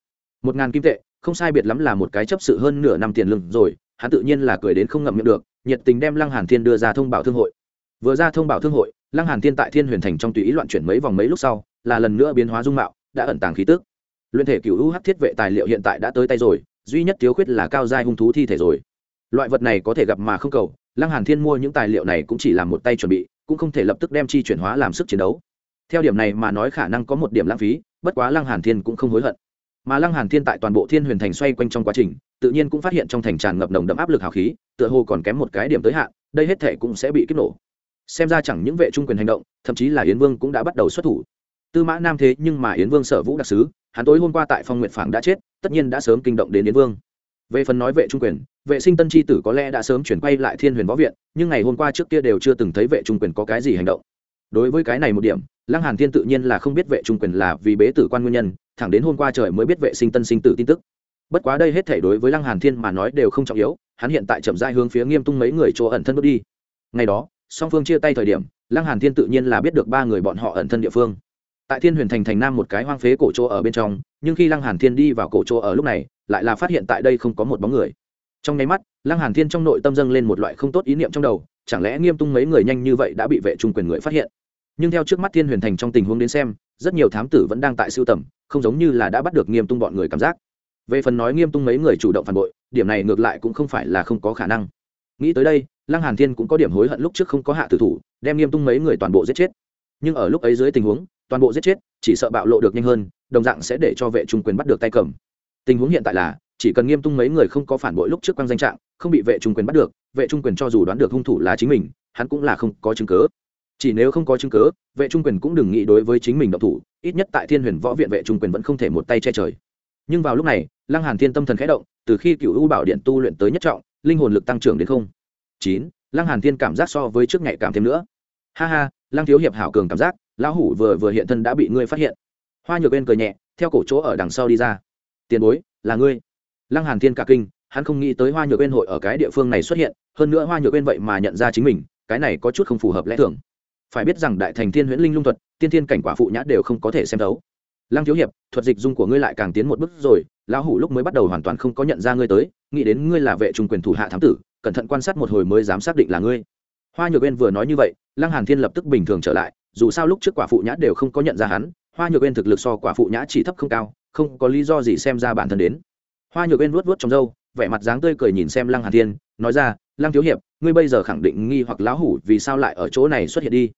Một ngàn kim tệ, không sai biệt lắm là một cái chấp sự hơn nửa năm tiền lương rồi, hắn tự nhiên là cười đến không ngậm miệng được, nhiệt tình đem lăng hàn thiên đưa ra thông báo thương hội. Vừa ra thông báo thương hội lăng hàn thiên tại thiên huyền thành trong tùy ý loạn chuyển mấy vòng mấy lúc sau, là lần nữa biến hóa dung mạo, đã ẩn tàng khí tức. Luyện thể cửu hắc thiết vệ tài liệu hiện tại đã tới tay rồi, duy nhất thiếu khuyết là cao giai hung thú thi thể rồi. Loại vật này có thể gặp mà không cầu, lăng hàn thiên mua những tài liệu này cũng chỉ làm một tay chuẩn bị, cũng không thể lập tức đem chi chuyển hóa làm sức chiến đấu. Theo điểm này mà nói khả năng có một điểm lãng phí, bất quá lăng hàn thiên cũng không hối hận. Mà lăng hàn thiên tại toàn bộ thiên huyền thành xoay quanh trong quá trình, tự nhiên cũng phát hiện trong thành tràn ngập nồng đậm áp lực hào khí, tựa hồ còn kém một cái điểm tới hạn, đây hết thể cũng sẽ bị kích nổ xem ra chẳng những vệ trung quyền hành động, thậm chí là yến vương cũng đã bắt đầu xuất thủ. Tư mã nam thế nhưng mà yến vương sở vũ đặc sứ, hắn tối hôm qua tại phong nguyện phảng đã chết, tất nhiên đã sớm kinh động đến yến vương. Về phần nói vệ trung quyền, vệ sinh tân tri tử có lẽ đã sớm chuyển quay lại thiên huyền võ viện, nhưng ngày hôm qua trước kia đều chưa từng thấy vệ trung quyền có cái gì hành động. Đối với cái này một điểm, lăng hàn thiên tự nhiên là không biết vệ trung quyền là vì bế tử quan nguyên nhân, thẳng đến hôm qua trời mới biết vệ sinh tân sinh tử tin tức. Bất quá đây hết thể đối với lăng hàn thiên mà nói đều không trọng yếu, hắn hiện tại chậm rãi hướng phía nghiêm tung mấy người chỗ ẩn thân bước đi. Ngày đó song phương chia tay thời điểm, lăng hàn thiên tự nhiên là biết được ba người bọn họ ẩn thân địa phương. Tại thiên huyền thành thành nam một cái hoang phế cổ chỗ ở bên trong, nhưng khi lăng hàn thiên đi vào cổ chỗ ở lúc này, lại là phát hiện tại đây không có một bóng người. Trong nháy mắt, lăng hàn thiên trong nội tâm dâng lên một loại không tốt ý niệm trong đầu, chẳng lẽ nghiêm tung mấy người nhanh như vậy đã bị vệ trung quyền người phát hiện? Nhưng theo trước mắt thiên huyền thành trong tình huống đến xem, rất nhiều thám tử vẫn đang tại siêu tầm, không giống như là đã bắt được nghiêm tung bọn người cảm giác. Về phần nói nghiêm tung mấy người chủ động phản bội, điểm này ngược lại cũng không phải là không có khả năng nghĩ tới đây, lăng hàn thiên cũng có điểm hối hận lúc trước không có hạ tử thủ, đem nghiêm tung mấy người toàn bộ giết chết. Nhưng ở lúc ấy dưới tình huống, toàn bộ giết chết, chỉ sợ bạo lộ được nhanh hơn, đồng dạng sẽ để cho vệ trung quyền bắt được tay cầm. Tình huống hiện tại là, chỉ cần nghiêm tung mấy người không có phản bội lúc trước quang danh trạng, không bị vệ trung quyền bắt được, vệ trung quyền cho dù đoán được hung thủ là chính mình, hắn cũng là không có chứng cứ. Chỉ nếu không có chứng cứ, vệ trung quyền cũng đừng nghĩ đối với chính mình độc thủ, ít nhất tại thiên huyền võ viện vệ trung quyền vẫn không thể một tay che trời. Nhưng vào lúc này, lăng hàn thiên tâm thần khẽ động, từ khi cựu u bảo điện tu luyện tới nhất trọng linh hồn lực tăng trưởng đến không? Chín, lăng hàn thiên cảm giác so với trước ngày cảm thêm nữa. Ha ha, lăng thiếu hiệp hảo cường cảm giác, lão hủ vừa vừa hiện thân đã bị ngươi phát hiện. Hoa nhược bên cười nhẹ, theo cổ chỗ ở đằng sau đi ra. Tiền bối, là ngươi. Lăng hàn thiên cả kinh, hắn không nghĩ tới hoa nhược bên hội ở cái địa phương này xuất hiện, hơn nữa hoa nhược bên vậy mà nhận ra chính mình, cái này có chút không phù hợp lẽ thường. Phải biết rằng đại thành thiên huyễn linh lung thuật, tiên thiên cảnh quả phụ nhã đều không có thể xem thấu lăng thiếu hiệp, thuật dịch dung của ngươi lại càng tiến một bước rồi, lão hủ lúc mới bắt đầu hoàn toàn không có nhận ra ngươi tới, nghĩ đến ngươi là vệ trung quyền thủ hạ thám tử, cẩn thận quan sát một hồi mới dám xác định là ngươi. Hoa nhược bên vừa nói như vậy, lăng hàn thiên lập tức bình thường trở lại, dù sao lúc trước quả phụ nhã đều không có nhận ra hắn, hoa nhược bên thực lực so quả phụ nhã chỉ thấp không cao, không có lý do gì xem ra bản thân đến. Hoa nhược bên vuốt vuốt trong râu, vẻ mặt dáng tươi cười nhìn xem lăng hàn thiên, nói ra, lăng thiếu hiệp, ngươi bây giờ khẳng định nghi hoặc lão hủ vì sao lại ở chỗ này xuất hiện đi.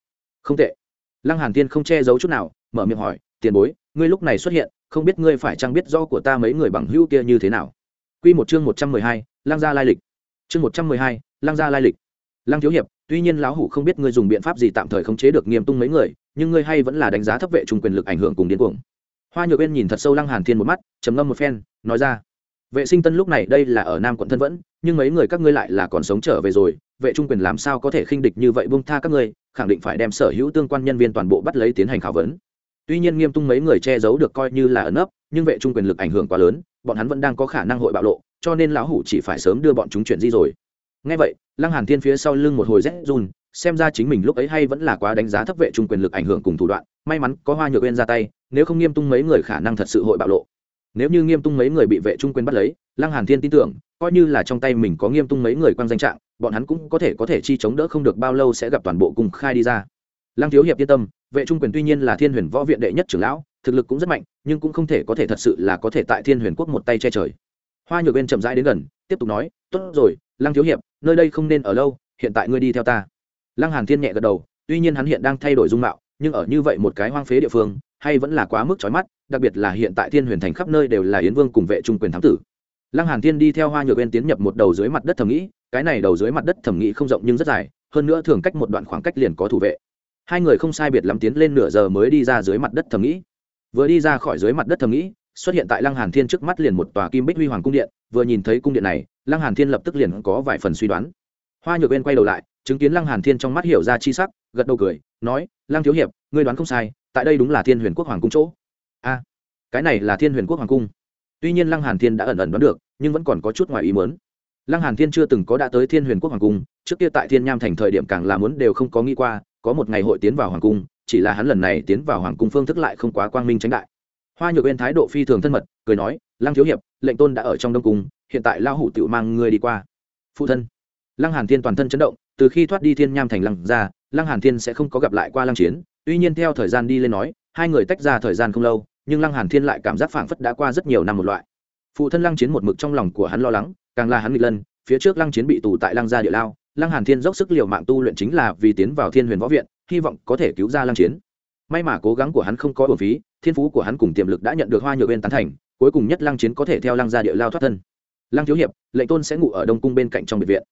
Không tệ. Lăng hàn Thiên không che giấu chút nào, mở miệng hỏi tiền bối ngươi lúc này xuất hiện không biết ngươi phải chăng biết do của ta mấy người bằng hữu kia như thế nào. Quy một chương một trăm mười hai, lang gia lai lịch. Chương một trăm mười hai, lang gia lai lịch. Lang thiếu hiệp tuy nhiên lão hủ không biết ngươi dùng biện pháp gì tạm thời khống chế được nghiêm tung mấy người nhưng ngươi hay vẫn là đánh giá thấp vệ trung quyền lực ảnh hưởng cùng điên cuồng. Hoa nhược bên nhìn thật sâu lăng hàn thiên một mắt trầm ngâm một phen nói ra vệ sinh tân lúc này đây là ở nam quận thân vẫn nhưng mấy người các ngươi lại là còn sống trở về rồi vệ trung quyền làm sao có thể khinh địch như vậy buông tha các ngươi khẳng định phải đem sở hữu tương quan nhân viên toàn bộ bắt lấy tiến hành khảo vấn tuy nhiên nghiêm tung mấy người che giấu được coi như là ẩn ấp nhưng vệ trung quyền lực ảnh hưởng quá lớn, bọn hắn vẫn đang có khả năng hội bạo lộ, cho nên lão hủ chỉ phải sớm đưa bọn chúng chuyển di rồi. Ngay vậy, lăng hàn thiên phía sau lưng một hồi rét run, xem ra chính mình lúc ấy hay vẫn là quá đánh giá thấp vệ trung quyền lực ảnh hưởng cùng thủ đoạn, may mắn có hoa nhược uyên ra tay, nếu không nghiêm tung mấy người khả năng thật sự hội bạo lộ. Nếu như nghiêm tung mấy người bị vệ trung quyền bắt lấy, lăng hàn thiên tin tưởng, coi như là trong tay mình có nghiêm tung mấy người quan danh trạng, bọn hắn cũng có thể có thể chi chống đỡ không được bao lâu sẽ gặp toàn bộ cùng khai đi ra. Lăng thiếu hiệp yên tâm vệ trung quyền tuy nhiên là thiên huyền võ viện đệ nhất trưởng lão, thực lực cũng rất mạnh, nhưng cũng không thể có thể thật sự là có thể tại thiên huyền quốc một tay che trời. Hoa nhược bên chậm rãi đến gần, tiếp tục nói, tốt rồi, lăng thiếu hiệp, nơi đây không nên ở lâu, hiện tại ngươi đi theo ta. Lăng hàn thiên nhẹ gật đầu, tuy nhiên hắn hiện đang thay đổi dung mạo, nhưng ở như vậy một cái hoang phế địa phương, hay vẫn là quá mức chói mắt, đặc biệt là hiện tại thiên huyền thành khắp nơi đều là yến vương cùng vệ trung quyền thám tử. Lăng hàn thiên đi theo hoa nhược bên tiến nhập một đầu dưới mặt đất thẩm nghĩ, cái này đầu dưới mặt đất thẩm nghĩ không rộng nhưng rất dài, hơn nữa thường cách một đoạn khoảng cách liền có thủ vệ hai người không sai biệt lắm tiến lên nửa giờ mới đi ra dưới mặt đất thẩm nghĩ. Vừa đi ra khỏi dưới mặt đất thẩm nghĩ, xuất hiện tại lăng hàn thiên trước mắt liền một tòa kim bích huy hoàng cung điện, vừa nhìn thấy cung điện này, lăng hàn thiên lập tức liền có vài phần suy đoán. Hoa nhược bên quay đầu lại, chứng kiến lăng hàn thiên trong mắt hiểu ra chi sắc, gật đầu cười, nói, lăng thiếu hiệp, ngươi đoán không sai, tại đây đúng là thiên huyền quốc hoàng cung chỗ. A, cái này là thiên huyền quốc hoàng cung. Tuy nhiên lăng hàn thiên đã ẩn ẩn đoán được, nhưng vẫn còn có chút ngoài ý muốn lăng hàn thiên chưa từng có đã tới thiên huyền quốc hoàng cung, trước kia tại thiên nham thành thời điểm càng là muốn đều không có nghĩ qua, có một ngày hội tiến vào hoàng cung, chỉ là hắn lần này tiến vào hoàng cung phương thức lại không quá quang minh tránh đại. Hoa nhược bên thái độ phi thường thân mật, cười nói, lăng thiếu hiệp, lệnh tôn đã ở trong đông cung, hiện tại lao hủ tự mang ngươi đi qua. Phụ thân. Lăng hàn thiên toàn thân chấn động, từ khi thoát đi thiên nham thành lăng ra, lăng hàn thiên sẽ không có gặp lại qua lăng chiến, tuy nhiên theo thời gian đi lên nói, hai người tách ra thời gian không lâu, nhưng lăng hàn thiên lại cảm giác phảng phất đã qua rất nhiều năm một loại. Phụ thân lăng chiến một mực trong lòng của hắn lo lắng càng là hắn nghịch lân, phía trước lăng chiến bị tù tại lăng gia địa lao, lăng hàn thiên dốc sức liều mạng tu luyện chính là vì tiến vào thiên huyền võ viện, hy vọng có thể cứu ra lăng chiến. May mà cố gắng của hắn không có bổn phí, thiên phú của hắn cùng tiềm lực đã nhận được hoa nhược bên tán thành, cuối cùng nhất lăng chiến có thể theo lăng gia địa lao thoát thân. Lăng thiếu hiệp, lệnh tôn sẽ ngủ ở đông cung bên cạnh trong biệt viện.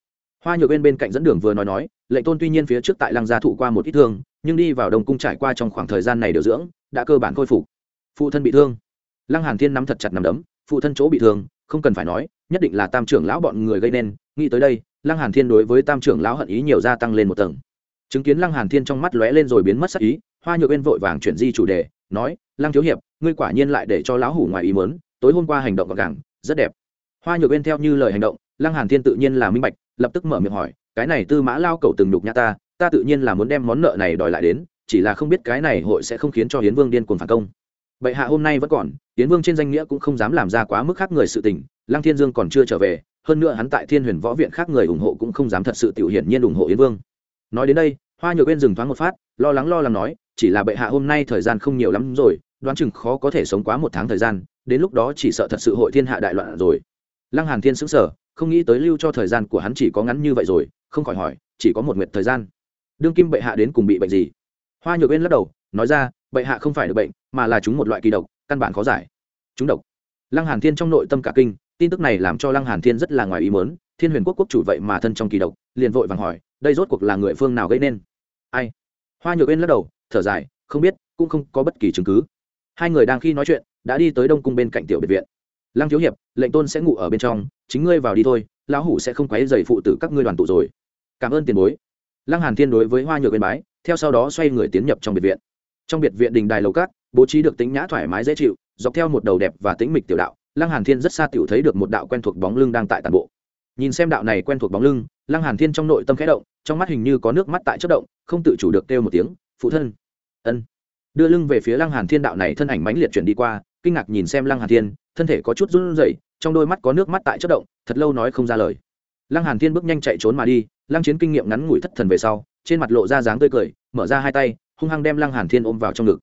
Hoa nhược bên bên cạnh dẫn đường vừa nói nói, lệnh tôn tuy nhiên phía trước tại lăng gia thụ qua một ít thương, nhưng đi vào đông cung trải qua trong khoảng thời gian này điều dưỡng, đã cơ bản khôi phục. Phụ thân bị thương. Lăng hàn thiên nắm thật chặt nắm đấm, phụ thân chỗ bị thương, không cần phải nói nhất định là tam trưởng lão bọn người gây nên, nghĩ tới đây, lăng hàn thiên đối với tam trưởng lão hận ý nhiều gia tăng lên một tầng. Chứng kiến lăng hàn thiên trong mắt lóe lên rồi biến mất sắc ý, hoa nhược bên vội vàng chuyển di chủ đề, nói, lăng thiếu hiệp, ngươi quả nhiên lại để cho lão hủ ngoài ý muốn, tối hôm qua hành động gọn gàng, rất đẹp. Hoa nhược bên theo như lời hành động, lăng hàn thiên tự nhiên là minh bạch, lập tức mở miệng hỏi, cái này tư mã lao cầu từng nhục nhã ta ta tự nhiên là muốn đem món nợ này đòi lại đến, chỉ là không biết cái này hội sẽ không khiến cho hiến vương điên cuồng phản công. Bệ hạ hôm nay vẫn còn hiến vương trên danh nghĩa cũng không dám làm ra quá mức khác người sự tình lăng thiên dương còn chưa trở về, hơn nữa hắn tại thiên huyền võ viện khác người ủng hộ cũng không dám thật sự tiểu hiển nhiên ủng hộ yến vương. Nói đến đây, hoa nhược bên dừng thoáng một phát, lo lắng lo lắng nói, chỉ là bệ hạ hôm nay thời gian không nhiều lắm rồi, đoán chừng khó có thể sống quá một tháng thời gian, đến lúc đó chỉ sợ thật sự hội thiên hạ đại loạn rồi. Lăng hàn thiên sững sờ, không nghĩ tới lưu cho thời gian của hắn chỉ có ngắn như vậy rồi, không khỏi hỏi, chỉ có một nguyện thời gian. Đương kim bệ hạ đến cùng bị bệnh gì? Hoa nhược bên lắc đầu, nói ra, bệ hạ không phải được bệnh, mà là chúng một loại kỳ độc, căn bản khó giải. Chúng độc. Lăng hàn thiên trong nội tâm cả kinh tin tức này làm cho lăng hàn thiên rất là ngoài ý muốn, thiên huyền quốc quốc chủ vậy mà thân trong kỳ độc, liền vội vàng hỏi, đây rốt cuộc là người phương nào gây nên? Ai? Hoa nhược bên lắc đầu, thở dài, không biết, cũng không có bất kỳ chứng cứ. Hai người đang khi nói chuyện, đã đi tới đông cung bên cạnh tiểu biệt viện. Lăng thiếu hiệp, lệnh tôn sẽ ngủ ở bên trong, chính ngươi vào đi thôi, lão hủ sẽ không quấy dày phụ tử các ngươi đoàn tụ rồi. Cảm ơn tiền bối. Lăng hàn thiên đối với hoa nhược bên bái, theo sau đó xoay người tiến nhập trong biệt viện. Trong biệt viện đình đài lầu cát bố trí được tính nhã thoải mái dễ chịu, dọc theo một đầu đẹp và tĩnh mịch tiểu đạo lăng hàn thiên rất xa tiểu thấy được một đạo quen thuộc bóng lưng đang tại tàn bộ. Nhìn xem đạo này quen thuộc bóng lưng, lăng hàn thiên trong nội tâm khẽ động, trong mắt hình như có nước mắt tại chất động, không tự chủ được kêu một tiếng, phụ thân. Ân. Đưa lưng về phía lăng hàn thiên đạo này thân ảnh mãnh liệt chuyển đi qua, kinh ngạc nhìn xem lăng hàn thiên, thân thể có chút run rẩy, trong đôi mắt có nước mắt tại chất động, thật lâu nói không ra lời. Lăng hàn thiên bước nhanh chạy trốn mà đi, lăng chiến kinh nghiệm ngắn ngủi thất thần về sau, trên mặt lộ ra dáng tươi cười, mở ra hai tay, hung hăng đem lăng hàn thiên ôm vào trong ngực.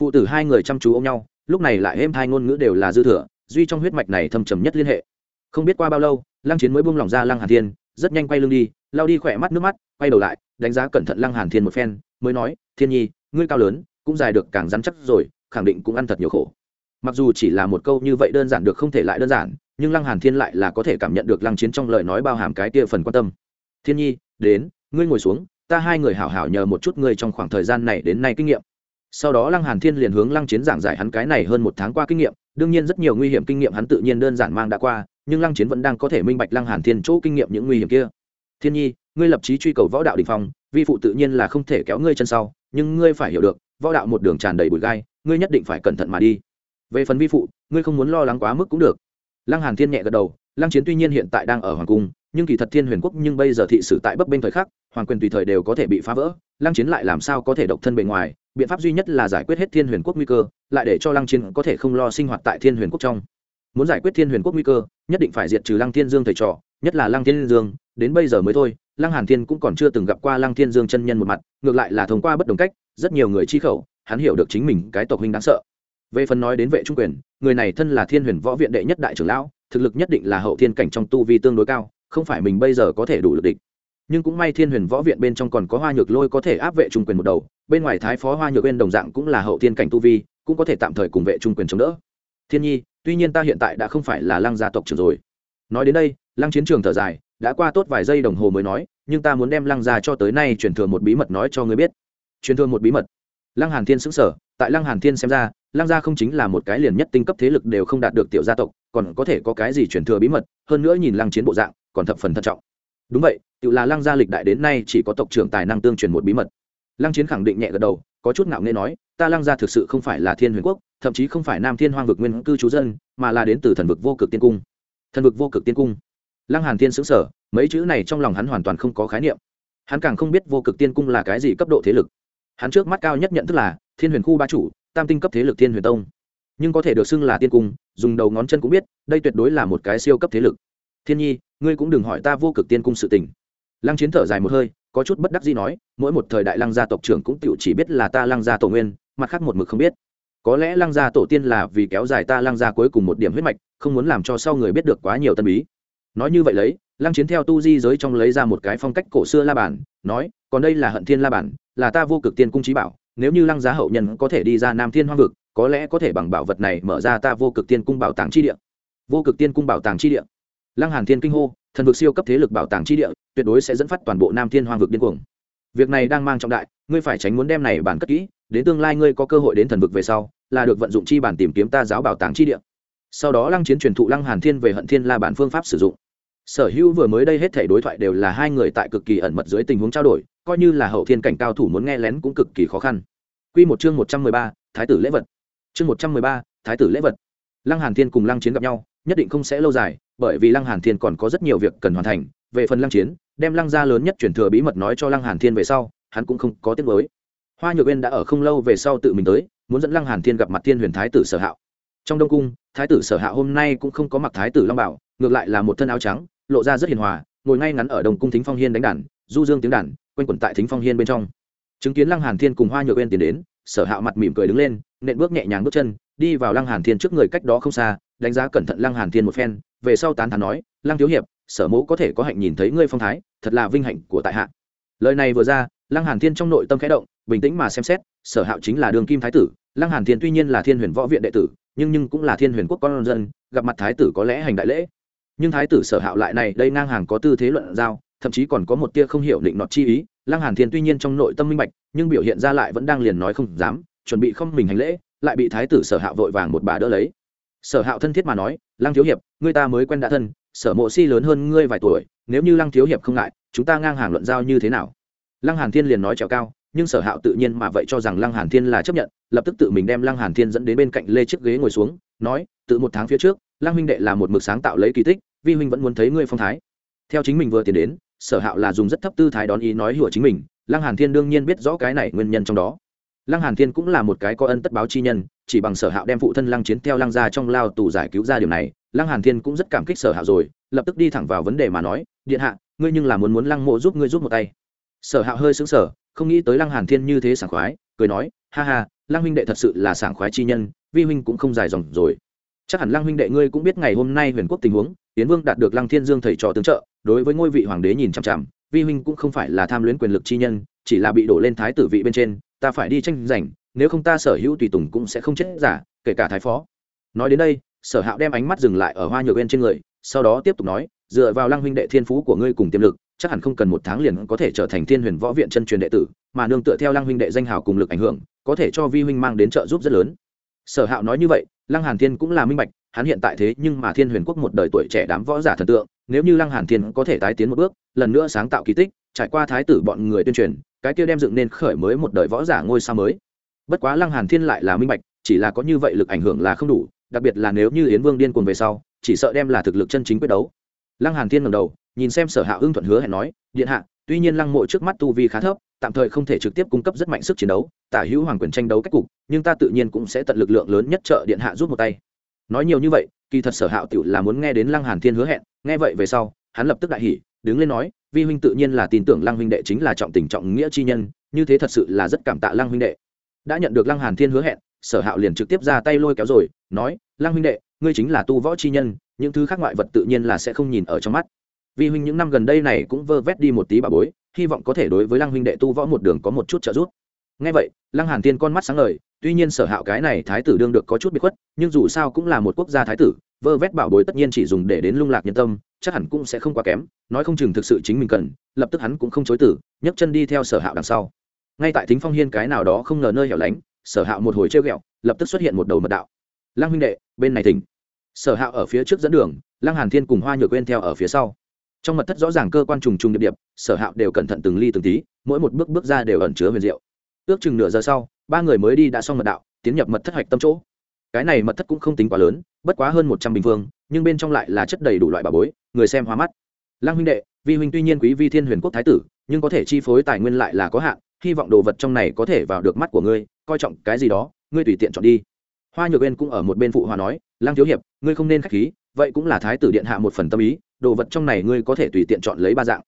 Phụ tử hai người chăm chú ôm nhau, lúc này lại êm hai ngôn ngữ đều là dư thừa duy trong huyết mạch này thâm trầm nhất liên hệ. Không biết qua bao lâu, lăng chiến mới buông lỏng ra lăng hàn thiên, rất nhanh quay lưng đi lao đi khỏe mắt nước mắt, quay đầu lại, đánh giá cẩn thận lăng hàn thiên một phen, mới nói, thiên nhi, ngươi cao lớn, cũng dài được càng rắn chắc rồi, khẳng định cũng ăn thật nhiều khổ. Mặc dù chỉ là một câu như vậy đơn giản được không thể lại đơn giản, nhưng lăng hàn thiên lại là có thể cảm nhận được lăng chiến trong lời nói bao hàm cái kia phần quan tâm. Thiên nhi, đến, ngươi ngồi xuống, ta hai người hảo hảo nhờ một chút ngươi trong khoảng thời gian này đến nay kinh nghiệm sau đó lăng hàn thiên liền hướng lăng chiến giảng giải hắn cái này hơn một tháng qua kinh nghiệm, đương nhiên rất nhiều nguy hiểm kinh nghiệm hắn tự nhiên đơn giản mang đã qua, nhưng lăng chiến vẫn đang có thể minh bạch lăng hàn thiên chỗ kinh nghiệm những nguy hiểm kia. Thiên nhi, ngươi lập chí truy cầu võ đạo đỉnh phong, vi phụ tự nhiên là không thể kéo ngươi chân sau, nhưng ngươi phải hiểu được, võ đạo một đường tràn đầy bụi gai, ngươi nhất định phải cẩn thận mà đi. Về phần vi phụ, ngươi không muốn lo lắng quá mức cũng được. Lăng hàn thiên nhẹ gật đầu, lăng chiến tuy nhiên hiện tại đang ở hoàng cung, nhưng kỳ thật thiên huyền quốc nhưng bây giờ thị sử tại bấp bênh thời khắc, hoàng quyền tùy thời đều có thể bị phá vỡ, lăng chiến lại làm sao có thể độc thân bề ngoài biện pháp duy nhất là giải quyết hết thiên huyền quốc nguy cơ, lại để cho lăng chiến có thể không lo sinh hoạt tại thiên huyền quốc trong. Muốn giải quyết thiên huyền quốc nguy cơ, nhất định phải diệt trừ lăng thiên dương thầy trò, nhất là lăng thiên dương, đến bây giờ mới thôi, lăng hàn thiên cũng còn chưa từng gặp qua lăng thiên dương chân nhân một mặt, ngược lại là thông qua bất đồng cách, rất nhiều người chi khẩu, hắn hiểu được chính mình cái tộc huynh đáng sợ. Về phần nói đến vệ trung quyền, người này thân là thiên huyền võ viện đệ nhất đại trưởng lão, thực lực nhất định là hậu thiên cảnh trong tu vi tương đối cao, không phải mình bây giờ có thể đủ lực địch nhưng cũng may thiên huyền võ viện bên trong còn có hoa nhược lôi có thể áp vệ trung quyền một đầu, bên ngoài thái phó hoa nhược bên đồng dạng cũng là hậu thiên cảnh tu vi, cũng có thể tạm thời cùng vệ trung quyền chống đỡ. Thiên nhi, tuy nhiên ta hiện tại đã không phải là lăng gia tộc trưởng rồi. Nói đến đây, lăng chiến trường thở dài, đã qua tốt vài giây đồng hồ mới nói, nhưng ta muốn đem lăng gia cho tới nay truyền thừa một bí mật nói cho ngươi biết. Truyền thừa một bí mật? Lăng hàn thiên sững sở tại lăng hàn thiên xem ra, lăng gia không chính là một cái liền nhất tinh cấp thế lực đều không đạt được tiểu gia tộc, còn có thể có cái gì truyền thừa bí mật, hơn nữa nhìn lăng chiến bộ dạng, còn thập phần thận trọng đúng vậy, tự là lăng gia lịch đại đến nay chỉ có tộc trưởng tài năng tương truyền một bí mật. Lăng chiến khẳng định nhẹ gật đầu, có chút ngạo nghê nói, ta lăng gia thực sự không phải là thiên huyền quốc, thậm chí không phải nam thiên hoang vực nguyên cư trú dân, mà là đến từ thần vực vô cực tiên cung. Thần vực vô cực tiên cung. Lăng hàn thiên xứng sở mấy chữ này trong lòng hắn hoàn toàn không có khái niệm. Hắn càng không biết vô cực tiên cung là cái gì cấp độ thế lực. Hắn trước mắt cao nhất nhận thức là thiên huyền khu ba chủ, tam tinh cấp thế lực thiên huyền tông. Nhưng có thể được xưng là tiên cung, dùng đầu ngón chân cũng biết, đây tuyệt đối là một cái siêu cấp thế lực thiên nhi, ngươi cũng đừng hỏi ta vô cực tiên cung sự tình. Lăng chiến thở dài một hơi, có chút bất đắc gì nói, mỗi một thời đại lăng gia tộc trưởng cũng tự chỉ biết là ta lăng gia tổ nguyên, mặt khác một mực không biết. Có lẽ lăng gia tổ tiên là vì kéo dài ta lăng gia cuối cùng một điểm huyết mạch, không muốn làm cho sau người biết được quá nhiều tân bí. Nói như vậy lấy, lăng chiến theo tu di giới trong lấy ra một cái phong cách cổ xưa la bản, nói, còn đây là hận thiên la bản, là ta vô cực tiên cung trí bảo, nếu như lăng giá hậu nhân có thể đi ra nam thiên hoang vực, có lẽ có thể bằng bảo vật này mở ra ta vô cực tiên cung bảo tàng chi địa. Vô cực tiên cung bảo tàng chi địa lăng hàn thiên kinh hô thần vực siêu cấp thế lực bảo tàng chi địa tuyệt đối sẽ dẫn phát toàn bộ nam thiên hoang vực điên cuồng. Việc này đang mang trọng đại ngươi phải tránh muốn đem này bản cất kỹ đến tương lai ngươi có cơ hội đến thần vực về sau là được vận dụng chi bản tìm kiếm ta giáo bảo tàng chi địa. Sau đó lăng chiến truyền thụ lăng hàn thiên về hận thiên la bản phương pháp sử dụng. Sở hữu vừa mới đây hết thể đối thoại đều là hai người tại cực kỳ ẩn mật dưới tình huống trao đổi coi như là hậu thiên cảnh cao thủ muốn nghe lén cũng cực kỳ khó khăn. Quy một chương một trăm mười ba, thái tử lễ vật. Chương một trăm mười ba, thái tử lễ vật. Lăng hàn thiên cùng lăng chiến gặp nhau nhất định không sẽ lâu dài bởi vì lăng hàn thiên còn có rất nhiều việc cần hoàn thành, về phần lăng chiến, đem lăng gia lớn nhất truyền thừa bí mật nói cho lăng hàn thiên về sau, hắn cũng không có tiếc mới hoa nhược uyên đã ở không lâu về sau tự mình tới, muốn dẫn lăng hàn thiên gặp mặt thiên huyền thái tử sở hạo. Trong đông cung, thái tử sở hạo hôm nay cũng không có mặc thái tử long bảo, ngược lại là một thân áo trắng, lộ ra rất hiền hòa, ngồi ngay ngắn ở đồng cung thính phong hiên đánh đàn, du dương tiếng đàn, quanh quẩn tại thính phong hiên bên trong. Chứng kiến lăng hàn thiên cùng hoa nhược uyên tiến đến, sở hạo mặt mỉm cười đứng lên, nện bước nhẹ nhàng bước chân, đi vào lăng hàn thiên trước người cách đó không xa, đánh giá cẩn thận lăng hàn thiên một phen về sau tán thán nói, lăng thiếu hiệp, sở mẫu có thể có hạnh nhìn thấy ngươi phong thái, thật là vinh hạnh của tại hạ. Lời này vừa ra, lăng hàn thiên trong nội tâm khẽ động, bình tĩnh mà xem xét, sở hạo chính là đường kim thái tử, lăng hàn thiên tuy nhiên là thiên huyền võ viện đệ tử, nhưng nhưng cũng là thiên huyền quốc con dân, gặp mặt thái tử có lẽ hành đại lễ. Nhưng thái tử sở hạo lại này, đây ngang hàng có tư thế luận giao, thậm chí còn có một tia không hiểu định nọt chi ý, lăng hàn thiên tuy nhiên trong nội tâm minh bạch, nhưng biểu hiện ra lại vẫn đang liền nói không dám, chuẩn bị không mình hành lễ, lại bị thái tử sở hạo vội vàng một bà đỡ lấy sở hạo thân thiết mà nói, lăng thiếu hiệp, ngươi ta mới quen đã thân, sở mộ si lớn hơn ngươi vài tuổi, nếu như lăng thiếu hiệp không ngại, chúng ta ngang hàng luận giao như thế nào? Lăng hàn thiên liền nói trèo cao, nhưng sở hạo tự nhiên mà vậy cho rằng lăng hàn thiên là chấp nhận, lập tức tự mình đem lăng hàn thiên dẫn đến bên cạnh lê chiếc ghế ngồi xuống, nói, tự một tháng phía trước, lăng huynh đệ là một mực sáng tạo lấy kỳ tích, vi huynh vẫn muốn thấy ngươi phong thái. Theo chính mình vừa tiến đến, sở hạo là dùng rất thấp tư thái đón ý nói hùa chính mình, lăng hàn thiên đương nhiên biết rõ cái này nguyên nhân trong đó lăng hàn thiên cũng là một cái có ân tất báo chi nhân, chỉ bằng sở hạo đem phụ thân lăng chiến theo lăng ra trong lao tù giải cứu ra điều này, lăng hàn thiên cũng rất cảm kích sở hạo rồi, lập tức đi thẳng vào vấn đề mà nói, điện hạ, ngươi nhưng là muốn muốn lăng mộ giúp ngươi giúp một tay. Sở hạo hơi sững sờ, không nghĩ tới lăng hàn thiên như thế sảng khoái, cười nói, ha ha, lăng huynh đệ thật sự là sảng khoái chi nhân, vi huynh cũng không dài dòng rồi. Chắc hẳn lăng huynh đệ ngươi cũng biết ngày hôm nay huyền quốc tình huống tiến vương đạt được lăng thiên dương thầy trò tương trợ, đối với ngôi vị hoàng đế nhìn chằm chằm, vi huynh cũng không phải là tham luyến quyền lực chi nhân, chỉ là bị đổ lên thái tử vị bên trên ta phải đi tranh giành, nếu không ta sở hữu tùy tùng cũng sẽ không chết giả, kể cả thái phó. Nói đến đây, sở hạo đem ánh mắt dừng lại ở hoa nhược bên trên người, sau đó tiếp tục nói, dựa vào lăng huynh đệ thiên phú của ngươi cùng tiềm lực, chắc hẳn không cần một tháng liền có thể trở thành thiên huyền võ viện chân truyền đệ tử, mà nương tựa theo lăng huynh đệ danh hào cùng lực ảnh hưởng, có thể cho vi huynh mang đến trợ giúp rất lớn. Sở hạo nói như vậy, lăng hàn thiên cũng là minh bạch, hắn hiện tại thế nhưng mà thiên huyền quốc một đời tuổi trẻ đám võ giả thần tượng, nếu như lăng hàn thiên có thể tái tiến một bước, lần nữa sáng tạo kỳ tích, trải qua thái tử bọn người tuyên truyền cái kia đem dựng nên khởi mới một đời võ giả ngôi sao mới. Bất quá lăng hàn thiên lại là minh bạch, chỉ là có như vậy lực ảnh hưởng là không đủ, đặc biệt là nếu như yến vương điên cuồng về sau, chỉ sợ đem là thực lực chân chính quyết đấu. Lăng hàn thiên ngẩng đầu, nhìn xem sở hạ ưng thuận hứa hẹn nói, điện hạ, tuy nhiên lăng mộ trước mắt tu vi khá thấp, tạm thời không thể trực tiếp cung cấp rất mạnh sức chiến đấu, tả hữu hoàng quyền tranh đấu cách cục, nhưng ta tự nhiên cũng sẽ tận lực lượng lớn nhất trợ điện hạ giúp một tay. Nói nhiều như vậy, kỳ thật sở hạo tiểu là muốn nghe đến lăng hàn thiên hứa hẹn, nghe vậy về sau, hắn lập tức đại hỉ, đứng lên nói vi huynh tự nhiên là tin tưởng lăng huynh đệ chính là trọng tình trọng nghĩa chi nhân, như thế thật sự là rất cảm tạ lăng huynh đệ. Đã nhận được lăng hàn thiên hứa hẹn, sở hạo liền trực tiếp ra tay lôi kéo rồi, nói, lăng huynh đệ, ngươi chính là tu võ chi nhân, những thứ khác ngoại vật tự nhiên là sẽ không nhìn ở trong mắt. Vi huynh những năm gần đây này cũng vơ vét đi một tí bà bối, hy vọng có thể đối với lăng huynh đệ tu võ một đường có một chút trợ giúp. Ngay vậy, lăng hàn tiên con mắt sáng ngời, tuy nhiên sở hạo cái này thái tử đương được có chút bị khuất, nhưng dù sao cũng là một quốc gia thái tử vơ vét bảo bối tất nhiên chỉ dùng để đến lung lạc nhân tâm, chắc hẳn cũng sẽ không quá kém, nói không chừng thực sự chính mình cần, lập tức hắn cũng không chối tử nhấc chân đi theo sở hạo đằng sau. Ngay tại thính phong hiên cái nào đó không ngờ nơi hẻo lánh, sở hạo một hồi treo ghẹo, lập tức xuất hiện một đầu mật đạo. Lăng huynh đệ, bên này thỉnh. Sở hạo ở phía trước dẫn đường, lăng hàn thiên cùng hoa nhược quên theo ở phía sau. Trong mật thất rõ ràng cơ quan trùng trùng điệp điệp, sở hạo đều cẩn thận từng ly từng tí, mỗi một bước bước ra đều ẩn chứa huyền diệu. Ước chừng nửa giờ sau, ba người mới đi đã xong mật đạo, tiến nhập mật thất hoạch tâm chỗ cái này mật thất cũng không tính quá lớn, bất quá hơn một trăm bình phương, nhưng bên trong lại là chất đầy đủ loại bà bối, người xem hoa mắt. Lăng huynh đệ, vi huynh tuy nhiên quý vi thiên huyền quốc thái tử, nhưng có thể chi phối tài nguyên lại là có hạn, hy vọng đồ vật trong này có thể vào được mắt của ngươi, coi trọng cái gì đó, ngươi tùy tiện chọn đi. Hoa nhược bên cũng ở một bên phụ hòa nói, lăng thiếu hiệp, ngươi không nên k h á c h khí, vậy cũng là thái tử điện hạ một phần tâm ý, đồ vật trong này ngươi có thể tùy tiện chọn lấy ba dạng.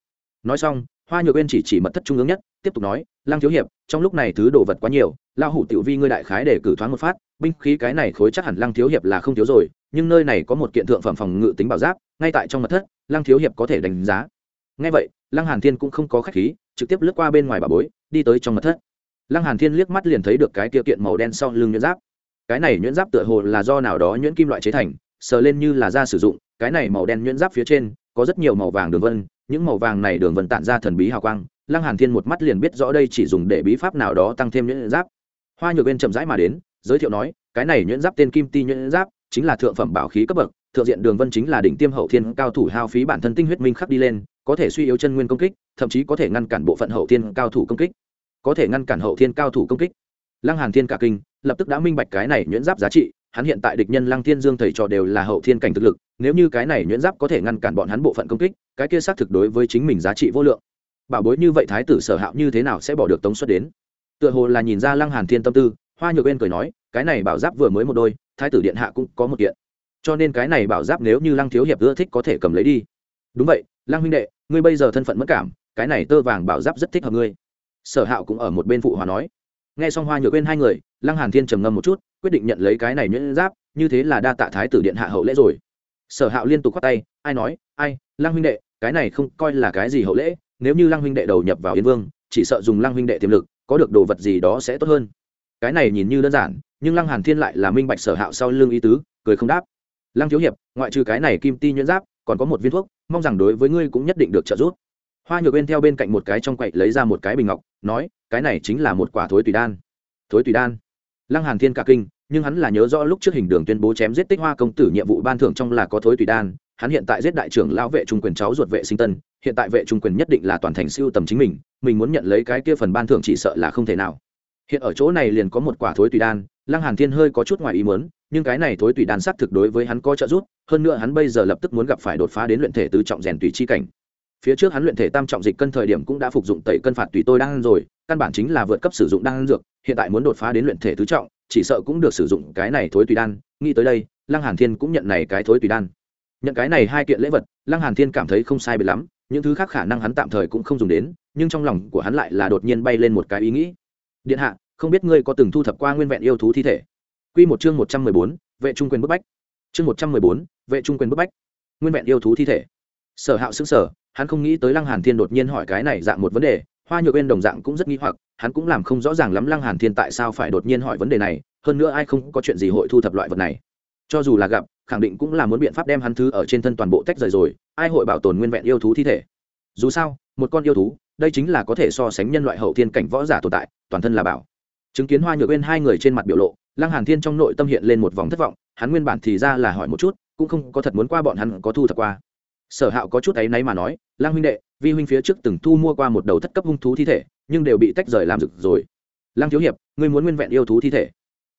Nói xong hoa nhược bên chỉ chỉ mật thất trung ương nhất, tiếp tục nói, lăng thiếu hiệp, trong lúc này thứ đồ vật quá nhiều lao hủ tiểu vi ngươi đại khái để cử thoáng một phát, binh khí cái này khối chắc hẳn lăng thiếu hiệp là không thiếu rồi, nhưng nơi này có một kiện thượng phẩm phòng ngự tính bảo giáp, ngay tại trong mật thất, lăng thiếu hiệp có thể đánh giá. Ngay vậy, lăng hàn thiên cũng không có khách khí, trực tiếp lướt qua bên ngoài bà bối, đi tới trong mật thất. Lăng hàn thiên liếc mắt liền thấy được cái kia kiện màu đen sau lưng nhuyễn giáp. Cái này nhuyễn giáp tựa hồ là do nào đó nhuyễn kim loại chế thành, sờ lên như là da sử dụng, cái này màu đen nhuyễn giáp phía trên, có rất nhiều màu vàng đường vân những màu vàng này đường vân tản ra thần bí hào quang, lăng hàn thiên một mắt liền biết rõ đây chỉ dùng để bí pháp nào đó tăng thêm nhuyễn giáp. Hoa nhược bên chậm rãi mà đến, giới thiệu nói, cái này nhuyễn giáp tên kim ti nhuyễn giáp chính là thượng phẩm bảo khí cấp bậc, thượng diện đường vân chính là đỉnh tiêm hậu thiên cao thủ hao phí bản thân tinh huyết minh khắc đi lên, có thể suy yếu chân nguyên công kích, thậm chí có thể ngăn cản bộ phận hậu thiên cao thủ công kích. Có thể ngăn cản hậu thiên cao thủ công kích. Lăng hàn thiên cả kinh, lập tức đã minh bạch cái này nhuyễn giáp giá trị hắn hiện tại địch nhân lăng thiên dương thầy trò đều là hậu thiên cảnh thực lực, nếu như cái này nhuyễn giáp có thể ngăn cản bọn hắn bộ phận công kích, cái kia xác thực đối với chính mình giá trị vô lượng. Bảo bối như vậy thái tử sở hạo như thế nào sẽ bỏ được tống xuất đến? Tựa hồ là nhìn ra lăng hàn thiên tâm tư, hoa nhược Uyên cười nói, cái này bảo giáp vừa mới một đôi, thái tử điện hạ cũng có một kiện. Cho nên cái này bảo giáp nếu như lăng thiếu hiệp ưa thích có thể cầm lấy đi. Đúng vậy, lăng huynh đệ, ngươi bây giờ thân phận mất cảm, cái này tơ vàng bảo giáp rất thích hợp ngươi. Sở hạo cũng ở một bên phụ hòa nói. Nghe xong hoa nhược Uyên hai người, lăng hàn thiên trầm ngâm một chút quyết định nhận lấy cái này nhuyễn giáp, như thế là đa tạ thái tử điện hạ hậu lễ rồi. Sở hạo liên tục quát tay, ai nói, ai, lăng huynh đệ, cái này không coi là cái gì hậu lễ, nếu như lăng huynh đệ đầu nhập vào yên vương, chỉ sợ dùng lăng huynh đệ tiềm lực, có được đồ vật gì đó sẽ tốt hơn. Cái này nhìn như đơn giản, nhưng lăng hàn thiên lại là minh bạch sở hạo sau lưng ý tứ, cười không đáp. Lăng thiếu hiệp, ngoại trừ cái này kim ti nhuyễn giáp, còn có một viên thuốc, mong rằng đối với ngươi cũng nhất định được trợ giúp. Hoa nhược bên theo bên cạnh một cái trong quậy lấy ra một cái bình ngọc, nói, cái này chính là một quả thối tùy đan. Thối tùy đan? Lăng hàn thiên cả kinh, nhưng hắn là nhớ rõ lúc trước hình đường tuyên bố chém giết tích hoa công tử nhiệm vụ ban thưởng trong là có thối tùy đan, hắn hiện tại giết đại trưởng lão vệ trung quyền cháu ruột vệ sinh tân, hiện tại vệ trung quyền nhất định là toàn thành siêu tầm chính mình mình muốn nhận lấy cái kia phần ban thưởng chỉ sợ là không thể nào. Hiện ở chỗ này liền có một quả thối tùy đan, lăng hàn thiên hơi có chút ngoài ý muốn, nhưng cái này thối tùy đan sắc thực đối với hắn có trợ giúp, hơn nữa hắn bây giờ lập tức muốn gặp phải đột phá đến luyện thể tứ trọng rèn tùy chi cảnh. Phía trước hắn luyện thể tam trọng dịch cân thời điểm cũng đã phục dụng tẩy cân phạt tùy tôi đang rồi, căn bản chính là vượt cấp sử dụng đan dược hiện tại muốn đột phá đến luyện thể tứ trọng chỉ sợ cũng được sử dụng cái này thối tùy đan. Nghĩ tới đây lăng hàn thiên cũng nhận này cái thối tùy đan. Nhận cái này hai kiện lễ vật lăng hàn thiên cảm thấy không sai biệt lắm những thứ khác khả năng hắn tạm thời cũng không dùng đến nhưng trong lòng của hắn lại là đột nhiên bay lên một cái ý nghĩ. Điện hạ không biết ngươi có từng thu thập qua nguyên vẹn yêu thú thi thể? Quy một chương một trăm mười bốn, vệ trung quyền bức bách. Chương một trăm mười bốn, vệ trung quyền bức bách. Nguyên vẹn yêu thú thi thể. Sở hạo sững sở hắn không nghĩ tới lăng hàn thiên đột nhiên hỏi cái này dạng một vấn đề hoa nhược bên đồng dạng cũng rất nghi hoặc, hắn cũng làm không rõ ràng lắm lăng hàn thiên tại sao phải đột nhiên hỏi vấn đề này, hơn nữa ai không có chuyện gì hội thu thập loại vật này. Cho dù là gặp, khẳng định cũng là muốn biện pháp đem hắn thứ ở trên thân toàn bộ tách rời rồi, ai hội bảo tồn nguyên vẹn yêu thú thi thể? Dù sao, một con yêu thú, đây chính là có thể so sánh nhân loại hậu thiên cảnh võ giả tồn tại, toàn thân là bảo. Chứng kiến hoa nhược bên hai người trên mặt biểu lộ, lăng hàn thiên trong nội tâm hiện lên một vòng thất vọng, hắn nguyên bản thì ra là hỏi một chút, cũng không có thật muốn qua bọn hắn có thu thập qua. Sở hạo có chút ấy náy mà nói, lăng huynh đệ vi huynh phía trước từng thu mua qua một đầu thất cấp hung thú thi thể, nhưng đều bị tách rời làm rực rồi. Lăng thiếu hiệp, ngươi muốn nguyên vẹn yêu thú thi thể.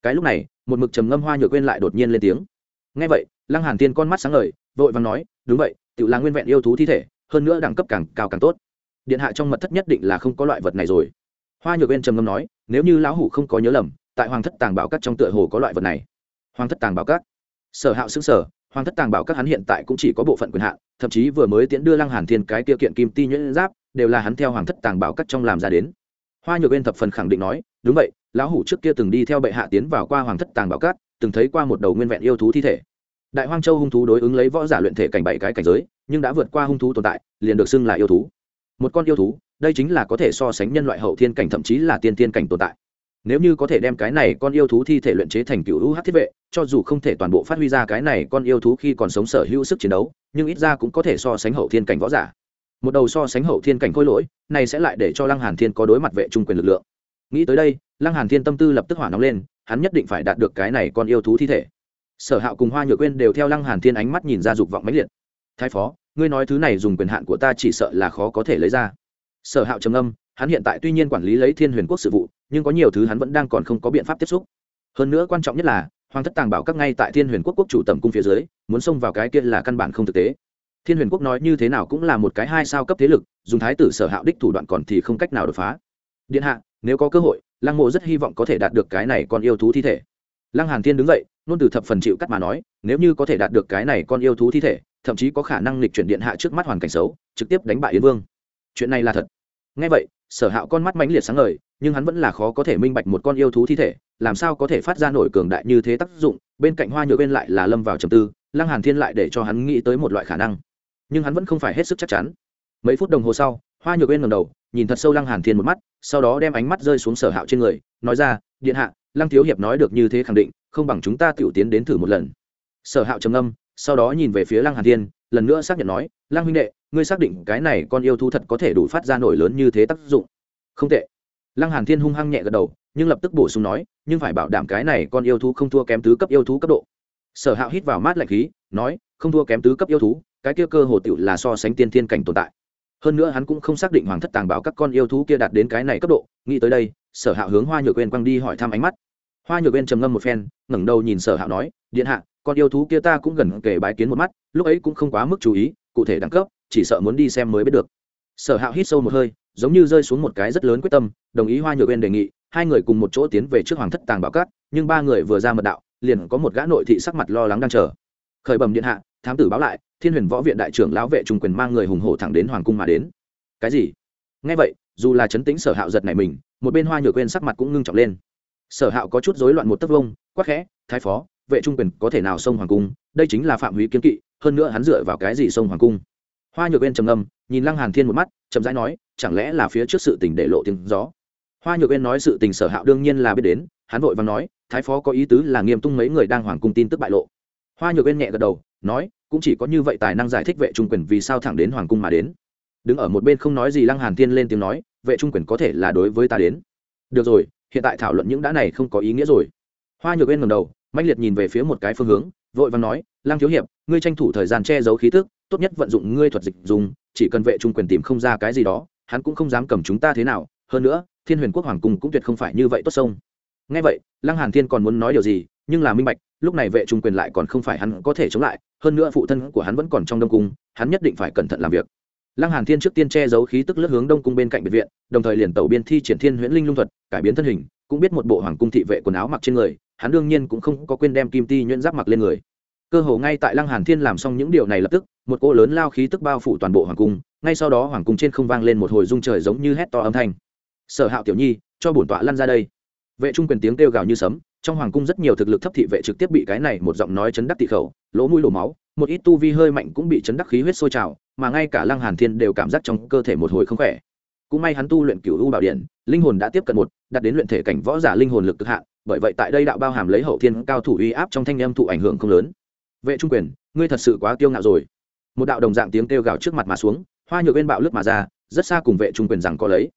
Cái lúc này, một mực trầm ngâm hoa nhược quên lại đột nhiên lên tiếng. Ngay vậy, lăng hàn tiên con mắt sáng ngời, vội vàng nói, đúng vậy tự là nguyên vẹn yêu thú thi thể, hơn nữa đẳng cấp càng cao càng tốt. Điện hạ trong mật thất nhất định là không có loại vật này rồi. Hoa nhược quên trầm ngâm nói, nếu như lão hủ không có nhớ lầm, tại hoàng thất tàng bảo cát trong tựa hồ có loại vật này. Hoàng thất tàng bảo cát sở hạo xứng sở hoàng thất tàng bảo các hắn hiện tại cũng chỉ có bộ phận quyền hạn, thậm chí vừa mới tiễn đưa lăng hàn thiên cái tiêu kiện kim ti nhuyễn giáp, đều là hắn theo hoàng thất tàng bảo các trong làm ra đến. Hoa nhược bên thập phần khẳng định nói, đúng vậy, lão hủ trước kia từng đi theo bệ hạ tiến vào qua hoàng thất tàng bảo các, từng thấy qua một đầu nguyên vẹn yêu thú thi thể. Đại hoang châu hung thú đối ứng lấy võ giả luyện thể cảnh bảy cái cảnh giới, nhưng đã vượt qua hung thú tồn tại, liền được xưng là yêu thú. Một con yêu thú, đây chính là có thể so sánh nhân loại hậu thiên cảnh thậm chí là tiên thiên cảnh tồn tại nếu như có thể đem cái này con yêu thú thi thể luyện chế thành cựu UH thiết vệ, cho dù không thể toàn bộ phát huy ra cái này con yêu thú khi còn sống sở hữu sức chiến đấu, nhưng ít ra cũng có thể so sánh hậu thiên cảnh võ giả. Một đầu so sánh hậu thiên cảnh khôi lỗi, này sẽ lại để cho Lăng Hàn Thiên có đối mặt vệ trung quyền lực lượng. Nghĩ tới đây, Lăng Hàn Thiên tâm tư lập tức hỏa nóng lên, hắn nhất định phải đạt được cái này con yêu thú thi thể. Sở Hạo cùng Hoa Nhược quên đều theo Lăng Hàn Thiên ánh mắt nhìn ra dục vọng mãnh liệt. Thái phó, ngươi nói thứ này dùng quyền hạn của ta chỉ sợ là khó có thể lấy ra. Sở Hạo trầm âm, hắn hiện tại tuy nhiên quản lý lấy Thiên Huyền quốc sự vụ, nhưng có nhiều thứ hắn vẫn đang còn không có biện pháp tiếp xúc. Hơn nữa quan trọng nhất là hoàng thất tàng bảo các ngay tại thiên huyền quốc quốc chủ tầm cung phía dưới muốn xông vào cái kia là căn bản không thực tế. Thiên huyền quốc nói như thế nào cũng là một cái hai sao cấp thế lực dùng thái tử sở hạo đích thủ đoạn còn thì không cách nào đột phá. Điện hạ nếu có cơ hội lăng mộ rất hy vọng có thể đạt được cái này con yêu thú thi thể. Lăng hàn thiên đứng dậy nôn từ thập phần chịu cắt mà nói nếu như có thể đạt được cái này con yêu thú thi thể thậm chí có khả năng lịch chuyển điện hạ trước mắt hoàn cảnh xấu trực tiếp đánh bại yến vương. Chuyện này là thật. Ngay vậy sở hạo con mắt mãnh liệt sáng ngời, nhưng hắn vẫn là khó có thể minh bạch một con yêu thú thi thể, làm sao có thể phát ra nổi cường đại như thế tác dụng, bên cạnh hoa nhựa bên lại là lâm vào trầm tư, lăng hàn thiên lại để cho hắn nghĩ tới một loại khả năng. Nhưng hắn vẫn không phải hết sức chắc chắn. Mấy phút đồng hồ sau, hoa nhựa bên ngầm đầu, nhìn thật sâu lăng hàn thiên một mắt, sau đó đem ánh mắt rơi xuống sở hạo trên người, nói ra, điện hạ, lăng thiếu hiệp nói được như thế khẳng định, không bằng chúng ta tiểu tiến đến thử một lần. Sở hạo trầm âm sau đó nhìn về phía lăng hàn thiên, lần nữa xác nhận nói, lăng huynh đệ ngươi xác định cái này con yêu thú thật có thể đủ phát ra nổi lớn như thế tác dụng. Không tệ. Lăng hàn thiên hung hăng nhẹ gật đầu, nhưng lập tức bổ sung nói, nhưng phải bảo đảm cái này con yêu thú không thua kém tứ cấp yêu thú cấp độ. Sở hạo hít vào mát lạnh khí, nói, không thua kém tứ cấp yêu thú, cái kia cơ hồ tiểu là so sánh tiên thiên cảnh tồn tại. Hơn nữa hắn cũng không xác định hoàng thất tàng bảo các con yêu thú kia đạt đến cái này cấp độ, nghĩ tới đây, sở hạo hướng hoa nhược quên quăng đi hỏi thăm ánh mắt. Hoa nhược quên trầm ngâm một phen, ngẩng đầu nhìn sở hạo nói, điện hạ, con yêu thú kia ta cũng gần kể bái kiến một mắt, lúc ấy cũng không quá mức chú ý, cụ thể đẳng cấp chỉ sợ muốn đi xem mới biết được. Sở hạo hít sâu một hơi, giống như rơi xuống một cái rất lớn quyết tâm, đồng ý hoa nhược bên đề nghị, hai người cùng một chỗ tiến về trước hoàng thất tàng bảo cát, nhưng ba người vừa ra mật đạo, liền có một gã nội thị sắc mặt lo lắng đang chờ. Khởi bẩm điện hạ, thám tử báo lại, thiên huyền võ viện đại trưởng lão vệ trung quyền mang người hùng hổ thẳng đến hoàng cung mà đến. Cái gì? Ngay vậy, dù là chấn tĩnh sở hạo giật này mình, một bên hoa nhược quên sắc mặt cũng ngưng trọng lên. Sở hạo có chút rối loạn một tấc vông quắc khẽ, thái phó, vệ trung quyền có thể nào xông hoàng cung? Đây chính là phạm hủy kiến kỵ, hơn nữa hắn dựa vào cái gì xông hoàng cung? Hoa nhược bên trầm ngâm, nhìn lăng hàn thiên một mắt, chậm rãi nói, chẳng lẽ là phía trước sự tình để lộ tiếng gió? Hoa nhược uyên nói sự tình sở hạo đương nhiên là biết đến, hắn vội vàng nói, thái phó có ý tứ là nghiêm tung mấy người đang hoàng cung tin tức bại lộ. Hoa nhược uyên nhẹ gật đầu, nói, cũng chỉ có như vậy tài năng giải thích vệ trung quyền vì sao thẳng đến hoàng cung mà đến. Đứng ở một bên không nói gì lăng hàn thiên lên tiếng nói, vệ trung quyền có thể là đối với ta đến. Được rồi, hiện tại thảo luận những đã này không có ý nghĩa rồi. Hoa nhược uyên ngẩng đầu mạnh liệt nhìn về phía một cái phương hướng, vội vàng nói, lăng thiếu hiệp, ngươi tranh thủ thời gian che giấu khí tức tốt nhất vận dụng ngươi thuật dịch dùng, chỉ cần vệ trung quyền tìm không ra cái gì đó, hắn cũng không dám cầm chúng ta thế nào. Hơn nữa, thiên huyền quốc hoàng cung cũng tuyệt không phải như vậy tốt sông. Ngay vậy, lăng hàn thiên còn muốn nói điều gì, nhưng là minh bạch, lúc này vệ trung quyền lại còn không phải hắn có thể chống lại, hơn nữa phụ thân của hắn vẫn còn trong đông cung, hắn nhất định phải cẩn thận làm việc. Lăng hàn thiên trước tiên che giấu khí tức lướt hướng đông cung bên cạnh biệt viện, đồng thời liền tẩu biên thi triển thiên huyễn linh lung thuật, cải biến thân hình, cũng biết một bộ hoàng cung thị vệ quần áo mặc trên người, hắn đương nhiên cũng không có quên đem kim ti nhuyễn giáp mặc lên người cơ hồ ngay tại lăng hàn thiên làm xong những điều này lập tức, một cô lớn lao khí tức bao phủ toàn bộ hoàng cung, ngay sau đó hoàng cung trên không vang lên một hồi rung trời giống như hét to âm thanh. Sở hạo tiểu nhi, cho bổn tọa lăn ra đây. Vệ trung quyền tiếng kêu gào như sấm, trong hoàng cung rất nhiều thực lực thấp thị vệ trực tiếp bị cái này một giọng nói chấn đắc tị khẩu, lỗ mũi đổ máu, một ít tu vi hơi mạnh cũng bị chấn đắc khí huyết sôi trào, mà ngay cả lăng hàn thiên đều cảm giác trong cơ thể một hồi không khỏe. Cũng may hắn tu luyện cửu u bảo điện, linh hồn đã tiếp cận một, đạt đến luyện thể cảnh võ giả linh hồn lực cực hạn, bởi vậy tại đây đạo bao hàm lấy hậu thiên cao thủ uy áp trong thanh âm thụ ảnh hưởng không lớn vệ trung quyền, ngươi thật sự quá kiêu ngạo rồi. Một đạo đồng dạng tiếng kêu gào trước mặt mà xuống, hoa nhược bên bạo lướt mà ra, rất xa cùng vệ trung quyền rằng có lấy.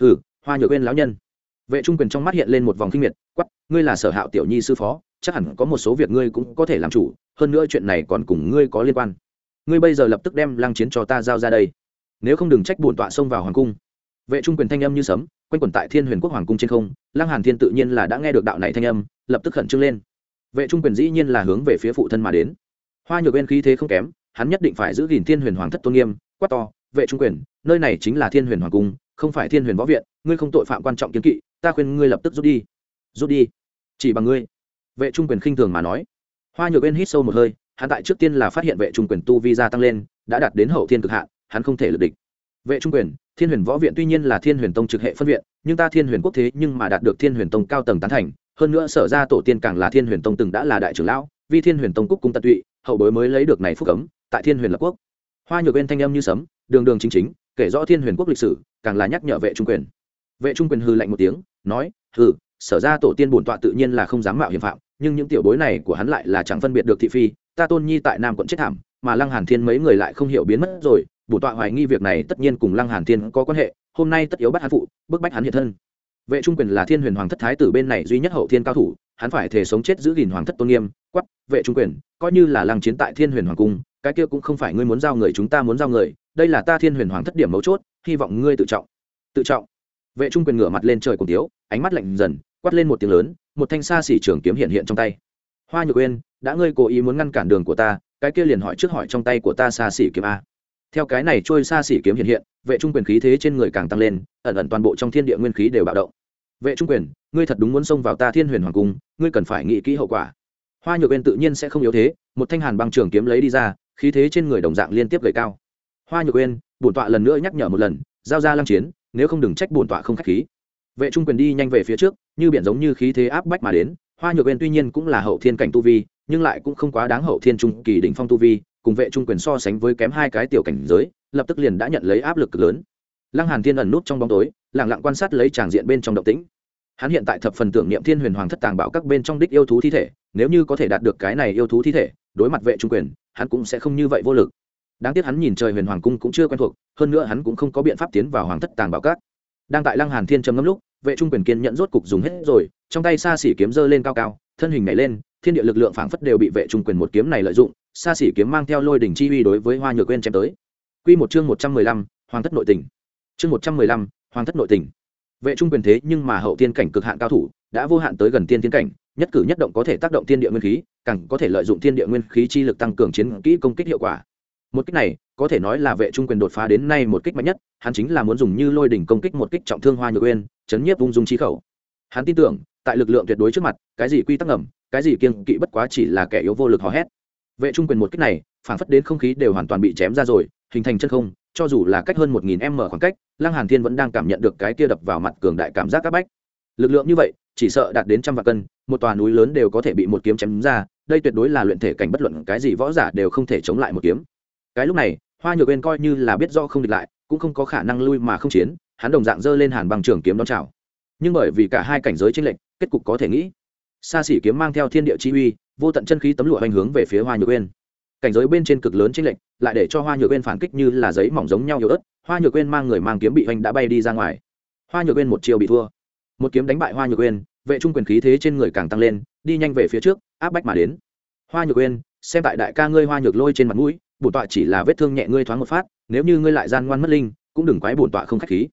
Hừ, hoa nhược bên lão nhân. Vệ trung quyền trong mắt hiện lên một vòng kinh miệt quắp ngươi là sở hạo tiểu nhi sư phó, chắc hẳn có một số việc ngươi cũng có thể làm chủ, hơn nữa chuyện này còn cùng ngươi có liên quan. Ngươi bây giờ lập tức đem lăng chiến cho ta giao ra đây. Nếu không đừng trách bổn tọa xông vào hoàng cung. Vệ trung quyền thanh âm như sấm, quanh quẩn tại thiên huyền quốc hoàng cung trên không, lăng hàn thiên tự nhiên là đã nghe được đạo này thanh âm, lập tức khẩn trương lên vệ trung quyền dĩ nhiên là hướng về phía phụ thân mà đến. Hoa nhược bên khí thế không kém, hắn nhất định phải giữ gìn thiên huyền hoàng thất tôn nghiêm, quát to, vệ trung quyền, nơi này chính là thiên huyền hoàng cung, không phải thiên huyền võ viện, ngươi không tội phạm quan trọng kiến kỵ, ta khuyên ngươi lập tức rút đi. Rút đi? Chỉ bằng ngươi? Vệ trung quyền khinh thường mà nói. Hoa nhược bên hít sâu một hơi, hắn tại trước tiên là phát hiện vệ trung quyền tu vi gia tăng lên, đã đạt đến hậu thiên cực hạn, hắn không thể lực địch. Vệ trung quyền, thiên huyền võ viện tuy nhiên là thiên huyền tông trực hệ phân viện, nhưng ta thiên huyền quốc thế nhưng mà đạt được thiên huyền tông cao tầng tán thành hơn nữa sở ra tổ tiên càng là thiên huyền tông từng đã là đại trưởng lão vi thiên huyền tông cúc cung tận tụy, hậu bối mới lấy được này phúc cấm, tại thiên huyền lập quốc. Hoa nhược bên thanh âm như sấm, đường đường chính chính, kể rõ thiên huyền quốc lịch sử, càng là nhắc nhở vệ trung quyền. Vệ trung quyền hư lạnh một tiếng, nói, hừ, sở ra tổ tiên bổn tọa tự nhiên là không dám mạo hiểm phạm, nhưng những tiểu bối này của hắn lại là chẳng phân biệt được thị phi, ta tôn nhi tại nam quận chết thảm, mà lăng hàn thiên mấy người lại không hiểu biến mất rồi, bổn tọa hoài nghi việc này tất nhiên cùng lăng hàn thiên có quan hệ, hôm nay tất yếu bắt hắn phụ, bức bách hắn hiện thân vệ trung quyền là thiên huyền hoàng thất thái tử bên này duy nhất hậu thiên cao thủ, hắn phải thể sống chết giữ gìn hoàng thất tôn nghiêm quắp vệ trung quyền, coi như là lăng chiến tại thiên huyền hoàng cung, cái kia cũng không phải ngươi muốn giao người chúng ta muốn giao người, đây là ta thiên huyền hoàng thất điểm mấu chốt, hy vọng ngươi tự trọng. Tự trọng. Vệ trung quyền ngửa mặt lên trời cùng tiếu, ánh mắt lạnh dần, quát lên một tiếng lớn, một thanh xa xỉ trường kiếm hiện hiện trong tay. Hoa nhược Uyên, đã ngươi cố ý muốn ngăn cản đường của ta, cái kia liền hỏi trước hỏi trong tay của ta xa xỉ kiếm a theo cái này trôi xa xỉ kiếm hiện hiện, vệ trung quyền khí thế trên người càng tăng lên, ẩn ẩn toàn bộ trong thiên địa nguyên khí đều bạo động. Vệ trung quyền, ngươi thật đúng muốn xông vào ta thiên huyền hoàng cung, ngươi cần phải nghĩ kỹ hậu quả. Hoa nhược bên tự nhiên sẽ không yếu thế, một thanh hàn băng trường kiếm lấy đi ra, khí thế trên người đồng dạng liên tiếp gầy cao. Hoa nhược bên bổn tọa lần nữa nhắc nhở một lần, giao ra lăng chiến, nếu không đừng trách bổn tọa không khách khí. Vệ trung quyền đi nhanh về phía trước, như biển giống như khí thế áp bách mà đến, hoa nhược bên tuy nhiên cũng là hậu thiên cảnh tu vi, nhưng lại cũng không quá đáng hậu thiên trung kỳ đỉnh phong tu vi cùng vệ trung quyền so sánh với kém hai cái tiểu cảnh giới, lập tức liền đã nhận lấy áp lực cực lớn. Lăng hàn thiên ẩn nút trong bóng tối, lặng lặng quan sát lấy tràng diện bên trong động tĩnh. Hắn hiện tại thập phần tưởng niệm thiên huyền hoàng thất tàng bảo các bên trong đích yêu thú thi thể, nếu như có thể đạt được cái này yêu thú thi thể, đối mặt vệ trung quyền, hắn cũng sẽ không như vậy vô lực. Đáng tiếc hắn nhìn trời huyền hoàng cung cũng chưa quen thuộc, hơn nữa hắn cũng không có biện pháp tiến vào hoàng thất tàng bảo các. Đang tại lăng hàn thiên trầm ngâm lúc, vệ trung quyền kiên nhận rốt cục dùng hết rồi, trong tay xa xỉ kiếm giơ lên cao cao, thân hình nhảy lên, thiên địa lực lượng phảng phất đều bị vệ trung quyền một kiếm này lợi dụng xa xỉ kiếm mang theo lôi đỉnh chi uy đối với hoa nhược quên chém tới. Quy một chương một trăm mười lăm, hoàng thất nội tình. Chương một trăm mười lăm, hoàng thất nội tình. Vệ trung quyền thế nhưng mà hậu tiên cảnh cực hạn cao thủ đã vô hạn tới gần tiên tiến cảnh nhất cử nhất động có thể tác động thiên địa nguyên khí càng có thể lợi dụng thiên địa nguyên khí chi lực tăng cường chiến kỹ công kích hiệu quả. Một kích này có thể nói là vệ trung quyền đột phá đến nay một kích mạnh nhất hắn chính là muốn dùng như lôi đỉnh công kích một kích trọng thương hoa nhược uyên chấn nhiếp ung dung chi khẩu. Hắn tin tưởng tại lực lượng tuyệt đối trước mặt cái gì quy tắc ngầm cái gì kiên kỵ bất quá chỉ là kẻ yếu vô lực hò hét vệ trung quyền một kích này, phản phất đến không khí đều hoàn toàn bị chém ra rồi, hình thành chân không, cho dù là cách hơn một nghìn m khoảng cách, lăng hàn thiên vẫn đang cảm nhận được cái kia đập vào mặt cường đại cảm giác các bách. Lực lượng như vậy, chỉ sợ đạt đến trăm vạn cân, một tòa núi lớn đều có thể bị một kiếm chém ra, đây tuyệt đối là luyện thể cảnh bất luận cái gì võ giả đều không thể chống lại một kiếm. Cái lúc này, hoa nhược bên coi như là biết do không địch lại, cũng không có khả năng lui mà không chiến, hắn đồng dạng dơ lên hàn bằng trường kiếm đón chào. Nhưng bởi vì cả hai cảnh giới tranh lệch, kết cục có thể nghĩ xa xỉ kiếm mang theo thiên địa chi uy vô tận chân khí tấm lụa hành hướng về phía hoa nhược Uyên. cảnh giới bên trên cực lớn tranh lệch lại để cho hoa nhược Uyên phản kích như là giấy mỏng giống nhau yếu ớt hoa nhược Uyên mang người mang kiếm bị hoành đã bay đi ra ngoài. Hoa nhược Uyên một chiều bị thua. Một kiếm đánh bại hoa nhược Uyên, vệ trung quyền khí thế trên người càng tăng lên đi nhanh về phía trước áp bách mà đến. Hoa nhược Uyên, xem tại đại ca ngươi hoa nhược lôi trên mặt mũi bổn tọa chỉ là vết thương nhẹ ngươi thoáng một phát nếu như ngươi lại gian ngoan mất linh cũng đừng quái bổn tọa không khách khí.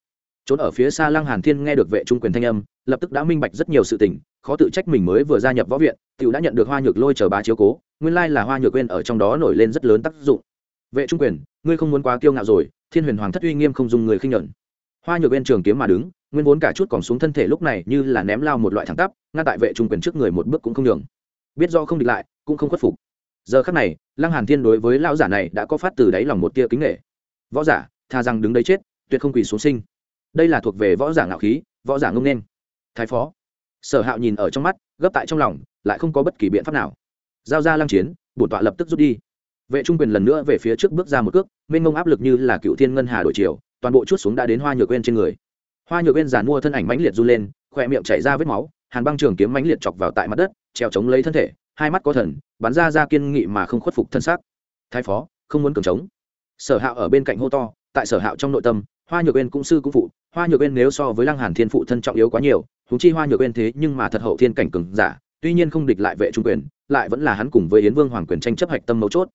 Trốn ở phía xa lăng hàn thiên nghe được vệ trung quyền thanh âm lập tức đã minh bạch rất nhiều sự tình khó tự trách mình mới vừa gia nhập võ viện, tiểu đã nhận được hoa nhược lôi chờ bá chiếu cố, nguyên lai là hoa nhược quên ở trong đó nổi lên rất lớn tác dụng. Vệ trung quyền, ngươi không muốn quá kiêu ngạo rồi, thiên huyền hoàng thất uy nghiêm không dùng người khinh nhẫn hoa nhược quên trường kiếm mà đứng, nguyên vốn cả chút còn xuống thân thể lúc này như là ném lao một loại thẳng tắp, ngăn tại vệ trung quyền trước người một bước cũng không nhường. Biết do không địch lại, cũng không khuất phục. Giờ khắc này, lăng hàn thiên đối với lão giả này đã có phát từ đáy lòng một tia kính nghệ võ giả, tha rằng đứng đấy chết, tuyệt không quỳ xuống sinh. Đây là thuộc về võ giả ngạo khí, võ giả ngông nên thái phó sở hạo nhìn ở trong mắt, gấp tại trong lòng, lại không có bất kỳ biện pháp nào. Giao ra lăng chiến, bổn tọa lập tức rút đi. Vệ trung quyền lần nữa về phía trước bước ra một cước, mênh mông áp lực như là cựu thiên ngân hà đổi chiều, toàn bộ chút xuống đã đến hoa nhược quên trên người. Hoa nhược quên giàn mua thân ảnh mãnh liệt run lên, khỏe miệng chảy ra vết máu, hàn băng trường kiếm mãnh liệt chọc vào tại mặt đất, treo chống lấy thân thể, hai mắt có thần, bắn ra ra kiên nghị mà không khuất phục thân xác. Thái phó, không muốn cường trống. sở hạo ở bên cạnh hô to tại sở hạo trong nội tâm, hoa nhược bên cũng sư cũng phụ, hoa nhược bên nếu so với lăng hàn thiên phụ thân trọng yếu quá nhiều húng chi hoa nhược bên thế nhưng mà thật hậu thiên cảnh cường giả, tuy nhiên không địch lại vệ trung quyền, lại vẫn là hắn cùng với yến vương hoàng quyền tranh chấp hạch tâm mấu chốt.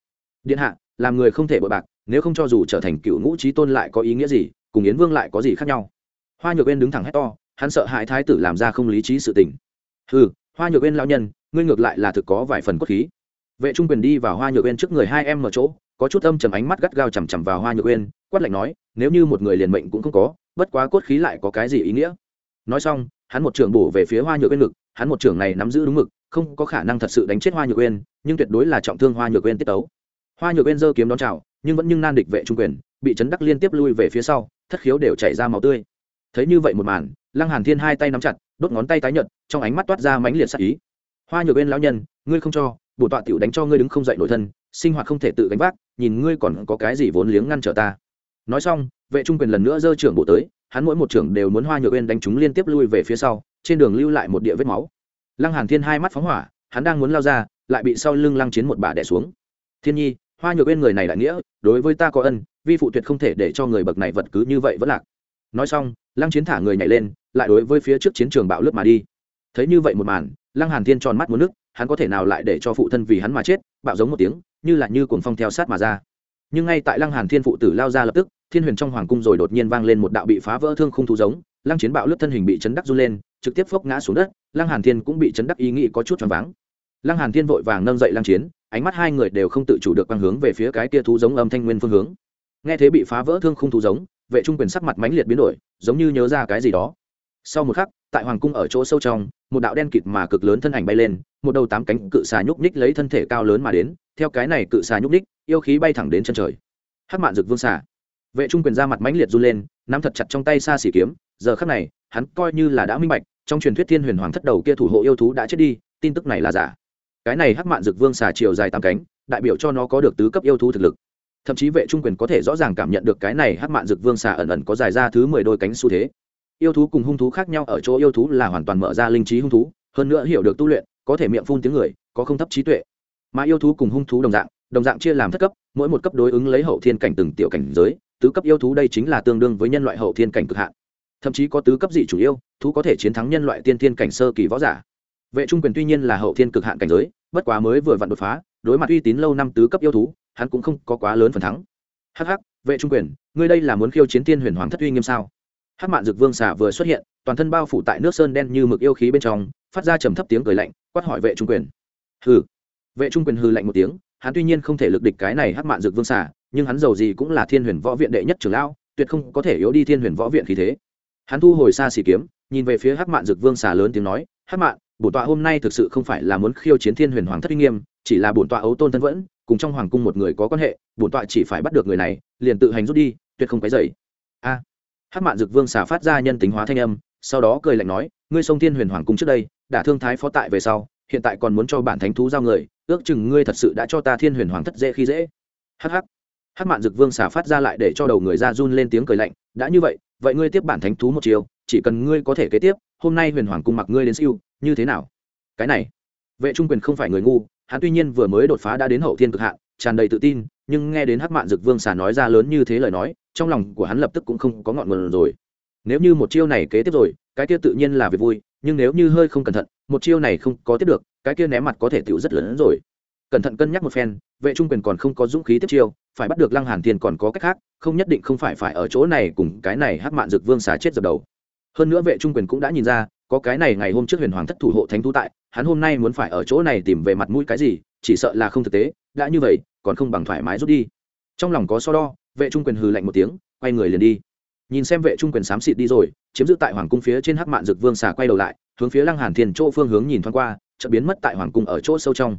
Điện hạ, làm người không thể bội bạc, nếu không cho dù trở thành cựu ngũ trí tôn lại có ý nghĩa gì, cùng yến vương lại có gì khác nhau? Hoa nhược bên đứng thẳng hét to, hắn sợ hãi thái tử làm ra không lý trí sự tình. Hừ, hoa nhược bên lão nhân, ngươi ngược lại là thực có vài phần cốt khí. Vệ trung quyền đi vào hoa nhược bên trước người hai em ở chỗ, có chút âm trầm ánh mắt gắt gao chằm chằm vào hoa nhược uyên quát lạnh nói, nếu như một người liền mệnh cũng không có, bất quá cốt khí lại có cái gì ý nghĩa? Nói xong, hắn một trường bổ về phía hoa nhược bên ngực, hắn một trường này nắm giữ đúng mực, không có khả năng thật sự đánh chết hoa nhược uyên, nhưng tuyệt đối là trọng thương hoa nhược uyên tiết tấu. Hoa nhược uyên giơ kiếm đón chào, nhưng vẫn nhưng nan địch vệ trung quyền, bị chấn đắc liên tiếp lui về phía sau, thất khiếu đều chảy ra máu tươi. Thấy như vậy một màn, lăng hàn thiên hai tay nắm chặt, đốt ngón tay tái nhợt, trong ánh mắt toát ra mãnh liệt sát ý. Hoa nhược uyên lão nhân, ngươi không cho bổn tọa tiểu đánh cho ngươi đứng không dậy nổi thân, sinh hoạt không thể tự gánh vác, nhìn ngươi còn có cái gì vốn liếng ngăn trở ta nói xong, vệ trung quyền lần nữa giơ trưởng bộ tới, hắn mỗi một trưởng đều muốn hoa nhược uyên đánh chúng liên tiếp lui về phía sau, trên đường lưu lại một địa vết máu. Lăng hàn thiên hai mắt phóng hỏa, hắn đang muốn lao ra, lại bị sau lưng lăng chiến một bà đè xuống. Thiên nhi, hoa nhược uyên người này đại nghĩa, đối với ta có ân, vi phụ tuyệt không thể để cho người bậc này vật cứ như vậy vẫn lạc. Nói xong, lăng chiến thả người nhảy lên, lại đối với phía trước chiến trường bạo lướt mà đi. Thấy như vậy một màn, lăng hàn thiên tròn mắt muốn nước, hắn có thể nào lại để cho phụ thân vì hắn mà chết, bạo giống một tiếng, như là như cuồng phong theo sát mà ra. Nhưng ngay tại lăng hàn thiên phụ tử lao ra lập tức thiên huyền trong hoàng cung rồi đột nhiên vang lên một đạo bị phá vỡ thương khung thú giống, lăng chiến bạo lướt thân hình bị chấn đắc run lên, trực tiếp phốc ngã xuống đất, lăng hàn thiên cũng bị chấn đắc ý nghĩ có chút choáng váng. Lăng hàn thiên vội vàng nâng dậy lăng chiến, ánh mắt hai người đều không tự chủ được quang hướng về phía cái kia thú giống âm thanh nguyên phương hướng. Nghe thế bị phá vỡ thương khung thú giống, vệ trung quyền sắc mặt mãnh liệt biến đổi, giống như nhớ ra cái gì đó. Sau một khắc, tại hoàng cung ở chỗ sâu trong, một đạo đen kịt mà cực lớn thân ảnh bay lên, một đầu tám cánh cự xà nhúc nhích lấy thân thể cao lớn mà đến, theo cái này cự xà nhúc nhích, yêu khí bay thẳng đến chân trời. Hắc mạn rực vương xà vệ trung quyền ra mặt mãnh liệt run lên, nắm thật chặt trong tay xa xỉ kiếm. Giờ khắc này, hắn coi như là đã minh bạch, trong truyền thuyết thiên huyền hoàng thất đầu kia thủ hộ yêu thú đã chết đi, tin tức này là giả. Cái này hắc mạn Dực vương xà chiều dài tám cánh, đại biểu cho nó có được tứ cấp yêu thú thực lực. Thậm chí vệ trung quyền có thể rõ ràng cảm nhận được cái này hắc mạn Dực vương xà ẩn ẩn có dài ra thứ mười đôi cánh xu thế. Yêu thú cùng hung thú khác nhau ở chỗ yêu thú là hoàn toàn mở ra linh trí hung thú, hơn nữa hiểu được tu luyện, có thể miệng phun tiếng người, có không thấp trí tuệ. Mà yêu thú cùng hung thú đồng dạng đồng dạng chia làm thất cấp, mỗi một cấp đối ứng lấy hậu thiên cảnh từng tiểu cảnh giới tứ cấp yêu thú đây chính là tương đương với nhân loại hậu thiên cảnh cực hạn. Thậm chí có tứ cấp dị chủ yêu, thú có thể chiến thắng nhân loại tiên thiên cảnh sơ kỳ võ giả. Vệ trung quyền tuy nhiên là hậu thiên cực hạn cảnh giới, bất quá mới vừa vặn đột phá, đối mặt uy tín lâu năm tứ cấp yêu thú, hắn cũng không có quá lớn phần thắng. Hh vệ trung quyền, ngươi đây là muốn khiêu chiến Tiên huyền hoàng thất uy nghiêm sao? Hát mạn dực vương xà vừa xuất hiện, toàn thân bao phủ tại nước sơn đen như mực yêu khí bên trong, phát ra trầm thấp tiếng cười lạnh, quát hỏi vệ trung quyền. Hừ. Vệ trung quyền hừ lạnh một tiếng, hắn tuy nhiên không thể lực địch cái này hát mạn dực vương xà nhưng hắn giàu gì cũng là thiên huyền võ viện đệ nhất trưởng lão tuyệt không có thể yếu đi thiên huyền võ viện khí thế. Hắn thu hồi xa xỉ kiếm nhìn về phía hát mạn dực vương xà lớn tiếng nói hát mạn bổn tọa hôm nay thực sự không phải là muốn khiêu chiến thiên huyền hoàng thất uy nghiêm chỉ là bổn tọa ấu tôn thân vẫn cùng trong hoàng cung một người có quan hệ bổn tọa chỉ phải bắt được người này liền tự hành rút đi tuyệt không cái dậy a. À, hát mạn dực vương xà phát ra nhân tính hóa thanh âm sau đó cười lạnh nói ngươi sông thiên huyền hoàng cung trước đây đã thương thái phó tại về sau hiện tại còn muốn cho bản thánh thú giao người ước chừng ngươi thật sự đã cho ta thiên huyền hoàng thất dễ khi dễ. Hh hát mạn dực vương xà phát ra lại để cho đầu người ra run lên tiếng cười lạnh, đã như vậy vậy ngươi tiếp bản thánh thú một chiều chỉ cần ngươi có thể kế tiếp, hôm nay huyền hoàng cung mặc ngươi đến siêu, như thế nào? Cái này, vệ trung quyền không phải người ngu, hắn tuy nhiên vừa mới đột phá đã đến hậu thiên cực hạn, tràn đầy tự tin, nhưng nghe đến Hát mạn dực vương xà nói ra lớn như thế lời nói, trong lòng của hắn lập tức cũng không có ngọn nguồn rồi. Nếu như một chiêu này kế tiếp rồi, cái kia tự nhiên là việc vui, nhưng nếu như hơi không cẩn thận, một chiêu này không có tiếp được, cái kia ném mặt có thể tựu rất lớn hơn rồi. Cẩn thận cân nhắc một phen, vệ trung quyền còn không có dũng khí tiếp chiêu phải bắt được lăng hàn thiên còn có cách khác, không nhất định không phải phải ở chỗ này cùng cái này hắc mạn dực vương xà chết dập đầu. Hơn nữa vệ trung quyền cũng đã nhìn ra, có cái này ngày hôm trước huyền hoàng thất thủ hộ thánh thú tại, hắn hôm nay muốn phải ở chỗ này tìm về mặt mũi cái gì, chỉ sợ là không thực tế, đã như vậy, còn không bằng thoải mái rút đi. Trong lòng có so đo, vệ trung quyền hừ lạnh một tiếng, quay người liền đi. Nhìn xem vệ trung quyền xám xịt đi rồi, chiếm giữ tại hoàng cung phía trên hắc mạn dực vương xà quay đầu lại, hướng phía lăng hàn thiên chỗ phương hướng nhìn thoáng qua, chợt biến mất tại hoàng cung ở chỗ sâu trong.